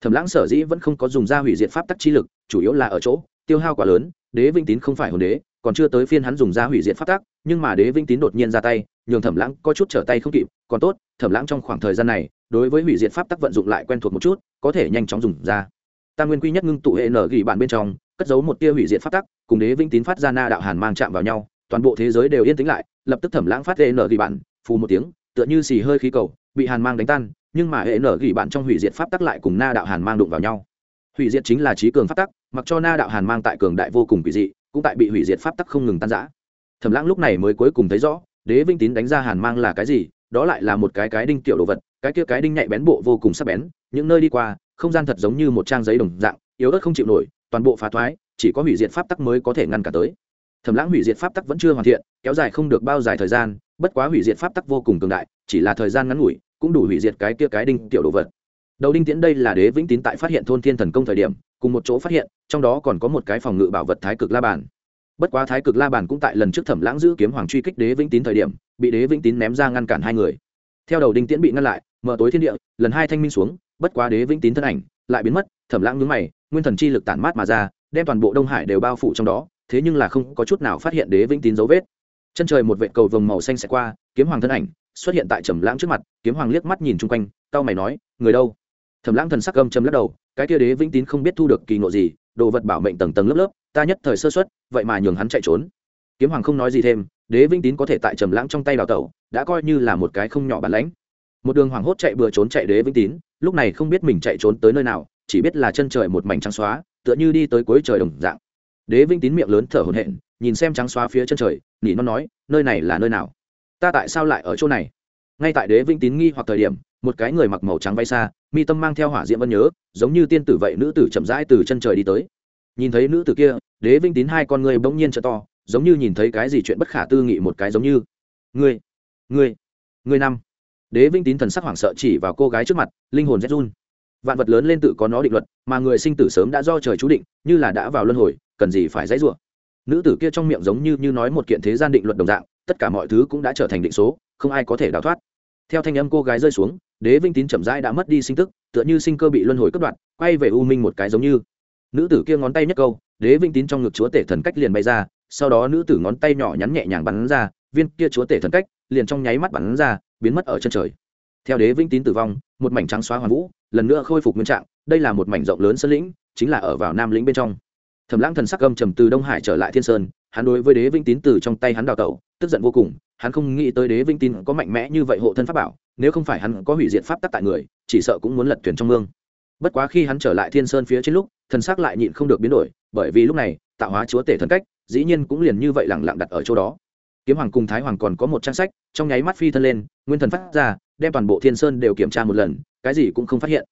S1: Thẩm lãng sở dĩ vẫn không có dùng ra hủy diệt pháp tắc chi lực, chủ yếu là ở chỗ tiêu hao quá lớn, đế vĩnh tín không phải hồn đế, còn chưa tới phiên hắn dùng ra hủy diệt pháp tắc, nhưng mà đế vĩnh tín đột nhiên ra tay, nhường thẩm lãng có chút trở tay không kịp, còn tốt, thẩm lãng trong khoảng thời gian này, đối với hủy diệt pháp tắc vận dụng lại quen thuộc một chút, có thể nhanh chóng dùng ra. Tam nguyên quy nhất ngưng tụ hệ nở gỉ bạn bên trong, cất giấu một tia hủy diệt pháp tắc, cùng đế vĩnh tín phát ra na đạo hàn mang chạm vào nhau, toàn bộ thế giới đều yên tĩnh lại, lập tức thẩm lãng phát hệ nở gỉ bạn phù một tiếng, tựa như xì hơi khí cầu, bị hàn mang đánh tan, nhưng mà hệ nở gỉ bạn trong hủy diệt pháp tắc lại cùng na đạo hàn mang đụng vào nhau hủy diệt chính là trí cường pháp tắc, mặc cho na đạo hàn mang tại cường đại vô cùng quỷ dị, cũng tại bị hủy diệt pháp tắc không ngừng tan giã thẩm lãng lúc này mới cuối cùng thấy rõ, đế vinh tín đánh ra hàn mang là cái gì, đó lại là một cái cái đinh tiểu đồ vật, cái kia cái đinh nhạy bén bộ vô cùng sắc bén, những nơi đi qua, không gian thật giống như một trang giấy đồng dạng, yếu ớt không chịu nổi, toàn bộ phá thoái, chỉ có hủy diệt pháp tắc mới có thể ngăn cả tới. Thẩm lãng hủy diệt pháp tắc vẫn chưa hoàn thiện, kéo dài không được bao dài thời gian, bất quá hủy diệt pháp tắc vô cùng cường đại, chỉ là thời gian ngắn ngủi, cũng đủ hủy diệt cái kia cái đinh tiểu đồ vật đầu đinh tiễn đây là đế vĩnh tín tại phát hiện thôn thiên thần công thời điểm, cùng một chỗ phát hiện, trong đó còn có một cái phòng ngự bảo vật thái cực la bàn. Bất quá thái cực la bàn cũng tại lần trước thẩm lãng giữ kiếm hoàng truy kích đế vĩnh tín thời điểm, bị đế vĩnh tín ném ra ngăn cản hai người. Theo đầu đinh tiễn bị ngăn lại, mở tối thiên địa, lần hai thanh minh xuống, bất quá đế vĩnh tín thân ảnh lại biến mất, thẩm lãng nhướng mày, nguyên thần chi lực tản mát mà ra, đem toàn bộ đông hải đều bao phủ trong đó, thế nhưng là không có chút nào phát hiện đế vĩnh tín dấu vết. Chân trời một vệ cầu vồng màu xanh sẽ qua, kiếm hoàng thân ảnh xuất hiện tại trầm lãng trước mặt, kiếm hoàng liếc mắt nhìn chung quanh tao mày nói, người đâu? Thẩm lãng thần sắc âm châm lắc đầu, cái kia đế vĩnh tín không biết thu được kỳ ngộ gì, đồ vật bảo mệnh tầng tầng lớp lớp, ta nhất thời sơ xuất vậy mà nhường hắn chạy trốn. Kiếm hoàng không nói gì thêm, đế vĩnh tín có thể tại trầm lãng trong tay đào tẩu, đã coi như là một cái không nhỏ bản lãnh. Một đường hoàng hốt chạy bừa trốn chạy đế vĩnh tín, lúc này không biết mình chạy trốn tới nơi nào, chỉ biết là chân trời một mảnh trắng xóa, tựa như đi tới cuối trời đồng dạng. Đế vĩnh tín miệng lớn thở hổn hển, nhìn xem trắng xóa phía chân trời, nỉ nó nói, nơi này là nơi nào? Ta tại sao lại ở chỗ này? Ngay tại đế vĩnh tín nghi hoặc thời điểm, một cái người mặc màu trắng bay xa mi tâm mang theo hỏa diễm ân nhớ, giống như tiên tử vậy nữ tử chậm rãi từ chân trời đi tới. Nhìn thấy nữ tử kia, đế vinh tín hai con người bỗng nhiên trợ to, giống như nhìn thấy cái gì chuyện bất khả tư nghị một cái giống như. Ngươi ngươi ngươi năm. Đế vinh tín thần sắc hoảng sợ chỉ vào cô gái trước mặt, linh hồn rét run. Vạn vật lớn lên tự có nó định luật, mà người sinh tử sớm đã do trời chú định, như là đã vào luân hồi, cần gì phải dãy rủa. Nữ tử kia trong miệng giống như như nói một kiện thế gian định luật đồng dạng, tất cả mọi thứ cũng đã trở thành định số, không ai có thể đào thoát theo thanh âm cô gái rơi xuống, đế vinh tín chậm rãi đã mất đi sinh tức, tựa như sinh cơ bị luân hồi cất đoạn, quay về u minh một cái giống như. Nữ tử kia ngón tay nhất câu, đế vinh tín trong ngực chúa tể thần cách liền bay ra, sau đó nữ tử ngón tay nhỏ nhắn nhẹ nhàng bắn ra, viên kia chúa tể thần cách liền trong nháy mắt bắn ra, biến mất ở chân trời. Theo đế vinh tín tử vong, một mảnh trắng xóa hoàn vũ, lần nữa khôi phục nguyên trạng, đây là một mảnh rộng lớn sân lĩnh, chính là ở vào nam lĩnh bên trong. Thẩm lãng thần sắc âm trầm từ đông hải trở lại thiên sơn hắn đối với đế vinh tín từ trong tay hắn đào tẩu, tức giận vô cùng, hắn không nghĩ tới đế vinh tín có mạnh mẽ như vậy hộ thân pháp bảo, nếu không phải hắn có hủy diệt pháp tắc tại người, chỉ sợ cũng muốn lật thuyền trong mương. Bất quá khi hắn trở lại thiên sơn phía trên lúc, thần sắc lại nhịn không được biến đổi, bởi vì lúc này, tạo hóa chúa tể thần cách, dĩ nhiên cũng liền như vậy lẳng lặng đặt ở chỗ đó. Kiếm hoàng cùng thái hoàng còn có một trang sách, trong nháy mắt phi thân lên, nguyên thần phát ra, đem toàn bộ thiên sơn đều kiểm tra một lần, cái gì cũng không phát hiện.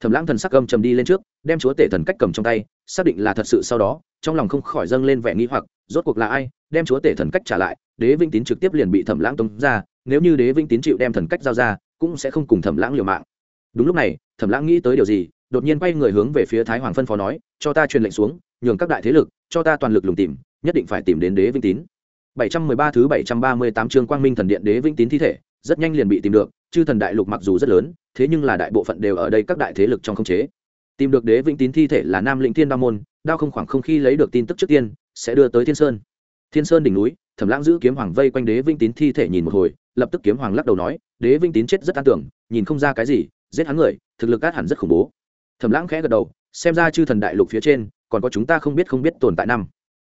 S1: Thẩm lãng thần sắc cầm trầm đi lên trước, đem chúa tể thần cách cầm trong tay, xác định là thật sự sau đó, trong lòng không khỏi dâng lên vẻ nghi hoặc rốt cuộc là ai đem chúa tể thần cách trả lại đế vĩnh tín trực tiếp liền bị thẩm lãng tống ra nếu như đế vĩnh tín chịu đem thần cách giao ra cũng sẽ không cùng thẩm lãng liều mạng đúng lúc này thẩm lãng nghĩ tới điều gì đột nhiên quay người hướng về phía thái hoàng phân phó nói cho ta truyền lệnh xuống nhường các đại thế lực cho ta toàn lực lùng tìm nhất định phải tìm đến đế vĩnh tín 713 thứ 738 chương Quang Minh Thần Điện Đế Vĩnh Tín thi thể, rất nhanh liền bị tìm được, chư thần đại lục mặc dù rất lớn, thế nhưng là đại bộ phận đều ở đây các đại thế lực trong không chế. Tìm được Đế Vĩnh Tín thi thể là Nam Lĩnh Thiên Đao môn, đao không khoảng không khi lấy được tin tức trước tiên, sẽ đưa tới Thiên Sơn. Thiên Sơn đỉnh núi, Thẩm Lãng giữ kiếm hoàng vây quanh Đế vinh Tín thi thể nhìn một hồi, lập tức kiếm hoàng lắc đầu nói, Đế vinh Tín chết rất an tưởng, nhìn không ra cái gì, giết hắn người, thực lực át hẳn rất khủng bố. Thẩm Lãng khẽ gật đầu, xem ra chư thần đại lục phía trên, còn có chúng ta không biết không biết tồn tại năm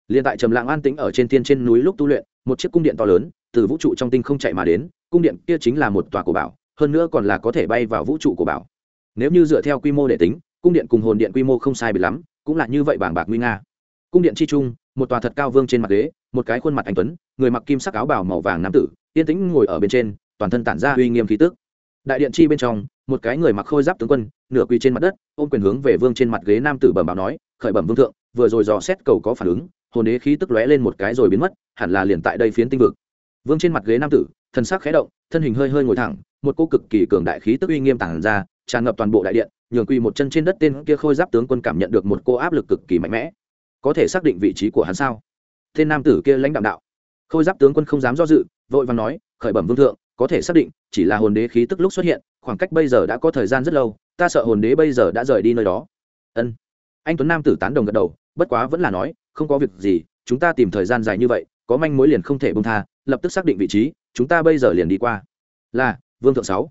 S1: liền tại trầm Lãng an tĩnh ở trên thiên trên núi lúc tu luyện một chiếc cung điện to lớn từ vũ trụ trong tinh không chạy mà đến cung điện kia chính là một tòa cổ bảo hơn nữa còn là có thể bay vào vũ trụ của bảo nếu như dựa theo quy mô để tính cung điện cùng hồn điện quy mô không sai biệt lắm cũng là như vậy bảng bạc nguy nga cung điện chi trung một tòa thật cao vương trên mặt ghế, một cái khuôn mặt anh tuấn, người mặc kim sắc áo bào màu vàng nam tử, yên tĩnh ngồi ở bên trên, toàn thân tản ra uy nghiêm khí tức. Đại điện chi bên trong, một cái người mặc khôi giáp tướng quân, nửa quỳ trên mặt đất, ôm quyền hướng về vương trên mặt ghế nam tử bẩm báo nói, khởi bẩm vương thượng, vừa rồi dò xét cầu có phản ứng, hồn đế khí tức lóe lên một cái rồi biến mất, hẳn là liền tại đây phiến tinh vực. Vương trên mặt ghế nam tử thân sắc khẽ động, thân hình hơi hơi ngồi thẳng, một cô cực kỳ cường đại khí tức uy nghiêm tản ra, tràn ngập toàn bộ đại điện, nhường quỳ một chân trên đất tên kia khôi giáp tướng quân cảm nhận được một cô áp lực cực kỳ mạnh mẽ có thể xác định vị trí của hắn sao? Tên nam tử kia lãnh đạo đạo. Khôi giáp tướng quân không dám do dự, vội vàng nói, khởi bẩm vương thượng, có thể xác định, chỉ là hồn đế khí tức lúc xuất hiện, khoảng cách bây giờ đã có thời gian rất lâu, ta sợ hồn đế bây giờ đã rời đi nơi đó. Ân. Anh tuấn nam tử tán đồng gật đầu, bất quá vẫn là nói, không có việc gì, chúng ta tìm thời gian dài như vậy, có manh mối liền không thể bông tha, lập tức xác định vị trí, chúng ta bây giờ liền đi qua. Là, vương thượng sáu.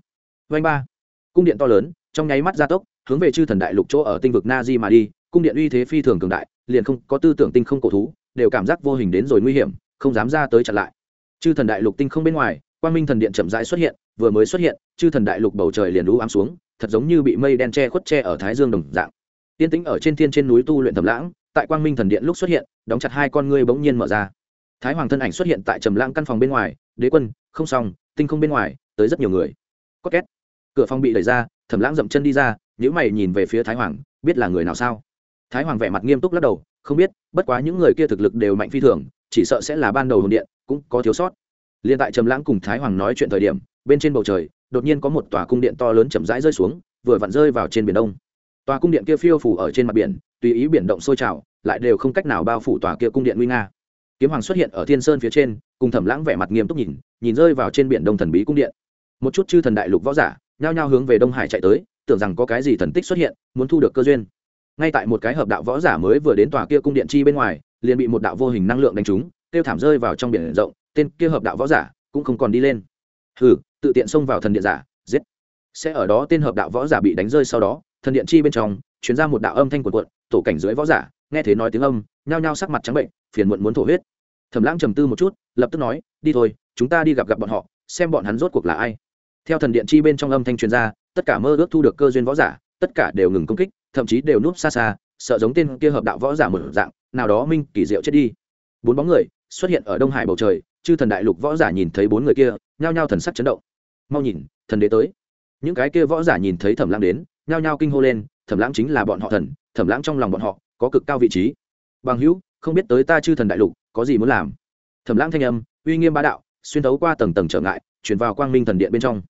S1: Vanh ba. Cung điện to lớn, trong nháy mắt gia tốc hướng về chư thần đại lục chỗ ở tinh vực na di mà đi, cung điện uy thế phi thường cường đại, liền không có tư tưởng tinh không cổ thú, đều cảm giác vô hình đến rồi nguy hiểm, không dám ra tới chặn lại. Chư thần đại lục tinh không bên ngoài, quang minh thần điện chậm rãi xuất hiện, vừa mới xuất hiện, chư thần đại lục bầu trời liền lũ ám xuống, thật giống như bị mây đen che khuất che ở thái dương đồng dạng. Tiên tĩnh ở trên thiên trên núi tu luyện thầm lãng, tại quang minh thần điện lúc xuất hiện, đóng chặt hai con ngươi bỗng nhiên mở ra. Thái hoàng thân ảnh xuất hiện tại trầm lãng căn phòng bên ngoài, đế quân, không xong, tinh không bên ngoài, tới rất nhiều người. Có két. Cửa phòng bị đẩy ra, thẩm lãng dậm chân đi ra nhữ mày nhìn về phía thái hoàng, biết là người nào sao? Thái hoàng vẻ mặt nghiêm túc lắc đầu, không biết, bất quá những người kia thực lực đều mạnh phi thường, chỉ sợ sẽ là ban đầu hồn điện, cũng có thiếu sót. Liên tại trầm lãng cùng thái hoàng nói chuyện thời điểm, bên trên bầu trời, đột nhiên có một tòa cung điện to lớn chậm rãi rơi xuống, vừa vặn rơi vào trên biển đông. Tòa cung điện kia phiêu phủ ở trên mặt biển, tùy ý biển động sôi trào, lại đều không cách nào bao phủ tòa kia cung điện nguy nga. Kiếm hoàng xuất hiện ở thiên sơn phía trên, cùng thẩm lãng vẻ mặt nghiêm túc nhìn nhìn rơi vào trên biển đông thần bí cung điện. Một chút chư thần đại lục võ giả, nhao nhao hướng về đông hải chạy tới tưởng rằng có cái gì thần tích xuất hiện, muốn thu được cơ duyên. Ngay tại một cái hợp đạo võ giả mới vừa đến tòa kia cung điện chi bên ngoài, liền bị một đạo vô hình năng lượng đánh trúng tiêu thảm rơi vào trong biển rộng, tên kia hợp đạo võ giả cũng không còn đi lên. Hừ, tự tiện xông vào thần điện giả, giết. Sẽ ở đó tên hợp đạo võ giả bị đánh rơi sau đó, thần điện chi bên trong, truyền ra một đạo âm thanh cuộn cuộn, tổ cảnh dưới võ giả, nghe thế nói tiếng âm, nhao nhao sắc mặt trắng bệnh, phiền muộn muốn thổ huyết. Thẩm lãng trầm tư một chút, lập tức nói, đi thôi, chúng ta đi gặp gặp bọn họ, xem bọn hắn rốt cuộc là ai. Theo thần điện chi bên trong âm thanh truyền ra tất cả mơ ước thu được cơ duyên võ giả, tất cả đều ngừng công kích, thậm chí đều núp xa xa, sợ giống tên kia hợp đạo võ giả một dạng, nào đó minh kỳ diệu chết đi. Bốn bóng người xuất hiện ở đông hải bầu trời, chư thần đại lục võ giả nhìn thấy bốn người kia, nhao nhao thần sắc chấn động. Mau nhìn, thần đế tới. Những cái kia võ giả nhìn thấy thẩm lãng đến, nhao nhao kinh hô lên, thẩm lãng chính là bọn họ thần, thẩm lãng trong lòng bọn họ có cực cao vị trí. Bằng hữu, không biết tới ta chư thần đại lục, có gì muốn làm? Thẩm lãng thanh âm, uy nghiêm bá đạo, xuyên thấu qua tầng tầng trở ngại chuyển vào quang minh thần điện bên trong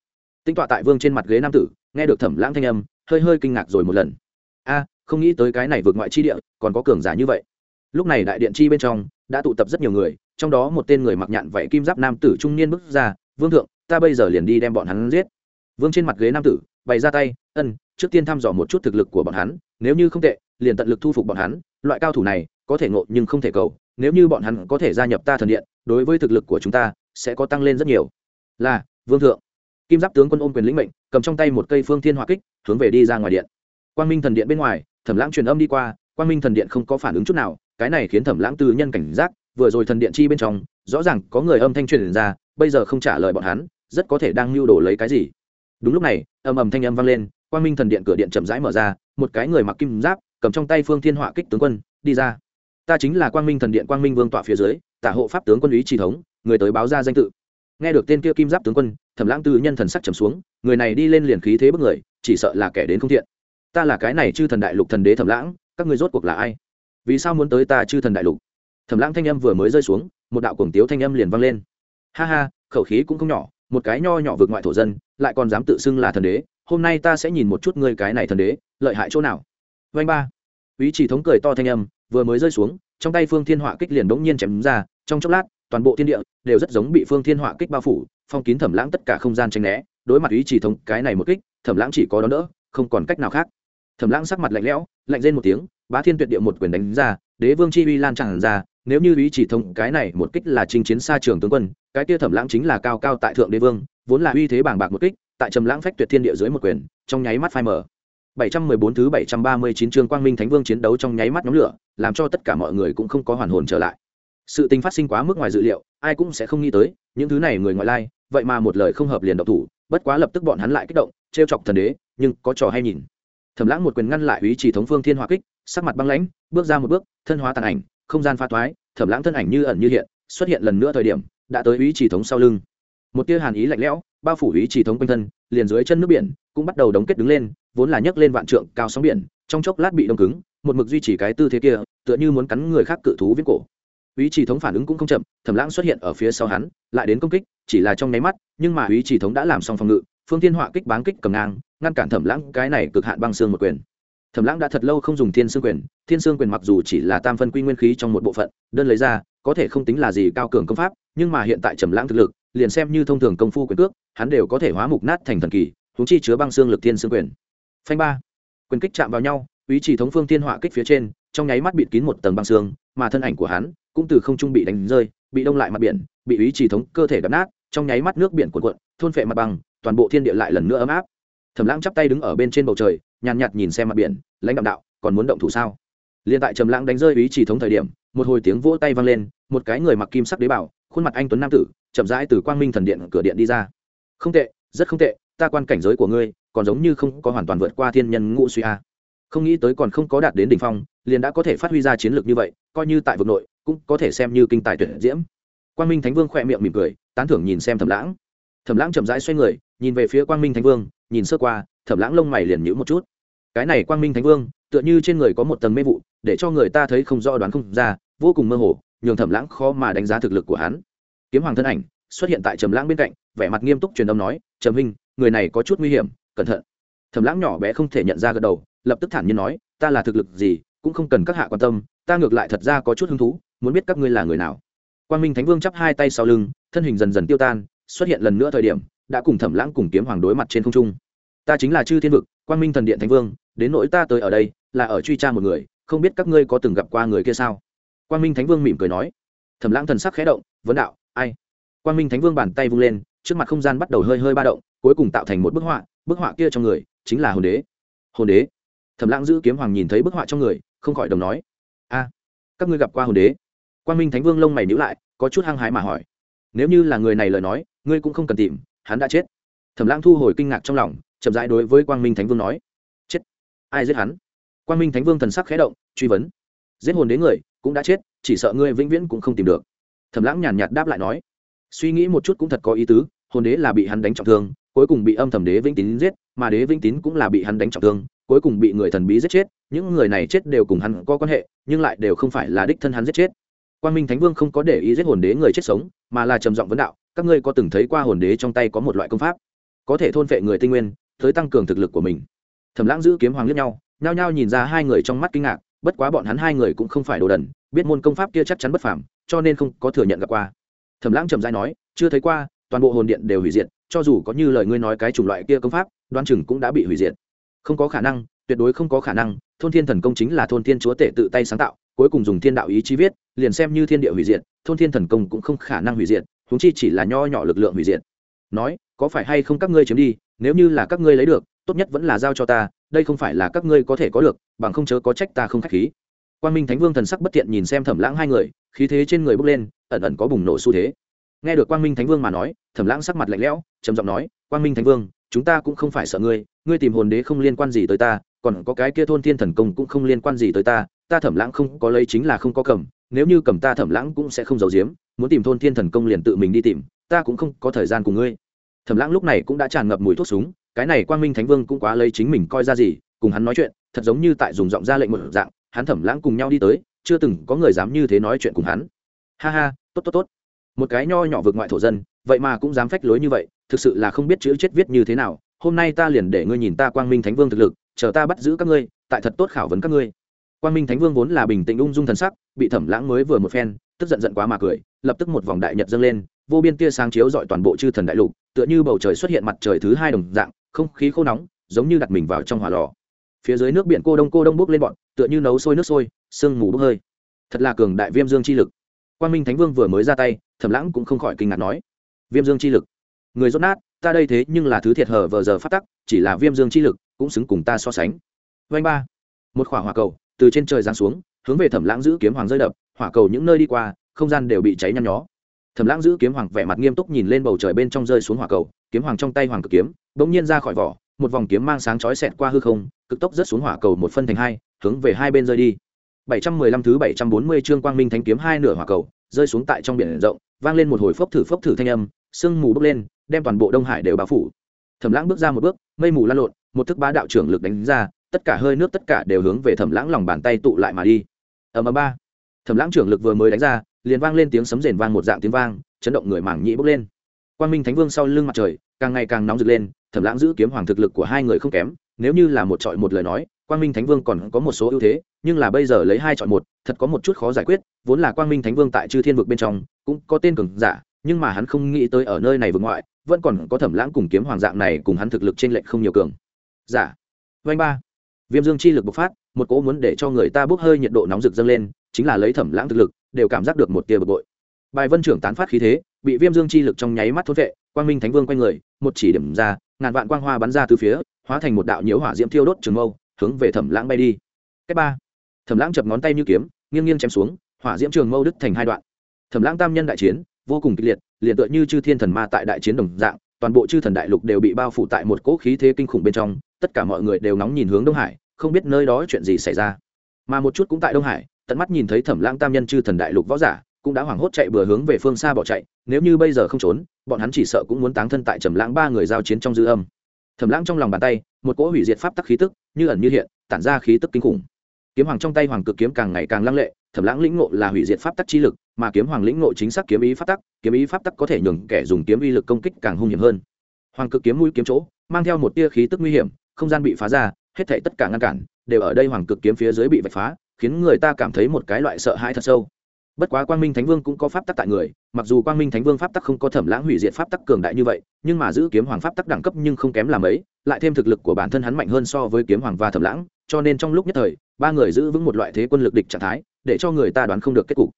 S1: tinh tọa tại vương trên mặt ghế nam tử, nghe được thẩm lãng thanh âm, hơi hơi kinh ngạc rồi một lần. A, không nghĩ tới cái này vượt ngoại chi địa, còn có cường giả như vậy. Lúc này đại điện chi bên trong, đã tụ tập rất nhiều người, trong đó một tên người mặc nhạn vảy kim giáp nam tử trung niên bước ra, vương thượng, ta bây giờ liền đi đem bọn hắn giết. Vương trên mặt ghế nam tử, bày ra tay, ân, trước tiên thăm dò một chút thực lực của bọn hắn, nếu như không tệ, liền tận lực thu phục bọn hắn, loại cao thủ này, có thể ngộ nhưng không thể cầu, nếu như bọn hắn có thể gia nhập ta thần điện, đối với thực lực của chúng ta, sẽ có tăng lên rất nhiều. Là, vương thượng kim giáp tướng quân ôm quyền lĩnh mệnh, cầm trong tay một cây phương thiên hỏa kích, hướng về đi ra ngoài điện. Quang minh thần điện bên ngoài, thẩm lãng truyền âm đi qua, quang minh thần điện không có phản ứng chút nào, cái này khiến thẩm lãng tư nhân cảnh giác, vừa rồi thần điện chi bên trong, rõ ràng có người âm thanh truyền ra, bây giờ không trả lời bọn hắn, rất có thể đang lưu đồ lấy cái gì. Đúng lúc này, âm ầm thanh âm vang lên, quang minh thần điện cửa điện chậm rãi mở ra, một cái người mặc kim giáp, cầm trong tay phương thiên hỏa kích tướng quân, đi ra. Ta chính là quang minh thần điện quang minh vương tọa phía dưới, tả hộ pháp tướng quân ý chỉ thống, người tới báo ra danh tự. Nghe được tên kia kim giáp tướng quân thẩm lãng tư nhân thần sắc trầm xuống, người này đi lên liền khí thế bức người, chỉ sợ là kẻ đến không thiện. Ta là cái này chư thần đại lục thần đế thẩm lãng, các người rốt cuộc là ai? Vì sao muốn tới ta chư thần đại lục? Thẩm lãng thanh âm vừa mới rơi xuống, một đạo cuồng tiếu thanh âm liền vang lên. Ha ha, khẩu khí cũng không nhỏ, một cái nho nhỏ vượt ngoại thổ dân, lại còn dám tự xưng là thần đế, hôm nay ta sẽ nhìn một chút ngươi cái này thần đế, lợi hại chỗ nào? Vanh ba. Ý chỉ thống cười to thanh âm, vừa mới rơi xuống, trong tay phương thiên họa kích liền đống nhiên chém ra, trong chốc lát, toàn bộ thiên địa đều rất giống bị phương thiên họa kích bao phủ phong kín thẩm lãng tất cả không gian tranh né đối mặt ý chỉ thống cái này một kích thẩm lãng chỉ có đón đỡ không còn cách nào khác thẩm lãng sắc mặt lạnh lẽo lạnh lên một tiếng bá thiên tuyệt địa một quyền đánh ra đế vương chi uy lan tràn ra nếu như ý chỉ thống cái này một kích là chinh chiến xa trường tướng quân cái kia thẩm lãng chính là cao cao tại thượng đế vương vốn là uy thế bảng bạc một kích tại trầm lãng phách tuyệt thiên địa dưới một quyền trong nháy mắt phai mở 714 thứ 739 chương Quang Minh Thánh Vương chiến đấu trong nháy mắt nhóm lửa, làm cho tất cả mọi người cũng không có hoàn hồn trở lại. Sự tình phát sinh quá mức ngoài dự liệu, ai cũng sẽ không nghĩ tới, những thứ này người ngoại lai, vậy mà một lời không hợp liền độc thủ, bất quá lập tức bọn hắn lại kích động, trêu chọc thần đế, nhưng có trò hay nhìn. Thẩm Lãng một quyền ngăn lại ý Chỉ thống phương thiên hỏa kích, sắc mặt băng lãnh, bước ra một bước, thân hóa tàn ảnh, không gian pha toái, Thẩm Lãng thân ảnh như ẩn như hiện, xuất hiện lần nữa thời điểm, đã tới ý Chỉ thống sau lưng. Một tia hàn ý lạnh lẽo, bao phủ ý Chỉ thống quanh thân, liền dưới chân nước biển cũng bắt đầu đóng kết đứng lên, vốn là nhấc lên vạn trượng cao sóng biển trong chốc lát bị đông cứng một mực duy trì cái tư thế kia tựa như muốn cắn người khác cự thú viết cổ ý chỉ thống phản ứng cũng không chậm thẩm lãng xuất hiện ở phía sau hắn lại đến công kích chỉ là trong nháy mắt, nhưng mà ý chỉ thống đã làm xong phòng ngự, phương thiên họa kích báng kích cầm ngang, ngăn cản thẩm lãng cái này cực hạn băng xương một quyền. Thẩm lãng đã thật lâu không dùng thiên xương quyền, thiên xương quyền mặc dù chỉ là tam phân quy nguyên khí trong một bộ phận, đơn lấy ra, có thể không tính là gì cao cường công pháp, nhưng mà hiện tại trầm lãng thực lực, liền xem như thông thường công phu quyền cước, hắn đều có thể hóa mục nát thành thần kỳ húng chi chứa băng xương lực thiên xương quyền. Phanh ba. Quyền kích chạm vào nhau ý chỉ thống phương thiên họa kích phía trên, trong nháy mắt bịt kín một tầng băng xương, mà thân ảnh của hắn cũng từ không trung bị đánh rơi, bị đông lại mặt biển, bị ý chỉ thống cơ thể đập nát trong nháy mắt nước biển cuộn cuộn, thôn phệ mặt bằng, toàn bộ thiên địa lại lần nữa ấm áp. Thẩm lãng chắp tay đứng ở bên trên bầu trời, nhàn nhạt nhìn xem mặt biển, lãnh đạo đạo, còn muốn động thủ sao? Liền tại trầm lãng đánh rơi ý chỉ thống thời điểm, một hồi tiếng vỗ tay vang lên, một cái người mặc kim sắc đế bảo, khuôn mặt anh tuấn nam tử, chậm rãi từ quang minh thần điện cửa điện đi ra. Không tệ, rất không tệ, ta quan cảnh giới của ngươi, còn giống như không có hoàn toàn vượt qua thiên nhân ngũ suy a. Không nghĩ tới còn không có đạt đến đỉnh phong, liền đã có thể phát huy ra chiến lược như vậy, coi như tại vực nội, cũng có thể xem như kinh tài tuyển diễm quang minh thánh vương khỏe miệng mỉm cười, tán thưởng nhìn xem thẩm lãng. Thẩm lãng chậm rãi xoay người, nhìn về phía quang minh thánh vương, nhìn sơ qua, thẩm lãng lông mày liền nhữ một chút. Cái này quang minh thánh vương, tựa như trên người có một tầng mê vụ, để cho người ta thấy không rõ đoán không ra, vô cùng mơ hồ, nhường thẩm lãng khó mà đánh giá thực lực của hắn. Kiếm hoàng thân ảnh xuất hiện tại trầm lãng bên cạnh, vẻ mặt nghiêm túc truyền âm nói, trầm minh người này có chút nguy hiểm, cẩn thận. Thẩm lãng nhỏ bé không thể nhận ra gật đầu, lập tức thản nhiên nói, ta là thực lực gì, cũng không cần các hạ quan tâm, ta ngược lại thật ra có chút hứng thú, muốn biết các ngươi là người nào quang minh thánh vương chắp hai tay sau lưng, thân hình dần dần tiêu tan, xuất hiện lần nữa thời điểm, đã cùng thẩm lãng cùng kiếm hoàng đối mặt trên không trung. Ta chính là chư thiên vực, quang minh thần điện thánh vương, đến nỗi ta tới ở đây, là ở truy tra một người, không biết các ngươi có từng gặp qua người kia sao? Quang minh thánh vương mỉm cười nói. Thẩm lãng thần sắc khẽ động, vấn đạo, ai? Quang minh thánh vương bàn tay vung lên, trước mặt không gian bắt đầu hơi hơi ba động, cuối cùng tạo thành một bức họa bức họa kia trong người, chính là hồn đế. Hồn đế? Thẩm lãng giữ kiếm hoàng nhìn thấy bức họa trong người, không khỏi đồng nói. A, các ngươi gặp qua hồn đế? Quan minh thánh vương lông mày nhữ lại, có chút hăng hái mà hỏi. Nếu như là người này lời nói, ngươi cũng không cần tìm, hắn đã chết. Thẩm lãng thu hồi kinh ngạc trong lòng, chậm rãi đối với quang minh thánh vương nói. Chết. Ai giết hắn? Quang minh thánh vương thần sắc khẽ động, truy vấn. Giết hồn đế người, cũng đã chết, chỉ sợ ngươi vĩnh viễn cũng không tìm được. Thẩm lãng nhàn nhạt đáp lại nói. Suy nghĩ một chút cũng thật có ý tứ, hồn đế là bị hắn đánh trọng thương, cuối cùng bị âm thầm đế vĩnh tín giết, mà đế vĩnh tín cũng là bị hắn đánh trọng thương, cuối cùng bị người thần bí giết chết, những người này chết đều cùng hắn có quan hệ, nhưng lại đều không phải là đích thân hắn giết chết quan minh thánh vương không có để ý giết hồn đế người chết sống, mà là trầm giọng vấn đạo, các ngươi có từng thấy qua hồn đế trong tay có một loại công pháp? Có thể thôn vệ người tinh nguyên, tới tăng cường thực lực của mình. Thẩm lãng giữ kiếm hoàng liếc nhau, nhao nhao nhìn ra hai người trong mắt kinh ngạc, bất quá bọn hắn hai người cũng không phải đồ đần, biết môn công pháp kia chắc chắn bất phàm, cho nên không có thừa nhận gặp qua. Thẩm lãng trầm dai nói, chưa thấy qua, toàn bộ hồn điện đều hủy diệt, cho dù có như lời ngươi nói cái chủng loại kia công pháp đoan chừng cũng đã bị hủy diệt. Không có khả năng, tuyệt đối không có khả năng, thôn thiên thần công chính là thôn thiên chúa tể tự tay sáng tạo, cuối cùng dùng thiên đạo ý chí viết liền xem như thiên địa hủy diệt, thôn thiên thần công cũng không khả năng hủy diệt húng chi chỉ là nho nhỏ lực lượng hủy diệt. Nói, có phải hay không các ngươi chiếm đi, nếu như là các ngươi lấy được, tốt nhất vẫn là giao cho ta, đây không phải là các ngươi có thể có được, bằng không chớ có trách ta không k h á c h khí. Quan minh thánh vương thần sắc bất tiện nhìn xem thẩm lãng hai người, khí thế trên người bốc lên, ẩn ẩn có bùng nổ xu thế. Nghe được quang minh thánh vương mà nói, thẩm lãng sắc mặt lạnh lẽo, trầm giọng nói, quang minh thánh vương, chúng ta cũng không phải sợ ngươi ngươi tìm hồn đế không liên quan gì tới ta, còn có cái kia thôn thiên thần công cũng không liên quan gì tới ta ta thẩm lãng không có lấy chính là không có cầm, nếu như cầm ta thẩm lãng cũng sẽ không giấu giếm, muốn tìm thôn thiên thần công liền tự mình đi tìm, ta cũng không có thời gian cùng ngươi. Thẩm lãng lúc này cũng đã tràn ngập mùi thuốc súng, cái này quang minh thánh vương cũng quá lấy chính mình coi ra gì, cùng hắn nói chuyện, thật giống như tại dùng giọng ra lệnh một dạng, hắn thẩm lãng cùng nhau đi tới, chưa từng có người dám như thế nói chuyện cùng hắn. Ha ha, tốt tốt tốt. Một cái nho nhỏ vượt ngoại thổ dân, vậy mà cũng dám phách lối như vậy, thực sự là không biết chữ chết viết như thế nào, hôm nay ta liền để ngươi nhìn ta quang minh thánh vương thực lực, chờ ta bắt giữ các ngươi, tại thật tốt khảo vấn các ngươi. Quan minh thánh vương vốn là bình tĩnh ung dung thần sắc, bị thẩm lãng mới vừa một phen, tức giận giận quá mà cười, lập tức một vòng đại nhật dâng lên, vô biên tia sáng chiếu dọi toàn bộ chư thần đại lục, tựa như bầu trời xuất hiện mặt trời thứ hai đồng dạng, không khí khô nóng, giống như đặt mình vào trong hỏa lò. Phía dưới nước biển cô đông cô đông bốc lên bọn, tựa như nấu sôi nước sôi, sương mù bốc hơi. Thật là cường đại viêm dương chi lực. Quan minh thánh vương vừa mới ra tay, thẩm lãng cũng không khỏi kinh ngạc nói, viêm dương chi lực? Người rốt nát, ta đây thế nhưng là thứ thiệt hở vờ giờ phát tắc, chỉ là viêm dương chi lực, cũng xứng cùng ta so sánh. Vanh ba. Một khỏa hỏa cầu từ trên trời giáng xuống, hướng về thẩm lãng giữ kiếm hoàng rơi đập, hỏa cầu những nơi đi qua, không gian đều bị cháy nhăn nhó. Thẩm lãng giữ kiếm hoàng vẻ mặt nghiêm túc nhìn lên bầu trời bên trong rơi xuống hỏa cầu, kiếm hoàng trong tay hoàng cực kiếm, bỗng nhiên ra khỏi vỏ, một vòng kiếm mang sáng chói xẹt qua hư không, cực tốc rớt xuống hỏa cầu một phân thành hai, hướng về hai bên rơi đi. 715 thứ 740 chương quang minh thánh kiếm hai nửa hỏa cầu, rơi xuống tại trong biển rộng, vang lên một hồi phốc thử phốc thử thanh âm, sương mù bốc lên, đem toàn bộ đông hải đều bao phủ. Thẩm lãng bước ra một bước, mây mù lan lộn, một thức bá đạo trưởng lực đánh ra tất cả hơi nước tất cả đều hướng về thẩm lãng lòng bàn tay tụ lại mà đi. Ở mà ba. Thẩm lãng trưởng lực vừa mới đánh ra, liền vang lên tiếng sấm rền vang một dạng tiếng vang, chấn động người mảng nhĩ bốc lên. Quang minh thánh vương sau lưng mặt trời, càng ngày càng nóng rực lên, thẩm lãng giữ kiếm hoàng thực lực của hai người không kém, nếu như là một trọi một lời nói, quang minh thánh vương còn có một số ưu thế, nhưng là bây giờ lấy hai chọn một, thật có một chút khó giải quyết, vốn là quang minh thánh vương tại chư thiên vực bên trong, cũng có tên cường giả, nhưng mà hắn không nghĩ tới ở nơi này vực ngoại, vẫn còn có thẩm lãng cùng kiếm hoàng dạng này cùng hắn thực lực trên lệnh không nhiều cường giả. Vanh ba viêm dương chi lực bộc phát, một cỗ muốn để cho người ta bốc hơi nhiệt độ nóng rực dâng lên, chính là lấy thẩm lãng thực lực, đều cảm giác được một tia bực bội. Bài vân trưởng tán phát khí thế, bị viêm dương chi lực trong nháy mắt thốt vệ, quang minh thánh vương quanh người, một chỉ điểm ra, ngàn vạn quang hoa bắn ra từ phía, hóa thành một đạo nhiễu hỏa diễm thiêu đốt trường mâu, hướng về thẩm lãng bay đi. Cách ba, thẩm lãng chập ngón tay như kiếm, nghiêng nghiêng chém xuống, hỏa diễm trường mâu đứt thành hai đoạn. Thẩm lãng tam nhân đại chiến, vô cùng kịch liệt, liền tựa như chư thiên thần ma tại đại chiến đồng dạng, toàn bộ chư thần đại lục đều bị bao phủ tại một cỗ khí thế kinh khủng bên trong tất cả mọi người đều nóng nhìn hướng đông hải, không biết nơi đó chuyện gì xảy ra. Mà một chút cũng tại đông hải, tận mắt nhìn thấy thẩm lãng tam nhân chư thần đại lục võ giả, cũng đã hoảng hốt chạy bừa hướng về phương xa bỏ chạy, nếu như bây giờ không trốn, bọn hắn chỉ sợ cũng muốn táng thân tại trầm lãng ba người giao chiến trong dư âm. Thẩm lãng trong lòng bàn tay, một cỗ hủy diệt pháp tắc khí tức, như ẩn như hiện, tản ra khí tức kinh khủng. Kiếm hoàng trong tay hoàng cực kiếm càng ngày càng lăng lệ, thẩm lãng lĩnh ngộ là hủy diệt pháp tắc chi lực, mà kiếm hoàng lĩnh ngộ chính xác kiếm ý pháp tắc, kiếm ý pháp tắc có thể nhường kẻ dùng kiếm uy lực công kích càng hung hiểm hơn. Hoàng cực kiếm mũi kiếm chỗ, mang theo một tia khí tức nguy hiểm không gian bị phá ra, hết thảy tất cả ngăn cản, đều ở đây hoàng cực kiếm phía dưới bị vạch phá, khiến người ta cảm thấy một cái loại sợ hãi thật sâu. Bất quá quang minh thánh vương cũng có pháp tắc tại người, mặc dù quang minh thánh vương pháp tắc không có thẩm lãng hủy diệt pháp tắc cường đại như vậy, nhưng mà giữ kiếm hoàng pháp tắc đẳng cấp nhưng không kém làm ấy, lại thêm thực lực của bản thân hắn mạnh hơn so với kiếm hoàng và thẩm lãng, cho nên trong lúc nhất thời, ba người giữ vững một loại thế quân lực địch trạng thái, để cho người ta đoán không được kết cục.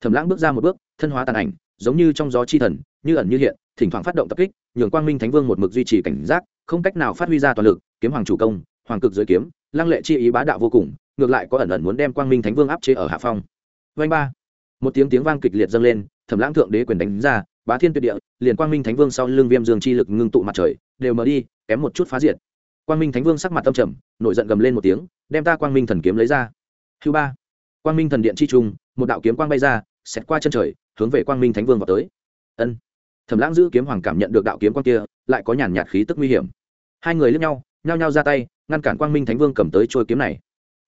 S1: Thẩm lãng bước ra một bước, thân hóa tàn ảnh giống như trong gió chi thần, như ẩn như hiện, thỉnh thoảng phát động tập kích, nhường quang minh thánh vương một mực duy trì cảnh giác, không cách nào phát huy ra toàn lực, kiếm hoàng chủ công, hoàng cực dưới kiếm, lăng lệ chi ý bá đạo vô cùng, ngược lại có ẩn ẩn muốn đem quang minh thánh vương áp chế ở hạ phong. Vanh ba. Một tiếng tiếng vang kịch liệt dâng lên, thẩm lãng thượng đế quyền đánh ra, bá thiên tuyệt địa, liền quang minh thánh vương sau lưng viêm dương chi lực ngưng tụ mặt trời, đều mở đi, kém một chút phá diệt. Quang minh thánh vương sắc mặt tâm trầm, nổi giận gầm lên một tiếng, đem ta quang minh thần kiếm lấy ra. Thứ ba. Quang minh thần điện chi trung, một đạo kiếm quang bay ra xẹt qua chân trời, hướng về quang minh thánh vương vào tới. Ân. Thẩm lãng giữ kiếm hoàng cảm nhận được đạo kiếm quang kia, lại có nhàn nhạt khí tức nguy hiểm. Hai người lướt nhau, nhao nhao ra tay, ngăn cản quang minh thánh vương cầm tới trôi kiếm này.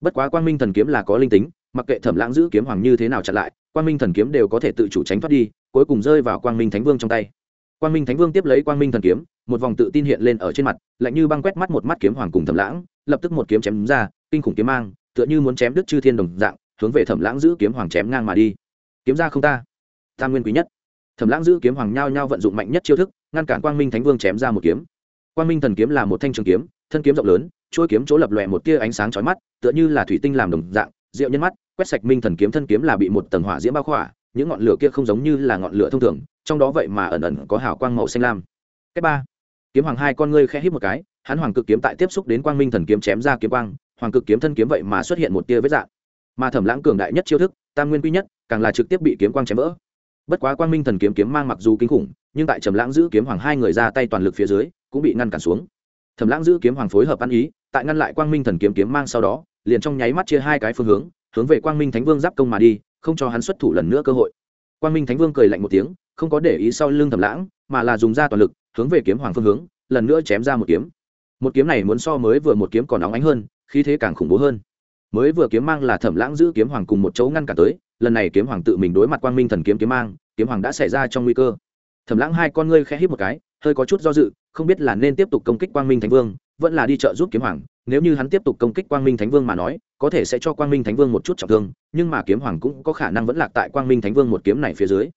S1: Bất quá quang minh thần kiếm là có linh tính, mặc kệ thẩm lãng giữ kiếm hoàng như thế nào chặn lại, quang minh thần kiếm đều có thể tự chủ tránh thoát đi, cuối cùng rơi vào quang minh thánh vương trong tay. Quang minh thánh vương tiếp lấy quang minh thần kiếm, một vòng tự tin hiện lên ở trên mặt, lạnh như băng quét mắt một mắt kiếm hoàng cùng thẩm lãng, lập tức một kiếm chém ra, kinh khủng kiếm mang, tựa như muốn chém đứt chư thiên đồng dạng, hướng về thẩm lãng giữ kiếm hoàng chém ngang mà đi kiếm ra không ta. Tam nguyên quý nhất. Thẩm lãng giữ kiếm hoàng nhao nhao vận dụng mạnh nhất chiêu thức, ngăn cản quang minh thánh vương chém ra một kiếm. Quang minh thần kiếm là một thanh trường kiếm, thân kiếm rộng lớn, chuôi kiếm chỗ lập lòe một tia ánh sáng chói mắt, tựa như là thủy tinh làm đồng dạng, rượu nhân mắt, quét sạch minh thần kiếm, thân kiếm là bị một tầng hỏa diễm bao khỏa, những ngọn lửa kia không giống như là ngọn lửa thông thường, trong đó vậy mà ẩn ẩn có hào quang màu xanh lam. Cách ba, kiếm hoàng hai con ngươi khẽ hít một cái, hắn hoàng cực kiếm tại tiếp xúc đến quang minh thần kiếm chém ra kiếm quang, hoàng cực kiếm thân kiếm vậy mà xuất hiện một tia vết dạng mà thẩm lãng cường đại nhất chiêu thức, tam nguyên quy nhất, càng là trực tiếp bị kiếm quang chém vỡ. Bất quá quang minh thần kiếm kiếm mang mặc dù kinh khủng, nhưng tại trầm lãng giữ kiếm hoàng hai người ra tay toàn lực phía dưới, cũng bị ngăn cản xuống. Thẩm lãng giữ kiếm hoàng phối hợp ăn ý, tại ngăn lại quang minh thần kiếm kiếm mang sau đó, liền trong nháy mắt chia hai cái phương hướng hướng về quang minh thánh vương giáp công mà đi, không cho hắn xuất thủ lần nữa cơ hội. Quang minh thánh vương cười lạnh một tiếng, không có để ý sau lưng thẩm lãng, mà là dùng ra toàn lực, hướng về kiếm hoàng phương hướng, lần nữa chém ra một kiếm. Một kiếm này muốn so mới vừa một kiếm còn óng ánh hơn, khí thế càng khủng bố hơn mới vừa kiếm mang là thẩm lãng giữ kiếm hoàng cùng một chỗ ngăn cả tới, lần này kiếm hoàng tự mình đối mặt quang minh thần kiếm kiếm mang, kiếm hoàng đã xảy ra trong nguy cơ. Thẩm lãng hai con ngươi khẽ hít một cái, hơi có chút do dự, không biết là nên tiếp tục công kích quang minh thánh vương, vẫn là đi trợ giúp kiếm hoàng, nếu như hắn tiếp tục công kích quang minh thánh vương mà nói, có thể sẽ cho quang minh thánh vương một chút trọng thương, nhưng mà kiếm hoàng cũng có khả năng vẫn lạc tại quang minh thánh vương một kiếm này phía dưới.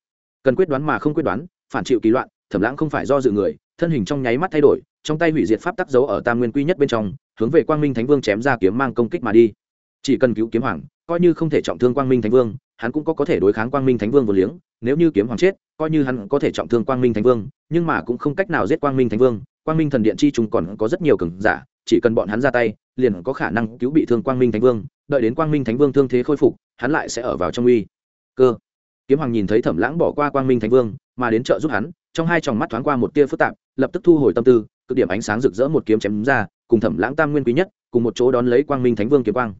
S1: Cần quyết đoán mà không quyết đoán, phản chịu kỳ loạn, thẩm lãng không phải do dự người, thân hình trong nháy mắt thay đổi, trong tay hủy diệt pháp tắc dấu ở tam nguyên quy nhất bên trong, hướng về quang minh thánh vương chém ra kiếm mang công kích mà đi chỉ cần cứu kiếm hoàng, coi như không thể trọng thương quang minh thánh vương, hắn cũng có có thể đối kháng quang minh thánh vương vô liếng. Nếu như kiếm hoàng chết, coi như hắn có thể trọng thương quang minh thánh vương, nhưng mà cũng không cách nào giết quang minh thánh vương. Quang minh thần điện chi chúng còn có rất nhiều cường giả, chỉ cần bọn hắn ra tay, liền có khả năng cứu bị thương quang minh thánh vương. Đợi đến quang minh thánh vương thương thế khôi phục, hắn lại sẽ ở vào trong uy. Cơ. Kiếm hoàng nhìn thấy thẩm lãng bỏ qua quang minh thánh vương, mà đến trợ giúp hắn, trong hai tròng mắt thoáng qua một tia phức tạp, lập tức thu hồi tâm tư, cực điểm ánh sáng rực rỡ một kiếm chém ra, cùng thẩm lãng tam nguyên quý nhất, cùng một chỗ đón lấy quang minh thánh vương kiếm quang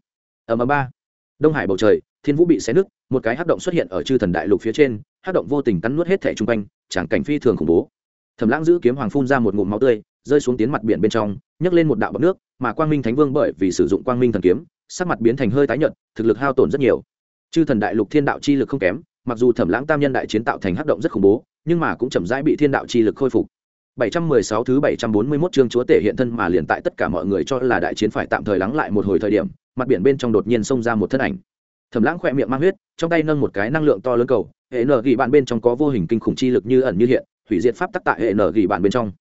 S1: ở ầm ba. Đông hải bầu trời thiên vũ bị xé nứt một cái hắc động xuất hiện ở chư thần đại lục phía trên hắc động vô tình cắn nuốt hết thẻ chung quanh tràng cảnh phi thường khủng bố. Thẩm lãng giữ kiếm hoàng phun ra một ngụm máu tươi rơi xuống tiến mặt biển bên trong nhấc lên một đạo bọc nước mà quang minh thánh vương bởi vì sử dụng quang minh thần kiếm sắc mặt biến thành hơi tái nhợt thực lực hao tổn rất nhiều. Chư thần đại lục thiên đạo chi lực không kém mặc dù thẩm lãng tam nhân đại chiến tạo thành hắc động rất khủng bố nhưng mà cũng chậm rãi bị thiên đạo chi lực khôi phục. 716 thứ 741 chương chúa tể hiện thân mà liền tại tất cả mọi người cho là đại chiến phải tạm thời lắng lại một hồi thời điểm, mặt biển bên trong đột nhiên xông ra một thân ảnh. Thẩm Lãng khỏe miệng mang huyết, trong tay nâng một cái năng lượng to lớn cầu, hệ nở gỉ bạn bên trong có vô hình kinh khủng chi lực như ẩn như hiện, hủy diệt pháp tắc tại hệ nở gỉ bạn bên trong.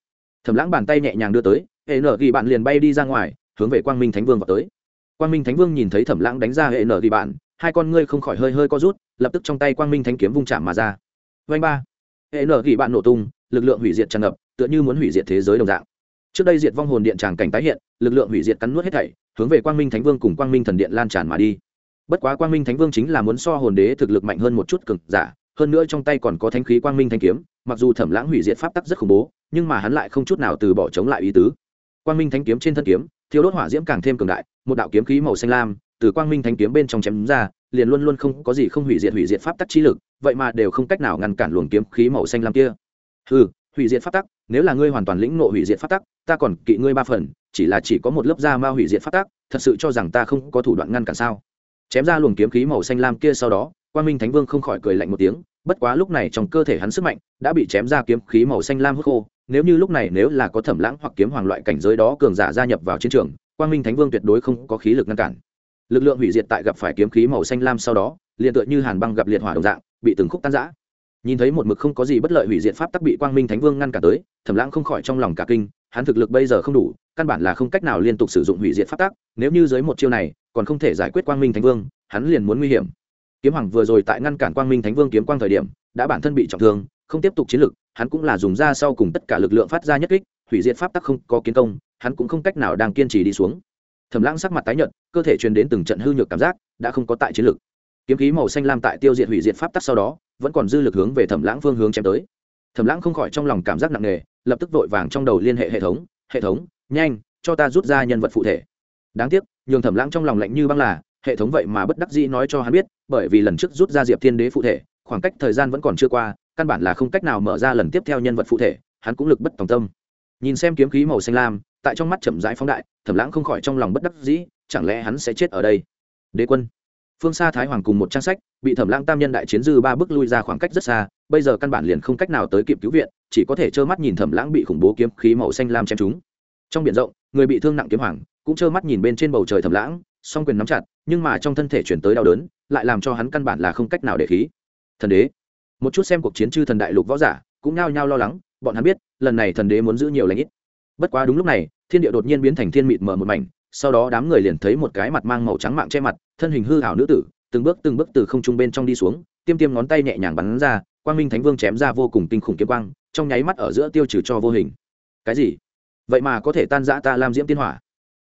S1: Thẩm Lãng bàn tay nhẹ nhàng đưa tới, hệ nở gỉ bạn liền bay đi ra ngoài, hướng về Quang Minh Thánh Vương vào tới. Quang Minh Thánh Vương nhìn thấy Thẩm Lãng đánh ra hệ nở gỉ bạn, hai con ngươi không khỏi hơi hơi co rút, lập tức trong tay Quang Minh Thánh kiếm vung chạm mà ra. vanh ba, hệ nở gỉ bạn nổ tung, lực lượng hủy diệt tràn ngập, tựa như muốn hủy diệt thế giới đồng dạng trước đây diệt vong hồn điện tràng cảnh tái hiện lực lượng hủy diệt cắn nuốt hết thảy hướng về quang minh thánh vương cùng quang minh thần điện lan tràn mà đi. Bất quá quang minh thánh vương chính là muốn so hồn đế thực lực mạnh hơn một chút cực giả, hơn nữa trong tay còn có thánh khí quang minh thanh kiếm, mặc dù thẩm lãng hủy diệt pháp tắc rất khủng bố, nhưng mà hắn lại không chút nào từ bỏ chống lại ý tứ. Quang minh thanh kiếm trên thân kiếm thiếu đốt hỏa diễm càng thêm cường đại, một đạo kiếm khí màu xanh lam từ quang minh thanh kiếm bên trong chém ra, liền luôn luôn không có gì không hủy diệt hủy diệt pháp tắc chi lực, vậy mà đều không cách nào ngăn cản luồng kiếm khí màu xanh lam kia. Ừ hủy diệt pháp tắc nếu là ngươi hoàn toàn lĩnh nộ hủy diệt phát tắc, ta còn kỵ ngươi ba phần, chỉ là chỉ có một lớp da ma hủy diệt phát tắc, thật sự cho rằng ta không có thủ đoạn ngăn cản sao? Chém ra luồng kiếm khí màu xanh lam kia sau đó quan minh thánh vương không khỏi cười lạnh một tiếng, bất quá lúc này trong cơ thể hắn sức mạnh đã bị chém ra kiếm khí màu xanh lam hút khô, nếu như lúc này nếu là có thẩm lãng hoặc kiếm hoàng loại cảnh giới đó cường giả gia nhập vào chiến trường quan minh thánh vương tuyệt đối không có khí lực ngăn cản. Lực lượng hủy diệt tại gặp phải kiếm khí màu xanh lam sau đó, liền tựa như hàn băng gặp liệt hỏa đồng dạng, bị từng khúc tan giã nhìn thấy một mực không có gì bất lợi hủy diệt pháp tắc bị quang minh thánh vương ngăn cả tới, thẩm lãng không khỏi trong lòng cả kinh, hắn thực lực bây giờ không đủ, căn bản là không cách nào liên tục sử dụng hủy diệt pháp tắc, nếu như dưới một chiêu này, còn không thể giải quyết quang minh thánh vương, hắn liền muốn nguy hiểm. Kiếm hoàng vừa rồi tại ngăn cản quang minh thánh vương kiếm quang thời điểm, đã bản thân bị trọng thương, không tiếp tục chiến lực, hắn cũng là dùng ra sau cùng tất cả lực lượng phát ra nhất kích, hủy diệt pháp tắc không có kiến công, hắn cũng không cách nào đang kiên trì đi xuống. Thẩm lãng sắc mặt tái nhợt, cơ thể truyền đến từng trận hư nhược cảm giác, đã không có tại chiến lực. Kiếm khí màu xanh lam tại tiêu diệt hủy diệt pháp tắc sau đó vẫn còn dư lực hướng về thẩm lãng phương hướng chém tới. Thẩm lãng không khỏi trong lòng cảm giác nặng nề, lập tức vội vàng trong đầu liên hệ hệ thống hệ thống, nhanh, cho ta rút ra nhân vật phụ thể. Đáng tiếc, nhường thẩm lãng trong lòng lạnh như băng là, hệ thống vậy mà bất đắc dĩ nói cho hắn biết, bởi vì lần trước rút ra diệp thiên đế phụ thể, khoảng cách thời gian vẫn còn chưa qua, căn bản là không cách nào mở ra lần tiếp theo nhân vật phụ thể, hắn cũng lực bất tòng tâm. Nhìn xem kiếm khí màu xanh lam, tại trong mắt chậm rãi phóng đại, thẩm lãng không khỏi trong lòng bất đắc dĩ, chẳng lẽ hắn sẽ chết ở đây? Đế quân phương xa thái hoàng cùng một trang sách, bị thẩm lãng tam nhân đại chiến dư ba bước lui ra khoảng cách rất xa, bây giờ căn bản liền không cách nào tới kịp cứu viện, chỉ có thể trơ mắt nhìn thẩm lãng bị khủng bố kiếm khí màu xanh lam chém chúng trong biển rộng, người bị thương nặng kiếm hoàng, cũng trơ mắt nhìn bên trên bầu trời thẩm lãng, song quyền nắm chặt, nhưng mà trong thân thể chuyển tới đau đớn, lại làm cho hắn căn bản là không cách nào để khí. Thần đế. Một chút xem cuộc chiến chư thần đại lục võ giả, cũng nhao nhao lo lắng, bọn hắn biết, lần này thần đế muốn giữ nhiều lãnh ít. Bất quá đúng lúc này, thiên địa đột nhiên biến thành thiên mịt mở một mảnh, sau đó đám người liền thấy một cái mặt mang màu trắng mạng che mặt thân hình hư hảo nữ tử, từng bước từng bước từ không trung bên trong đi xuống, tiêm tiêm ngón tay nhẹ nhàng bắn ra, quang minh thánh vương chém ra vô cùng kinh khủng kiếm quang, trong nháy mắt ở giữa tiêu trừ cho vô hình. Cái gì? Vậy mà có thể tan giã ta lam diễm tiên hỏa.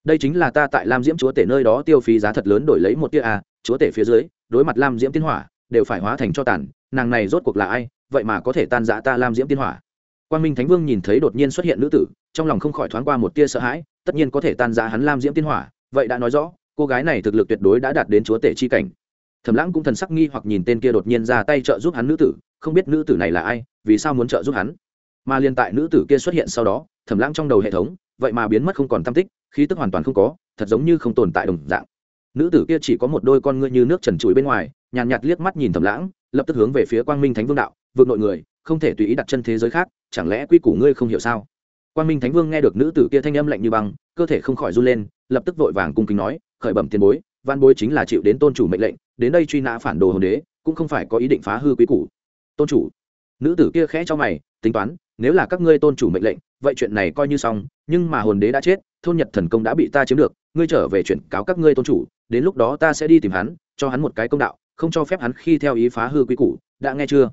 S1: Đây chính là ta tại lam diễm chúa tể nơi đó tiêu phí giá thật lớn đổi lấy một tia a, chúa tể phía dưới, đối mặt lam diễm tiên hỏa, đều phải hóa thành cho tàn, nàng này rốt cuộc là ai, vậy mà có thể tan giã ta lam diễm tiên hỏa. Quang minh thánh vương nhìn thấy đột nhiên xuất hiện nữ tử, trong lòng không khỏi thoáng qua một tia sợ hãi, tất nhiên có thể tan rã hắn lam diễm tiên hỏa, vậy đã nói rõ cô gái này thực lực tuyệt đối đã đạt đến chúa tể chi cảnh. Thẩm lãng cũng thần sắc nghi hoặc nhìn tên kia đột nhiên ra tay trợ giúp hắn nữ tử không biết nữ tử này là ai vì sao muốn trợ giúp hắn. Mà liên tại nữ tử kia xuất hiện sau đó thẩm lãng trong đầu hệ thống vậy mà biến mất không còn tam tích khí tức hoàn toàn không có thật giống như không tồn tại đồng dạng. Nữ tử kia chỉ có một đôi con ngươi như nước trần trụi bên ngoài nhàn nhạt, nhạt liếc mắt nhìn thẩm lãng lập tức hướng về phía quang minh thánh vương đạo vượt nội người không thể tùy ý đặt chân thế giới khác chẳng lẽ quy củ ngươi không hiểu sao? Quang minh thánh vương nghe được nữ tử kia thanh âm lạnh như băng cơ thể không khỏi run lên lập tức vội vàng cung kính nói khởi bẩm tiền bối, văn bối chính là chịu đến tôn chủ mệnh lệnh, đến đây truy nã phản đồ hồn đế, cũng không phải có ý định phá hư quý củ. Tôn chủ. Nữ tử kia khẽ cho mày, tính toán, nếu là các ngươi tôn chủ mệnh lệnh, vậy chuyện này coi như xong, nhưng mà hồn đế đã chết, thôn nhật thần công đã bị ta chiếm được, ngươi trở về chuyển cáo các ngươi tôn chủ, đến lúc đó ta sẽ đi tìm hắn, cho hắn một cái công đạo, không cho phép hắn khi theo ý phá hư quý củ, đã nghe chưa?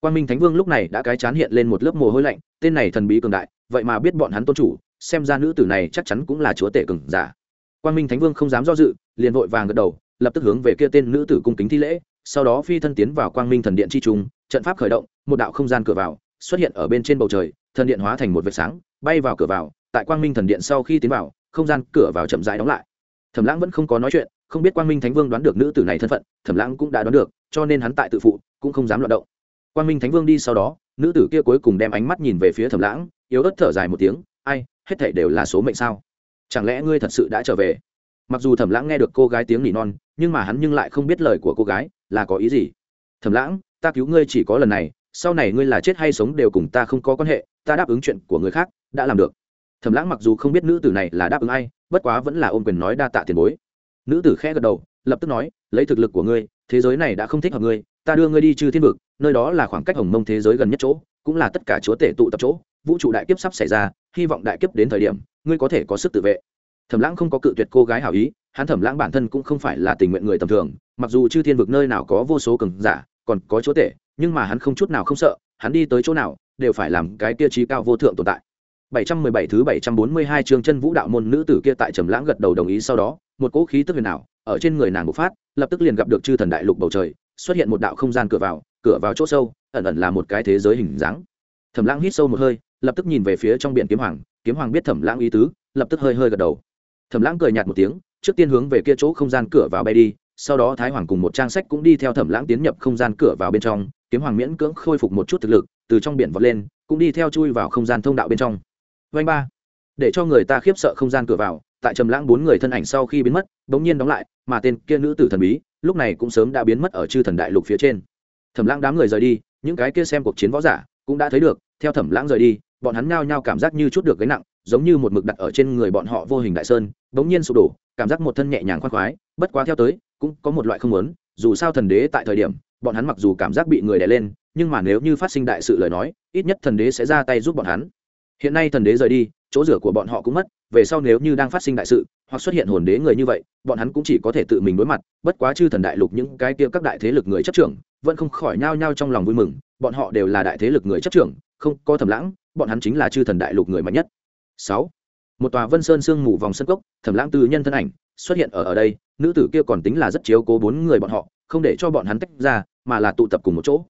S1: Quan minh thánh vương lúc này đã cái chán hiện lên một lớp mồ hôi lạnh, tên này thần bí cường đại, vậy mà biết bọn hắn tôn chủ, xem ra nữ tử này chắc chắn cũng là chúa tể cường giả quan minh thánh vương không dám do dự, liền vội vàng gật đầu, lập tức hướng về kia tên nữ tử cung kính thi lễ, sau đó phi thân tiến vào quang minh thần điện chi trung, trận pháp khởi động, một đạo không gian cửa vào xuất hiện ở bên trên bầu trời, thần điện hóa thành một vệt sáng, bay vào cửa vào, tại quang minh thần điện sau khi tiến vào, không gian cửa vào chậm rãi đóng lại. Thẩm lãng vẫn không có nói chuyện, không biết quang minh thánh vương đoán được nữ tử này thân phận, thẩm lãng cũng đã đoán được, cho nên hắn tại tự phụ, cũng không dám loạt động. Quang minh thánh vương đi sau đó, nữ tử kia cuối cùng đem ánh mắt nhìn về phía thẩm lãng, yếu ớt thở dài một tiếng, ai, hết thảy đều là số mệnh sao? Chẳng lẽ ngươi thật sự đã trở về? Mặc dù thẩm lãng nghe được cô gái tiếng nỉ non, nhưng mà hắn nhưng lại không biết lời của cô gái là có ý gì. Thẩm lãng, ta cứu ngươi chỉ có lần này, sau này ngươi là chết hay sống đều cùng ta không có quan hệ, ta đáp ứng chuyện của người khác đã làm được. Thẩm lãng mặc dù không biết nữ tử này là đáp ứng ai, bất quá vẫn là ôm quyền nói đa tạ tiền bối. Nữ tử khẽ gật đầu, lập tức nói, lấy thực lực của ngươi, thế giới này đã không thích hợp ngươi, ta đưa ngươi đi trừ thiên vực, nơi đó là khoảng cách hồng mông thế giới gần nhất chỗ, cũng là tất cả chúa tể tụ tập chỗ, vũ trụ đại kiếp sắp xảy ra, hy vọng đại kiếp đến thời điểm ngươi có thể có sức tự vệ thẩm lãng không có cự tuyệt cô gái hảo ý hắn thẩm lãng bản thân cũng không phải là tình nguyện người tầm thường mặc dù chư thiên vực nơi nào có vô số cường giả còn có chúa tể nhưng mà hắn không chút nào không sợ hắn đi tới chỗ nào đều phải làm cái tiêu chí cao vô thượng tồn tại 717 thứ 742 chương chân vũ đạo môn nữ tử kia tại Trầm Lãng gật đầu đồng ý sau đó, một cỗ khí tức huyền ảo ở trên người nàng bộc phát, lập tức liền gặp được chư thần đại lục bầu trời, xuất hiện một đạo không gian cửa vào, cửa vào chỗ sâu, ẩn ẩn là một cái thế giới hình dáng. Thẩm Lãng hít sâu một hơi, lập tức nhìn về phía trong biển kiếm hoàng, kiếm hoàng biết Thẩm Lãng ý tứ, lập tức hơi hơi gật đầu. Thẩm Lãng cười nhạt một tiếng, trước tiên hướng về kia chỗ không gian cửa vào bay đi, sau đó Thái Hoàng cùng một trang sách cũng đi theo Thẩm Lãng tiến nhập không gian cửa vào bên trong, kiếm hoàng miễn cưỡng khôi phục một chút thực lực, từ trong biển vọt lên, cũng đi theo chui vào không gian thông đạo bên trong. Vanh ba. Để cho người ta khiếp sợ không gian cửa vào tại trầm lãng bốn người thân ảnh sau khi biến mất bỗng nhiên đóng lại mà tên kia nữ tử thần bí lúc này cũng sớm đã biến mất ở chư thần đại lục phía trên. Thẩm lãng đám người rời đi những cái kia xem cuộc chiến võ giả cũng đã thấy được theo thẩm lãng rời đi bọn hắn nhao nhao cảm giác như chút được gánh nặng, giống như một mực đặt ở trên người bọn họ vô hình đại sơn, bỗng nhiên sụp đổ, cảm giác một thân nhẹ nhàng khoan khoái, bất quá theo tới, cũng có một loại không muốn, dù sao thần đế tại thời điểm, bọn hắn mặc dù cảm giác bị người đè lên, nhưng mà nếu như phát sinh đại sự lời nói, ít nhất thần đế sẽ ra tay giúp bọn hắn. Hiện nay thần đế rời đi, chỗ rửa của bọn họ cũng mất, về sau nếu như đang phát sinh đại sự, hoặc xuất hiện hồn đế người như vậy, bọn hắn cũng chỉ có thể tự mình đối mặt, bất quá chư thần đại lục những cái kia các đại thế lực người chấp trưởng, vẫn không khỏi nhao nhao trong lòng vui mừng, bọn họ đều là đại thế lực người chấp trưởng, không có thầm lãng bọn hắn chính là chư thần đại lục người mạnh nhất. Sáu. Một tòa vân sơn sương mù vòng sân cốc thẩm lãng tư nhân thân ảnh xuất hiện ở ở đây nữ tử kia còn tính là rất chiếu cố bốn người bọn họ không để cho bọn hắn tách ra mà là tụ tập cùng một chỗ.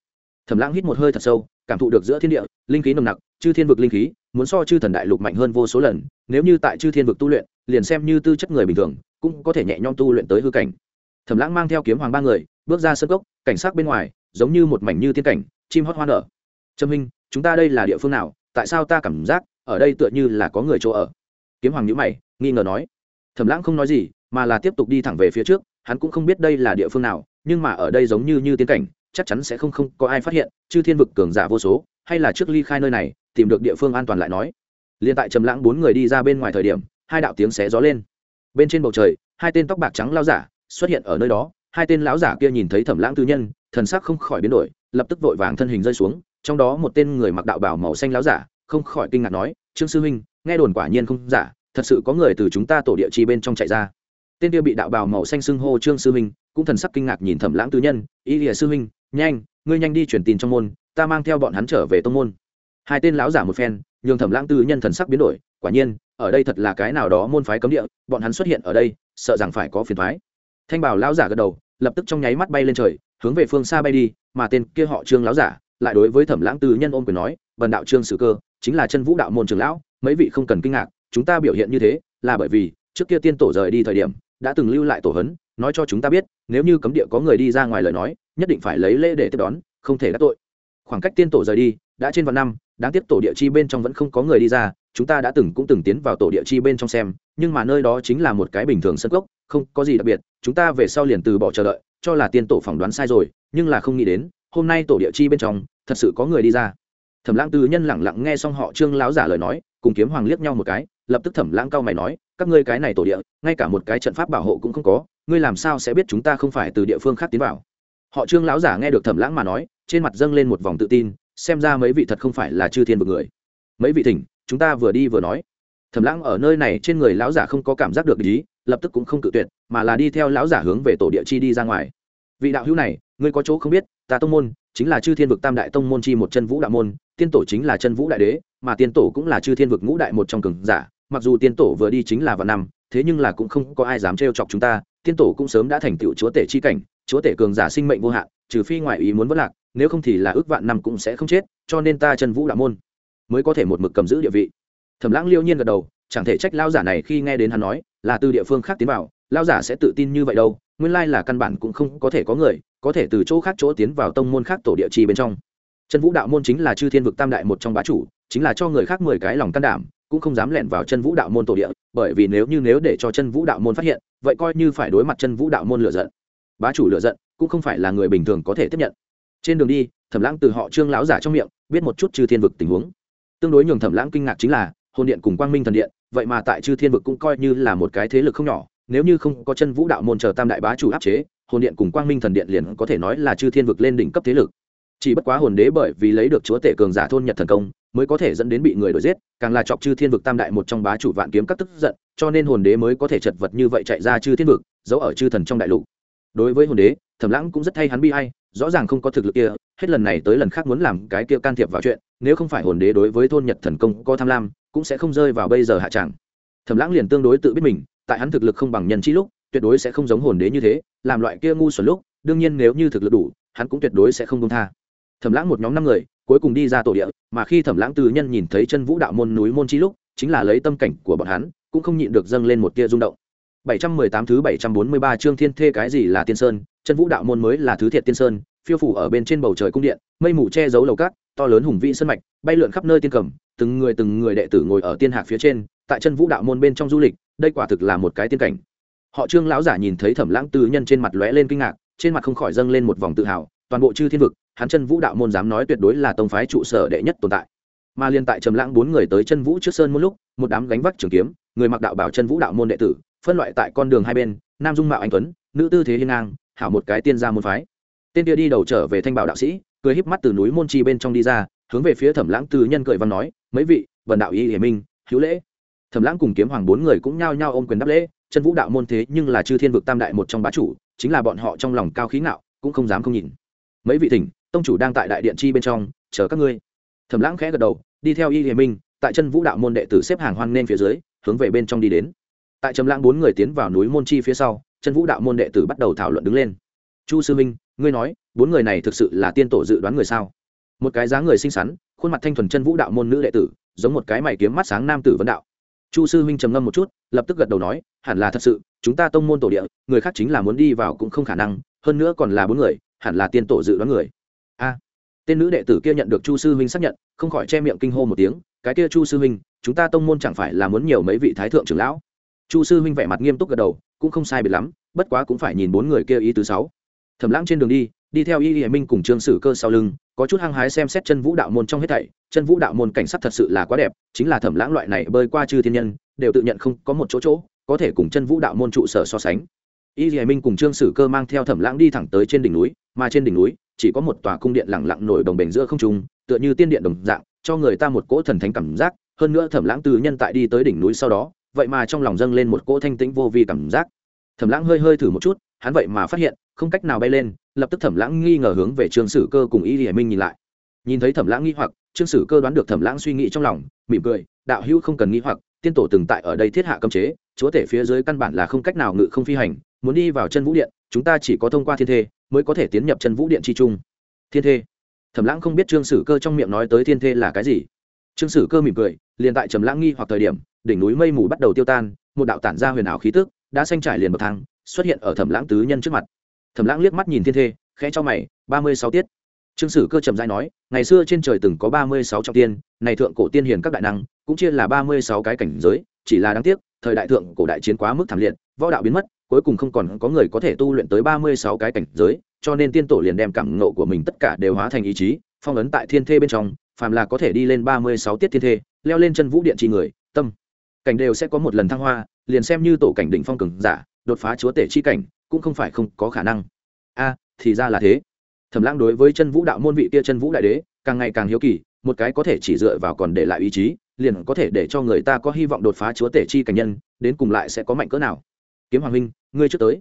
S1: Thẩm lãng hít một hơi thật sâu cảm thụ được giữa thiên địa linh khí nồng nặc chư thiên vực linh khí muốn so chư thần đại lục mạnh hơn vô số lần nếu như tại chư thiên vực tu luyện liền xem như tư chất người bình thường cũng có thể nhẹ nhõm tu luyện tới hư cảnh. Thẩm lãng mang theo kiếm hoàng ba người bước ra sân cốc, cảnh sát bên ngoài giống như một mảnh như tiên cảnh chim hót hoa nở. Trâm minh chúng ta đây là địa phương nào? Tại sao ta cảm giác ở đây tựa như là có người chỗ ở? Kiếm hoàng nhữ mày, nghi ngờ nói. Thẩm lãng không nói gì, mà là tiếp tục đi thẳng về phía trước, hắn cũng không biết đây là địa phương nào, nhưng mà ở đây giống như như tiên cảnh, chắc chắn sẽ không không có ai phát hiện, chư thiên vực cường giả vô số, hay là trước ly khai nơi này, tìm được địa phương an toàn lại nói. Liền tại trầm lãng bốn người đi ra bên ngoài thời điểm, hai đạo tiếng xé gió lên. Bên trên bầu trời, hai tên tóc bạc trắng lao giả xuất hiện ở nơi đó, hai tên lão giả kia nhìn thấy thẩm lãng tư nhân, thần sắc không khỏi biến đổi, lập tức vội vàng thân hình rơi xuống trong đó một tên người mặc đạo bào màu xanh láo giả, không khỏi kinh ngạc nói, trương sư huynh, nghe đồn quả nhiên không giả, thật sự có người từ chúng ta tổ địa chi bên trong chạy ra. Tên kia bị đạo bào màu xanh xưng hô trương sư huynh, cũng thần sắc kinh ngạc nhìn thẩm lãng tư nhân ý lìa sư huynh, nhanh, ngươi nhanh đi truyền tin trong môn, ta mang theo bọn hắn trở về tông môn. Hai tên lão giả một phen, nhường thẩm lãng tư nhân thần sắc biến đổi, quả nhiên, ở đây thật là cái nào đó môn phái cấm địa, bọn hắn xuất hiện ở đây, sợ rằng phải có phiền thoái thanh bảo lão giả gật đầu, lập tức trong nháy mắt bay lên trời, hướng về phương xa bay đi, mà tên kia họ trương lão giả lại đối với thẩm lãng tư nhân ôm quyền nói, bần đạo trương sử cơ, chính là chân vũ đạo môn trường lão, mấy vị không cần kinh ngạc, chúng ta biểu hiện như thế, là bởi vì, trước kia tiên tổ rời đi thời điểm, đã từng lưu lại tổ hấn, nói cho chúng ta biết, nếu như cấm địa có người đi ra ngoài lời nói, nhất định phải lấy lễ để tiếp đón, không thể đắc tội. Khoảng cách tiên tổ rời đi, đã trên vạn năm, đáng tiếc tổ địa chi bên trong vẫn không có người đi ra, chúng ta đã từng cũng từng tiến vào tổ địa chi bên trong xem, nhưng mà nơi đó chính là một cái bình thường sân cốc, không có gì đặc biệt, chúng ta về sau liền từ bỏ chờ đợi, cho là tiên tổ phỏng đoán sai rồi, nhưng là không nghĩ đến hôm nay tổ địa chi bên trong, thật sự có người đi ra. Thẩm lãng tư nhân lẳng lặng nghe xong họ trương láo giả lời nói, cùng kiếm hoàng liếc nhau một cái, lập tức thẩm lãng cao mày nói, các ngươi cái này tổ địa, ngay cả một cái trận pháp bảo hộ cũng không có, ngươi làm sao sẽ biết chúng ta không phải từ địa phương khác tiến vào? Họ trương lão giả nghe được thẩm lãng mà nói, trên mặt dâng lên một vòng tự tin, xem ra mấy vị thật không phải là chư thiên vực người. Mấy vị thỉnh, chúng ta vừa đi vừa nói. Thẩm lãng ở nơi này trên người lão giả không có cảm giác được ý, lập tức cũng không cự tuyệt, mà là đi theo lão giả hướng về tổ địa chi đi ra ngoài vị đạo hữu này, ngươi có chỗ không biết, ta tông môn chính là chư thiên vực tam đại tông môn chi một chân vũ đạo môn, tiên tổ chính là chân vũ đại đế, mà tiên tổ cũng là chư thiên vực ngũ đại một trong cường giả, mặc dù tiên tổ vừa đi chính là vạn năm, thế nhưng là cũng không có ai dám trêu chọc chúng ta, tiên tổ cũng sớm đã thành tựu chúa tể chi cảnh, chúa tể cường giả sinh mệnh vô hạn, trừ phi ngoại ý muốn vất lạc, nếu không thì là ước vạn năm cũng sẽ không chết, cho nên ta chân vũ đạo môn mới có thể một mực cầm giữ địa vị. Thẩm lãng liêu nhiên gật đầu, chẳng thể trách lao giả này khi nghe đến hắn nói, là từ địa phương khác tiến vào lao giả sẽ tự tin như vậy đâu nguyên lai là căn bản cũng không có thể có người, có thể từ chỗ khác chỗ tiến vào tông môn khác tổ địa chi bên trong. Chân vũ đạo môn chính là chư thiên vực tam đại một trong bá chủ, chính là cho người khác mười cái lòng can đảm, cũng không dám lẻn vào chân vũ đạo môn tổ địa, bởi vì nếu như nếu để cho chân vũ đạo môn phát hiện, vậy coi như phải đối mặt chân vũ đạo môn lựa giận. Bá chủ lựa giận, cũng không phải là người bình thường có thể tiếp nhận. Trên đường đi, thẩm lãng từ họ trương lão giả trong miệng, biết một chút chư thiên vực tình huống. Tương đối nhường thẩm lãng kinh ngạc chính là, hồn điện cùng quang minh thần điện, vậy mà tại chư thiên vực cũng coi như là một cái thế lực không nhỏ nếu như không có chân vũ đạo môn chờ tam đại bá chủ áp chế, hồn điện cùng quang minh thần điện liền có thể nói là chư thiên vực lên đỉnh cấp thế lực. Chỉ bất quá hồn đế bởi vì lấy được chúa tể cường giả thôn nhật thần công, mới có thể dẫn đến bị người đuổi giết, càng là chọc chư thiên vực tam đại một trong bá chủ vạn kiếm các tức giận, cho nên hồn đế mới có thể chật vật như vậy chạy ra chư thiên vực, giấu ở chư thần trong đại lục. Đối với hồn đế, thẩm lãng cũng rất thay hắn bi hay rõ ràng không có thực lực kia, hết lần này tới lần khác muốn làm cái kia can thiệp vào chuyện, nếu không phải hồn đế đối với thôn nhật thần công có tham lam, cũng sẽ không rơi vào bây giờ hạ tràng thẩm lãng liền tương đối tự biết mình tại hắn thực lực không bằng nhân chi lúc, tuyệt đối sẽ không giống hồn đế như thế, làm loại kia ngu xuẩn lúc, đương nhiên nếu như thực lực đủ, hắn cũng tuyệt đối sẽ không công tha. Thẩm lãng một nhóm năm người, cuối cùng đi ra tổ địa, mà khi thẩm lãng từ nhân nhìn thấy chân vũ đạo môn núi môn chi lúc, chính là lấy tâm cảnh của bọn hắn, cũng không nhịn được dâng lên một tia rung động. 718 thứ 743 chương thiên thê cái gì là tiên sơn, chân vũ đạo môn mới là thứ thiệt tiên sơn, phiêu phủ ở bên trên bầu trời cung điện, mây mù che giấu lầu cát, to lớn hùng vĩ sân mạch, bay lượn khắp nơi tiên cầm, từng người từng người đệ tử ngồi ở tiên hạc phía trên, tại chân vũ đạo môn bên trong du lịch đây quả thực là một cái tiên cảnh. Họ trương lão giả nhìn thấy thẩm lãng tư nhân trên mặt lóe lên kinh ngạc, trên mặt không khỏi dâng lên một vòng tự hào, toàn bộ chư thiên vực, hắn chân vũ đạo môn dám nói tuyệt đối là tông phái trụ sở đệ nhất tồn tại. Mà liên tại trầm lãng bốn người tới chân vũ trước sơn một lúc, một đám gánh vác trường kiếm, người mặc đạo bảo chân vũ đạo môn đệ tử, phân loại tại con đường hai bên, nam dung mạo anh tuấn, nữ tư thế hiên ngang, hảo một cái tiên gia môn phái. Tên kia đi đầu trở về thanh bảo đạo sĩ, cười híp mắt từ núi môn chi bên trong đi ra, hướng về phía thẩm lãng tư nhân cười văn nói, mấy vị vần đạo y hiển minh, hữu lễ thẩm lãng cùng kiếm hoàng bốn người cũng nhao nhao ôm quyền đáp lễ chân vũ đạo môn thế nhưng là chư thiên vực tam đại một trong bá chủ, chính là bọn họ trong lòng cao khí ngạo, cũng không dám không nhìn. Mấy vị thỉnh, tông chủ đang tại đại điện chi bên trong, chờ các ngươi. Thẩm lãng khẽ gật đầu, đi theo y hiền minh, tại chân vũ đạo môn đệ tử xếp hàng hoan nên phía dưới, hướng về bên trong đi đến. Tại trầm lãng bốn người tiến vào núi môn chi phía sau chân vũ đạo môn đệ tử bắt đầu thảo luận đứng lên. Chu sư minh, ngươi nói, bốn người này thực sự là tiên tổ dự đoán người sao? Một cái dáng người xinh xắn, khuôn mặt thanh thuần chân vũ đạo môn nữ đệ tử, giống một cái mày kiếm mắt sáng nam tử vấn đạo chu sư huynh trầm ngâm một chút, lập tức gật đầu nói, hẳn là thật sự, chúng ta tông môn tổ địa, người khác chính là muốn đi vào cũng không khả năng, hơn nữa còn là bốn người, hẳn là tiên tổ dự đoán người. A, tên nữ đệ tử kia nhận được chu sư huynh xác nhận, không khỏi che miệng kinh hô một tiếng, cái kia chu sư huynh, chúng ta tông môn chẳng phải là muốn nhiều mấy vị thái thượng trưởng lão? Chu sư huynh vẻ mặt nghiêm túc gật đầu, cũng không sai biệt lắm, bất quá cũng phải nhìn bốn người kia ý thứ sáu. Thẩm lãng trên đường đi đi theo y hiệ minh cùng trương sử cơ sau lưng, có chút hăng hái xem xét chân vũ đạo môn trong hết thảy. Chân vũ đạo môn cảnh sắc thật sự là quá đẹp, chính là thẩm lãng loại này bơi qua chư thiên nhân, đều tự nhận không có một chỗ chỗ, có thể cùng chân vũ đạo môn trụ sở so sánh. Y hiệ minh cùng trương sử cơ mang theo thẩm lãng đi thẳng tới trên đỉnh núi, mà trên đỉnh núi, chỉ có một tòa cung điện lẳng lặng nổi đồng bền giữa không trung, tựa như tiên điện đồng dạng, cho người ta một cỗ thần thánh cảm giác. Hơn nữa thẩm lãng từ nhân tại đi tới đỉnh núi sau đó, vậy mà trong lòng dâng lên một cỗ thanh tĩnh vô vi cảm giác. Thẩm lãng hơi hơi thử một chút, hắn vậy mà phát hiện, không cách nào bay lên lập tức thẩm lãng nghi ngờ hướng về trương sử cơ cùng y hiển minh nhìn lại. Nhìn thấy thẩm lãng nghi hoặc, trương sử cơ đoán được thẩm lãng suy nghĩ trong lòng, mỉm cười, đạo hữu không cần nghi hoặc, tiên tổ từng tại ở đây thiết hạ cấm chế, chúa tể phía dưới căn bản là không cách nào ngự không phi hành, muốn đi vào chân vũ điện, chúng ta chỉ có thông qua thiên thê, mới có thể tiến nhập chân vũ điện chi trung. Thiên thê? Thẩm lãng không biết trương sử cơ trong miệng nói tới thiên thê là cái gì. Trương sử cơ mỉm cười, liền tại trầm lãng nghi hoặc thời điểm, đỉnh núi mây mù bắt đầu tiêu tan, một đạo tản ra huyền ảo khí tức, đã xanh trải liền bậc thang, xuất hiện ở thẩm lãng tứ nhân trước mặt thẩm lãng liếc mắt nhìn thiên thê, khẽ cho mày, ba mươi sáu tiết. Trương sử cơ trầm dai nói, ngày xưa trên trời từng có ba mươi sáu trọng tiên, này thượng cổ tiên hiền các đại năng, cũng chia là ba mươi sáu cái cảnh giới, chỉ là đáng tiếc, thời đại thượng cổ đại chiến quá mức thảm liệt, võ đạo biến mất, cuối cùng không còn có người có thể tu luyện tới ba mươi sáu cái cảnh giới, cho nên tiên tổ liền đem cảm ngộ của mình tất cả đều hóa thành ý chí, phong ấn tại thiên thê bên trong, phàm là có thể đi lên ba mươi sáu tiết thiên thê, leo lên chân vũ điện trị người, tâm. Cảnh đều sẽ có một lần thăng hoa, liền xem như tổ cảnh đỉnh phong cường giả, đột phá chúa tể chi cảnh cũng không phải không có khả năng. A, thì ra là thế. Thẩm lãng đối với chân vũ đạo môn vị kia chân vũ đại đế, càng ngày càng hiếu kỳ, một cái có thể chỉ dựa vào còn để lại ý chí, liền có thể để cho người ta có hy vọng đột phá chúa tể chi cảnh nhân, đến cùng lại sẽ có mạnh cỡ nào. Kiếm hoàng huynh, ngươi trước tới.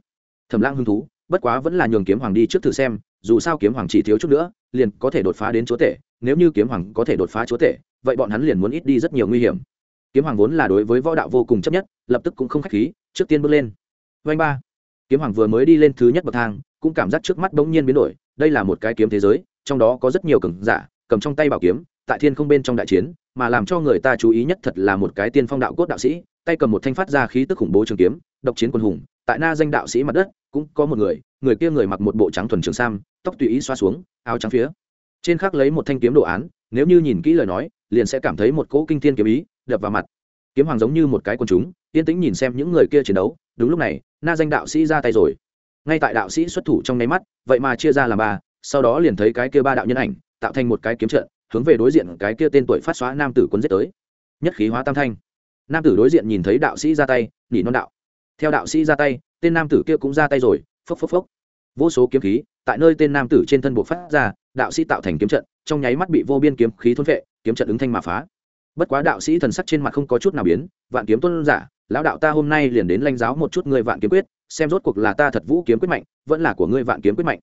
S1: Thẩm lãng hứng thú, bất quá vẫn là nhường kiếm hoàng đi trước thử xem, dù sao kiếm hoàng chỉ thiếu chút nữa, liền có thể đột phá đến chúa tể, nếu như kiếm hoàng có thể đột phá chúa tể, vậy bọn hắn liền muốn ít đi rất nhiều nguy hiểm. Kiếm hoàng vốn là đối với võ đạo vô cùng chấp nhất, lập tức cũng không khách khí, trước tiên bước lên. Vanh ba kiếm hoàng vừa mới đi lên thứ nhất bậc thang, cũng cảm giác trước mắt bỗng nhiên biến đổi, đây là một cái kiếm thế giới, trong đó có rất nhiều cường giả, cầm trong tay bảo kiếm, tại thiên không bên trong đại chiến, mà làm cho người ta chú ý nhất thật là một cái tiên phong đạo cốt đạo sĩ, tay cầm một thanh phát ra khí tức khủng bố trường kiếm, độc chiến quân hùng, tại na danh đạo sĩ mặt đất, cũng có một người người kia người mặc một bộ trắng thuần trường sam, tóc tùy ý xoa xuống, áo trắng phía. Trên khắc lấy một thanh kiếm đồ án, nếu như nhìn kỹ lời nói, liền sẽ cảm thấy một cỗ kinh thiên kiếm ý, đập vào mặt. Kiếm hoàng giống như một cái quần chúng, yên tĩnh nhìn xem những người kia chiến đấu đúng lúc này, na danh đạo sĩ ra tay rồi. Ngay tại đạo sĩ xuất thủ trong nháy mắt, vậy mà chia ra làm ba, sau đó liền thấy cái kia ba đạo nhân ảnh, tạo thành một cái kiếm trận, hướng về đối diện cái kia tên tuổi phát xóa nam tử quân giết tới. Nhất khí hóa tam thanh. Nam tử đối diện nhìn thấy đạo sĩ ra tay nỉ non đạo. Theo đạo sĩ ra tay, tên nam tử kia cũng ra tay rồi, phốc phốc phốc. Vô số kiếm khí, tại nơi tên nam tử trên thân buộc phát ra, đạo sĩ tạo thành kiếm trận, trong nháy mắt bị vô biên kiếm khí thôn vệ kiếm trận ứng thanh mà phá. Bất quá đạo sĩ thần sắc trên mặt không có chút nào biến, vạn kiếm tuân giả lão đạo ta hôm nay liền đến lãnh giáo một chút ngươi vạn kiếm quyết, xem rốt cuộc là ta thật vũ kiếm quyết mạnh, vẫn là của ngươi vạn kiếm quyết mạnh.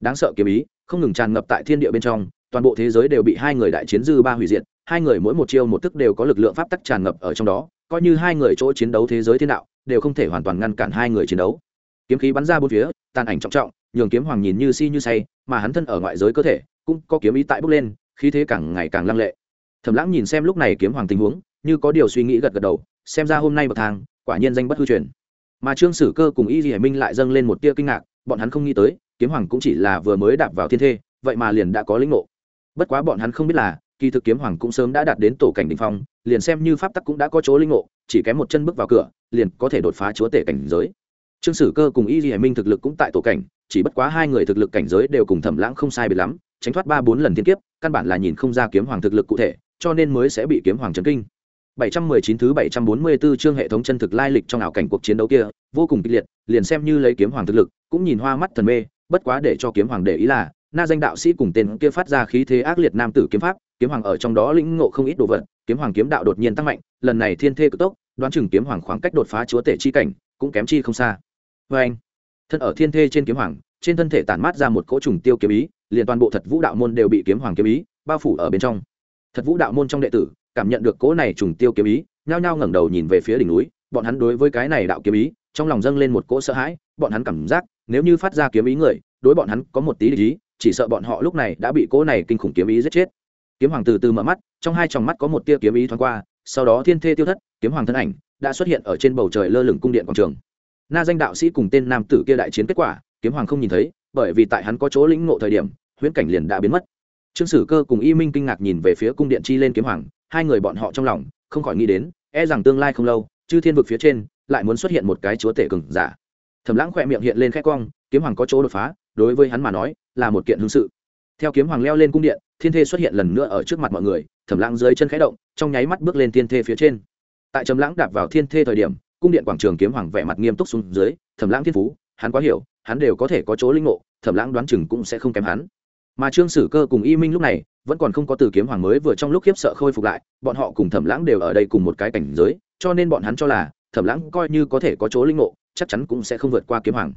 S1: Đáng sợ kiếm ý, không ngừng tràn ngập tại thiên địa bên trong, toàn bộ thế giới đều bị hai người đại chiến dư ba hủy diệt, hai người mỗi một chiêu một thức đều có lực lượng pháp tắc tràn ngập ở trong đó, coi như hai người chỗ chiến đấu thế giới thiên đạo, đều không thể hoàn toàn ngăn cản hai người chiến đấu. Kiếm khí bắn ra bốn phía, tàn ảnh trọng trọng, nhường kiếm hoàng nhìn như si như say, mà hắn thân ở ngoại giới cơ thể, cũng có kiếm ý tại bốc lên, khí thế càng ngày càng lăng lệ. Thẩm lãng nhìn xem lúc này kiếm hoàng tình huống, như có điều suy nghĩ gật gật đầu xem ra hôm nay bậc thang, quả nhiên danh bất hư truyền. Mà trương sử cơ cùng y di hải minh lại dâng lên một tia kinh ngạc, bọn hắn không nghĩ tới, kiếm hoàng cũng chỉ là vừa mới đạp vào thiên thê, vậy mà liền đã có lĩnh ngộ. Bất quá bọn hắn không biết là, kỳ thực kiếm hoàng cũng sớm đã đạt đến tổ cảnh đình phong, liền xem như pháp tắc cũng đã có chỗ linh ngộ, chỉ kém một chân bước vào cửa, liền có thể đột phá chúa tể cảnh giới. Trương sử cơ cùng y di hải minh thực lực cũng tại tổ cảnh, chỉ bất quá hai người thực lực cảnh giới đều cùng thẩm lãng không sai biệt lắm, tránh thoát ba bốn lần thiên kiếp, căn bản là nhìn không ra kiếm hoàng thực lực cụ thể, cho nên mới sẽ bị kiếm hoàng chấn kinh. 719 thứ 744 chương hệ thống chân thực lai lịch trong ảo cảnh cuộc chiến đấu kia, vô cùng kịch liệt, liền xem như lấy kiếm hoàng thực lực, cũng nhìn hoa mắt thần mê, bất quá để cho kiếm hoàng để ý là, na danh đạo sĩ cùng tên kia phát ra khí thế ác liệt nam tử kiếm pháp, kiếm hoàng ở trong đó lĩnh ngộ không ít đồ vật, kiếm hoàng kiếm đạo đột nhiên tăng mạnh, lần này thiên thê cực tốc, đoán chừng kiếm hoàng khoảng cách đột phá chúa tể chi cảnh, cũng kém chi không xa. Và anh, thân ở thiên thê trên kiếm hoàng, trên thân thể tản mát ra một cỗ trùng tiêu kiếm ý, liền toàn bộ thật vũ đạo môn đều bị kiếm hoàng kiếm ý bao phủ ở bên trong. Thật vũ đạo môn trong đệ tử, cảm nhận được cỗ này trùng tiêu kiếm ý, nhao nhao ngẩng đầu nhìn về phía đỉnh núi. Bọn hắn đối với cái này đạo kiếm ý, trong lòng dâng lên một cỗ sợ hãi. Bọn hắn cảm giác, nếu như phát ra kiếm ý người, đối bọn hắn có một tí lý, chỉ sợ bọn họ lúc này đã bị cỗ này kinh khủng kiếm ý giết chết. Kiếm hoàng từ từ mở mắt, trong hai tròng mắt có một tia kiếm ý thoáng qua, sau đó thiên thê tiêu thất, kiếm hoàng thân ảnh đã xuất hiện ở trên bầu trời lơ lửng cung điện quảng trường. Na danh đạo sĩ cùng tên nam tử kia đại chiến kết quả, kiếm hoàng không nhìn thấy, bởi vì tại hắn có chỗ lĩnh ngộ thời điểm, huyễn cảnh liền đã biến mất. Trương sử cơ cùng y minh kinh ngạc nhìn về phía cung điện chi lên kiếm hoàng hai người bọn họ trong lòng, không khỏi nghĩ đến e rằng tương lai không lâu, chư thiên vực phía trên lại muốn xuất hiện một cái chúa tể cừng giả. Thẩm lãng khỏe miệng hiện lên khét cong, kiếm hoàng có chỗ đột phá, đối với hắn mà nói, là một kiện hương sự. Theo kiếm hoàng leo lên cung điện, thiên thê xuất hiện lần nữa ở trước mặt mọi người, thẩm lãng dưới chân khẽ động, trong nháy mắt bước lên thiên thê phía trên. Tại trầm lãng đạp vào thiên thê thời điểm, cung điện quảng trường kiếm hoàng vẻ mặt nghiêm túc xuống dưới, thẩm lãng thiên phú, hắn quá hiểu, hắn đều có thể có chỗ linh ngộ, thẩm lãng đoán chừng cũng sẽ không kém hắn mà trương sử cơ cùng y minh lúc này vẫn còn không có từ kiếm hoàng mới vừa trong lúc khiếp sợ khôi phục lại, bọn họ cùng thẩm lãng đều ở đây cùng một cái cảnh giới, cho nên bọn hắn cho là thẩm lãng coi như có thể có chỗ linh ngộ, chắc chắn cũng sẽ không vượt qua kiếm hoàng.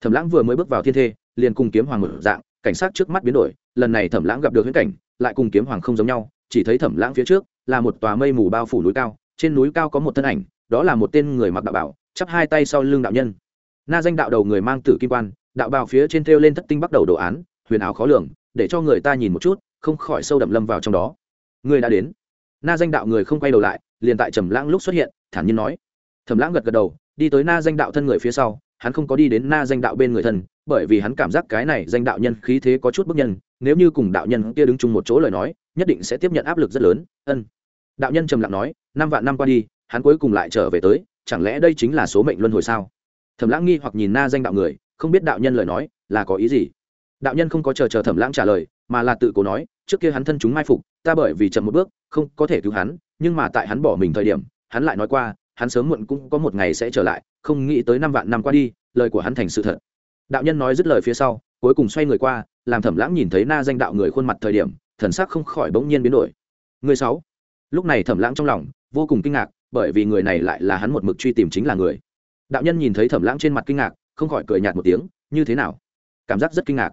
S1: Thẩm lãng vừa mới bước vào thiên thê, liền cùng kiếm hoàng một dạng, cảnh sát trước mắt biến đổi, lần này thẩm lãng gặp được huyễn cảnh, lại cùng kiếm hoàng không giống nhau, chỉ thấy thẩm lãng phía trước là một tòa mây mù bao phủ núi cao, trên núi cao có một thân ảnh, đó là một tên người mặc đạo bảo, chắp hai tay sau lưng đạo nhân. Na danh đạo đầu người mang tử kim quan, đạo bào phía trên thêu lên thất tinh bắt đầu đồ án, huyền ảo khó lường để cho người ta nhìn một chút, không khỏi sâu đậm lâm vào trong đó. Người đã đến. Na danh đạo người không quay đầu lại, liền tại trầm lãng lúc xuất hiện, thản nhiên nói. Thẩm lãng gật gật đầu, đi tới na danh đạo thân người phía sau, hắn không có đi đến na danh đạo bên người thân, bởi vì hắn cảm giác cái này danh đạo nhân khí thế có chút bức nhân, nếu như cùng đạo nhân kia đứng chung một chỗ lời nói, nhất định sẽ tiếp nhận áp lực rất lớn, ân. Đạo nhân trầm lặng nói, năm vạn năm qua đi, hắn cuối cùng lại trở về tới, chẳng lẽ đây chính là số mệnh luân hồi sao? Thẩm lãng nghi hoặc nhìn na danh đạo người, không biết đạo nhân lời nói là có ý gì đạo nhân không có chờ chờ thẩm lãng trả lời, mà là tự cố nói, trước kia hắn thân chúng mai phục, ta bởi vì chậm một bước, không có thể cứu hắn, nhưng mà tại hắn bỏ mình thời điểm, hắn lại nói qua, hắn sớm muộn cũng có một ngày sẽ trở lại, không nghĩ tới năm vạn năm qua đi, lời của hắn thành sự thật. Đạo nhân nói dứt lời phía sau, cuối cùng xoay người qua, làm thẩm lãng nhìn thấy na danh đạo người khuôn mặt thời điểm, thần sắc không khỏi bỗng nhiên biến đổi. Người sáu. Lúc này thẩm lãng trong lòng vô cùng kinh ngạc, bởi vì người này lại là hắn một mực truy tìm chính là người. Đạo nhân nhìn thấy thẩm lãng trên mặt kinh ngạc, không khỏi cười nhạt một tiếng, như thế nào? Cảm giác rất kinh ngạc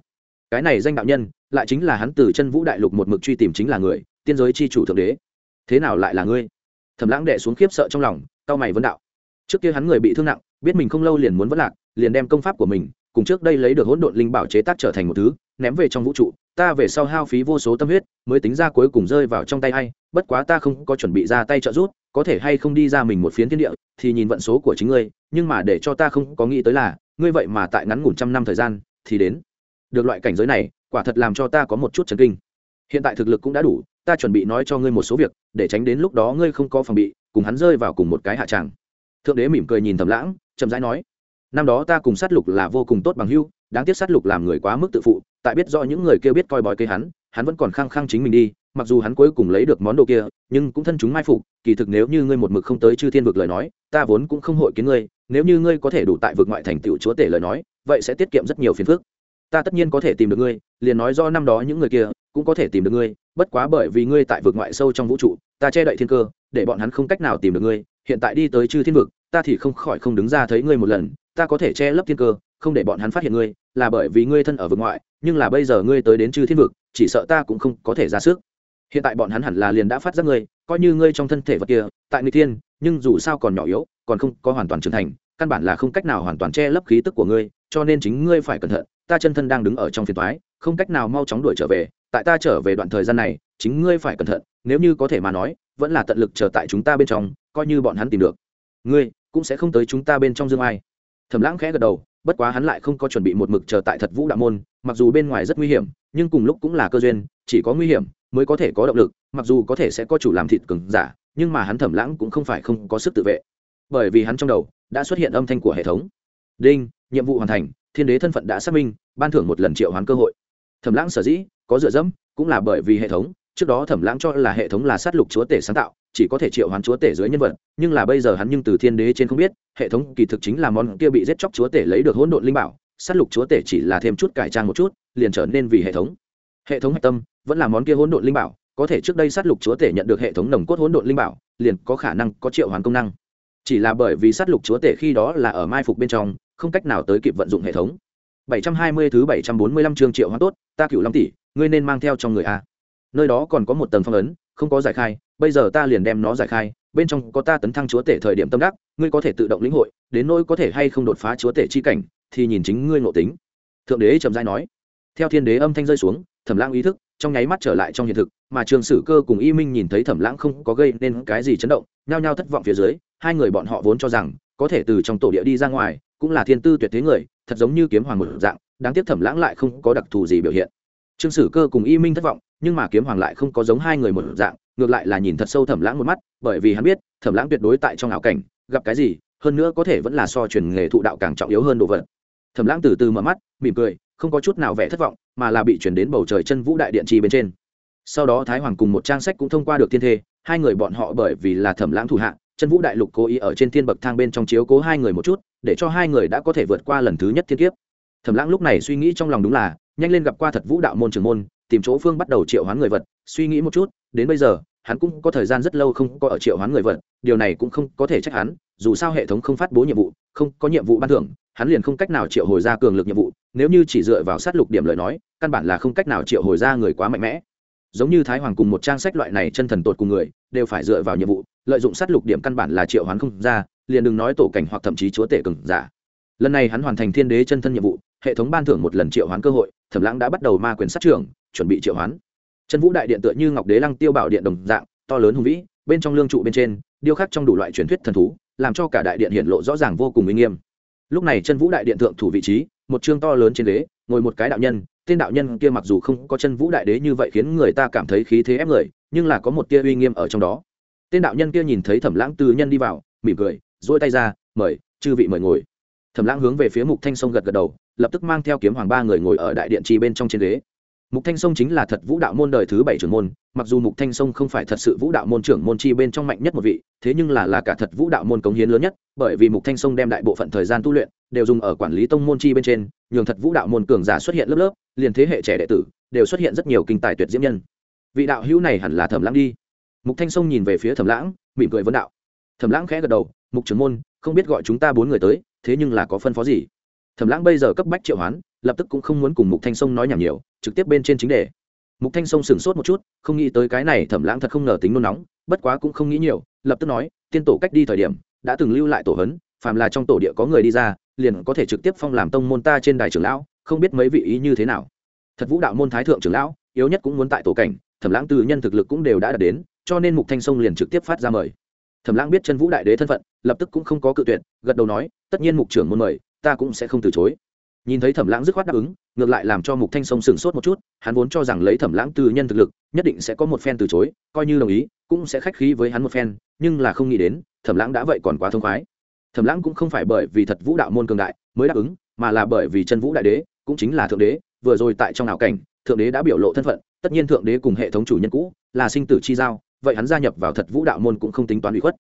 S1: cái này danh đạo nhân, lại chính là hắn từ chân vũ đại lục một mực truy tìm chính là người, tiên giới c h i chủ thượng đế. Thế nào lại là ngươi? Thẩm lãng đệ xuống khiếp sợ trong lòng cao mày vấn đạo. Trước kia hắn người bị thương nặng, biết mình không lâu liền muốn vất lạc, liền đem công pháp của mình, cùng trước đây lấy được hỗn độn linh bảo chế tác trở thành một thứ, ném về trong vũ trụ, ta về sau hao phí vô số tâm huyết, mới tính ra cuối cùng rơi vào trong tay hay bất quá ta không có chuẩn bị ra tay trợ giúp, có thể hay không đi ra mình một phiến thiên địa, thì nhìn vận số của chính ngươi, nhưng mà để cho ta không có nghĩ tới là, ngươi vậy mà tại ngắn ngủn trăm năm thời gian, thì đến được loại cảnh giới này, quả thật làm cho ta có một chút chấn kinh. Hiện tại thực lực cũng đã đủ, ta chuẩn bị nói cho ngươi một số việc, để tránh đến lúc đó ngươi không có phòng bị, cùng hắn rơi vào cùng một cái hạ tràng. Thượng đế mỉm cười nhìn thầm lãng, chậm rãi nói, năm đó ta cùng sát lục là vô cùng tốt bằng hưu đáng tiếc sát lục làm người quá mức tự phụ, tại biết do những người kia biết coi bói cây hắn hắn vẫn còn khăng khăng chính mình đi, mặc dù hắn cuối cùng lấy được món đồ kia, nhưng cũng thân chúng mai phục, kỳ thực nếu như ngươi một mực không tới chư thiên vực lời nói, ta vốn cũng không hội kiến ngươi, nếu như ngươi có thể đủ tại vực ngoại thành tựu chúa tể lời nói, vậy sẽ tiết kiệm rất nhiều phiền phức ta tất nhiên có thể tìm được ngươi, liền nói do năm đó những người kia cũng có thể tìm được ngươi, bất quá bởi vì ngươi tại vực ngoại sâu trong vũ trụ, ta che đậy thiên cơ, để bọn hắn không cách nào tìm được ngươi, hiện tại đi tới chư thiên vực, ta thì không khỏi không đứng ra thấy ngươi một lần, ta có thể che lấp thiên cơ, không để bọn hắn phát hiện ngươi, là bởi vì ngươi thân ở vực ngoại, nhưng là bây giờ ngươi tới đến chư thiên vực, chỉ sợ ta cũng không có thể ra sức. Hiện tại bọn hắn hẳn là liền đã phát giác ngươi, coi như ngươi trong thân thể vật kia, tại người thiên, nhưng dù sao còn nhỏ yếu, còn không có hoàn toàn trưởng thành, căn bản là không cách nào hoàn toàn che lấp khí tức của ngươi, cho nên chính ngươi phải cẩn thận ta chân thân đang đứng ở trong phiền toái, không cách nào mau chóng đuổi trở về, tại ta trở về đoạn thời gian này, chính ngươi phải cẩn thận, nếu như có thể mà nói, vẫn là tận lực chờ tại chúng ta bên trong, coi như bọn hắn tìm được. Ngươi cũng sẽ không tới chúng ta bên trong dương ai. Thẩm lãng khẽ gật đầu, bất quá hắn lại không có chuẩn bị một mực chờ tại thật vũ đạo môn, mặc dù bên ngoài rất nguy hiểm, nhưng cùng lúc cũng là cơ duyên, chỉ có nguy hiểm mới có thể có động lực, mặc dù có thể sẽ có chủ làm thịt cứng giả, nhưng mà hắn thẩm lãng cũng không phải không có sức tự vệ. Bởi vì hắn trong đầu đã xuất hiện âm thanh của hệ thống. Đinh, nhiệm vụ hoàn thành thiên đế thân phận đã xác minh, ban thưởng một lần triệu hoán cơ hội. Thẩm lãng sở dĩ có dựa dẫm cũng là bởi vì hệ thống, trước đó thẩm lãng cho là hệ thống là sát lục chúa tể sáng tạo, chỉ có thể triệu hoán chúa tể dưới nhân vật, nhưng là bây giờ hắn nhưng từ thiên đế trên không biết, hệ thống kỳ thực chính là món kia bị giết chóc chúa tể lấy được hỗn độn linh bảo, sát lục chúa tể chỉ là thêm chút cải trang một chút, liền trở nên vì hệ thống. Hệ thống hạch tâm vẫn là món kia hỗn độn linh bảo, có thể trước đây sát lục chúa tể nhận được hệ thống nồng cốt hỗn độn linh bảo, liền có khả năng có triệu hoán công năng. Chỉ là bởi vì sát lục chúa tể khi đó là ở mai phục bên trong không cách nào tới kịp vận dụng hệ thống. 720 thứ 745 chương triệu hoán tốt, ta cửu long tỷ, ngươi nên mang theo trong người a. Nơi đó còn có một tầng phong ấn, không có giải khai, bây giờ ta liền đem nó giải khai, bên trong có ta tấn thăng chúa tể thời điểm tâm đắc, ngươi có thể tự động lĩnh hội, đến nỗi có thể hay không đột phá chúa tể chi cảnh, thì nhìn chính ngươi ngộ tính. Thượng đế trầm giai nói. Theo thiên đế âm thanh rơi xuống, thẩm lãng ý thức trong nháy mắt trở lại trong hiện thực, mà trường sử cơ cùng y minh nhìn thấy thẩm lãng không có gây nên cái gì chấn động, nhao nhao thất vọng phía dưới, hai người bọn họ vốn cho rằng có thể từ trong tổ địa đi ra ngoài cũng là thiên tư tuyệt thế người, thật giống như kiếm hoàng một dạng, đáng tiếc thẩm lãng lại không có đặc thù gì biểu hiện. Trương sử cơ cùng y minh thất vọng, nhưng mà kiếm hoàng lại không có giống hai người một dạng, ngược lại là nhìn thật sâu thẩm lãng một mắt, bởi vì hắn biết, thẩm lãng tuyệt đối tại trong ảo cảnh, gặp cái gì, hơn nữa có thể vẫn là so truyền nghề thụ đạo càng trọng yếu hơn đồ vật. Thẩm lãng từ từ mở mắt, mỉm cười, không có chút nào vẻ thất vọng, mà là bị chuyển đến bầu trời chân vũ đại điện trì bên trên. Sau đó thái hoàng cùng một trang sách cũng thông qua được thiên thê, hai người bọn họ bởi vì là thẩm lãng thủ hạ chân vũ đại lục cố ý ở trên thiên bậc thang bên trong chiếu cố hai người một chút, để cho hai người đã có thể vượt qua lần thứ nhất thiên kiếp. Thẩm lãng lúc này suy nghĩ trong lòng đúng là, nhanh lên gặp qua thật vũ đạo môn trưởng môn, tìm chỗ phương bắt đầu triệu hoán người vật. Suy nghĩ một chút, đến bây giờ, hắn cũng có thời gian rất lâu không có ở triệu hoán người vật, điều này cũng không có thể trách hắn, dù sao hệ thống không phát bố nhiệm vụ, không có nhiệm vụ ban thưởng, hắn liền không cách nào triệu hồi ra cường lực nhiệm vụ, nếu như chỉ dựa vào sát lục điểm lời nói, căn bản là không cách nào triệu hồi ra người quá mạnh mẽ giống như thái hoàng cùng một trang sách loại này chân thần tột cùng người, đều phải dựa vào nhiệm vụ, lợi dụng sát lục điểm căn bản là triệu hoán không ra, liền đừng nói tổ cảnh hoặc thậm chí chúa tể cường giả. Lần này hắn hoàn thành thiên đế chân thân nhiệm vụ, hệ thống ban thưởng một lần triệu hoán cơ hội, thẩm lãng đã bắt đầu ma quyền sát trưởng, chuẩn bị triệu hoán. Chân vũ đại điện tựa như ngọc đế lăng tiêu bảo điện đồng dạng, to lớn hùng vĩ, bên trong lương trụ bên trên, điêu khắc trong đủ loại truyền thuyết thần thú, làm cho cả đại điện hiện lộ rõ ràng vô cùng uy nghiêm. Lúc này chân vũ đại điện thượng thủ vị trí, một chương to lớn trên ghế ngồi một cái đạo nhân tên đạo nhân kia mặc dù không có chân vũ đại đế như vậy khiến người ta cảm thấy khí thế ép người, nhưng là có một tia uy nghiêm ở trong đó. Tên đạo nhân kia nhìn thấy thẩm lãng tư nhân đi vào, mỉm cười dỗi tay ra, mời, chư vị mời ngồi. Thẩm lãng hướng về phía mục thanh sông gật gật đầu, lập tức mang theo kiếm hoàng ba người ngồi ở đại điện trì bên trong trên ghế. Mục thanh sông chính là thật vũ đạo môn đời thứ bảy trưởng môn, mặc dù mục thanh sông không phải thật sự vũ đạo môn trưởng môn chi bên trong mạnh nhất một vị, thế nhưng là là cả thật vũ đạo môn cống hiến lớn nhất, bởi vì mục thanh sông đem đại bộ phận thời gian tu luyện đều dùng ở quản lý tông môn chi bên trên, nhường thật vũ đạo môn cường giả xuất hiện lớp lớp, liền thế hệ trẻ đệ tử đều xuất hiện rất nhiều kinh tài tuyệt diễm nhân. Vị đạo hữu này hẳn là thẩm lãng đi. Mục thanh sông nhìn về phía thẩm lãng, mỉm cười vấn đạo. Thẩm lãng khẽ gật đầu, mục trưởng môn, không biết gọi chúng ta bốn người tới, thế nhưng là có phân phó gì? Thẩm lãng bây giờ cấp bách triệu hoán, lập tức cũng không muốn cùng mục thanh sông nói nhảm nhiều, trực tiếp bên trên chính đề. Mục thanh sông sửng sốt một chút, không nghĩ tới cái này thẩm lãng thật không ngờ tính nôn nóng, bất quá cũng không nghĩ nhiều, lập tức nói, tiên tổ cách đi thời điểm, đã từng lưu lại tổ hấn phàm là trong tổ địa có người đi ra liền có thể trực tiếp phong làm tông môn ta trên đài trưởng lão, không biết mấy vị ý như thế nào. Thật vũ đạo môn thái thượng trưởng lão, yếu nhất cũng muốn tại tổ cảnh, thẩm lãng từ nhân thực lực cũng đều đã đạt đến, cho nên mục thanh sông liền trực tiếp phát ra mời. Thẩm lãng biết chân vũ đại đế thân phận, lập tức cũng không có cự tuyệt, gật đầu nói, tất nhiên mục trưởng muốn mời, ta cũng sẽ không từ chối. Nhìn thấy thẩm lãng dứt khoát đáp ứng, ngược lại làm cho mục thanh sông sửng sốt một chút, hắn vốn cho rằng lấy thẩm lãng từ nhân thực lực, nhất định sẽ có một phen từ chối, coi như đồng ý, cũng sẽ khách khí với hắn một phen, nhưng là không nghĩ đến, thẩm lãng đã vậy còn quá thông khoái thẩm lãng cũng không phải bởi vì thật vũ đạo môn cường đại mới đáp ứng, mà là bởi vì chân vũ đại đế cũng chính là thượng đế, vừa rồi tại trong ảo cảnh, thượng đế đã biểu lộ thân phận, tất nhiên thượng đế cùng hệ thống chủ nhân cũ là sinh tử chi giao, vậy hắn gia nhập vào thật vũ đạo môn cũng không tính toán bị khuất.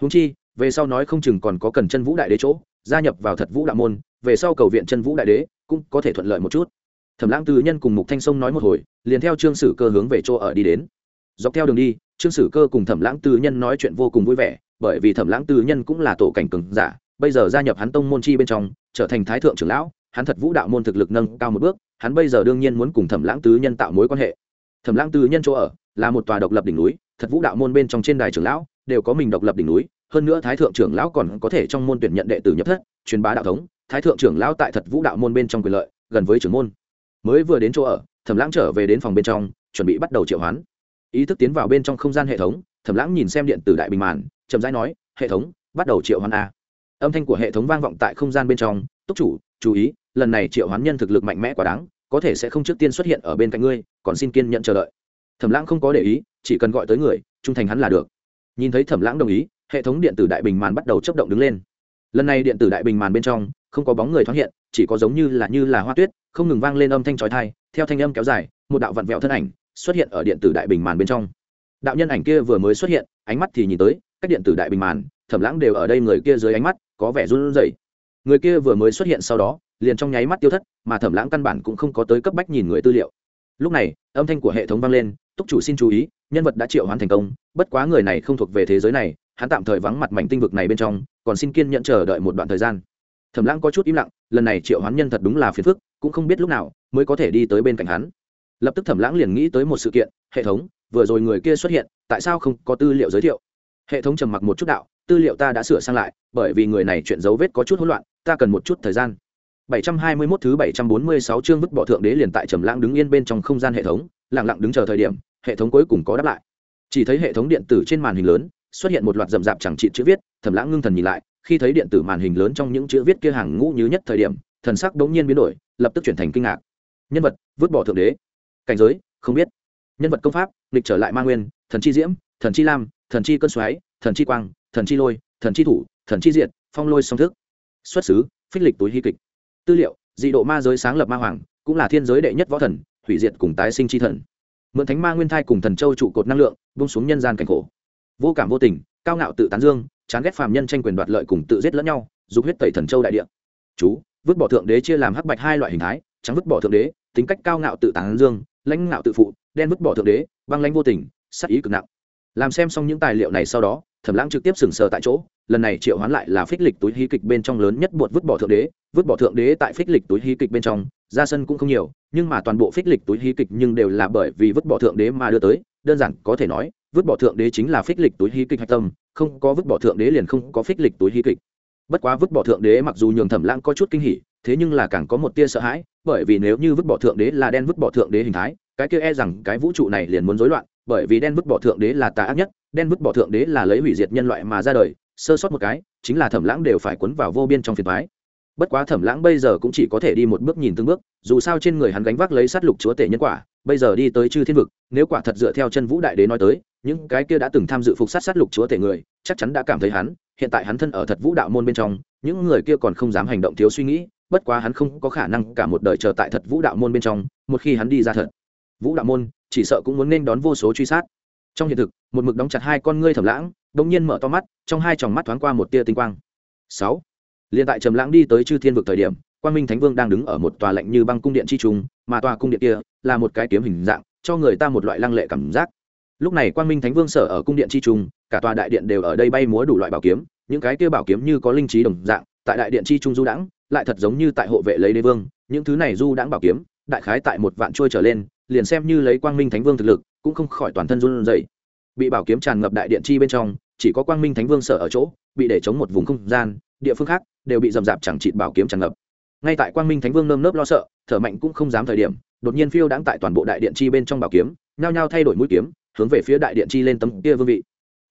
S1: Húng chi, về sau nói không chừng còn có cần chân vũ đại đế chỗ, gia nhập vào thật vũ đạo môn, về sau cầu viện chân vũ đại đế cũng có thể thuận lợi một chút. Thẩm lãng từ nhân cùng mục thanh sông nói một hồi, liền theo trương sử cơ hướng về chỗ ở đi đến dọc theo đường đi, trương sử cơ cùng thẩm lãng tư nhân nói chuyện vô cùng vui vẻ, bởi vì thẩm lãng tư nhân cũng là tổ cảnh cường giả, bây giờ gia nhập hắn tông môn chi bên trong, trở thành thái thượng trưởng lão, hắn thật vũ đạo môn thực lực nâng cao một bước, hắn bây giờ đương nhiên muốn cùng thẩm lãng tứ nhân tạo mối quan hệ. Thẩm lãng tứ nhân chỗ ở, là một tòa độc lập đỉnh núi, thật vũ đạo môn bên trong trên đài trưởng lão, đều có mình độc lập đỉnh núi, hơn nữa thái thượng trưởng lão còn có thể trong môn tuyển nhận đệ tử nhập thất, truyền bá đạo thống, thái thượng trưởng lão tại thật vũ đạo môn bên trong quyền lợi, gần với trưởng môn. Mới vừa đến chỗ ở, thẩm lãng trở về đến phòng bên trong, chuẩn bị bắt đầu triệu hoán ý thức tiến vào bên trong không gian hệ thống, thẩm lãng nhìn xem điện tử đại bình màn, chậm rãi nói, hệ thống, bắt đầu triệu hoán a. Âm thanh của hệ thống vang vọng tại không gian bên trong, túc chủ, chú ý, lần này triệu hoán nhân thực lực mạnh mẽ quá đáng, có thể sẽ không trước tiên xuất hiện ở bên cạnh ngươi, còn xin kiên nhận chờ đợi. Thẩm lãng không có để ý, chỉ cần gọi tới người, trung thành hắn là được. Nhìn thấy thẩm lãng đồng ý, hệ thống điện tử đại bình màn bắt đầu chấp động đứng lên. Lần này điện tử đại bình màn bên trong, không có bóng người thoáng hiện, chỉ có giống như là như là hoa tuyết, không ngừng vang lên âm thanh trói thai theo thanh âm kéo dài, một đạo vặn vẹo thân ảnh xuất hiện ở điện tử đại bình màn bên trong. Đạo nhân ảnh kia vừa mới xuất hiện, ánh mắt thì nhìn tới các điện tử đại bình màn, thẩm lãng đều ở đây người kia dưới ánh mắt, có vẻ run rẩy. Người kia vừa mới xuất hiện sau đó, liền trong nháy mắt tiêu thất, mà thẩm lãng căn bản cũng không có tới cấp bách nhìn người tư liệu. Lúc này, âm thanh của hệ thống vang lên, túc chủ xin chú ý, nhân vật đã triệu hoán thành công, bất quá người này không thuộc về thế giới này, hắn tạm thời vắng mặt mảnh tinh vực này bên trong, còn xin kiên nhận chờ đợi một đoạn thời gian. Thẩm lãng có chút im lặng, lần này triệu hoán nhân thật đúng là phiền phức, cũng không biết lúc nào mới có thể đi tới bên cạnh hắn lập tức thẩm lãng liền nghĩ tới một sự kiện, hệ thống, vừa rồi người kia xuất hiện, tại sao không có tư liệu giới thiệu? Hệ thống trầm mặc một chút đạo, tư liệu ta đã sửa sang lại, bởi vì người này chuyện dấu vết có chút hỗn loạn, ta cần một chút thời gian. 721 thứ 746 chương vứt bỏ thượng đế liền tại trầm lãng đứng yên bên trong không gian hệ thống, lặng lặng đứng chờ thời điểm, hệ thống cuối cùng có đáp lại. Chỉ thấy hệ thống điện tử trên màn hình lớn, xuất hiện một loạt rậm rạp chẳng trị chữ viết, thẩm lãng ngưng thần nhìn lại, khi thấy điện tử màn hình lớn trong những chữ viết kia hàng ngũ như nhất thời điểm, thần sắc đống nhiên biến đổi, lập tức chuyển thành kinh ngạc. Nhân vật, vứt bỏ thượng đế cảnh giới, không biết. Nhân vật công pháp lịch trở lại ma nguyên, thần chi diễm, thần chi lam, thần chi cơn xoáy, thần chi quang, thần chi lôi, thần chi thủ, thần chi diệt, phong lôi song thức. Xuất xứ, phích lịch túi hy kịch. Tư liệu, dị độ ma giới sáng lập ma hoàng, cũng là thiên giới đệ nhất võ thần, hủy diệt cùng tái sinh chi thần. Mượn thánh ma nguyên thai cùng thần châu trụ cột năng lượng bung xuống nhân gian cảnh khổ. Vô cảm vô tình, cao ngạo tự tán dương, chán ghét phàm nhân tranh quyền đoạt lợi cùng tự giết lẫn nhau, dục huyết tẩy thần châu đại địa. Chú, vứt bỏ thượng đế chia làm hắc bạch hai loại hình thái, trắng vứt bỏ thượng đế, tính cách cao ngạo tự tán dương lãnh ngạo tự phụ, đen vứt bỏ thượng đế, băng lãnh vô tình sắc ý cực nặng. Làm xem xong những tài liệu này sau đó, thẩm lãng trực tiếp sừng sờ tại chỗ, lần này triệu hoán lại là phích lịch túi hí kịch bên trong lớn nhất buộc vứt bỏ thượng đế, vứt bỏ thượng đế tại phích lịch túi hí kịch bên trong, ra sân cũng không nhiều, nhưng mà toàn bộ phích lịch túi hí kịch nhưng đều là bởi vì vứt bỏ thượng đế mà đưa tới, đơn giản có thể nói, vứt bỏ thượng đế chính là phích lịch túi hí kịch hạch tâm, không có vứt bỏ thượng đế liền không có phích lịch túi hí kịch. Bất quá vứt bỏ thượng đế mặc dù nhường thẩm lãng có chút kinh hỉ thế nhưng là càng có một tia sợ hãi, bởi vì nếu như vứt bỏ thượng đế là đen vứt bỏ thượng đế hình thái, cái kia e rằng cái vũ trụ này liền muốn rối loạn, bởi vì đen vứt bỏ thượng đế là tà ác nhất, đen vứt bỏ thượng đế là lấy hủy diệt nhân loại mà ra đời, sơ sót một cái, chính là thẩm lãng đều phải cuốn vào vô biên trong phiền thoái bất quá thẩm lãng bây giờ cũng chỉ có thể đi một bước nhìn từng bước, dù sao trên người hắn gánh vác lấy sát lục chúa tể nhân quả, bây giờ đi tới chư thiên vực, nếu quả thật dựa theo chân vũ đại đế nói tới, những cái kia đã từng tham dự phục sát sát lục chúa tể người, chắc chắn đã cảm thấy hắn, hiện tại hắn thân ở thật vũ đạo môn bên trong, những người kia còn không dám hành động thiếu suy nghĩ bất quá hắn không có khả năng cả một đời chờ tại thật vũ đạo môn bên trong, một khi hắn đi ra thật. Vũ đạo môn, chỉ sợ cũng muốn nên đón vô số truy sát. Trong hiện thực, một mực đóng chặt hai con ngươi thầm lãng đ ỗ n g nhiên mở to mắt, trong hai tròng mắt thoáng qua một tia tinh quang. Sáu. Liền tại trầm lãng đi tới chư thiên vực thời điểm Quan minh thánh vương đang đứng ở một tòa lạnh như băng cung điện chi trung, mà tòa cung điện kia là một cái kiếm hình dạng, cho người ta một loại lăng lệ cảm giác. Lúc này Quan minh thánh vương sở ở cung điện chi trung, cả tòa đại điện đều ở đây bay múa đủ loại bảo kiếm, những cái kia bảo kiếm như có linh trí đồng dạng, tại đại điện chi trung du đãng lại thật giống như tại hộ vệ lấy đế vương, những thứ này du đãng bảo kiếm, đại khái tại một vạn trôi trở lên, liền xem như lấy quang minh thánh vương thực lực, cũng không khỏi toàn thân run rẩy. Bị bảo kiếm tràn ngập đại điện chi bên trong, chỉ có quang minh thánh vương sở ở chỗ, bị để chống một vùng không gian, địa phương khác đều bị dầm dạp chẳng chịt bảo kiếm tràn ngập. Ngay tại quang minh thánh vương nơm nớp lo sợ, thở mạnh cũng không dám thời điểm, đột nhiên phiêu đáng tại toàn bộ đại điện chi bên trong bảo kiếm, nhao nhao thay đổi mũi kiếm, hướng về phía đại điện chi lên tấm kia vương vị.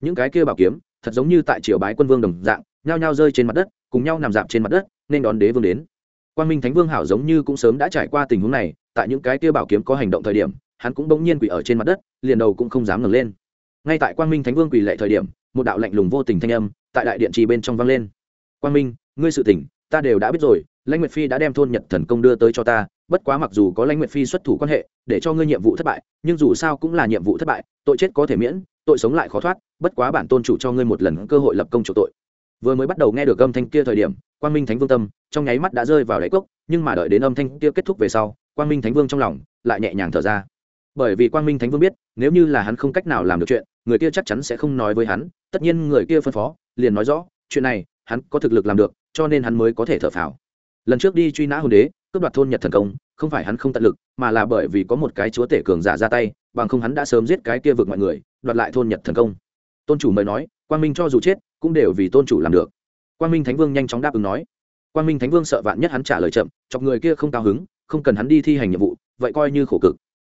S1: Những cái kia bảo kiếm, thật giống như tại triều bái quân vương đồng dạng, nhao nhao rơi trên mặt đất, cùng nhau nằm dạp trên mặt đất nên đón đế vương đến. Quang minh thánh vương hảo giống như cũng sớm đã trải qua tình huống này, tại những cái kia bảo kiếm có hành động thời điểm, hắn cũng bỗng nhiên quỳ ở trên mặt đất, liền đầu cũng không dám ngẩng lên. Ngay tại quang minh thánh vương quỳ lệ thời điểm, một đạo lạnh lùng vô tình thanh âm tại đại điện trì bên trong vang lên. Quang minh, ngươi sự tỉnh ta đều đã biết rồi, lãnh nguyệt phi đã đem thôn nhật thần công đưa tới cho ta, bất quá mặc dù có lãnh nguyệt phi xuất thủ quan hệ, để cho ngươi nhiệm vụ thất bại, nhưng dù sao cũng là nhiệm vụ thất bại, tội chết có thể miễn, tội sống lại khó thoát, bất quá bản tôn chủ cho ngươi một lần cơ hội lập công chủ tội vừa mới bắt đầu nghe được âm thanh kia thời điểm, quang minh thánh vương tâm trong nháy mắt đã rơi vào đáy cốc, nhưng mà đợi đến âm thanh kia kết thúc về sau, quang minh thánh vương trong lòng lại nhẹ nhàng thở ra. Bởi vì quang minh thánh vương biết, nếu như là hắn không cách nào làm được chuyện, người kia chắc chắn sẽ không nói với hắn, tất nhiên người kia phân phó, liền nói rõ, chuyện này, hắn có thực lực làm được, cho nên hắn mới có thể thở phào. Lần trước đi truy nã hồn đế, cướp đoạt thôn nhật thần công, không phải hắn không tận lực, mà là bởi vì có một cái chúa tể cường giả ra tay, bằng không hắn đã sớm giết cái kia vực mọi người, đoạt lại thôn nhật thần công. Tôn chủ mời nói quang minh cho dù chết, cũng đều vì tôn chủ làm được. Quang minh thánh vương nhanh chóng đáp ứng nói. Quang minh thánh vương sợ vạn nhất hắn trả lời chậm, chọc người kia không cao hứng, không cần hắn đi thi hành nhiệm vụ, vậy coi như khổ cực.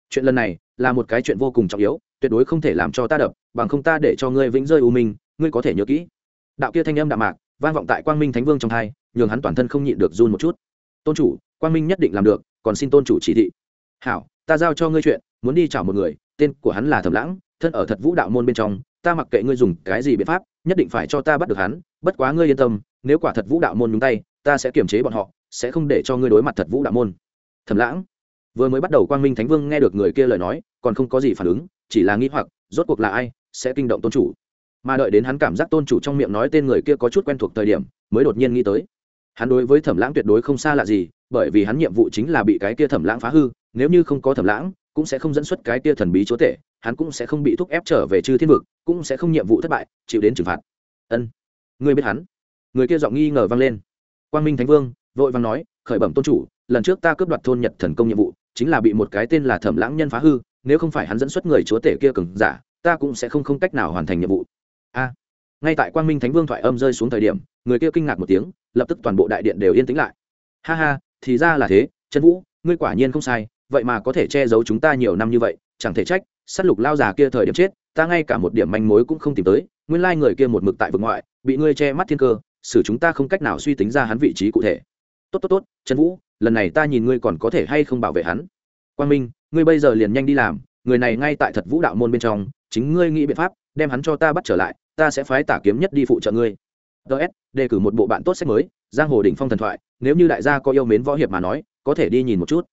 S1: Chuyện lần này là một cái chuyện vô cùng trọng yếu, tuyệt đối không thể làm cho ta đập, bằng không ta để cho ngươi vĩnh rơi u minh, ngươi có thể nhớ kỹ. Đạo kia thanh âm đạm mạc, vang vọng tại quang minh thánh vương trong thai nhường hắn toàn thân không nhịn được run một chút. Tôn chủ, quang minh nhất định làm được, còn xin tôn chủ chỉ thị. Hảo, ta giao cho ngươi chuyện, muốn đi chào một người, tên của hắn là thẩm lãng, thân ở thật vũ đạo môn bên trong ta mặc kệ ngươi dùng cái gì biện pháp, nhất định phải cho ta bắt được hắn, bất quá ngươi yên tâm, nếu quả thật vũ đạo môn nhúng tay, ta sẽ kiềm chế bọn họ, sẽ không để cho ngươi đối mặt thật vũ đạo môn. Thẩm lãng, vừa mới bắt đầu quang minh thánh vương nghe được người kia lời nói, còn không có gì phản ứng, chỉ là nghĩ hoặc, rốt cuộc là ai, sẽ kinh động tôn chủ. Mà đợi đến hắn cảm giác tôn chủ trong miệng nói tên người kia có chút quen thuộc thời điểm, mới đột nhiên nghĩ tới. Hắn đối với thẩm lãng tuyệt đối không xa lạ gì, bởi vì hắn nhiệm vụ chính là bị cái kia thẩm lãng phá hư, nếu như không có thẩm lãng cũng sẽ không dẫn xuất cái tia thần bí chúa tể, hắn cũng sẽ không bị thúc ép trở về chư thiên vực, cũng sẽ không nhiệm vụ thất bại, chịu đến trừng phạt. Ân, ngươi biết hắn? Người kia giọng nghi ngờ vang lên. Quang minh thánh vương, vội vàng nói, khởi bẩm tôn chủ, lần trước ta cướp đoạt thôn nhật thần công nhiệm vụ, chính là bị một cái tên là thẩm lãng nhân phá hư, nếu không phải hắn dẫn xuất người chúa tể kia cừng giả, ta cũng sẽ không không cách nào hoàn thành nhiệm vụ. A, ngay tại quang minh thánh vương thoại âm rơi xuống thời điểm, người kia kinh ngạc một tiếng, lập tức toàn bộ đại điện đều yên tĩnh lại. Ha ha, thì ra là thế, trần vũ, ngươi quả nhiên không sai vậy mà có thể che giấu chúng ta nhiều năm như vậy, chẳng thể trách s á t lục lao già kia thời điểm chết, ta ngay cả một điểm manh mối cũng không tìm tới, nguyên lai người kia một mực tại vực ngoại, bị ngươi che mắt thiên cơ, xử chúng ta không cách nào suy tính ra hắn vị trí cụ thể. Tốt tốt tốt, trần vũ, lần này ta nhìn ngươi còn có thể hay không bảo vệ hắn? Quang minh, ngươi bây giờ liền nhanh đi làm, người này ngay tại thật vũ đạo môn bên trong, chính ngươi nghĩ biện pháp, đem hắn cho ta bắt trở lại, ta sẽ phái tả kiếm nhất đi phụ trợ ngươi. Ts đề cử một bộ bạn tốt sách mới, giang hồ đỉnh phong thần thoại, nếu như đại gia có yêu mến võ hiệp mà nói, có thể đi nhìn một chút.